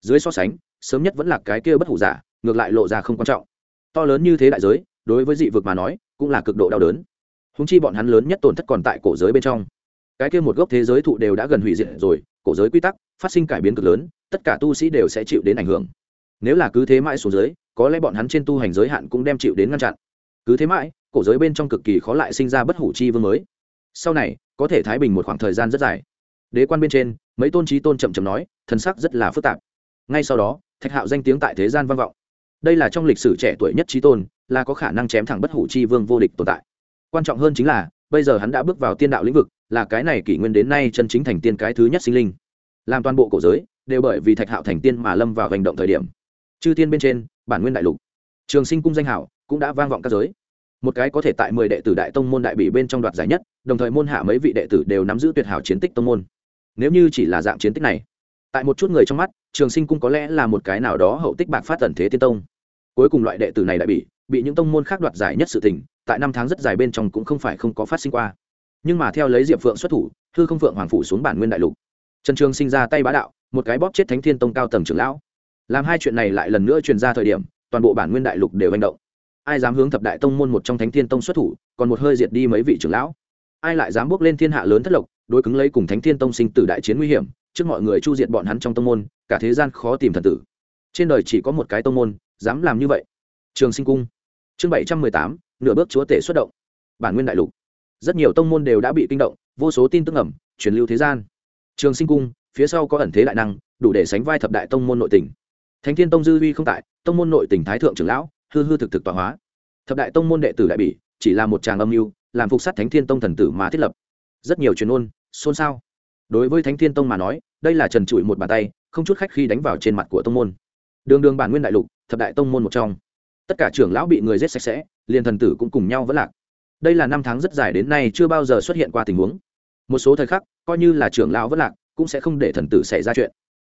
Dưới so sánh, sớm nhất vẫn là cái kia bất hủ giả, ngược lại lộ ra không quan trọng. To lớn như thế đại giới, đối với dị vực mà nói, cũng là cực độ đau đớn. Húng chi bọn hắn lớn nhất tổn thất còn tại cổ giới bên trong cái kia một gốc thế giới thụ đều đã gần hủy diệt rồi cổ giới quy tắc phát sinh cải biến cực lớn tất cả tu sĩ đều sẽ chịu đến ảnh hưởng. Nếu là cứ thế mãi xuống dưới, có lẽ bọn hắn trên tu hành giới hạn cũng đem chịu đến ngăn chặn. Cứ thế mãi cổ giới bên trong cực kỳ khó lại sinh ra bất hủ chi vương mới. Sau này có thể thái bình một khoảng thời gian rất dài. Đế quan bên trên mấy tôn trí tôn chậm chậm nói thần sắc rất là phức tạp. Ngay sau đó thạch hạo danh tiếng tại thế gian vang vọng. Đây là trong lịch sử trẻ tuổi nhất trí tôn là có khả năng chém thẳng bất hủ chi vương vô địch tồn tại. Quan trọng hơn chính là bây giờ hắn đã bước vào tiên đạo lĩnh vực là cái này kỷ nguyên đến nay chân chính thành tiên cái thứ nhất sinh linh. Làm toàn bộ cổ giới, đều bởi vì thạch hạo thành tiên mà lâm vào hành động thời điểm. Chư tiên bên trên, bản nguyên đại lục. Trường sinh cung danh hảo, cũng đã vang vọng các giới. Một cái có thể tại mười đệ tử đại tông môn đại bị bên trong đoạt giải nhất, đồng thời môn hạ mấy vị đệ tử đều nắm giữ tuyệt hảo chiến tích tông môn. Nếu như chỉ là dạng chiến tích này, tại một chút người trong mắt, trường sinh cung có lẽ là một cái nào đó hậu tích bạc phát tần thế tiên tông. Cuối cùng loại đệ tử này đại bị bị những tông môn khác đoạt giải nhất sự tình, tại năm tháng rất dài bên trong cũng không phải không có phát sinh qua nhưng mà theo lấy diệp phượng xuất thủ thư không phượng hoàng phủ xuống bản nguyên đại lục. Trần trường sinh ra tay bá đạo, một cái bóp chết thánh thiên tông cao tầng trưởng lão. Làm hai chuyện này lại lần nữa truyền ra thời điểm, toàn bộ bản nguyên đại lục đều hành động. Ai dám hướng thập đại tông môn một trong thánh thiên tông xuất thủ, còn một hơi diệt đi mấy vị trưởng lão. Ai lại dám bước lên thiên hạ lớn thất lộc, đối cứng lấy cùng thánh thiên tông sinh tử đại chiến nguy hiểm, trước mọi người chu diệt bọn hắn trong tông môn, cả thế gian khó tìm thần tử. Trên đời chỉ có một cái tông môn, dám làm như vậy. Trường sinh cung. Chương bảy trăm mười tám, nửa bước chúa tể xuất động. Bản nguyên đại lục rất nhiều tông môn đều đã bị kinh động, vô số tin tức ẩm truyền lưu thế gian. Trường sinh cung, phía sau có ẩn thế đại năng, đủ để sánh vai thập đại tông môn nội tỉnh thánh thiên tông dư vi không tại, tông môn nội tỉnh thái thượng trưởng lão, hư hư thực thực tọa hóa. Thập đại tông môn đệ tử đại bỉ chỉ là một tràng âm mưu, làm phục sát thánh thiên tông thần tử mà thiết lập. Rất nhiều truyền ôn xôn xao. Đối với thánh thiên tông mà nói, đây là trần trụi một bàn tay, không chút khách khi đánh vào trên mặt của tông môn. Đường đường bản nguyên đại lục, thập đại tông môn một trong. Tất cả trưởng lão bị người giết sạch sẽ, liền thần tử cũng cùng nhau vẫn lạc đây là năm tháng rất dài đến nay chưa bao giờ xuất hiện qua tình huống. Một số thời khắc, coi như là trưởng lão vất lạc, cũng sẽ không để thần tử xảy ra chuyện.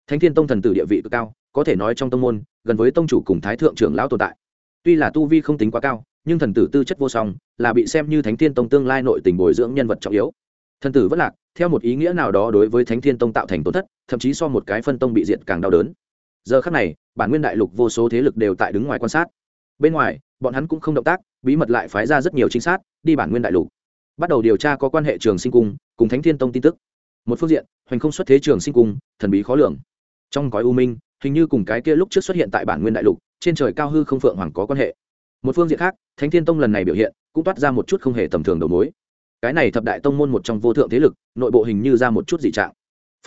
Thánh thiên tông thần tử địa vị cực cao, có thể nói trong tông môn, gần với tông chủ cùng thái thượng trưởng lão tồn tại. Tuy là tu vi không tính quá cao, nhưng thần tử tư chất vô song, là bị xem như thánh thiên tông tương lai nội tình bồi dưỡng nhân vật trọng yếu. Thần tử vất lạc, theo một ý nghĩa nào đó đối với thánh thiên tông tạo thành tổn thất, thậm chí so một cái phân tông bị diệt càng đau đớn. Giờ khắc này, bản nguyên đại lục vô số thế lực đều tại đứng ngoài quan sát. Bên ngoài bọn hắn cũng không động tác, bí mật lại phái ra rất nhiều trinh sát, đi bản nguyên đại lục. Bắt đầu điều tra có quan hệ trường sinh cung cùng thánh thiên tông tin tức. Một phương diện, hoành không xuất thế trường sinh cung, thần bí khó lường. Trong gói u minh, hình như cùng cái kia lúc trước xuất hiện tại bản nguyên đại lục, trên trời cao hư không phượng hoàng có quan hệ. Một phương diện khác, thánh thiên tông lần này biểu hiện cũng toát ra một chút không hề tầm thường đầu mối. Cái này thập đại tông môn một trong vô thượng thế lực, nội bộ hình như ra một chút dị trạng.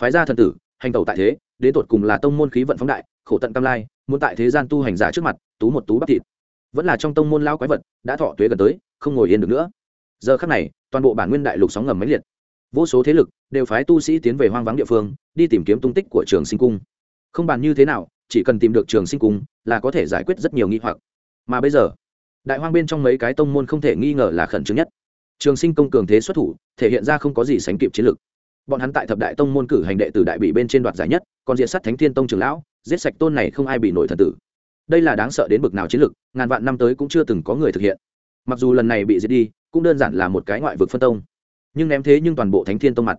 Phái gia thần tử, hành tẩu tại thế, đến tột cùng là tông môn khí vận phóng đại, khổ tận cam lai, muốn tại thế gian tu hành giả trước mặt, tú một tú bắp thịt vẫn là trong tông môn lao quái vật, đã thọ tuế gần tới, không ngồi yên được nữa. Giờ khắc này, toàn bộ bản nguyên đại lục sóng ngầm máy liệt. Vô số thế lực đều phái tu sĩ tiến về hoang vắng địa phương, đi tìm kiếm tung tích của trường sinh cung. Không bàn như thế nào, chỉ cần tìm được trường sinh cung là có thể giải quyết rất nhiều nghi hoặc. Mà bây giờ, đại hoang bên trong mấy cái tông môn không thể nghi ngờ là khẩn trương nhất. Trường sinh công cường thế xuất thủ, thể hiện ra không có gì sánh kịp chiến lược bọn hắn tại thập đại tông môn cử hành đệ tử đại bị bên trên đoạt giải nhất, còn diện sát thánh thiên tông trường lão, giết sạch tôn này không ai bị nổi thần tử đây là đáng sợ đến bực nào chiến lược, ngàn vạn năm tới cũng chưa từng có người thực hiện. Mặc dù lần này bị giết đi, cũng đơn giản là một cái ngoại vực phân tông. Nhưng ném thế nhưng toàn bộ thánh thiên tông mặt.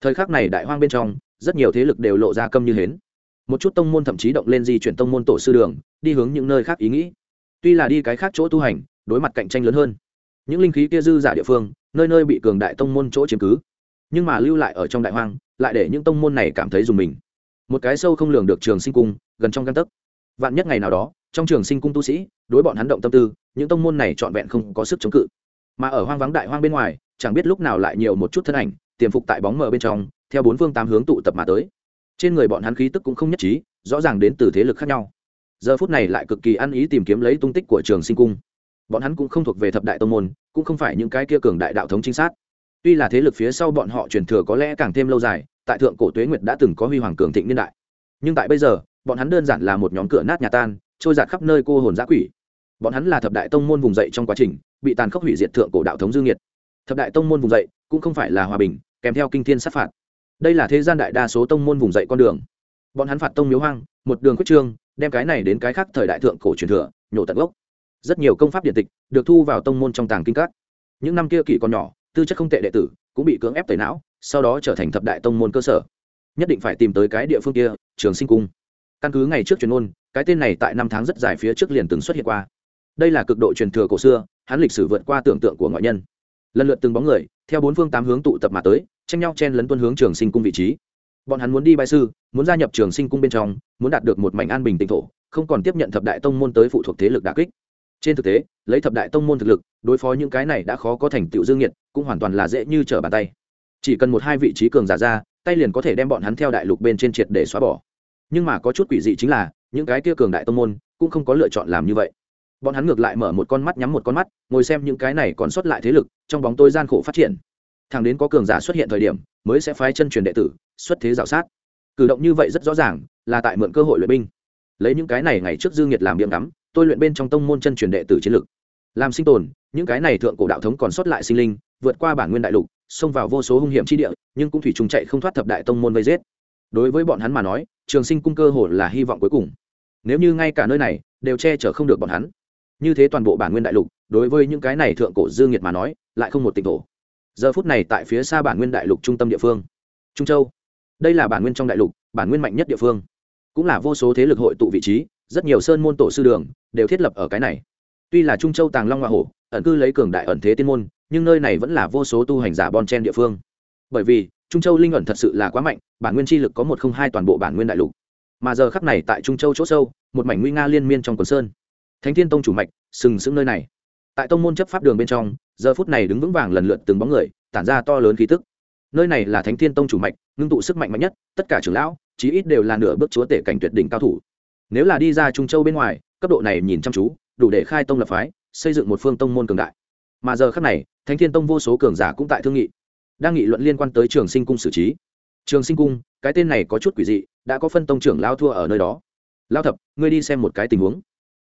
Thời khắc này đại hoang bên trong, rất nhiều thế lực đều lộ ra câm như hến. Một chút tông môn thậm chí động lên di chuyển tông môn tổ sư đường, đi hướng những nơi khác ý nghĩ. Tuy là đi cái khác chỗ tu hành, đối mặt cạnh tranh lớn hơn. Những linh khí kia dư giả địa phương, nơi nơi bị cường đại tông môn chỗ chiếm cứ. Nhưng mà lưu lại ở trong đại hoang, lại để những tông môn này cảm thấy dùng mình. Một cái sâu không lường được trường sinh cung, gần trong căn tấc vạn nhất ngày nào đó, trong trường sinh cung tu sĩ, đối bọn hắn động tâm tư, những tông môn này trọn vẹn không có sức chống cự. Mà ở hoang vắng đại hoang bên ngoài, chẳng biết lúc nào lại nhiều một chút thân ảnh, tiềm phục tại bóng mờ bên trong, theo bốn phương tám hướng tụ tập mà tới. Trên người bọn hắn khí tức cũng không nhất trí, rõ ràng đến từ thế lực khác nhau. Giờ phút này lại cực kỳ ăn ý tìm kiếm lấy tung tích của trường sinh cung. Bọn hắn cũng không thuộc về thập đại tông môn, cũng không phải những cái kia cường đại đạo thống chính xác tuy là thế lực phía sau bọn họ truyền thừa có lẽ càng thêm lâu dài, tại thượng cổ tuế nguyệt đã từng có huy hoàng cường thịnh niên đại nhưng tại bây giờ, bọn hắn đơn giản là một nhóm cửa nát nhà tan, trôi giạt khắp nơi cô hồn giã quỷ. Bọn hắn là thập đại tông môn vùng dậy trong quá trình, bị tàn khốc hủy diệt thượng cổ đạo thống dương nhiệt thập đại tông môn vùng dậy cũng không phải là hòa bình, kèm theo kinh thiên sát phạt. Đây là thế gian đại đa số tông môn vùng dậy con đường. Bọn hắn phạt tông miếu hoang, một đường quyết trương, đem cái này đến cái khác thời đại thượng cổ truyền thừa, nhổ tận gốc. Rất nhiều công pháp điện tịch được thu vào tông môn trong tàng kinh các. Những năm kia kỷ còn nhỏ, tư chất không tệ đệ tử cũng bị cưỡng ép tẩy não, sau đó trở thành thập đại tông môn cơ sở nhất định phải tìm tới cái địa phương kia, trường sinh cung. Căn cứ ngày trước truyền ôn cái tên này tại năm tháng rất dài phía trước liền từng xuất hiện qua. Đây là cực độ truyền thừa cổ xưa, hắn lịch sử vượt qua tưởng tượng của ngoại nhân. Lần lượt từng bóng người, theo bốn phương tám hướng tụ tập mà tới, tranh nhau chen lấn tuân hướng trường sinh cung vị trí. Bọn hắn muốn đi bại sư, muốn gia nhập trường sinh cung bên trong, muốn đạt được một mảnh an bình tịnh thổ, không còn tiếp nhận thập đại tông môn tới phụ thuộc thế lực đà kích. Trên thực tế, lấy thập đại tông môn thực lực, đối phó những cái này đã khó có thành tựu dương nhiệt, cũng hoàn toàn là dễ như trở bàn tay. Chỉ cần một hai vị trí cường giả ra tay liền có thể đem bọn hắn theo đại lục bên trên triệt để xóa bỏ. Nhưng mà có chút quỷ dị chính là, những cái kia cường đại tông môn cũng không có lựa chọn làm như vậy. Bọn hắn ngược lại mở một con mắt nhắm một con mắt, ngồi xem những cái này còn sót lại thế lực, trong bóng tôi gian khổ phát triển. Thằng đến có cường giả xuất hiện thời điểm, mới sẽ phái chân truyền đệ tử, xuất thế dạo sát. Cử động như vậy rất rõ ràng, là tại mượn cơ hội luyện binh. Lấy những cái này ngày trước dương nhiệt làm điểm đắm tôi luyện bên trong tông môn chân truyền đệ tử chiến lực. Làm sinh tồn, những cái này thượng cổ đạo thống còn sót lại sinh linh, vượt qua bản nguyên đại lục xông vào vô số hung hiểm chi địa, nhưng cũng thủy trùng chạy không thoát thập đại tông môn vây giết. Đối với bọn hắn mà nói, trường sinh cung cơ hồ là hy vọng cuối cùng. Nếu như ngay cả nơi này, đều che chở không được bọn hắn. Như thế toàn bộ bản nguyên đại lục, đối với những cái này thượng cổ dương nhiệt mà nói, lại không một tỉnh thổ. Giờ phút này tại phía xa bản nguyên đại lục trung tâm địa phương. Trung châu. Đây là bản nguyên trong đại lục, bản nguyên mạnh nhất địa phương. Cũng là vô số thế lực hội tụ vị trí, rất nhiều sơn môn tổ sư đường, đều thiết lập ở cái này. Tuy là trung châu tàng long hoa hổ, ẩn cư lấy cường đại ẩn thế tiên môn nhưng nơi này vẫn là vô số tu hành giả bon chen địa phương. Bởi vì, trung châu linh ẩn thật sự là quá mạnh, bản nguyên chi lực có một không hai toàn bộ bản nguyên đại lục. Mà giờ khắc này tại trung châu chỗ sâu, một mảnh nguy nga liên miên trong quần sơn. Thánh thiên tông chủ mạch, sừng sững nơi này. Tại tông môn chấp pháp đường bên trong, giờ phút này đứng vững vàng lần lượt từng bóng người, tản ra to lớn khí tức. Nơi này là thánh thiên tông chủ mạch, ngưng tụ sức mạnh mạnh nhất, tất cả trưởng lão, chí ít đều là nửa bước chúa tể cảnh tuyệt đỉnh cao thủ. Nếu là đi ra trung châu bên ngoài, cấp độ này nhìn chăm chú, đủ để khai tông lập phái, xây dựng một phương tông môn cường đại mà giờ khác này, thánh thiên tông vô số cường giả cũng tại thương nghị, đang nghị luận liên quan tới trường sinh cung xử trí. Trường sinh cung, cái tên này có chút quỷ dị, đã có phân tông trưởng lao thua ở nơi đó. Lao thập, ngươi đi xem một cái tình huống.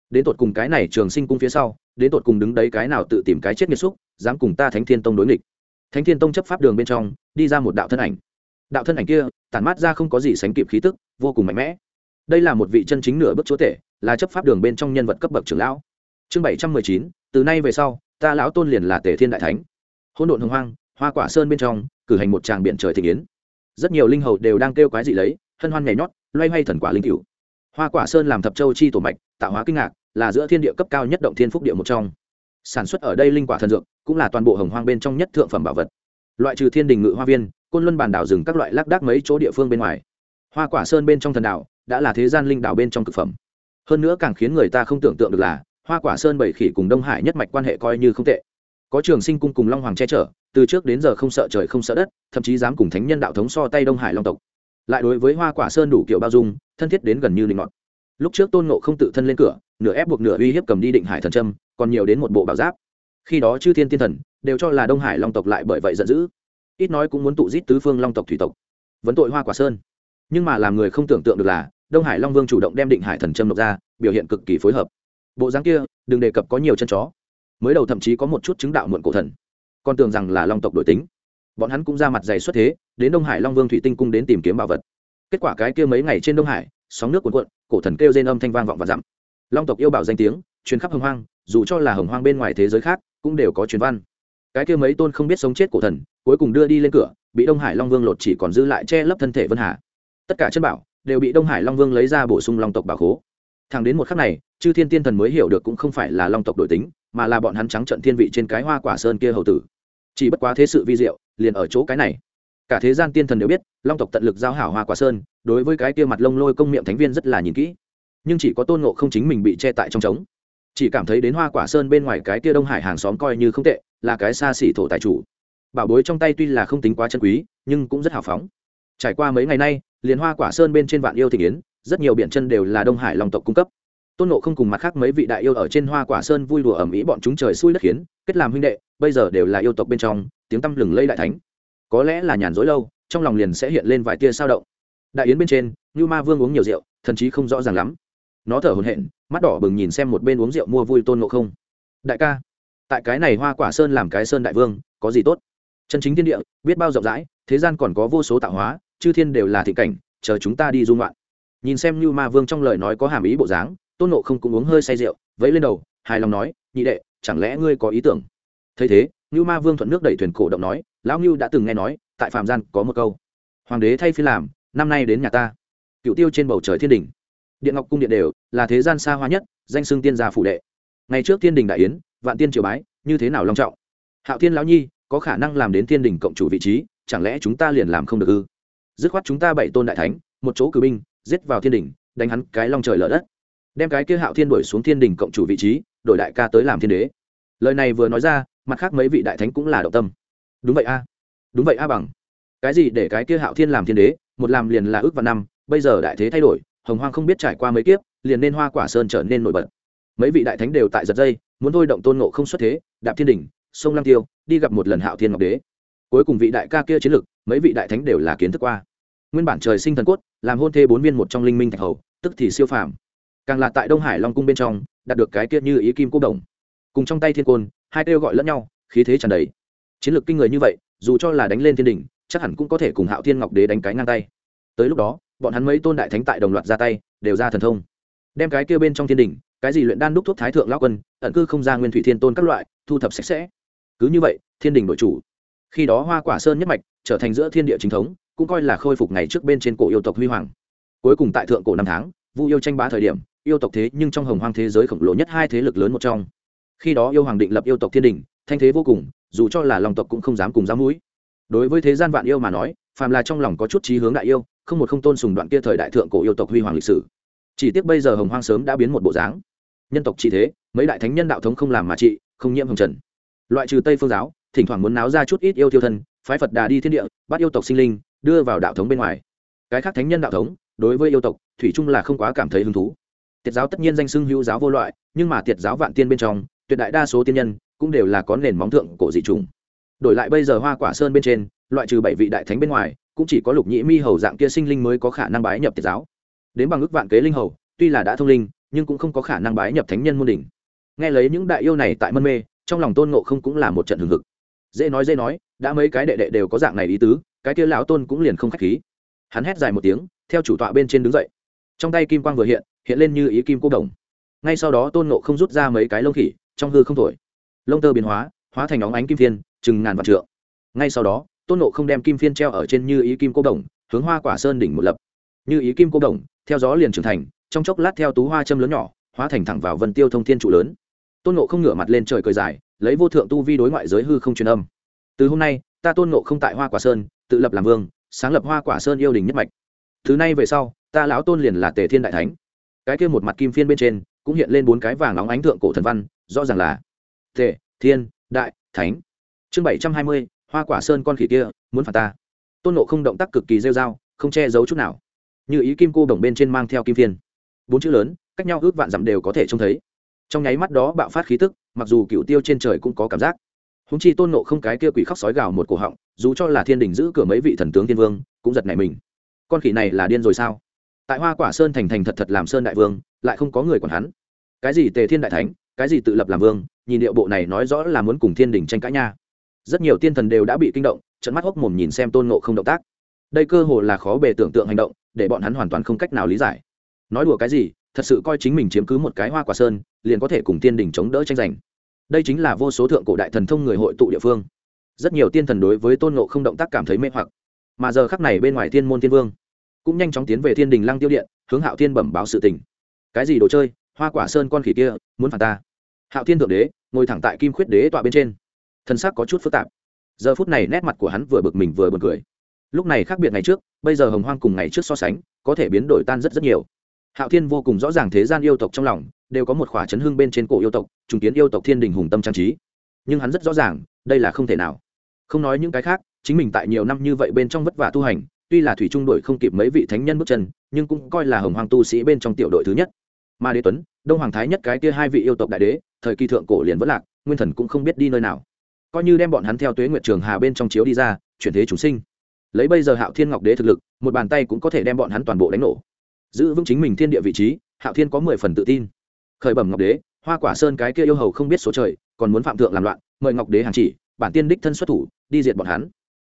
Đến tột cùng cái này trường sinh cung phía sau, đến tột cùng đứng đấy cái nào tự tìm cái chết nghiệt xúc, dám cùng ta thánh thiên tông đối nghịch. Thánh thiên tông chấp pháp đường bên trong, đi ra một đạo thân ảnh. Đạo thân ảnh kia, tản mát ra không có gì sánh kịp khí tức, vô cùng mạnh mẽ. Đây là một vị chân chính nửa bước chúa tể, là chấp pháp đường bên trong nhân vật cấp bậc trưởng lão. Chương bảy trăm mười chín, từ nay về sau ta lão tôn liền là tề thiên đại thánh. Hôn độn hồng hoang, hoa quả sơn bên trong, cử hành một tràng biển trời thịnh yến. Rất nhiều linh hầu đều đang kêu quái dị lấy, hân hoan nhảy nhót, loay hoay thần quả linh cựu hoa quả sơn làm thập châu chi tổ mạch, tạo hóa kinh ngạc, là giữa thiên địa cấp cao nhất động thiên phúc địa một trong. Sản xuất ở đây linh quả thần dược, cũng là toàn bộ hồng hoang bên trong nhất thượng phẩm bảo vật. Loại trừ thiên đình ngự hoa viên, côn luân bản đảo rừng các loại lác đác mấy chỗ địa phương bên ngoài. Hoa quả sơn bên trong thần đảo, đã là thế gian linh đảo bên trong thực phẩm. Hơn nữa càng khiến người ta không tưởng tượng được là hoa quả sơn bảy khỉ cùng đông hải nhất mạch quan hệ coi như không tệ. Có trường sinh cung cùng long hoàng che chở, từ trước đến giờ không sợ trời không sợ đất, thậm chí dám cùng thánh nhân đạo thống so tay đông hải long tộc. Lại đối với hoa quả sơn đủ kiểu bao dung, thân thiết đến gần như linh ngọt lúc trước tôn nộ không tự thân lên cửa, nửa ép buộc nửa uy hiếp cầm đi định hải thần trâm còn nhiều đến một bộ bảo giáp. Khi đó chư thiên tiên thần đều cho là đông hải long tộc lại bởi vậy giận dữ. Ít nói cũng muốn tụ giết tứ phương long tộc thủy tộc. Vấn tội hoa quả sơn. Nhưng mà làm người không tưởng tượng được là, đông hải long vương chủ động đem định hải thần trâm nộp ra, biểu hiện cực kỳ phối hợp bộ dáng kia, đừng đề cập có nhiều chân chó. Mới đầu thậm chí có một chút chứng đạo muộn cổ thần. Còn tưởng rằng là long tộc đổi tính. Bọn hắn cũng ra mặt dày xuất thế, đến đông hải long vương thủy tinh cung đến tìm kiếm bảo vật. Kết quả cái kia mấy ngày trên đông hải, sóng nước cuộn cuộn, cổ thần kêu rên âm thanh vang vọng và dặm. Long tộc yêu bảo danh tiếng chuyến khắp hồng hoang, dù cho là hồng hoang bên ngoài thế giới khác, cũng đều có truyền văn. Cái kia mấy tôn không biết sống chết cổ thần, cuối cùng đưa đi lên cửa, bị đông hải long vương lột chỉ còn giữ lại che lấp thân thể vân hà. Tất cả chân bảo, đều bị đông hải long vương lấy ra bổ sung long tộc bảo khố thẳng đến một khắc này, chư thiên tiên thần mới hiểu được cũng không phải là long tộc đổi tính, mà là bọn hắn trắng trận thiên vị trên cái hoa quả sơn kia hầu tử. Chỉ bất quá thế sự vi diệu, liền ở chỗ cái này. Cả thế gian tiên thần đều biết, long tộc tận lực giao hảo hoa quả sơn, đối với cái kia mặt lông lôi công miệng thánh viên rất là nhìn kỹ. Nhưng chỉ có tôn ngộ không chính mình bị che tại trong trống. Chỉ cảm thấy đến hoa quả sơn bên ngoài cái kia đông hải hàng xóm coi như không tệ, là cái xa xỉ thổ tài chủ. Bảo bối trong tay tuy là không tính quá chân quý, nhưng cũng rất hào phóng. Trải qua mấy ngày nay, liền hoa quả sơn bên trên vạn yêu thị kiến rất nhiều biển chân đều là đông hải long tộc cung cấp. Tôn nộ không cùng mặt khác mấy vị đại yêu ở trên hoa quả sơn vui đùa ẩm ý bọn chúng trời xui đất khiến, kết làm huynh đệ, bây giờ đều là yêu tộc bên trong, tiếng tăm lừng lây đại thánh. Có lẽ là nhàn rỗi lâu, trong lòng liền sẽ hiện lên vài tia sao động. Đại yến bên trên như ma vương uống nhiều rượu, thần chí không rõ ràng lắm. Nó thở hồn hện mắt đỏ bừng nhìn xem một bên uống rượu mua vui tôn nộ không. Đại ca, tại cái này hoa quả sơn làm cái sơn đại vương, có gì tốt? Chân chính thiên địa, biết bao rộng rãi, thế gian còn có vô số tạo hóa, chư thiên đều là thị cảnh, chờ chúng ta đi dung loạn nhìn xem như ma vương trong lời nói có hàm ý bộ dáng, tôn nộ không cũng uống hơi say rượu, vẫy lên đầu, hài lòng nói, nhị đệ, chẳng lẽ ngươi có ý tưởng? Thấy thế, như ma vương thuận nước đẩy thuyền cổ động nói, lão như đã từng nghe nói, tại phạm gian có một câu, hoàng đế thay phi làm, năm nay đến nhà ta. Cựu tiêu trên bầu trời thiên đình, điện ngọc cung điện đều là thế gian xa hoa nhất, danh xưng tiên gia phủ đệ. Ngày trước thiên đình đại yến, vạn tiên triều bái, như thế nào long trọng? Hạo thiên lão nhi, có khả năng làm đến thiên đình cộng chủ vị trí, chẳng lẽ chúng ta liền làm không được ư? Dứt khoát chúng ta bảy tôn đại thánh, một chỗ cử binh giết vào thiên đình đánh hắn cái long trời lở đất. Đem cái kia hạo thiên đuổi xuống thiên đình cộng chủ vị trí, đổi đại ca tới làm thiên đế. Lời này vừa nói ra, mặt khác mấy vị đại thánh cũng là động tâm. Đúng vậy a. Đúng vậy a bằng. Cái gì để cái kia hạo thiên làm thiên đế, một làm liền là ước và năm, bây giờ đại thế thay đổi, hồng hoang không biết trải qua mấy kiếp, liền nên hoa quả sơn trở nên nổi bật. Mấy vị đại thánh đều tại giật dây, muốn thôi động tôn nộ không xuất thế, đạp thiên đình sông lang tiêu, đi gặp một lần hạo thiên ngọc đế. Cuối cùng vị đại ca kia chiến lực, mấy vị đại thánh đều là kiến thức qua nguyên bản trời sinh thần cốt, làm hôn thê bốn viên một trong linh minh thạch hầu, tức thì siêu phàm. Càng là tại đông hải long cung bên trong, đạt được cái kia như ý kim cô đồng. Cùng trong tay thiên côn, hai kêu gọi lẫn nhau, khí thế tràn đầy. Chiến lược kinh người như vậy, dù cho là đánh lên thiên đình chắc hẳn cũng có thể cùng hạo thiên ngọc đế đánh cái ngang tay. Tới lúc đó, bọn hắn mấy tôn đại thánh tại đồng loạt ra tay, đều ra thần thông. Đem cái kia bên trong thiên đình cái gì luyện đan đúc thuốc thái thượng lao quân, ẩn cư không ra nguyên thủy thiên tôn các loại, thu thập sạch sẽ. Cứ như vậy, thiên đình đội chủ. Khi đó hoa quả sơn nhất mạch, trở thành giữa thiên địa chính thống cũng coi là khôi phục ngày trước bên trên cổ yêu tộc huy hoàng. Cuối cùng tại thượng cổ năm tháng, vu yêu tranh bá thời điểm, yêu tộc thế nhưng trong hồng hoang thế giới khổng lồ nhất hai thế lực lớn một trong. Khi đó yêu hoàng định lập yêu tộc thiên đình, thanh thế vô cùng, dù cho là lòng tộc cũng không dám cùng dám mũi. Đối với thế gian vạn yêu mà nói, phàm là trong lòng có chút trí hướng đại yêu, không một không tôn sùng đoạn kia thời đại thượng cổ yêu tộc huy hoàng lịch sử. Chỉ tiếc bây giờ hồng hoang sớm đã biến một bộ dáng. Nhân tộc trị thế, mấy đại thánh nhân đạo thống không làm mà trị, không nhiễm hồng trần. Loại trừ tây phương giáo, thỉnh thoảng muốn náo ra chút ít yêu tiêu thân, phái phật đà đi thiên địa, bắt yêu tộc sinh linh đưa vào đạo thống bên ngoài. Cái khác thánh nhân đạo thống, đối với yêu tộc, thủy chung là không quá cảm thấy hứng thú. Tiệt giáo tất nhiên danh xưng hữu giáo vô loại, nhưng mà tiệt giáo vạn tiên bên trong, tuyệt đại đa số tiên nhân cũng đều là có nền móng thượng cổ dị trùng đổi lại bây giờ hoa quả sơn bên trên, loại trừ bảy vị đại thánh bên ngoài, cũng chỉ có lục nhĩ mi hầu dạng kia sinh linh mới có khả năng bái nhập tiệt giáo. Đến bằng ước vạn kế linh hầu, tuy là đã thông linh, nhưng cũng không có khả năng bái nhập thánh nhân môn đỉnh. Nghe lấy những đại yêu này tại mân mê, trong lòng tôn ngộ không cũng là một trận hừng hực. Dễ nói dễ nói, đã mấy cái đệ đệ đều có dạng này ý tứ cái kia lão tôn cũng liền không khách khí. Hắn hét dài một tiếng, theo chủ tọa bên trên đứng dậy. Trong tay kim quang vừa hiện hiện lên như ý kim cô đồng. Ngay sau đó tôn nộ không rút ra mấy cái lông khỉ, trong hư không thổi. Lông tơ biến hóa hóa thành óng ánh kim phiên, chừng ngàn vạn trượng. Ngay sau đó, tôn nộ không đem kim phiên treo ở trên như ý kim cô đồng, hướng hoa quả sơn đỉnh một lập. Như ý kim cô đồng, theo gió liền trưởng thành, trong chốc lát theo tú hoa châm lớn nhỏ, hóa thành thẳng vào vân tiêu thông thiên trụ lớn. Tôn nộ không ngửa mặt lên trời cười dài, lấy vô thượng tu vi đối ngoại giới hư không truyền âm. Từ hôm nay, ta tôn nộ không tại hoa quả sơn tự lập làm vương, sáng lập hoa quả sơn yêu đình nhất mạch. Thứ này về sau, ta lão tôn liền là tề thiên đại thánh. Cái kia một mặt kim phiên bên trên, cũng hiện lên bốn cái vàng óng ánh thượng cổ thần văn, rõ ràng là tề thiên đại thánh. Chương bảy trăm hai mươi, hoa quả sơn con khỉ kia, muốn phạt ta. Tôn nộ không động tác cực kỳ rêu r a o không che giấu chút nào. Như ý kim cô đồng bên trên mang theo kim phiên. Bốn chữ lớn, cách nhau ước vạn dặm đều có thể trông thấy. Trong nháy mắt đó bạo phát khí tức, mặc dù cựu tiêu trên trời cũng có cảm giác. Húng chi tôn nộ không cái kia quỷ khóc sói gào một cổ họng dù cho là thiên đình giữ cửa mấy vị thần tướng thiên vương, cũng giật nảy mình. Con khỉ này là điên rồi sao? Tại hoa quả sơn thành thành thật thật làm sơn đại vương, lại không có người còn hắn. Cái gì tề thiên đại thánh, cái gì tự lập làm vương, nhìn điệu bộ này nói rõ là muốn cùng thiên đình tranh cãi nha. Rất nhiều tiên thần đều đã bị kinh động trận mắt hốc mồm nhìn xem tôn nộ không động tác. Đây cơ hồ là khó bề tưởng tượng hành động, để bọn hắn hoàn toàn không cách nào lý giải. Nói đùa cái gì, thật sự coi chính mình chiếm cứ một cái hoa quả sơn, liền có thể cùng tiên đình chống đỡ tranh giành. Đây chính là vô số thượng cổ đại thần thông người hội tụ địa phương rất nhiều tiên thần đối với tôn nộ không động tác cảm thấy mê hoặc. Mà giờ khắc này bên ngoài thiên môn tiên vương, cũng nhanh chóng tiến về thiên đình lăng tiêu điện, hướng hạo thiên bẩm báo sự tình. Cái gì đồ chơi? Hoa quả sơn con khỉ kia, muốn phản ta? Hạo thiên thượng đế, ngồi thẳng tại kim khuyết đế tọa bên trên. Thân xác có chút phức tạp. Giờ phút này nét mặt của hắn vừa bực mình vừa b u ồ n cười. Lúc này khác biệt ngày trước, bây giờ hồng hoang cùng ngày trước so sánh, có thể biến đổi tan rất rất nhiều. Hạo thiên vô cùng rõ ràng thế gian yêu tộc trong lòng, đều có một khỏa chấn hương bên trên cổ yêu tộc, trùng kiến yêu tộc thiên đình hùng tâm trang trí nhưng hắn rất rõ ràng, đây là không thể nào. Không nói những cái khác, chính mình tại nhiều năm như vậy bên trong vất vả tu hành, tuy là thủy trung đội không kịp mấy vị thánh nhân bước chân, nhưng cũng coi là hồng hoàng tu sĩ bên trong tiểu đội thứ nhất. Mà đế tuấn, đông hoàng thái nhất cái kia hai vị yêu tộc đại đế, thời kỳ thượng cổ liền vất lạc, nguyên thần cũng không biết đi nơi nào. Coi như đem bọn hắn theo tuế nguyệt trường hà bên trong chiếu đi ra, chuyển thế chúng sinh. Lấy bây giờ hạo thiên ngọc đế thực lực, một bàn tay cũng có thể đem bọn hắn toàn bộ đánh nổ. Giữ vững chính mình thiên địa vị trí, hạo thiên có mười phần tự tin. Khởi bẩm ngọc đế, hoa quả sơn cái kia yêu hầu không biết số trời còn muốn phạm thượng làm loạn, mời ngọc đế hàng chỉ, bản tiên đích thân xuất thủ, đi diệt bọn hắn.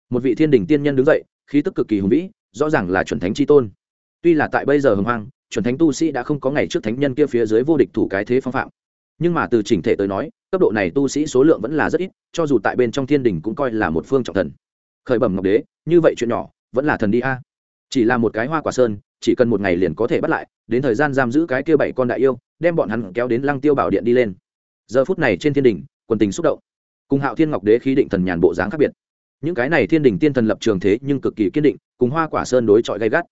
Một vị thiên đình tiên nhân đứng dậy, khí tức cực kỳ hùng vĩ, rõ ràng là chuẩn thánh chi tôn. Tuy là tại bây giờ hồng hoang, chuẩn thánh tu sĩ đã không có ngày trước thánh nhân kia phía dưới vô địch thủ cái thế phong phạm. Nhưng mà từ chỉnh thể tới nói, cấp độ này tu sĩ số lượng vẫn là rất ít, cho dù tại bên trong thiên đình cũng coi là một phương trọng thần. Khởi bẩm ngọc đế, như vậy chuyện nhỏ, vẫn là thần đi a. Chỉ là một cái hoa quả sơn, chỉ cần một ngày liền có thể bắt lại, đến thời gian giam giữ cái kia bảy con đại yêu, đem bọn hắn kéo đến lăng tiêu bảo điện đi lên giờ phút này trên thiên đình, quần tình xúc động. Cùng hạo thiên ngọc đế khí định thần nhàn bộ dáng khác biệt. Những cái này thiên đình tiên thần lập trường thế nhưng cực kỳ kiên định, cùng hoa quả sơn đối chọi gay gắt.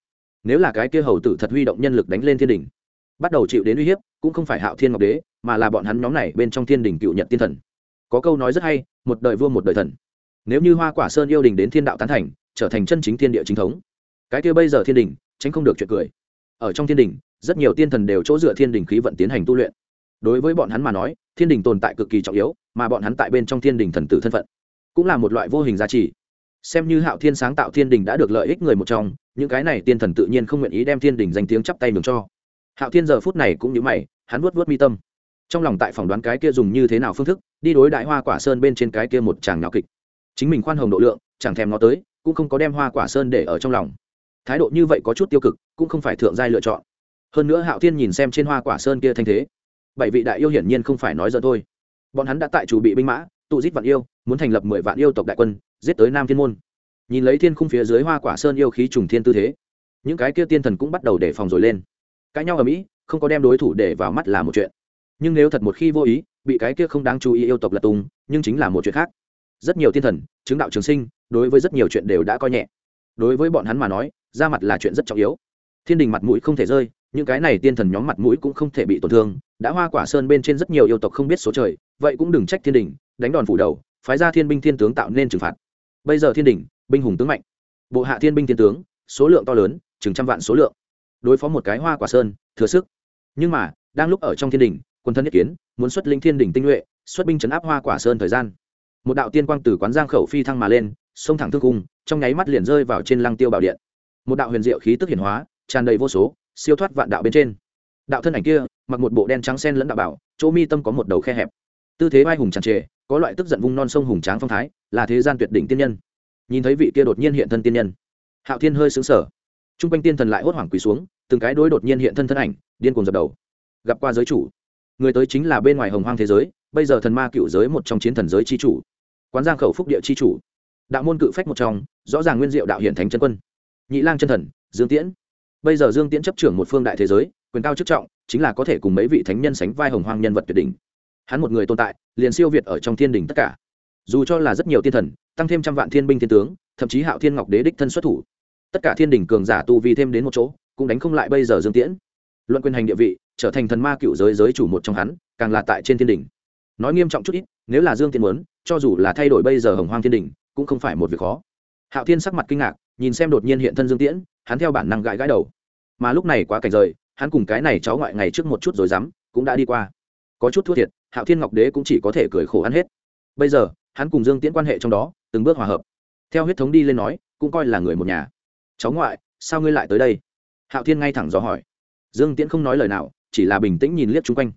Nếu là cái kia hầu tử thật huy động nhân lực đánh lên thiên đình, bắt đầu chịu đến uy hiếp, cũng không phải hạo thiên ngọc đế, mà là bọn hắn nhóm này bên trong thiên đình cựu nhật tiên thần. Có câu nói rất hay, một đời vua một đời thần. Nếu như hoa quả sơn yêu đình đến thiên đạo tán thành, trở thành chân chính thiên địa chính thống, cái kia bây giờ thiên đình, tránh không được chuyện cười. Ở trong thiên đình, rất nhiều tiên thần đều chỗ dựa thiên đình khí vận tiến hành tu luyện đối với bọn hắn mà nói, thiên đình tồn tại cực kỳ trọng yếu, mà bọn hắn tại bên trong thiên đình thần tử thân phận cũng là một loại vô hình giá trị. Xem như hạo thiên sáng tạo thiên đình đã được lợi ích người một trong, những cái này tiên thần tự nhiên không nguyện ý đem thiên đình danh tiếng chắp tay mừng cho. Hạo thiên giờ phút này cũng như mày, hắn vuốt vuốt mi tâm. Trong lòng tại phỏng đoán cái kia dùng như thế nào phương thức, đi đối đại hoa quả sơn bên trên cái kia một chàng nhạo kịch. Chính mình khoan hồng độ lượng, chẳng thèm nó tới, cũng không có đem hoa quả sơn để ở trong lòng. Thái độ như vậy có chút tiêu cực, cũng không phải thượng giai lựa chọn. Hơn nữa hạo thiên nhìn xem trên hoa quả sơn kia thanh thế bảy vị đại yêu hiển nhiên không phải nói giờ thôi. Bọn hắn đã tại chủ bị binh mã, tụ giết vạn yêu, muốn thành lập mười vạn yêu tộc đại quân, giết tới nam thiên môn. Nhìn lấy thiên khung phía dưới hoa quả sơn yêu khí trùng thiên tư thế, những cái kia tiên thần cũng bắt đầu đề phòng rồi lên. Cãi nhau ở mỹ, không có đem đối thủ để vào mắt là một chuyện. Nhưng nếu thật một khi vô ý, bị cái kia không đáng chú ý yêu tộc lật tung, nhưng chính là một chuyện khác. Rất nhiều tiên thần, chứng đạo trường sinh, đối với rất nhiều chuyện đều đã coi nhẹ. Đối với bọn hắn mà nói, ra mặt là chuyện rất trọng yếu. Thiên đình mặt mũi không thể rơi, những cái này tiên thần nhóm mặt mũi cũng không thể bị tổn thương đã hoa quả sơn bên trên rất nhiều yêu tộc không biết số trời, vậy cũng đừng trách thiên đình, đánh đòn phủ đầu, phái ra thiên binh thiên tướng tạo nên trừng phạt. Bây giờ thiên đình, binh hùng tướng mạnh. Bộ hạ thiên binh thiên tướng, số lượng to lớn, chừng trăm vạn số lượng. Đối phó một cái hoa quả sơn, thừa sức. Nhưng mà, đang lúc ở trong thiên đình quân thân nhất kiến, muốn xuất linh thiên đình tinh nhuệ, xuất binh chấn áp hoa quả sơn thời gian. Một đạo tiên quang từ quán giang khẩu phi thăng mà lên xông thẳng thương cung, trong nháy mắt liền rơi vào trên lăng tiêu bảo điện. Một đạo huyền diệu khí tức hiển hóa, tràn đầy vô số, siêu thoát vạn đạo bên trên đạo thân ảnh kia, mặc một bộ đen trắng sen lẫn đạo bảo, chỗ mi tâm có một đầu khe hẹp. Tư thế vai hùng tràn trề, có loại tức giận vung non sông hùng tráng phong thái, là thế gian tuyệt đỉnh tiên nhân. Nhìn thấy vị kia đột nhiên hiện thân tiên nhân, hạo thiên hơi xứng sở t r u n g quanh tiên thần lại hốt hoảng quỳ xuống, từng cái đối đột nhiên hiện thân thân ảnh, điên cùng dập đầu. Gặp qua giới chủ, người tới chính là bên ngoài hồng hoang thế giới, bây giờ thần ma cựu giới một trong chiến thần giới c h i chủ. Quán giang khẩu phúc địa c h i chủ. Đạo môn cự phách một trong, rõ ràng nguyên diệu đạo hiện thánh chân quân. Nhị lang chân thần, dương tiễn bây giờ dương tiễn chấp trưởng một phương đại thế giới, quyền cao chức trọng, chính là có thể cùng mấy vị thánh nhân sánh vai hồng hoang nhân vật tuyệt đỉnh. Hắn một người tồn tại, liền siêu việt ở trong thiên đình tất cả. Dù cho là rất nhiều tiên thần, tăng thêm trăm vạn thiên binh thiên tướng, thậm chí hạo thiên ngọc đế đích thân xuất thủ. Tất cả thiên đình cường giả tu vi thêm đến một chỗ, cũng đánh không lại bây giờ dương tiễn. Luận quyền hành địa vị, trở thành thần ma cựu giới giới chủ một trong hắn, càng là tại trên thiên đình. Nói nghiêm trọng chút ít, nếu là dương tiễn muốn, cho dù là thay đổi bây giờ hồng hoang thiên đình, cũng không phải một việc khó. Hạo thiên sắc mặt kinh ngạc, nhìn xem đột nhiên hiện thân dương tiễn hắn theo bản năng gãi gãi đầu. Mà lúc này quá cảnh rời, hắn cùng cái này cháu ngoại ngày trước một chút rồi dám, cũng đã đi qua. Có chút thua thiệt, hạo thiên ngọc đế cũng chỉ có thể cười khổ ăn hết. Bây giờ, hắn cùng dương tiễn quan hệ trong đó, từng bước hòa hợp. Theo huyết thống đi lên nói, cũng coi là người một nhà. Cháu ngoại, sao ngươi lại tới đây? Hạo thiên ngay thẳng dò hỏi. Dương tiễn không nói lời nào, chỉ là bình tĩnh nhìn liếc chung quanh.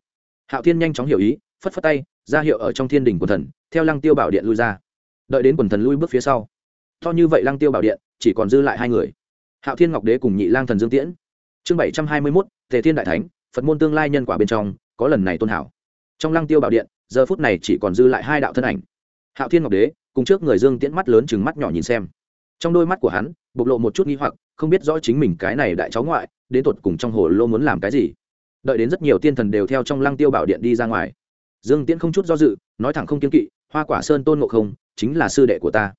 Hạo thiên nhanh chóng hiểu ý, phất phất tay, ra hiệu ở trong thiên đình quần thần, theo lăng tiêu bảo điện lui ra. Đợi đến quần thần lui bước phía sau. To như vậy lăng tiêu bảo điện, chỉ còn dư lại hai người hạo thiên ngọc đế cùng nhị lang thần dương tiễn. Chương bảy trăm hai mươi mốt, tề thiên đại thánh, phật môn tương lai nhân quả bên trong, có lần này tôn hảo. Trong lăng tiêu bảo điện, giờ phút này chỉ còn dư lại hai đạo thân ảnh. Hạo thiên ngọc đế, cùng trước người dương tiễn mắt lớn chừng mắt nhỏ nhìn xem. Trong đôi mắt của hắn, bộc lộ một chút nghi hoặc, không biết rõ chính mình cái này đại cháu ngoại, đến tột cùng trong hồ lô muốn làm cái gì. Đợi đến rất nhiều tiên thần đều theo trong lăng tiêu bảo điện đi ra ngoài. Dương tiễn không chút do dự, nói thẳng không kiên kỵ, hoa quả sơn tôn ngộ không, chính là sư đệ của ta.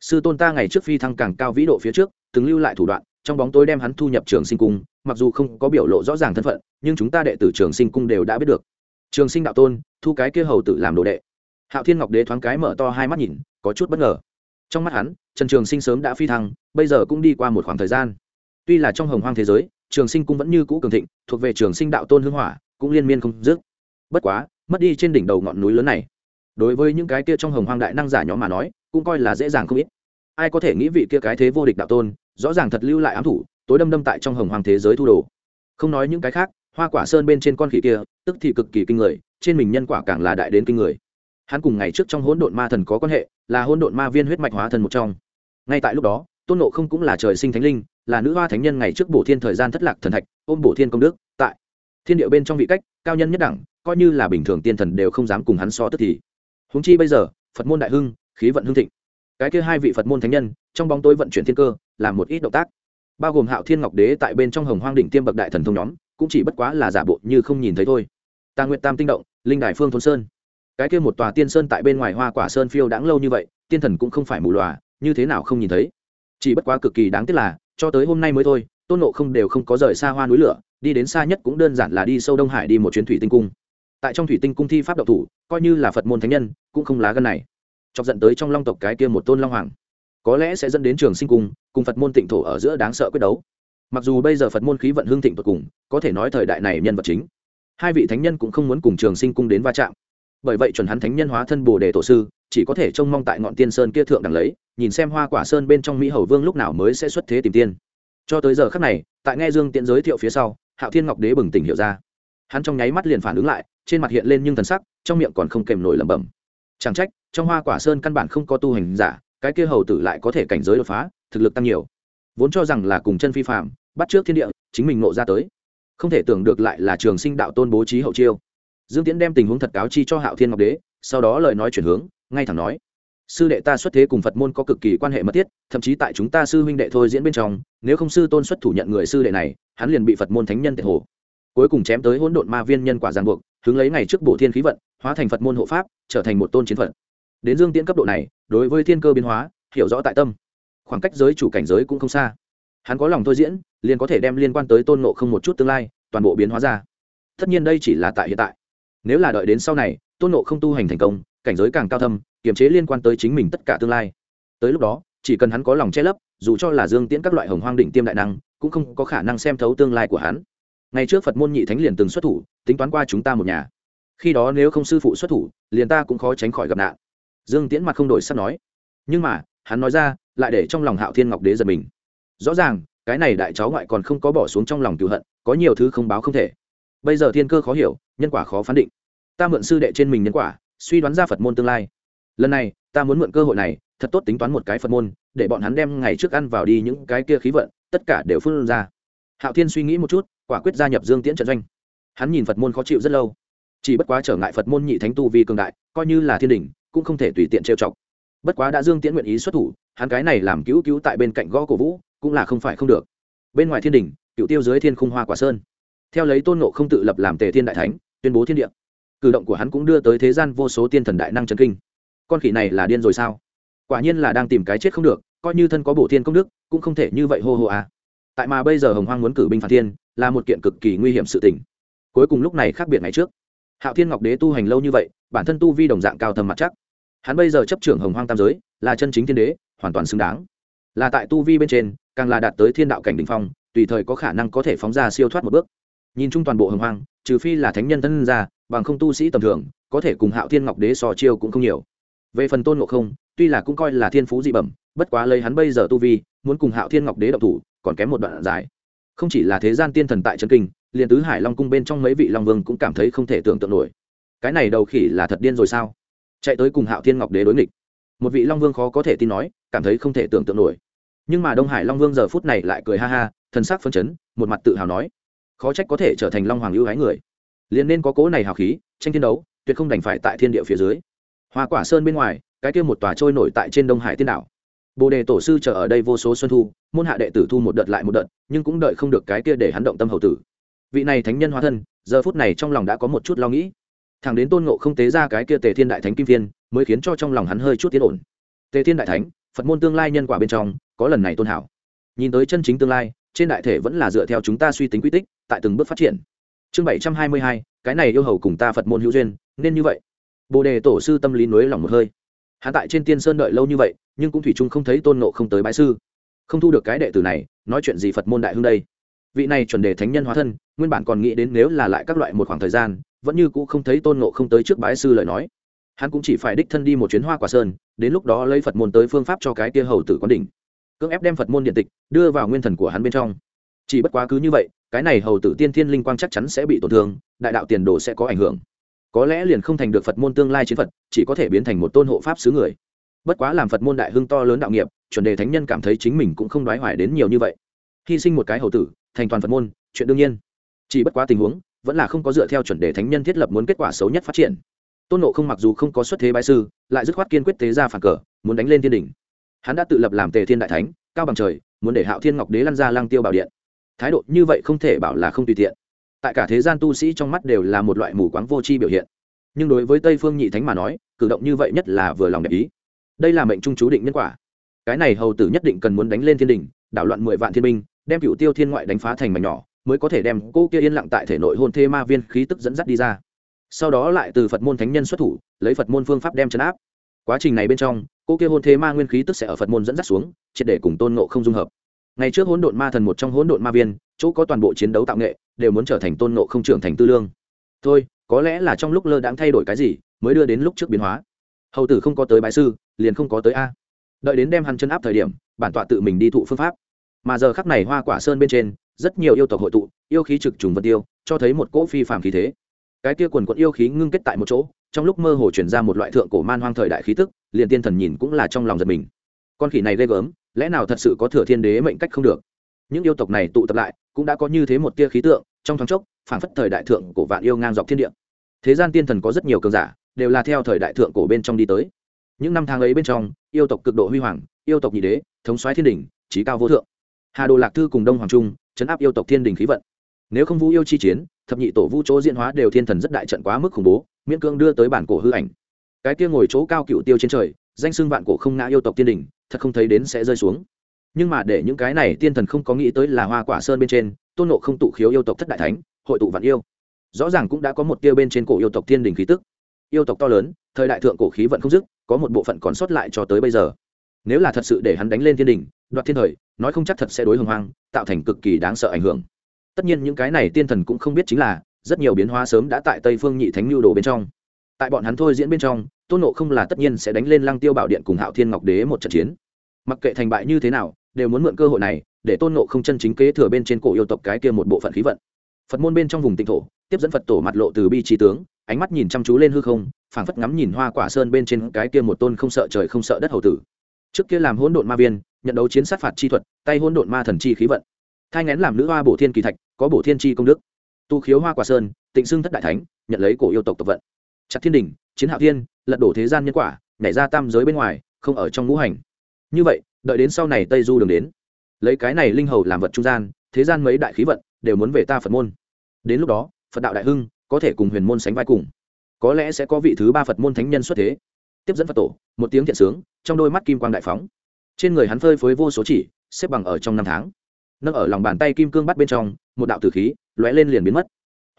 Sư tôn ta ngày trước phi thăng càng cao vĩ độ phía trước, từng lưu lại thủ đoạn trong bóng tối đem hắn thu nhập trường sinh cung, mặc dù không có biểu lộ rõ ràng thân phận, nhưng chúng ta đệ tử trường sinh cung đều đã biết được. Trường sinh đạo tôn, thu cái kia hầu tử làm đồ đệ. Hạo thiên ngọc đế thoáng cái mở to hai mắt nhìn, có chút bất ngờ. Trong mắt hắn, trần trường sinh sớm đã phi thăng, bây giờ cũng đi qua một khoảng thời gian. Tuy là trong hồng hoang thế giới, trường sinh cung vẫn như cũ cường thịnh, thuộc về trường sinh đạo tôn hưng hỏa, cũng liên miên không dứt. Bất quá, mất đi trên đỉnh đầu ngọn núi lớn này. Đối với những cái kia trong hồng hoang đại năng giả nhóm mà nói, cũng coi là dễ dàng không ít ai có thể nghĩ vị kia cái thế vô địch đạo tôn, rõ ràng thật lưu lại ám thủ, tối đâm đâm tại trong hồng hoàng thế giới thu đồ. Không nói những cái khác, hoa quả sơn bên trên con khỉ kia, tức thì cực kỳ kinh người, trên mình nhân quả càng là đại đến kinh người. Hắn cùng ngày trước trong hỗn độn ma thần có quan hệ, là hỗn độn ma viên huyết mạch hóa thần một trong. Ngay tại lúc đó, tôn nộ không cũng là trời sinh thánh linh, là nữ hoa thánh nhân ngày trước bổ thiên thời gian thất lạc thần thạch, ôm bổ thiên công đức, tại thiên điệu bên trong vị cách, cao nhân nhất đẳng, coi như là bình thường tiên thần đều không dám cùng hắn so tức thì. Húng chi bây giờ, phật môn đại hưng, khí vận hưng thịnh cái kia hai vị phật môn thánh nhân, trong bóng tối vận chuyển thiên cơ, làm một ít động tác. Bao gồm hạo thiên ngọc đế tại bên trong hồng hoang đỉnh tiêm bậc đại thần thông nhóm, cũng chỉ bất quá là giả bộ như không nhìn thấy thôi. Tà nguyện tam tinh động, linh đại phương thôn sơn. Cái kia một tòa tiên sơn tại bên ngoài hoa quả sơn phiêu đãng lâu như vậy, tiên thần cũng không phải mù lòa, như thế nào không nhìn thấy. Chỉ bất quá cực kỳ đáng tiếc là, cho tới hôm nay mới thôi, tôn nộ không đều không có rời xa hoa núi lửa, đi đến xa nhất cũng đơn giản là đi sâu đông hải đi một chuyến thủy tinh cung. Tại trong thủy tinh cung thi pháp độc thủ, coi như là phật môn thánh nhân, cũng không lá gân này chọc dẫn tới trong long tộc cái kia một tôn long hoàng. Có lẽ sẽ dẫn đến trường sinh cung cùng phật môn tịnh thổ ở giữa đáng sợ quyết đấu. Mặc dù bây giờ phật môn khí vận hương thịnh tột cùng, có thể nói thời đại này nhân vật chính. Hai vị thánh nhân cũng không muốn cùng trường sinh cung đến va chạm. Bởi vậy chuẩn hắn thánh nhân hóa thân bồ đề tổ sư, chỉ có thể trông mong tại ngọn tiên sơn kia thượng đằng lấy, nhìn xem hoa quả sơn bên trong mỹ hầu vương lúc nào mới sẽ xuất thế tìm tiên. Cho tới giờ khắc này, tại nghe dương tiễn giới thiệu phía sau, hạo thiên ngọc đế bừng tỉnh hiểu ra. Hắn trong nháy mắt liền phản ứng lại, trên mặt hiện lên nhưng thần sắc, trong miệng còn không kèm nổi lẩm bẩm chẳng trách, trong hoa quả sơn căn bản không có tu hành giả, cái kia hầu tử lại có thể cảnh giới đột phá, thực lực tăng nhiều. Vốn cho rằng là cùng chân phi phạm bắt trước thiên địa, chính mình nộ ra tới. Không thể tưởng được lại là trường sinh đạo tôn bố trí hậu chiêu. Dương tiễn đem tình huống thật cáo chi cho hạo thiên ngọc đế, sau đó lời nói chuyển hướng, ngay thẳng nói, sư đệ ta xuất thế cùng phật môn có cực kỳ quan hệ mật thiết, thậm chí tại chúng ta sư huynh đệ thôi diễn bên trong, nếu không sư tôn xuất thủ nhận người sư đệ này, hắn liền bị phật môn thánh nhân tệ hồ cuối cùng chém tới hỗn độn ma viên nhân quả giang buộc, hướng lấy ngày trước bổ thiên khí vận, hóa thành phật môn hộ pháp, trở thành một tôn chiến phật. Đến dương tiễn cấp độ này, đối với thiên cơ biến hóa, hiểu rõ tại tâm. Khoảng cách giới chủ cảnh giới cũng không xa. Hắn có lòng thôi diễn, liền có thể đem liên quan tới tôn nộ không một chút tương lai, toàn bộ biến hóa ra. Tất nhiên đây chỉ là tại hiện tại. Nếu là đợi đến sau này, tôn nộ không tu hành thành công, cảnh giới càng cao thâm, kiềm chế liên quan tới chính mình tất cả tương lai. Tới lúc đó, chỉ cần hắn có lòng che lấp, dù cho là dương tiễn các loại hồng hoang định tiêm đại năng, cũng không có khả năng xem thấu tương lai của hắn ngày trước phật môn nhị thánh liền từng xuất thủ, tính toán qua chúng ta một nhà. Khi đó nếu không sư phụ xuất thủ, liền ta cũng khó tránh khỏi gặp nạn. Dương tiễn mặt không đổi sắp nói. Nhưng mà, hắn nói ra, lại để trong lòng hạo thiên ngọc đế giật mình. Rõ ràng, cái này đại cháu ngoại còn không có bỏ xuống trong lòng cựu hận, có nhiều thứ không báo không thể. Bây giờ thiên cơ khó hiểu, nhân quả khó phán định. Ta mượn sư đệ trên mình nhân quả, suy đoán ra phật môn tương lai. Lần này, ta muốn mượn cơ hội này, thật tốt tính toán một cái phật môn, để bọn hắn đem ngày trước ăn vào đi những cái kia khí vận, tất cả đều phun ra. Hạo thiên suy nghĩ một chút quả quyết gia nhập dương tiễn trận doanh. Hắn nhìn phật môn khó chịu rất lâu. Chỉ bất quá trở ngại phật môn nhị thánh tu vi cường đại, coi như là thiên đình cũng không thể tùy tiện trêu chọc. Bất quá đã dương tiễn nguyện ý xuất thủ, hắn cái này làm cứu cứu tại bên cạnh gõ cổ vũ, cũng là không phải không được. Bên ngoài thiên đình cựu tiêu dưới thiên khung hoa quả sơn. Theo lấy tôn nộ không tự lập làm tề thiên đại thánh, tuyên bố thiên địa. Cử động của hắn cũng đưa tới thế gian vô số tiên thần đại năng trần kinh. Con khỉ này là điên rồi sao? Quả nhiên là đang tìm cái chết không được, coi như thân có bổ thiên công đức, cũng không thể như vậy hô hô à tại mà bây giờ hồng hoang muốn cử binh phạt thiên, là một kiện cực kỳ nguy hiểm sự tình. Cuối cùng lúc này khác biệt ngày trước. Hạo thiên ngọc đế tu hành lâu như vậy, bản thân tu vi đồng dạng cao thầm mặt chắc. Hắn bây giờ chấp trưởng hồng hoang tam giới, là chân chính thiên đế, hoàn toàn xứng đáng. Là tại tu vi bên trên, càng là đạt tới thiên đạo cảnh đ ỉ n h phong, tùy thời có khả năng có thể phóng ra siêu thoát một bước. Nhìn chung toàn bộ hồng hoang, trừ phi là thánh nhân thân ra, bằng không tu sĩ tầm thường, có thể cùng hạo thiên ngọc đế sò chiêu cũng không nhiều. Về phần tôn ngộ không, tuy là cũng coi là thiên phú dị bẩm, bất quá lấy hắn bây giờ tu vi, muốn cùng hạo thiên ngọc đế độc thủ còn kém một đoạn dài. Không chỉ là thế gian tiên thần tại trấn kinh, liền tứ hải long cung bên trong mấy vị long vương cũng cảm thấy không thể tưởng tượng nổi. Cái này đầu khỉ là thật điên rồi sao? Chạy tới cùng hạo thiên ngọc đế đối nghịch. Một vị long vương khó có thể tin nói, cảm thấy không thể tưởng tượng nổi. Nhưng mà đông hải long vương giờ phút này lại cười ha ha thân xác phấn chấn, một mặt tự hào nói, khó trách có thể trở thành long hoàng ưu hái người. Liền nên có cố này hào khí, tranh thiên đấu, tuyệt không đành phải tại thiên địa phía dưới. Hoa quả sơn bên ngoài, cái kia một tòa trôi nổi tại trên đông hải tiên đảo bồ đề tổ sư chờ ở đây vô số xuân thu, môn hạ đệ tử thu một đợt lại một đợt, nhưng cũng đợi không được cái kia để hắn động tâm hậu tử. Vị này thánh nhân hóa thân, giờ phút này trong lòng đã có một chút lo nghĩ. Thằng đến tôn ngộ không tế ra cái kia tề thiên đại thánh kim viên mới khiến cho trong lòng hắn hơi chút tiến ổn. Tề thiên đại thánh, phật môn tương lai nhân quả bên trong, có lần này tôn hảo. Nhìn tới chân chính tương lai, trên đại thể vẫn là dựa theo chúng ta suy tính quy tích, tại từng bước phát triển. Chương bảy trăm hai mươi hai, cái này yêu hầu cùng ta phật môn hữu duyên, nên như vậy. Bồ đề tổ sư tâm lý nối lòng một hơi. Hắn tại trên tiên sơn đợi lâu như vậy nhưng cũng thủy chung không thấy tôn nộ không tới bãi sư. Không thu được cái đệ tử này, nói chuyện gì phật môn đại hưng đây? Vị này chuẩn đề thánh nhân hóa thân, nguyên bản còn nghĩ đến nếu là lại các loại một khoảng thời gian, vẫn như cũ không thấy tôn nộ không tới trước bãi sư lời nói. Hắn cũng chỉ phải đích thân đi một chuyến hoa quả sơn, đến lúc đó lấy phật môn tới phương pháp cho cái tia hầu tử quán đỉnh. Cưỡng ép đem phật môn điện tịch đưa vào nguyên thần của hắn bên trong. Chỉ bất quá cứ như vậy, cái này hầu tử tiên thiên linh quang chắc chắn sẽ bị tổn thương, đại đạo tiền đồ sẽ có ảnh hưởng. Có lẽ liền không thành được phật môn tương lai chiến phật, chỉ có thể biến thành một tôn hộ pháp xứ người bất quá làm phật môn đại hưng to lớn đạo nghiệp, chuẩn đề thánh nhân cảm thấy chính mình cũng không đoái hoài đến nhiều như vậy. Hy sinh một cái hầu tử, thành toàn phật môn, chuyện đương nhiên. Chỉ bất quá tình huống, vẫn là không có dựa theo chuẩn đề thánh nhân thiết lập muốn kết quả xấu nhất phát triển. Tôn nộ không mặc dù không có xuất thế bái sư, lại dứt khoát kiên quyết tế ra phản cờ, muốn đánh lên thiên đình hắn đã tự lập làm tề thiên đại thánh, cao bằng trời, muốn để hạo thiên ngọc đế lăn ra lang tiêu bảo điện. Thái độ như vậy không thể bảo là không tùy tiện. Tại cả thế gian tu sĩ trong mắt đều là một loại mù quáng vô tri biểu hiện. Nhưng đối với tây phương nhị thánh mà nói, cử động như vậy nhất là vừa lòng đẹp ý đây là mệnh trung chú định nhân quả. Cái này hầu tử nhất định cần muốn đánh lên thiên đình, đảo loạn mười vạn thiên binh, đem cựu tiêu thiên ngoại đánh phá thành mảnh nhỏ, mới có thể đem cô kia yên lặng tại thể nội hôn thê ma viên khí tức dẫn dắt đi ra. Sau đó lại từ phật môn thánh nhân xuất thủ, lấy phật môn phương pháp đem chấn áp. Quá trình này bên trong, cô kia hôn thế ma nguyên khí tức sẽ ở phật môn dẫn dắt xuống, triệt để cùng tôn nộ không dung hợp. Ngày trước hỗn độn ma thần một trong hỗn độn ma viên, chỗ có toàn bộ chiến đấu tạo nghệ, đều muốn trở thành tôn nộ không trưởng thành tư lương. Thôi, có lẽ là trong lúc lơ đãng thay đổi cái gì, mới đưa đến lúc trước biến hóa. Hầu tử không có tới bái sư liền không có tới a. Đợi đến đem hắn chân áp thời điểm, bản tọa tự mình đi thụ phương pháp. Mà giờ khắc này hoa quả sơn bên trên, rất nhiều yêu tộc hội tụ, yêu khí trực trùng vân tiêu, cho thấy một cỗ phi phàm khí thế. Cái kia quần quận yêu khí ngưng kết tại một chỗ, trong lúc mơ hồ chuyển ra một loại thượng cổ man hoang thời đại khí tức, liền tiên thần nhìn cũng là trong lòng giật mình. Con khỉ này ghê gớm, lẽ nào thật sự có thừa thiên đế mệnh cách không được? Những yêu tộc này tụ tập lại, cũng đã có như thế một tia khí tượng, trong thoáng chốc, phảng phất thời đại thượng cổ vạn yêu ngang dọc thiên địa. Thế gian tiên thần có rất nhiều cường giả, đều là theo thời đại thượng cổ bên trong đi tới những năm tháng ấy bên trong, yêu tộc cực độ huy hoàng, yêu tộc nhị đế, thống soái thiên đình trí cao vô thượng. Hà đồ lạc thư cùng đông hoàng trung chấn áp yêu tộc thiên đình khí vận. Nếu không vũ yêu chi chiến, thập nhị tổ vũ chỗ diễn hóa đều thiên thần rất đại trận quá mức khủng bố, miễn cương đưa tới bản cổ hư ảnh. Cái kia ngồi chỗ cao cựu tiêu trên trời, danh xưng vạn cổ không ngã yêu tộc thiên đình, thật không thấy đến sẽ rơi xuống. Nhưng mà để những cái này tiên thần không có nghĩ tới là hoa quả sơn bên trên, tôn nộ không tụ khiếu yêu tộc thất đại thánh, hội tụ vạn yêu. Rõ ràng cũng đã có một tia bên trên cổ yêu tộc thiên đình khí tức yêu tộc to lớn, thời đại thượng cổ khí vận không dứt, có một bộ phận còn sót lại cho tới bây giờ. Nếu là thật sự để hắn đánh lên thiên đình, đoạt thiên thời, nói không chắc thật sẽ đối hồng hoang, tạo thành cực kỳ đáng sợ ảnh hưởng. Tất nhiên những cái này tiên thần cũng không biết chính là, rất nhiều biến hóa sớm đã tại tây phương nhị thánh lưu đồ bên trong. Tại bọn hắn thôi diễn bên trong, tôn nộ không là tất nhiên sẽ đánh lên lăng tiêu bảo điện cùng hạo thiên ngọc đế một trận chiến. Mặc kệ thành bại như thế nào, đều muốn mượn cơ hội này, để tôn nộ không chân chính kế thừa bên trên cổ yêu tộc cái kia một bộ phận khí vận. Phật môn bên trong vùng tịnh thổ, tiếp dẫn phật tổ mặt lộ từ bi trí tướng ánh mắt nhìn chăm chú lên hư không, phảng phất ngắm nhìn hoa quả sơn bên trên cái kia một tôn không sợ trời không sợ đất hầu tử. Trước kia làm hỗn độn ma viên, nhận đấu chiến sát phạt chi thuật, tay hỗn độn ma thần chi khí vận. Thai ngén làm nữ hoa bổ thiên kỳ thạch, có bổ thiên chi công đức. Tu khiếu hoa quả sơn, tịnh xưng thất đại thánh, nhận lấy cổ yêu tộc tộc vận. Chặt thiên đình chiến hạo thiên, lật đổ thế gian nhân quả, nhảy ra tam giới bên ngoài, không ở trong ngũ hành. Như vậy, đợi đến sau này tây du đường đến, lấy cái này linh hầu làm vật trung gian, thế gian mấy đại khí vận, đều muốn về ta phật môn. Đến lúc đó, phật đạo đại hưng có thể cùng huyền môn sánh vai cùng. Có lẽ sẽ có vị thứ ba phật môn thánh nhân xuất thế. Tiếp dẫn phật tổ, một tiếng thiện sướng, trong đôi mắt kim quang đại phóng. Trên người hắn phơi phới vô số chỉ, xếp bằng ở trong năm tháng. Nâng ở lòng bàn tay kim cương bắt bên trong, một đạo tử khí lóe lên liền biến mất.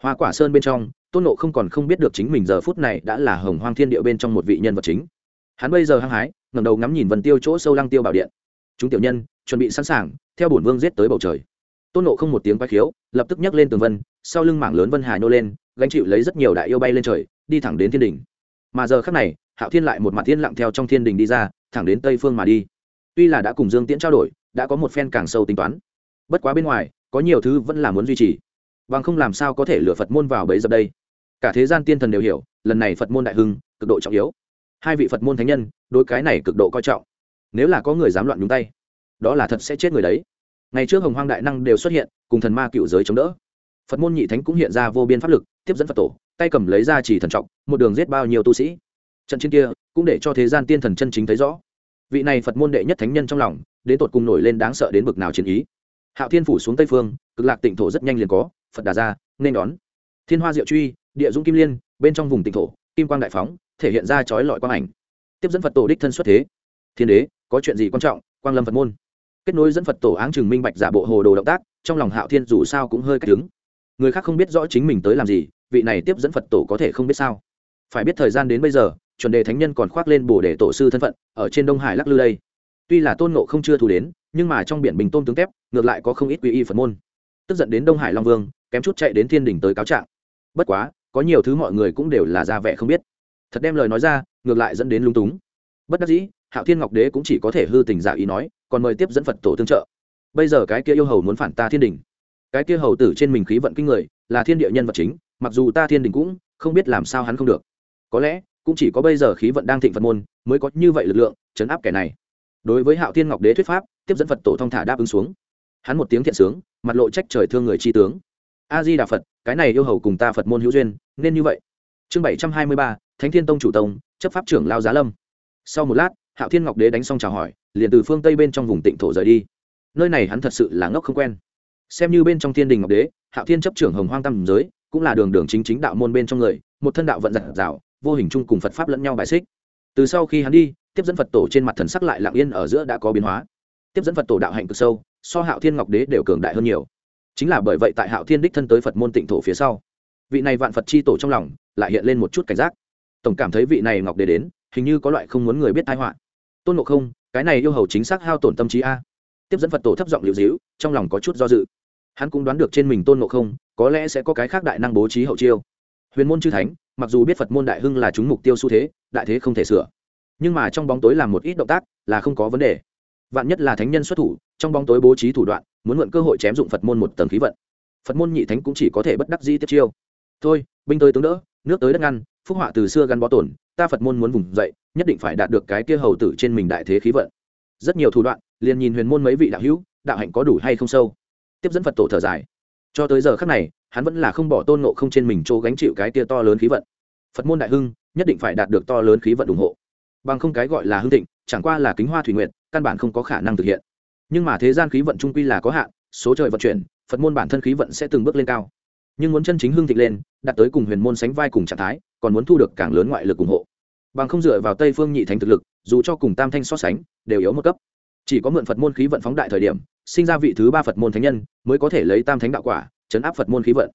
Hoa quả sơn bên trong, tôn nộ không còn không biết được chính mình giờ phút này đã là hồng hoang thiên địa bên trong một vị nhân vật chính. Hắn bây giờ hăng hái ngầm đầu ngắm nhìn vần tiêu chỗ sâu lăng tiêu bảo điện. Chúng tiểu nhân, chuẩn bị sẵn sàng, theo bổn vương giết tới bầu trời. Tôn nộ không một tiếng quay khiếu, lập tức nhấc lên tường vân sau lưng mảng lớn vân hà nhô lên, gánh chịu lấy rất nhiều đại yêu bay lên trời, đi thẳng đến thiên đình mà giờ khắc này, hạo thiên lại một mặt thiên lặng theo trong thiên đình đi ra, thẳng đến tây phương mà đi. Tuy là đã cùng dương tiễn trao đổi, đã có một phen càng sâu tính toán. Bất quá bên ngoài, có nhiều thứ vẫn là muốn duy trì. Bằng không làm sao có thể lựa phật môn vào bấy giờ đây? Cả thế gian tiên thần đều hiểu, lần này phật môn đại hưng, cực độ trọng yếu. Hai vị phật môn thánh nhân đôi cái này cực độ coi trọng. Nếu là có người dám loạn nhúng tay, đó là thật sẽ chết người đấy. Ngày trước hồng hoang đại năng đều xuất hiện, cùng thần ma cựu giới chống đỡ phật môn nhị thánh cũng hiện ra vô biên pháp lực, tiếp dẫn phật tổ, tay cầm lấy ra chỉ thần trọng, một đường giết bao nhiêu tu sĩ. Trận chiến kia cũng để cho thế gian tiên thần chân chính thấy rõ. Vị này phật môn đệ nhất thánh nhân trong lòng, đến tột cùng nổi lên đáng sợ đến bực nào chiến ý. Hạo thiên phủ xuống tây phương, cực lạc tịnh thổ rất nhanh liền có, phật đà ra, nên đón. Thiên hoa diệu truy, địa dũng kim liên, bên trong vùng tịnh thổ, kim quang đại phóng, thể hiện ra chói lọi quang ảnh. Tiếp dẫn phật tổ đích thân xuất thế. Thiên đế, có chuyện gì quan trọng? Quang lâm phật môn. Kết nối dẫn phật tổ áng chừng minh bạch giả bộ hồ đồ động tác, trong lòng hạo thiên dù sao cũng hơi cách đứng người khác không biết rõ chính mình tới làm gì, vị này tiếp dẫn phật tổ có thể không biết sao? Phải biết thời gian đến bây giờ, chuẩn đề thánh nhân còn khoác lên bồ để tổ sư thân phận, ở trên đông hải lắc lư đây. Tuy là tôn nộ không chưa thu đến, nhưng mà trong biển bình tôn tướng kép ngược lại có không ít quy y phật môn. Tức giận đến đông hải long vương, kém chút chạy đến thiên đình tới cáo trạng. Bất quá, có nhiều thứ mọi người cũng đều là ra vẻ không biết. Thật đem lời nói ra, ngược lại dẫn đến lung túng. Bất đắc dĩ, hạo thiên ngọc đế cũng chỉ có thể hư tình giả ý nói, còn mời tiếp dẫn phật tổ tương trợ. Bây giờ cái kia yêu hầu muốn phản ta thiên đình cái kia hầu tử trên mình khí vận kinh người, là thiên địa nhân vật chính, mặc dù ta thiên đình cũng không biết làm sao hắn không được. Có lẽ, cũng chỉ có bây giờ khí vận đang thịnh phật môn mới có như vậy lực lượng chấn áp kẻ này. Đối với hạo thiên ngọc đế thuyết pháp, tiếp dẫn phật tổ thong thả đáp ứng xuống. Hắn một tiếng thiện sướng, mặt lộ trách trời thương người chi tướng. A di đà phật, cái này yêu hầu cùng ta phật môn hữu duyên, nên như vậy. Chương bảy trăm hai mươi ba, thánh thiên tông chủ tông, chấp pháp trưởng lao giá lâm. Sau một lát, hạo thiên ngọc đế đánh xong chào hỏi, liền từ phương tây bên trong vùng tịnh thổ rời đi. Nơi này hắn thật sự là ngốc không quen xem như bên trong thiên đình ngọc đế, hạo thiên chấp trưởng hồng hoang tam giới, cũng là đường đường chính chính đạo môn bên trong người, một thân đạo vận giặt rào vô hình chung cùng phật pháp lẫn nhau bài xích. Từ sau khi hắn đi, tiếp dẫn phật tổ trên mặt thần sắc lại lặng yên ở giữa đã có biến hóa. Tiếp dẫn phật tổ đạo hạnh cực sâu, so hạo thiên ngọc đế đều cường đại hơn nhiều. Chính là bởi vậy tại hạo thiên đích thân tới phật môn tịnh thổ phía sau, vị này vạn phật c h i tổ trong lòng lại hiện lên một chút cảnh giác. Tổng cảm thấy vị này ngọc đế đến, hình như có loại không muốn người biết thái họa. Tôn ngộ không, cái này yêu hầu chính xác hao tổn tâm trí a. Tiếp dẫn phật tổ thấp giọng liệu dĩu trong lòng có chút do dự hắn cũng đoán được trên mình tôn ngộ không, có lẽ sẽ có cái khác đại năng bố trí hậu chiêu. Huyền môn chư thánh, mặc dù biết phật môn đại hưng là chúng mục tiêu xu thế, đại thế không thể sửa. Nhưng mà trong bóng tối làm một ít động tác, là không có vấn đề. Vạn nhất là thánh nhân xuất thủ, trong bóng tối bố trí thủ đoạn, muốn mượn cơ hội chém dụng phật môn một tầng khí vận. Phật môn nhị thánh cũng chỉ có thể bất đắc di tiếp chiêu. Thôi, binh tới tướng đỡ, nước tới đất ngăn, phúc họa từ xưa gắn bó tổn, ta phật môn muốn vùng dậy, nhất định phải đạt được cái kia hầu tử trên mình đại thế khí vận. Rất nhiều thủ đoạn, liền nhìn huyền môn mấy vị đạo hữu, đạo hạnh có đủ hay không sâu tiếp dẫn phật tổ thở dài. Cho tới giờ khác này, hắn vẫn là không bỏ tôn nộ không trên mình chỗ gánh chịu cái tia to lớn khí vận. Phật môn đại hưng, nhất định phải đạt được to lớn khí vận ủng hộ. Bằng không cái gọi là hưng thịnh, chẳng qua là kính hoa thủy nguyện căn bản không có khả năng thực hiện. Nhưng mà thế gian khí vận trung quy là có hạn, số trời vận chuyển, phật môn bản thân khí vận sẽ từng bước lên cao. Nhưng muốn chân chính hưng thịnh lên, đạt tới cùng huyền môn sánh vai cùng trạng thái, còn muốn thu được càng lớn ngoại lực ủng hộ. Bằng không dựa vào tây phương nhị thành thực lực, dù cho cùng tam thanh so sánh, đều yếu một cấp. Chỉ có mượn phật môn khí vận phóng đại thời điểm sinh ra vị thứ ba phật môn thánh nhân, mới có thể lấy tam thánh đạo quả, chấn áp phật môn khí vận.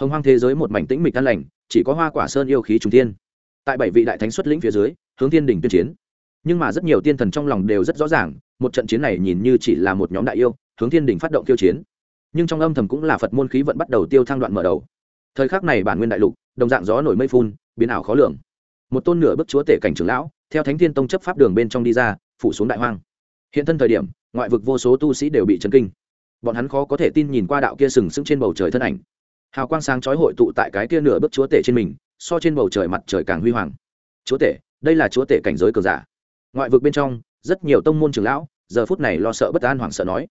Hồng hoang thế giới một mảnh tĩnh mịch an lành, chỉ có hoa quả sơn yêu khí trung tiên tại bảy vị đại thánh xuất lĩnh phía dưới, hướng thiên đỉnh tuyên chiến. Nhưng mà rất nhiều tiên thần trong lòng đều rất rõ ràng, một trận chiến này nhìn như chỉ là một nhóm đại yêu, hướng thiên đỉnh phát động tiêu chiến. Nhưng trong âm thầm cũng là phật môn khí vận bắt đầu tiêu thang đoạn mở đầu. Thời khắc này bản nguyên đại lục, đồng dạng gió nổi mây phun, biến ảo khó lường. Một tôn nửa bức chúa tể cảnh trưởng lão, theo thánh thiên tông chấp pháp đường bên trong đi ra, phủ xuống đại hoang. Hiện thân thời điểm ngoại vực vô số tu sĩ đều bị chấn kinh. Bọn hắn khó có thể tin nhìn qua đạo kia sừng sững trên bầu trời thân ảnh. Hào quang sáng chói hội tụ tại cái kia nửa bức chúa tể trên mình, so trên bầu trời mặt trời càng huy hoàng. Chúa tể, đây là chúa tể cảnh giới cường giả. Ngoại vực bên trong, rất nhiều tông môn trưởng lão, giờ phút này lo sợ bất an hoảng sợ nói,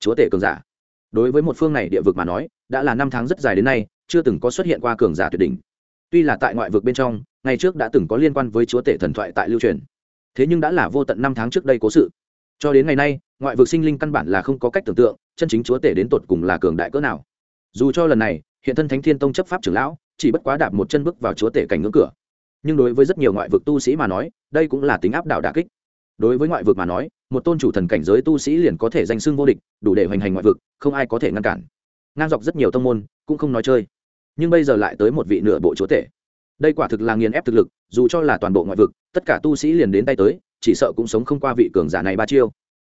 chúa tể cường giả. Đối với một phương này địa vực mà nói, đã là năm tháng rất dài đến nay, chưa từng có xuất hiện qua cường giả tuyệt đỉnh. Tuy là tại ngoại vực bên trong, ngày trước đã từng có liên quan với chúa tể thần thoại tại lưu truyền. Thế nhưng đã là vô tận năm tháng trước đây cố sự. Cho đến ngày nay ngoại vực sinh linh căn bản là không có cách tưởng tượng, chân chính chúa tể đến tột cùng là cường đại cỡ nào. Dù cho lần này, hiện thân thánh thiên tông chấp pháp trưởng lão, chỉ bất quá đạp một chân bước vào chúa tể cảnh ngưỡng cửa. Nhưng đối với rất nhiều ngoại vực tu sĩ mà nói, đây cũng là tính áp đảo đà kích. Đối với ngoại vực mà nói, một tôn chủ thần cảnh giới tu sĩ liền có thể danh xưng vô địch, đủ để hoành hành ngoại vực, không ai có thể ngăn cản. Ngang dọc rất nhiều tông môn, cũng không nói chơi. Nhưng bây giờ lại tới một vị nửa bộ chúa tể. Đây quả thực là nghiền ép thực lực, dù cho là toàn bộ ngoại vực, tất cả tu sĩ liền đến tay tới, chỉ sợ cũng sống không qua vị cường giả này ba chiêu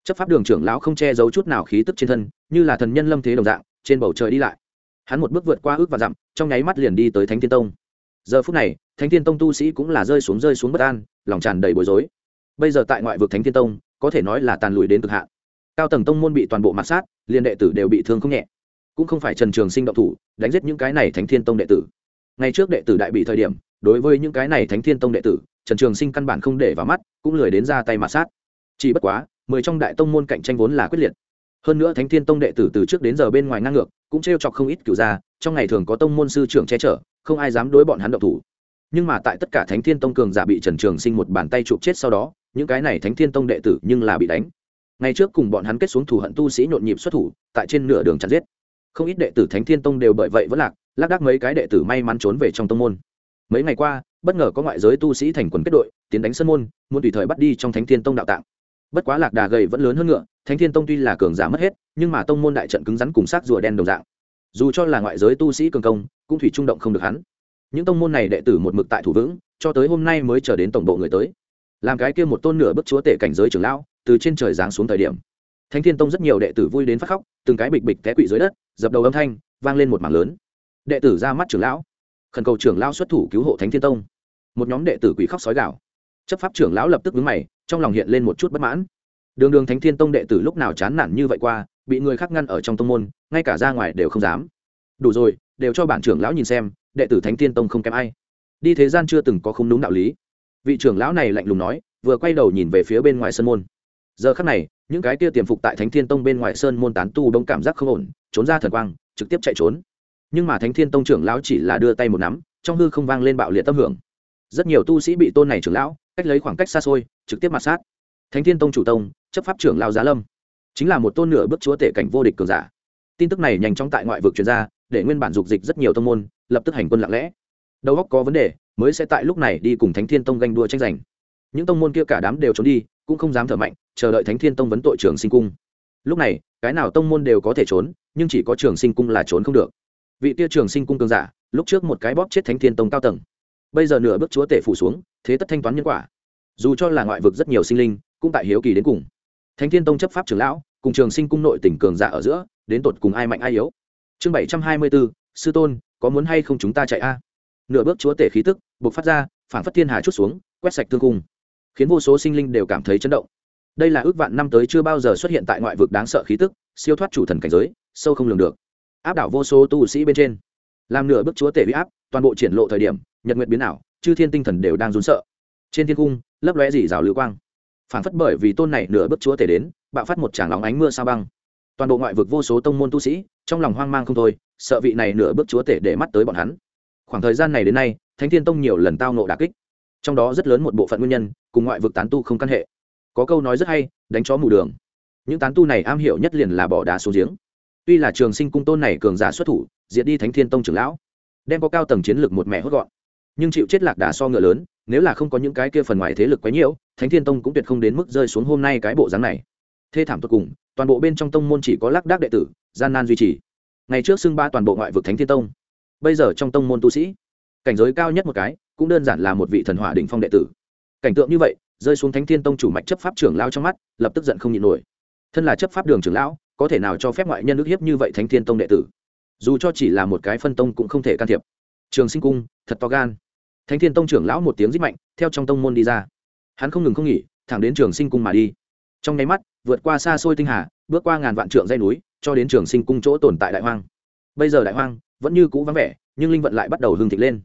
chấp pháp đường trưởng lão không che giấu chút nào khí tức trên thân, như là thần nhân lâm thế đồng dạng, trên bầu trời đi lại. Hắn một bước vượt qua ước và dặm, trong nháy mắt liền đi tới thánh thiên tông. Giờ phút này, thánh thiên tông tu sĩ cũng là rơi xuống rơi xuống bất an, lòng tràn đầy bối rối. Bây giờ tại ngoại vực thánh thiên tông, có thể nói là tàn lùi đến cực hạn. Cao tầng tông môn bị toàn bộ mặt sát liền đệ tử đều bị thương không nhẹ. Cũng không phải trần trường sinh động thủ, đánh giết những cái này thánh thiên tông đệ tử. Ngày trước đệ tử đại bị thời điểm, đối với những cái này thánh thiên tông đệ tử, trần trường sinh căn bản không để vào mắt, cũng lười đến ra tay mặt sát. Chỉ bất quá mười trong đại tông môn cạnh tranh vốn là quyết liệt. Hơn nữa thánh thiên tông đệ tử từ trước đến giờ bên ngoài ngang ngược, cũng t r e o chọc không ít cựu gia, trong ngày thường có tông môn sư trưởng che chở, không ai dám đối bọn hắn độc thủ. Nhưng mà tại tất cả thánh thiên tông cường giả bị trần trường sinh một bàn tay chụp chết sau đó, những cái này thánh thiên tông đệ tử nhưng là bị đánh. Ngày trước cùng bọn hắn kết xuống thủ hận tu sĩ nhộn nhịp xuất thủ, tại trên nửa đường chặt giết. Không ít đệ tử thánh thiên tông đều bởi vậy vẫn lạc, lác đác mấy cái đệ tử may mắn trốn về trong tông môn. Mấy ngày qua, bất ngờ có ngoại giới tu sĩ thành quần kết đội, tiến đánh sân môn, muốn tùy thời bắt đi trong thánh thiên tông đạo tạng bất quá lạc đà gầy vẫn lớn hơn ngựa, thánh thiên tông tuy là cường giả mất hết, nhưng mà tông môn đại trận cứng rắn cùng xác rùa đen đồng dạng. Dù cho là ngoại giới tu sĩ cường công, cũng thủy trung động không được hắn. Những tông môn này đệ tử một mực tại thủ vững, cho tới hôm nay mới chờ đến tổng bộ người tới. Làm cái kia một tôn nửa bức chúa tể cảnh giới trưởng lão, từ trên trời giáng xuống thời điểm, thánh thiên tông rất nhiều đệ tử vui đến phát khóc, từng cái bịch bịch té quỵ dưới đất, dập đầu âm thanh, vang lên một mảng lớn. Đệ tử ra mắt trưởng lão. Khẩn cầu trưởng lão xuất thủ cứu hộ thánh thiên tông. Một nhóm đệ tử quỷ khóc sói gạo chấp pháp trưởng lão lập tức vướng mày trong lòng hiện lên một chút bất mãn. Đường đường thánh thiên tông đệ tử lúc nào chán nản như vậy qua, bị người khác ngăn ở trong tông môn, ngay cả ra ngoài đều không dám. Đủ rồi, đều cho bản trưởng lão nhìn xem, đệ tử thánh thiên tông không kém ai. Đi thế gian chưa từng có không đúng đạo lý. Vị trưởng lão này lạnh lùng nói, vừa quay đầu nhìn về phía bên ngoài sân môn. Giờ khắc này, những cái kia tiềm phục tại thánh thiên tông bên ngoài sơn môn tán tu đông cảm giác không ổn, trốn ra thần quang, trực tiếp chạy trốn. Nhưng mà thánh thiên tông trưởng lão chỉ là đưa tay một nắm, trong hư không vang lên bạo liệt tâm hưởng. Rất nhiều tu sĩ bị tôn này trưởng lão cách lấy khoảng cách xa xôi, trực tiếp mặt sát. Thánh thiên tông chủ tông, chấp pháp trưởng lao giá lâm. Chính là một tôn nửa bước chúa tể cảnh vô địch cường giả. Tin tức này nhanh chóng tại ngoại vực truyền ra, để nguyên bản dục dịch rất nhiều tông môn, lập tức hành quân lặng lẽ. Đầu óc có vấn đề, mới sẽ tại lúc này đi cùng thánh thiên tông ganh đua tranh giành. Những tông môn kia cả đám đều trốn đi, cũng không dám thở mạnh, chờ đợi thánh thiên tông vấn tội trường sinh cung. Lúc này, cái nào tông môn đều có thể trốn, nhưng chỉ có trường sinh cung là trốn không được. Vị kia trường sinh cung cường giả, lúc trước một cái bóp chết thánh thiên tông cao tầng bây giờ nửa bước chúa tể phủ xuống, thế tất thanh toán nhân quả. Dù cho là ngoại vực rất nhiều sinh linh, cũng tại hiếu kỳ đến cùng. Thánh thiên tông chấp pháp trưởng lão, cùng trường sinh cung nội tỉnh cường giả ở giữa, đến tột cùng ai mạnh ai yếu. Chương bảy trăm hai mươi bốn sư tôn, có muốn hay không chúng ta chạy a? Nửa bước chúa tể khí tức buộc phát ra phản phất thiên hà chút xuống, quét sạch thương cung, khiến vô số sinh linh đều cảm thấy chấn động. Đây là ước vạn năm tới chưa bao giờ xuất hiện tại ngoại vực đáng sợ khí tức, siêu thoát chủ thần cảnh giới, sâu không lường được. Áp đảo vô số tu sĩ bên trên. Làm nửa bước chúa tể huy áp toàn bộ triển lộ thời điểm, nhật nguyện biến ảo, chư thiên tinh thần đều đang run sợ. Trên thiên cung, lấp lóe dỉ rào lưu quang. Phản phất bởi vì tôn này nửa bước chúa tể đến, bạo phát một tràng lóng ánh mưa sao băng. Toàn bộ ngoại vực vô số tông môn tu sĩ, trong lòng hoang mang không thôi, sợ vị này nửa bước chúa tể để mắt tới bọn hắn. Khoảng thời gian này đến nay, thánh thiên tông nhiều lần tao nộ đà kích. Trong đó rất lớn một bộ phận nguyên nhân, cùng ngoại vực tán tu không căn hệ. Có câu nói rất hay, đánh chó mù đường. Những tán tu này am hiểu nhất liền là bỏ đá xuống giếng. Tuy là trường sinh cung tôn này cường giả xuất thủ, diệt đi thánh thiên tông trưởng lão đem có cao tầng chiến lược một mẹ hốt gọn. Nhưng chịu chết lạc đà so ngựa lớn, nếu là không có những cái kia phần ngoài thế lực quấy nhiễu, thánh thiên tông cũng tuyệt không đến mức rơi xuống hôm nay cái bộ dáng này. Thê thảm tột cùng, toàn bộ bên trong tông môn chỉ có lác đác đệ tử, gian nan duy trì. Ngày trước xưng ba toàn bộ ngoại vực thánh thiên tông. Bây giờ trong tông môn tu sĩ, cảnh giới cao nhất một cái, cũng đơn giản là một vị thần hỏa đỉnh phong đệ tử. Cảnh tượng như vậy, rơi xuống thánh thiên tông chủ mạch chấp pháp trưởng lao trong mắt, lập tức giận không nhịn nổi. Thân là chấp pháp đường trưởng lão, có thể nào cho phép ngoại nhân ức hiếp như vậy thánh thiên tông đệ tử? Dù cho chỉ là một cái phân tông cũng không thể can thiệp. Trường sinh cung, thật to gan. Thánh thiên tông trưởng lão một tiếng rít mạnh, theo trong tông môn đi ra. Hắn không ngừng không nghỉ, thẳng đến trường sinh cung mà đi. Trong nháy mắt, vượt qua xa xôi tinh hà, bước qua ngàn vạn trượng dây núi, cho đến trường sinh cung chỗ tồn tại đại hoang. Bây giờ đại hoang vẫn như cũ vắng vẻ, nhưng linh vận lại bắt đầu hưng thịnh lên.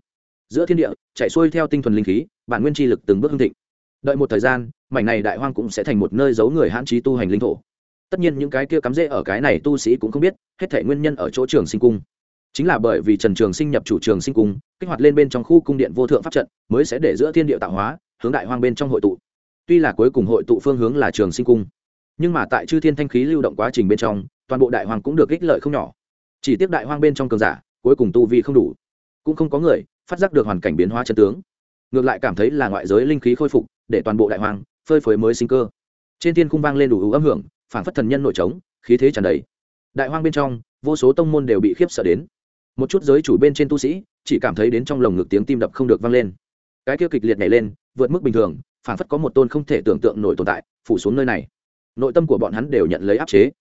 Giữa thiên địa, chạy xuôi theo tinh thuần linh khí, bản nguyên chi lực từng bước hưng thịnh. Đợi một thời gian, mảnh này đại hoang cũng sẽ thành một nơi giấu người hãn trí tu hành linh thổ tất nhiên những cái kia cắm rễ ở cái này tu sĩ cũng không biết, hết thể nguyên nhân ở chỗ trường sinh cung. Chính là bởi vì trần trường sinh nhập chủ trường sinh cung, kích hoạt lên bên trong khu cung điện vô thượng pháp trận, mới sẽ để giữa thiên địa tạo hóa, hướng đại hoang bên trong hội tụ. Tuy là cuối cùng hội tụ phương hướng là trường sinh cung, nhưng mà tại chư thiên thanh khí lưu động quá trình bên trong, toàn bộ đại hoàng cũng được ích lợi không nhỏ. Chỉ tiếp đại hoang bên trong cường giả, cuối cùng tu vi không đủ. Cũng không có người phát giác được hoàn cảnh biến hóa chân tướng. Ngược lại cảm thấy là ngoại giới linh khí khôi phục, để toàn bộ đại hoàng phơi phới mới sinh cơ. Trên thiên khung vang lên đủ âm hưởng phản phất thần nhân nội trống, khí thế tràn đầy. Đại hoang bên trong, vô số tông môn đều bị khiếp sợ đến. Một chút giới chủ bên trên tu sĩ, chỉ cảm thấy đến trong lồng ngực tiếng tim đập không được vang lên. Cái kia kịch liệt nhảy lên, vượt mức bình thường phản phất có một tôn không thể tưởng tượng nổi tồn tại, phủ xuống nơi này. Nội tâm của bọn hắn đều nhận lấy áp chế.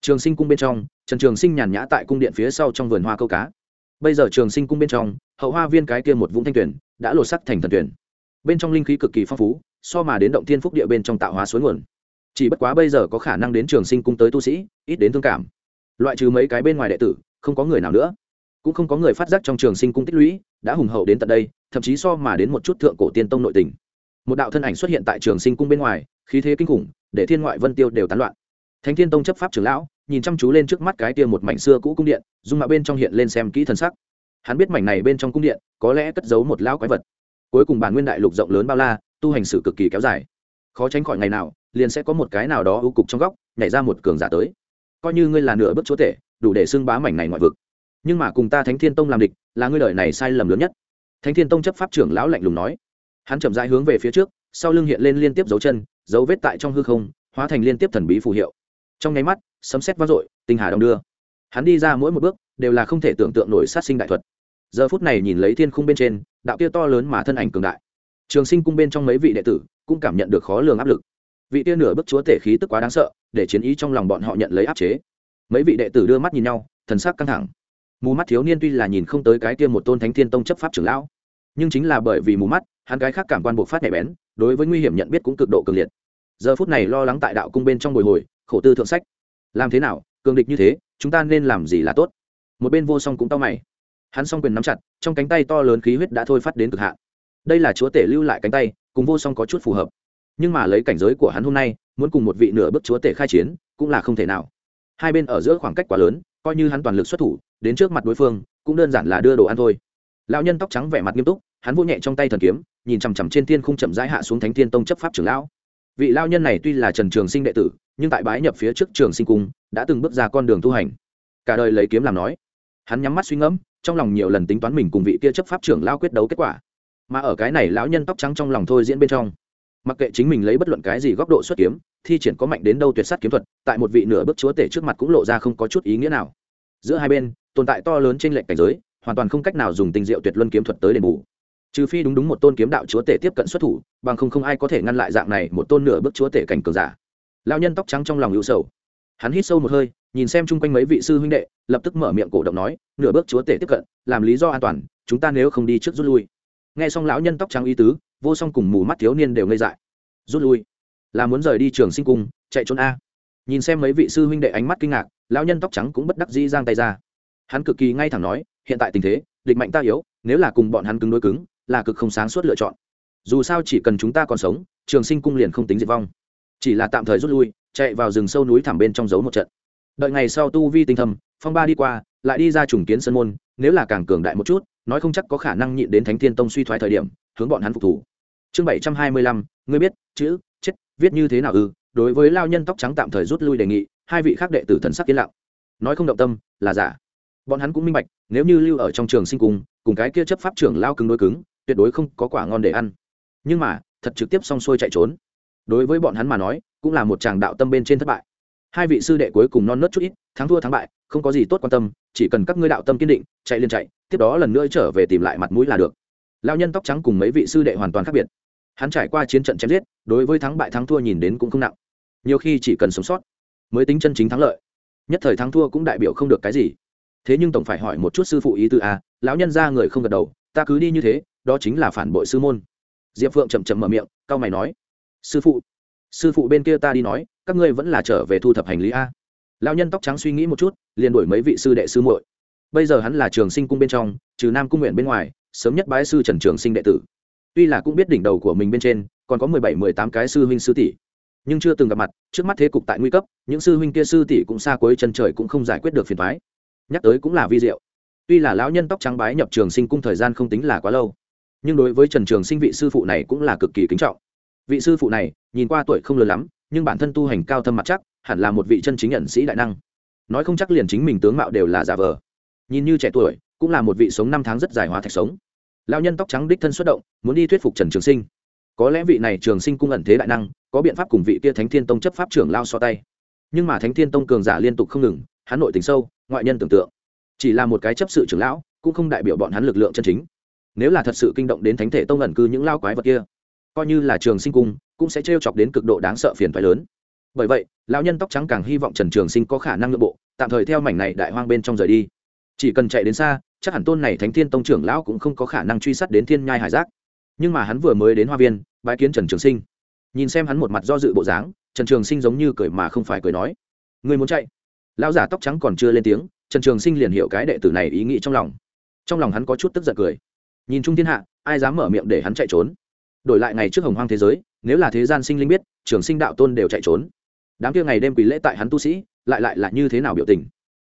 Trường sinh cung bên trong, trần trường sinh nhàn nhã tại cung điện phía sau trong vườn hoa câu cá. Bây giờ trường sinh cung bên trong, hậu hoa viên cái kia một vũng thanh tuyển đã lột sắc thành thần tuyển bên trong linh khí cực kỳ phong phú, so mà đến động thiên phúc địa bên trong tạo hóa suối nguồn chỉ bất quá bây giờ có khả năng đến trường sinh cung tới tu sĩ, ít đến thương cảm. Loại trừ mấy cái bên ngoài đệ tử, không có người nào nữa. Cũng không có người phát giác trong trường sinh cung tích lũy, đã hùng hậu đến tận đây, thậm chí so mà đến một chút thượng cổ tiên tông nội tình. Một đạo thân ảnh xuất hiện tại trường sinh cung bên ngoài, khí thế kinh khủng, để thiên ngoại vân tiêu đều tán loạn. Thánh thiên tông chấp pháp trưởng lão, nhìn chăm chú lên trước mắt cái tia một mảnh xưa cũ cung điện, dung mạo bên trong hiện lên xem kỹ thần sắc. Hắn biết mảnh này bên trong cung điện, có lẽ cất giấu một lão quái vật. Cuối cùng bản nguyên đại lục rộng lớn bao la, tu hành sử cực kỳ kéo dài. Khó tránh khỏi ngày nào liền sẽ có một cái nào đó ưu cục trong góc, nhảy ra một cường giả tới. Coi như ngươi là nửa bước chúa tể, đủ để xưng bá mảnh này ngoại vực. Nhưng mà cùng ta thánh thiên tông làm địch, là ngươi đời này sai lầm lớn nhất. Thánh thiên tông chấp pháp trưởng lão lạnh lùng nói. Hắn chậm rãi hướng về phía trước, sau lưng hiện lên liên tiếp dấu chân, dấu vết tại trong hư không, hóa thành liên tiếp thần bí phù hiệu. Trong nháy mắt, sấm sét vang dội, tinh hà đông đưa. Hắn đi ra mỗi một bước, đều là không thể tưởng tượng nổi sát sinh đại thuật. Giờ phút này nhìn lấy thiên khung bên trên, đạo kia to lớn mà thân ảnh cường đại. Trường sinh cung bên trong mấy vị đệ tử cũng cảm nhận được khó lường áp lực vị tia nửa bức chúa tể khí tức quá đáng sợ, để chiến ý trong lòng bọn họ nhận lấy áp chế. Mấy vị đệ tử đưa mắt nhìn nhau, thần sắc căng thẳng. Mù mắt thiếu niên tuy là nhìn không tới cái tia một tôn thánh thiên tông chấp pháp trưởng lão, nhưng chính là bởi vì mù mắt, hắn cái khác cảm quan buộc phát nhạy bén, đối với nguy hiểm nhận biết cũng cực độ cường liệt. Giờ phút này lo lắng tại đạo cung bên trong bồi hồi, khổ tư thượng sách. Làm thế nào, cường địch như thế, chúng ta nên làm gì là tốt? Một bên vô song cũng to mày. Hắn s o n g quyền nắm chặt, trong cánh tay to lớn khí huyết đã thôi phát đến cực hạn. Đây là chúa tể lưu lại cánh tay, cùng vô song có chút phù hợp nhưng mà lấy cảnh giới của hắn hôm nay, muốn cùng một vị nửa bước chúa tể khai chiến, cũng là không thể nào. Hai bên ở giữa khoảng cách quá lớn, coi như hắn toàn lực xuất thủ, đến trước mặt đối phương, cũng đơn giản là đưa đồ ăn thôi. Lão nhân tóc trắng vẻ mặt nghiêm túc, hắn vô nhẹ trong tay thần kiếm, nhìn chằm chằm trên thiên không chậm rãi hạ xuống thánh thiên tông chấp pháp trưởng lão. Vị lao nhân này tuy là trần trường sinh đệ tử, nhưng tại bái nhập phía trước trường sinh cung, đã từng bước ra con đường tu hành. Cả đời lấy kiếm làm nói. Hắn nhắm mắt suy ngẫm, trong lòng nhiều lần tính toán mình cùng vị kia chấp pháp trưởng lao quyết đấu kết quả. Mà ở cái này lão nhân tóc trắng trong lòng thôi diễn bên trong mặc kệ chính mình lấy bất luận cái gì góc độ xuất kiếm, thi triển có mạnh đến đâu tuyệt sát kiếm thuật, tại một vị nửa bước chúa tể trước mặt cũng lộ ra không có chút ý nghĩa nào. Giữa hai bên, tồn tại to lớn trên lệnh cảnh giới, hoàn toàn không cách nào dùng tình diệu tuyệt luân kiếm thuật tới đền bù. Trừ phi đúng đúng một tôn kiếm đạo chúa tể tiếp cận xuất thủ, bằng không không ai có thể ngăn lại dạng này một tôn nửa bước chúa tể cảnh cường giả. Lao nhân tóc trắng trong lòng hữu sầu. Hắn hít sâu một hơi, nhìn xem chung quanh mấy vị sư huynh đệ, lập tức mở miệng cổ động nói, nửa bước chúa tể tiếp cận, làm lý do an toàn, chúng ta nếu không đi trước rút lui. Nghe xong lão nhân tóc trắng ý tứ vô song cùng mù mắt thiếu niên đều ngây dại. Rút lui. Là muốn rời đi trường sinh cung, chạy trốn a. Nhìn xem mấy vị sư huynh đệ ánh mắt kinh ngạc, lão nhân tóc trắng cũng bất đắc dĩ giang tay ra. Hắn cực kỳ ngay thẳng nói, hiện tại tình thế, địch mạnh ta yếu, nếu là cùng bọn hắn cứng đối cứng, là cực không sáng suốt lựa chọn. Dù sao chỉ cần chúng ta còn sống, trường sinh cung liền không tính diệt vong. Chỉ là tạm thời rút lui, chạy vào rừng sâu núi thẳm bên trong giấu một trận. Đợi ngày sau tu vi tinh thầm phong ba đi qua, lại đi ra trùng kiến sân môn, nếu là càng cường đại một chút nói không chắc có khả năng nhịn đến thánh thiên tông suy thoái thời điểm, hướng bọn hắn phục thủ. Chương bảy trăm hai mươi lăm, ngươi biết, chữ, chết, viết như thế nào ư? Đối với lao nhân tóc trắng tạm thời rút lui đề nghị, hai vị khác đệ tử thần sắc yên lặng. Nói không động tâm, là giả. Bọn hắn cũng minh bạch, nếu như lưu ở trong trường sinh cung cùng cái kia chấp pháp trưởng lao cứng đối cứng, tuyệt đối không có quả ngon để ăn. Nhưng mà, thật trực tiếp xong xuôi chạy trốn. Đối với bọn hắn mà nói, cũng là một chàng đạo tâm bên trên thất bại hai vị sư đệ cuối cùng non nớt chút ít, thắng thua thắng bại, không có gì tốt quan tâm, chỉ cần các ngươi đạo tâm kiên định, chạy liền chạy, tiếp đó lần nữa trở về tìm lại mặt mũi là được. Lao nhân tóc trắng cùng mấy vị sư đệ hoàn toàn khác biệt. Hắn trải qua chiến trận chém giết, đối với thắng bại thắng thua nhìn đến cũng không nặng. Nhiều khi chỉ cần sống sót, mới tính chân chính thắng lợi. Nhất thời thắng thua cũng đại biểu không được cái gì. Thế nhưng tổng phải hỏi một chút sư phụ ý tư a, lão nhân ra người không gật đầu, ta cứ đi như thế, đó chính là phản bội sư môn. Diệp phượng chậm chậm mở miệng cao mày nói, sư phụ sư phụ bên kia ta đi nói các ngươi vẫn là trở về thu thập hành lý a. Lão nhân tóc trắng suy nghĩ một chút, liền đổi mấy vị sư đệ sư muội. Bây giờ hắn là trường sinh cung bên trong, trừ nam cung nguyện bên ngoài, sớm nhất bái sư trần trường sinh đệ tử. Tuy là cũng biết đỉnh đầu của mình bên trên, còn có mười bảy, mười tám cái sư huynh sư tỷ. Nhưng chưa từng gặp mặt, trước mắt thế cục tại nguy cấp, những sư huynh kia sư tỷ cũng xa cuối chân trời cũng không giải quyết được phiền thoái nhắc tới cũng là vi diệu. Tuy là lão nhân tóc trắng bái nhập trường sinh cung thời gian không tính là quá lâu, nhưng đối với trần trường sinh vị sư phụ này cũng là cực kỳ kính trọng. Vị sư phụ này, nhìn qua tuổi không lớn lắm nhưng bản thân tu hành cao thâm mặt chắc, hẳn là một vị chân chính nhận sĩ đại năng. Nói không chắc liền chính mình tướng mạo đều là giả vờ. Nhìn như trẻ tuổi, cũng là một vị sống năm tháng rất dài hóa thạch sống. Lao nhân tóc trắng đích thân xuất động, muốn đi thuyết phục trần trường sinh. Có lẽ vị này trường sinh cung ẩn thế đại năng, có biện pháp cùng vị kia thánh thiên tông chấp pháp trưởng lao so tay. Nhưng mà thánh thiên tông cường giả liên tục không ngừng, hắn nội tình sâu, ngoại nhân tưởng tượng. Chỉ là một cái chấp sự trưởng lão, cũng không đại biểu bọn hắn lực lượng chân chính. Nếu là thật sự kinh động đến thánh thể tông ẩn cư những lao quái vật kia, coi như là trường sinh cung cũng sẽ t chọc đến cực độ đáng sợ phiền phái lớn. Bởi vậy, lão nhân tóc trắng càng hy vọng trần trường sinh có khả năng nội bộ, tạm thời theo mảnh này đại hoang bên trong rời đi. Chỉ cần chạy đến xa, chắc hẳn tôn này thánh thiên tông trưởng lão cũng không có khả năng truy sát đến thiên nhai hải giác. Nhưng mà hắn vừa mới đến hoa viên bãi kiến trần trường sinh. Nhìn xem hắn một mặt do dự bộ dáng, trần trường sinh giống như cười mà không phải cười nói người muốn chạy? Lão giả tóc trắng còn chưa lên tiếng, trần trường sinh liền hiểu cái đệ tử này ý nghĩ trong lòng. Trong lòng hắn có chút tức giận cười. Nhìn chung thiên hạ, ai dám mở miệng để hắn chạy trốn? Đổi lại ngày trước hồng hoang thế giới nếu là thế gian sinh linh biết, trường sinh đạo tôn đều chạy trốn. Đám kia ngày đêm quỳ lễ tại hắn tu sĩ, lại lại là như thế nào biểu tình?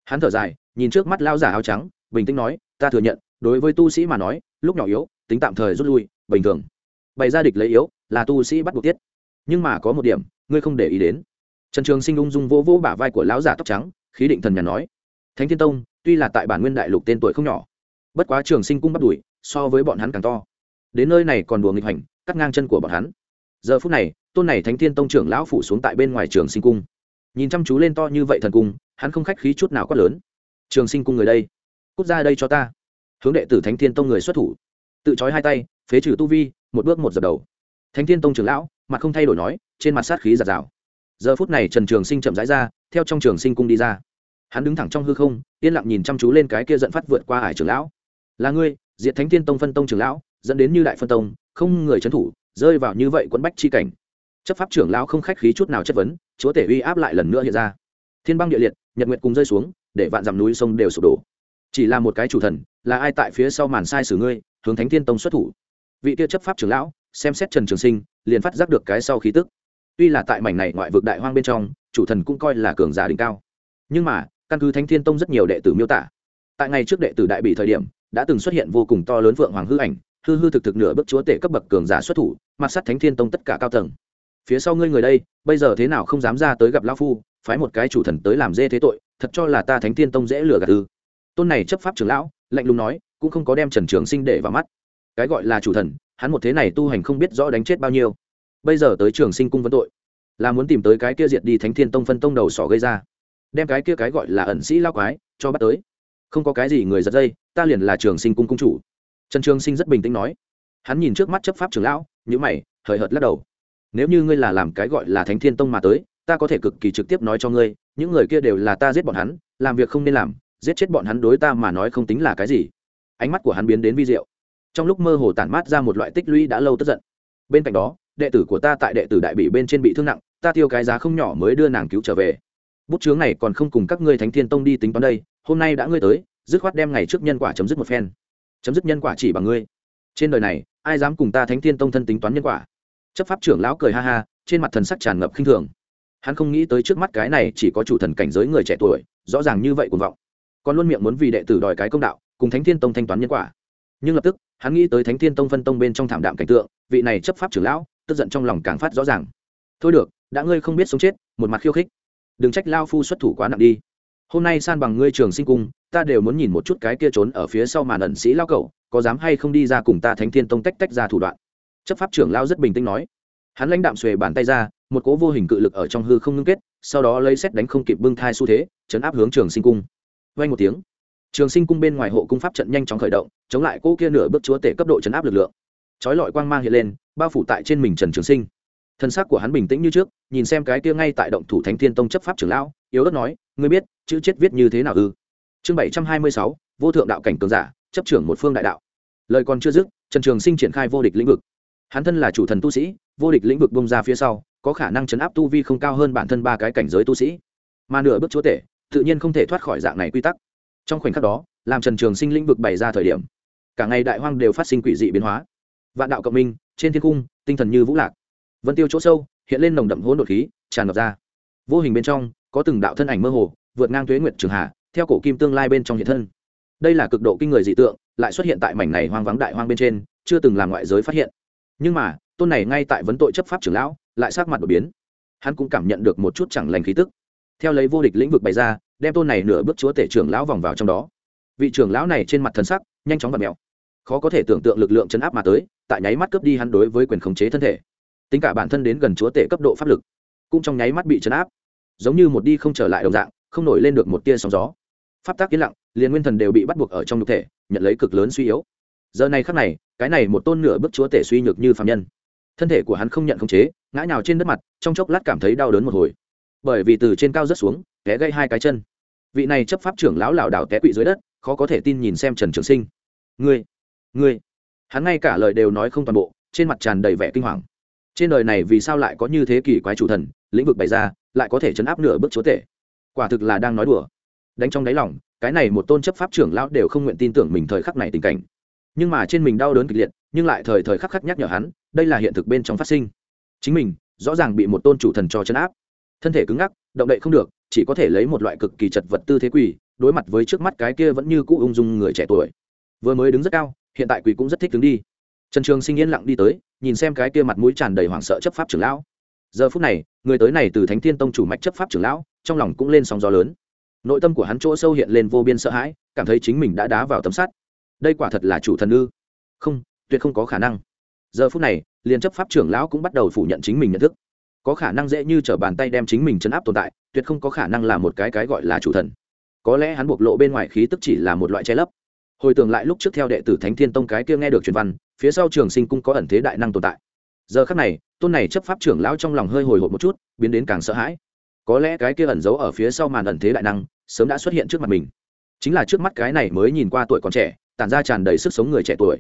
Hắn thở dài, nhìn trước mắt lao giả áo trắng, bình tĩnh nói, ta thừa nhận, đối với tu sĩ mà nói, lúc nhỏ yếu, tính tạm thời rút lui, bình thường. Bày ra địch lấy yếu, là tu sĩ bắt buộc tiết nhưng mà có một điểm, ngươi không để ý đến. Trần trường sinh ung dung vô vô bả vai của lão giả tóc trắng, khí định thần nhà nói, thánh thiên tông, tuy là tại bản nguyên đại lục tên tuổi không nhỏ, bất quá trường sinh cung bắt đuổi, so với bọn hắn càng to. Đến nơi này còn đùa nghịch hành cắt ngang chân của bọn hắn giờ phút này, tôn này thánh thiên tông trưởng lão phủ xuống tại bên ngoài trường sinh cung. Nhìn chăm chú lên to như vậy thần cung, hắn không khách khí chút nào quát lớn. Trường sinh cung người đây, cút ra đây cho ta. Hướng đệ tử thánh thiên tông người xuất thủ. Tự trói hai tay, phế trừ tu vi, một bước một dập đầu. Thánh thiên tông trưởng lão, mặt không thay đổi nói, trên mặt sát khí giạt rào. Giờ phút này trần trường sinh chậm rãi ra, theo trong trường sinh cung đi ra. Hắn đứng thẳng trong hư không, yên lặng nhìn chăm chú lên cái kia dẫn phát vượt qua hải trưởng lão. Là ngươi, diệt thánh thiên tông phân tông trưởng lão, dẫn đến như đại phân tông, không người trấn thủ rơi vào như vậy quẫn bách chi cảnh. Chấp pháp trưởng lão không khách khí chút nào chất vấn, chúa tể uy áp lại lần nữa hiện ra. Thiên băng địa liệt, nhật nguyệt cùng rơi xuống, để vạn dặm núi sông đều sụp đổ. Chỉ là một cái chủ thần, là ai tại phía sau màn sai sử ngươi, hướng thánh thiên tông xuất thủ? Vị kia chấp pháp trưởng lão, xem xét trần trường sinh, liền phát giác được cái sau khí tức. Tuy là tại mảnh này ngoại vực đại hoang bên trong, chủ thần cũng coi là cường giả đỉnh cao. Nhưng mà, căn cứ thánh thiên tông rất nhiều đệ tử miêu tả, tại ngày trước đệ tử đại bị thời điểm, đã từng xuất hiện vô cùng to lớn vượng hoàng hư ảnh hư hư thực thực nửa bước chúa tể cấp bậc cường giả xuất thủ mặt sắt thánh thiên tông tất cả cao tầng. Phía sau ngươi người đây, bây giờ thế nào không dám ra tới gặp lão phu, phái một cái chủ thần tới làm dê thế tội, thật cho là ta thánh thiên tông dễ lừa gạt ư. Tôn này chấp pháp trưởng lão, lạnh lùng nói, cũng không có đem trần trường sinh để vào mắt. Cái gọi là chủ thần, hắn một thế này tu hành không biết rõ đánh chết bao nhiêu. Bây giờ tới trường sinh cung vấn tội, là muốn tìm tới cái kia diệt đi thánh thiên tông phân tông đầu sỏ gây ra. Đem cái kia cái gọi là ẩn sĩ lao quái, cho bắt tới. Không có cái gì người giật dây, ta liền là trường sinh cung cung chủ trần trường sinh rất bình tĩnh nói. Hắn nhìn trước mắt chấp pháp trưởng lão nhữ mày, hời hợt lắc đầu. Nếu như ngươi là làm cái gọi là thánh thiên tông mà tới, ta có thể cực kỳ trực tiếp nói cho ngươi, những người kia đều là ta giết bọn hắn, làm việc không nên làm, giết chết bọn hắn đối ta mà nói không tính là cái gì. Ánh mắt của hắn biến đến vi diệu. Trong lúc mơ hồ tản mát ra một loại tích lũy đã lâu tức giận. Bên cạnh đó, đệ tử của ta tại đệ tử đại bị bên trên bị thương nặng, ta tiêu cái giá không nhỏ mới đưa nàng cứu trở về. Bút chướng này còn không cùng các ngươi thánh thiên tông đi tính toán đây, hôm nay đã ngươi tới, dứt khoát đem ngày trước nhân quả chấm dứt một phen chấm dứt nhân quả chỉ bằng ngươi. Trên đời này, ai dám cùng ta thánh thiên tông thân tính toán nhân quả? Chấp pháp trưởng lão cười ha ha, trên mặt thần sắc tràn ngập khinh thường. Hắn không nghĩ tới trước mắt cái này chỉ có chủ thần cảnh giới người trẻ tuổi, rõ ràng như vậy cuồng vọng. Còn luôn miệng muốn vì đệ tử đòi cái công đạo, cùng thánh thiên tông thanh toán nhân quả. Nhưng lập tức, hắn nghĩ tới thánh thiên tông phân tông bên trong thảm đạm cảnh tượng, vị này chấp pháp trưởng lão, tức giận trong lòng càng phát rõ ràng. Thôi được, đã ngươi không biết sống chết, một mặt khiêu khích. Đừng trách lao phu xuất thủ quá nặng đi hôm nay san bằng ngươi trường sinh cung, ta đều muốn nhìn một chút cái kia trốn ở phía sau màn ẩn sĩ lao cậu có dám hay không đi ra cùng ta thánh thiên tông tách tách ra thủ đoạn. Chấp pháp trưởng lao rất bình tĩnh nói. Hắn lãnh đạm xuề bàn tay ra, một cố vô hình cự lực ở trong hư không ngưng kết, sau đó lấy xét đánh không kịp bưng thai xu thế, chấn áp hướng trường sinh cung. Vay một tiếng, trường sinh cung bên ngoài hộ cung pháp trận nhanh chóng khởi động, chống lại cỗ kia nửa bước chúa tể cấp độ chấn áp lực lượng. Chói lọi quang mang hiện lên, bao phủ tại trên mình trần trường sinh. Thân xác của hắn bình tĩnh như trước, nhìn xem cái kia ngay tại động thủ thánh thiên tông chấp pháp trưởng lão, yếu ớt nói, ngươi biết chữ chết viết như thế nào ư? Chương bảy trăm hai mươi sáu, vô thượng đạo cảnh cường giả, chấp trưởng một phương đại đạo. Lời còn chưa dứt, trần trường sinh triển khai vô địch lĩnh vực. Hắn thân là chủ thần tu sĩ, vô địch lĩnh vực bông ra phía sau, có khả năng chấn áp tu vi không cao hơn bản thân ba cái cảnh giới tu sĩ. Mà nửa bước chúa tể, tự nhiên không thể thoát khỏi dạng này quy tắc. Trong khoảnh khắc đó, làm trần trường sinh lĩnh vực bày ra thời điểm, cả ngày đại hoang đều phát sinh quỷ dị biến hóa. Vạn đạo cộng minh, trên thiên cung, tinh thần như vũ lạc. Vân tiêu chỗ sâu, hiện lên nồng đậm hỗn đột khí, tràn ngập ra. Vô hình bên trong, có từng đạo thân ảnh mơ hồ vượt ngang tuế nguyệt trường hà, theo cổ kim tương lai bên trong hiện thân. Đây là cực độ kinh người dị tượng, lại xuất hiện tại mảnh này hoang vắng đại hoang bên trên, chưa từng làm ngoại giới phát hiện. Nhưng mà, tôn này ngay tại vấn tội chấp pháp trưởng lão, lại sát mặt đột biến. Hắn cũng cảm nhận được một chút chẳng lành khí tức. Theo lấy vô địch lĩnh vực bày ra, đem tôn này nửa bước chúa tể trưởng lão vòng vào trong đó. Vị trưởng lão này trên mặt thần sắc, nhanh chóng và mèo. Khó có thể tưởng tượng lực lượng chấn áp mà tới, tại nháy mắt cướp đi hắn đối với quyền khống chế thân thể. Tính cả bản thân đến gần chúa tể cấp độ pháp lực, cũng trong nháy mắt bị chấn áp. Giống như một đi không trở lại đồng dạng không nổi lên được một tia sóng gió. Pháp tác yên lặng, liền nguyên thần đều bị bắt buộc ở trong nhục thể, nhận lấy cực lớn suy yếu. Giờ này khắc này, cái này một tôn nửa bước chúa tể suy nhược như phạm nhân. Thân thể của hắn không nhận khống chế, ngã nhào trên đất mặt, trong chốc lát cảm thấy đau đớn một hồi. Bởi vì từ trên cao rớt xuống, té gây hai cái chân. Vị này chấp pháp trưởng lão lảo đảo té quỵ dưới đất, khó có thể tin nhìn xem trần trường sinh. Ngươi ngươi. Hắn ngay cả lời đều nói không toàn bộ, trên mặt tràn đầy vẻ kinh hoàng. Trên đời này vì sao lại có như thế kỷ quái chủ thần, lĩnh vực bày ra, lại có thể chấn áp nửa bước chúa tể? Quả thực là đang nói đùa. Đánh trong đáy lòng, cái này một tôn chấp pháp trưởng lão đều không nguyện tin tưởng mình thời khắc này tình cảnh. Nhưng mà trên mình đau đớn kịch liệt, nhưng lại thời thời khắc khắc nhắc nhở hắn, đây là hiện thực bên trong phát sinh. Chính mình, rõ ràng bị một tôn chủ thần cho chấn áp. Thân thể cứng ngắc, động đậy không được, chỉ có thể lấy một loại cực kỳ chật vật tư thế quỳ, đối mặt với trước mắt cái kia vẫn như cũ ung dung người trẻ tuổi. Vừa mới đứng rất cao, hiện tại quỳ cũng rất thích đứng đi. Trần trường sinh yên lặng đi tới, nhìn xem cái kia mặt mũi tràn đầy hoảng sợ chấp pháp trưởng lão. Giờ phút này, người tới này từ thánh thiên tông chủ mạch chấp pháp trưởng lão trong lòng cũng lên sóng gió lớn. Nội tâm của hắn chỗ sâu hiện lên vô biên sợ hãi, cảm thấy chính mình đã đá vào tấm sắt. Đây quả thật là chủ thần ư? Không, tuyệt không có khả năng. Giờ phút này, liên chấp pháp trưởng lão cũng bắt đầu phủ nhận chính mình nhận thức. Có khả năng dễ như t r ở bàn tay đem chính mình chấn áp tồn tại, tuyệt không có khả năng là một cái cái gọi là chủ thần. Có lẽ hắn bộc lộ bên ngoài khí tức chỉ là một loại che lấp. Hồi tưởng lại lúc trước theo đệ tử thánh thiên tông cái kia nghe được truyền văn, phía sau trường sinh cũng có ẩn thế đại năng tồn tại. Giờ khắc này, tôn này chấp pháp trưởng lão trong lòng hơi hồi hộp một chút, biến đến càng sợ hãi có lẽ cái kia ẩn giấu ở phía sau màn ẩn thế đại năng, sớm đã xuất hiện trước mặt mình. Chính là trước mắt cái này mới nhìn qua tuổi còn trẻ, tản ra tràn đầy sức sống người trẻ tuổi.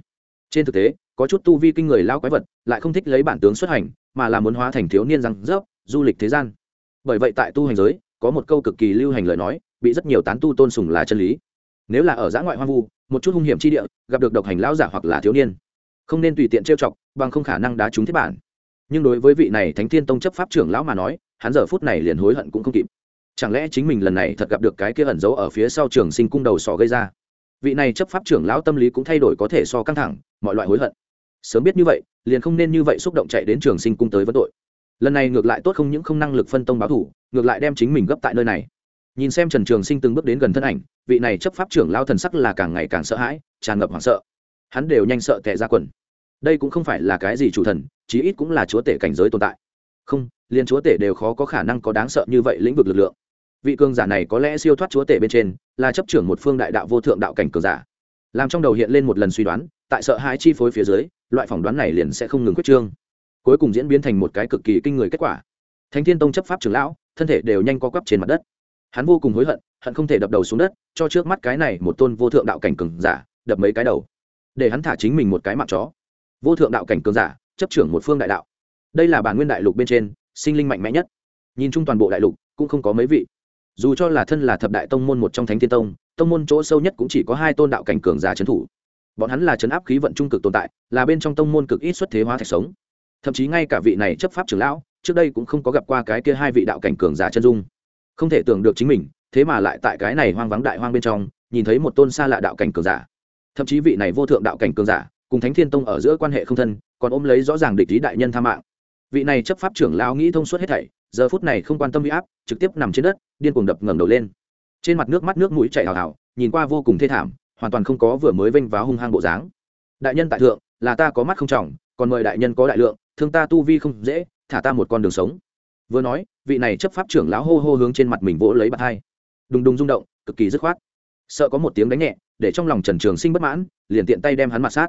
Trên thực tế, có chút tu vi kinh người lao quái vật, lại không thích lấy bản tướng xuất hành, mà là muốn hóa thành thiếu niên răng rớp, du lịch thế gian. Bởi vậy tại tu hành giới, có một câu cực kỳ lưu hành lời nói, bị rất nhiều tán tu tôn sùng là chân lý. Nếu là ở giã ngoại hoang vu, một chút hung hiểm chi địa, gặp được độc hành lão giả hoặc là thiếu niên, không nên tùy tiện trêu chọc, bằng không khả năng đá trúng thiết bản. Nhưng đối với vị này thánh thiên tông chấp pháp trưởng lão mà nói hắn giờ phút này liền hối hận cũng không kịp. Chẳng lẽ chính mình lần này thật gặp được cái kia ẩn giấu ở phía sau trường sinh cung đầu sò gây ra? Vị này chấp pháp trưởng lão tâm lý cũng thay đổi có thể so căng thẳng, mọi loại hối hận. Sớm biết như vậy, liền không nên như vậy xúc động chạy đến trường sinh cung tới vấn tội. Lần này ngược lại tốt không những không năng lực phân tông báo thủ, ngược lại đem chính mình gấp tại nơi này. Nhìn xem trần trường sinh từng bước đến gần thân ảnh, vị này chấp pháp trưởng lao thần sắc là càng ngày càng sợ hãi, tràn ngập hoảng sợ. Hắn đều nhanh sợ tệ ra quần. Đây cũng không phải là cái gì chủ thần, chí ít cũng là chúa tể cảnh giới tồn tại không, liền chúa tể đều khó có khả năng có đáng sợ như vậy lĩnh vực lực lượng. Vị cường giả này có lẽ siêu thoát chúa tể bên trên, là chấp trưởng một phương đại đạo vô thượng đạo cảnh cường giả. Làm trong đầu hiện lên một lần suy đoán, tại sợ hãi chi phối phía dưới, loại phỏng đoán này liền sẽ không ngừng quyết trương. Cuối cùng diễn biến thành một cái cực kỳ kinh người kết quả. Thánh thiên tông chấp pháp trưởng lão, thân thể đều nhanh co quắp trên mặt đất. Hắn vô cùng hối hận hận không thể đập đầu xuống đất, cho trước mắt cái này một tôn vô thượng đạo cảnh cường giả, đập mấy cái đầu. Để hắn thả chính mình một cái mặt chó. Vô thượng đạo cảnh cường giả, chấp trưởng một phương đại đạo đây là bản nguyên đại lục bên trên, sinh linh mạnh mẽ nhất. Nhìn chung toàn bộ đại lục, cũng không có mấy vị. Dù cho là thân là thập đại tông môn một trong thánh thiên tông tông môn chỗ sâu nhất cũng chỉ có hai tôn đạo cảnh cường giả trấn thủ. Bọn hắn là trấn áp khí vận trung cực tồn tại, là bên trong tông môn cực ít xuất thế hóa thạch sống. Thậm chí ngay cả vị này chấp pháp trưởng lão, trước đây cũng không có gặp qua cái kia hai vị đạo cảnh cường giả chân dung. Không thể tưởng được chính mình, thế mà lại tại cái này hoang vắng đại hoang bên trong, nhìn thấy một tôn xa lạ đạo cảnh cường giả. Thậm chí vị này vô thượng đạo cảnh cường giả, cùng thánh thiên tông ở giữa quan hệ không thân, còn ôm lấy rõ ràng địch lý đại nhân tha mạng vị này chấp pháp trưởng lão nghĩ thông suốt hết thảy, giờ phút này không quan tâm huy áp, trực tiếp nằm trên đất, điên cuồng đập ngẩng đầu lên. Trên mặt nước mắt nước mũi chảy hào hào nhìn qua vô cùng thê thảm, hoàn toàn không có vừa mới vênh váo hung hăng bộ dáng. Đại nhân tại thượng, là ta có mắt không trọng, còn mời đại nhân có đại lượng, thương ta tu vi không dễ, thả ta một con đường sống. Vừa nói, vị này chấp pháp trưởng lão hô hô hướng trên mặt mình vỗ lấy bạt hai. Đùng đùng rung động, cực kỳ dứt khoát. Sợ có một tiếng đánh nhẹ, để trong lòng trần trường sinh bất mãn, liền tiện tay đem hắn mặt sát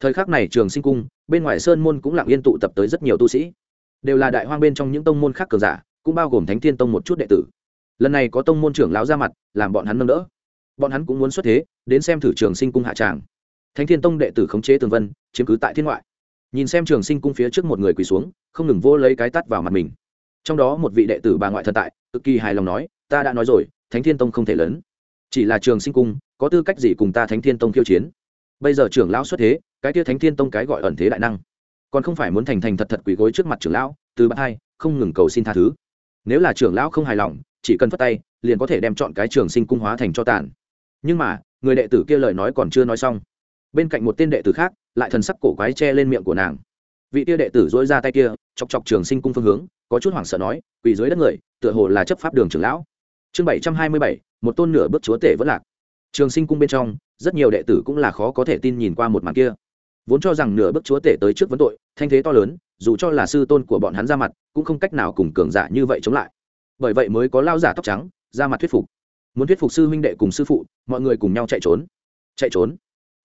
thời khắc này trường sinh cung, bên ngoài sơn môn cũng lặng yên tụ tập tới rất nhiều tu sĩ. Đều là đại hoang bên trong những tông môn khác cường giả, cũng bao gồm thánh thiên tông một chút đệ tử. Lần này có tông môn trưởng lão ra mặt, làm bọn hắn nâng đỡ. Bọn hắn cũng muốn xuất thế, đến xem thử trường sinh cung hạ tràng. Thánh thiên tông đệ tử khống chế tường vân, chiếm cứ tại thiên ngoại. Nhìn xem trường sinh cung phía trước một người quỳ xuống, không ngừng vô lấy cái tắt vào mặt mình. Trong đó một vị đệ tử bà ngoại thần tại, cực kỳ hài lòng nói, ta đã nói rồi, thánh thiên tông không thể lớn. Chỉ là trường sinh cung, có tư cách gì cùng ta thánh thiên tông khiêu chiến? Bây giờ trưởng lão xuất thế cái kia thánh thiên tông cái gọi ẩn thế đại năng. Còn không phải muốn thành thành thật thật quỳ gối trước mặt trưởng lão, từ bát hai, không ngừng cầu xin tha thứ. Nếu là trưởng lão không hài lòng, chỉ cần phất tay, liền có thể đem chọn cái trường sinh cung hóa thành cho tàn. Nhưng mà, người đệ tử kia lời nói còn chưa nói xong. Bên cạnh một tên đệ tử khác, lại thần sắc cổ quái che lên miệng của nàng. Vị kia đệ tử dối ra tay kia, chọc chọc trường sinh cung phương hướng, có chút hoảng sợ nói, quỳ dưới đất người, tựa hồ là chấp pháp đường trưởng lão. Chương bảy trăm hai mươi bảy, một tôn nửa bước chúa tể vẫn lạc. Trường sinh cung bên trong, rất nhiều đệ tử cũng là khó có thể tin nhìn qua một màn kia vốn cho rằng nửa bước chúa tể tới trước vấn tội, thanh thế to lớn, dù cho là sư tôn của bọn hắn ra mặt, cũng không cách nào cùng cường giả như vậy chống lại. Bởi vậy mới có lao giả tóc trắng, ra mặt thuyết phục. Muốn thuyết phục sư huynh đệ cùng sư phụ, mọi người cùng nhau chạy trốn. Chạy trốn?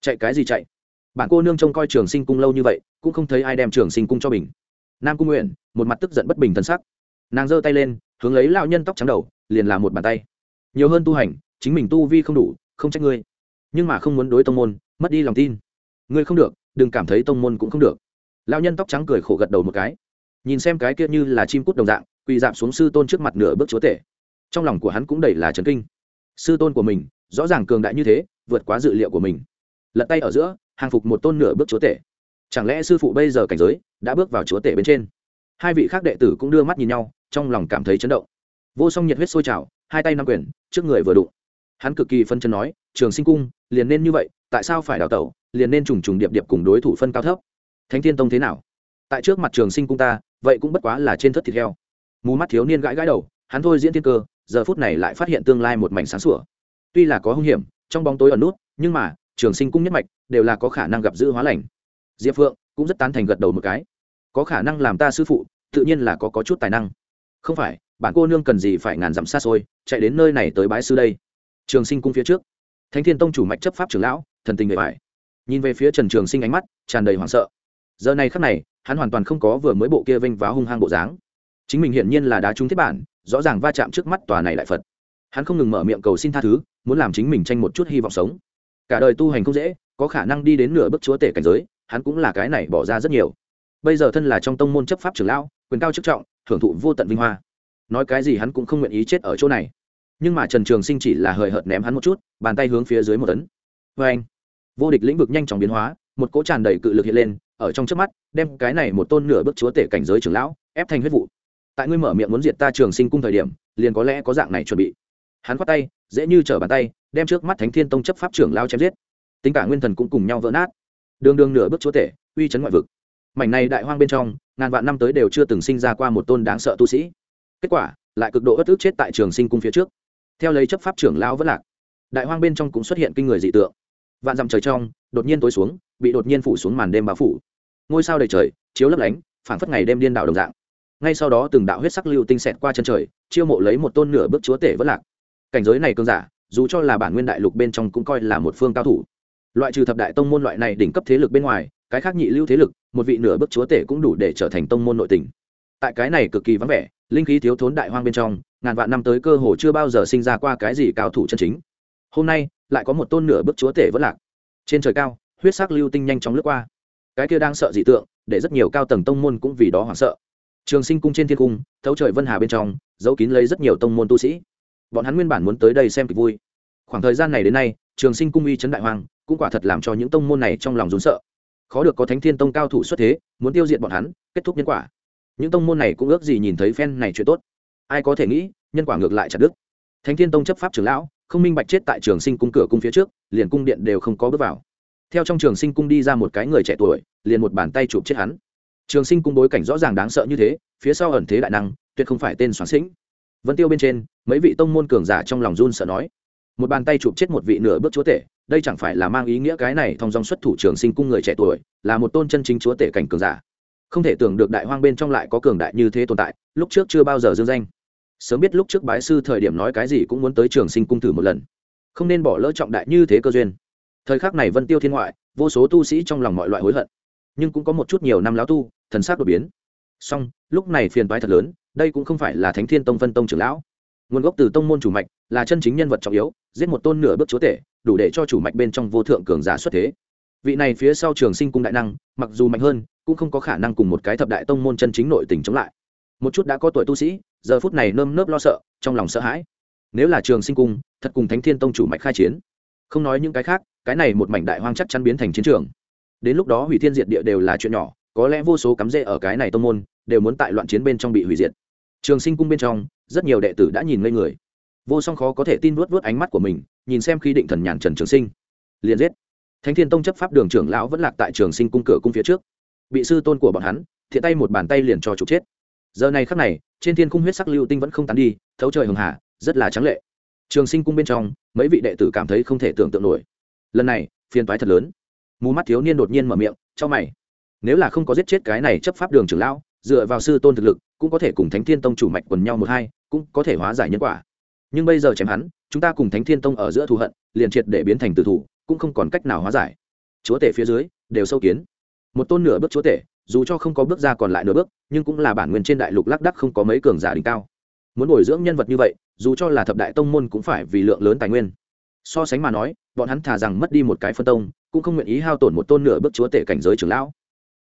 Chạy cái gì chạy? Bản cô nương trông coi trường sinh cung lâu như vậy, cũng không thấy ai đem trường sinh cung cho mình. Nam cung nguyện, một mặt tức giận bất bình thân sắc. Nàng giơ tay lên, hướng lấy lao nhân tóc trắng đầu, liền làm một bàn tay. Nhiều hơn tu hành, chính mình tu vi không đủ, không trách ngươi. Nhưng mà không muốn đối tông môn, mất đi lòng tin. Ngươi không được đừng cảm thấy tông môn cũng không được. Lao nhân tóc trắng cười khổ gật đầu một cái. Nhìn xem cái kia như là chim cút đồng dạng, quỳ dạp xuống sư tôn trước mặt nửa bước chúa tể. Trong lòng của hắn cũng đầy là trấn kinh. Sư tôn của mình, rõ ràng cường đại như thế, vượt quá dự liệu của mình. Lật tay ở giữa, hàng phục một tôn nửa bước chúa tể. Chẳng lẽ sư phụ bây giờ cảnh giới đã bước vào chúa tể bên trên? Hai vị khác đệ tử cũng đưa mắt nhìn nhau, trong lòng cảm thấy chấn động. Vô song nhiệt huyết sôi trào, hai tay nắm quyền, trước người vừa đụng. Hắn cực kỳ phân chân nói, trường sinh cung, liền nên như vậy, tại sao phải đào tẩu? Liền nên trùng trùng điệp điệp cùng đối thủ phân cao thấp. Thánh thiên tông thế nào? Tại trước mặt trường sinh cung ta vậy cũng bất quá là trên thất thịt heo. Mù mắt thiếu niên gãi gãi đầu hắn thôi diễn thiên cơ giờ phút này lại phát hiện tương lai một mảnh sáng sủa. Tuy là có hung hiểm trong bóng tối ở nút nhưng mà trường sinh cung nhất mạch đều là có khả năng gặp giữ hóa lành. Diệp phượng cũng rất tán thành gật đầu một cái. Có khả năng làm ta sư phụ tự nhiên là có, có chút tài năng. Không phải bản cô nương cần gì phải ngàn dặm xa xôi chạy đến nơi này tới bái sư đây. Trường sinh cung phía trước. Thánh thiên tông chủ mạch chấp pháp trưởng lão thần tình người phải nhìn về phía trần trường sinh ánh mắt tràn đầy hoảng sợ. Giờ này khắc này, hắn hoàn toàn không có vừa mới bộ kia vênh váo hung hăng bộ dáng. Chính mình hiển nhiên là đá trúng thiết bản, rõ ràng va chạm trước mắt tòa này lại phật. Hắn không ngừng mở miệng cầu xin tha thứ, muốn làm chính mình tranh một chút hy vọng sống. Cả đời tu hành không dễ, có khả năng đi đến nửa bước chúa tể cảnh giới, hắn cũng là cái này bỏ ra rất nhiều. Bây giờ thân là trong tông môn chấp pháp trưởng lão, quyền cao chức trọng thưởng thụ vô tận vinh hoa. Nói cái gì hắn cũng không nguyện ý chết ở chỗ này. Nhưng mà trần trường sinh chỉ là hời hợt ném hắn một chút, bàn tay hướng phía dưới một tấn. Vê anh vô địch lĩnh vực nhanh chóng biến hóa, một cỗ tràn đầy cự lực hiện lên, ở trong trước mắt, đem cái này một tôn nửa bước chúa tể cảnh giới trưởng lão, ép thành huyết vụ. Tại ngươi mở miệng muốn diệt ta trường sinh cung thời điểm, liền có lẽ có dạng này chuẩn bị. Hắn khoát tay, dễ như trở bàn tay, đem trước mắt thánh thiên tông chấp pháp trưởng lao chém giết. Tính cả nguyên thần cũng cùng nhau vỡ nát. Đường đường nửa bước chúa tể, uy chấn ngoại vực. Mảnh này đại hoang bên trong, ngàn vạn năm tới đều chưa từng sinh ra qua một tôn đáng sợ tu sĩ. Kết quả, lại cực độ ất ức chết tại trường sinh cung phía trước. Theo lấy chấp pháp trưởng lão vẫn lạc, đại hoang bên trong cũng xuất hiện kinh người dị tượng vạn dặm trời trong, đột nhiên tối xuống, bị đột nhiên phủ xuống màn đêm bao phủ. Ngôi sao đầy trời, chiếu lấp lánh, phảng phất ngày đêm điên đảo đồng dạng. Ngay sau đó từng đạo huyết sắc lưu tinh xẹt qua chân trời, chiêu mộ lấy một tôn nửa bước chúa tể vất lạc. Cảnh giới này cơn giả, dù cho là bản nguyên đại lục bên trong cũng coi là một phương cao thủ. Loại trừ thập đại tông môn loại này đỉnh cấp thế lực bên ngoài, cái khác nhị lưu thế lực, một vị nửa bước chúa tể cũng đủ để trở thành tông môn nội tình. Tại cái này cực kỳ vắng vẻ, linh khí thiếu thốn đại hoang bên trong, ngàn vạn năm tới cơ hồ chưa bao giờ sinh ra qua cái gì cao thủ chân chính hôm nay, lại có một tôn nửa bước chúa tể vẫn lạc. Trên trời cao, huyết sắc lưu tinh nhanh chóng lướt qua. Cái kia đang sợ dị tượng, để rất nhiều cao tầng tông môn cũng vì đó hoảng sợ. Trường sinh cung trên thiên cung, thấu trời vân hà bên trong, giấu kín lấy rất nhiều tông môn tu sĩ. Bọn hắn nguyên bản muốn tới đây xem kịch vui. Khoảng thời gian này đến nay, trường sinh cung uy chấn đại hoàng, cũng quả thật làm cho những tông môn này trong lòng rốn sợ. Khó được có thánh thiên tông cao thủ xuất thế, muốn tiêu diệt bọn hắn, kết thúc nhân quả. Những tông môn này cũng ước gì nhìn thấy phen này chuyện tốt. Ai có thể nghĩ, nhân quả ngược lại chặt đức thánh thiên tông chấp pháp trưởng lão không minh bạch chết tại trường sinh cung cửa cung phía trước, liền cung điện đều không có bước vào. Theo trong trường sinh cung đi ra một cái người trẻ tuổi, liền một bàn tay chụp chết hắn. Trường sinh cung bối cảnh rõ ràng đáng sợ như thế, phía sau ẩn thế đại năng, tuyệt không phải tên soán sĩnh vẫn tiêu bên trên, mấy vị tông môn cường giả trong lòng run sợ nói, một bàn tay chụp chết một vị nửa bước chúa tể, đây chẳng phải là mang ý nghĩa cái này thông dòng xuất thủ trường sinh cung người trẻ tuổi, là một tôn chân chính chúa tể cảnh cường giả. Không thể tưởng được đại hoang bên trong lại có cường đại như thế tồn tại, lúc trước chưa bao giờ dương danh sớm biết lúc trước bái sư thời điểm nói cái gì cũng muốn tới trường sinh cung thử một lần. Không nên bỏ lỡ trọng đại như thế cơ duyên. Thời khắc này vân tiêu thiên ngoại, vô số tu sĩ trong lòng mọi loại hối hận. Nhưng cũng có một chút nhiều năm láo tu, thần sắc đột biến. Song, lúc này phiền toái thật lớn, đây cũng không phải là thánh thiên tông phân tông trưởng lão. Nguồn gốc từ tông môn chủ mạch là chân chính nhân vật trọng yếu, giết một tôn nửa bước chúa tể, đủ để cho chủ mạch bên trong vô thượng cường giả xuất thế. Vị này phía sau trường sinh cung đại năng, mặc dù mạnh hơn, cũng không có khả năng cùng một cái thập đại tông môn chân chính nội tình chống lại. Một chút đã có tuổi tu sĩ giờ phút này nơm nớp lo sợ, trong lòng sợ hãi. Nếu là trường sinh cung, thật cùng thánh thiên tông chủ mạch khai chiến. Không nói những cái khác, cái này một mảnh đại hoang chắc chắn biến thành chiến trường. Đến lúc đó hủy thiên diệt địa đều là chuyện nhỏ, có lẽ vô số cắm rễ ở cái này tông môn, đều muốn tại loạn chiến bên trong bị hủy diệt. Trường sinh cung bên trong, rất nhiều đệ tử đã nhìn ngây người. Vô song khó có thể tin vuốt vuốt ánh mắt của mình, nhìn xem khi định thần nhàn trần trường sinh. Liền giết. Thánh thiên tông chấp pháp đường trưởng lão vẫn lạc tại trường sinh cung cửa cung phía trước. Bị sư tôn của bọn hắn, thiện tay một bàn tay liền cho trục chết giờ này khắc này, trên thiên cung huyết sắc lưu tinh vẫn không tán đi, thấu trời hường hà, rất là trắng lệ. Trường sinh cung bên trong, mấy vị đệ tử cảm thấy không thể tưởng tượng nổi. Lần này, phiền toái thật lớn. Mù mắt thiếu niên đột nhiên mở miệng, cho mày. Nếu là không có giết chết cái này chấp pháp đường trưởng lão, dựa vào sư tôn thực lực, cũng có thể cùng thánh thiên tông chủ mạch quần nhau một hai, cũng có thể hóa giải nhân quả. Nhưng bây giờ chém hắn, chúng ta cùng thánh thiên tông ở giữa thù hận, liền triệt để biến thành tử thủ, cũng không còn cách nào hóa giải. Chúa tể phía dưới, đều sâu kiến một tôn nửa bước chúa tể, dù cho không có bước ra còn lại nửa bước, nhưng cũng là bản nguyên trên đại lục lác đắc không có mấy cường giả đỉnh cao. Muốn bồi dưỡng nhân vật như vậy, dù cho là thập đại tông môn cũng phải vì lượng lớn tài nguyên. So sánh mà nói, bọn hắn thà rằng mất đi một cái phân tông, cũng không nguyện ý hao tổn một tôn nửa bước chúa tể cảnh giới trưởng lão.